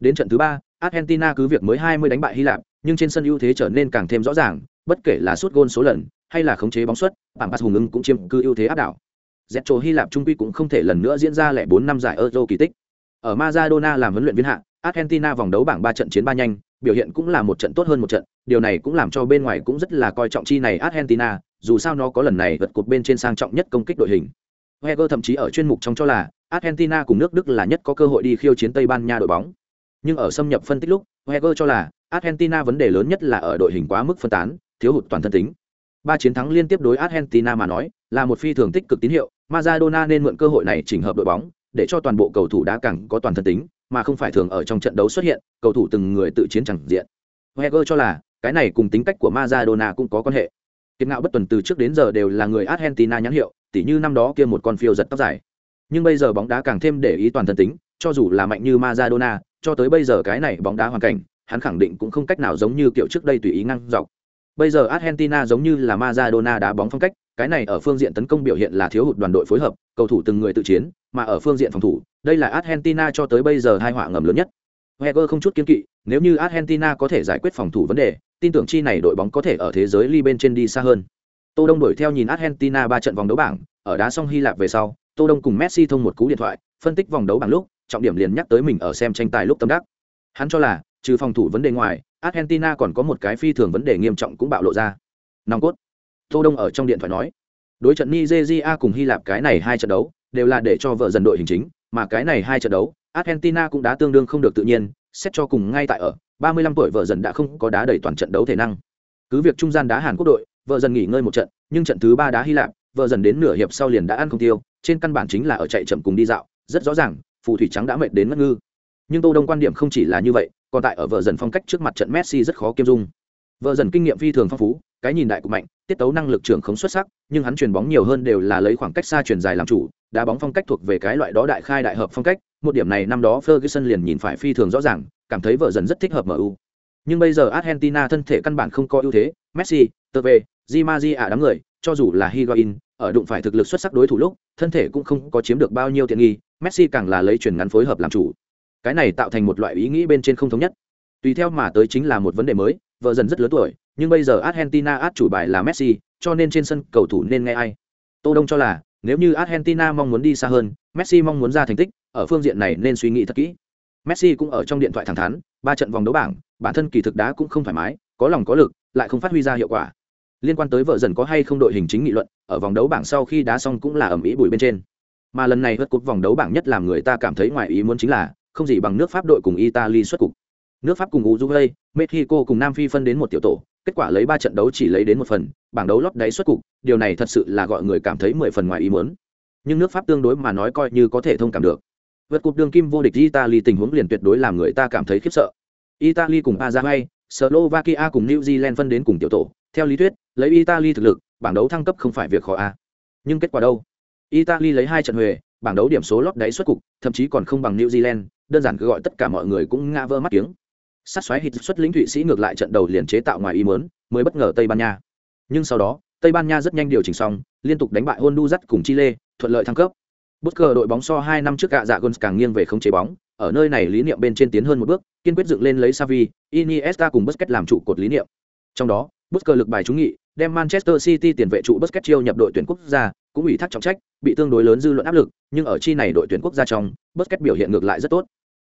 [SPEAKER 1] Đến trận thứ ba, Argentina cứ việc mới 20 đánh bại Hy Lạp, nhưng trên sân ưu thế trở nên càng thêm rõ ràng, bất kể là sút gôn số lần, hay là khống chế bóng suất, bảng pass hùng ưng cũng chiếm cứ ưu thế áp đảo. Zetro Hy Lạp trung quy cũng không thể lần nữa diễn ra lẻ 4 năm giải Euro kỳ tích. Ở Maradona làm huấn luyện viên hạ, Argentina vòng đấu bảng 3 trận chiến ba nhanh, biểu hiện cũng là một trận tốt hơn một trận, điều này cũng làm cho bên ngoài cũng rất là coi trọng chi này Argentina, dù sao nó có lần này vượt cột bên trên sang trọng nhất công kích đội hình. Wenger thậm chí ở chuyên mục trong cho là Argentina cùng nước Đức là nhất có cơ hội đi khiêu chiến Tây Ban Nha đội bóng. Nhưng ở xâm nhập phân tích lúc, Wenger cho là Argentina vấn đề lớn nhất là ở đội hình quá mức phân tán, thiếu hụt toàn thân tính. Ba chiến thắng liên tiếp đối Argentina mà nói, là một phi thường tích cực tín hiệu, Maradona nên mượn cơ hội này chỉnh hợp đội bóng, để cho toàn bộ cầu thủ đá càng có toàn thân tính, mà không phải thường ở trong trận đấu xuất hiện, cầu thủ từng người tự chiến chẳng diện. Wenger cho là, cái này cùng tính cách của Maradona cũng có quan hệ. Kiệt ngạo bất tuần từ trước đến giờ đều là người Argentina nhãn hiệu, tỉ như năm đó kia một con phiêu giật tóc dài nhưng bây giờ bóng đá càng thêm để ý toàn thân tính, cho dù là mạnh như Maradona, cho tới bây giờ cái này bóng đá hoàn cảnh, hắn khẳng định cũng không cách nào giống như kiểu trước đây tùy ý ngang dọc. Bây giờ Argentina giống như là Maradona đá bóng phong cách, cái này ở phương diện tấn công biểu hiện là thiếu hụt đoàn đội phối hợp, cầu thủ từng người tự chiến, mà ở phương diện phòng thủ, đây là Argentina cho tới bây giờ hai họa ngầm lớn nhất. Wenger không chút kiên kỵ, nếu như Argentina có thể giải quyết phòng thủ vấn đề, tin tưởng chi này đội bóng có thể ở thế giới ly bên trên đi xa hơn. Tô Đông đuổi theo nhìn Argentina ba trận vòng đấu bảng, ở đá xong Hy Lạp về sau Tô Đông cùng Messi thông một cú điện thoại, phân tích vòng đấu bảng lúc, trọng điểm liền nhắc tới mình ở xem tranh tài lúc tâm đắc. Hắn cho là, trừ phòng thủ vấn đề ngoài, Argentina còn có một cái phi thường vấn đề nghiêm trọng cũng bạo lộ ra. Nòng cốt. Tô Đông ở trong điện thoại nói, đối trận Nigeria cùng Hy Lạp cái này hai trận đấu, đều là để cho vợ dần đội hình chính, mà cái này hai trận đấu, Argentina cũng đã tương đương không được tự nhiên, xét cho cùng ngay tại ở 35 tuổi vợ dần đã không có đá đầy toàn trận đấu thể năng. Cứ việc trung gian đá Hàn Quốc đội, vợ dần nghỉ ngơi một trận, nhưng trận thứ ba đá Hy Lạp, vợ dần đến nửa hiệp sau liền đã ăn không tiêu trên căn bản chính là ở chạy chậm cùng đi dạo, rất rõ ràng, phù thủy trắng đã mệt đến ngất ngư. Nhưng tô đông quan điểm không chỉ là như vậy, còn tại ở vợ dần phong cách trước mặt trận messi rất khó kiêm dung. Vợ dần kinh nghiệm phi thường phong phú, cái nhìn đại của mạnh, tiết tấu năng lực trưởng không xuất sắc, nhưng hắn chuyền bóng nhiều hơn đều là lấy khoảng cách xa chuyền dài làm chủ, đá bóng phong cách thuộc về cái loại đó đại khai đại hợp phong cách, một điểm này năm đó ferguson liền nhìn phải phi thường rõ ràng, cảm thấy vợ dần rất thích hợp mu nhưng bây giờ argentina thân thể căn bản không có ưu thế, messi tv về di ma di ả đám người, cho dù là higuain ở đụng phải thực lực xuất sắc đối thủ lúc, thân thể cũng không có chiếm được bao nhiêu tiện nghi, messi càng là lấy chuyển ngắn phối hợp làm chủ. Cái này tạo thành một loại ý nghĩ bên trên không thống nhất. Tùy theo mà tới chính là một vấn đề mới, vợ dần rất lớn tuổi, nhưng bây giờ argentina át chủ bài là messi, cho nên trên sân cầu thủ nên nghe ai. Tô đông cho là, nếu như argentina mong muốn đi xa hơn, messi mong muốn ra thành tích, ở phương diện này nên suy nghĩ thật kỹ. Messi cũng ở trong điện thoại thẳng thắn, ba trận vòng đấu bảng, bản thân kỳ thực đá cũng không thoải mái, có lòng có lực, lại không phát huy ra hiệu quả liên quan tới vợ dần có hay không đội hình chính nghị luận, ở vòng đấu bảng sau khi đá xong cũng là ẩm ý bụi bên trên. Mà lần này vượt cúp vòng đấu bảng nhất làm người ta cảm thấy ngoài ý muốn chính là, không gì bằng nước pháp đội cùng italy xuất cục. Nước pháp cùng uruguay, mexico cùng nam phi phân đến một tiểu tổ, kết quả lấy ba trận đấu chỉ lấy đến một phần, bảng đấu lót đáy xuất cục, điều này thật sự là gọi người cảm thấy mười phần ngoài ý muốn. Nhưng nước pháp tương đối mà nói coi như có thể thông cảm được. Vượt cục đường kim vô địch italy tình huống liền tuyệt đối làm người ta cảm thấy khiếp sợ. Italy cùng paraguay, slovakia cùng new zealand phân đến cùng tiểu tổ, theo lý thuyết lấy italy thực lực, bảng đấu thăng cấp không phải việc khó a nhưng kết quả đâu? Italy lấy hai trận huề, bảng đấu điểm số lót đáy xuất cục, thậm chí còn không bằng new zealand, đơn giản cứ gọi tất cả mọi người cũng ngã vỡ mắt tiếng sát xoáy hít xuất lĩnh thụy sĩ ngược lại trận đầu liền chế tạo ngoài ý mớn mới bất ngờ tây ban nha. Nhưng sau đó, tây ban nha rất nhanh điều chỉnh xong, liên tục đánh bại honduras cùng chile, thuận lợi thăng cấp. Bất cờ đội bóng so hai năm trước gạ dạ guns càng nghiêng về không chế bóng, ở nơi này lý niệm bên trên tiến hơn một bước, kiên quyết dựng lên lấy savi iniesta cùng busquets làm trụ cột lý niệm. Trong đó busquets lực bài trúng nghị, đem manchester city tiền vệ trụ busquets chiêu nhập đội tuyển quốc gia, cũng ủy thác trọng trách, bị tương đối lớn dư luận áp lực, nhưng ở chi này đội tuyển quốc gia trong busquets biểu hiện ngược lại rất tốt.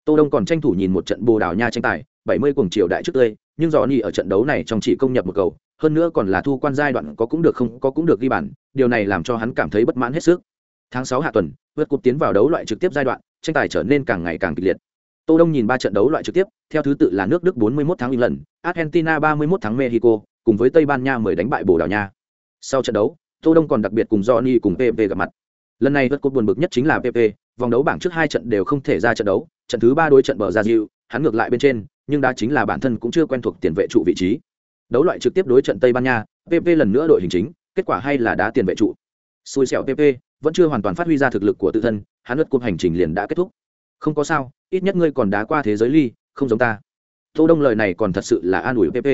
[SPEAKER 1] Tô đông còn tranh thủ nhìn một trận bồ đào nha tranh tài 70 cuồng triều đại trước tươi, nhưng dò nhì ở trận đấu này trong chỉ công nhập một cầu, hơn nữa còn là thu quan giai đoạn có cũng được không, có cũng được ghi bàn, điều này làm cho hắn cảm thấy bất mãn hết sức. Tháng 6 hạ tuần, vượt cúp tiến vào đấu loại trực tiếp giai đoạn, tranh tài trở nên càng ngày càng kịch liệt. Tô đông nhìn ba trận đấu loại trực tiếp, theo thứ tự là nước đức 41 tháng lần argentina 31 tháng mexico cùng với tây ban nha 10 đánh bại bồ đào nha. Sau trận đấu tô đông còn đặc biệt cùng johnny cùng pp gặp mặt. Lần này vượt cốt buồn bực nhất chính là pp vòng đấu bảng trước hai trận đều không thể ra trận đấu trận thứ ba đối trận bờ ra dịu, hắn ngược lại bên trên nhưng đã chính là bản thân cũng chưa quen thuộc tiền vệ trụ vị trí. Đấu loại trực tiếp đối trận tây ban nha pp lần nữa đội hình chính kết quả hay là đá tiền vệ trụ. Xui xẻo pp vẫn chưa hoàn toàn phát huy ra thực lực của tự thân hắn lượt cuộc hành trình liền đã kết thúc. Không có sao ít nhất ngươi còn đá qua thế giới ly không giống ta. Tô đông lời này còn thật sự là an ủi pp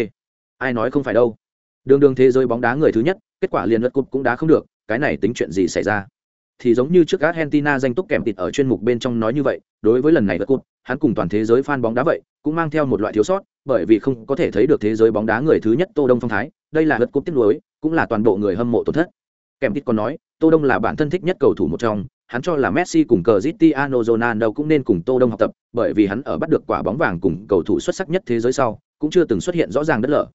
[SPEAKER 1] ai nói không phải đâu đường đường thế giới bóng đá người thứ nhất kết quả liền lượt cục cũng đá không được cái này tính chuyện gì xảy ra thì giống như trước Argentina danh túc kèm tịt ở chuyên mục bên trong nói như vậy, đối với lần này vật cúp, hắn cùng toàn thế giới fan bóng đá vậy, cũng mang theo một loại thiếu sót, bởi vì không có thể thấy được thế giới bóng đá người thứ nhất Tô Đông phong thái, đây là vật cúp tiếp nối cũng là toàn bộ người hâm mộ tổn thất. Kèm tịt còn nói, Tô Đông là bản thân thích nhất cầu thủ một trong, hắn cho là Messi cùng Cristiano Ronaldo cũng nên cùng Tô Đông học tập, bởi vì hắn ở bắt được quả bóng vàng cùng cầu thủ xuất sắc nhất thế giới sau, cũng chưa từng xuất hiện rõ ràng đất lở.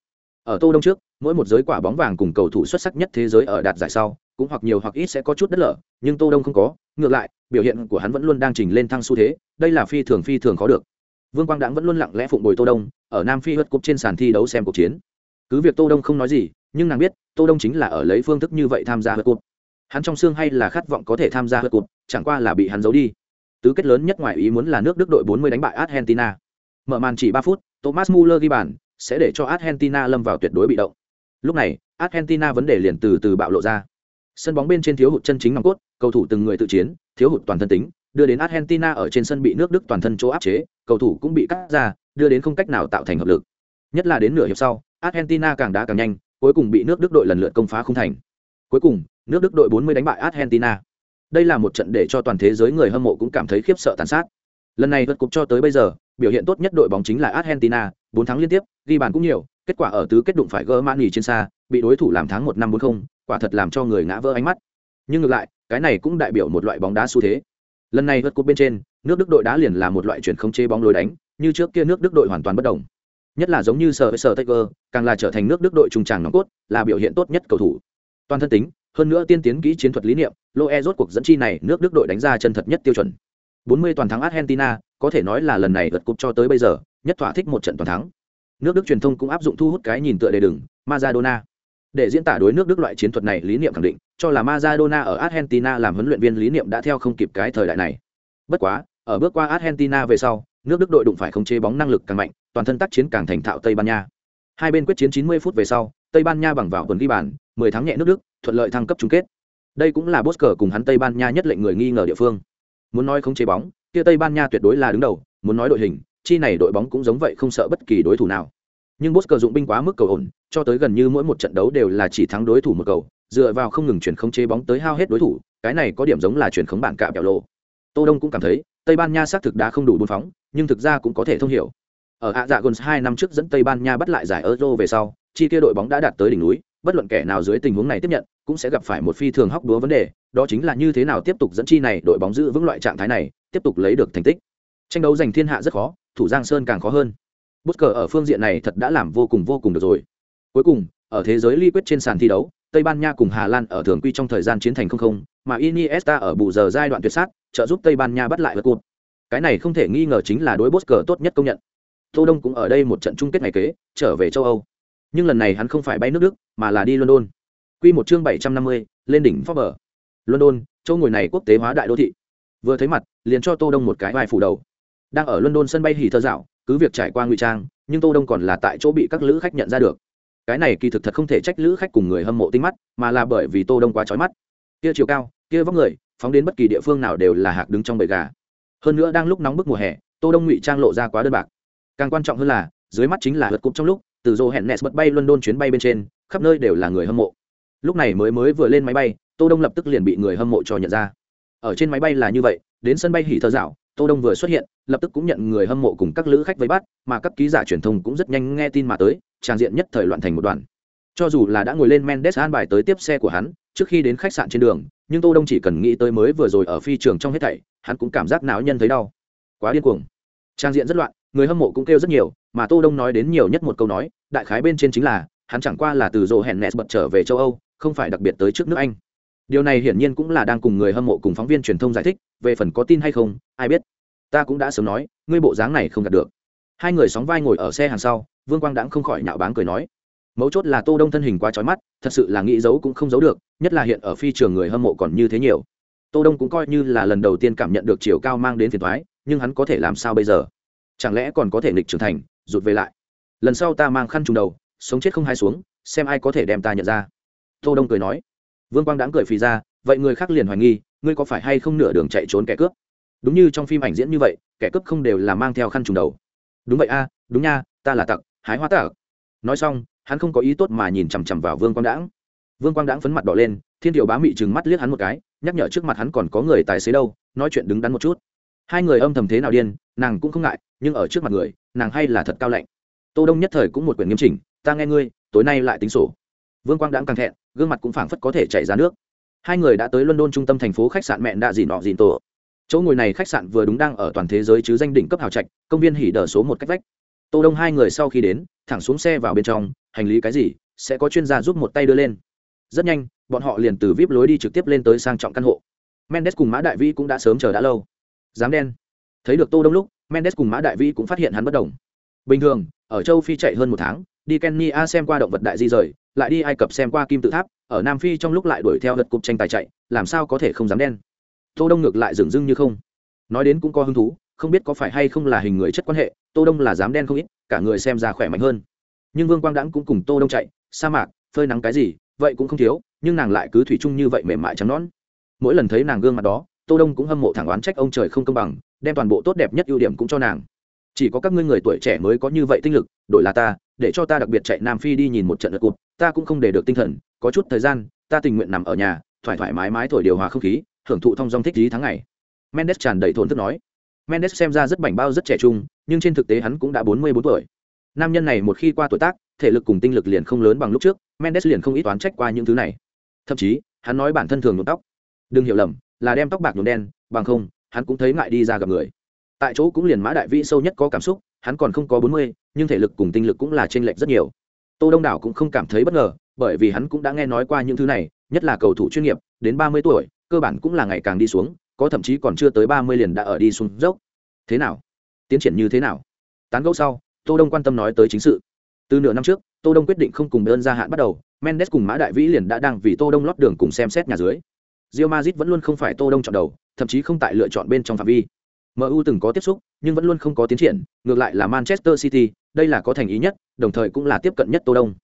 [SPEAKER 1] Ở Tô Đông trước, mỗi một giới quả bóng vàng cùng cầu thủ xuất sắc nhất thế giới ở đạt giải sau, cũng hoặc nhiều hoặc ít sẽ có chút đất lở, nhưng Tô Đông không có, ngược lại, biểu hiện của hắn vẫn luôn đang trình lên thăng xu thế, đây là phi thường phi thường khó được. Vương Quang Đãng vẫn luôn lặng lẽ phụng bồi Tô Đông, ở Nam Phi hất cúp trên sàn thi đấu xem cuộc chiến. Cứ việc Tô Đông không nói gì, nhưng nàng biết, Tô Đông chính là ở lấy phương thức như vậy tham gia hất cúp hắn trong xương hay là khát vọng có thể tham gia hất cúp chẳng qua là bị hắn giấu đi tứ kết lớn nhất ngoài ý muốn là nước đức đội 40 đánh bại argentina mở màn chỉ 3 phút thomas muller ghi bàn sẽ để cho argentina lâm vào tuyệt đối bị động lúc này argentina vấn đề liền từ từ bạo lộ ra sân bóng bên trên thiếu hụt chân chính nòng cốt cầu thủ từng người tự chiến thiếu hụt toàn thân tính đưa đến argentina ở trên sân bị nước đức toàn thân chỗ áp chế cầu thủ cũng bị cắt ra đưa đến không cách nào tạo thành hợp lực nhất là đến nửa hiệp sau argentina càng đá càng nhanh cuối cùng bị nước đức đội lần lượt công phá không thành cuối cùng nước Đức đội 40 đánh bại Argentina. Đây là một trận để cho toàn thế giới người hâm mộ cũng cảm thấy khiếp sợ tàn sát. Lần này vượt cục cho tới bây giờ, biểu hiện tốt nhất đội bóng chính là Argentina, 4 thắng liên tiếp, ghi bàn cũng nhiều, kết quả ở tứ kết đụng phải Germany trên xa, bị đối thủ làm thắng 1 năm 40, quả thật làm cho người ngã vỡ ánh mắt. Nhưng ngược lại, cái này cũng đại biểu một loại bóng đá xu thế. Lần này vượt cột bên trên, nước Đức đội đá liền là một loại chuyển không chế bóng lối đánh, như trước kia nước Đức đội hoàn toàn bất động. Nhất là giống như sở sở Tiger, càng là trở thành nước Đức đội trung tràng nòng cốt, là biểu hiện tốt nhất cầu thủ. Toàn thân tính, hơn nữa tiên tiến kỹ chiến thuật lý niệm loe rốt cuộc dẫn chi này nước đức đội đánh ra chân thật nhất tiêu chuẩn 40 toàn thắng argentina, có thể nói là lần này vượt cúp cho tới bây giờ, nhất thỏa thích một trận toàn thắng. Nước đức truyền thông cũng áp dụng thu hút cái nhìn tựa đề đừng maradona. Để diễn tả đối nước đức loại chiến thuật này, lý niệm khẳng định, cho là maradona ở argentina làm huấn luyện viên lý niệm đã theo không kịp cái thời đại này. Bất quá, ở bước qua argentina về sau, nước đức đội đụng phải khống chế bóng năng lực càng mạnh, toàn thân tác chiến càng thành thạo tây ban nha. Hai bên quyết chiến 90 phút về sau, tây ban nha bằng vào quần ghi bàn 10 thắng nhẹ nước đức, thuận lợi thăng cấp chung kết. Đây cũng là Bosker cùng hắn Tây Ban Nha nhất lệnh người nghi ngờ địa phương. Muốn nói không chế bóng, kia Tây Ban Nha tuyệt đối là đứng đầu, muốn nói đội hình, chi này đội bóng cũng giống vậy không sợ bất kỳ đối thủ nào. Nhưng Bosker dụng binh quá mức cầu ổn, cho tới gần như mỗi một trận đấu đều là chỉ thắng đối thủ một cầu, dựa vào không ngừng chuyển không chế bóng tới hao hết đối thủ, cái này có điểm giống là chuyển khống bản cạ kẹo lộ. Tô Đông cũng cảm thấy, Tây Ban Nha xác thực đã không đủ buôn phóng, nhưng thực ra cũng có thể thông hiểu. Ở hạ dạ gần hai năm trước dẫn Tây Ban Nha bắt lại giải Euro về sau, chi kia đội bóng đã đạt tới đỉnh núi, bất luận kẻ nào dưới tình huống này tiếp nhận, cũng sẽ gặp phải một phi thường hóc đúa vấn đề, đó chính là như thế nào tiếp tục dẫn chi này đội bóng giữ vững loại trạng thái này, tiếp tục lấy được thành tích. Tranh đấu giành thiên hạ rất khó, thủ Giang Sơn càng khó hơn. bất cờ ở phương diện này thật đã làm vô cùng vô cùng được rồi. Cuối cùng, ở thế giới ly quyết trên sàn thi đấu, Tây Ban Nha cùng Hà Lan ở thường quy trong thời gian chiến thành không không, mà Iniesta ở bù giờ giai đoạn tuyệt sát, trợ giúp Tây Ban Nha bắt lại vật cuộc. Cái này không thể nghi ngờ chính là đối bút cờ tốt nhất công nhận. Tô Đông cũng ở đây một trận chung kết ngày kế, trở về châu Âu. Nhưng lần này hắn không phải bay nước Đức, mà là đi London. Quy một chương 750, lên đỉnh pháp bờ London, chỗ ngồi này quốc tế hóa đại đô thị. Vừa thấy mặt, liền cho Tô Đông một cái vai phủ đầu. Đang ở London sân bay hì thơ dạo, cứ việc trải qua ngụy trang, nhưng Tô Đông còn là tại chỗ bị các lữ khách nhận ra được. Cái này kỳ thực thật không thể trách lữ khách cùng người hâm mộ tinh mắt, mà là bởi vì Tô Đông quá trói mắt. Kia chiều cao, kia vóc người, phóng đến bất kỳ địa phương nào đều là hạc đứng trong bầy gà. Hơn nữa đang lúc nóng bức mùa hè, Tô Đông ngụy trang lộ ra quá đơn bạc. Càng quan trọng hơn là, dưới mắt chính là lượt cúp trong lúc, từ dô hẹn nes bật bay London chuyến bay bên trên, khắp nơi đều là người hâm mộ. Lúc này mới mới vừa lên máy bay tô đông lập tức liền bị người hâm mộ cho nhận ra. Ở trên máy bay là như vậy đến sân bay hỉ thơ dạo tô đông vừa xuất hiện lập tức cũng nhận người hâm mộ cùng các lữ khách vây bắt mà các ký giả truyền thông cũng rất nhanh nghe tin mà tới trang diện nhất thời loạn thành một đoàn cho dù là đã ngồi lên mendes an bài tới tiếp xe của hắn trước khi đến khách sạn trên đường nhưng tô đông chỉ cần nghĩ tới mới vừa rồi ở phi trường trong hết thảy hắn cũng cảm giác não nhân thấy đau. Quá điên cuồng. Trang diện rất loạn người hâm mộ cũng kêu rất nhiều, mà tô đông nói đến nhiều nhất một câu nói, đại khái bên trên chính là, hắn chẳng qua là từ rồ hẹn nẹt bật trở về châu âu, không phải đặc biệt tới trước nước anh. Điều này hiển nhiên cũng là đang cùng người hâm mộ cùng phóng viên truyền thông giải thích, về phần có tin hay không, ai biết. Ta cũng đã sớm nói, ngươi bộ dáng này không đạt được. Hai người sóng vai ngồi ở xe hàng sau, vương quang đãng không khỏi nhạo báng cười nói. Mấu chốt là tô đông thân hình quá trói mắt, thật sự là nghĩ giấu cũng không giấu được, nhất là hiện ở phi trường người hâm mộ còn như thế nhiều. Tô đông cũng coi như là lần đầu tiên cảm nhận được chiều cao mang đến phiền thoái nhưng hắn có thể làm sao bây giờ? Chẳng lẽ còn có thể nghịch trưởng thành, rụt về lại? Lần sau ta mang khăn trùng đầu, sống chết không hai xuống, xem ai có thể đem ta nhận ra. Tô đông cười nói. Vương quang đãng cười phì ra, vậy người khác liền hoài nghi, ngươi có phải hay không nửa đường chạy trốn kẻ cướp? Đúng như trong phim ảnh diễn như vậy, kẻ cướp không đều là mang theo khăn trùng đầu. Đúng vậy a, đúng nha, ta là tặc, hái hoa tặc. Nói xong, hắn không có ý tốt mà nhìn chằm chằm vào vương quang đãng. Vương quang đãng phấn mặt đỏ lên, thiên điệu bá mị trừng mắt liếc hắn một cái, nhắc nhở trước mặt hắn còn có người tài xế đâu, nói chuyện đứng đắn một chút hai người âm thầm thế nào điên, nàng cũng không ngại, nhưng ở trước mặt người, nàng hay là thật cao lạnh. Tô đông nhất thời cũng một quyển nghiêm chỉnh, ta nghe ngươi, tối nay lại tính sổ. Vương quang đãng càng thẹn, gương mặt cũng phảng phất có thể chảy ra nước. Hai người đã tới london trung tâm thành phố khách sạn mẹn đạ dìn nọ dìn tổ. Chỗ ngồi này khách sạn vừa đúng đang ở toàn thế giới chứ danh đỉnh cấp hào trạch, công viên hỉ đờ số một cách vách. Tô đông hai người sau khi đến, thẳng xuống xe vào bên trong, hành lý cái gì, sẽ có chuyên gia giúp một tay đưa lên. Rất nhanh, bọn họ liền từ vip lối đi trực tiếp lên tới sang trọng căn hộ. Mendes cùng mã đại vĩ cũng đã sớm chờ đã lâu dám đen. Thấy được tô đông lúc, mendes cùng mã đại vĩ cũng phát hiện hắn bất đồng. Bình thường, ở châu phi chạy hơn một tháng, đi kenya xem qua động vật đại di rời, lại đi ai cập xem qua kim tự tháp, ở nam phi trong lúc lại đuổi theo gật cục tranh tài chạy, làm sao có thể không dám đen? Tô đông ngược lại dừng dưng như không. Nói đến cũng có hứng thú, không biết có phải hay không là hình người chất quan hệ, tô đông là dám đen không ít, cả người xem ra khỏe mạnh hơn. Nhưng vương quang đãng cũng cùng tô đông chạy, sa mạc, phơi nắng cái gì, vậy cũng không thiếu, nhưng nàng lại cứ thủy chung như vậy mềm mại trắng nón mỗi lần thấy nàng gương mặt đó tô đông cũng hâm mộ thẳng oán trách ông trời không công bằng, đem toàn bộ tốt đẹp nhất ưu điểm cũng cho nàng. Chỉ có các ngươi người tuổi trẻ mới có như vậy tinh lực, đổi là ta, để cho ta đặc biệt chạy nam phi đi nhìn một trận lượt cụt ta cũng không để được tinh thần, có chút thời gian, ta tình nguyện nằm ở nhà, thoải thoải mái mái thổi điều hòa không khí, hưởng thụ thông dong thích lý tháng ngày. Mendes tràn đầy thốn thức nói. Mendes xem ra rất bảnh bao rất trẻ trung, nhưng trên thực tế hắn cũng đã bốn mươi bốn tuổi. Nam nhân này một khi qua tuổi tác, thể lực cùng tinh lực liền không lớn bằng lúc trước, mendes liền không ít toán trách qua những thứ này. Thậm chí, hắn nói bản thân thường nhuộm tóc. Đừng hiểu lầm là đem tóc bạc nhuộm đen, bằng không, hắn cũng thấy ngại đi ra gặp người. Tại chỗ cũng liền mã đại vĩ sâu nhất có cảm xúc, hắn còn không có bốn mươi, nhưng thể lực cùng tinh lực cũng là t r ê n lệch rất nhiều. Tô đông đảo cũng không cảm thấy bất ngờ, bởi vì hắn cũng đã nghe nói qua những thứ này, nhất là cầu thủ chuyên nghiệp, đến ba mươi tuổi, cơ bản cũng là ngày càng đi xuống, có thậm chí còn chưa tới ba mươi liền đã ở đi xuống dốc. Thế nào? Tiến triển như thế nào? Tán gẫu sau, tô đông quan tâm nói tới chính sự. Từ nửa năm trước, tô đông quyết định không cùng đơn gia hạn bắt đầu, mendes cùng mã đại vĩ liền đã đang vì tô đông lót đường cùng xem xét nhà dưới. Real Madrid vẫn luôn không phải tô đông chọn đầu thậm chí không tại lựa chọn bên trong phạm vi MU từng có tiếp xúc, nhưng vẫn luôn không có tiến triển, ngược lại là Manchester City, đây là có thành ý nhất, đồng thời cũng là tiếp cận nhất Tô Đông.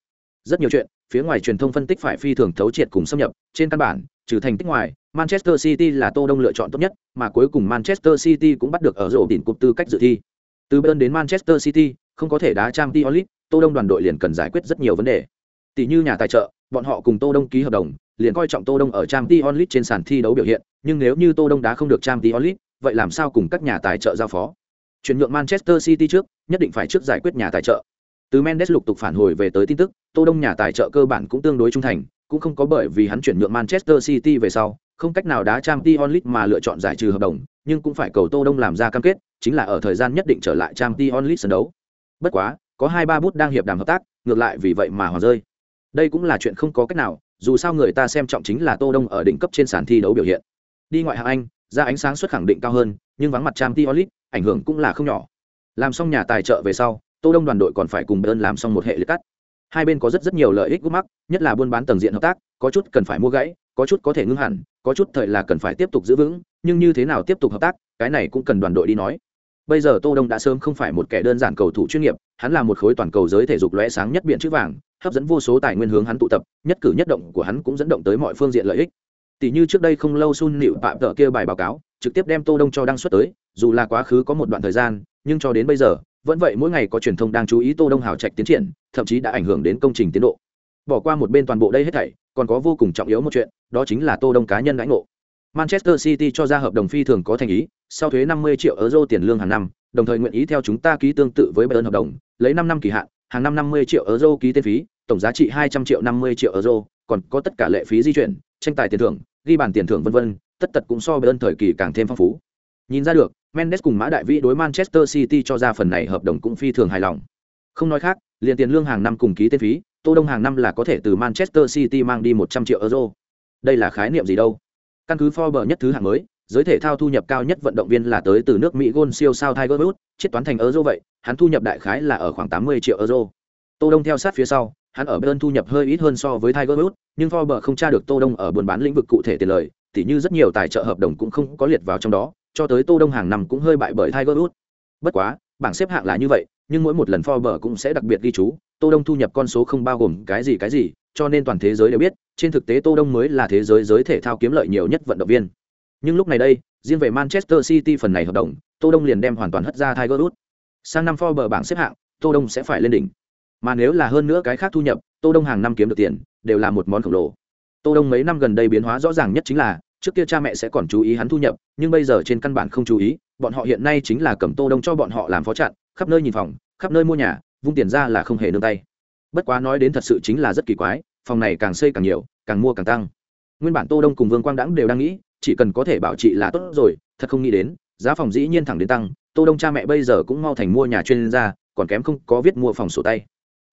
[SPEAKER 1] Rất nhiều chuyện, phía ngoài truyền thông phân tích phải phi thường thấu triệt cùng xâm nhập, trên căn bản, trừ thành tích ngoài, Manchester City là Tô Đông lựa chọn tốt nhất, mà cuối cùng Manchester City cũng bắt được ở rổ đỉnh cúp tư cách dự thi. Từ bên đến Manchester City, không có thể đá Champions League, Tô Đông đoàn đội liền cần giải quyết rất nhiều vấn đề. Tỷ như nhà tài trợ, bọn họ cùng Tô Đông ký hợp đồng, liền coi trọng Tô Đông ở Champions League trên sàn thi đấu biểu hiện, nhưng nếu như Tô Đông đá không được Champions League, vậy làm sao cùng các nhà tài trợ giao phó? Chuyển nhượng manchester city trước nhất định phải trước giải quyết nhà tài trợ. Từ mendes lục tục phản hồi về tới tin tức tô đông nhà tài trợ cơ bản cũng tương đối trung thành cũng không có bởi vì hắn chuyển nhượng manchester city về sau không cách nào đá trang t onlit mà lựa chọn giải trừ hợp đồng nhưng cũng phải cầu tô đông làm ra cam kết chính là ở thời gian nhất định trở lại trang t onlit sân đấu. Bất quá có hai ba bút đang hiệp đàm hợp tác ngược lại vì vậy mà hòa rơi. Đây cũng là chuyện không có cách nào dù sao người ta xem trọng chính là tô đông ở đỉnh cấp trên sàn thi đấu biểu hiện. Đi ngoại hạng anh, ra ánh sáng suất khẳng định cao hơn, nhưng vắng mặt trang t ảnh hưởng cũng là không nhỏ. Làm xong nhà tài trợ về sau, tô đông đoàn đội còn phải cùng bơn làm xong một hệ liệt cắt. Hai bên có rất rất nhiều lợi ích gút mắc, nhất là buôn bán tầng diện hợp tác, có chút cần phải mua gãy, có chút có thể ngưng hẳn, có chút thời là cần phải tiếp tục giữ vững, nhưng như thế nào tiếp tục hợp tác, cái này cũng cần đoàn đội đi nói bây giờ tô đông đã sớm không phải một kẻ đơn giản cầu thủ chuyên nghiệp, hắn là một khối toàn cầu giới thể dục lóe sáng nhất biển chữ vàng, hấp dẫn vô số tài nguyên hướng hắn tụ tập, nhất cử nhất động của hắn cũng dẫn động tới mọi phương diện lợi ích. Tỷ như trước đây không lâu sun nịu phạm tờ kia bài báo cáo, trực tiếp đem tô đông cho đăng xuất tới, dù là quá khứ có một đoạn thời gian, nhưng cho đến bây giờ, vẫn vậy mỗi ngày có truyền thông đang chú ý tô đông hào trạch tiến triển, thậm chí đã ảnh hưởng đến công trình tiến độ. Bỏ qua một bên toàn bộ đây hết thảy, còn có vô cùng trọng yếu một chuyện, đó chính là tô đông cá nhân lãnh ngộ manchester city cho ra hợp đồng phi thường có thành ý, sau thuế 50 triệu euro tiền lương hàng năm, đồng thời nguyện ý theo chúng ta ký tương tự với bayern hợp đồng, lấy 5 năm kỳ hạn, hàng năm 50 triệu euro ký tên phí, tổng giá trị 200 triệu 50 triệu euro, còn có tất cả lệ phí di chuyển, tranh tài tiền thưởng, ghi bàn tiền thưởng vân vân, tất tật cũng so với thời kỳ càng thêm phong phú. Nhìn ra được, mendes cùng mã đại vĩ đối manchester city cho ra phần này hợp đồng cũng phi thường hài lòng. Không nói khác, liền tiền lương hàng năm cùng ký tên phí, tô đông hàng năm là có thể từ manchester city mang đi một trăm triệu euro. Đây là khái niệm gì đâu? Căn cứ forbes nhất thứ hạng mới giới thể thao thu nhập cao nhất vận động viên là tới từ nước mỹ gôn siêu sao tiger woods chiết toán thành euro vậy hắn thu nhập đại khái là ở khoảng tám mươi triệu euro tô đông theo sát phía sau hắn ở bên thu nhập hơi ít hơn so với Tiger Woods, nhưng Forbes không tra được Tô Đông ở buôn bán lĩnh vực cụ thể tiền lời, tỉ như rất nhiều tài trợ hợp đồng cũng không có liệt vào trong đó, cho tới Tô Đông hàng năm cũng hơi bại bởi Tiger Woods. Bất quá, bảng xếp hạng là như vậy, nhưng mỗi một lần Forbes cũng sẽ đặc biệt ghi chú, Tô Đông thu nhập con số không bao gồm cái gì cái gì, cho nên toàn thế giới đều biết, trên thực tế Tô Đông mới là thế giới giới thể thao kiếm lợi nhiều nhất vận động viên. Nhưng lúc này đây, riêng về Manchester City phần này hợp đồng, Tô Đông liền đem hoàn toàn hất ra Tiger Woods. Sang năm Forbes bảng xếp hạng, Tô Đông sẽ phải lên đỉnh Mà nếu là hơn nữa cái khác thu nhập, Tô Đông hàng năm kiếm được tiền, đều là một món khổng lồ. Tô Đông mấy năm gần đây biến hóa rõ ràng nhất chính là, trước kia cha mẹ sẽ còn chú ý hắn thu nhập, nhưng bây giờ trên căn bản không chú ý, bọn họ hiện nay chính là cầm Tô Đông cho bọn họ làm phó chặn, khắp nơi nhìn phòng, khắp nơi mua nhà, vung tiền ra là không hề nương tay. Bất quá nói đến thật sự chính là rất kỳ quái, phòng này càng xây càng nhiều, càng mua càng tăng. Nguyên bản Tô Đông cùng Vương Quang Đãng đều đang nghĩ, chỉ cần có thể bảo trị là tốt rồi, thật không nghĩ đến, giá phòng dĩ nhiên thẳng đến tăng, Tô Đông cha mẹ bây giờ cũng mau thành mua nhà chuyên gia, còn kém không có viết mua phòng sổ tay.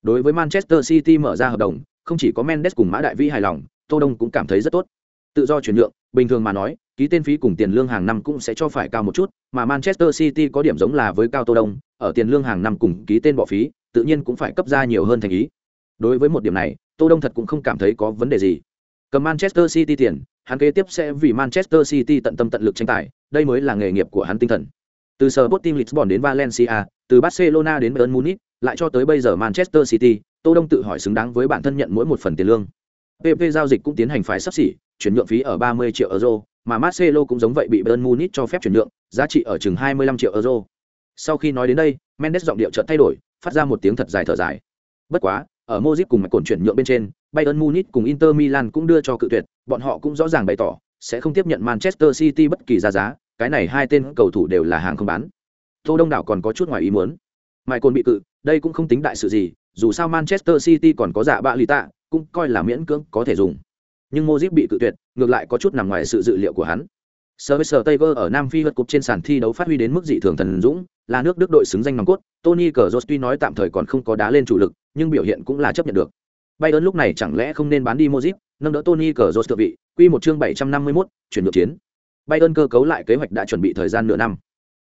[SPEAKER 1] Đối với Manchester City mở ra hợp đồng, không chỉ có Mendes cùng Mã Đại Vĩ hài lòng, Tô Đông cũng cảm thấy rất tốt. Tự do chuyển nhượng, bình thường mà nói, ký tên phí cùng tiền lương hàng năm cũng sẽ cho phải cao một chút, mà Manchester City có điểm giống là với cao Tô Đông, ở tiền lương hàng năm cùng ký tên bỏ phí, tự nhiên cũng phải cấp ra nhiều hơn thành ý. Đối với một điểm này, Tô Đông thật cũng không cảm thấy có vấn đề gì. Cầm Manchester City tiền, hắn kế tiếp sẽ vì Manchester City tận tâm tận lực tranh tài, đây mới là nghề nghiệp của hắn tinh thần. Từ Sporting Lisbon đến Valencia, từ Barcelona đến Bayern Munich, lại cho tới bây giờ Manchester City, Tô Đông tự hỏi xứng đáng với bản thân nhận mỗi một phần tiền lương. PP giao dịch cũng tiến hành phải sắp xỉ, chuyển nhượng phí ở 30 triệu euro, mà Marcelo cũng giống vậy bị Bayern Munich cho phép chuyển nhượng, giá trị ở chừng 25 triệu euro. Sau khi nói đến đây, Mendes giọng điệu chợt thay đổi, phát ra một tiếng thật dài thở dài. Bất quá, ở Modric cùng mạch cồn chuyển nhượng bên trên, Bayern Munich cùng Inter Milan cũng đưa cho cự tuyệt, bọn họ cũng rõ ràng bày tỏ sẽ không tiếp nhận Manchester City bất kỳ giá giá, cái này hai tên cầu thủ đều là hàng không bán. Tô Đông đảo còn có chút ngoài ý muốn. Michael bị cự, đây cũng không tính đại sự gì, dù sao Manchester City còn có dạ bạ lì tạ, cũng coi là miễn cưỡng có thể dùng. Nhưng Modric bị cự tuyệt, ngược lại có chút nằm ngoài sự dự liệu của hắn. Sir Taylor ở Nam Phi vượt cục trên sàn thi đấu phát huy đến mức dị thường thần dũng, là nước Đức đội xứng danh nòng cốt. Tony Kroos tuy nói tạm thời còn không có đá lên chủ lực, nhưng biểu hiện cũng là chấp nhận được. Bayern lúc này chẳng lẽ không nên bán đi Modric, nâng đỡ Tony Kroos thượng vị, quy một chương 751, chuyển nhượng chiến. Bayern cơ cấu lại kế hoạch đã chuẩn bị thời gian nửa năm.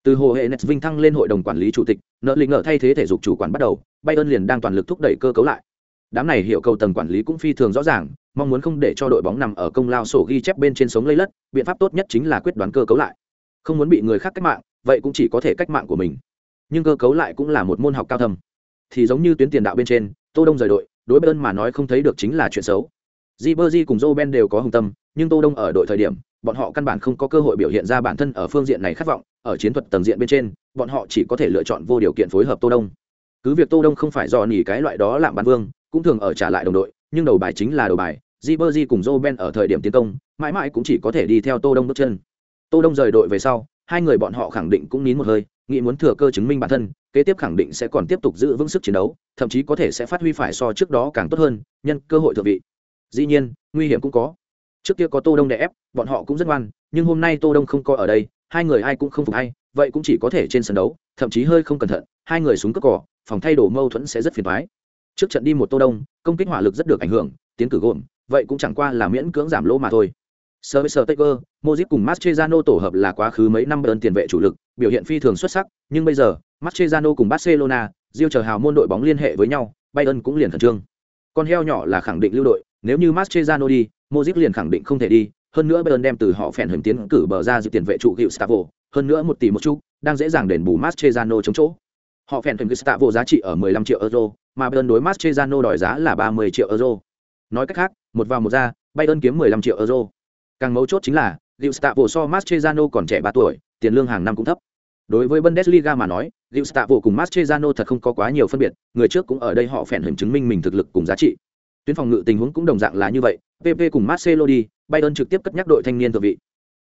[SPEAKER 1] Từ hồ hệ Nets Vinh thăng lên hội đồng quản lý chủ tịch, nợ lĩnh ở thay thế thể dục chủ quản bắt đầu, Bayern liền đang toàn lực thúc đẩy cơ cấu lại. Đám này hiệu cầu tầng quản lý cũng phi thường rõ ràng, mong muốn không để cho đội bóng nằm ở công lao sổ ghi chép bên trên sống lây lất, biện pháp tốt nhất chính là quyết đoán cơ cấu lại. Không muốn bị người khác cách mạng, vậy cũng chỉ có thể cách mạng của mình. Nhưng cơ cấu lại cũng là một môn học cao thâm. Thì giống như tuyến tiền đạo bên trên, Tô Đông rời đội, đối bên mà nói không thấy được chính là chuyện xấu. Ribery cùng Joe Ben đều có hùng tâm, nhưng Tô Đông ở đội thời điểm, bọn họ căn bản không có cơ hội biểu hiện ra bản thân ở phương diện này khát vọng, ở chiến thuật tầng diện bên trên, bọn họ chỉ có thể lựa chọn vô điều kiện phối hợp Tô Đông. Cứ việc Tô Đông không phải do nỉ cái loại đó làm bán vương, cũng thường ở trả lại đồng đội, nhưng đầu bài chính là đầu bài, Ribery cùng Joe Ben ở thời điểm tiến công, mãi mãi cũng chỉ có thể đi theo Tô Đông bước chân. Tô Đông rời đội về sau, hai người bọn họ khẳng định cũng nín một hơi, nghĩ muốn thừa cơ chứng minh bản thân, kế tiếp khẳng định sẽ còn tiếp tục giữ vững sức chiến đấu, thậm chí có thể sẽ phát huy phải so trước đó càng tốt hơn, nhân cơ hội thượng vị. Dĩ nhiên, nguy hiểm cũng có. Trước kia có Tô Đông đè ép, bọn họ cũng rất ngoan, nhưng hôm nay Tô Đông không có ở đây, hai người ai cũng không phục ai, vậy cũng chỉ có thể trên sân đấu, thậm chí hơi không cẩn thận, hai người xuống cướp cỏ, phòng thay đồ mâu thuẫn sẽ rất phiền toái. Trước trận đi một Tô Đông, công kích hỏa lực rất được ảnh hưởng, tiến cử gồm, vậy cũng chẳng qua là miễn cưỡng giảm lỗ mà thôi. Sir Taker, Modric cùng Mascherano tổ hợp là quá khứ mấy năm ơn tiền vệ chủ lực, biểu hiện phi thường xuất sắc, nhưng bây giờ, Mascherano cùng Barcelona, diêu chờ hào môn đội bóng liên hệ với nhau, Bayern cũng liền khẩn trương. Con heo nhỏ là khẳng định lưu đội, nếu như Mascherano đi, Modric liền khẳng định không thể đi, hơn nữa Bayern đem từ họ phèn hưởng tiến cử bờ ra dự tiền vệ trụ hiệu stavo hơn nữa một tỷ một chút, đang dễ dàng đền bù Mascherano chống chỗ. Họ phèn hưởng Gustavo giá trị ở 15 triệu euro, mà Bayern đối Mascherano đòi giá là 30 triệu euro. Nói cách khác, một vào một ra, Bayern kiếm 15 triệu euro. Càng mấu chốt chính là, Gustavo so Mascherano còn trẻ 3 tuổi, tiền lương hàng năm cũng thấp. Đối với Bundesliga mà nói, Gustavo cùng Mascherano thật không có quá nhiều phân biệt, người trước cũng ở đây họ phèn hình chứng minh mình thực lực cùng giá trị. Tuyến phòng ngự tình huống cũng đồng dạng là như vậy, PP cùng Marcelo đi, Bayern trực tiếp cất nhắc đội thanh niên thượng vị.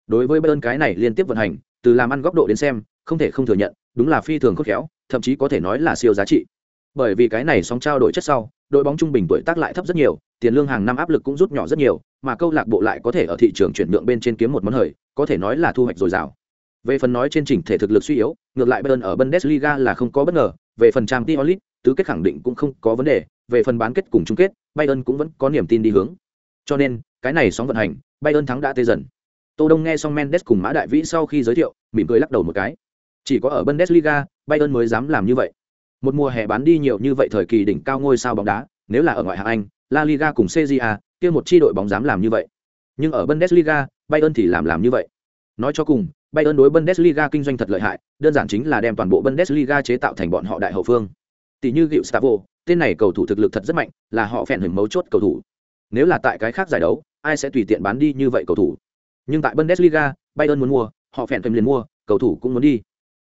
[SPEAKER 1] Đối với Bayern cái này liên tiếp vận hành, từ làm ăn góc độ đến xem, không thể không thừa nhận, đúng là phi thường cốt khéo, thậm chí có thể nói là siêu giá trị. Bởi vì cái này song trao đổi chất sau, đội bóng trung bình tuổi tác lại thấp rất nhiều, tiền lương hàng năm áp lực cũng rút nhỏ rất nhiều, mà câu lạc bộ lại có thể ở thị trường chuyển nhượng bên trên kiếm một món hời, có thể nói là thu hoạch dồi dào. Về phần nói trên chỉnh thể thực lực suy yếu, ngược lại Bayern ở Bundesliga là không có bất ngờ, về phần trang League, tứ kết khẳng định cũng không có vấn đề, về phần bán kết cùng chung kết, Bayern cũng vẫn có niềm tin đi hướng. Cho nên, cái này sóng vận hành, Bayern thắng đã tê dần. Tô Đông nghe xong Mendes cùng Mã Đại Vĩ sau khi giới thiệu, mỉm cười lắc đầu một cái. Chỉ có ở Bundesliga, Bayern mới dám làm như vậy. Một mùa hè bán đi nhiều như vậy thời kỳ đỉnh cao ngôi sao bóng đá, nếu là ở ngoại hạng Anh, La Liga cùng CJA, kia một chi đội bóng dám làm như vậy. Nhưng ở Bundesliga, Bayern thì làm làm như vậy. Nói cho cùng, Bayern đối Bundesliga kinh doanh thật lợi hại, đơn giản chính là đem toàn bộ Bundesliga chế tạo thành bọn họ đại hậu phương. Tỷ như Gustavo, tên này cầu thủ thực lực thật rất mạnh, là họ phèn hình mấu chốt cầu thủ. Nếu là tại cái khác giải đấu, ai sẽ tùy tiện bán đi như vậy cầu thủ. Nhưng tại Bundesliga, Bayern muốn mua, họ phèn thêm liền mua, cầu thủ cũng muốn đi.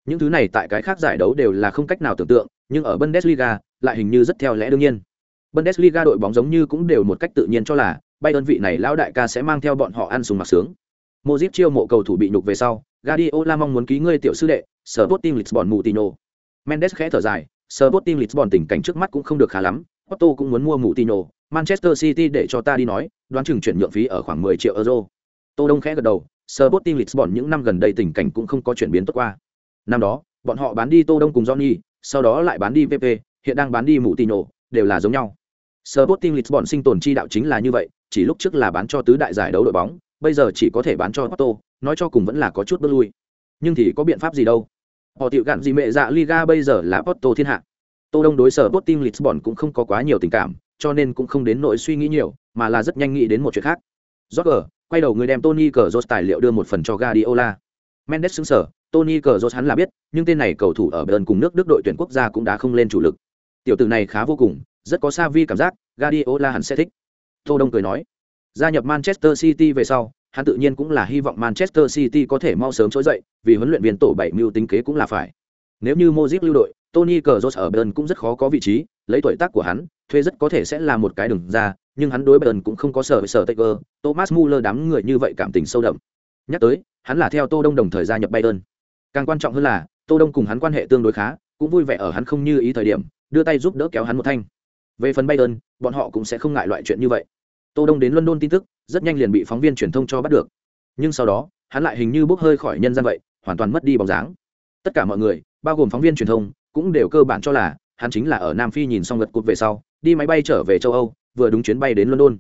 [SPEAKER 1] Những thứ này tại cái khác giải đấu đều là không cách nào tưởng tượng, nhưng ở Bundesliga lại hình như rất theo lẽ đương nhiên. Bundesliga đội bóng giống như cũng đều một cách tự nhiên cho là Bayern vị này lão đại ca sẽ mang theo bọn họ ăn sùng mặc sướng. Modric chiêu mộ cầu thủ bị nhục về sau, Guardiola mong muốn ký ngươi tiểu sư đệ, Sporting Lisbon Moutinho. Mendes khẽ thở dài, Sporting Lisbon tình cảnh trước mắt cũng không được khá lắm, Otto cũng muốn mua Moutinho, Manchester City để cho ta đi nói, đoán chừng chuyển nhượng phí ở khoảng 10 triệu euro. Tô Đông khẽ gật đầu, Sporting Lisbon những năm gần đây tình cảnh cũng không có chuyển biến tốt qua. Năm đó, bọn họ bán đi Tô Đông cùng Johnny, sau đó lại bán đi VP, hiện đang bán đi mũ tì nổ, đều là giống nhau. Sporting Lisbon sinh tồn chi đạo chính là như vậy, chỉ lúc trước là bán cho tứ đại giải đấu đội bóng, bây giờ chỉ có thể bán cho Porto, nói cho cùng vẫn là có chút bước lui. Nhưng thì có biện pháp gì đâu? Họ tiểu gạn gì mẹ dạ Liga bây giờ là Porto thiên hạ. Tô Đông đối sở Sporting Lisbon cũng không có quá nhiều tình cảm, cho nên cũng không đến nỗi suy nghĩ nhiều, mà là rất nhanh nghĩ đến một chuyện khác. Roger, quay đầu người đem Tony Cazorla tài liệu đưa một phần cho Guardiola. Mendes sững sờ, Tony Cazorla hắn là biết, nhưng tên này cầu thủ ở Bayern cùng nước Đức đội tuyển quốc gia cũng đã không lên chủ lực. Tiểu tử này khá vô cùng, rất có Xavi cảm giác, Guardiola hẳn sẽ thích. Tô Đông cười nói, gia nhập Manchester City về sau, hắn tự nhiên cũng là hy vọng Manchester City có thể mau sớm trỗi dậy, vì huấn luyện viên tổ bảy mưu tính kế cũng là phải. Nếu như Modric lưu đội, Tony Kroos ở Bayern cũng rất khó có vị trí, lấy tuổi tác của hắn, thuê rất có thể sẽ là một cái đường ra, nhưng hắn đối Bayern cũng không có sở sở Taker, Thomas Muller đám người như vậy cảm tình sâu đậm. Nhắc tới, hắn là theo Tô Đông đồng thời gia nhập Bayern. Càng quan trọng hơn là, Tô Đông cùng hắn quan hệ tương đối khá, cũng vui vẻ ở hắn không như ý thời điểm, đưa tay giúp đỡ kéo hắn một thanh. Về phần Bayern, bọn họ cũng sẽ không ngại loại chuyện như vậy. Tô Đông đến London tin tức, rất nhanh liền bị phóng viên truyền thông cho bắt được. Nhưng sau đó, hắn lại hình như bốc hơi khỏi nhân gian vậy, hoàn toàn mất đi bóng dáng. Tất cả mọi người, bao gồm phóng viên truyền thông, cũng đều cơ bản cho là hắn chính là ở Nam Phi nhìn xong gật cột về sau, đi máy bay trở về châu Âu, vừa đúng chuyến bay đến London.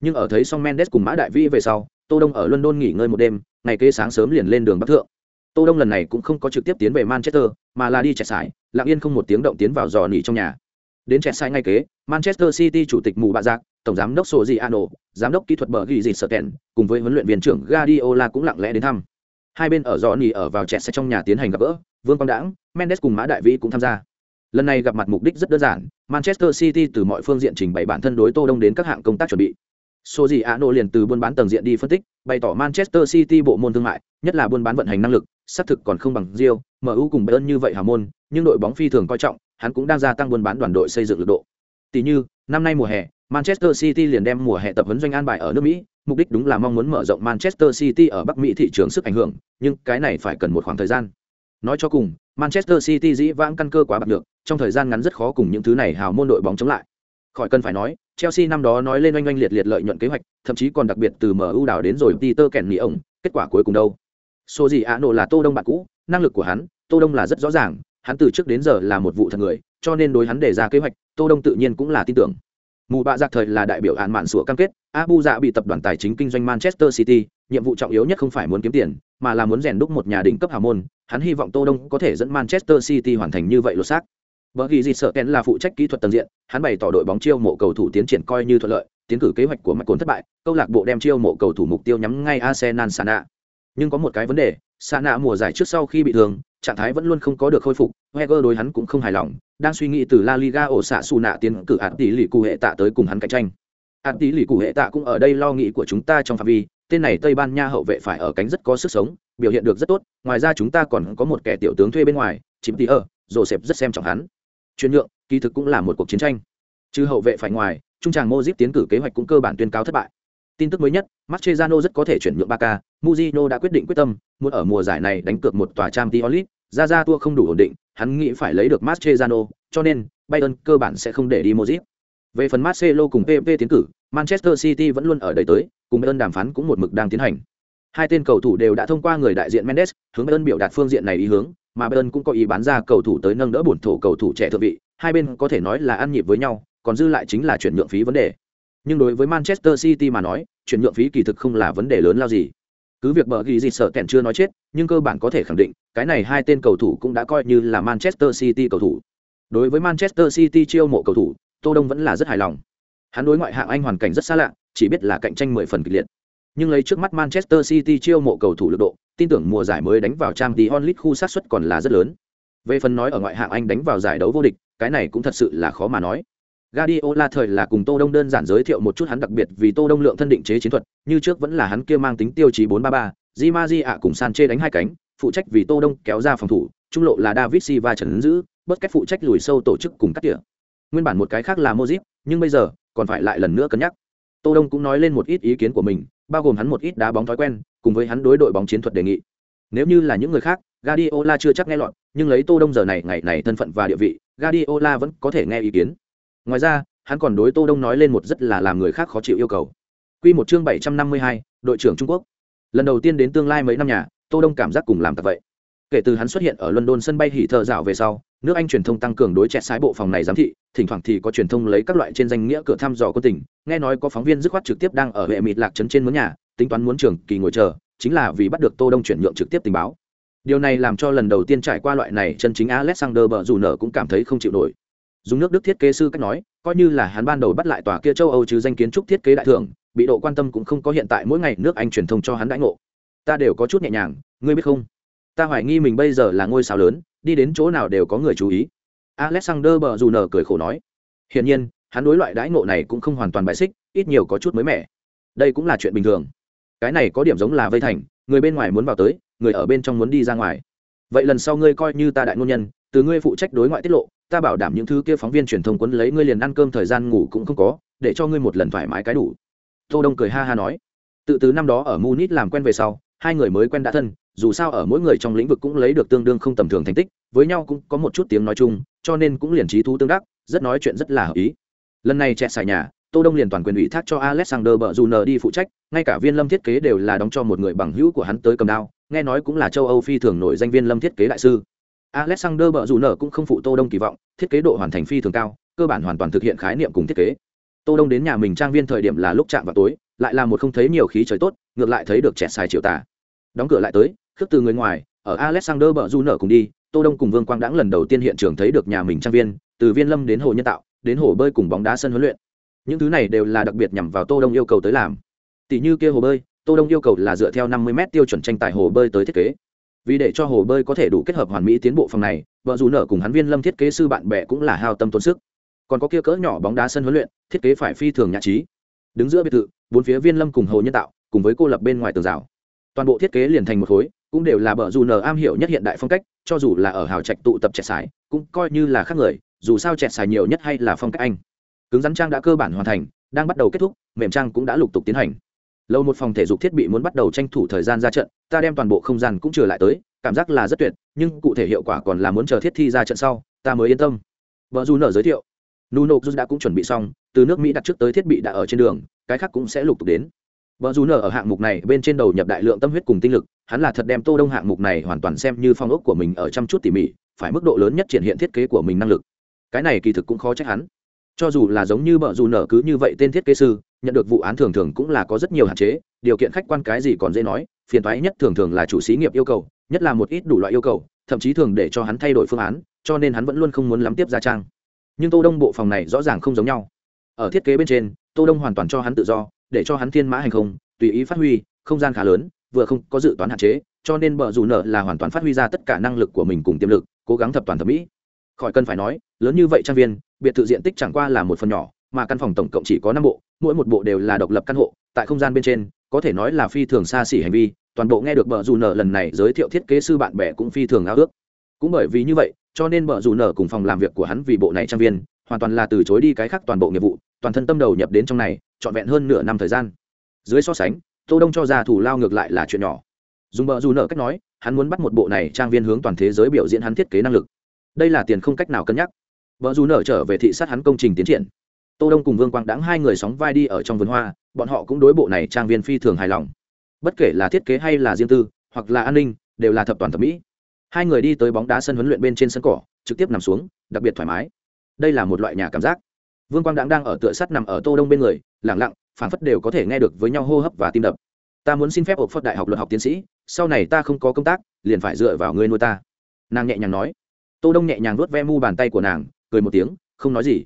[SPEAKER 1] Nhưng ở thấy xong Mendes cùng Mã Đại Vĩ về sau, Tô Đông ở London nghỉ ngơi một đêm, ngày kế sáng sớm liền lên đường bắc thượng. Tô Đông lần này cũng không có trực tiếp tiến về Manchester, mà là đi chạy sải, lặng yên không một tiếng động tiến vào dò nỉ trong nhà. Đến chạy sải ngay kế, Manchester City chủ tịch mù bạ giặc, tổng giám đốc Sojiano, giám đốc kỹ thuật bờ ghi gì sợ cùng với huấn luyện viên trưởng Guardiola cũng lặng lẽ đến thăm. Hai bên ở dò nỉ ở vào chạy sải trong nhà tiến hành gặp gỡ, Vương Quang Đãng, Mendes cùng Mã Đại Vĩ cũng tham gia. Lần này gặp mặt mục đích rất đơn giản, Manchester City từ mọi phương diện trình bày bản thân đối Tô Đông đến các hạng công tác chuẩn bị. Số gì ạ? Ano liền từ buôn bán tầng diện đi phân tích, bày tỏ Manchester City bộ môn thương mại, nhất là buôn bán vận hành năng lực, xác thực còn không bằng Real, MU cùng Bayern như vậy hào môn, nhưng đội bóng phi thường coi trọng, hắn cũng đang gia tăng buôn bán đoàn đội xây dựng lực độ. Tỷ như, năm nay mùa hè, Manchester City liền đem mùa hè tập huấn doanh an bài ở nước Mỹ, mục đích đúng là mong muốn mở rộng Manchester City ở Bắc Mỹ thị trường sức ảnh hưởng, nhưng cái này phải cần một khoảng thời gian. Nói cho cùng, Manchester City dĩ vãng căn cơ quá bạc được, trong thời gian ngắn rất khó cùng những thứ này hào môn đội bóng chống lại. Khỏi cần phải nói, Chelsea năm đó nói lên oanh oanh liệt liệt lợi nhuận kế hoạch, thậm chí còn đặc biệt từ MU đảo đến rồi Peter kèn nhị ổng, kết quả cuối cùng đâu? Số gì Ano là Tô Đông bạn cũ, năng lực của hắn, Tô Đông là rất rõ ràng, hắn từ trước đến giờ là một vụ thật người, cho nên đối hắn đề ra kế hoạch, Tô Đông tự nhiên cũng là tin tưởng. Mù bạ giặc thời là đại biểu án mạn sủa cam kết, Abu Dạ bị tập đoàn tài chính kinh doanh Manchester City, nhiệm vụ trọng yếu nhất không phải muốn kiếm tiền, mà là muốn rèn đúc một nhà đỉnh cấp hào môn, hắn hy vọng Tô Đông có thể dẫn Manchester City hoàn thành như vậy lột xác. Bởi vì gì sợ Ken là phụ trách kỹ thuật tầng diện, hắn bày tỏ đội bóng chiêu mộ cầu thủ tiến triển coi như thuận lợi, tiến cử kế hoạch của Mạch Cồn thất bại, câu lạc bộ đem chiêu mộ cầu thủ mục tiêu nhắm ngay Arsenal Sana. Nhưng có một cái vấn đề, Sana mùa giải trước sau khi bị thương, trạng thái vẫn luôn không có được khôi phục, Wenger đối hắn cũng không hài lòng, đang suy nghĩ từ La Liga ổ xạ Su nạ tiến cử ạt tỷ lì cụ hệ tạ tới cùng hắn cạnh tranh. ạt tỷ lì cụ hệ tạ cũng ở đây lo nghĩ của chúng ta trong phạm vi, tên này Tây Ban Nha hậu vệ phải ở cánh rất có sức sống, biểu hiện được rất tốt, ngoài ra chúng ta còn có một kẻ tiểu tướng thuê bên ngoài, chìm tí ở, Joseph rất xem trọng hắn. Chuyển nhượng, kỳ thực cũng là một cuộc chiến tranh. Trừ hậu vệ phải ngoài, trung tràng mozip tiến cử kế hoạch cũng cơ bản tuyên cáo thất bại. Tin tức mới nhất, Mascherano rất có thể chuyển nhượng Barca, Mujino đã quyết định quyết tâm, muốn ở mùa giải này đánh cược một tòa Champions League, ra ra tour không đủ ổn định, hắn nghĩ phải lấy được Mascherano, cho nên Bayern cơ bản sẽ không để đi Modric. Về phần Marcelo cùng PP tiến cử, Manchester City vẫn luôn ở đây tới, cùng Bayern đàm phán cũng một mực đang tiến hành. Hai tên cầu thủ đều đã thông qua người đại diện Mendes, hướng Bayern biểu đạt phương diện này ý hướng, mà Bayern cũng có ý bán ra cầu thủ tới nâng đỡ bổn thổ cầu thủ trẻ thượng vị, hai bên có thể nói là ăn nhịp với nhau, còn dư lại chính là chuyển nhượng phí vấn đề. Nhưng đối với Manchester City mà nói, chuyển nhượng phí kỳ thực không là vấn đề lớn lao gì. Cứ việc bở ghi gì sợ kẹn chưa nói chết, nhưng cơ bản có thể khẳng định, cái này hai tên cầu thủ cũng đã coi như là Manchester City cầu thủ. Đối với Manchester City chiêu mộ cầu thủ, Tô Đông vẫn là rất hài lòng. Hắn đối ngoại hạng Anh hoàn cảnh rất xa lạ, chỉ biết là cạnh tranh mười phần kịch liệt. Nhưng lấy trước mắt Manchester City chiêu mộ cầu thủ lực độ, tin tưởng mùa giải mới đánh vào Champions League khu sát suất còn là rất lớn. Về phần nói ở ngoại hạng Anh đánh vào giải đấu vô địch, cái này cũng thật sự là khó mà nói. Guardiola thời là cùng Tô Đông đơn giản giới thiệu một chút hắn đặc biệt vì Tô Đông lượng thân định chế chiến thuật, như trước vẫn là hắn kia mang tính tiêu chí 4-3-3, Di ạ cùng Sanchez đánh hai cánh, phụ trách vì Tô Đông kéo ra phòng thủ, trung lộ là David Silva trấn giữ, bất cách phụ trách lùi sâu tổ chức cùng cắt tỉa. nguyên bản một cái khác là Modric, nhưng bây giờ còn phải lại lần nữa cân nhắc tô đông cũng nói lên một ít ý kiến của mình bao gồm hắn một ít đá bóng thói quen cùng với hắn đối đội bóng chiến thuật đề nghị. Nếu như là những người khác Guardiola chưa chắc nghe lọt nhưng lấy tô đông giờ này ngày này thân phận và địa vị Guardiola vẫn có thể nghe ý kiến. Ngoài ra hắn còn đối tô đông nói lên một rất là làm người khác khó chịu yêu cầu. Quy một chương 752, đội trưởng trung quốc. Lần đầu tiên đến tương lai mấy năm nhà tô đông cảm giác cùng làm tập vậy. Kể từ hắn xuất hiện ở london sân bay hỉ thợ dạo về sau nước anh truyền thông tăng cường đối chẹt sái bộ phòng này giám thị thỉnh thoảng thì có truyền thông lấy các loại trên danh nghĩa cửa thăm dò quân tỉnh nghe nói có phóng viên dứt khoát trực tiếp đang ở hệ mịt lạc trấn trên mướn nhà, tính toán muốn trường kỳ ngồi chờ, chính là vì bắt được tô đông chuyển nhượng trực tiếp tình báo. Điều này làm cho lần đầu tiên trải qua loại này chân chính alexander bờ dù nở cũng cảm thấy không chịu nổi. Dùng nước đức thiết kế sư cách nói, coi như là hắn ban đầu bắt lại tòa kia châu âu chứ danh kiến trúc thiết kế đại thưởng, bị độ quan tâm cũng không có hiện tại mỗi ngày nước anh truyền thông cho hắn đãi ngộ. Ta đều có chút nhẹ nhàng, ngươi biết không? Ta hoài nghi mình bây giờ là ngôi sao lớn, đi đến chỗ nào đều có người chú ý alexander bờ dù nở cười khổ nói, hiển nhiên, hắn đối loại đãi ngộ này cũng không hoàn toàn bại xích, ít nhiều có chút mới mẻ. Đây cũng là chuyện bình thường. Cái này có điểm giống là vây thành, người bên ngoài muốn vào tới, người ở bên trong muốn đi ra ngoài. Vậy lần sau ngươi coi như ta đại ngôn nhân, từ ngươi phụ trách đối ngoại tiết lộ, ta bảo đảm những thứ kia phóng viên truyền thông quấn lấy ngươi liền ăn cơm thời gian ngủ cũng không có, để cho ngươi một lần thoải mái cái đủ. Tô đông cười ha ha nói. Tự từ năm đó ở munich làm quen về sau, hai người mới quen đã thân, dù sao ở mỗi người trong lĩnh vực cũng lấy được tương đương không tầm thường thành tích, với nhau cũng có một chút tiếng nói chung cho nên cũng liền trí thú tương đắc, rất nói chuyện rất là hợp ý. Lần này chẹt xài nhà, tô đông liền toàn quyền ủy thác cho alexander bờ dù đi phụ trách, ngay cả viên lâm thiết kế đều là đóng cho một người bằng hữu của hắn tới cầm đao, nghe nói cũng là châu âu phi thường nổi danh viên lâm thiết kế đại sư. Alexander bờ dù cũng không phụ tô đông kỳ vọng, thiết kế độ hoàn thành phi thường cao, cơ bản hoàn toàn thực hiện khái niệm cùng thiết kế. Tô đông đến nhà mình trang viên thời điểm là lúc chạm vào tối, lại là một không thấy nhiều khí trời tốt, ngược lại thấy được trẻ xài triệu tà đóng cửa lại tới, khước từ người ngoài, ở alexander bờ du cùng đi tô đông cùng vương quang đãng lần đầu tiên hiện trường thấy được nhà mình trang viên, từ viên lâm đến hồ nhân tạo, đến hồ bơi cùng bóng đá sân huấn luyện. Những thứ này đều là đặc biệt nhằm vào tô đông yêu cầu tới làm. Tỷ như kia hồ bơi, tô đông yêu cầu là dựa theo 50 m tiêu chuẩn tranh tài hồ bơi tới thiết kế. Vì để cho hồ bơi có thể đủ kết hợp hoàn mỹ tiến bộ phòng này, vợ dù nở cùng hắn viên lâm thiết kế sư bạn bè cũng là hao tâm tốn sức. Còn có kia cỡ nhỏ bóng đá sân huấn luyện, thiết kế phải phi thường nhã trí. Đứng giữa biệt thự, bốn phía viên lâm cùng hồ nhân tạo, cùng với cô lập bên ngoài tường rào. Toàn bộ thiết kế liền thành một khối cũng đều là bờ dù nờ am hiểu nhất hiện đại phong cách, cho dù là ở hào trạch tụ tập trẻ xài cũng coi như là khác người, dù sao trẻ xài nhiều nhất hay là phong cách anh. Cứng rắn trang đã cơ bản hoàn thành, đang bắt đầu kết thúc, mềm trang cũng đã lục tục tiến hành. Lâu một phòng thể dục thiết bị muốn bắt đầu tranh thủ thời gian ra trận, ta đem toàn bộ không gian cũng trở lại tới, cảm giác là rất tuyệt, nhưng cụ thể hiệu quả còn là muốn chờ thiết thi ra trận sau, ta mới yên tâm. Vợ dù nở giới thiệu. Nuno đã cũng chuẩn bị xong, từ nước mỹ đặt trước tới thiết bị đã ở trên đường, cái khác cũng sẽ lục tục đến. Vợ dù nở ở hạng mục này bên trên đầu nhập đại lượng tâm huyết cùng tinh lực hắn là thật đem tô đông hạng mục này hoàn toàn xem như phong ốc của mình ở chăm chút tỉ mỉ, phải mức độ lớn nhất triển hiện thiết kế của mình năng lực. Cái này kỳ thực cũng khó trách hắn. Cho dù là giống như bợ dù nở cứ như vậy tên thiết kế sư, nhận được vụ án thường thường cũng là có rất nhiều hạn chế, điều kiện khách quan cái gì còn dễ nói, phiền toái nhất thường thường là chủ xí nghiệp yêu cầu, nhất là một ít đủ loại yêu cầu, thậm chí thường để cho hắn thay đổi phương án, cho nên hắn vẫn luôn không muốn lắm tiếp gia trang. Nhưng tô đông bộ phòng này rõ ràng không giống nhau. Ở thiết kế bên trên, tô đông hoàn toàn cho hắn tự do, để cho hắn thiên mã hành không, tùy ý phát huy, không gian khá lớn vừa không có dự toán hạn chế, cho nên bờ dù nợ là hoàn toàn phát huy ra tất cả năng lực của mình cùng tiềm lực, cố gắng thập toàn thẩm mỹ. Khỏi cần phải nói, lớn như vậy trang viên, biệt thự diện tích chẳng qua là một phần nhỏ, mà căn phòng tổng cộng chỉ có năm bộ, mỗi một bộ đều là độc lập căn hộ, tại không gian bên trên, có thể nói là phi thường xa xỉ hành vi, toàn bộ nghe được bờ dù nợ lần này giới thiệu thiết kế sư bạn bè cũng phi thường ao ước. Cũng bởi vì như vậy, cho nên bờ dù nợ cùng phòng làm việc của hắn vì bộ này trang viên, hoàn toàn là từ chối đi cái khác toàn bộ nghiệp vụ, toàn thân tâm đầu nhập đến trong này, trọn vẹn hơn nửa năm thời gian. Dưới so sánh tô đông cho ra thủ lao ngược lại là chuyện nhỏ. Dùng bờ dù nợ cách nói, hắn muốn bắt một bộ này trang viên hướng toàn thế giới biểu diễn hắn thiết kế năng lực. Đây là tiền không cách nào cân nhắc. Vợ dù nợ trở về thị sát hắn công trình tiến triển. Tô đông cùng vương quang đãng hai người sóng vai đi ở trong vườn hoa, bọn họ cũng đối bộ này trang viên phi thường hài lòng. Bất kể là thiết kế hay là riêng tư, hoặc là an ninh, đều là thập toàn thẩm mỹ. Hai người đi tới bóng đá sân huấn luyện bên trên sân cỏ, trực tiếp nằm xuống, đặc biệt thoải mái. Đây là một loại nhà cảm giác. Vương quang đãng đang ở tựa sắt nằm ở tô đông bên người, lặng lặng phản phất đều có thể nghe được với nhau hô hấp và tim đập. Ta muốn xin phép ộp phật đại học luật học tiến sĩ, sau này ta không có công tác, liền phải dựa vào ngươi nuôi ta. Nàng nhẹ nhàng nói. Tô đông nhẹ nhàng vuốt ve mu bàn tay của nàng, cười một tiếng, không nói gì.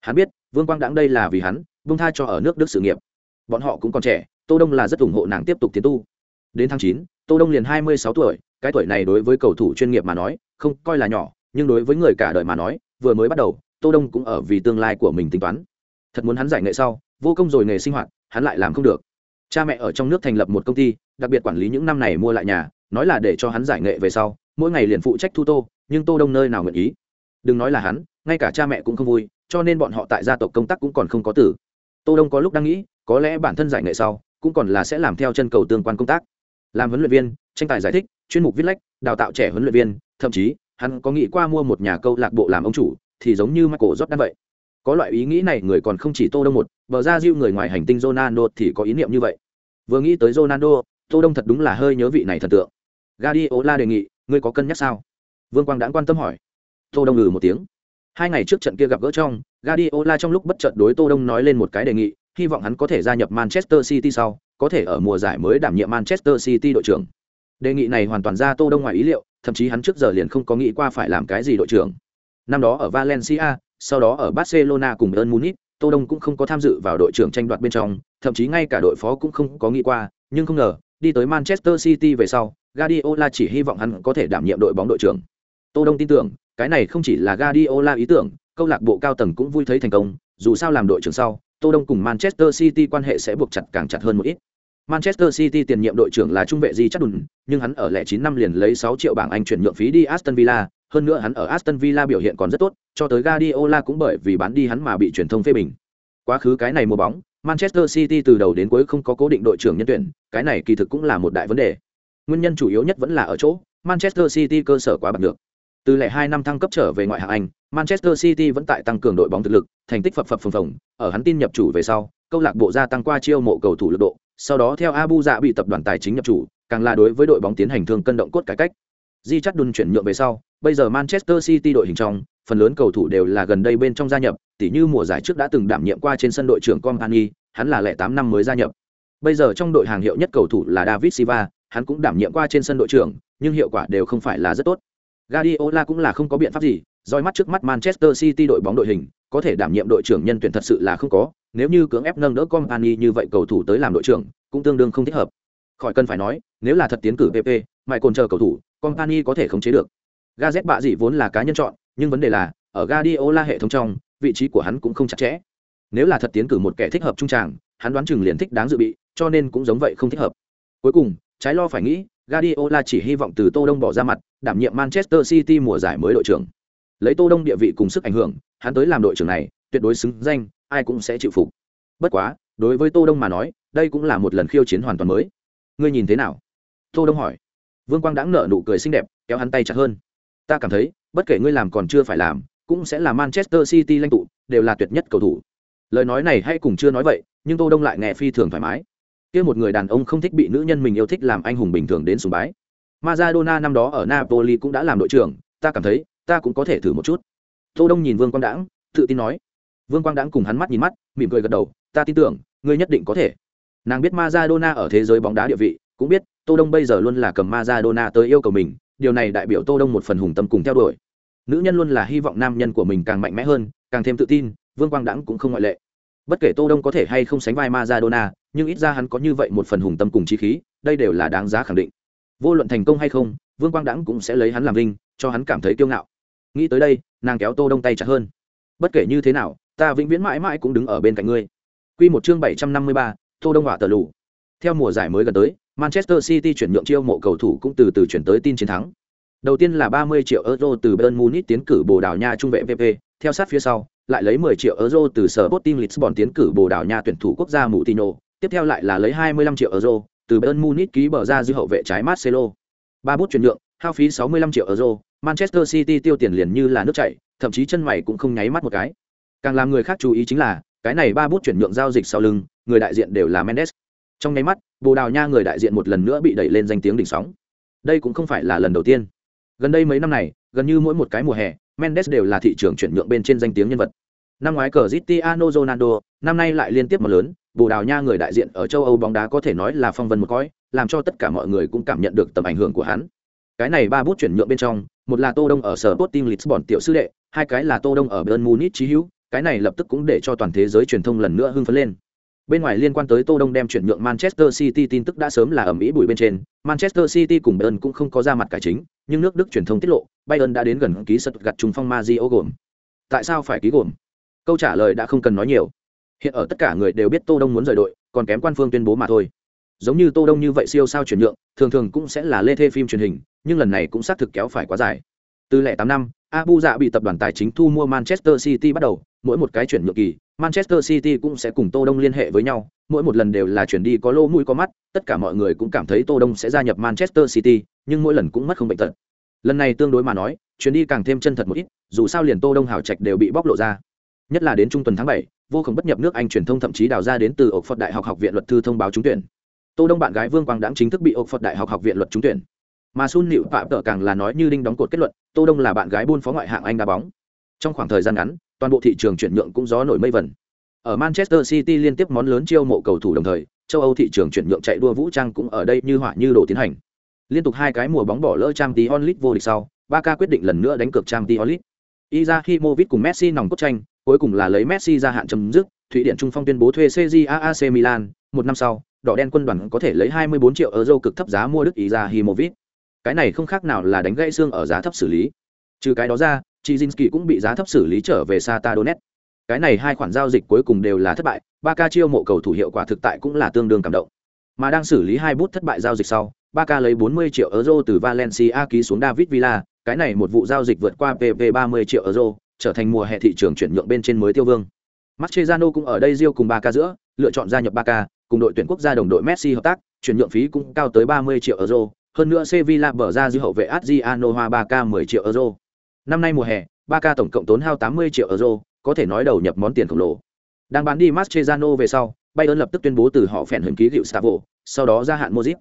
[SPEAKER 1] Hắn biết, vương quang đãng đây là vì hắn vương tha cho ở nước đức sự nghiệp. Bọn họ cũng còn trẻ, tô đông là rất ủng hộ nàng tiếp tục tiến tu. Đến tháng chín, tô đông liền hai mươi sáu tuổi, cái tuổi này đối với cầu thủ chuyên nghiệp mà nói, không coi là nhỏ, nhưng đối với người cả đời mà nói, vừa mới bắt đầu, tô đông cũng ở vì tương lai của mình tính toán. Thật muốn hắn giải nghệ sau vô công rồi nghề sinh hoạt, hắn lại làm không được. Cha mẹ ở trong nước thành lập một công ty, đặc biệt quản lý những năm này mua lại nhà, nói là để cho hắn giải nghệ về sau, mỗi ngày liền phụ trách thu tô, nhưng tô đông nơi nào nguyện ý. Đừng nói là hắn, ngay cả cha mẹ cũng không vui, cho nên bọn họ tại gia tộc công tác cũng còn không có tử tô đông có lúc đang nghĩ, có lẽ bản thân giải nghệ sau, cũng còn là sẽ làm theo chân cầu tương quan công tác. Làm huấn luyện viên, tranh tài giải thích, chuyên mục viết lách, đào tạo trẻ huấn luyện viên, thậm chí, hắn có nghĩ qua mua một nhà câu lạc bộ làm ông chủ, thì giống như michael jordan vậy có loại ý nghĩ này, người còn không chỉ tô đông một, bờ ra diêu người ngoài hành tinh ronaldo thì có ý niệm như vậy. Vừa nghĩ tới ronaldo, tô đông thật đúng là hơi nhớ vị này thần tượng. Guardiola đề nghị, ngươi có cân nhắc sao? Vương quang đã quan tâm hỏi. Tô đông ngừ một tiếng. Hai ngày trước trận kia gặp gỡ trong, Guardiola trong lúc bất chợt đối tô đông nói lên một cái đề nghị, hy vọng hắn có thể gia nhập manchester city sau, có thể ở mùa giải mới đảm nhiệm manchester city đội trưởng. Đề nghị này hoàn toàn ra tô đông ngoài ý liệu, thậm chí hắn trước giờ liền không có nghĩ qua phải làm cái gì đội trưởng. Năm đó ở valencia sau đó ở barcelona cùng ơn munich tô đông cũng không có tham dự vào đội trưởng tranh đoạt bên trong thậm chí ngay cả đội phó cũng không có nghĩ qua nhưng không ngờ đi tới manchester city về sau Guardiola chỉ hy vọng hắn có thể đảm nhiệm đội bóng đội trưởng. Tô Đông tin tưởng, cái này không chỉ là Guardiola ý tưởng, câu lạc bộ cao tầng cũng vui thấy thành công, dù sao làm đội trưởng sau, Tô Đông cùng Manchester City quan hệ sẽ buộc chặt càng chặt hơn một ít. Manchester City tiền nhiệm đội trưởng là trung vệ gì chắc đùn, nhưng hắn ở lẻ 9 năm liền lấy 6 triệu bảng Anh chuyển nhượng phí đi Aston Villa, hơn nữa hắn ở Aston Villa biểu hiện còn rất tốt, cho tới Guardiola cũng bởi vì bán đi hắn mà bị truyền thông phê bình. Quá khứ cái này mua bóng, Manchester City từ đầu đến cuối không có cố định đội trưởng nhân tuyển, cái này kỳ thực cũng là một đại vấn đề. Nguyên nhân chủ yếu nhất vẫn là ở chỗ Manchester City cơ sở quá bạc được. Từ lẻ hai năm thăng cấp trở về ngoại hạng Anh, Manchester City vẫn tại tăng cường đội bóng thực lực, thành tích phập phập phồng phồng, ở hắn tin nhập chủ về sau, câu lạc bộ gia tăng qua chiêu mộ cầu thủ lực độ, sau đó theo Abu Dhabi bị tập đoàn tài chính nhập chủ, càng là đối với đội bóng tiến hành thương cân động cốt cải cách. Di chắc đun chuyển nhượng về sau, bây giờ Manchester City đội hình trong, phần lớn cầu thủ đều là gần đây bên trong gia nhập, tỉ như mùa giải trước đã từng đảm nhiệm qua trên sân đội trưởng Company, hắn là lẻ tám năm mới gia nhập. Bây giờ trong đội hàng hiệu nhất cầu thủ là David Silva, hắn cũng đảm nhiệm qua trên sân đội trưởng, nhưng hiệu quả đều không phải là rất tốt. Guardiola cũng là không có biện pháp gì, dõi mắt trước mắt Manchester City đội bóng đội hình, có thể đảm nhiệm đội trưởng nhân tuyển thật sự là không có, nếu như cưỡng ép nâng đỡ Company như vậy cầu thủ tới làm đội trưởng, cũng tương đương không thích hợp. Khỏi cần phải nói, nếu là thật tiến cử PP, mại còn chờ cầu thủ, Company có thể khống chế được. Gazet bạ gì vốn là cá nhân chọn, nhưng vấn đề là, ở Guardiola hệ thống trong, vị trí của hắn cũng không chặt chẽ. Nếu là thật tiến cử một kẻ thích hợp trung tràng, hắn đoán chừng liền thích đáng dự bị, cho nên cũng giống vậy không thích hợp. Cuối cùng, trái lo phải nghĩ, Guardiola chỉ hy vọng từ Tô Đông bỏ ra mặt, đảm nhiệm Manchester City mùa giải mới đội trưởng. Lấy Tô Đông địa vị cùng sức ảnh hưởng, hắn tới làm đội trưởng này, tuyệt đối xứng danh, ai cũng sẽ chịu phục. Bất quá, đối với Tô Đông mà nói, đây cũng là một lần khiêu chiến hoàn toàn mới. Ngươi nhìn thế nào? Tô Đông hỏi. Vương Quang đãng nở nụ cười xinh đẹp, kéo hắn tay chặt hơn. Ta cảm thấy, bất kể ngươi làm còn chưa phải làm, cũng sẽ là Manchester City lãnh tụ, đều là tuyệt nhất cầu thủ. Lời nói này hay cùng chưa nói vậy, nhưng Tô Đông lại nghe phi thường thoải mái. Kia một người đàn ông không thích bị nữ nhân mình yêu thích làm anh hùng bình thường đến sùng bái. Maradona năm đó ở Napoli cũng đã làm đội trưởng ta cảm thấy ta cũng có thể thử một chút. Tô đông nhìn vương quang đãng tự tin nói. Vương quang đãng cùng hắn mắt nhìn mắt mỉm cười gật đầu ta tin tưởng ngươi nhất định có thể. Nàng biết Maradona ở thế giới bóng đá địa vị cũng biết tô đông bây giờ luôn là cầm Maradona tới yêu cầu mình điều này đại biểu tô đông một phần hùng tâm cùng theo đuổi. Nữ nhân luôn là hy vọng nam nhân của mình càng mạnh mẽ hơn càng thêm tự tin vương quang đãng cũng không ngoại lệ. Bất kể tô đông có thể hay không sánh vai Maradona nhưng ít ra hắn có như vậy một phần hùng tâm cùng chí khí đây đều là đáng giá khẳng định. Vô luận thành công hay không vương quang đãng cũng sẽ lấy hắn làm linh cho hắn cảm thấy kiêu ngạo. Nghĩ tới đây nàng kéo tô đông tay chặt hơn. Bất kể như thế nào ta vĩnh viễn mãi mãi cũng đứng ở bên cạnh ngươi. Quy một chương bảy trăm năm mươi ba, tô đông hỏa tờ lù. Theo mùa giải mới gần tới manchester city chuyển nhượng chiêu mộ cầu thủ cũng từ từ chuyển tới tin chiến thắng đầu tiên là 30 triệu euro từ bayern munich tiến cử bồ đào nha trung vệ pp theo sát phía sau lại lấy 10 triệu euro từ Sporting Lisbon tiến cử Bồ Đào Nha tuyển thủ quốc gia Moutinho, tiếp theo lại là lấy 25 triệu euro từ Bayern Munich ký bờ ra giữ hậu vệ trái Marcelo. Ba bút chuyển nhượng, hao phí 65 triệu euro, Manchester City tiêu tiền liền như là nước chảy, thậm chí chân mày cũng không nháy mắt một cái. Càng làm người khác chú ý chính là, cái này ba bút chuyển nhượng giao dịch sau lưng, người đại diện đều là Mendes. Trong nháy mắt, Bồ Đào Nha người đại diện một lần nữa bị đẩy lên danh tiếng đỉnh sóng. Đây cũng không phải là lần đầu tiên. Gần đây mấy năm này, gần như mỗi một cái mùa hè, Mendes đều là thị trường chuyển nhượng bên trên danh tiếng nhân vật. Năm ngoái cờ Cristiano Ronaldo, năm nay lại liên tiếp một lớn, Bồ Đào Nha người đại diện ở châu Âu bóng đá có thể nói là phong vân một cõi, làm cho tất cả mọi người cũng cảm nhận được tầm ảnh hưởng của hắn. Cái này ba bút chuyển nhượng bên trong, một là Tô Đông ở sở Sporting Lisbon tiểu sư đệ, hai cái là Tô Đông ở bern Munich trí hữu, cái này lập tức cũng để cho toàn thế giới truyền thông lần nữa hưng phấn lên. Bên ngoài liên quan tới Tô Đông đem chuyển nhượng Manchester City tin tức đã sớm là ầm ĩ bụi bên trên, Manchester City cùng Bayern cũng không có ra mặt cải chính, nhưng nước Đức truyền thông tiết lộ, Bayern đã đến gần ký sật gặt trùng phong Mario gồm. Tại sao phải ký gồm? Câu trả lời đã không cần nói nhiều hiện ở tất cả người đều biết tô đông muốn rời đội còn kém quan phương tuyên bố mà thôi giống như tô đông như vậy siêu sao chuyển nhượng thường thường cũng sẽ là lê thê phim truyền hình nhưng lần này cũng xác thực kéo phải quá dài từ lẻ tám năm abu Dhabi bị tập đoàn tài chính thu mua manchester city bắt đầu mỗi một cái chuyển nhượng kỳ, Manchester City cũng sẽ cùng Tô Đông liên hệ với nhau, mỗi một lần đều là chuyển đi có lỗ mũi có mắt, tất cả mọi người cũng cảm thấy Tô Đông sẽ gia nhập Manchester City, nhưng mỗi lần cũng mất không bệnh tật. Lần này tương đối mà nói, chuyến đi càng thêm chân thật một ít, dù sao liền Tô Đông hảo trạch đều bị bóc lộ ra. Nhất là đến trung tuần tháng 7, vô cùng bất nhập nước Anh truyền thông thậm chí đào ra đến từ Oxford Đại học học viện luật thư thông báo trúng tuyển. Tô Đông bạn gái Vương Quang đãng chính thức bị Oxford Đại học học viện luật trúng tuyển. Mà Sun Liễu Phạm Tở càng là nói như đinh đóng cột kết luận, Tô Đông là bạn gái buôn phó ngoại hạng Anh đá bóng. Trong khoảng thời gian ngắn, toàn bộ thị trường chuyển nhượng cũng gió nổi mây vẩn. Ở Manchester City liên tiếp món lớn chiêu mộ cầu thủ đồng thời, châu Âu thị trường chuyển nhượng chạy đua vũ trang cũng ở đây như hỏa như đổ tiến hành. Liên tục hai cái mùa bóng bỏ lỡ Champions League vô địch sau, Barca quyết định lần nữa đánh cược Champions League. Izahimovic cùng Messi nòng cốt tranh, cuối cùng là lấy Messi ra hạn chấm dứt, Thụy điển Trung Phong tuyên bố thuê AC Milan, một năm sau, đỏ đen quân đoàn có thể lấy 24 triệu euro cực thấp giá mua Đức Izahimovic. Cái này không khác nào là đánh gãy xương ở giá thấp xử lý. Trừ cái đó ra, Chizinski cũng bị giá thấp xử lý trở về Sata Donetsk. Cái này hai khoản giao dịch cuối cùng đều là thất bại, Barca chiêu mộ cầu thủ hiệu quả thực tại cũng là tương đương cảm động. Mà đang xử lý hai bút thất bại giao dịch sau, Barca lấy 40 triệu euro từ Valencia ký xuống David Villa, cái này một vụ giao dịch vượt qua PP 30 triệu euro, trở thành mùa hè thị trường chuyển nhượng bên trên mới tiêu vương. Mascherano cũng ở đây Rio cùng Barca giữa, lựa chọn gia nhập Barca, cùng đội tuyển quốc gia đồng đội Messi hợp tác, chuyển nhượng phí cũng cao tới 30 triệu euro, hơn nữa Sevilla bở ra dư hậu vệ Adriano Hoa Barca 10 triệu euro. Năm nay mùa hè, ba ca tổng cộng tốn hao 80 triệu euro, có thể nói đầu nhập món tiền khổng lồ. Đang bán đi Mascherano về sau, Bayern lập tức tuyên bố từ họ phèn hưởng ký hiệu Stavo, sau đó gia hạn mozip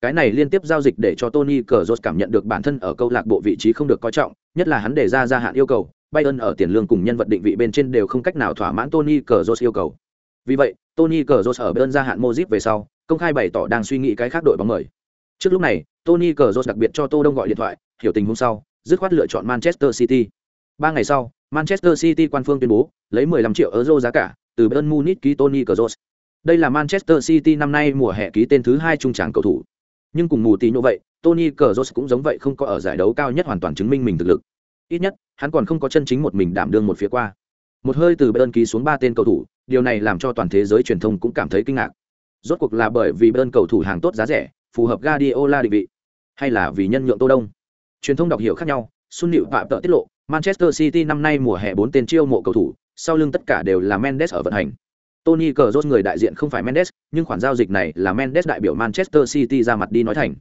[SPEAKER 1] Cái này liên tiếp giao dịch để cho Tony Kroos cảm nhận được bản thân ở câu lạc bộ vị trí không được coi trọng, nhất là hắn đề ra gia hạn yêu cầu, Bayern ở tiền lương cùng nhân vật định vị bên trên đều không cách nào thỏa mãn Tony Kroos yêu cầu. Vì vậy, Tony Kroos ở Bayern gia hạn mozip về sau, công khai bày tỏ đang suy nghĩ cái khác đội bóng mời. Trước lúc này, Tony Kroos đặc biệt cho Tô Đông gọi điện thoại, hiểu tình hôm sau, dứt khoát lựa chọn Manchester City. Ba ngày sau, Manchester City quan phương tuyên bố, lấy 15 triệu euro giá cả, từ Bayern Munich ký Toni Kroos. Đây là Manchester City năm nay mùa hè ký tên thứ hai trung trảng cầu thủ. Nhưng cùng mù tí như vậy, Toni Kroos cũng giống vậy không có ở giải đấu cao nhất hoàn toàn chứng minh mình thực lực. Ít nhất, hắn còn không có chân chính một mình đảm đương một phía qua. Một hơi từ Bayern ký xuống ba tên cầu thủ, điều này làm cho toàn thế giới truyền thông cũng cảm thấy kinh ngạc. Rốt cuộc là bởi vì Bayern cầu thủ hàng tốt giá rẻ, phù hợp Guardiola định vị, hay là vì nhân nhượng Tô Đông. Truyền thông đọc hiểu khác nhau, Sun Liễu Phạm tự tiết lộ, Manchester City năm nay mùa hè bốn tên chiêu mộ cầu thủ, sau lưng tất cả đều là Mendes ở vận hành. Tony Kroos người đại diện không phải Mendes, nhưng khoản giao dịch này là Mendes đại biểu Manchester City ra mặt đi nói thành.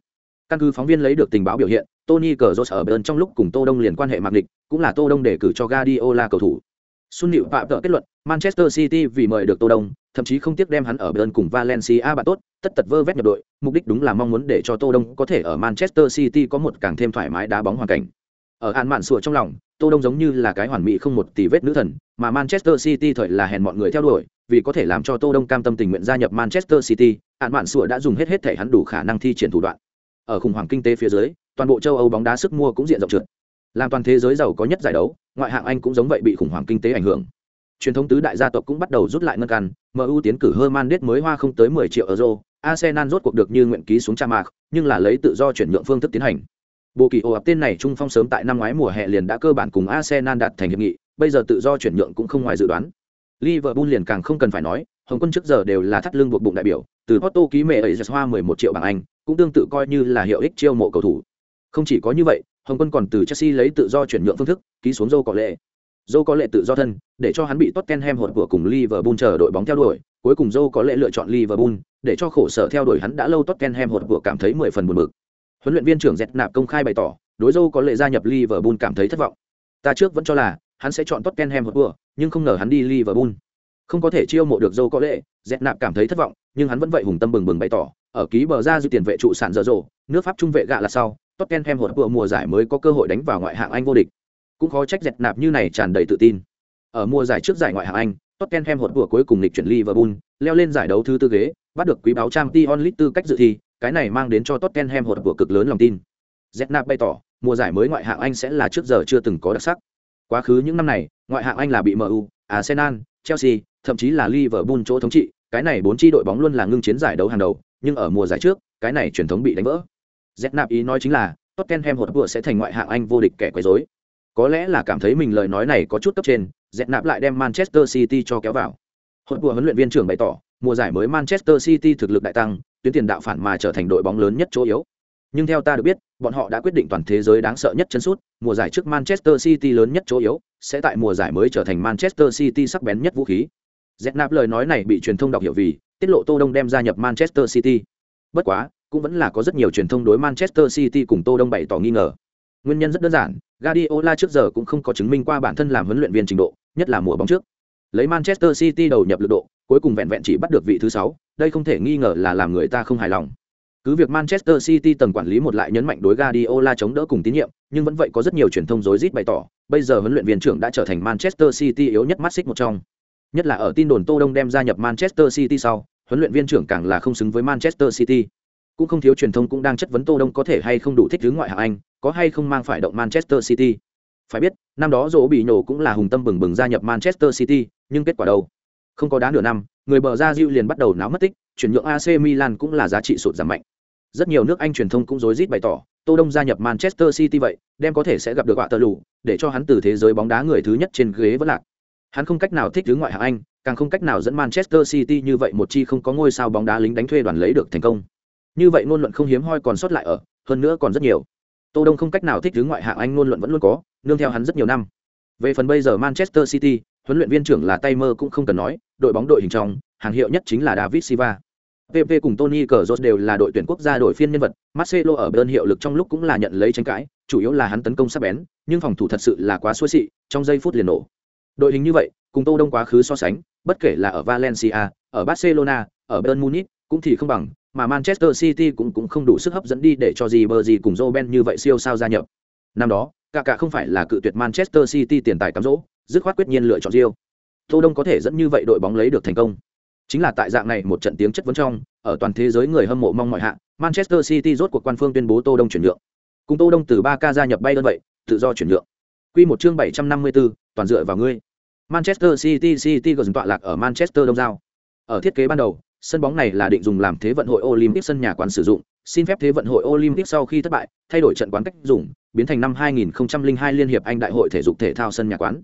[SPEAKER 1] Căn cứ phóng viên lấy được tình báo biểu hiện, Tony Kroos ở bên trong lúc cùng Tô Đông liền quan hệ mạc địch, cũng là Tô Đông đề cử cho Guardiola cầu thủ. Sun Liễu Phạm tự kết luận, Manchester City vì mời được Tô Đông, thậm chí không tiếc đem hắn ở bên cùng Valencia bạn tốt, tất tật vơ vét nhập đội, mục đích đúng là mong muốn để cho Tô Đông có thể ở Manchester City có một càng thêm thoải mái đá bóng hoàn cảnh. Ở An Mạn sủa trong lòng, Tô Đông giống như là cái hoàn mỹ không một tỷ vết nữ thần, mà Manchester City thời là hèn mọi người theo đuổi, vì có thể làm cho Tô Đông cam tâm tình nguyện gia nhập Manchester City, An Mạn sủa đã dùng hết hết thể hắn đủ khả năng thi triển thủ đoạn. Ở khủng hoảng kinh tế phía dưới, toàn bộ châu Âu bóng đá sức mua cũng diện rộng trượt. Làm toàn thế giới giàu có nhất giải đấu, ngoại hạng Anh cũng giống vậy bị khủng hoảng kinh tế ảnh hưởng. Truyền thống tứ đại gia tộc cũng bắt đầu rút lại ngân can, MU tiến cử Hernandez mới hoa không tới 10 triệu euro, Arsenal rốt cuộc được như nguyện ký xuống cha nhưng là lấy tự do chuyển nhượng phương thức tiến hành. Bộ kỳ ồ ập tên này trung phong sớm tại năm ngoái mùa hè liền đã cơ bản cùng Arsenal đạt thành hiệp nghị, bây giờ tự do chuyển nhượng cũng không ngoài dự đoán. Liverpool liền càng không cần phải nói, Hồng quân trước giờ đều là thắt lưng buộc bụng đại biểu, từ Porto ký mẹ ấy hoa 11 triệu bảng Anh, cũng tương tự coi như là hiệu ích chiêu mộ cầu thủ. Không chỉ có như vậy, Hồng quân còn từ Chelsea lấy tự do chuyển nhượng phương thức, ký xuống Joe có lệ. Joe có lệ tự do thân, để cho hắn bị Tottenham hột của cùng Liverpool chờ đội bóng theo đuổi, cuối cùng Joe có lệ lựa chọn Liverpool, để cho khổ sở theo đuổi hắn đã lâu Tottenham hột vừa cảm thấy 10 phần buồn bực. Huấn luyện viên trưởng Dẹt Nạp công khai bày tỏ, đối Joe có lệ gia nhập Liverpool cảm thấy thất vọng. Ta trước vẫn cho là hắn sẽ chọn Tottenham hột vừa, nhưng không ngờ hắn đi Liverpool. Không có thể chiêu mộ được Joe có lệ, Dẹt Nạp cảm thấy thất vọng, nhưng hắn vẫn vậy hùng tâm bừng bừng bày tỏ, ở ký bờ ra dư tiền vệ trụ sản giờ rồ, nước Pháp trung vệ gạ là sau, Tottenham hột vừa mùa giải mới có cơ hội đánh vào ngoại hạng Anh vô địch. Cũng khó trách Dẹt Nạp như này tràn đầy tự tin. Ở mùa giải trước giải ngoại hạng Anh, Tottenham hột vừa cuối cùng lịch chuyển Liverpool, leo lên giải đấu thứ tư ghế, bắt được quý báo Champions lit tư cách dự thi, cái này mang đến cho Tottenham hột của cực lớn lòng tin. Zetnap bày tỏ, mùa giải mới ngoại hạng Anh sẽ là trước giờ chưa từng có đặc sắc. Quá khứ những năm này, ngoại hạng Anh là bị MU, Arsenal, Chelsea, thậm chí là Liverpool chỗ thống trị, cái này bốn chi đội bóng luôn là ngưng chiến giải đấu hàng đầu, nhưng ở mùa giải trước, cái này truyền thống bị đánh vỡ. Zetnap ý nói chính là, Tottenham hột của sẽ thành ngoại hạng Anh vô địch kẻ quấy rối. Có lẽ là cảm thấy mình lời nói này có chút cấp trên, Zetna lại đem Manchester City cho kéo vào. Hột của huấn luyện viên trưởng bày tỏ, mùa giải mới Manchester City thực lực đại tăng, tuyến tiền đạo phản mà trở thành đội bóng lớn nhất chỗ yếu. Nhưng theo ta được biết, bọn họ đã quyết định toàn thế giới đáng sợ nhất chân sút, mùa giải trước Manchester City lớn nhất chỗ yếu, sẽ tại mùa giải mới trở thành Manchester City sắc bén nhất vũ khí. Zet lời nói này bị truyền thông đọc hiểu vì tiết lộ Tô Đông đem gia nhập Manchester City. Bất quá, cũng vẫn là có rất nhiều truyền thông đối Manchester City cùng Tô Đông bày tỏ nghi ngờ. Nguyên nhân rất đơn giản, Guardiola trước giờ cũng không có chứng minh qua bản thân làm huấn luyện viên trình độ, nhất là mùa bóng trước. Lấy Manchester City đầu nhập lực độ, cuối cùng vẹn vẹn chỉ bắt được vị thứ 6, đây không thể nghi ngờ là làm người ta không hài lòng. Cứ việc Manchester City tầng quản lý một lại nhấn mạnh đối Guardiola chống đỡ cùng tín nhiệm, nhưng vẫn vậy có rất nhiều truyền thông rối rít bày tỏ, bây giờ huấn luyện viên trưởng đã trở thành Manchester City yếu nhất mắt xích một trong. Nhất là ở tin đồn Tô Đông đem gia nhập Manchester City sau, huấn luyện viên trưởng càng là không xứng với Manchester City. Cũng không thiếu truyền thông cũng đang chất vấn Tô Đông có thể hay không đủ thích ứng ngoại hạng Anh, có hay không mang phải động Manchester City. Phải biết, năm đó Dỗ bị nổ cũng là hùng tâm bừng bừng gia nhập Manchester City, nhưng kết quả đâu? Không có đá nửa năm, người bờ ra diêu liền bắt đầu náo mất tích, chuyển nhượng AC Milan cũng là giá trị sụt giảm mạnh. Rất nhiều nước Anh truyền thông cũng rối rít bày tỏ, Tô Đông gia nhập Manchester City vậy, đem có thể sẽ gặp được họa tờ lù, để cho hắn từ thế giới bóng đá người thứ nhất trên ghế vẫn lạc. Hắn không cách nào thích thứ ngoại hạng Anh, càng không cách nào dẫn Manchester City như vậy một chi không có ngôi sao bóng đá lính đánh thuê đoàn lấy được thành công. Như vậy ngôn luận không hiếm hoi còn sót lại ở, hơn nữa còn rất nhiều. Tô Đông không cách nào thích thứ ngoại hạng Anh ngôn luận vẫn luôn có, nương theo hắn rất nhiều năm. Về phần bây giờ Manchester City, huấn luyện viên trưởng là tay mơ cũng không cần nói, đội bóng đội hình trong, hàng hiệu nhất chính là David Silva. PP cùng Tony Cazorla đều là đội tuyển quốc gia đội phiên nhân vật, Marcelo ở bên hiệu lực trong lúc cũng là nhận lấy tranh cãi, chủ yếu là hắn tấn công sắc bén, nhưng phòng thủ thật sự là quá xuôi xị, trong giây phút liền nổ. Đội hình như vậy, cùng Tô Đông quá khứ so sánh, bất kể là ở Valencia, ở Barcelona, ở Bayern Munich, cũng thì không bằng, mà Manchester City cũng cũng không đủ sức hấp dẫn đi để cho gì bờ gì cùng Robben như vậy siêu sao gia nhập. Năm đó, cả cả không phải là cự tuyệt Manchester City tiền tài cắm dỗ, dứt khoát quyết nhiên lựa chọn Rio. Tô Đông có thể dẫn như vậy đội bóng lấy được thành công. Chính là tại dạng này một trận tiếng chất vấn trong, ở toàn thế giới người hâm mộ mong mọi hạng Manchester City rốt cuộc quan phương tuyên bố Tô Đông chuyển nhượng. Cùng Tô Đông từ 3K gia nhập bay đơn vậy, tự do chuyển nhượng. Quy một chương 754, toàn dựa vào ngươi. Manchester City City gần tọa lạc ở Manchester Đông Giao. Ở thiết kế ban đầu, sân bóng này là định dùng làm thế vận hội Olympic sân nhà quán sử dụng, xin phép thế vận hội Olympic sau khi thất bại, thay đổi trận quán cách dùng, biến thành năm 2002 liên hiệp Anh đại hội thể dục thể thao sân nhà quán.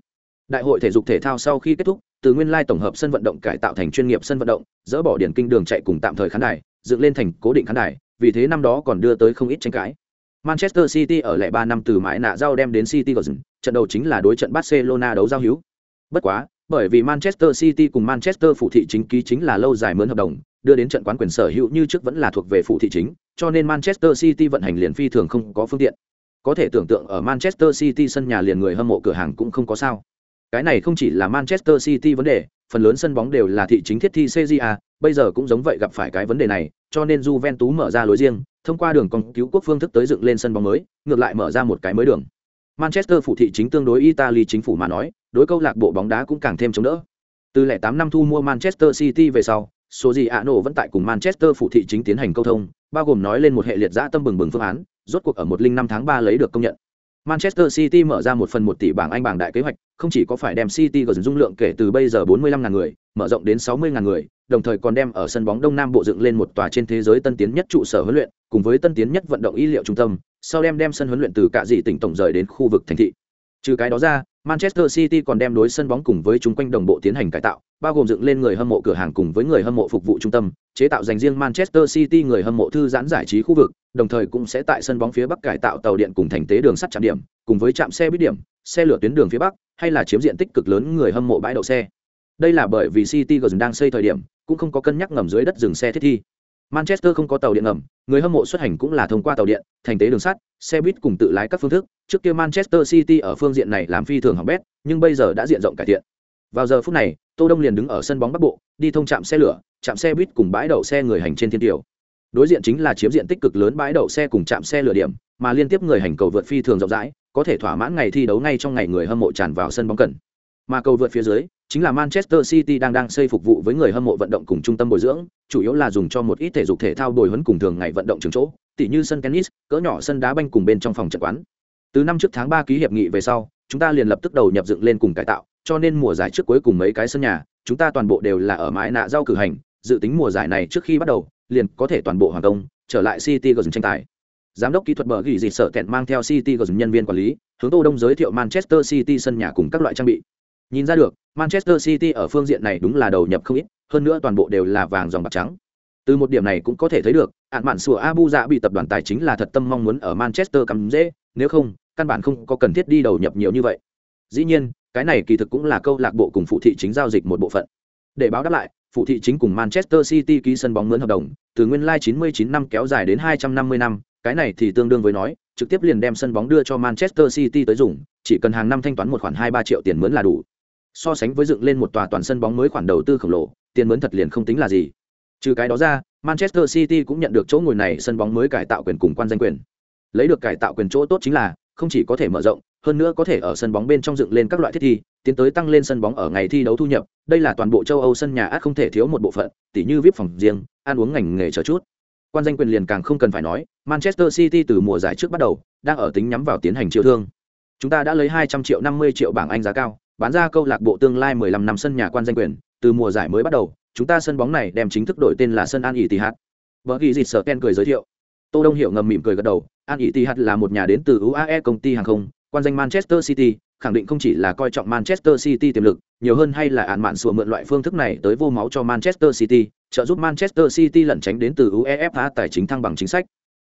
[SPEAKER 1] Đại hội thể dục thể thao sau khi kết thúc, từ nguyên lai tổng hợp sân vận động cải tạo thành chuyên nghiệp sân vận động, dỡ bỏ điển kinh đường chạy cùng tạm thời khán đài, dựng lên thành cố định khán đài, vì thế năm đó còn đưa tới không ít tranh cãi. Manchester City ở lẻ 3 năm từ mãi nạ giao đem đến City Garden, trận đầu chính là đối trận Barcelona đấu giao hữu. Bất quá, bởi vì Manchester City cùng Manchester phụ thị chính ký chính là lâu dài mướn hợp đồng, đưa đến trận quán quyền sở hữu như trước vẫn là thuộc về phụ thị chính, cho nên Manchester City vận hành liền phi thường không có phương tiện. Có thể tưởng tượng ở Manchester City sân nhà liền người hâm mộ cửa hàng cũng không có sao. Cái này không chỉ là Manchester City vấn đề, phần lớn sân bóng đều là thị chính thiết thi CJA, bây giờ cũng giống vậy gặp phải cái vấn đề này, cho nên Juventus mở ra lối riêng, thông qua đường công cứu quốc phương thức tới dựng lên sân bóng mới, ngược lại mở ra một cái mới đường. Manchester phụ thị chính tương đối Italy chính phủ mà nói, đối câu lạc bộ bóng đá cũng càng thêm chống đỡ. Từ lẻ tám năm thu mua Manchester City về sau, số gì ạ nổ vẫn tại cùng Manchester phụ thị chính tiến hành câu thông, bao gồm nói lên một hệ liệt dã tâm bừng bừng phương án, rốt cuộc ở một linh năm tháng ba lấy được công nhận. Manchester City mở ra một phần một tỷ bảng Anh bảng đại kế hoạch, không chỉ có phải đem City gần dung lượng kể từ bây giờ 45.000 người, mở rộng đến 60.000 người, đồng thời còn đem ở sân bóng Đông Nam bộ dựng lên một tòa trên thế giới tân tiến nhất trụ sở huấn luyện, cùng với tân tiến nhất vận động y liệu trung tâm, sau đem đem sân huấn luyện từ cả dị tỉnh tổng rời đến khu vực thành thị. Trừ cái đó ra, Manchester City còn đem đối sân bóng cùng với chúng quanh đồng bộ tiến hành cải tạo, bao gồm dựng lên người hâm mộ cửa hàng cùng với người hâm mộ phục vụ trung tâm, chế tạo dành riêng Manchester City người hâm mộ thư giãn giải trí khu vực, đồng thời cũng sẽ tại sân bóng phía bắc cải tạo tàu điện cùng thành tế đường sắt trạm điểm, cùng với trạm xe buýt điểm, xe lửa tuyến đường phía bắc, hay là chiếm diện tích cực lớn người hâm mộ bãi đậu xe. Đây là bởi vì City gần đang xây thời điểm, cũng không có cân nhắc ngầm dưới đất dừng xe thiết thi. Manchester không có tàu điện ngầm, người hâm mộ xuất hành cũng là thông qua tàu điện, thành tế đường sắt, xe buýt cùng tự lái các phương thức. Trước kia Manchester City ở phương diện này làm phi thường hỏng bét, nhưng bây giờ đã diện rộng cải thiện. Vào giờ phút này, Tô Đông liền đứng ở sân bóng Bắc Bộ, đi thông trạm xe lửa, trạm xe buýt cùng bãi đậu xe người hành trên thiên tiểu. Đối diện chính là chiếm diện tích cực lớn bãi đậu xe cùng trạm xe lửa điểm, mà liên tiếp người hành cầu vượt phi thường rộng rãi, có thể thỏa mãn ngày thi đấu ngay trong ngày người hâm mộ tràn vào sân bóng cần. Mà cầu vượt phía dưới, chính là Manchester City đang đang xây phục vụ với người hâm mộ vận động cùng trung tâm bồi dưỡng, chủ yếu là dùng cho một ít thể dục thể thao bồi huấn cùng thường ngày vận động trường chỗ, tỉ như sân tennis, cỡ nhỏ sân đá banh cùng bên trong phòng trận quán. Từ năm trước tháng 3 ký hiệp nghị về sau, chúng ta liền lập tức đầu nhập dựng lên cùng cải tạo, cho nên mùa giải trước cuối cùng mấy cái sân nhà, chúng ta toàn bộ đều là ở mãi nạ giao cử hành, dự tính mùa giải này trước khi bắt đầu, liền có thể toàn bộ hoàn công, trở lại City gần tranh tài. Giám đốc kỹ thuật bờ gỉ gì sợ kẹn mang theo City gần nhân viên quản lý, hướng Tô Đông giới thiệu Manchester City sân nhà cùng các loại trang bị. Nhìn ra được, Manchester City ở phương diện này đúng là đầu nhập không ít, hơn nữa toàn bộ đều là vàng dòng bạc trắng. Từ một điểm này cũng có thể thấy được, ạn mạn sủa Abu Dạ bị tập đoàn tài chính là thật tâm mong muốn ở Manchester cắm dễ, nếu không, căn bản không có cần thiết đi đầu nhập nhiều như vậy. Dĩ nhiên, cái này kỳ thực cũng là câu lạc bộ cùng phụ thị chính giao dịch một bộ phận để báo đáp lại phụ thị chính cùng manchester city ký sân bóng mướn hợp đồng từ nguyên lai 99 năm kéo dài đến 250 năm cái này thì tương đương với nói trực tiếp liền đem sân bóng đưa cho manchester city tới dùng chỉ cần hàng năm thanh toán một khoản hai ba triệu tiền mướn là đủ so sánh với dựng lên một tòa toàn sân bóng mới khoản đầu tư khổng lồ, tiền mướn thật liền không tính là gì. Trừ cái đó ra, manchester city cũng nhận được chỗ ngồi này sân bóng mới cải tạo quyền cùng quan danh quyền. Lấy được cải tạo quyền chỗ tốt chính là, không chỉ có thể mở rộng, hơn nữa có thể ở sân bóng bên trong dựng lên các loại thiết thi, tiến tới tăng lên sân bóng ở ngày thi đấu thu nhập. Đây là toàn bộ châu âu sân nhà át không thể thiếu một bộ phận, tỉ như vip phòng riêng, ăn uống ngành nghề chờ chút. Quan danh quyền liền càng không cần phải nói, manchester city từ mùa giải trước bắt đầu, đang ở tính nhắm vào tiến hành chiêu thương. Chúng ta đã lấy 200 triệu 50 triệu bảng anh giá cao bán ra câu lạc bộ tương lai 15 năm sân nhà quan danh quyền, từ mùa giải mới bắt đầu, chúng ta sân bóng này đem chính thức đổi tên là sân an ỉ Tỷ hạt vợ ghi dịch sợ ken cười giới thiệu. Tô đông hiểu ngầm mỉm cười gật đầu an ỉ Tỷ hạt là một nhà đến từ uae công ty hàng không, quan danh manchester city, khẳng định không chỉ là coi trọng manchester city tiềm lực, nhiều hơn hay là án mạn sủa mượn loại phương thức này tới vô máu cho manchester city, trợ giúp manchester city lẩn tránh đến từ uefa tài chính thăng bằng chính sách.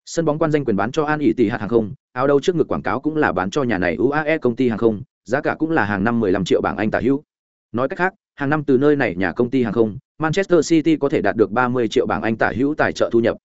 [SPEAKER 1] Sân bóng quan danh quyền bán cho an ỉ tỷ hạt hàng không, áo đâu trước ngực quảng cáo cũng là bán cho nhà này uae công ty hàng không giá cả cũng là hàng năm 15 triệu bảng anh tả hữu. Nói cách khác, hàng năm từ nơi này nhà công ty hàng không, manchester city có thể đạt được 30 triệu bảng anh tả hữu tài trợ thu nhập.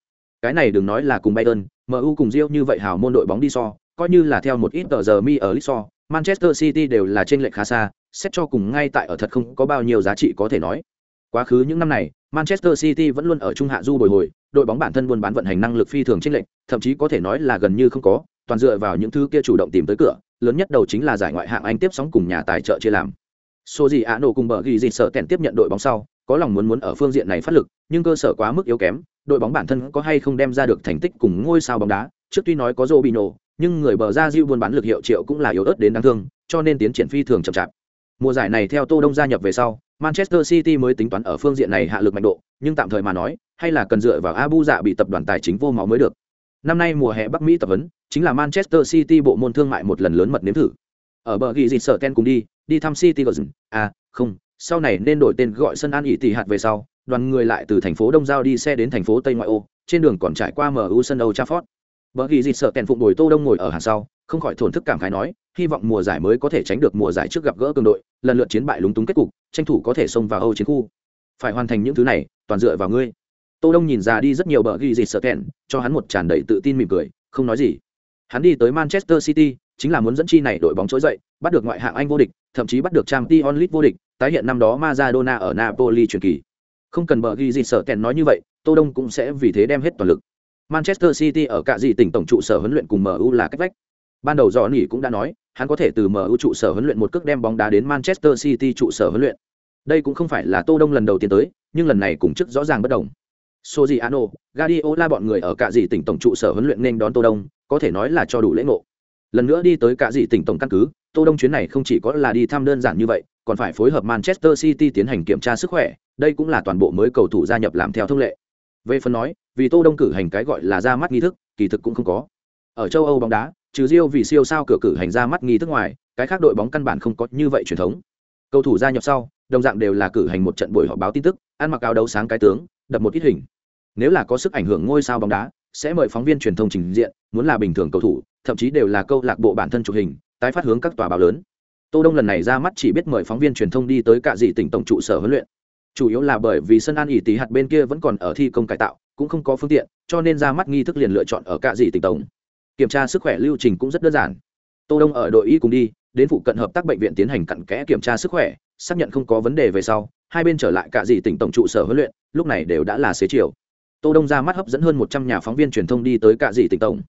[SPEAKER 1] Cái này đừng nói là cùng bayern mu cùng Real như vậy hào môn đội bóng đi so, coi như là theo một ít tờ giờ mi ở lit so, manchester city đều là trên lệch khá xa, xét cho cùng ngay tại ở thật không có bao nhiêu giá trị có thể nói. Quá khứ những năm này, manchester city vẫn luôn ở trung hạ du bồi hồi, đội bóng bản thân buôn bán vận hành năng lực phi thường trên lệch, thậm chí có thể nói là gần như không có, toàn dựa vào những thứ kia chủ động tìm tới cửa lớn nhất đầu chính là giải ngoại hạng anh tiếp sóng cùng nhà tài trợ chia làm. Số gì ạ nổ cùng bờ ghi dịt sợ kèn tiếp nhận đội bóng sau có lòng muốn muốn ở phương diện này phát lực nhưng cơ sở quá mức yếu kém đội bóng bản thân có hay không đem ra được thành tích cùng ngôi sao bóng đá trước tuy nói có Robinho, nhưng người bờ ra diêu buôn bán lực hiệu triệu cũng là yếu ớt đến đáng thương cho nên tiến triển phi thường chậm chạp. Mùa giải này theo tô đông gia nhập về sau manchester city mới tính toán ở phương diện này hạ lực mạnh độ nhưng tạm thời mà nói hay là cần dựa vào abu dạ bị tập đoàn tài chính vô máu mới được năm nay mùa hè bắc mỹ tập huấn chính là manchester city bộ môn thương mại một lần lớn mật nếm thử. Ở bờ ghi dịt sở ken cùng đi đi thăm city Garden, à không sau này nên đổi tên gọi sân an ỉ tỷ hạt về sau đoàn người lại từ thành phố đông giao đi xe đến thành phố tây ngoại ô trên đường còn trải qua mu sân Old trafford. Bờ ghi dịt sợ ken phụng đổi tô đông ngồi ở hàng sau không khỏi thổn thức cảm khái nói hy vọng mùa giải mới có thể tránh được mùa giải trước gặp gỡ cường đội lần lượt chiến bại lúng túng kết cục tranh thủ có thể xông vào âu chiến khu. Phải hoàn thành những thứ này toàn dựa vào ngươi tô đông nhìn ra đi rất nhiều bờ ghi dịt sợ kẹn, cho hắn một tràn đầy tự tin mỉm cười không nói gì hắn đi tới manchester city chính là muốn dẫn chi này đội bóng trỗi dậy bắt được ngoại hạng anh vô địch thậm chí bắt được trang t onlit vô địch tái hiện năm đó Maradona ở Napoli truyền kỳ không cần bờ ghi dịt sợ kẹn nói như vậy tô đông cũng sẽ vì thế đem hết toàn lực Manchester City ở cả gì tỉnh tổng trụ sở huấn luyện cùng MU là cách vách. Ban đầu Dò Nỉ cũng đã nói, hắn có thể từ MU trụ sở huấn luyện một cước đem bóng đá đến Manchester City trụ sở huấn luyện. Đây cũng không phải là Tô Đông lần đầu tiên tới, nhưng lần này cũng chức rõ ràng bất đồng. Sojiano, Guardiola bọn người ở cả gì tỉnh tổng trụ sở huấn luyện nên đón Tô Đông, có thể nói là cho đủ lễ ngộ. Lần nữa đi tới cả gì tỉnh tổng căn cứ, Tô Đông chuyến này không chỉ có là đi thăm đơn giản như vậy, còn phải phối hợp Manchester City tiến hành kiểm tra sức khỏe, đây cũng là toàn bộ mới cầu thủ gia nhập làm theo thông lệ. Về phần nói vì tô đông cử hành cái gọi là ra mắt nghi thức kỳ thực cũng không có. Ở châu âu bóng đá trừ rio vì siêu sao cửa cử hành ra mắt nghi thức ngoài cái khác đội bóng căn bản không có như vậy truyền thống. Cầu thủ gia nhập sau đồng dạng đều là cử hành một trận buổi họp báo tin tức ăn mặc áo đấu sáng cái tướng đập một ít hình. Nếu là có sức ảnh hưởng ngôi sao bóng đá, sẽ mời phóng viên truyền thông trình diện, muốn là bình thường cầu thủ, thậm chí đều là câu lạc bộ bản thân chụp hình, tái phát hướng các tòa báo lớn. Tô đông lần này ra mắt chỉ biết mời phóng viên truyền thông đi tới cả dị tỉnh tổng trụ sở huấn luyện. Chủ yếu là bởi vì sân an ỉ tí hạt bên kia vẫn còn ở thi công cải tạo, cũng không có phương tiện, cho nên ra mắt nghi thức liền lựa chọn ở Cả dị tỉnh tổng. Kiểm tra sức khỏe lưu trình cũng rất đơn giản. Tô đông ở đội y cùng đi, đến phụ cận hợp tác bệnh viện tiến hành cặn kẽ kiểm tra sức khỏe, xác nhận không có vấn đề về sau hai bên trở lại cạ gì tỉnh tổng trụ sở huấn luyện, lúc này đều đã là xế chiều. Tô đông ra mắt hấp dẫn hơn một trăm nhà phóng viên truyền thông đi tới cạ gì tỉnh tổng.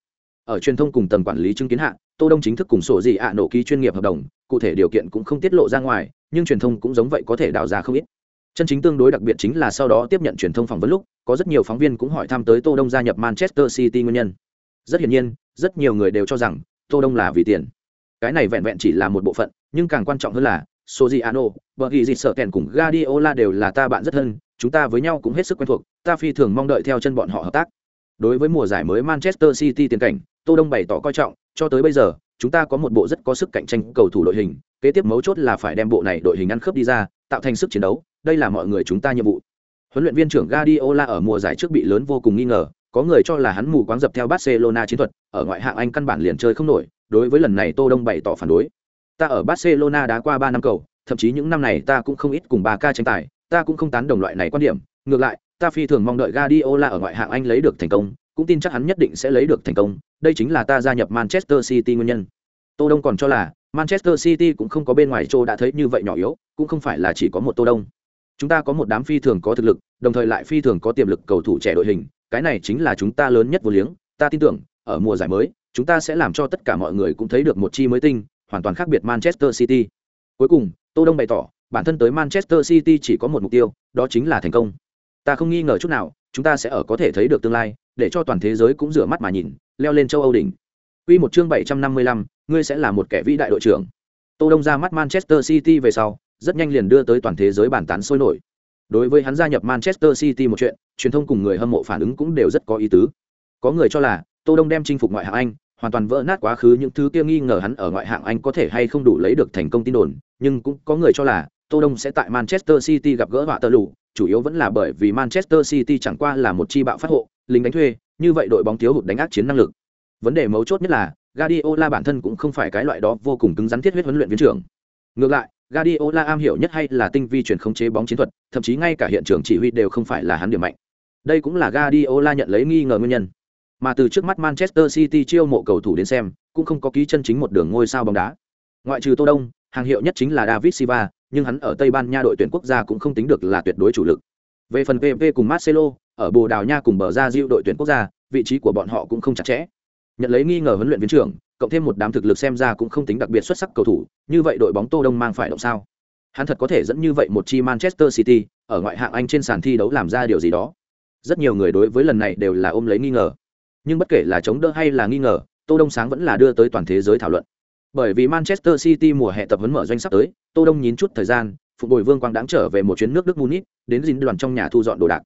[SPEAKER 1] Ở truyền thông cùng tầng quản lý chứng kiến hạ, tô đông chính thức cùng sổ gì ạ nổ ký chuyên nghiệp hợp đồng, cụ thể điều kiện cũng không tiết lộ ra ngoài, nhưng truyền thông cũng giống vậy có thể đào ra không ít. Chân chính tương đối đặc biệt chính là sau đó tiếp nhận truyền thông phỏng vấn lúc, có rất nhiều phóng viên cũng hỏi thăm tới tô đông gia nhập manchester city nguyên nhân. Rất hiển nhiên, rất nhiều người đều cho rằng tô đông là vì tiền. Cái này vẹn vẹn chỉ là một bộ phận, nhưng càng quan trọng hơn là Sojiano, bởi vì dịch sợ kèn cùng Guardiola đều là ta bạn rất thân, chúng ta với nhau cũng hết sức quen thuộc, ta phi thường mong đợi theo chân bọn họ hợp tác. Đối với mùa giải mới Manchester City tiền cảnh, Tô Đông bày tỏ coi trọng, cho tới bây giờ, chúng ta có một bộ rất có sức cạnh tranh cầu thủ đội hình, kế tiếp mấu chốt là phải đem bộ này đội hình ăn khớp đi ra, tạo thành sức chiến đấu, đây là mọi người chúng ta nhiệm vụ. Huấn luyện viên trưởng Guardiola ở mùa giải trước bị lớn vô cùng nghi ngờ, có người cho là hắn mù quáng dập theo Barcelona chiến thuật, ở ngoại hạng Anh căn bản liền chơi không nổi, đối với lần này Tô Đông bày tỏ phản đối ta ở barcelona đã qua ba năm cầu thậm chí những năm này ta cũng không ít cùng ba ca tranh tài ta cũng không tán đồng loại này quan điểm ngược lại ta phi thường mong đợi Guardiola ở ngoại hạng Anh lấy được thành công, cũng tin chắc hắn nhất định sẽ lấy được thành công, đây chính là ta gia nhập Manchester City nguyên nhân. Tô Đông còn cho là Manchester City cũng không có bên ngoài châu đã thấy như vậy nhỏ yếu, cũng không phải là chỉ có một Tô Đông. Chúng ta có một đám phi thường có thực lực, đồng thời lại phi thường có tiềm lực cầu thủ trẻ đội hình, cái này chính là chúng ta lớn nhất vô liếng, ta tin tưởng, ở mùa giải mới, chúng ta sẽ làm cho tất cả mọi người cũng thấy được một chi mới tinh, hoàn toàn khác biệt Manchester City. Cuối cùng, Tô Đông bày tỏ, bản thân tới Manchester City chỉ có một mục tiêu, đó chính là thành công. Ta không nghi ngờ chút nào, chúng ta sẽ ở có thể thấy được tương lai, để cho toàn thế giới cũng rửa mắt mà nhìn, leo lên châu Âu đỉnh. Quy một chương 755, ngươi sẽ là một kẻ vĩ đại đội trưởng. Tô Đông ra mắt Manchester City về sau, rất nhanh liền đưa tới toàn thế giới bàn tán sôi nổi. Đối với hắn gia nhập Manchester City một chuyện, truyền thông cùng người hâm mộ phản ứng cũng đều rất có ý tứ. Có người cho là Tô Đông đem chinh phục ngoại hạng Anh, hoàn toàn vỡ nát quá khứ những thứ kia nghi ngờ hắn ở ngoại hạng Anh có thể hay không đủ lấy được thành công tin đồn, nhưng cũng có người cho là Tô Đông sẽ tại Manchester City gặp gỡ họa tơ lụ, chủ yếu vẫn là bởi vì Manchester City chẳng qua là một chi bạo phát hộ, lính đánh thuê, như vậy đội bóng thiếu hụt đánh ác chiến năng lực. Vấn đề mấu chốt nhất là Guardiola bản thân cũng không phải cái loại đó vô cùng cứng rắn thiết huyết huấn luyện viên trưởng. Ngược lại, Guardiola am hiểu nhất hay là tinh vi chuyển khống chế bóng chiến thuật, thậm chí ngay cả hiện trường chỉ huy đều không phải là hắn điểm mạnh. Đây cũng là Guardiola nhận lấy nghi ngờ nguyên nhân. Mà từ trước mắt Manchester City chiêu mộ cầu thủ đến xem, cũng không có ký chân chính một đường ngôi sao bóng đá. Ngoại trừ Tô Đông, hàng hiệu nhất chính là David Silva, nhưng hắn ở Tây Ban Nha đội tuyển quốc gia cũng không tính được là tuyệt đối chủ lực. Về phần PP cùng Marcelo, ở Bồ Đào Nha cùng bờ ra Diệu đội tuyển quốc gia, vị trí của bọn họ cũng không chặt chẽ. Nhận lấy nghi ngờ huấn luyện viên trưởng, cộng thêm một đám thực lực xem ra cũng không tính đặc biệt xuất sắc cầu thủ, như vậy đội bóng Tô Đông mang phải động sao? Hắn thật có thể dẫn như vậy một chi Manchester City ở ngoại hạng Anh trên sàn thi đấu làm ra điều gì đó. Rất nhiều người đối với lần này đều là ôm lấy nghi ngờ. Nhưng bất kể là chống đỡ hay là nghi ngờ, Tô Đông sáng vẫn là đưa tới toàn thế giới thảo luận. Bởi vì Manchester City mùa hè tập huấn mở doanh sắp tới, Tô Đông nhín chút thời gian, phục bồi Vương Quang đáng trở về một chuyến nước Đức Munich, đến dinh đoàn trong nhà thu dọn đồ đạc.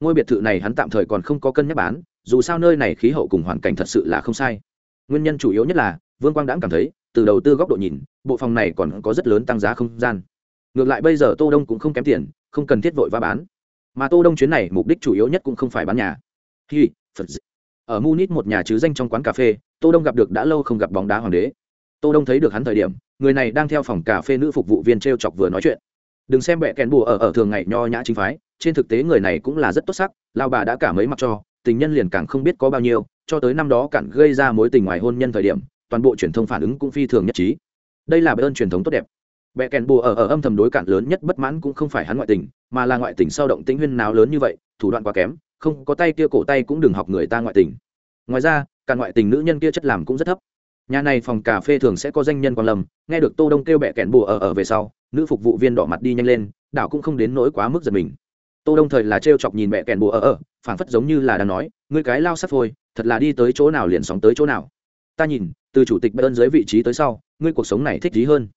[SPEAKER 1] Ngôi biệt thự này hắn tạm thời còn không có cân nhắc bán, dù sao nơi này khí hậu cùng hoàn cảnh thật sự là không sai. Nguyên nhân chủ yếu nhất là, Vương Quang đãng cảm thấy, từ đầu tư góc độ nhìn, bộ phòng này còn có rất lớn tăng giá không gian. Ngược lại bây giờ Tô Đông cũng không kém tiền, không cần thiết vội vã bán. Mà Tô Đông chuyến này mục đích chủ yếu nhất cũng không phải bán nhà. Hi, Phật dị. Ở Munich một nhà chứ danh trong quán cà phê, Tô Đông gặp được đã lâu không gặp bóng đá hoàng đế. Tô Đông thấy được hắn thời điểm, người này đang theo phòng cà phê nữ phục vụ viên treo chọc vừa nói chuyện. Đừng xem bẹ kèn bùa ở ở thường ngày nho nhã chính phái, trên thực tế người này cũng là rất tốt sắc, lao bà đã cả mấy mặc cho, tình nhân liền càng không biết có bao nhiêu, cho tới năm đó cản gây ra mối tình ngoài hôn nhân thời điểm, toàn bộ truyền thông phản ứng cũng phi thường nhất trí. Đây là ơn truyền thống tốt đẹp. Bẹ kèn bùa ở ở âm thầm đối cản lớn nhất bất mãn cũng không phải hắn ngoại tình, mà là ngoại tình sau động tĩnh huyên nào lớn như vậy, thủ đoạn quá kém, không có tay kia cổ tay cũng đừng học người ta ngoại tình. Ngoài ra, cả ngoại tình nữ nhân kia chất làm cũng rất thấp. Nhà này phòng cà phê thường sẽ có danh nhân quan lâm nghe được tô đông kêu bẹ kẹn bùa ở ở về sau nữ phục vụ viên đỏ mặt đi nhanh lên đảo cũng không đến nỗi quá mức giật mình. Tô đông thời là trêu chọc nhìn bẹ kẹn bùa ở ở phảng phất giống như là đang nói ngươi cái lao sắt phôi thật là đi tới chỗ nào liền sóng tới chỗ nào. Ta nhìn từ chủ tịch bayern dưới vị trí tới sau ngươi cuộc sống này thích gì hơn.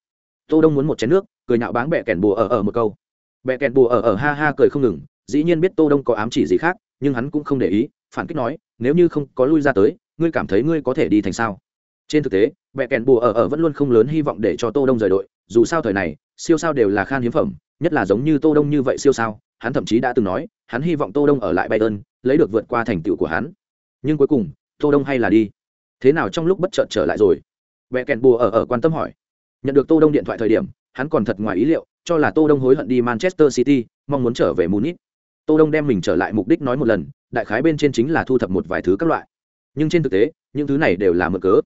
[SPEAKER 1] Tô đông muốn một chén nước cười nhạo báng bẹ kẹn bùa ở ở một câu. Bẹ kẹn bùa ở ở ha ha cười không ngừng dĩ nhiên biết tô đông có ám chỉ gì khác nhưng hắn cũng không để ý, phản kích nói, nếu như không có lui ra tới, ngươi cảm thấy ngươi có thể đi thành sao? Trên thực tế mẹ kèn bùa ở ở vẫn luôn không lớn hy vọng để cho tô đông rời đội, dù sao thời này, siêu sao đều là khan hiếm phẩm, nhất là giống như tô đông như vậy siêu sao, hắn thậm chí đã từng nói, hắn hy vọng tô đông ở lại bayern, lấy được vượt qua thành tựu của hắn. Nhưng cuối cùng, tô đông hay là đi. Thế nào trong lúc bất chợt trở lại rồi? Mẹ kèn bùa ở ở quan tâm hỏi. Nhận được tô đông điện thoại thời điểm, hắn còn thật ngoài ý liệu, cho là tô đông hối hận đi manchester city, mong muốn trở về munich tô đông đem mình trở lại mục đích nói một lần đại khái bên trên chính là thu thập một vài thứ các loại. Nhưng trên thực tế những thứ này đều là mượn cớ.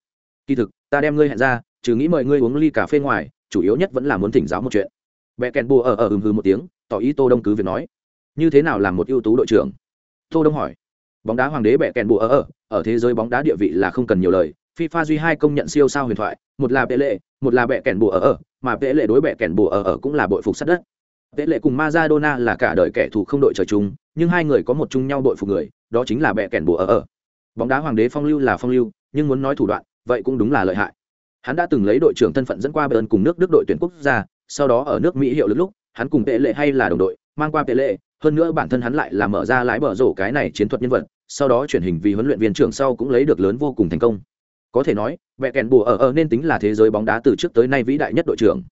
[SPEAKER 1] Kỳ thực ta đem ngươi hẹn ra trừ nghĩ mời ngươi uống ly cà phê ngoài chủ yếu nhất vẫn là muốn thỉnh giáo một chuyện. Bẹ kèn bùa ở ở ừm hừ một tiếng tỏ ý tô đông cứ việc nói. Như thế nào làm một ưu tú đội trưởng? Tô đông hỏi. Bóng đá hoàng đế bẹ kèn bùa ở ở ở thế giới bóng đá địa vị là không cần nhiều lời. FIFA duy hai công nhận siêu sao huyền thoại, một là Pele, một là bẹ kèn bùa ở ở, mà Pele đối bẹ kèn bùa ở ở cũng là bội phục sát đất. Pele cùng Maradona là cả đời kẻ thù không đội trời chung, nhưng hai người có một chung nhau đội phục người, đó chính là bẻ kèn bùa ở ở. Bóng đá hoàng đế phong lưu là phong lưu, nhưng muốn nói thủ đoạn, vậy cũng đúng là lợi hại. Hắn đã từng lấy đội trưởng thân phận dẫn qua bayern cùng nước đức đội tuyển quốc gia sau đó ở nước mỹ hiệu lực lúc hắn cùng tệ lệ hay là đồng đội mang qua tệ lệ hơn nữa bản thân hắn lại là mở ra lái bờ rổ cái này chiến thuật nhân vật sau đó chuyển hình vì huấn luyện viên trưởng sau cũng lấy được lớn vô cùng thành công. Có thể nói bẻ kèn bùa ở ở nên tính là thế giới bóng đá từ trước tới nay vĩ đại nhất đội trưởng.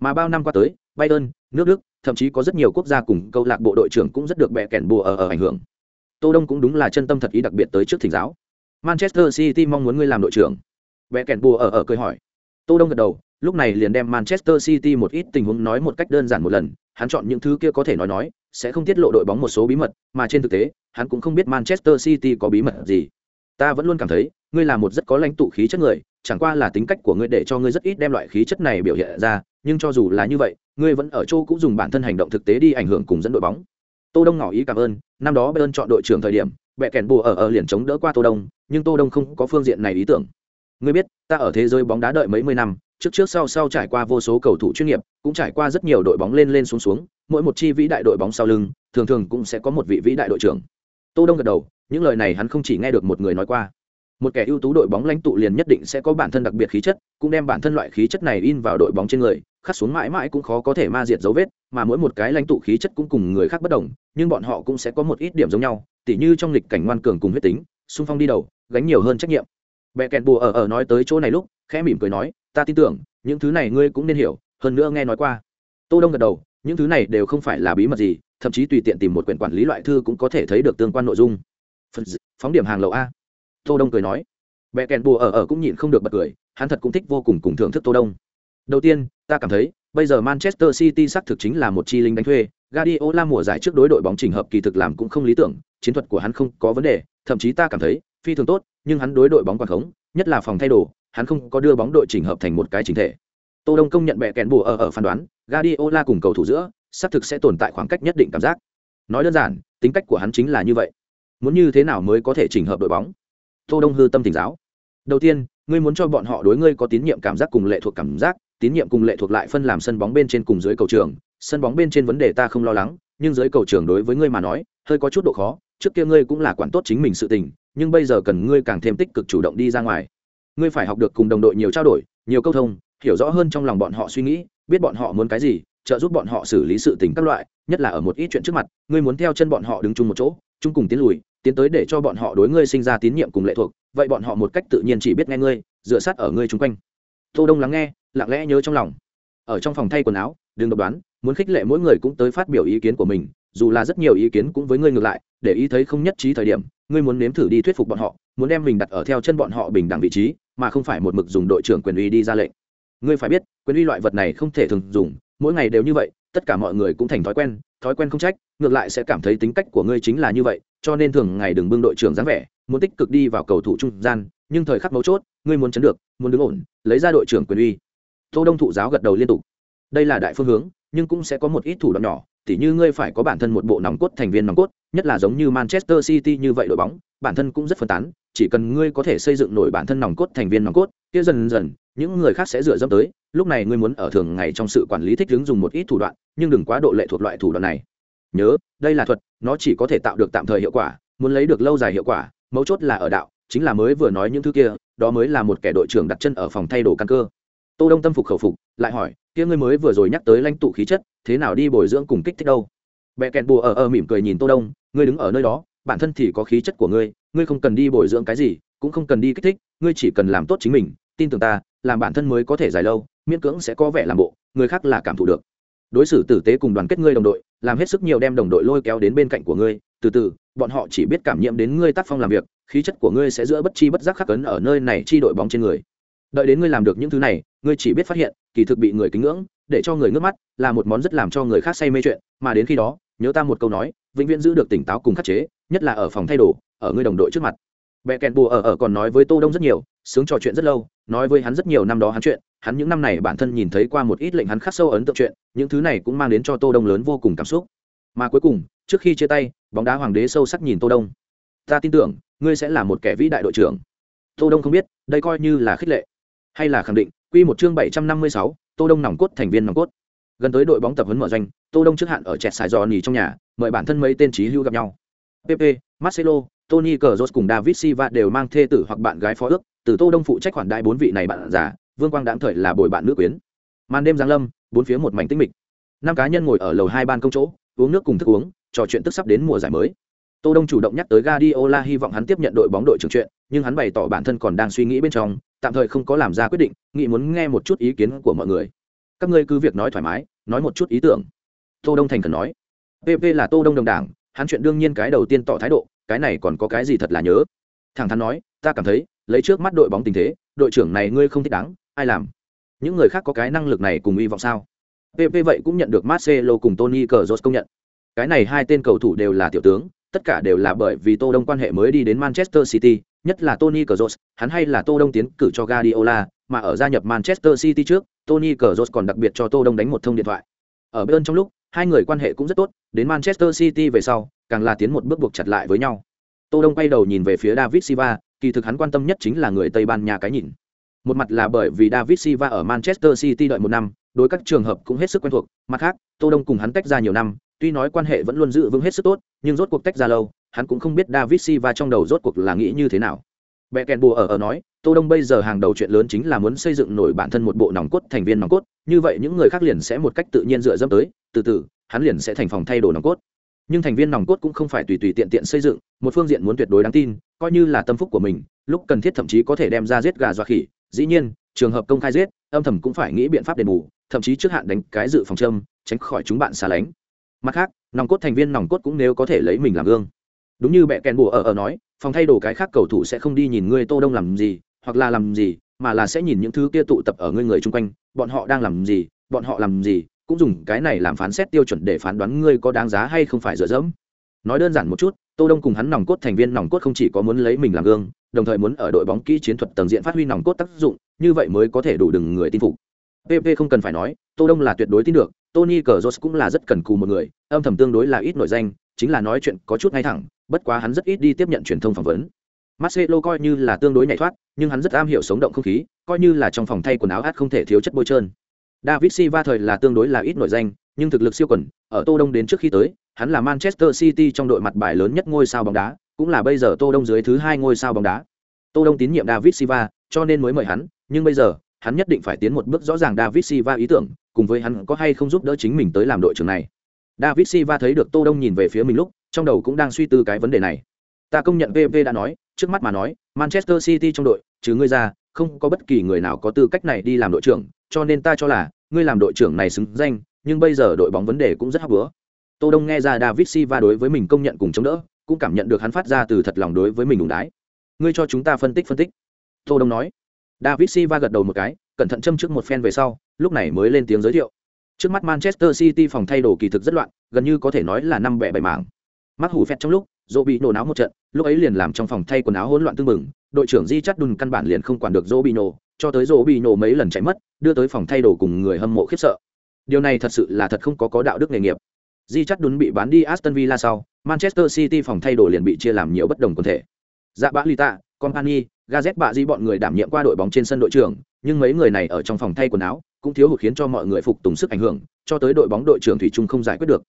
[SPEAKER 1] Mà bao năm qua tới bayern nước đức thậm chí có rất nhiều quốc gia cùng câu lạc bộ đội trưởng cũng rất được bẹ kèn bùa ở ở ảnh hưởng. Tô đông cũng đúng là chân tâm thật ý đặc biệt tới trước thỉnh giáo. Manchester city mong muốn ngươi làm đội trưởng. Bẹ kèn bùa ở ở cười hỏi. Tô đông gật đầu lúc này liền đem Manchester City một ít tình huống nói một cách đơn giản một lần, hắn chọn những thứ kia có thể nói nói, sẽ không tiết lộ đội bóng một số bí mật, mà trên thực tế, hắn cũng không biết Manchester City có bí mật gì. Ta vẫn luôn cảm thấy, ngươi là một rất có lãnh tụ khí chất người, chẳng qua là tính cách của ngươi để cho ngươi rất ít đem loại khí chất này biểu hiện ra, nhưng cho dù là như vậy, ngươi vẫn ở chỗ cũng dùng bản thân hành động thực tế đi ảnh hưởng cùng dẫn đội bóng. Tô Đông ngỏ ý cảm ơn, năm đó Bayern chọn đội trưởng thời điểm, bẹ kèn bù ở ở liền chống đỡ qua Tô Đông, nhưng Tô Đông không có phương diện này ý tưởng. Ngươi biết, ta ở thế giới bóng đá đợi mấy mươi năm, trước trước sau sau trải qua vô số cầu thủ chuyên nghiệp, cũng trải qua rất nhiều đội bóng lên lên xuống xuống, mỗi một chi vĩ đại đội bóng sau lưng, thường thường cũng sẽ có một vị vĩ đại đội trưởng. Tô Đông gật đầu, những lời này hắn không chỉ nghe được một người nói qua. Một kẻ ưu tú đội bóng lãnh tụ liền nhất định sẽ có bản thân đặc biệt khí chất, cũng đem bản thân loại khí chất này in vào đội bóng trên người, khắc xuống mãi mãi cũng khó có thể ma diệt dấu vết, mà mỗi một cái lãnh tụ khí chất cũng cùng người khác bất đồng, nhưng bọn họ cũng sẽ có một ít điểm giống nhau, tỉ như trong lịch cảnh ngoan cường cùng huyết tính, xung phong đi đầu, gánh nhiều hơn trách nhiệm. Bẻ kẹt bùa ở ở nói tới chỗ này lúc, khẽ mỉm cười nói, ta tin tưởng, những thứ này ngươi cũng nên hiểu, hơn nữa nghe nói qua. Tô Đông gật đầu, những thứ này đều không phải là bí mật gì, thậm chí tùy tiện tìm một quyển quản lý loại thư cũng có thể thấy được tương quan nội dung. Phóng điểm hàng lậu a. Tô Đông cười nói. Bẻ kẹt bùa ở ở cũng nhịn không được bật cười, hắn thật cũng thích vô cùng cùng thưởng thức Tô Đông. Đầu tiên, ta cảm thấy, bây giờ Manchester City xác thực chính là một chi linh đánh thuê, Guardiola mùa giải trước đối đội bóng trình hợp kỳ thực làm cũng không lý tưởng, chiến thuật của hắn không có vấn đề, thậm chí ta cảm thấy phi thường tốt, nhưng hắn đối đội bóng quản khống, nhất là phòng thay đồ, hắn không có đưa bóng đội chỉnh hợp thành một cái chính thể. Tô Đông công nhận bẻ kèn bùa ở ở phán đoán, Guardiola cùng cầu thủ giữa, xác thực sẽ tồn tại khoảng cách nhất định cảm giác. Nói đơn giản, tính cách của hắn chính là như vậy. Muốn như thế nào mới có thể chỉnh hợp đội bóng? Tô Đông hư tâm tỉnh giáo. Đầu tiên, ngươi muốn cho bọn họ đối ngươi có tín nhiệm cảm giác cùng lệ thuộc cảm giác, tín nhiệm cùng lệ thuộc lại phân làm sân bóng bên trên cùng dưới cầu trường, sân bóng bên trên vấn đề ta không lo lắng, nhưng dưới cầu trường đối với ngươi mà nói, hơi có chút độ khó, trước kia ngươi cũng là quản tốt chính mình sự tình, nhưng bây giờ cần ngươi càng thêm tích cực chủ động đi ra ngoài. Ngươi phải học được cùng đồng đội nhiều trao đổi, nhiều câu thông, hiểu rõ hơn trong lòng bọn họ suy nghĩ, biết bọn họ muốn cái gì, trợ giúp bọn họ xử lý sự tình các loại, nhất là ở một ít chuyện trước mặt, ngươi muốn theo chân bọn họ đứng chung một chỗ, chung cùng tiến lùi, tiến tới để cho bọn họ đối ngươi sinh ra tín nhiệm cùng lệ thuộc, vậy bọn họ một cách tự nhiên chỉ biết nghe ngươi, dựa sát ở ngươi chung quanh. Tô Đông lắng nghe, lặng lẽ nhớ trong lòng. Ở trong phòng thay quần áo, đừng độc đoán, muốn khích lệ mỗi người cũng tới phát biểu ý kiến của mình, dù là rất nhiều ý kiến cũng với ngươi ngược lại, để ý thấy không nhất trí thời điểm, ngươi muốn nếm thử đi thuyết phục bọn họ, muốn đem mình đặt ở theo chân bọn họ bình đẳng vị trí, mà không phải một mực dùng đội trưởng quyền uy đi ra lệnh. Ngươi phải biết, quyền uy loại vật này không thể thường dùng, mỗi ngày đều như vậy, tất cả mọi người cũng thành thói quen, thói quen không trách, ngược lại sẽ cảm thấy tính cách của ngươi chính là như vậy, cho nên thường ngày đừng bưng đội trưởng dáng vẻ, muốn tích cực đi vào cầu thủ trung gian, nhưng thời khắc mấu chốt, ngươi muốn chấn được, muốn đứng ổn, lấy ra đội trưởng quyền uy. Tô Đông thụ giáo gật đầu liên tục. Đây là đại phương hướng, nhưng cũng sẽ có một ít thủ đoạn nhỏ, tỉ như ngươi phải có bản thân một bộ nòng cốt thành viên nòng cốt, nhất là giống như Manchester City như vậy đội bóng, bản thân cũng rất phân tán, chỉ cần ngươi có thể xây dựng nổi bản thân nòng cốt thành viên nòng cốt, kia dần dần, những người khác sẽ dựa dẫm tới, lúc này ngươi muốn ở thường ngày trong sự quản lý thích ứng dùng một ít thủ đoạn, nhưng đừng quá độ lệ thuộc loại thủ đoạn này. Nhớ, đây là thuật, nó chỉ có thể tạo được tạm thời hiệu quả, muốn lấy được lâu dài hiệu quả, mấu chốt là ở đạo, chính là mới vừa nói những thứ kia, đó mới là một kẻ đội trưởng đặt chân ở phòng thay đồ căn cơ. Tô Đông tâm phục khẩu phục, lại hỏi, kia ngươi mới vừa rồi nhắc tới lãnh tụ khí chất, thế nào đi bồi dưỡng cùng kích thích đâu? bệ kẹn bùa ở ở mỉm cười nhìn Tô Đông, ngươi đứng ở nơi đó, bản thân thì có khí chất của ngươi, ngươi không cần đi bồi dưỡng cái gì, cũng không cần đi kích thích, ngươi chỉ cần làm tốt chính mình, tin tưởng ta, làm bản thân mới có thể dài lâu, miễn cưỡng sẽ có vẻ làm bộ, người khác là cảm thụ được. Đối xử tử tế cùng đoàn kết ngươi đồng đội, làm hết sức nhiều đem đồng đội lôi kéo đến bên cạnh của ngươi, từ từ, bọn họ chỉ biết cảm nhiễm đến ngươi tác phong làm việc, khí chất của ngươi sẽ giữa bất chi bất giác khắc ấn ở nơi này chi đội bóng trên người đợi đến ngươi làm được những thứ này ngươi chỉ biết phát hiện, kỳ thực bị người kính ngưỡng, để cho người ngước mắt, là một món rất làm cho người khác say mê chuyện, mà đến khi đó, nhớ ta một câu nói, vĩnh viễn giữ được tỉnh táo cùng khắc chế, nhất là ở phòng thay đồ, ở ngươi đồng đội trước mặt. Bẹ kẹn bùa ở ở còn nói với tô đông rất nhiều, sướng trò chuyện rất lâu, nói với hắn rất nhiều năm đó hắn chuyện, hắn những năm này bản thân nhìn thấy qua một ít lệnh hắn khắc sâu ấn tượng chuyện, những thứ này cũng mang đến cho tô đông lớn vô cùng cảm xúc. Mà cuối cùng, trước khi chia tay, bóng đá hoàng đế sâu sắc nhìn tô đông. Ta tin tưởng, ngươi sẽ là một kẻ vĩ đại đội trưởng. Tô đông không biết, đây coi như là khích lệ, hay là khẳng định quy một chương bảy trăm năm mươi sáu, tô đông nòng cốt thành viên nòng cốt. Gần tới đội bóng tập huấn mở doanh tô đông trước hạn ở chẹt sài giò nghỉ trong nhà mời bản thân mấy tên trí hưu gặp nhau. Pp marcelo tony cờ cùng david silva đều mang thê tử hoặc bạn gái phó ước từ tô đông phụ trách khoản đại bốn vị này bạn giả vương quang đãng thời là bồi bạn nữ quyến. Màn đêm giáng lâm bốn phía một mảnh tĩnh mịch. Năm cá nhân ngồi ở lầu hai ban công chỗ uống nước cùng thức uống trò chuyện tức sắp đến mùa giải mới. Tô Đông chủ động nhắc tới Guardiola hy vọng hắn tiếp nhận đội bóng đội trưởng chuyện, nhưng hắn bày tỏ bản thân còn đang suy nghĩ bên trong, tạm thời không có làm ra quyết định, nghị muốn nghe một chút ý kiến của mọi người. Các ngươi cứ việc nói thoải mái, nói một chút ý tưởng. Tô Đông thành khẩn nói. PP là Tô Đông đồng đảng, hắn chuyện đương nhiên cái đầu tiên tỏ thái độ, cái này còn có cái gì thật là nhớ. Thẳng thắn nói, ta cảm thấy, lấy trước mắt đội bóng tình thế, đội trưởng này ngươi không thích đáng, ai làm? những người khác có cái năng lực này cùng hy vọng sao pp vậy cũng nhận được marcelo cùng tony cờ công nhận cái này hai tên cầu thủ đều là tiểu tướng tất cả đều là bởi vì tô đông quan hệ mới đi đến manchester city nhất là tony cờ hắn hay là tô đông tiến cử cho guardiola, mà ở gia nhập manchester city trước, tony cờ còn đặc biệt cho tô đông đánh một thông điện thoại. Ở bên trong lúc, hai người quan hệ cũng rất tốt, đến manchester city về sau, càng là tiến một bước buộc chặt lại với nhau. Tô đông quay đầu nhìn về phía david silva, kỳ thực hắn quan tâm nhất chính là người tây ban nha cái nhìn. Một mặt là bởi vì david silva ở manchester city đợi một năm, đối các trường hợp cũng hết sức quen thuộc, mặt khác, tô đông cùng hắn tách ra nhiều năm, tuy nói quan hệ vẫn luôn giữ vững hết sức tốt, nhưng rốt cuộc tách ra lâu hắn cũng không biết david silva trong đầu rốt cuộc là nghĩ như thế nào Bẻ kèn bùa ở ở nói, Tô Đông bây giờ hàng đầu chuyện lớn chính là muốn xây dựng nổi bản thân một bộ nòng cốt thành viên nòng cốt, như vậy những người khác liền sẽ một cách tự nhiên dựa dẫm tới, từ từ, hắn liền sẽ thành phòng thay đồ nòng cốt. Nhưng thành viên nòng cốt cũng không phải tùy tùy tiện tiện xây dựng, một phương diện muốn tuyệt đối đáng tin, coi như là tâm phúc của mình, lúc cần thiết thậm chí có thể đem ra giết gà dọa khỉ, dĩ nhiên, trường hợp công khai giết, âm thầm cũng phải nghĩ biện pháp đền bù, thậm chí trước hạn đánh cái dự phòng châm, tránh khỏi chúng bạn xa lánh. Mặt khác, nòng cốt thành viên nòng cốt cũng nếu có thể lấy mình làm gương. Đúng như bẹ kèn bùa ở ở nói, phòng thay đồ cái khác cầu thủ sẽ không đi nhìn ngươi tô đông làm gì hoặc là làm gì mà là sẽ nhìn những thứ kia tụ tập ở ngươi người chung quanh bọn họ đang làm gì bọn họ làm gì cũng dùng cái này làm phán xét tiêu chuẩn để phán đoán ngươi có đáng giá hay không phải dựa dẫm. Nói đơn giản một chút tô đông cùng hắn nòng cốt thành viên nòng cốt không chỉ có muốn lấy mình làm gương đồng thời muốn ở đội bóng kỹ chiến thuật tầng diện phát huy nòng cốt tác dụng như vậy mới có thể đủ đừng người tin phục. Pp không cần phải nói tô đông là tuyệt đối tin được tony cờ cũng là rất cần cù một người âm thầm tương đối là ít nội danh chính là nói chuyện có chút ngay thẳng bất quá hắn rất ít đi tiếp nhận truyền thông phỏng vấn Marcelo coi như là tương đối nhảy thoát, nhưng hắn rất am hiểu sống động không khí, coi như là trong phòng thay quần áo át không thể thiếu chất bôi trơn. David Silva thời là tương đối là ít nổi danh, nhưng thực lực siêu quần, ở Tô Đông đến trước khi tới, hắn là Manchester City trong đội mặt bài lớn nhất ngôi sao bóng đá, cũng là bây giờ Tô Đông dưới thứ hai ngôi sao bóng đá. Tô Đông tín nhiệm David Silva, cho nên mới mời hắn, nhưng bây giờ, hắn nhất định phải tiến một bước rõ ràng David Silva ý tưởng, cùng với hắn có hay không giúp đỡ chính mình tới làm đội trưởng này. David Silva thấy được Tô Đông nhìn về phía mình lúc, trong đầu cũng đang suy tư cái vấn đề này. Ta công nhận PV đã nói, trước mắt mà nói, Manchester City trong đội, trừ ngươi ra, không có bất kỳ người nào có tư cách này đi làm đội trưởng, cho nên ta cho là, ngươi làm đội trưởng này xứng danh, nhưng bây giờ đội bóng vấn đề cũng rất hấp bữa. Tô Đông nghe ra David Silva đối với mình công nhận cùng chống đỡ, cũng cảm nhận được hắn phát ra từ thật lòng đối với mình đúng đái. Ngươi cho chúng ta phân tích phân tích. Tô Đông nói. David Silva gật đầu một cái, cẩn thận châm trước một phen về sau, lúc này mới lên tiếng giới thiệu. Trước mắt Manchester City phòng thay đồ kỳ thực rất loạn, gần như có thể nói là năm bẻ bảy mảng. Mắc hủ phẹt trong lúc, dỗ bị nổ náo một trận, lúc ấy liền làm trong phòng thay quần áo hỗn loạn tương mừng, đội trưởng Di chắt đùn căn bản liền không quản được dỗ bị nổ, cho tới dỗ bị nổ mấy lần chạy mất, đưa tới phòng thay đồ cùng người hâm mộ khiếp sợ. Điều này thật sự là thật không có có đạo đức nghề nghiệp. Di chắt đùn bị bán đi Aston Villa sau, Manchester City phòng thay đồ liền bị chia làm nhiều bất đồng quần thể. Dạ Bã Lita, Company, Gazet bạ di bọn người đảm nhiệm qua đội bóng trên sân đội trưởng, nhưng mấy người này ở trong phòng thay quần áo cũng thiếu hụt khiến cho mọi người phục tùng sức ảnh hưởng, cho tới đội bóng đội trưởng thủy chung không giải quyết được.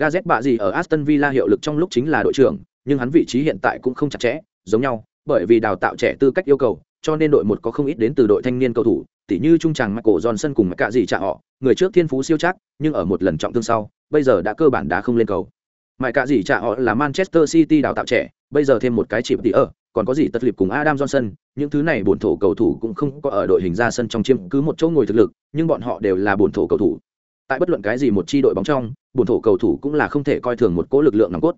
[SPEAKER 1] Gazet bạ gì ở Aston Villa hiệu lực trong lúc chính là đội trưởng, nhưng hắn vị trí hiện tại cũng không chặt chẽ, giống nhau, bởi vì đào tạo trẻ tư cách yêu cầu, cho nên đội một có không ít đến từ đội thanh niên cầu thủ, tỉ như trung tràng Michael Johnson cùng cả gì trả họ, người trước thiên phú siêu chắc, nhưng ở một lần trọng thương sau, bây giờ đã cơ bản đã không lên cầu. Mại cả gì trả họ là Manchester City đào tạo trẻ, bây giờ thêm một cái chịp tỷ ở, còn có gì tất liệp cùng Adam Johnson, những thứ này bổn thổ cầu thủ cũng không có ở đội hình ra sân trong chiếm cứ một chỗ ngồi thực lực, nhưng bọn họ đều là bổn thổ cầu thủ. Tại bất luận cái gì một chi đội bóng trong, bổn thổ cầu thủ cũng là không thể coi thường một cỗ lực lượng nòng cốt.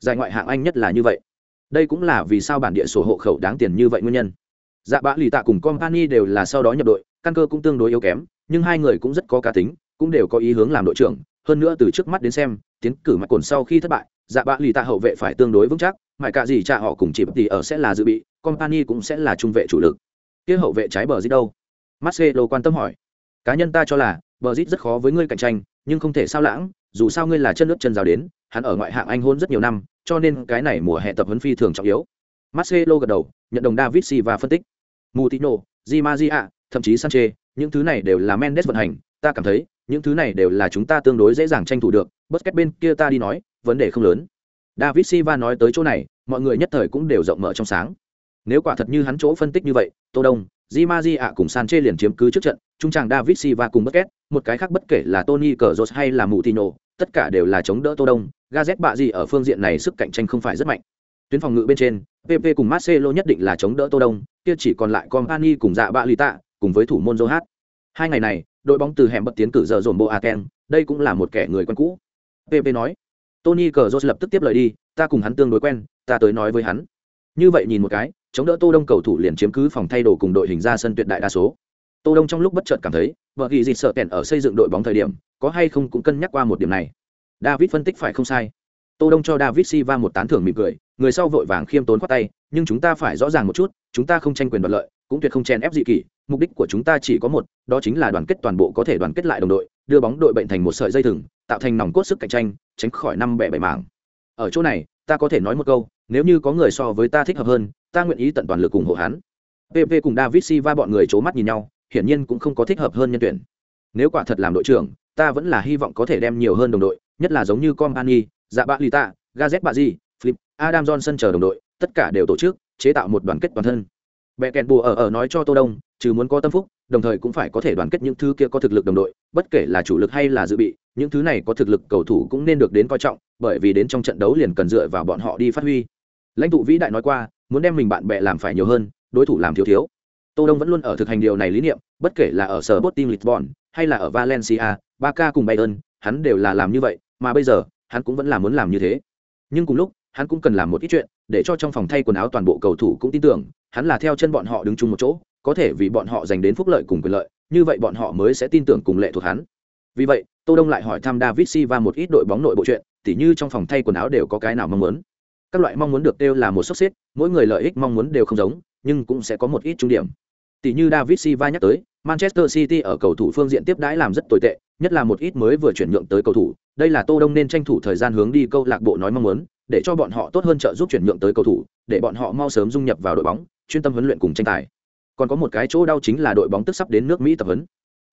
[SPEAKER 1] Giải ngoại hạng Anh nhất là như vậy. Đây cũng là vì sao bản địa sổ hộ khẩu đáng tiền như vậy nguyên nhân. Dạ bã lì tạ cùng Company đều là sau đó nhập đội, căn cơ cũng tương đối yếu kém, nhưng hai người cũng rất có cá tính, cũng đều có ý hướng làm đội trưởng, hơn nữa từ trước mắt đến xem, tiến cử mạch cồn sau khi thất bại, dạ bã lì tạ hậu vệ phải tương đối vững chắc, mãi cả gì cha họ cùng chỉ tỷ ở sẽ là dự bị, Company cũng sẽ là trung vệ chủ lực. Kia hậu vệ trái bờ gì đâu? Marcelo quan tâm hỏi. Cá nhân ta cho là, bờ rít rất khó với ngươi cạnh tranh, nhưng không thể sao lãng, dù sao ngươi là chân nước chân rào đến, hắn ở ngoại hạng Anh hôn rất nhiều năm, cho nên cái này mùa hè tập huấn phi thường trọng yếu. Marcelo gật đầu, nhận đồng David và phân tích. mutino Di Maria, thậm chí Sanchez, những thứ này đều là Mendes vận hành, ta cảm thấy, những thứ này đều là chúng ta tương đối dễ dàng tranh thủ được, bất kết bên kia ta đi nói, vấn đề không lớn. David Silva nói tới chỗ này, mọi người nhất thời cũng đều rộng mở trong sáng. Nếu quả thật như hắn chỗ phân tích như vậy, Tô Đông, Di Maria cùng Sanchez liền chiếm cứ trước trận, trung tràng David Silva cùng Busquets, một cái khác bất kể là Tony Cazorla hay là Moutinho, tất cả đều là chống đỡ Tô Đông, Gazet bạ gì ở phương diện này sức cạnh tranh không phải rất mạnh. Tuyến phòng ngự bên trên, PP cùng Marcelo nhất định là chống đỡ Tô Đông, kia chỉ còn lại Company cùng Dạ Bạ Lita, cùng với thủ môn Johat. Hai ngày này, đội bóng từ hẻm bật tiến cử giờ dồn bộ Aken, đây cũng là một kẻ người quen cũ. PP nói. Tony Cazorla lập tức tiếp lời đi, ta cùng hắn tương đối quen, ta tới nói với hắn. Như vậy nhìn một cái, chống đỡ Tô Đông cầu thủ liền chiếm cứ phòng thay đồ cùng đội hình ra sân tuyệt đại đa số. tô đông trong lúc bất chợt cảm thấy vợ ghi dịt sợ kẹn ở xây dựng đội bóng thời điểm có hay không cũng cân nhắc qua một điểm này. David phân tích phải không sai. Tô đông cho david silva một tán thưởng mỉm cười người sau vội vàng khiêm tốn khoát tay nhưng chúng ta phải rõ ràng một chút chúng ta không tranh quyền đoạt lợi cũng tuyệt không chen ép dị kỷ mục đích của chúng ta chỉ có một đó chính là đoàn kết toàn bộ có thể đoàn kết lại đồng đội đưa bóng đội bệnh thành một sợi dây thừng tạo thành nòng cốt sức cạnh tranh tránh khỏi năm bẻ bảy mảng. Ở chỗ này ta có thể nói một câu, nếu như có người so với ta thích hợp hơn, ta nguyện ý tận toàn lực ủng hộ hắn. Pp cùng david silva bọn người c mắt nhìn nhau, hiển nhiên cũng không có thích hợp hơn nhân tuyển. Nếu quả thật làm đội trưởng, ta vẫn là hy vọng có thể đem nhiều hơn đồng đội, nhất là giống như company dạ bạ lita gazet bà di flip, adam johnson chờ đồng đội, tất cả đều tổ chức, chế tạo một đoàn kết toàn thân. Bẹ kẹn bùa ở ở nói cho tô đông, trừ muốn có tâm phúc, đồng thời cũng phải có thể đoàn kết những thứ kia có thực lực đồng đội, bất kể là chủ lực hay là dự bị những thứ này có thực lực cầu thủ cũng nên được đến coi trọng, bởi vì đến trong trận đấu liền cần dựa vào bọn họ đi phát huy. Lãnh tụ vĩ đại nói qua, muốn đem mình bạn bè làm phải nhiều hơn, đối thủ làm thiếu thiếu. Tô đông vẫn luôn ở thực hành điều này lý niệm, bất kể là ở sở Sporting Lisbon hay là ở Valencia, Barca cùng Bayern, hắn đều là làm như vậy, mà bây giờ, hắn cũng vẫn là muốn làm như thế. Nhưng cùng lúc, hắn cũng cần làm một ít chuyện, để cho trong phòng thay quần áo toàn bộ cầu thủ cũng tin tưởng, hắn là theo chân bọn họ đứng chung một chỗ, có thể vì bọn họ giành đến phúc lợi cùng quyền lợi, như vậy bọn họ mới sẽ tin tưởng cùng lệ thuộc hắn. Vì vậy tô đông lại hỏi thăm david silva một ít đội bóng nội bộ chuyện, tỉ như trong phòng thay quần áo đều có cái nào mong muốn. Các loại mong muốn được đều là một sốc xếp, mỗi người lợi ích mong muốn đều không giống, nhưng cũng sẽ có một ít trung điểm. Tỷ như david silva nhắc tới, manchester city ở cầu thủ phương diện tiếp đãi làm rất tồi tệ, nhất là một ít mới vừa chuyển nhượng tới cầu thủ. Đây là tô đông nên tranh thủ thời gian hướng đi câu lạc bộ nói mong muốn, để cho bọn họ tốt hơn trợ giúp chuyển nhượng tới cầu thủ, để bọn họ mau sớm dung nhập vào đội bóng, chuyên tâm huấn luyện cùng tranh tài. Còn có một cái chỗ đau chính là đội bóng tức sắp đến nước mỹ tập huấn.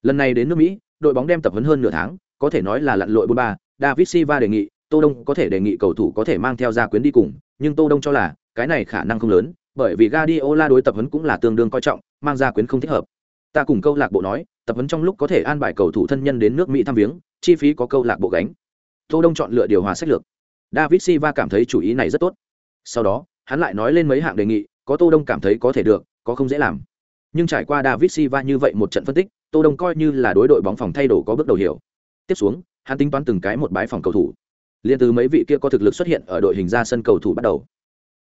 [SPEAKER 1] Lần này đến nước mỹ, đội bóng đem tập huấn hơn nửa tháng có thể nói là lặn lội bốn ba, david silva đề nghị, tô đông có thể đề nghị cầu thủ có thể mang theo gia quyến đi cùng, nhưng tô đông cho là, cái này khả năng không lớn, bởi vì Guardiola đối tập huấn cũng là tương đương coi trọng, mang gia quyến không thích hợp. Ta cùng câu lạc bộ nói, tập huấn trong lúc có thể an bài cầu thủ thân nhân đến nước mỹ thăm viếng, chi phí có câu lạc bộ gánh. Tô đông chọn lựa điều hòa sách lược. David silva cảm thấy chủ ý này rất tốt. Sau đó, hắn lại nói lên mấy hạng đề nghị, có tô đông cảm thấy có thể được, có không dễ làm. Nhưng trải qua david silva như vậy một trận phân tích, tô đông coi như là đối đội bóng phòng thay đổi có bước đầu hiểu tiếp xuống, hắn tính toán từng cái một bãi phòng cầu thủ. Liên từ mấy vị kia có thực lực xuất hiện ở đội hình ra sân cầu thủ bắt đầu.